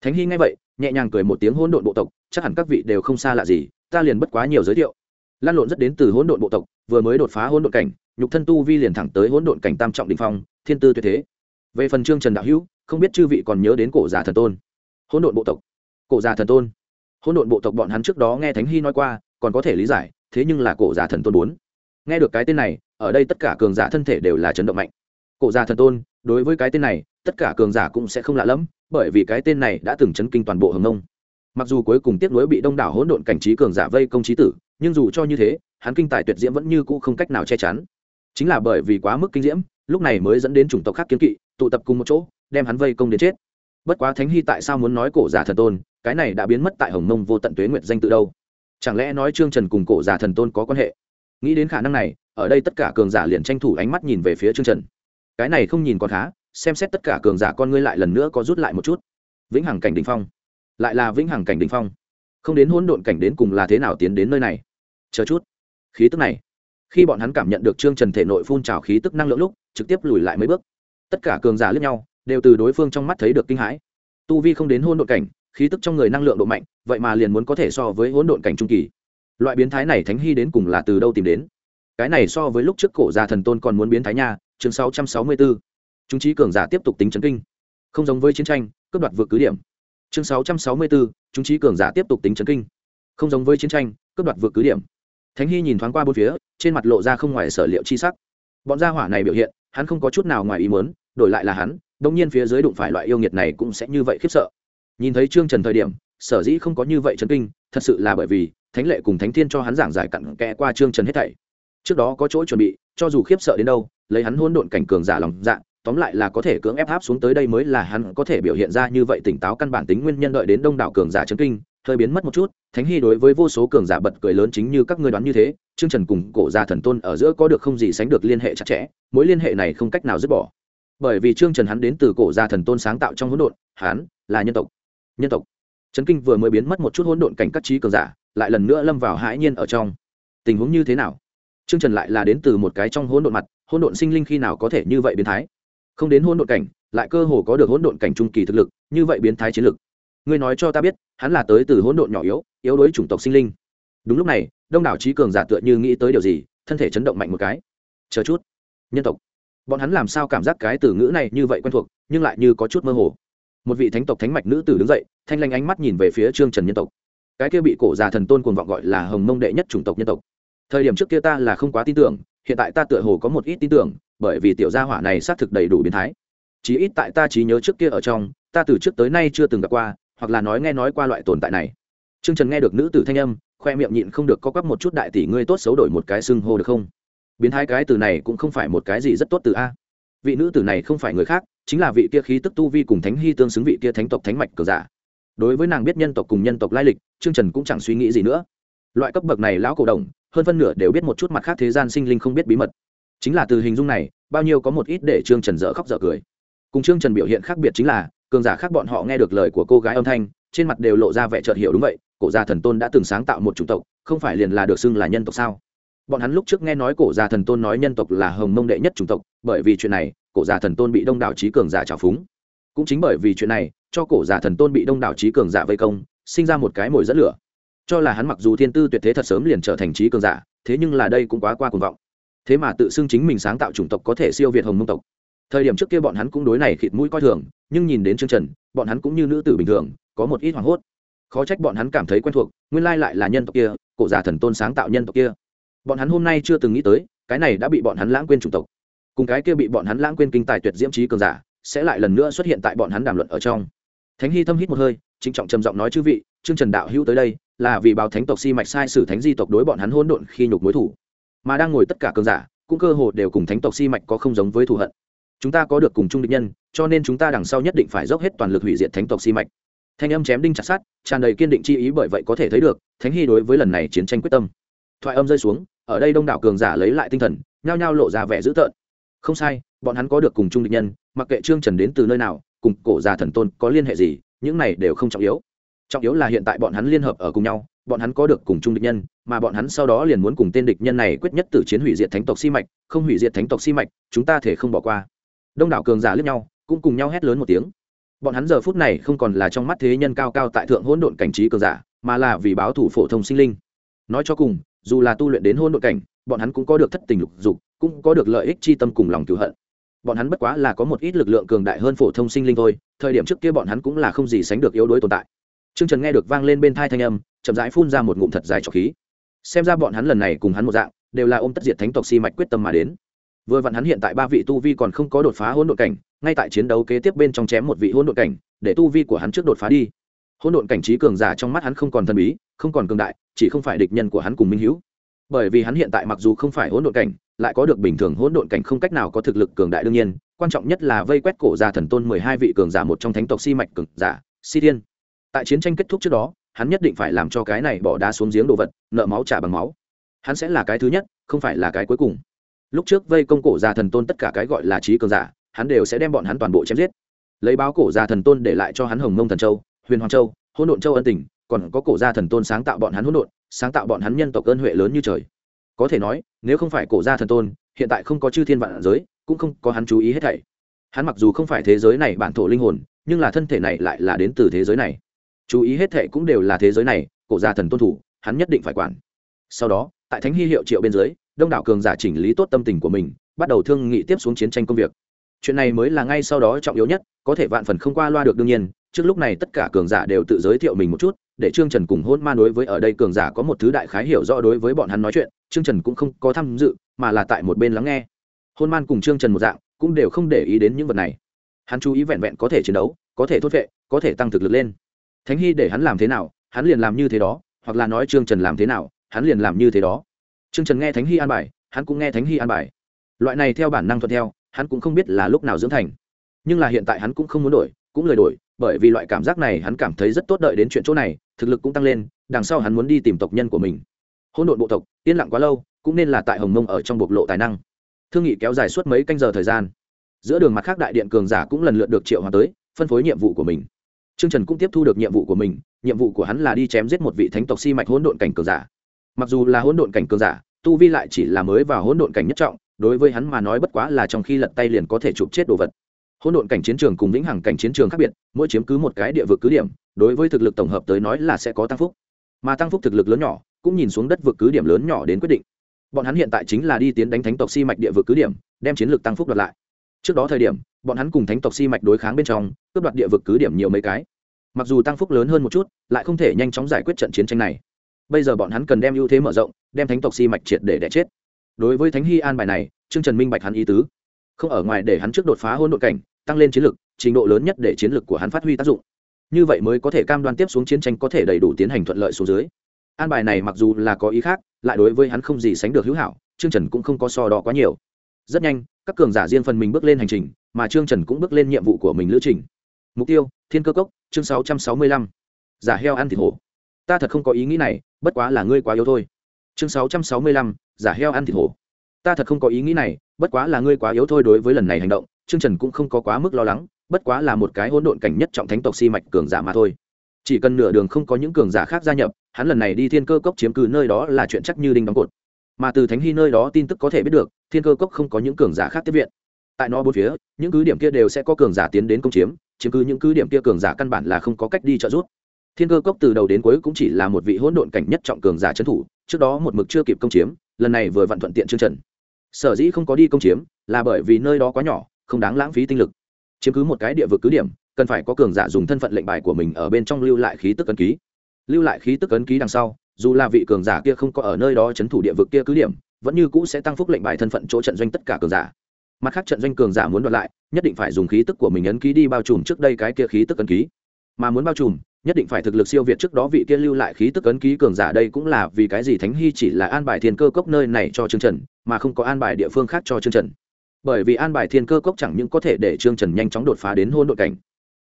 Thánh hy nghe vậy, nhẹ nhàng cười một tiếng hỗn độn bộ tộc, chắc hẳn các vị đều không xa lạ gì, ta liền bất quá nhiều giới thiệu. Lan lộn rất đến từ hỗn độn bộ tộc, vừa mới đột phá hỗn độn cảnh, nhục thân tu vi liền thẳng tới hỗn độn cảnh tam trọng đình phong, thiên tư tuyệt thế. Về phần trương trần đạo hữu, không biết chư vị còn nhớ đến cổ già thần tôn. Hỗn độn bộ tộc. Cổ già thần tôn. Hỗn độn bộ tộc bọn hắn trước đó nghe thánh hy nói qua, còn có thể lý giải thế nhưng là cổ già thần tôn bốn. Nghe được cái tên này, ở đây tất cả cường giả thân thể đều là chấn động mạnh. Cổ già thần tôn, đối với cái tên này, tất cả cường giả cũng sẽ không lạ lẫm, bởi vì cái tên này đã từng chấn kinh toàn bộ hồng nông. Mặc dù cuối cùng tiếp nối bị đông đảo hỗn độn cảnh trí cường giả vây công trí tử, nhưng dù cho như thế, hắn kinh tài tuyệt diễm vẫn như cũ không cách nào che chắn. Chính là bởi vì quá mức kinh diễm, lúc này mới dẫn đến chủng tộc khác kiến kỵ, tụ tập cùng một chỗ, đem hắn vây công đến chết. Bất quá thánh hy tại sao muốn nói cổ giả thần tôn, cái này đã biến mất tại hồng mông vô tận tuế nguyệt danh tự đâu chẳng lẽ nói trương trần cùng cổ giả thần tôn có quan hệ? Nghĩ đến khả năng này, ở đây tất cả cường giả liền tranh thủ ánh mắt nhìn về phía trương trần. Cái này không nhìn còn khá, xem xét tất cả cường giả con ngươi lại lần nữa có rút lại một chút. Vĩnh hằng cảnh đình phong. Lại là vĩnh hằng cảnh đình phong. Không đến hỗn độn cảnh đến cùng là thế nào tiến đến nơi này? Chờ chút. Khí tức này. Khi bọn hắn cảm nhận được trương trần thể nội phun trào khí tức năng lượng lúc, trực tiếp lùi lại mấy bước. Tất cả cường giả lướt nhau, đều từ đối phương trong mắt thấy được kinh hãi. Tu vi không đến hỗn độn cảnh khí tức trong người năng lượng độ mạnh, vậy mà liền muốn có thể so với hỗn độn cảnh trung kỳ. Loại biến thái này thánh hy đến cùng là từ đâu tìm đến? Cái này so với lúc trước cổ già thần tôn còn muốn biến thái nha, chương 664. chúng trí cường giả tiếp tục tính chấn kinh. Không giống với chiến tranh, cướp đoạt vượt cứ điểm. Chương 664. chúng trí cường giả tiếp tục tính chấn kinh. Không giống với chiến tranh, cướp đoạt vượt cứ điểm. Thánh hy nhìn thoáng qua bốn phía, trên mặt lộ ra không ngoài sở liệu chi sắc. Bọn gia hỏa này biểu hiện, hắn không có chút nào ngoài ý muốn, đổi lại là hắn đông nhiên phía dưới đụng phải loại yêu nghiệt này cũng sẽ như vậy khiếp sợ nhìn thấy trương trần thời điểm, sở dĩ không có như vậy chấn kinh, thật sự là bởi vì thánh lệ cùng thánh thiên cho hắn giảng giải cặn kẽ qua trương trần hết thảy. Trước đó có chỗ chuẩn bị, cho dù khiếp sợ đến đâu, lấy hắn hôn độn cảnh cường giả lòng dạ tóm lại là có thể cưỡng ép áp xuống tới đây mới là hắn có thể biểu hiện ra như vậy tỉnh táo căn bản tính nguyên nhân đợi đến đông đảo cường giả chấn kinh, hơi biến mất một chút, thánh hy đối với vô số cường giả bật cười lớn chính như các ngươi đoán như thế, trương trần cùng cổ gia thần tôn ở giữa có được không gì sánh được liên hệ chặt chẽ, mối liên hệ này không cách nào dứt bỏ. Bởi vì trương trần hắn đến từ cổ gia thần tôn sáng tạo trong hỗn độn, hắn là nhân tộc nhân tộc. Trấn kinh vừa mới biến mất một chút hỗn độn cảnh các trí cường giả, lại lần nữa lâm vào hãi nhiên ở trong. Tình huống như thế nào? Trương trần lại là đến từ một cái trong hỗn độn mặt, hỗn độn sinh linh khi nào có thể như vậy biến thái? Không đến hỗn độn cảnh, lại cơ hồ có được hỗn độn cảnh trung kỳ thực lực, như vậy biến thái chiến lực. Ngươi nói cho ta biết, hắn là tới từ hỗn độn nhỏ yếu yếu đối chủng tộc sinh linh. Đúng lúc này, đông đảo trí cường giả tựa như nghĩ tới điều gì, thân thể chấn động mạnh một cái. Chờ chút, nhân tộc. Bọn hắn làm sao cảm giác cái từ ngữ này như vậy quen thuộc, nhưng lại như có chút mơ hồ một vị thánh tộc thánh mạch nữ tử đứng dậy, thanh lanh ánh mắt nhìn về phía trương trần nhân tộc. Cái kia bị cổ già thần tôn cuồng vọng gọi là hồng mông đệ nhất chủng tộc nhân tộc. Thời điểm trước kia ta là không quá tin tưởng, hiện tại ta tựa hồ có một ít tin tưởng, bởi vì tiểu gia hỏa này xác thực đầy đủ biến thái. Chí ít tại ta trí nhớ trước kia ở trong, ta từ trước tới nay chưa từng gặp qua, hoặc là nói nghe nói qua loại tồn tại này. Trương trần nghe được nữ tử thanh âm, khoe miệng nhịn không được có quắp một chút đại tỷ ngươi tốt xấu đổi một cái xưng hô được không? Biến thái cái từ này cũng không phải một cái gì rất tốt từ a vị nữ tử này không phải người khác, chính là vị kia khí tức tu vi cùng thánh hy tương xứng vị kia thánh tộc thánh mạch cờ giả. Đối với nàng biết nhân tộc cùng nhân tộc lai lịch, trương trần cũng chẳng suy nghĩ gì nữa. Loại cấp bậc này lão cổ đồng, hơn phân nửa đều biết một chút mặt khác thế gian sinh linh không biết bí mật. Chính là từ hình dung này, bao nhiêu có một ít để trương trần dở khóc dở cười. Cùng trương trần biểu hiện khác biệt chính là, cường giả khác bọn họ nghe được lời của cô gái âm thanh, trên mặt đều lộ ra vẻ chợt hiểu đúng vậy, cổ gia thần tôn đã từng sáng tạo một chủng tộc, không phải liền là được xưng là nhân tộc sao? Bọn hắn lúc trước nghe nói cổ già thần tôn nói nhân tộc là hồng mông đệ nhất chủng tộc, bởi vì chuyện này, cổ già thần tôn bị đông đảo trí cường giả trào phúng. Cũng chính bởi vì chuyện này, cho cổ già thần tôn bị đông đảo trí cường giả vây công, sinh ra một cái mồi dẫn lửa. Cho là hắn mặc dù thiên tư tuyệt thế thật sớm liền trở thành trí cường giả, thế nhưng là đây cũng quá qua cuồng vọng. Thế mà tự xưng chính mình sáng tạo chủng tộc có thể siêu việt hồng mông tộc. Thời điểm trước kia bọn hắn cũng đối này khịt mũi coi thường, nhưng nhìn đến chương trần, bọn hắn cũng như nữ tử bình thường, có một ít hoảng hốt. Khó trách bọn hắn cảm thấy quen thuộc, nguyên lai lại là nhân tộc kia, cổ giả thần tôn sáng tạo nhân tộc kia bọn hắn hôm nay chưa từng nghĩ tới, cái này đã bị bọn hắn lãng quên chủng tộc. Cùng cái kia bị bọn hắn lãng quên kinh tài tuyệt diễm trí cường giả, sẽ lại lần nữa xuất hiện tại bọn hắn đàm luận ở trong. Thánh hy thâm hít một hơi, trịnh trọng trầm giọng nói, chư vị chương trần đạo hữu tới đây, là vì báo thánh tộc si mạch sai sử thánh di tộc đối bọn hắn hôn độn khi nhục mối thủ. Mà đang ngồi tất cả cường giả, cũng cơ hồ đều cùng thánh tộc si mạch có không giống với thù hận. Chúng ta có được cùng chung định nhân, cho nên chúng ta đằng sau nhất định phải dốc hết toàn lực hủy diệt thánh tộc si mạch. Thanh âm chém đinh chặt sát tràn đầy kiên định chi ý bởi vậy có thể thấy được, thánh hy đối với lần này chiến tranh quyết tâm thoại âm rơi xuống, ở đây đông đảo cường giả lấy lại tinh thần, nhao nhao lộ ra vẻ dữ tợn. Không sai, bọn hắn có được cùng chung định nhân, mặc kệ trương trần đến từ nơi nào, cùng cổ già thần tôn có liên hệ gì, những này đều không trọng yếu. Trọng yếu là hiện tại bọn hắn liên hợp ở cùng nhau, bọn hắn có được cùng chung địch nhân, mà bọn hắn sau đó liền muốn cùng tên địch nhân này quyết nhất tử chiến hủy diệt thánh tộc si mạch, không hủy diệt thánh tộc si mạch, chúng ta thể không bỏ qua. Đông đảo cường giả lướt nhau, cũng cùng nhau hét lớn một tiếng. Bọn hắn giờ phút này không còn là trong mắt thế nhân cao cao tại thượng hỗn độn cảnh trí cường giả, mà là vì báo thủ phổ thông sinh linh. Nói cho cùng dù là tu luyện đến hôn nội cảnh, bọn hắn cũng có được thất tình lục dục, cũng có được lợi ích chi tâm cùng lòng cựu hận. Bọn hắn bất quá là có một ít lực lượng cường đại hơn phổ thông sinh linh thôi, thời điểm trước kia bọn hắn cũng là không gì sánh được yếu đuối tồn tại. T r ư ơ n g trần nghe được vang lên bên thai thanh âm, chậm rãi phun ra một ngụm thật dài trọc khí. Xem ra bọn hắn lần này cùng hắn một dạng, đều là ôm tất diệt thánh tộc si mạch quyết tâm mà đến. Vừa vặn hắn hiện tại ba vị tu vi còn không có đột phá hỗn độn cảnh, ngay tại chiến đấu kế tiếp bên trong chém một vị hỗn độn cảnh, để tu vi của hắn trước đột phá đi. Hỗn độn cảnh trí cường giả trong mắt hắn không còn thần bí không còn cường đại, chỉ không phải địch nhân của hắn cùng minh hữu. Bởi vì hắn hiện tại mặc dù không phải hỗn độn cảnh, lại có được bình thường hỗn độn cảnh không cách nào có thực lực cường đại đương nhiên, quan trọng nhất là vây quét cổ gia thần tôn mười hai vị cường giả một trong thánh tộc si mạch cường giả, si thiên. Tại chiến tranh kết thúc trước đó, hắn nhất định phải làm cho cái này bỏ đá xuống giếng đồ vật, nợ máu trả bằng máu. Hắn sẽ là cái thứ nhất, không phải là cái cuối cùng. Lúc trước vây công cổ gia thần tôn tất cả cái gọi là trí cường giả, hắn đều sẽ đem bọn hắn toàn bộ chém giết. Lấy báo cổ gia thần tôn để lại cho hắn hồng mông thần châu, huyền hoàng châu, hỗn độn châu ân tình còn có cổ gia thần tôn sáng tạo bọn hắn hỗn độn, sáng tạo bọn hắn nhân tộc ơn huệ lớn như trời. Có thể nói, nếu không phải cổ gia thần tôn, hiện tại không có chư thiên vạn giới, cũng không có hắn chú ý hết thảy. Hắn mặc dù không phải thế giới này bản thổ linh hồn, nhưng là thân thể này lại là đến từ thế giới này. Chú ý hết thảy cũng đều là thế giới này, cổ gia thần tôn thủ, hắn nhất định phải quản. Sau đó, tại thánh hy hiệu triệu bên dưới, đông đảo cường giả chỉnh lý tốt tâm tình của mình, bắt đầu thương nghị tiếp xuống chiến tranh công việc. Chuyện này mới là ngay sau đó trọng yếu nhất, có thể vạn phần không qua loa được đương nhiên, trước lúc này tất cả cường giả đều tự giới thiệu mình một chút để trương trần cùng hôn man đối với ở đây cường giả có một thứ đại khái hiểu rõ đối với bọn hắn nói chuyện, trương trần cũng không có tham dự, mà là tại một bên lắng nghe. Hôn man cùng trương trần một dạng, cũng đều không để ý đến những vật này. Hắn chú ý vẹn vẹn có thể chiến đấu, có thể thốt vệ có thể tăng thực lực lên. Thánh hy để hắn làm thế nào, hắn liền làm như thế đó, hoặc là nói trương trần làm thế nào, hắn liền làm như thế đó. Trương trần nghe thánh hy an bài, hắn cũng nghe thánh hy an bài. Loại này theo bản năng thuận theo, hắn cũng không biết là lúc nào dưỡng thành. Nhưng là hiện tại hắn cũng không muốn đổi, cũng lời đổi bởi vì loại cảm giác này hắn cảm thấy rất tốt đợi đến chuyện chỗ này, thực lực cũng tăng lên, đằng sau hắn muốn đi tìm tộc nhân của mình. Hôn độn bộ tộc, yên lặng quá lâu, cũng nên là tại hồng mông ở trong bộc lộ tài năng. Thương nghị kéo dài suốt mấy canh giờ thời gian. Giữa đường mặt khác đại điện cường giả cũng lần lượt được triệu hòa tới, phân phối nhiệm vụ của mình. Trương trần cũng tiếp thu được nhiệm vụ của mình, nhiệm vụ của hắn là đi chém giết một vị thánh tộc si mạch hỗn độn cảnh cường giả. Mặc dù là hỗn độn cảnh cường giả, tu vi lại chỉ là mới vào hỗn độn cảnh nhất trọng, đối với hắn mà nói bất quá là trong khi lật tay liền có thể chụp chết đồ vật hỗn độn cảnh chiến trường cùng vĩnh hằng cảnh chiến trường khác biệt, mỗi chiếm cứ một cái địa vực cứ điểm, đối với thực lực tổng hợp tới nói là sẽ có tăng phúc. Mà tăng phúc thực lực lớn nhỏ, cũng nhìn xuống đất vực cứ điểm lớn nhỏ đến quyết định. Bọn hắn hiện tại chính là đi tiến đánh thánh tộc si mạch địa vực cứ điểm, đem chiến lược tăng phúc đoạt lại. Trước đó thời điểm, bọn hắn cùng thánh tộc si mạch đối kháng bên trong, cướp đoạt địa vực cứ điểm nhiều mấy cái. Mặc dù tăng phúc lớn hơn một chút, lại không thể nhanh chóng giải quyết trận chiến tranh này. Bây giờ bọn hắn cần đem ưu thế mở rộng, đem thánh tộc si mạch triệt để đẻ chết. Đối với thánh hy an bài này, trương trần minh bạch hắn ý tứ. Không ở ngoài để hắn trước đột phá hôn đội cảnh tăng lên chiến lược trình độ lớn nhất để chiến lược của hắn phát huy tác dụng. Như vậy mới có thể cam đoan tiếp xuống chiến tranh có thể đầy đủ tiến hành thuận lợi xuống dưới. An bài này mặc dù là có ý khác, lại đối với hắn không gì sánh được hữu hảo, trương trần cũng không có so đo quá nhiều. Rất nhanh, các cường giả riêng phần mình bước lên hành trình, mà trương trần cũng bước lên nhiệm vụ của mình lữ trình. Mục tiêu, thiên cơ cốc, chương sáu trăm sáu mươi lăm. Giả heo ăn thịt hổ. Ta thật không có ý nghĩ này, bất quá là ngươi quá yếu thôi. Chương sáu trăm sáu mươi lăm, giả heo ăn thịt hổ. Ta thật không có ý nghĩ này, bất quá là ngươi quá yếu thôi đối với lần này hành động trương trần cũng không có quá mức lo lắng, bất quá là một cái hỗn độn cảnh nhất trọng thánh tộc si mạch cường giả mà thôi. Chỉ cần nửa đường không có những cường giả khác gia nhập, hắn lần này đi thiên cơ cốc chiếm cứ nơi đó là chuyện chắc như đinh đóng cột. Mà từ thánh hy nơi đó tin tức có thể biết được, thiên cơ cốc không có những cường giả khác tiếp viện. Tại nó bốn phía, những cứ điểm kia đều sẽ có cường giả tiến đến công chiếm chiếm cứ những cứ điểm kia cường giả căn bản là không có cách đi trợ giúp. Thiên cơ cốc từ đầu đến cuối cũng chỉ là một vị hỗn độn cảnh nhất trọng cường giả trấn thủ, trước đó một mực chưa kịp công chiếm, lần này vừa vặn thuận tiện chương trần. Sở dĩ không có đi công chiếm, là bởi vì nơi đó quá nhỏ không đáng lãng phí tinh lực. Chiếm cứ một cái địa vực cứ điểm, cần phải có cường giả dùng thân phận lệnh bài của mình ở bên trong lưu lại khí tức ấn ký. Lưu lại khí tức ấn ký đằng sau, dù là vị cường giả kia không có ở nơi đó chấn thủ địa vực kia cứ điểm, vẫn như cũ sẽ tăng phúc lệnh bài thân phận chỗ trận doanh tất cả cường giả. Mặt khác trận doanh cường giả muốn đoạt lại, nhất định phải dùng khí tức của mình ấn ký đi bao trùm trước đây cái kia khí tức ấn ký. Mà muốn bao trùm, nhất định phải thực lực siêu việt trước đó vị kia lưu lại khí tức ấn ký cường giả đây cũng là vì cái gì thánh hy chỉ là an bài thiên cơ cốc nơi này cho chương trần, mà không có an bài địa phương khác cho chương trần bởi vì an bài thiên cơ cốc chẳng những có thể để trương trần nhanh chóng đột phá đến hôn đội cảnh,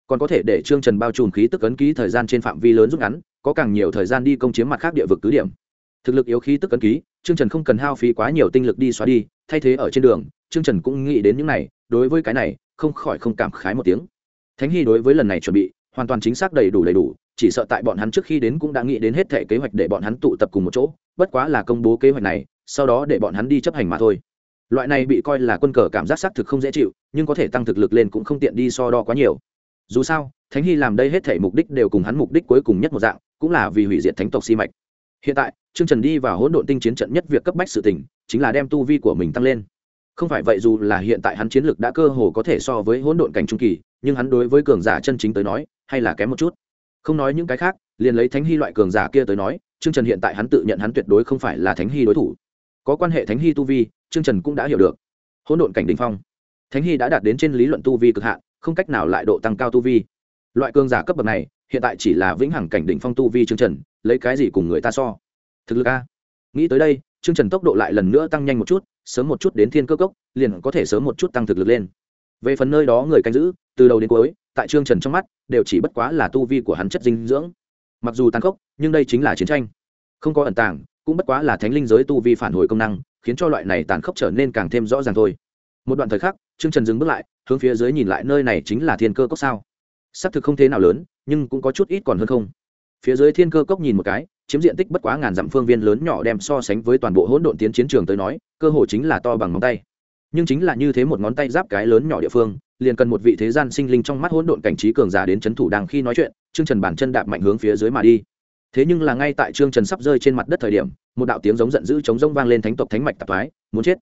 còn có thể để trương trần bao trùm khí tức ấn ký thời gian trên phạm vi lớn rút ngắn, có càng nhiều thời gian đi công chiếm mặt khác địa vực cứ điểm. Thực lực yếu khí tức ấn ký, trương trần không cần hao phí quá nhiều tinh lực đi xóa đi, thay thế ở trên đường, trương trần cũng nghĩ đến những này, đối với cái này, không khỏi không cảm khái một tiếng. Thánh hy đối với lần này chuẩn bị, hoàn toàn chính xác đầy đủ đầy đủ, chỉ sợ tại bọn hắn trước khi đến cũng đã nghĩ đến hết thể kế hoạch để bọn hắn tụ tập cùng một chỗ, bất quá là công bố kế hoạch này, sau đó để bọn hắn đi chấp hành mà thôi loại này bị coi là quân cờ cảm giác xác thực không dễ chịu, nhưng có thể tăng thực lực lên cũng không tiện đi so đo quá nhiều. Dù sao, thánh hy làm đây hết thể mục đích đều cùng hắn mục đích cuối cùng nhất một dạng, cũng là vì hủy diệt thánh tộc si mạch. Hiện tại, trương trần đi vào hỗn độn tinh chiến trận nhất việc cấp bách sự tình, chính là đem tu vi của mình tăng lên. Không phải vậy dù là hiện tại hắn chiến lực đã cơ hồ có thể so với hỗn độn cảnh trung kỳ, nhưng hắn đối với cường giả chân chính tới nói, hay là kém một chút. Không nói những cái khác, liền lấy thánh hy loại cường giả kia tới nói, trương trần hiện tại hắn tự nhận hắn tuyệt đối không phải là thánh hy đối thủ có quan hệ thánh hy tu vi, trương trần cũng đã hiểu được. Hỗn độn cảnh đ ỉ n h phong. Thánh hy đã đạt đến trên lý luận tu vi cực hạn, không cách nào lại độ tăng cao tu vi. Loại cường giả cấp bậc này, hiện tại chỉ là vĩnh hằng cảnh đ ỉ n h phong tu vi trương trần, lấy cái gì cùng người ta so? Thực lực a. Nghĩ tới đây, trương trần tốc độ lại lần nữa tăng nhanh một chút, sớm một chút đến thiên cơ cốc, liền có thể sớm một chút tăng thực lực lên. Về phần nơi đó người canh giữ, từ đầu đến cuối, tại trương trần trong mắt, đều chỉ bất quá là tu vi của hắn chất dinh dưỡng. Mặc dù tăng khốc, nhưng đây chính là chiến tranh. Không có ẩn tàng cũng bất quá là thánh linh giới tu vi phản hồi công năng, khiến cho loại này tàn khốc trở nên càng thêm rõ ràng thôi. Một đoạn thời khắc, trương trần dừng bước lại, hướng phía dưới nhìn lại nơi này chính là thiên cơ cốc sao. Xác thực không thế nào lớn, nhưng cũng có chút ít còn hơn không. Phía dưới thiên cơ cốc nhìn một cái, chiếm diện tích bất quá ngàn dặm phương viên lớn nhỏ đem so sánh với toàn bộ hỗn độn tiến chiến trường tới nói, cơ hồ chính là to bằng ngón tay. Nhưng chính là như thế một ngón tay giáp cái lớn nhỏ địa phương, liền cần một vị thế gian sinh linh trong mắt hỗn độn cảnh trí cường giả đến c h ấ n thủ đang khi nói chuyện, trương trần bản chân đạp mạnh hướng phía dưới mà đi thế nhưng là ngay tại trương trần sắp rơi trên mặt đất thời điểm, một đạo tiếng giống giận dữ chống rông vang lên thánh tộc thánh mạch tạp thoái, muốn chết.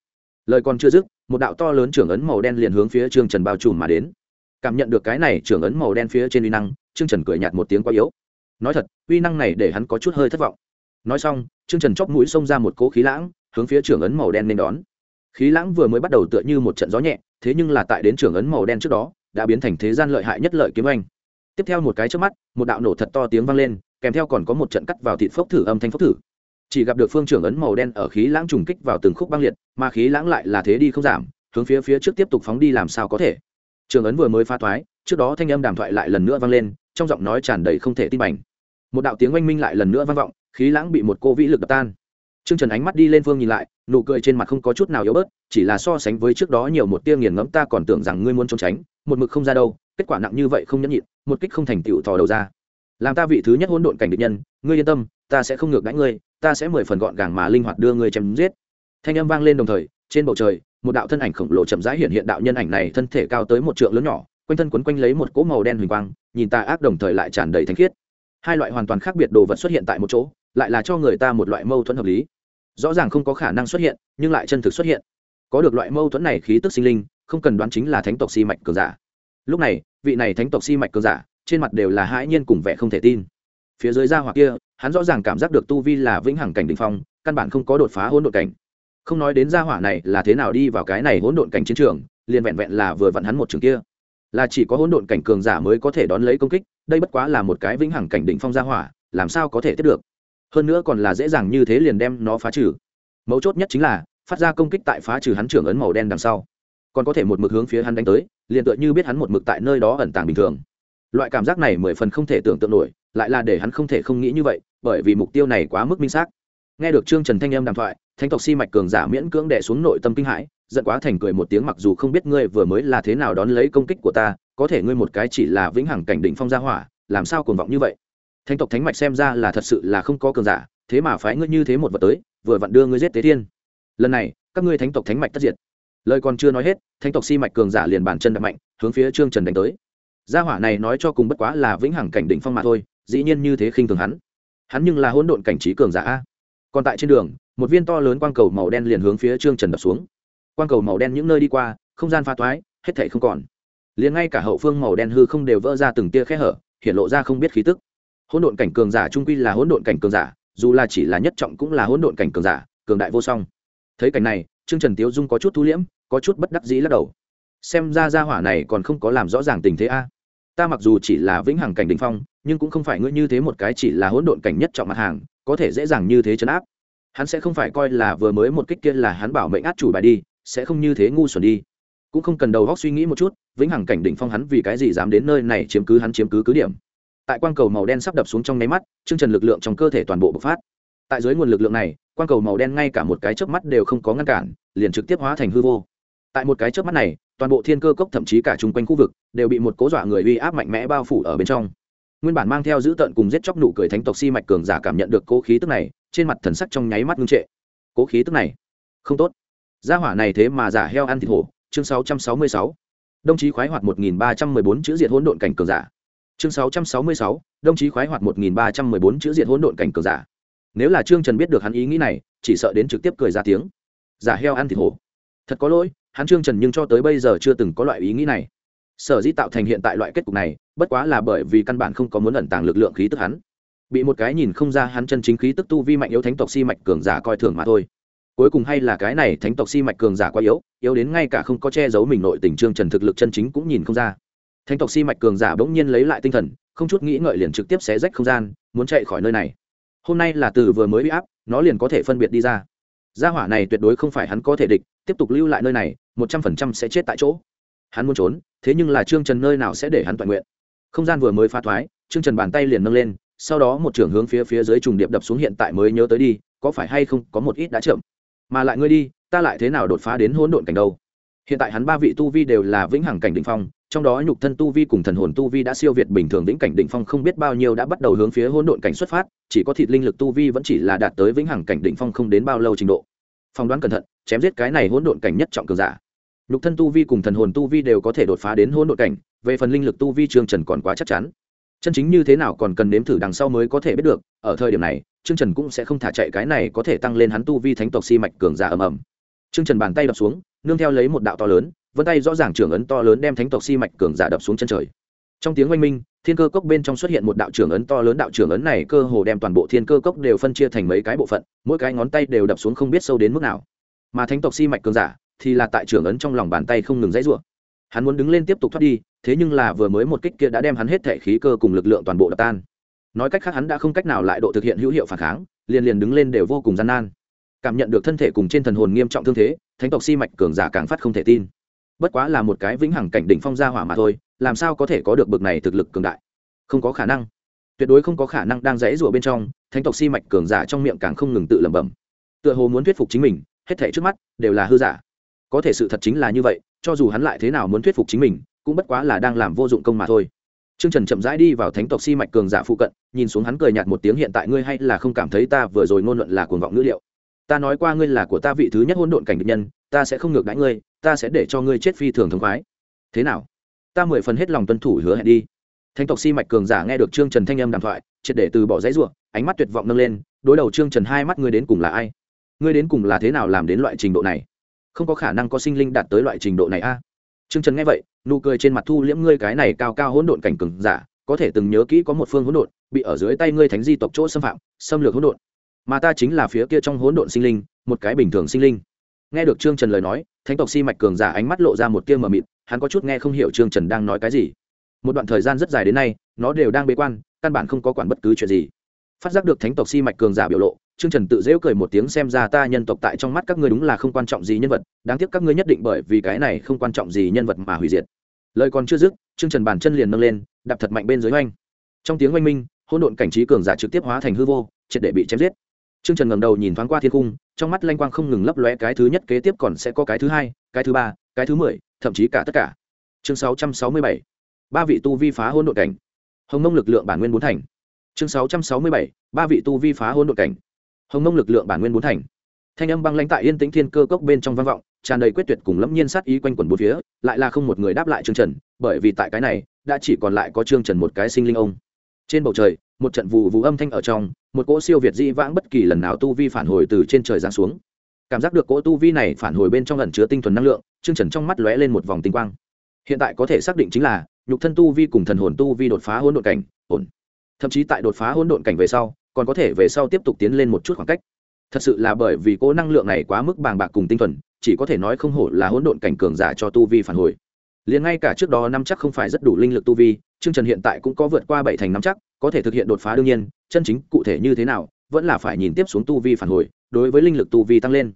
Lời còn chưa dứt, một đạo to lớn trưởng ấn màu đen liền hướng phía trương trần bao trùm mà đến. Cảm nhận được cái này trưởng ấn màu đen phía trên uy năng, trương trần cười nhạt một tiếng quá yếu. Nói thật, uy năng này để hắn có chút hơi thất vọng. Nói xong, trương trần chóc mũi xông ra một cỗ khí lãng, hướng phía trưởng ấn màu đen nên đón. Khí lãng vừa mới bắt đầu tựa như một trận gió nhẹ, thế nhưng là tại đến trưởng ấn màu đen trước đó, đã biến thành thế gian lợi hại nhất lợi kiếm anh tiếp theo một cái trước mắt, một đạo nổ thật to tiếng vang lên kèm theo còn có một trận cắt vào thịt phốc thử âm thanh phốc thử. Chỉ gặp được phương trưởng ấn màu đen ở khí lãng trùng kích vào từng khúc băng liệt mà khí lãng lại là thế đi không giảm hướng phía phía trước tiếp tục phóng đi làm sao có thể. Trường ấn vừa mới pha thoái trước đó thanh âm đàm thoại lại lần nữa vang lên trong giọng nói tràn đầy không thể tin bành. Một đạo tiếng oanh minh lại lần nữa vang vọng khí lãng bị một cô vĩ lực đập tan. Trương Trần ánh mắt đi lên phương nhìn lại, nụ cười trên mặt không có chút nào yếu bớt, chỉ là so sánh với trước đó nhiều một tia nghiền ngẫm ta còn tưởng rằng ngươi muốn trốn tránh, một mực không ra đâu, kết quả nặng như vậy không nhẫn nhịn, một kích không thành tựu thò đầu ra làm ta vị thứ nhất hỗn độn cảnh địch nhân, ngươi yên tâm, ta sẽ không ngược đãi ngươi, ta sẽ mười phần gọn gàng mà linh hoạt đưa ngươi chém giết. Thanh âm vang lên đồng thời, trên bầu trời, một đạo thân ảnh khổng lồ chậm rãi hiện hiện đạo nhân ảnh này thân thể cao tới một trượng lớn nhỏ, quanh thân quấn quanh lấy một cỗ màu đen huỳnh quang, nhìn ta ác đồng thời lại tràn đầy thanh khiết. Hai loại hoàn toàn khác biệt đồ vật xuất hiện tại một chỗ, lại là cho người ta một loại mâu thuẫn hợp lý. Rõ ràng không có khả năng xuất hiện, nhưng lại chân thực xuất hiện. Có được loại mâu thuẫn này khí tức sinh linh, không cần đoán chính là thánh tộc si mạch cường giả. Lúc này, vị này thánh tộc si mạch cường giả trên mặt đều là hãi nhiên cùng vẻ không thể tin. Phía dưới da hoặc kia, hắn rõ ràng cảm giác được tu vi là vĩnh hằng cảnh đ ỉ n h phong, căn bản không có đột phá hỗn độn cảnh. Không nói đến gia hỏa này là thế nào đi vào cái này hỗn độn cảnh chiến trường, liền vẹn vẹn là vừa vặn hắn một trường kia. Là chỉ có hỗn độn cảnh cường giả mới có thể đón lấy công kích, đây bất quá là một cái vĩnh hằng cảnh đỉnh phong gia hỏa, làm sao có thể tiếp được? Hơn nữa còn là dễ dàng như thế liền đem nó phá trừ. Mấu chốt nhất chính là, phát ra công kích tại phá trừ hắn trưởng ấn màu đen đằng sau. Còn có thể một mực hướng phía hắn đánh tới, liền tựa như biết hắn một mực tại nơi đó ẩn tàng bình thường loại cảm giác này mười phần không thể tưởng tượng nổi, lại là để hắn không thể không nghĩ như vậy, bởi vì mục tiêu này quá mức minh xác. Nghe được trương trần thanh âm đàm thoại, thánh tộc si mạch cường giả miễn cưỡng đẻ xuống nội tâm kinh hãi, giận quá thành cười một tiếng mặc dù không biết ngươi vừa mới là thế nào đón lấy công kích của ta, có thể ngươi một cái chỉ là vĩnh hằng cảnh đỉnh phong gia hỏa, làm sao cuồng vọng như vậy? Thánh tộc thánh mạch xem ra là thật sự là không có cường giả, thế mà phái ngươi như thế một vật tới, vừa vặn đưa ngươi giết tế thiên. Lần này, các ngươi thánh tộc thánh mạch tất diệt. Lời còn chưa nói hết, thánh tộc si mạch cường giả liền bàn chân đập mạnh, hướng phía trương trần đánh tới gia hỏa này nói cho cùng bất quá là vĩnh hằng cảnh đỉnh phong mà thôi, dĩ nhiên như thế khinh thường hắn. Hắn nhưng là hỗn độn cảnh trí cường giả a. Còn tại trên đường, một viên to lớn quang cầu màu đen liền hướng phía trương trần đập xuống. Quang cầu màu đen những nơi đi qua, không gian pha toái, hết thể không còn. Liền ngay cả hậu phương màu đen hư không đều vỡ ra từng tia khe hở, hiện lộ ra không biết khí tức. Hỗn độn cảnh cường giả trung quy là hỗn độn cảnh cường giả, dù là chỉ là nhất trọng cũng là hỗn độn cảnh cường giả, cường đại vô song. Thấy cảnh này, trương trần tiếu dung có chút thu liễm, có chút bất đắc dĩ lắc đầu. Xem ra gia hỏa này còn không có làm rõ ràng tình thế a ta mặc dù chỉ là vĩnh hằng cảnh đình phong, nhưng cũng không phải ngươi như thế một cái chỉ là hỗn độn cảnh nhất trọng mặt hàng, có thể dễ dàng như thế chấn áp. Hắn sẽ không phải coi là vừa mới một kích kia là hắn bảo mệnh át chủ bài đi, sẽ không như thế ngu xuẩn đi. Cũng không cần đầu góc suy nghĩ một chút, vĩnh hằng cảnh đỉnh phong hắn vì cái gì dám đến nơi này chiếm cứ hắn chiếm cứ cứ điểm. Tại quang cầu màu đen sắp đập xuống trong nháy mắt, chương trần lực lượng trong cơ thể toàn bộ bộc phát. Tại dưới nguồn lực lượng này, quang cầu màu đen ngay cả một cái chớp mắt đều không có ngăn cản, liền trực tiếp hóa thành hư vô. Tại một cái chớp mắt này toàn bộ thiên cơ cốc thậm chí cả chung quanh khu vực đều bị một cố dọa người uy áp mạnh mẽ bao phủ ở bên trong. Nguyên bản mang theo giữ tận cùng giết chóc nụ cười thánh tộc si mạch cường giả cảm nhận được cố khí tức này trên mặt thần sắc trong nháy mắt ngưng trệ. Cố khí tức này không tốt. Gia hỏa này thế mà giả heo ăn thịt hổ. Chương 666. đồng chí khoái hoạt 1314 chữ diệt hỗn độn cảnh cường giả. Chương 666, đồng chí khoái hoạt 1314 chữ diệt hỗn độn cảnh cường giả. Nếu là trương trần biết được hắn ý nghĩ này chỉ sợ đến trực tiếp cười ra tiếng. Giả heo ăn thịt hổ thật có lỗi, hắn trương trần nhưng cho tới bây giờ chưa từng có loại ý nghĩ này. Sở dĩ tạo thành hiện tại loại kết cục này, bất quá là bởi vì căn bản không có muốn ẩn tàng lực lượng khí tức hắn. Bị một cái nhìn không ra hắn chân chính khí tức tu vi mạnh yếu thánh tộc si mạch cường giả coi thường mà thôi. Cuối cùng hay là cái này thánh tộc si mạch cường giả quá yếu yếu đến ngay cả không có che giấu mình nội tình trương trần thực lực chân chính cũng nhìn không ra. Thánh tộc si mạch cường giả bỗng nhiên lấy lại tinh thần, không chút nghĩ ngợi liền trực tiếp xé rách không gian, muốn chạy khỏi nơi này. Hôm nay là từ vừa mới bị áp, nó liền có thể phân biệt đi ra gia hỏa này tuyệt đối không phải hắn có thể địch, tiếp tục lưu lại nơi này, một trăm phần trăm sẽ chết tại chỗ. Hắn muốn trốn, thế nhưng là trương trần nơi nào sẽ để hắn toàn nguyện? Không gian vừa mới phá thoái, trương trần bàn tay liền nâng lên, sau đó một trưởng hướng phía phía dưới trùng điệp đập xuống hiện tại mới nhớ tới đi, có phải hay không, có một ít đã chậm. Mà lại ngươi đi, ta lại thế nào đột phá đến hỗn độn cảnh đâu? Hiện tại hắn ba vị tu vi đều là vĩnh hằng cảnh đ ỉ n h phong trong đó nhục thân tu vi cùng thần hồn tu vi đã siêu việt bình thường vĩnh cảnh đỉnh phong không biết bao nhiêu đã bắt đầu hướng phía hỗn độn cảnh xuất phát chỉ có thịt linh lực tu vi vẫn chỉ là đạt tới vĩnh hằng cảnh đỉnh phong không đến bao lâu trình độ. Phong đoán cẩn thận chém giết cái này hỗn độn cảnh nhất trọng cường giả. Nhục thân tu vi cùng thần hồn tu vi đều có thể đột phá đến hỗn độn cảnh về phần linh lực tu vi trương trần còn quá chắc chắn. Chân chính như thế nào còn cần nếm thử đằng sau mới có thể biết được ở thời điểm này trương trần cũng sẽ không thả chạy cái này có thể tăng lên hắn tu vi thánh tộc si mạch cường giả ầm ầm. Trương Trần bàn tay đập xuống, nương theo lấy một đạo to lớn, vân tay rõ ràng trưởng ấn to lớn đem thánh tộc si mạch cường giả đập xuống chân trời. Trong tiếng oanh minh, thiên cơ cốc bên trong xuất hiện một đạo trưởng ấn to lớn, đạo trưởng ấn này cơ hồ đem toàn bộ thiên cơ cốc đều phân chia thành mấy cái bộ phận, mỗi cái ngón tay đều đập xuống không biết sâu đến mức nào. Mà thánh tộc si mạch cường giả thì là tại trưởng ấn trong lòng bàn tay không ngừng dãy rủa. Hắn muốn đứng lên tiếp tục thoát đi, thế nhưng là vừa mới một kích kia đã đem hắn hết thể khí cơ cùng lực lượng toàn bộ đập tan. Nói cách khác hắn đã không cách nào lại độ thực hiện hữu hiệu phản kháng, liền liền đứng lên đều vô cùng gian nan cảm nhận được thân thể cùng trên thần hồn nghiêm trọng thương thế thánh tộc si mạch cường giả càng phát không thể tin bất quá là một cái vĩnh hằng cảnh đỉnh phong gia hỏa mà thôi làm sao có thể có được bực này thực lực cường đại? Không có khả năng. Tuyệt đối không có khả năng đang rẽ rủa bên trong thánh tộc si mạch cường giả trong miệng càng không ngừng tự lẩm bẩm. Tựa hồ muốn thuyết phục chính mình hết thể trước mắt đều là hư giả. Có thể sự thật chính là như vậy cho dù hắn lại thế nào muốn thuyết phục chính mình cũng bất quá là đang làm vô dụng công mà thôi. Trương Trần chậm rãi đi vào thánh tộc si mạch cường giả phụ cận, nhìn xuống hắn cười nhạt một tiếng hiện tại ngươi hay là không cảm thấy ta vừa rồi ngôn luận là cuồng vọng ngữ liệu ta nói qua ngươi là của ta vị thứ nhất hôn độn cảnh địch nhân ta sẽ không ngược đãi ngươi, ta sẽ để cho ngươi chết phi thường thống khoái. Thế nào? Ta mười phần hết lòng tuân thủ hứa hẹn đi. Thánh tộc si mạch cường giả nghe được trương trần thanh âm đàm thoại, triệt để từ bỏ dãy ruộng ánh mắt tuyệt vọng nâng lên, đối đầu trương trần hai mắt ngươi đến cùng là ai? Ngươi đến cùng là thế nào làm đến loại trình độ này? Không có khả năng có sinh linh đạt tới loại trình độ này a. À? trương trần nghe vậy, nụ cười trên mặt thu liễm ngươi cái này cao cao hỗn độn cảnh cường giả, có thể từng nhớ kỹ có một phương hỗn độn, bị ở dưới tay ngươi thánh di tộc chỗ xâm phạm, xâm lược hỗn độn. Mà ta chính là phía kia trong hỗn độn sinh linh, một cái bình thường sinh linh nghe được trương trần lời nói thánh tộc si mạch cường giả ánh mắt lộ ra một tia mờ mịt hắn có chút nghe không hiểu trương trần đang nói cái gì. Một đoạn thời gian rất dài đến nay nó đều đang bế quan căn bản không có quản bất cứ chuyện gì. Phát giác được thánh tộc si mạch cường giả biểu lộ trương trần tự dễu cười một tiếng xem ra ta nhân tộc tại trong mắt các ngươi đúng là không quan trọng gì nhân vật đáng tiếc các ngươi nhất định bởi vì cái này không quan trọng gì nhân vật mà hủy diệt. Lời còn chưa dứt trương trần bàn chân liền nâng lên đạp thật mạnh bên dưới oanh. Trong tiếng oanh minh hỗn độn cảnh trí cường giả trực tiếp hóa thành hư vô triệt để bị chém giết. Trương Trần ngẩng đầu nhìn thoáng qua thiên cung, trong mắt lanh quang không ngừng lấp lóe cái thứ nhất kế tiếp còn sẽ có cái thứ hai, cái thứ ba, cái thứ mười, thậm chí cả tất cả. Chương 667. Ba vị tu vi phá hôn đội cảnh. Hồng Mông lực lượng bản nguyên bốn thành. Chương 667. Ba vị tu vi phá hôn đội cảnh. Hồng Mông lực lượng bản nguyên bốn thành. Thanh âm băng lãnh tại yên tĩnh thiên cơ cốc bên trong vang vọng, tràn đầy quyết tuyệt cùng lẫm nhiên sát ý quanh quẩn bốn phía, lại là không một người đáp lại Trương Trần, bởi vì tại cái này, đã chỉ còn lại có Trương Trần một cái sinh linh ông. Trên bầu trời, một trận vụ vụ âm thanh ở trong, một cỗ siêu việt dĩ vãng bất kỳ lần nào tu vi phản hồi từ trên trời giáng xuống. Cảm giác được cỗ tu vi này phản hồi bên trong lần chứa tinh thuần năng lượng chương trần trong mắt lóe lên một vòng tinh quang. Hiện tại có thể xác định chính là nhục thân tu vi cùng thần hồn tu vi đột phá hỗn độn cảnh ổn. Thậm chí tại đột phá hỗn độn cảnh về sau còn có thể về sau tiếp tục tiến lên một chút khoảng cách. Thật sự là bởi vì cỗ năng lượng này quá mức bàng bạc cùng tinh thuần chỉ có thể nói không hổ là hỗn độn cảnh cường giả cho tu vi phản hồi liền ngay cả trước đó năm chắc không phải rất đủ linh lực tu vi chương trần hiện tại cũng có vượt qua bảy thành năm chắc, có thể thực hiện đột phá đương nhiên, chân chính cụ thể như thế nào, vẫn là phải nhìn tiếp xuống tu vi phản hồi, đối với linh lực tu vi tăng lên.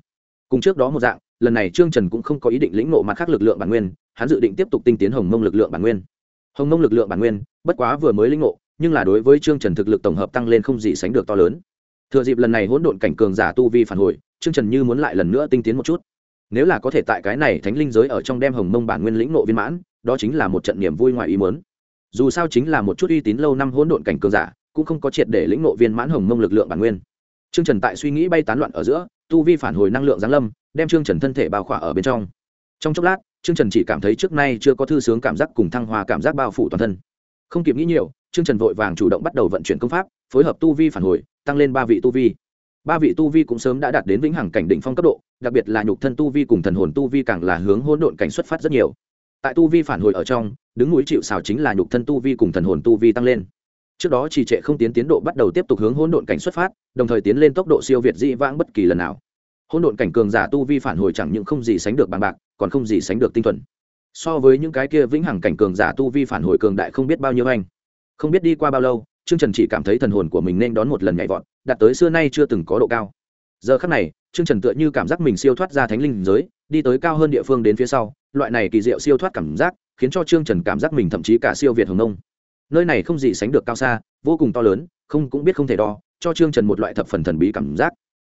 Cùng trước đó một dạng, lần này trương trần cũng không có ý định lĩnh nộ mặt khác lực lượng bản nguyên, hắn dự định tiếp tục tinh tiến hồng mông lực lượng bản nguyên. Hồng mông lực lượng bản nguyên, bất quá vừa mới lĩnh nộ nhưng là đối với trương trần thực lực tổng hợp tăng lên không gì sánh được to lớn. Thừa dịp lần này hỗn độn cảnh cường giả tu vi phản hồi, trương trần như muốn lại lần nữa tinh tiến một chút nếu là có thể tại cái này thánh linh giới ở trong đem hồng mông bản nguyên lĩnh nộ viên mãn, đó chính là một trận niềm vui ngoài ý muốn. Dù sao chính là một chút uy tín lâu năm hỗn độn cảnh cường giả, cũng không có triệt để lĩnh nộ viên mãn hồng mông lực lượng bản nguyên. Trương trần tại suy nghĩ bay tán loạn ở giữa, tu vi phản hồi năng lượng giáng lâm, đem trương trần thân thể bao khỏa ở bên trong. Trong chốc lát, trương trần chỉ cảm thấy trước nay chưa có thư sướng cảm giác cùng thăng hoa cảm giác bao phủ toàn thân. Không kịp nghĩ nhiều, trương trần vội vàng chủ động bắt đầu vận chuyển công pháp, phối hợp tu vi phản hồi, tăng lên ba vị tu vi. Ba vị tu vi cũng sớm đã đạt đến vĩnh hằng cảnh đỉnh phong cấp độ đặc biệt là nhục thân tu vi cùng thần hồn tu vi càng là hướng hỗn độn cảnh xuất phát rất nhiều. Tại tu vi phản hồi ở trong, đứng núi chịu xào chính là nhục thân tu vi cùng thần hồn tu vi tăng lên. Trước đó trì trệ không tiến tiến độ bắt đầu tiếp tục hướng hỗn độn cảnh xuất phát, đồng thời tiến lên tốc độ siêu việt dĩ vãng bất kỳ lần nào. Hỗn độn cảnh cường giả tu vi phản hồi chẳng những không gì sánh được bằng bạc, còn không gì sánh được tinh thuần. So với những cái kia vĩnh hằng cảnh cường giả tu vi phản hồi cường đại không biết bao nhiêu anh. Không biết đi qua bao lâu, trương trần chỉ cảm thấy thần hồn của mình nên đón một lần nhảy vọt, đạt tới xưa nay chưa từng có độ cao. Giờ khắc này trương trần tựa như cảm giác mình siêu thoát ra thánh linh giới, đi tới cao hơn địa phương đến phía sau, loại này kỳ diệu siêu thoát cảm giác, khiến cho trương trần cảm giác mình thậm chí cả siêu việt hồng nông. Nơi này không gì sánh được cao xa, vô cùng to lớn, không cũng biết không thể đo, cho trương trần một loại thập phần thần bí cảm giác.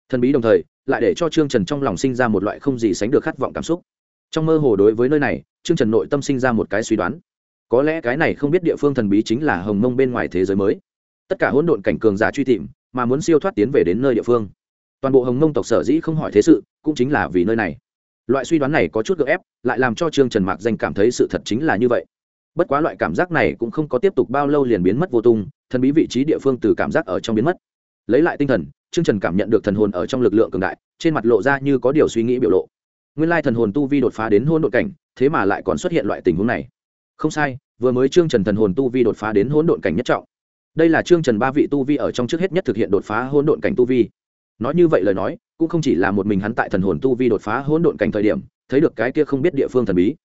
Thần bí đồng thời, lại để cho trương trần trong lòng sinh ra một loại không gì sánh được khát vọng cảm xúc. Trong mơ hồ đối với nơi này, trương trần nội tâm sinh ra một cái suy đoán. Có lẽ cái này không biết địa phương thần bí chính là hồng mông bên ngoài thế giới mới. Tất cả hỗn độn cảnh cường giả truy tìm, mà muốn siêu thoát tiến về đến nơi địa phương toàn bộ hồng mông tộc sở dĩ không hỏi thế sự, cũng chính là vì nơi này. Loại suy đoán này có chút gợ ép, lại làm cho trương trần mạc danh cảm thấy sự thật chính là như vậy. Bất quá loại cảm giác này cũng không có tiếp tục bao lâu liền biến mất vô tung, thần bí vị trí địa phương từ cảm giác ở trong biến mất. Lấy lại tinh thần, trương trần cảm nhận được thần hồn ở trong lực lượng cường đại, trên mặt lộ ra như có điều suy nghĩ biểu lộ. Nguyên lai thần hồn tu vi đột phá đến hôn đ ộ cảnh, thế mà lại còn xuất hiện loại tình huống này. Không sai, vừa mới trương trần thần hồn tu vi đột phá đến hỗn độn cảnh nhất trọng. Đây là trương trần ba vị tu vi ở trong trước hết nhất thực hiện đột phá hỗn độn cảnh tu vi nói như vậy lời nói, cũng không chỉ là một mình hắn tại thần hồn tu vi đột phá hỗn độn cảnh thời điểm, thấy được cái kia không biết địa phương thần bí,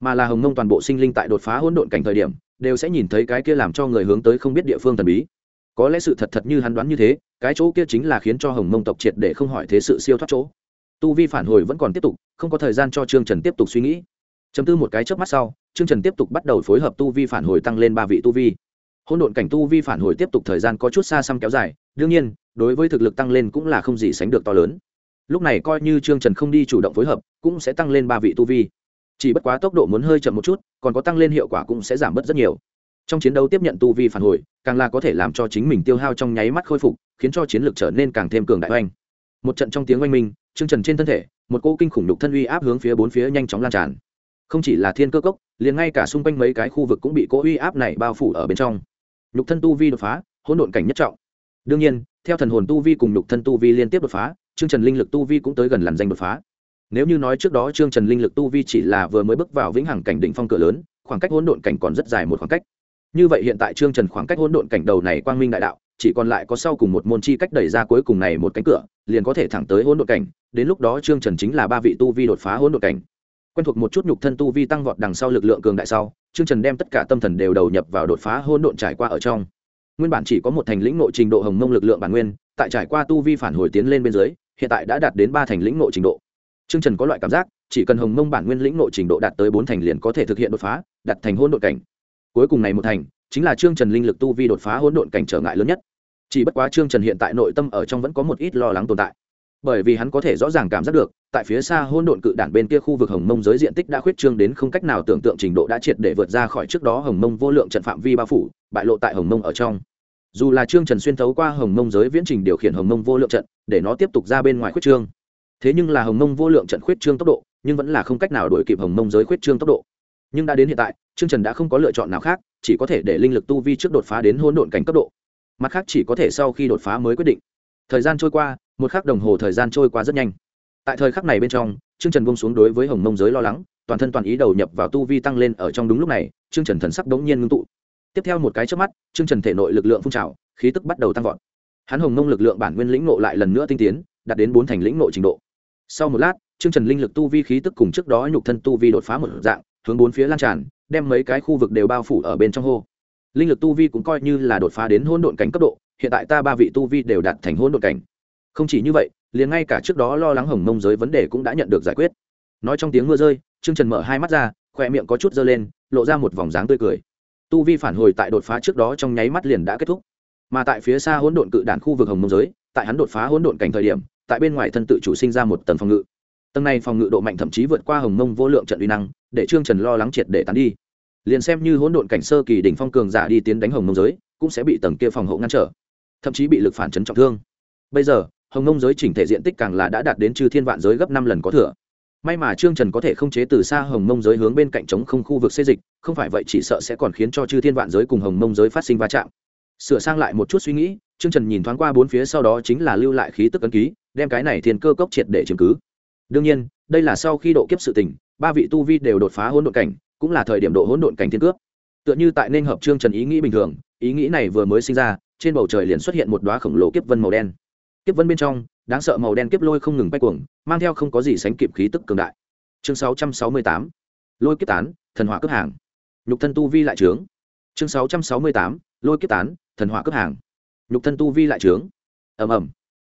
mà là hồng mông toàn bộ sinh linh tại đột phá hỗn độn cảnh thời điểm, đều sẽ nhìn thấy cái kia làm cho người hướng tới không biết địa phương thần bí. Có lẽ sự thật thật như hắn đoán như thế, cái chỗ kia chính là khiến cho hồng mông tộc triệt để không hỏi thế sự siêu thoát chỗ. Tu vi phản hồi vẫn còn tiếp tục, không có thời gian cho trương trần tiếp tục suy nghĩ. Chấm tư một cái trước mắt sau, trương trần tiếp tục bắt đầu phối hợp tu vi phản hồi tăng lên ba vị tu vi. Hỗn độn cảnh tu vi phản hồi tiếp tục thời gian có chút xa xăm kéo dài đương nhiên, đối với thực lực tăng lên cũng là không gì sánh được to lớn. Lúc này coi như trương trần không đi chủ động phối hợp, cũng sẽ tăng lên ba vị tu vi. Chỉ bất quá tốc độ muốn hơi chậm một chút, còn có tăng lên hiệu quả cũng sẽ giảm bớt rất nhiều. Trong chiến đấu tiếp nhận tu vi phản hồi, càng là có thể làm cho chính mình tiêu hao trong nháy mắt khôi phục, khiến cho chiến lược trở nên càng thêm cường đại oanh. Một trận trong tiếng oanh minh, trương trần trên thân thể, một cô kinh khủng đục thân uy áp hướng phía bốn phía nhanh chóng lan tràn. Không chỉ là thiên cơ cốc, liền ngay cả xung quanh mấy cái khu vực cũng bị cỗ uy áp này bao phủ ở bên trong. Nhục thân tu vi đột phá, hỗn độn cảnh nhất trọng đương nhiên, theo thần hồn tu vi cùng lục thân tu vi liên tiếp đột phá chương trần linh lực tu vi cũng tới gần làn danh đột phá. Nếu như nói trước đó chương trần linh lực tu vi chỉ là vừa mới bước vào vĩnh hằng cảnh đỉnh phong cửa lớn, khoảng cách hỗn độn cảnh còn rất dài một khoảng cách. Như vậy hiện tại chương trần khoảng cách hỗn độn cảnh đầu này quang minh đại đạo, chỉ còn lại có sau cùng một môn chi cách đẩy ra cuối cùng này một cánh cửa, liền có thể thẳng tới hỗn độn cảnh, đến lúc đó chương trần chính là ba vị tu vi đột phá hỗn độn cảnh. Quen thuộc một chút nhục thân tu vi tăng vọt đằng sau lực lượng cường đại sau chương trần đem tất cả tâm thần đều đầu nhập vào đột phá hỗn độn trải qua ở trong nguyên bản chỉ có một thành lĩnh nội trình độ hồng mông lực lượng bản nguyên, tại trải qua tu vi phản hồi tiến lên bên dưới, hiện tại đã đạt đến ba thành lĩnh nội trình độ. Trương trần có loại cảm giác, chỉ cần hồng mông bản nguyên lĩnh nội trình độ đạt tới bốn thành liền có thể thực hiện đột phá, đặt thành hôn độn cảnh. Cuối cùng này một thành, chính là trương trần linh lực tu vi đột phá hỗn độn cảnh trở ngại lớn nhất. Chỉ bất quá trương trần hiện tại nội tâm ở trong vẫn có một ít lo lắng tồn tại. Bởi vì hắn có thể rõ ràng cảm giác được, tại phía xa hôn độn cự đản bên kia khu vực hồng mông giới diện tích đã khuyết trương đến không cách nào tưởng tượng trình độ đã triệt để vượt ra khỏi trước đó hồng mông vô lượng trận phạm vi bao phủ, bại lộ tại hồng mông ở trong dù là trương trần xuyên thấu qua hồng mông giới viễn trình điều khiển hồng mông vô lượng trận, để nó tiếp tục ra bên ngoài khuyết trương. Thế nhưng là hồng mông vô lượng trận khuyết trương tốc độ, nhưng vẫn là không cách nào đổi kịp hồng mông giới khuyết trương tốc độ. Nhưng đã đến hiện tại, trương trần đã không có lựa chọn nào khác, chỉ có thể để linh lực tu vi trước đột phá đến hôn độn cảnh cấp độ. Mặt khác chỉ có thể sau khi đột phá mới quyết định. Thời gian trôi qua, một khắc đồng hồ thời gian trôi qua rất nhanh. Tại thời khắc này bên trong, trương trần bông xuống đối với hồng mông giới lo lắng, toàn thân toàn ý đầu nhập vào tu vi tăng lên ở trong đúng lúc này, trương trần thần sắc đ ố n g nhiên ngưng tụ tiếp theo một cái trước mắt, trương trần thể nội lực lượng phun trào, khí tức bắt đầu tăng vọt. Hắn hồng nông lực lượng bản nguyên lĩnh nộ lại lần nữa tinh tiến, đạt đến bốn thành lĩnh nộ trình độ. Sau một lát, trương trần linh lực tu vi khí tức cùng trước đó nhục thân tu vi đột phá một dạng, hướng bốn phía lan tràn, đem mấy cái khu vực đều bao phủ ở bên trong hô. Linh lực tu vi cũng coi như là đột phá đến hôn độn cảnh cấp độ, hiện tại ta ba vị tu vi đều đạt thành hôn độn cảnh. Không chỉ như vậy, liền ngay cả trước đó lo lắng hồng mông giới vấn đề cũng đã nhận được giải quyết. Nói trong tiếng mưa rơi, trương trần mở hai mắt ra khoe miệng có chút dơ lên, lộ ra một vòng dáng tươi cười tu vi phản hồi tại đột phá trước đó trong nháy mắt liền đã kết thúc. Mà tại phía xa hỗn độn cự đản khu vực hồng mông giới, tại hắn đột phá hỗn độn cảnh thời điểm, tại bên ngoài thân tự chủ sinh ra một tầng phòng ngự. Tầng này phòng ngự độ mạnh thậm chí vượt qua hồng mông vô lượng trận uy năng, để trương trần lo lắng triệt để tán đi. Liền xem như hỗn độn cảnh sơ kỳ đỉnh phong cường giả đi tiến đánh hồng mông giới, cũng sẽ bị tầng kia phòng hộ ngăn trở, thậm chí bị lực phản chấn trọng thương. Bây giờ, hồng mông giới chỉnh thể diện tích càng là đã đạt đến chư thiên vạn giới gấp năm lần có thừa may mà trương trần có thể không chế từ xa hồng mông giới hướng bên cạnh chống không khu vực xây dịch, không phải vậy chỉ sợ sẽ còn khiến cho chư thiên vạn giới cùng hồng mông giới phát sinh va chạm. Sửa sang lại một chút suy nghĩ, trương trần nhìn thoáng qua bốn phía sau đó chính là lưu lại khí tức ấn ký, đem cái này thiên cơ cốc triệt để chứng cứ. Đương nhiên, đây là sau khi độ kiếp sự tình, ba vị tu vi đều đột phá hỗn độn cảnh, cũng là thời điểm độ hỗn độn cảnh thiên cướp tựa như tại nên hợp trương trần ý nghĩ bình thường, ý nghĩ này vừa mới sinh ra, trên bầu trời liền xuất hiện một đoá khổng lồ kiếp vân màu đen. Kiếp vân bên trong đáng sợ màu đen kiếp lôi không ngừng bay cuồng, mang theo không có gì sánh kịp khí tức cường đại. Chương 668 lôi kiếp tán, thần hỏa cướp hàng. Nhục thân tu vi lại trướng. Chương 668 lôi kiếp tán, thần hỏa cướp hàng. Nhục thân tu vi lại trướng. Ầm ầm.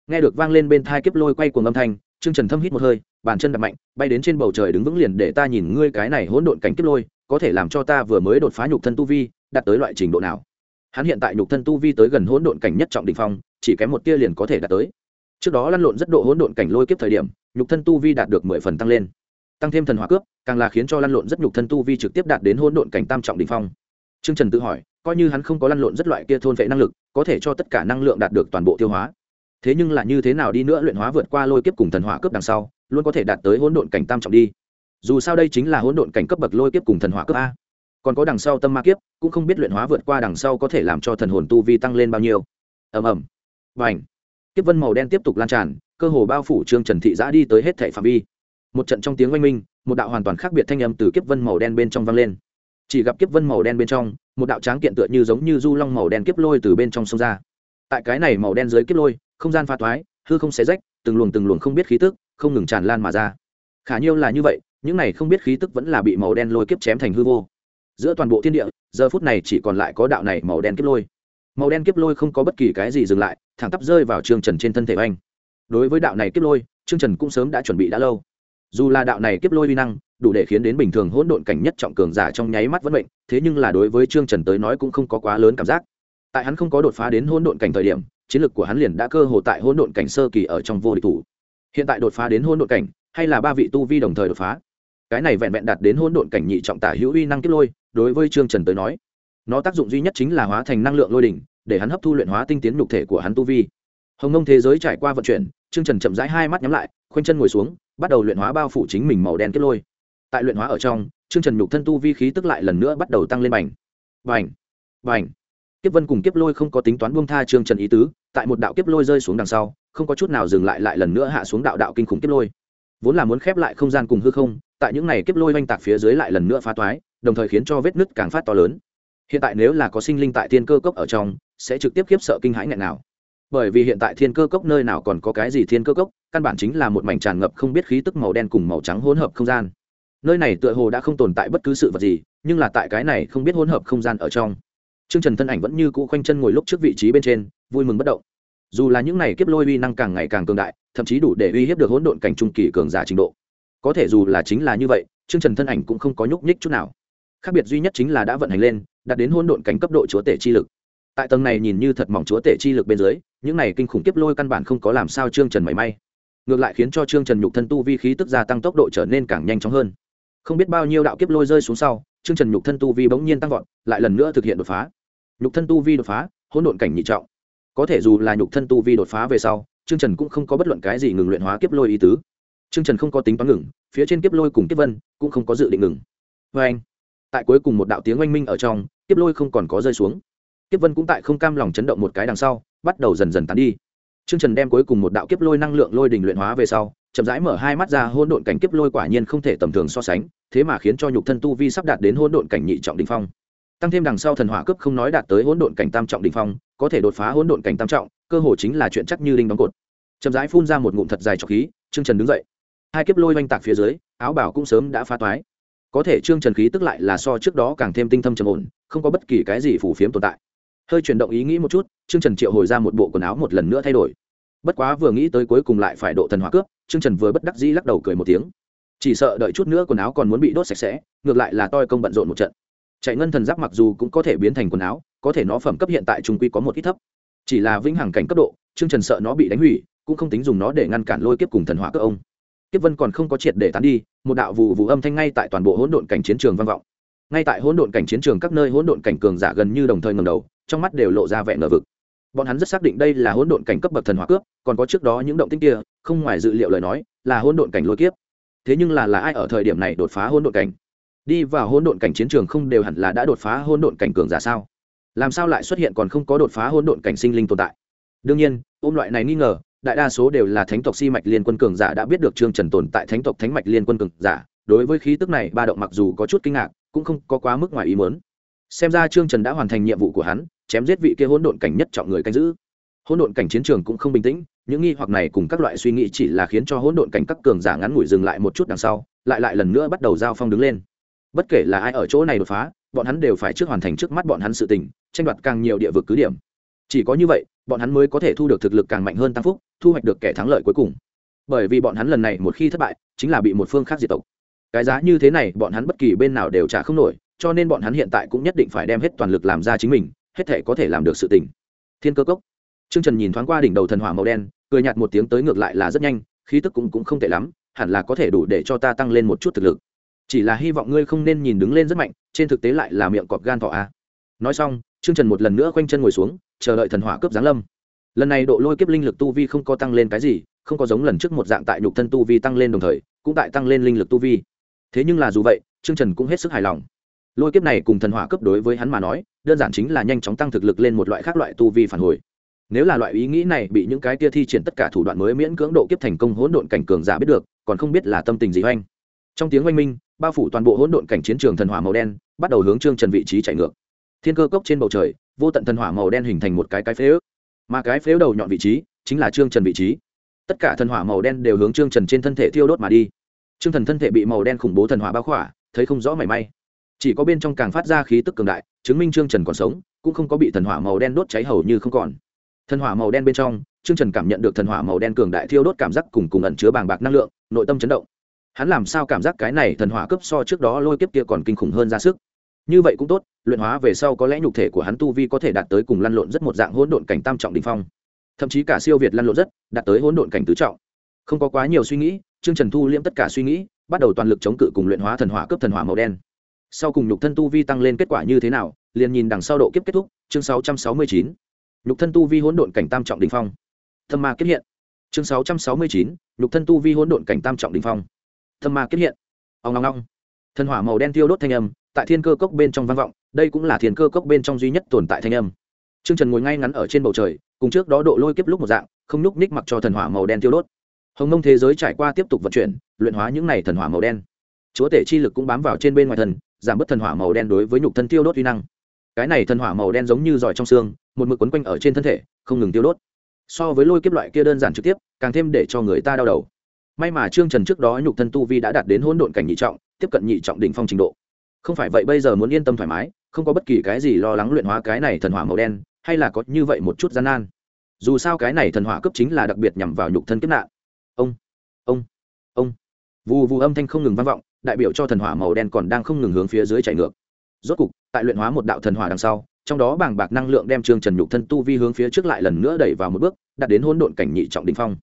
Nghe được vang lên bên thai kiếp lôi quay cuồng âm thanh, trương trần thâm hít một hơi, bàn chân đập mạnh, bay đến trên bầu trời đứng vững liền để ta nhìn ngươi cái này hỗn độn cảnh kiếp lôi, có thể làm cho ta vừa mới đột phá nhục thân tu vi, đạt tới loại trình độ nào? Hắn hiện tại nhục thân tu vi tới gần hỗn độn cảnh nhất trọng đ ỉ n h phong, chỉ kém một tia liền có thể đạt tới trước đó lăn lộn rất độ hỗn độn cảnh lôi kiếp thời điểm, nhục thân tu vi đạt được mười phần tăng lên. Tăng thêm thần hỏa cướp, càng là khiến cho lăn lộn rất nhục thân tu vi trực tiếp đạt đến hỗn độn cảnh tam trọng đ ỉ n h phong. T r ư ơ n g trần tự hỏi, coi như hắn không có lăn lộn rất loại kia thôn vệ năng lực, có thể cho tất cả năng lượng đạt được toàn bộ tiêu hóa. Thế nhưng là như thế nào đi nữa luyện hóa vượt qua lôi kiếp cùng thần hỏa cướp đằng sau, luôn có thể đạt tới hỗn độn cảnh tam trọng đi. Dù sao đây chính là hỗn độn cảnh cấp bậc lôi kiếp cùng thần hỏa cướp a. Còn có đằng sau tâm ma kiếp, cũng không biết luyện hóa vượt qua đằng sau có thể làm cho thần hồn tu vi tăng lên bao nhiêu. Ầm ầm. Và ảnh kiếp vân màu đen tiếp tục lan tràn, cơ hồ bao phủ trương trần thị giã đi tới hết thẻ phạm vi. Một trận trong tiếng oanh minh, một đạo hoàn toàn khác biệt thanh âm từ kiếp vân màu đen bên trong vang lên. Chỉ gặp kiếp vân màu đen bên trong, một đạo tráng kiện tựa như giống như du long màu đen kiếp lôi từ bên trong sông ra. Tại cái này màu đen dưới kiếp lôi, không gian pha thoái hư không xé rách, từng luồng từng luồng không biết khí tức, không ngừng tràn lan mà ra. Khả nhiêu là như vậy, những này không biết khí tức vẫn là bị màu đen lôi kiếp chém thành hư vô. Giữa toàn bộ thiên địa, giờ phút này chỉ còn lại có đạo này màu đen kiếp lôi màu đen kiếp lôi không có bất kỳ cái gì dừng lại, thẳng tắp rơi vào trương trần trên thân thể anh. Đối với đạo này kiếp lôi, trương trần cũng sớm đã chuẩn bị đã lâu. Dù là đạo này kiếp lôi vi năng, đủ để khiến đến bình thường hỗn độn cảnh nhất trọng cường giả trong nháy mắt vẫn bệnh thế nhưng là đối với trương trần tới nói cũng không có quá lớn cảm giác. Tại hắn không có đột phá đến hỗn độn cảnh thời điểm, chiến lược của hắn liền đã cơ hồ tại hỗn độn cảnh sơ kỳ ở trong vô địch thủ. Hiện tại đột phá đến hỗn độn cảnh, hay là ba vị tu vi đồng thời đột phá? Cái này vẹn vẹn đạt đến hỗn độn cảnh nhị trọng tả hữu uy năng kiếp lôi, đối với trương trần tới nói nó tác dụng duy nhất chính là hóa thành năng lượng lôi đỉnh, để hắn hấp thu luyện hóa tinh tiến nhục thể của hắn tu vi. Hồng nông thế giới trải qua vận chuyển, trương trần chậm rãi hai mắt nhắm lại, khoanh chân ngồi xuống, bắt đầu luyện hóa bao phủ chính mình màu đen kết lôi. Tại luyện hóa ở trong, trương trần nhục thân tu vi khí tức lại lần nữa bắt đầu tăng lên bành. Bành! Bành! Kiếp vân cùng kiếp lôi không có tính toán buông tha trương trần ý tứ, tại một đạo kiếp lôi rơi xuống đằng sau, không có chút nào dừng lại lại lần nữa hạ xuống đạo đạo kinh khủng kiếp lôi. Vốn là muốn khép lại không gian cùng hư không, tại những này kiếp lôi oanh tạc phía dưới lại lần nữa phá toái, đồng thời khiến cho vết nứt càng phát to lớn hiện tại nếu là có sinh linh tại thiên cơ cốc ở trong sẽ trực tiếp khiếp sợ kinh hãi nghẹn nào bởi vì hiện tại thiên cơ cốc nơi nào còn có cái gì thiên cơ cốc căn bản chính là một mảnh tràn ngập không biết khí tức màu đen cùng màu trắng hỗn hợp không gian nơi này tựa hồ đã không tồn tại bất cứ sự vật gì nhưng là tại cái này không biết hỗn hợp không gian ở trong Trương Trần thân ảnh vẫn như cũ khoanh chân ngồi lúc trước vị trí bên trên, vui mừng bất động. Dù là những này kiếp lôi uy năng càng ngày càng cường đại, thậm chí đủ để uy hiếp được hỗn độn cảnh trung kỳ cường giả trình độ. Có thể dù là chính là như vậy, Trương Trần thân ảnh cũng không có nhúc nhích chút nào khác biệt duy nhất chính là đã vận hành lên, đạt đến hỗn độn cảnh cấp độ chúa tể chi lực. Tại tầng này nhìn như thật mỏng chúa tể chi lực bên dưới, những này kinh khủng kiếp lôi căn bản không có làm sao trương trần mảy may. Ngược lại khiến cho trương trần nhục thân tu vi khí tức gia tăng tốc độ trở nên càng nhanh chóng hơn. Không biết bao nhiêu đạo kiếp lôi rơi xuống sau, trương trần nhục thân tu vi bỗng nhiên tăng vọt, lại lần nữa thực hiện đột phá. Nhục thân tu vi đột phá, hỗn độn cảnh nhị trọng. Có thể dù là nhục thân tu vi đột phá về sau, trương trần cũng không có bất luận cái gì ngừng luyện hóa kiếp lôi ý tứ. Trương trần không có tính toán ngừng, phía trên kiếp lôi cùng kiếp vân cũng không có dự định ngừng. Vê anh tại cuối cùng một đạo tiếng oanh minh ở trong, kiếp lôi không còn có rơi xuống. Kiếp vân cũng tại không cam lòng chấn động một cái đằng sau, bắt đầu dần dần tán đi. Trương trần đem cuối cùng một đạo kiếp lôi năng lượng lôi đình luyện hóa về sau, chậm rãi mở hai mắt ra hôn độn cảnh kiếp lôi quả nhiên không thể tầm thường so sánh, thế mà khiến cho nhục thân tu vi sắp đạt đến hôn độn cảnh nhị trọng đình phong. Tăng thêm đằng sau thần hỏa cấp không nói đạt tới hỗn độn cảnh tam trọng đình phong, có thể đột phá hỗn độn cảnh tam trọng, cơ hồ chính là chuyện chắc như đinh đóng cột. Chậm rãi phun ra một ngụm thật dài trọc khí, trương trần đứng dậy. Hai kiếp lôi oanh tạc phía dưới, áo bảo cũng sớm đã phá toái có thể trương trần khí tức lại là so trước đó càng thêm tinh thâm trầm ổn, không có bất kỳ cái gì phủ phiếm tồn tại. Hơi chuyển động ý nghĩ một chút, trương trần triệu hồi ra một bộ quần áo một lần nữa thay đổi. Bất quá vừa nghĩ tới cuối cùng lại phải độ thần hỏa cướp trương trần vừa bất đắc dĩ lắc đầu cười một tiếng. Chỉ sợ đợi chút nữa quần áo còn muốn bị đốt sạch sẽ, ngược lại là toi công bận rộn một trận. Chạy ngân thần giáp mặc dù cũng có thể biến thành quần áo, có thể nó phẩm cấp hiện tại trung quy có một ít thấp. Chỉ là vĩnh hằng cảnh cấp độ, trương trần sợ nó bị đánh hủy, cũng không tính dùng nó để ngăn cản lôi kiếp cùng thần hỏa các ông kiếp vân còn không có triệt để tán đi, một đạo vụ vụ âm thanh ngay tại toàn bộ hỗn độn cảnh chiến trường vang vọng. Ngay tại hỗn độn cảnh chiến trường các nơi hỗn độn cảnh cường giả gần như đồng thời ngầm đầu, trong mắt đều lộ ra vẻ ngờ vực. Bọn hắn rất xác định đây là hỗn độn cảnh cấp bậc thần hỏa cướp, còn có trước đó những động tĩnh kia, không ngoài dự liệu lời nói, là hỗn độn cảnh lôi kiếp. Thế nhưng là là ai ở thời điểm này đột phá hỗn độn cảnh? Đi vào hỗn độn cảnh chiến trường không đều hẳn là đã đột phá hỗn độn cảnh cường giả sao? Làm sao lại xuất hiện còn không có đột phá hỗn độn cảnh sinh linh tồn tại? Đương nhiên, ôm loại này nghi ngờ đại đa số đều là thánh tộc si mạch liên quân cường giả đã biết được trương trần tồn tại thánh tộc thánh mạch liên quân cường giả. Đối với khí tức này, ba động mặc dù có chút kinh ngạc, cũng không có quá mức ngoài ý muốn. Xem ra trương trần đã hoàn thành nhiệm vụ của hắn, chém giết vị kia hỗn độn cảnh nhất trọng người canh giữ. Hỗn độn cảnh chiến trường cũng không bình tĩnh, những nghi hoặc này cùng các loại suy nghĩ chỉ là khiến cho hỗn độn cảnh các cường giả ngắn ngủi dừng lại một chút đằng sau, lại lại lần nữa bắt đầu giao phong đứng lên. Bất kể là ai ở chỗ này đột phá, bọn hắn đều phải trước hoàn thành trước mắt bọn hắn sự tình, tranh đoạt càng nhiều địa vực cứ điểm chỉ có như vậy bọn hắn mới có thể thu được thực lực càng mạnh hơn tăng phúc thu hoạch được kẻ thắng lợi cuối cùng. Bởi vì bọn hắn lần này một khi thất bại chính là bị một phương khác diệt tộc. Cái giá như thế này bọn hắn bất kỳ bên nào đều trả không nổi cho nên bọn hắn hiện tại cũng nhất định phải đem hết toàn lực làm ra chính mình hết thể có thể làm được sự tình. Thiên cơ cốc. Trương trần nhìn thoáng qua đỉnh đầu thần hỏa màu đen cười nhạt một tiếng tới ngược lại là rất nhanh khí tức cũng, cũng không tệ lắm hẳn là có thể đủ để cho ta tăng lên một chút thực lực. Chỉ là hy vọng ngươi không nên nhìn đứng lên rất mạnh trên thực tế lại là miệng cọp gan thọ a. Nói xong Trương trần một lần nữa quanh chân ngồi xuống, chờ đợi thần hỏa cướp giáng lâm. Lần này độ lôi kiếp linh lực tu vi không có tăng lên cái gì, không có giống lần trước một dạng tại nhục thân tu vi tăng lên đồng thời, cũng tại tăng lên linh lực tu vi. Thế nhưng là dù vậy, Trương trần cũng hết sức hài lòng. Lôi kiếp này cùng thần hỏa cấp đối với hắn mà nói, đơn giản chính là nhanh chóng tăng thực lực lên một loại khác loại tu vi phản hồi. Nếu là loại ý nghĩ này bị những cái tia thi triển tất cả thủ đoạn mới miễn cưỡng độ kiếp thành công hỗn độn cảnh cường giả biết được, còn không biết là tâm tình gì hoành. trong tiếng oanh minh, bao phủ toàn bộ hỗn độn cảnh chiến trường thần hỏa màu đen, bắt đầu hướng trương trần vị trí chạy ngược thiên cơ cốc trên bầu trời, vô tận thần hỏa màu đen hình thành một cái cái phế ước. Mà cái phế đầu nhọn vị trí, chính là trương trần vị trí. Tất cả thần hỏa màu đen đều hướng trương trần trên thân thể thiêu đốt mà đi. Trương thần thân thể bị màu đen khủng bố thần hỏa bao khỏa, thấy không rõ mảy may. Chỉ có bên trong càng phát ra khí tức cường đại, chứng minh trương trần còn sống, cũng không có bị thần hỏa màu đen đốt cháy hầu như không còn. Thần hỏa màu đen bên trong, trương trần cảm nhận được thần hỏa màu đen cường đại thiêu đốt cảm giác cùng cùng ẩn chứa bàng bạc năng lượng, nội tâm chấn động. Hắn làm sao cảm giác cái này thần hỏa cấp so trước đó lôi kiếp kia còn kinh khủng hơn ra sức? Như vậy cũng tốt, luyện hóa về sau có lẽ nhục thể của hắn tu vi có thể đạt tới cùng lăn lộn rất một dạng hỗn độn cảnh tam trọng đình phong. Thậm chí cả siêu việt lăn lộn rất, đạt tới hỗn độn cảnh tứ trọng. Không có quá nhiều suy nghĩ, trương trần thu liễm tất cả suy nghĩ, bắt đầu toàn lực chống cự cùng luyện hóa thần hỏa cấp thần hỏa màu đen. Sau cùng nhục thân tu vi tăng lên kết quả như thế nào, liền nhìn đằng sau độ kiếp kết thúc, chương 669. nhục thân tu vi hỗn độn cảnh tam trọng đình phong. Thâm ma kết hiện. Chương 669. nhục thân tu vi hỗn độn cảnh tam trọng đình phong. Thâm ma kết hiện. Ông ngong ngong thần hỏa màu đen tiêu đốt thanh âm tại thiên cơ cốc bên trong vang vọng, đây cũng là thiên cơ cốc bên trong duy nhất tồn tại thanh âm. Trương trần ngồi ngay ngắn ở trên bầu trời, cùng trước đó độ lôi kiếp lúc một dạng, không nhúc ních mặc cho thần hỏa màu đen tiêu đốt. Hồng mông thế giới trải qua tiếp tục vận chuyển, luyện hóa những này thần hỏa màu đen. Chúa tể chi lực cũng bám vào trên bên ngoài thần, giảm bớt thần hỏa màu đen đối với nhục thân tiêu đốt uy năng. Cái này thần hỏa màu đen giống như giỏi trong xương, một mực quấn quanh ở trên thân thể, không ngừng tiêu đốt. So với lôi kiếp loại kia đơn giản trực tiếp, càng thêm để cho người ta đau đầu. May mà trương trần trước đó nhục thân tu vi đã đạt đến hỗn độn cảnh nhị trọng, tiếp cận nhị trọng đỉnh phong trình độ không phải vậy bây giờ muốn yên tâm thoải mái, không có bất kỳ cái gì lo lắng luyện hóa cái này thần hỏa màu đen, hay là có như vậy một chút gian nan. Dù sao cái này thần hỏa cấp chính là đặc biệt nhằm vào nhục thân kiếp nạn. Ông ông ông. Vù vù âm thanh không ngừng vang vọng, đại biểu cho thần hỏa màu đen còn đang không ngừng hướng phía dưới chạy ngược. Rốt cục, tại luyện hóa một đạo thần hỏa đằng sau, trong đó bảng bạc năng lượng đem trương trần nhục thân tu vi hướng phía trước lại lần nữa đẩy vào một bước, đạt đến hỗn độn cảnh nhị trọng đỉnh phong.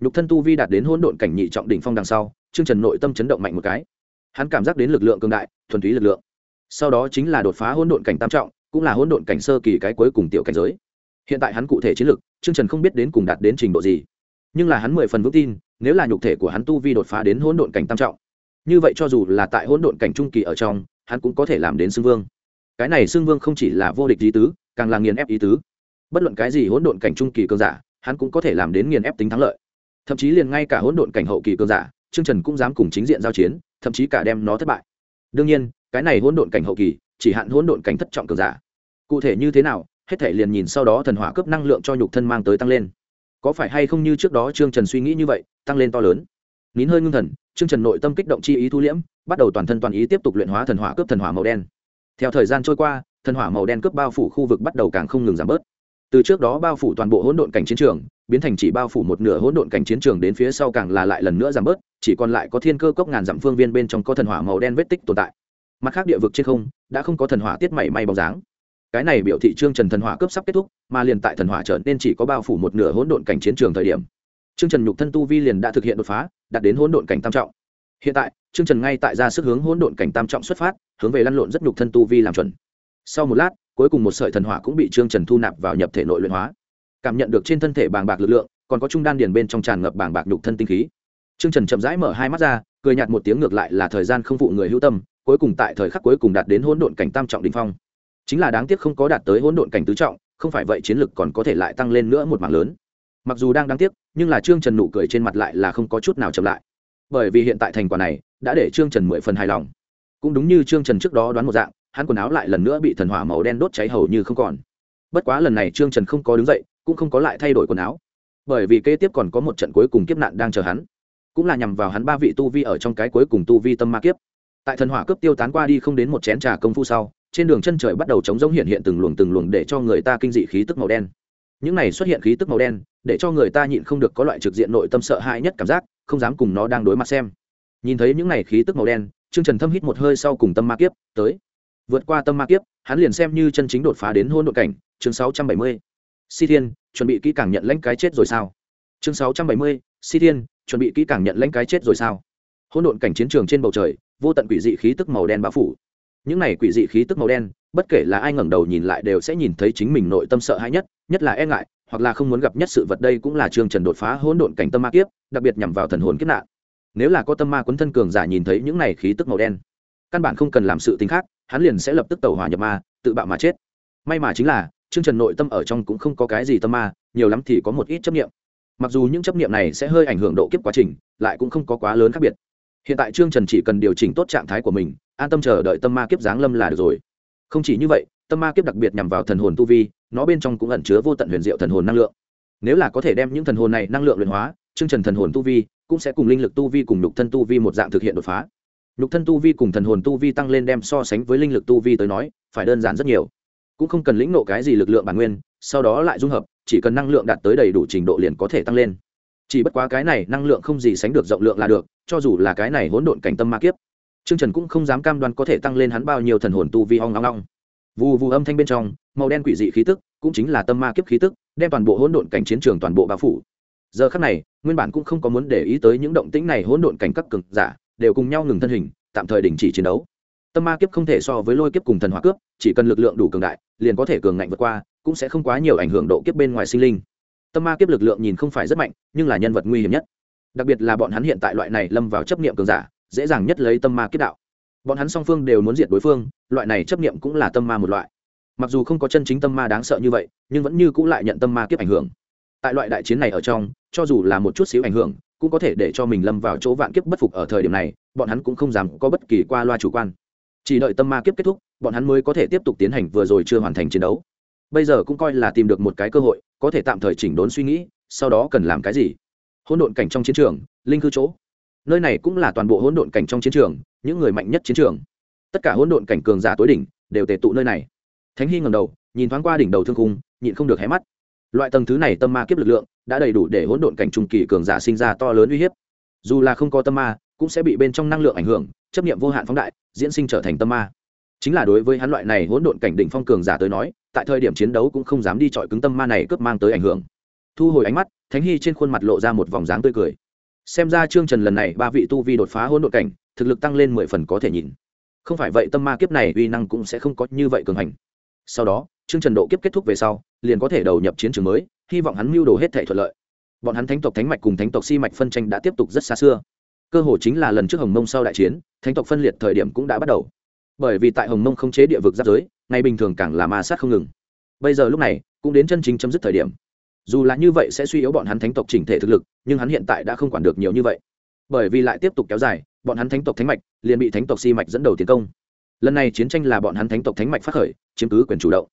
Nhục thân tu vi đạt đến hỗn độn cảnh nhị trọng đỉnh phong đằng sau, trương trần nội tâm chấn động mạnh một cái hắn cảm giác đến lực lượng cường đại, thuần túy lực lượng. Sau đó chính là đột phá hỗn độn cảnh tam trọng, cũng là hỗn độn cảnh sơ kỳ cái cuối cùng tiểu cảnh giới. Hiện tại hắn cụ thể chiến lực, trương trần không biết đến cùng đạt đến trình độ gì. Nhưng là hắn mười phần vững tin, nếu là nhục thể của hắn tu vi đột phá đến hỗn độn cảnh tam trọng, như vậy cho dù là tại hỗn độn cảnh trung kỳ ở trong, hắn cũng có thể làm đến xưng vương. Cái này xưng vương không chỉ là vô địch ý tứ, càng là nghiền ép ý tứ. Bất luận cái gì hỗn độn cảnh trung kỳ cường giả, hắn cũng có thể làm đến nghiền ép tính thắng lợi. Thậm chí liền ngay cả hỗn độn cảnh hậu kỳ cường giả trương trần cũng dám cùng chính diện giao chiến, thậm chí cả đem nó thất bại. Đương nhiên, cái này hỗn độn cảnh hậu kỳ, chỉ hạn hỗn độn cảnh thất trọng cường giả. Cụ thể như thế nào, hết thể liền nhìn sau đó thần hỏa cấp năng lượng cho nhục thân mang tới tăng lên. Có phải hay không như trước đó trương trần suy nghĩ như vậy, tăng lên to lớn? Nín hơi ngưng thần, trương trần nội tâm kích động chi ý thu liễm, bắt đầu toàn thân toàn ý tiếp tục luyện hóa thần hỏa cướp thần hỏa màu đen. Theo thời gian trôi qua, thần hỏa màu đen cướp bao phủ khu vực bắt đầu càng không ngừng giảm bớt. Từ trước đó bao phủ toàn bộ hỗn độn cảnh chiến trường, biến thành chỉ bao phủ một nửa hỗn độn cảnh chiến trường đến phía sau càng là lại lần nữa giảm bớt chỉ còn lại có thiên cơ cốc ngàn dặm phương viên bên trong có thần hỏa màu đen vết tích tồn tại. Mặt khác địa vực trên không, đã không có thần hỏa tiết mảy may bóng dáng. Cái này biểu thị trương trần thần hỏa cướp sắp kết thúc, mà liền tại thần hỏa trở nên chỉ có bao phủ một nửa hỗn độn cảnh chiến trường thời điểm, trương trần nhục thân tu vi liền đã thực hiện đột phá, đạt đến hỗn độn cảnh tam trọng. Hiện tại, trương trần ngay tại ra sức hướng hỗn độn cảnh tam trọng xuất phát, hướng về lăn lộn rất nhục thân tu vi làm chuẩn. Sau một lát, cuối cùng một sợi thần hỏa cũng bị trương trần thu nạp vào nhập thể nội luyện hóa. Cảm nhận được trên thân thể bàng bạc lực lượng, còn có trung đan điền bên trong tràn ngập bàng bạc nhục thân tinh khí trương trần chậm rãi mở hai mắt ra, cười nhạt một tiếng ngược lại là thời gian không phụ người hữu tâm, cuối cùng tại thời khắc cuối cùng đạt đến hỗn độn cảnh tam trọng đỉnh phong. Chính là đáng tiếc không có đạt tới hỗn độn cảnh tứ trọng, không phải vậy chiến lực còn có thể lại tăng lên nữa một mảng lớn. Mặc dù đang đáng tiếc, nhưng là trương trần nụ cười trên mặt lại là không có chút nào chậm lại. Bởi vì hiện tại thành quả này, đã để trương trần mười phần hài lòng. Cũng đúng như trương trần trước đó đoán một dạng, hắn quần áo lại lần nữa bị thần hỏa màu đen đốt cháy hầu như không còn. Bất quá lần này trương trần không có đứng dậy, cũng không có lại thay đổi quần áo. Bởi vì kế tiếp còn có một trận cuối cùng kiếp nạn đang chờ hắn cũng là nhằm vào hắn ba vị tu vi ở trong cái cuối cùng tu vi tâm ma kiếp. Tại thần hỏa cướp tiêu tán qua đi không đến một chén trà công phu sau, trên đường chân trời bắt đầu chống rỗng hiện hiện từng luồng từng luồng để cho người ta kinh dị khí tức màu đen. Những này xuất hiện khí tức màu đen, để cho người ta nhịn không được có loại trực diện nội tâm sợ hãi nhất cảm giác, không dám cùng nó đang đối mặt xem. Nhìn thấy những này khí tức màu đen, trương trần thâm hít một hơi sau cùng tâm ma kiếp, tới. Vượt qua tâm ma kiếp, hắn liền xem như chân chính đột phá đến hôn đội cảnh, chương sáu trăm bảy mươi. Si thiên, chuẩn bị kỹ càng nhận lãnh cái chết rồi sao? Chương sáu trăm bảy mươi, si thiên chuẩn bị kỹ càng nhận lãnh cái chết rồi sao? Hỗn độn cảnh chiến trường trên bầu trời, vô tận quỷ dị khí tức màu đen bao phủ. Những này quỷ dị khí tức màu đen, bất kể là ai ngẩng đầu nhìn lại đều sẽ nhìn thấy chính mình nội tâm sợ hãi nhất nhất là e ngại, hoặc là không muốn gặp nhất sự vật đây cũng là trương trần đột phá hỗn độn cảnh tâm ma kiếp, đặc biệt nhằm vào thần hồn kiếp nạn. Nếu là có tâm ma quấn thân cường giả nhìn thấy những này khí tức màu đen, căn bản không cần làm sự tính khác, hắn liền sẽ lập tức tẩu hỏa nhập ma, tự bạo mà chết. May mà chính là, trương trần nội tâm ở trong cũng không có cái gì tâm ma, nhiều lắm thì có một ít chấp nghiệm mặc dù những chấp niệm này sẽ hơi ảnh hưởng độ kiếp quá trình, lại cũng không có quá lớn khác biệt. Hiện tại trương trần chỉ cần điều chỉnh tốt trạng thái của mình, an tâm chờ đợi tâm ma kiếp giáng lâm là được rồi. Không chỉ như vậy, tâm ma kiếp đặc biệt nhằm vào thần hồn tu vi, nó bên trong cũng ẩn chứa vô tận huyền diệu thần hồn năng lượng. Nếu là có thể đem những thần hồn này năng lượng luyện hóa chương trần thần hồn tu vi cũng sẽ cùng linh lực tu vi cùng nhục thân tu vi một dạng thực hiện đột phá. Nhục thân tu vi cùng thần hồn tu vi tăng lên đem so sánh với linh lực tu vi tới nói, phải đơn giản rất nhiều. Cũng không cần lĩnh nộ cái gì lực lượng bản nguyên, sau đó lại dung hợp chỉ cần năng lượng đạt tới đầy đủ trình độ liền có thể tăng lên chỉ bất quá cái này năng lượng không gì sánh được rộng lượng là được cho dù là cái này hỗn độn cảnh tâm ma kiếp Trương Trần cũng không dám cam đoan có thể tăng lên hắn bao nhiêu thần hồn tu vi ong long long Vù vù âm thanh bên trong, màu đen quỷ dị khí tức, cũng chính là tâm ma kiếp khí tức, đem toàn bộ hỗn độn cảnh chiến trường toàn bộ bao phủ. Giờ khắc này, nguyên bản cũng không có muốn để ý tới những động tĩnh này hỗn độn cảnh các cường giả, đều cùng nhau ngừng thân hình, tạm thời đình chỉ chiến đấu. Tâm ma kiếp không thể so với lôi kiếp cùng thần hỏa cướp, chỉ cần lực lượng đủ cường đại, liền có thể cường ngạnh vượt qua, cũng sẽ không quá nhiều ảnh hưởng độ kiếp bên ngoài sinh linh. Tâm ma kiếp lực lượng nhìn không phải rất mạnh, nhưng là nhân vật nguy hiểm nhất. Đặc biệt là bọn hắn hiện tại loại này lâm vào chấp niệm cường giả, dễ dàng nhất lấy tâm ma kiếp đạo. Bọn hắn song phương đều muốn diệt đối phương loại này chấp nghiệm cũng là tâm ma một loại. Mặc dù không có chân chính tâm ma đáng sợ như vậy nhưng vẫn như cũng lại nhận tâm ma kiếp ảnh hưởng. Tại loại đại chiến này ở trong cho dù là một chút xíu ảnh hưởng cũng có thể để cho mình lâm vào chỗ vạn kiếp bất phục ở thời điểm này bọn hắn cũng không dám có bất kỳ qua loa chủ quan. Chỉ đợi tâm ma kiếp kết thúc bọn hắn mới có thể tiếp tục tiến hành vừa rồi chưa hoàn thành chiến đấu bây giờ cũng coi là tìm được một cái cơ hội, có thể tạm thời chỉnh đốn suy nghĩ, sau đó cần làm cái gì? Hỗn độn cảnh trong chiến trường, linh cư chỗ. Nơi này cũng là toàn bộ hỗn độn cảnh trong chiến trường, những người mạnh nhất chiến trường. Tất cả hỗn độn cảnh cường giả tối đỉnh đều tề tụ nơi này. Thánh hy ngầm đầu, nhìn thoáng qua đỉnh đầu thương cung nhịn không được hé mắt. Loại tầng thứ này tâm ma kiếp lực lượng, đã đầy đủ để hỗn độn cảnh trung kỳ cường giả sinh ra to lớn uy hiếp. Dù là không có tâm ma, cũng sẽ bị bên trong năng lượng ảnh hưởng, chấp nghiệm vô hạn phóng đại, diễn sinh trở thành tâm ma chính là đối với hắn loại này hỗn độn cảnh đỉnh phong cường giả tới nói, tại thời điểm chiến đấu cũng không dám đi chọi cứng tâm ma này cướp mang tới ảnh hưởng. Thu hồi ánh mắt, thánh hy trên khuôn mặt lộ ra một vòng dáng tươi cười. Xem ra trương trần lần này ba vị tu vi đột phá hỗn độn cảnh, thực lực tăng lên mười phần có thể nhìn. Không phải vậy tâm ma kiếp này uy năng cũng sẽ không có như vậy cường hành. Sau đó, trương trần độ kiếp kết thúc về sau, liền có thể đầu nhập chiến trường mới, hy vọng hắn mưu đồ hết thể thuận lợi. Bọn hắn thánh tộc thánh mạch cùng thánh tộc si mạch phân tranh đã tiếp tục rất xa xưa. Cơ hồ chính là lần trước hồng mông sau đại chiến, thánh tộc phân liệt thời điểm cũng đã bắt đầu bởi vì tại hồng mông không chế địa vực giáp giới ngày bình thường càng là ma sát không ngừng. Bây giờ lúc này, cũng đến chân chính chấm dứt thời điểm. Dù là như vậy sẽ suy yếu bọn hắn thánh tộc chỉnh thể thực lực, nhưng hắn hiện tại đã không quản được nhiều như vậy. Bởi vì lại tiếp tục kéo dài, bọn hắn thánh tộc thánh mạch liền bị thánh tộc si mạch dẫn đầu tiến công. Lần này chiến tranh là bọn hắn thánh tộc thánh mạch phát khởi, chiếm cứ quyền chủ động.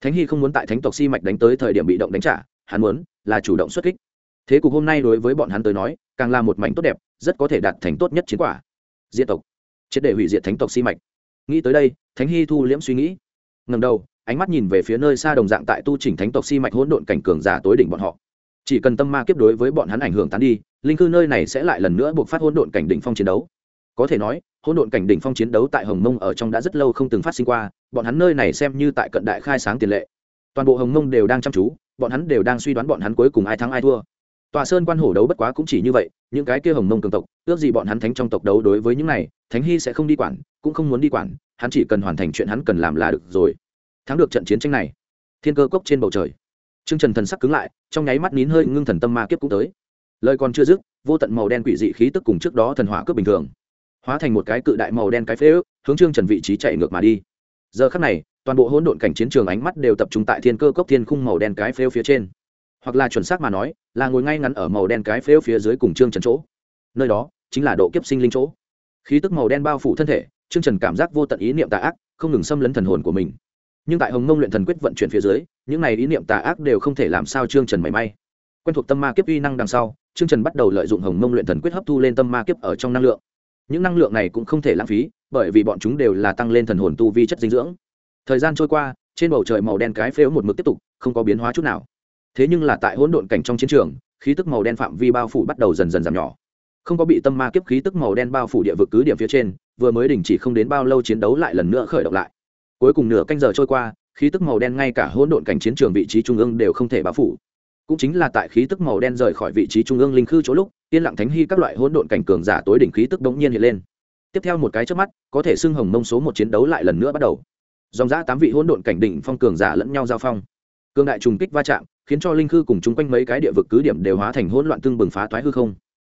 Thánh hy không muốn tại thánh tộc si mạch đánh tới thời điểm bị động đánh trả, hắn muốn là chủ động xuất kích. Thế cục hôm nay đối với bọn hắn tới nói, càng là một mảnh tốt đẹp, rất có thể đạt thành tốt nhất chiến quả. Diệt tộc. Triệt để hủy diệt thánh tộc si mạch nghĩ tới đây, thánh hy thu liễm suy nghĩ. Ngầm đầu, ánh mắt nhìn về phía nơi xa đồng dạng tại tu trình thánh tộc si mạch hỗn độn cảnh cường giả tối đỉnh bọn họ. Chỉ cần tâm ma kiếp đối với bọn hắn ảnh hưởng tán đi, linh cư nơi này sẽ lại lần nữa buộc phát hỗn độn cảnh đỉnh phong chiến đấu. Có thể nói, hỗn độn cảnh đỉnh phong chiến đấu tại hồng mông ở trong đã rất lâu không từng phát sinh qua, bọn hắn nơi này xem như tại cận đại khai sáng tiền lệ. Toàn bộ hồng mông đều đang chăm chú, bọn hắn đều đang suy đoán bọn hắn cuối cùng ai thắng ai thua tòa sơn quan hổ đấu bất quá cũng chỉ như vậy, những cái kia hồng mông cường tộc, ước gì bọn hắn thánh trong tộc đấu đối với những này, thánh hy sẽ không đi quản, cũng không muốn đi quản, hắn chỉ cần hoàn thành chuyện hắn cần làm là được rồi. Thắng được trận chiến tranh này, thiên cơ cốc trên bầu trời. T r ư ơ n g trần thần sắc cứng lại, trong nháy mắt nín hơi, ngưng thần tâm ma kiếp cũng tới. Lời còn chưa dứt, vô tận màu đen quỷ dị khí tức cùng trước đó thần hỏa cướp bình thường, hóa thành một cái cự đại màu đen cái phế ước, hướng trương trần vị trí chạy ngược mà đi. Giờ khắc này, toàn bộ hỗn độn cảnh chiến trường ánh mắt đều tập trung tại thiên cơ cốc thiên khung màu đen cái phêu phía trên. Hoặc là chuẩn xác mà nói là ngồi ngay ngắn ở màu đen cái phếu phía dưới cùng trương trần chỗ. Nơi đó chính là độ kiếp sinh linh chỗ. Khí tức màu đen bao phủ thân thể, trương trần cảm giác vô tận ý niệm tà ác, không ngừng xâm lấn thần hồn của mình. Nhưng tại hồng mông luyện thần quyết vận chuyển phía dưới, những này ý niệm tà ác đều không thể làm sao trương trần mảy may. Quen thuộc tâm ma kiếp uy năng đằng sau, trương trần bắt đầu lợi dụng hồng mông luyện thần quyết hấp thu lên tâm ma kiếp ở trong năng lượng. Những năng lượng này cũng không thể lãng phí, bởi vì bọn chúng đều là tăng lên thần hồn tu vi chất dinh dưỡng. Thời gian trôi qua, trên bầu trời màu đen cái phếu một mực tiếp tục, không có biến hóa chút nào thế nhưng là tại hỗn độn cảnh trong chiến trường, khí tức màu đen phạm vi bao phủ bắt đầu dần dần giảm nhỏ. Không có bị tâm ma kiếp khí tức màu đen bao phủ địa vực cứ điểm phía trên, vừa mới đình chỉ không đến bao lâu chiến đấu lại lần nữa khởi động lại. Cuối cùng nửa canh giờ trôi qua, khí tức màu đen ngay cả hỗn độn cảnh chiến trường vị trí trung ương đều không thể bao phủ. Cũng chính là tại khí tức màu đen rời khỏi vị trí trung ương linh khư chỗ lúc, yên lặng thánh hy các loại hỗn độn cảnh cường giả tối đỉnh khí tức bỗng nhiên hiện lên. Tiếp theo một cái trước mắt, có thể xưng hồng mông số một chiến đấu lại lần nữa bắt đầu. Dòng giã tám vị hỗn độn cảnh đỉnh phong cường giả lẫn nhau giao phong. Cường đại trùng kích va chạm khiến cho linh khư cùng chung quanh mấy cái địa vực cứ điểm đều hóa thành hỗn loạn tương bừng phá toái hư không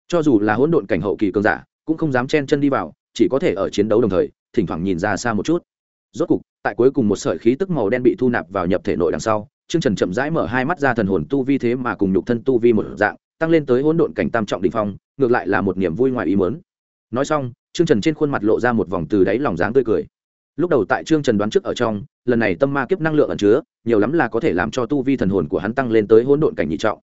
cho dù là hỗn độn cảnh hậu kỳ cường giả cũng không dám chen chân đi vào chỉ có thể ở chiến đấu đồng thời thỉnh thoảng nhìn ra xa một chút rốt cục tại cuối cùng một sợi khí tức màu đen bị thu nạp vào nhập thể nội đằng sau Trương Trần chậm rãi mở hai mắt ra thần hồn tu vi thế mà cùng nhục thân tu vi một dạng, tăng lên tới hỗn độn cảnh tam trọng đỉnh phong, ngược lại là một niềm vui ngoài ý muốn. Nói xong, Trương Trần trên khuôn mặt lộ ra một vòng từ đáy lòng dáng tươi cười. Lúc đầu tại Trương Trần đoán trước ở trong, lần này tâm ma kiếp năng lượng ẩn chứa, nhiều lắm là có thể làm cho tu vi thần hồn của hắn tăng lên tới hỗn độn cảnh nhị trọng.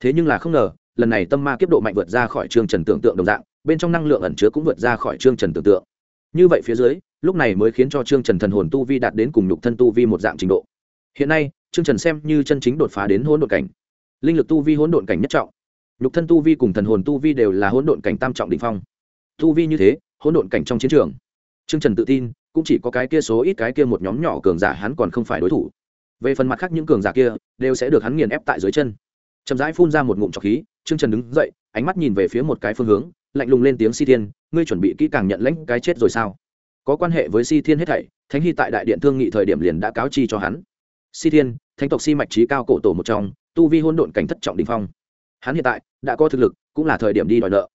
Thế nhưng là không ngờ, lần này tâm ma kiếp độ mạnh vượt ra khỏi Trương Trần tưởng tượng đồng dạng, bên trong năng lượng ẩn chứa cũng vượt ra khỏi Trương Trần tưởng tượng. Như vậy phía dưới, lúc này mới khiến cho Trương Trần thần hồn tu vi đạt đến cùng nhục thân tu vi một dạng trình độ. Hiện nay, Trương Trần xem như chân chính đột phá đến hỗn độn cảnh. Linh lực tu vi hỗn độn cảnh nhất trọng, nhục thân tu vi cùng thần hồn tu vi đều là hỗn độn cảnh tam trọng đỉnh phong. Tu vi như thế, hỗn độn cảnh trong chiến trường. Trương Trần tự tin, cũng chỉ có cái kia số ít cái kia một nhóm nhỏ cường giả hắn còn không phải đối thủ. Về phần mặt khác những cường giả kia, đều sẽ được hắn nghiền ép tại dưới chân. chậm rãi phun ra một ngụm trọc khí, Trương Trần đứng dậy, ánh mắt nhìn về phía một cái phương hướng, lạnh lùng lên tiếng Si Thiên, ngươi chuẩn bị kỹ càng nhận lãnh cái chết rồi sao? Có quan hệ với Si Thiên hết thảy, Thánh Hy tại đại điện thương nghị thời điểm liền đã cáo chi cho hắn. Si Thiên, thánh tộc si mạch trí cao cổ tổ một trong tu vi hôn độn cảnh thất trọng đình phong hắn hiện tại đã có thực lực cũng là thời điểm đi đòi nợ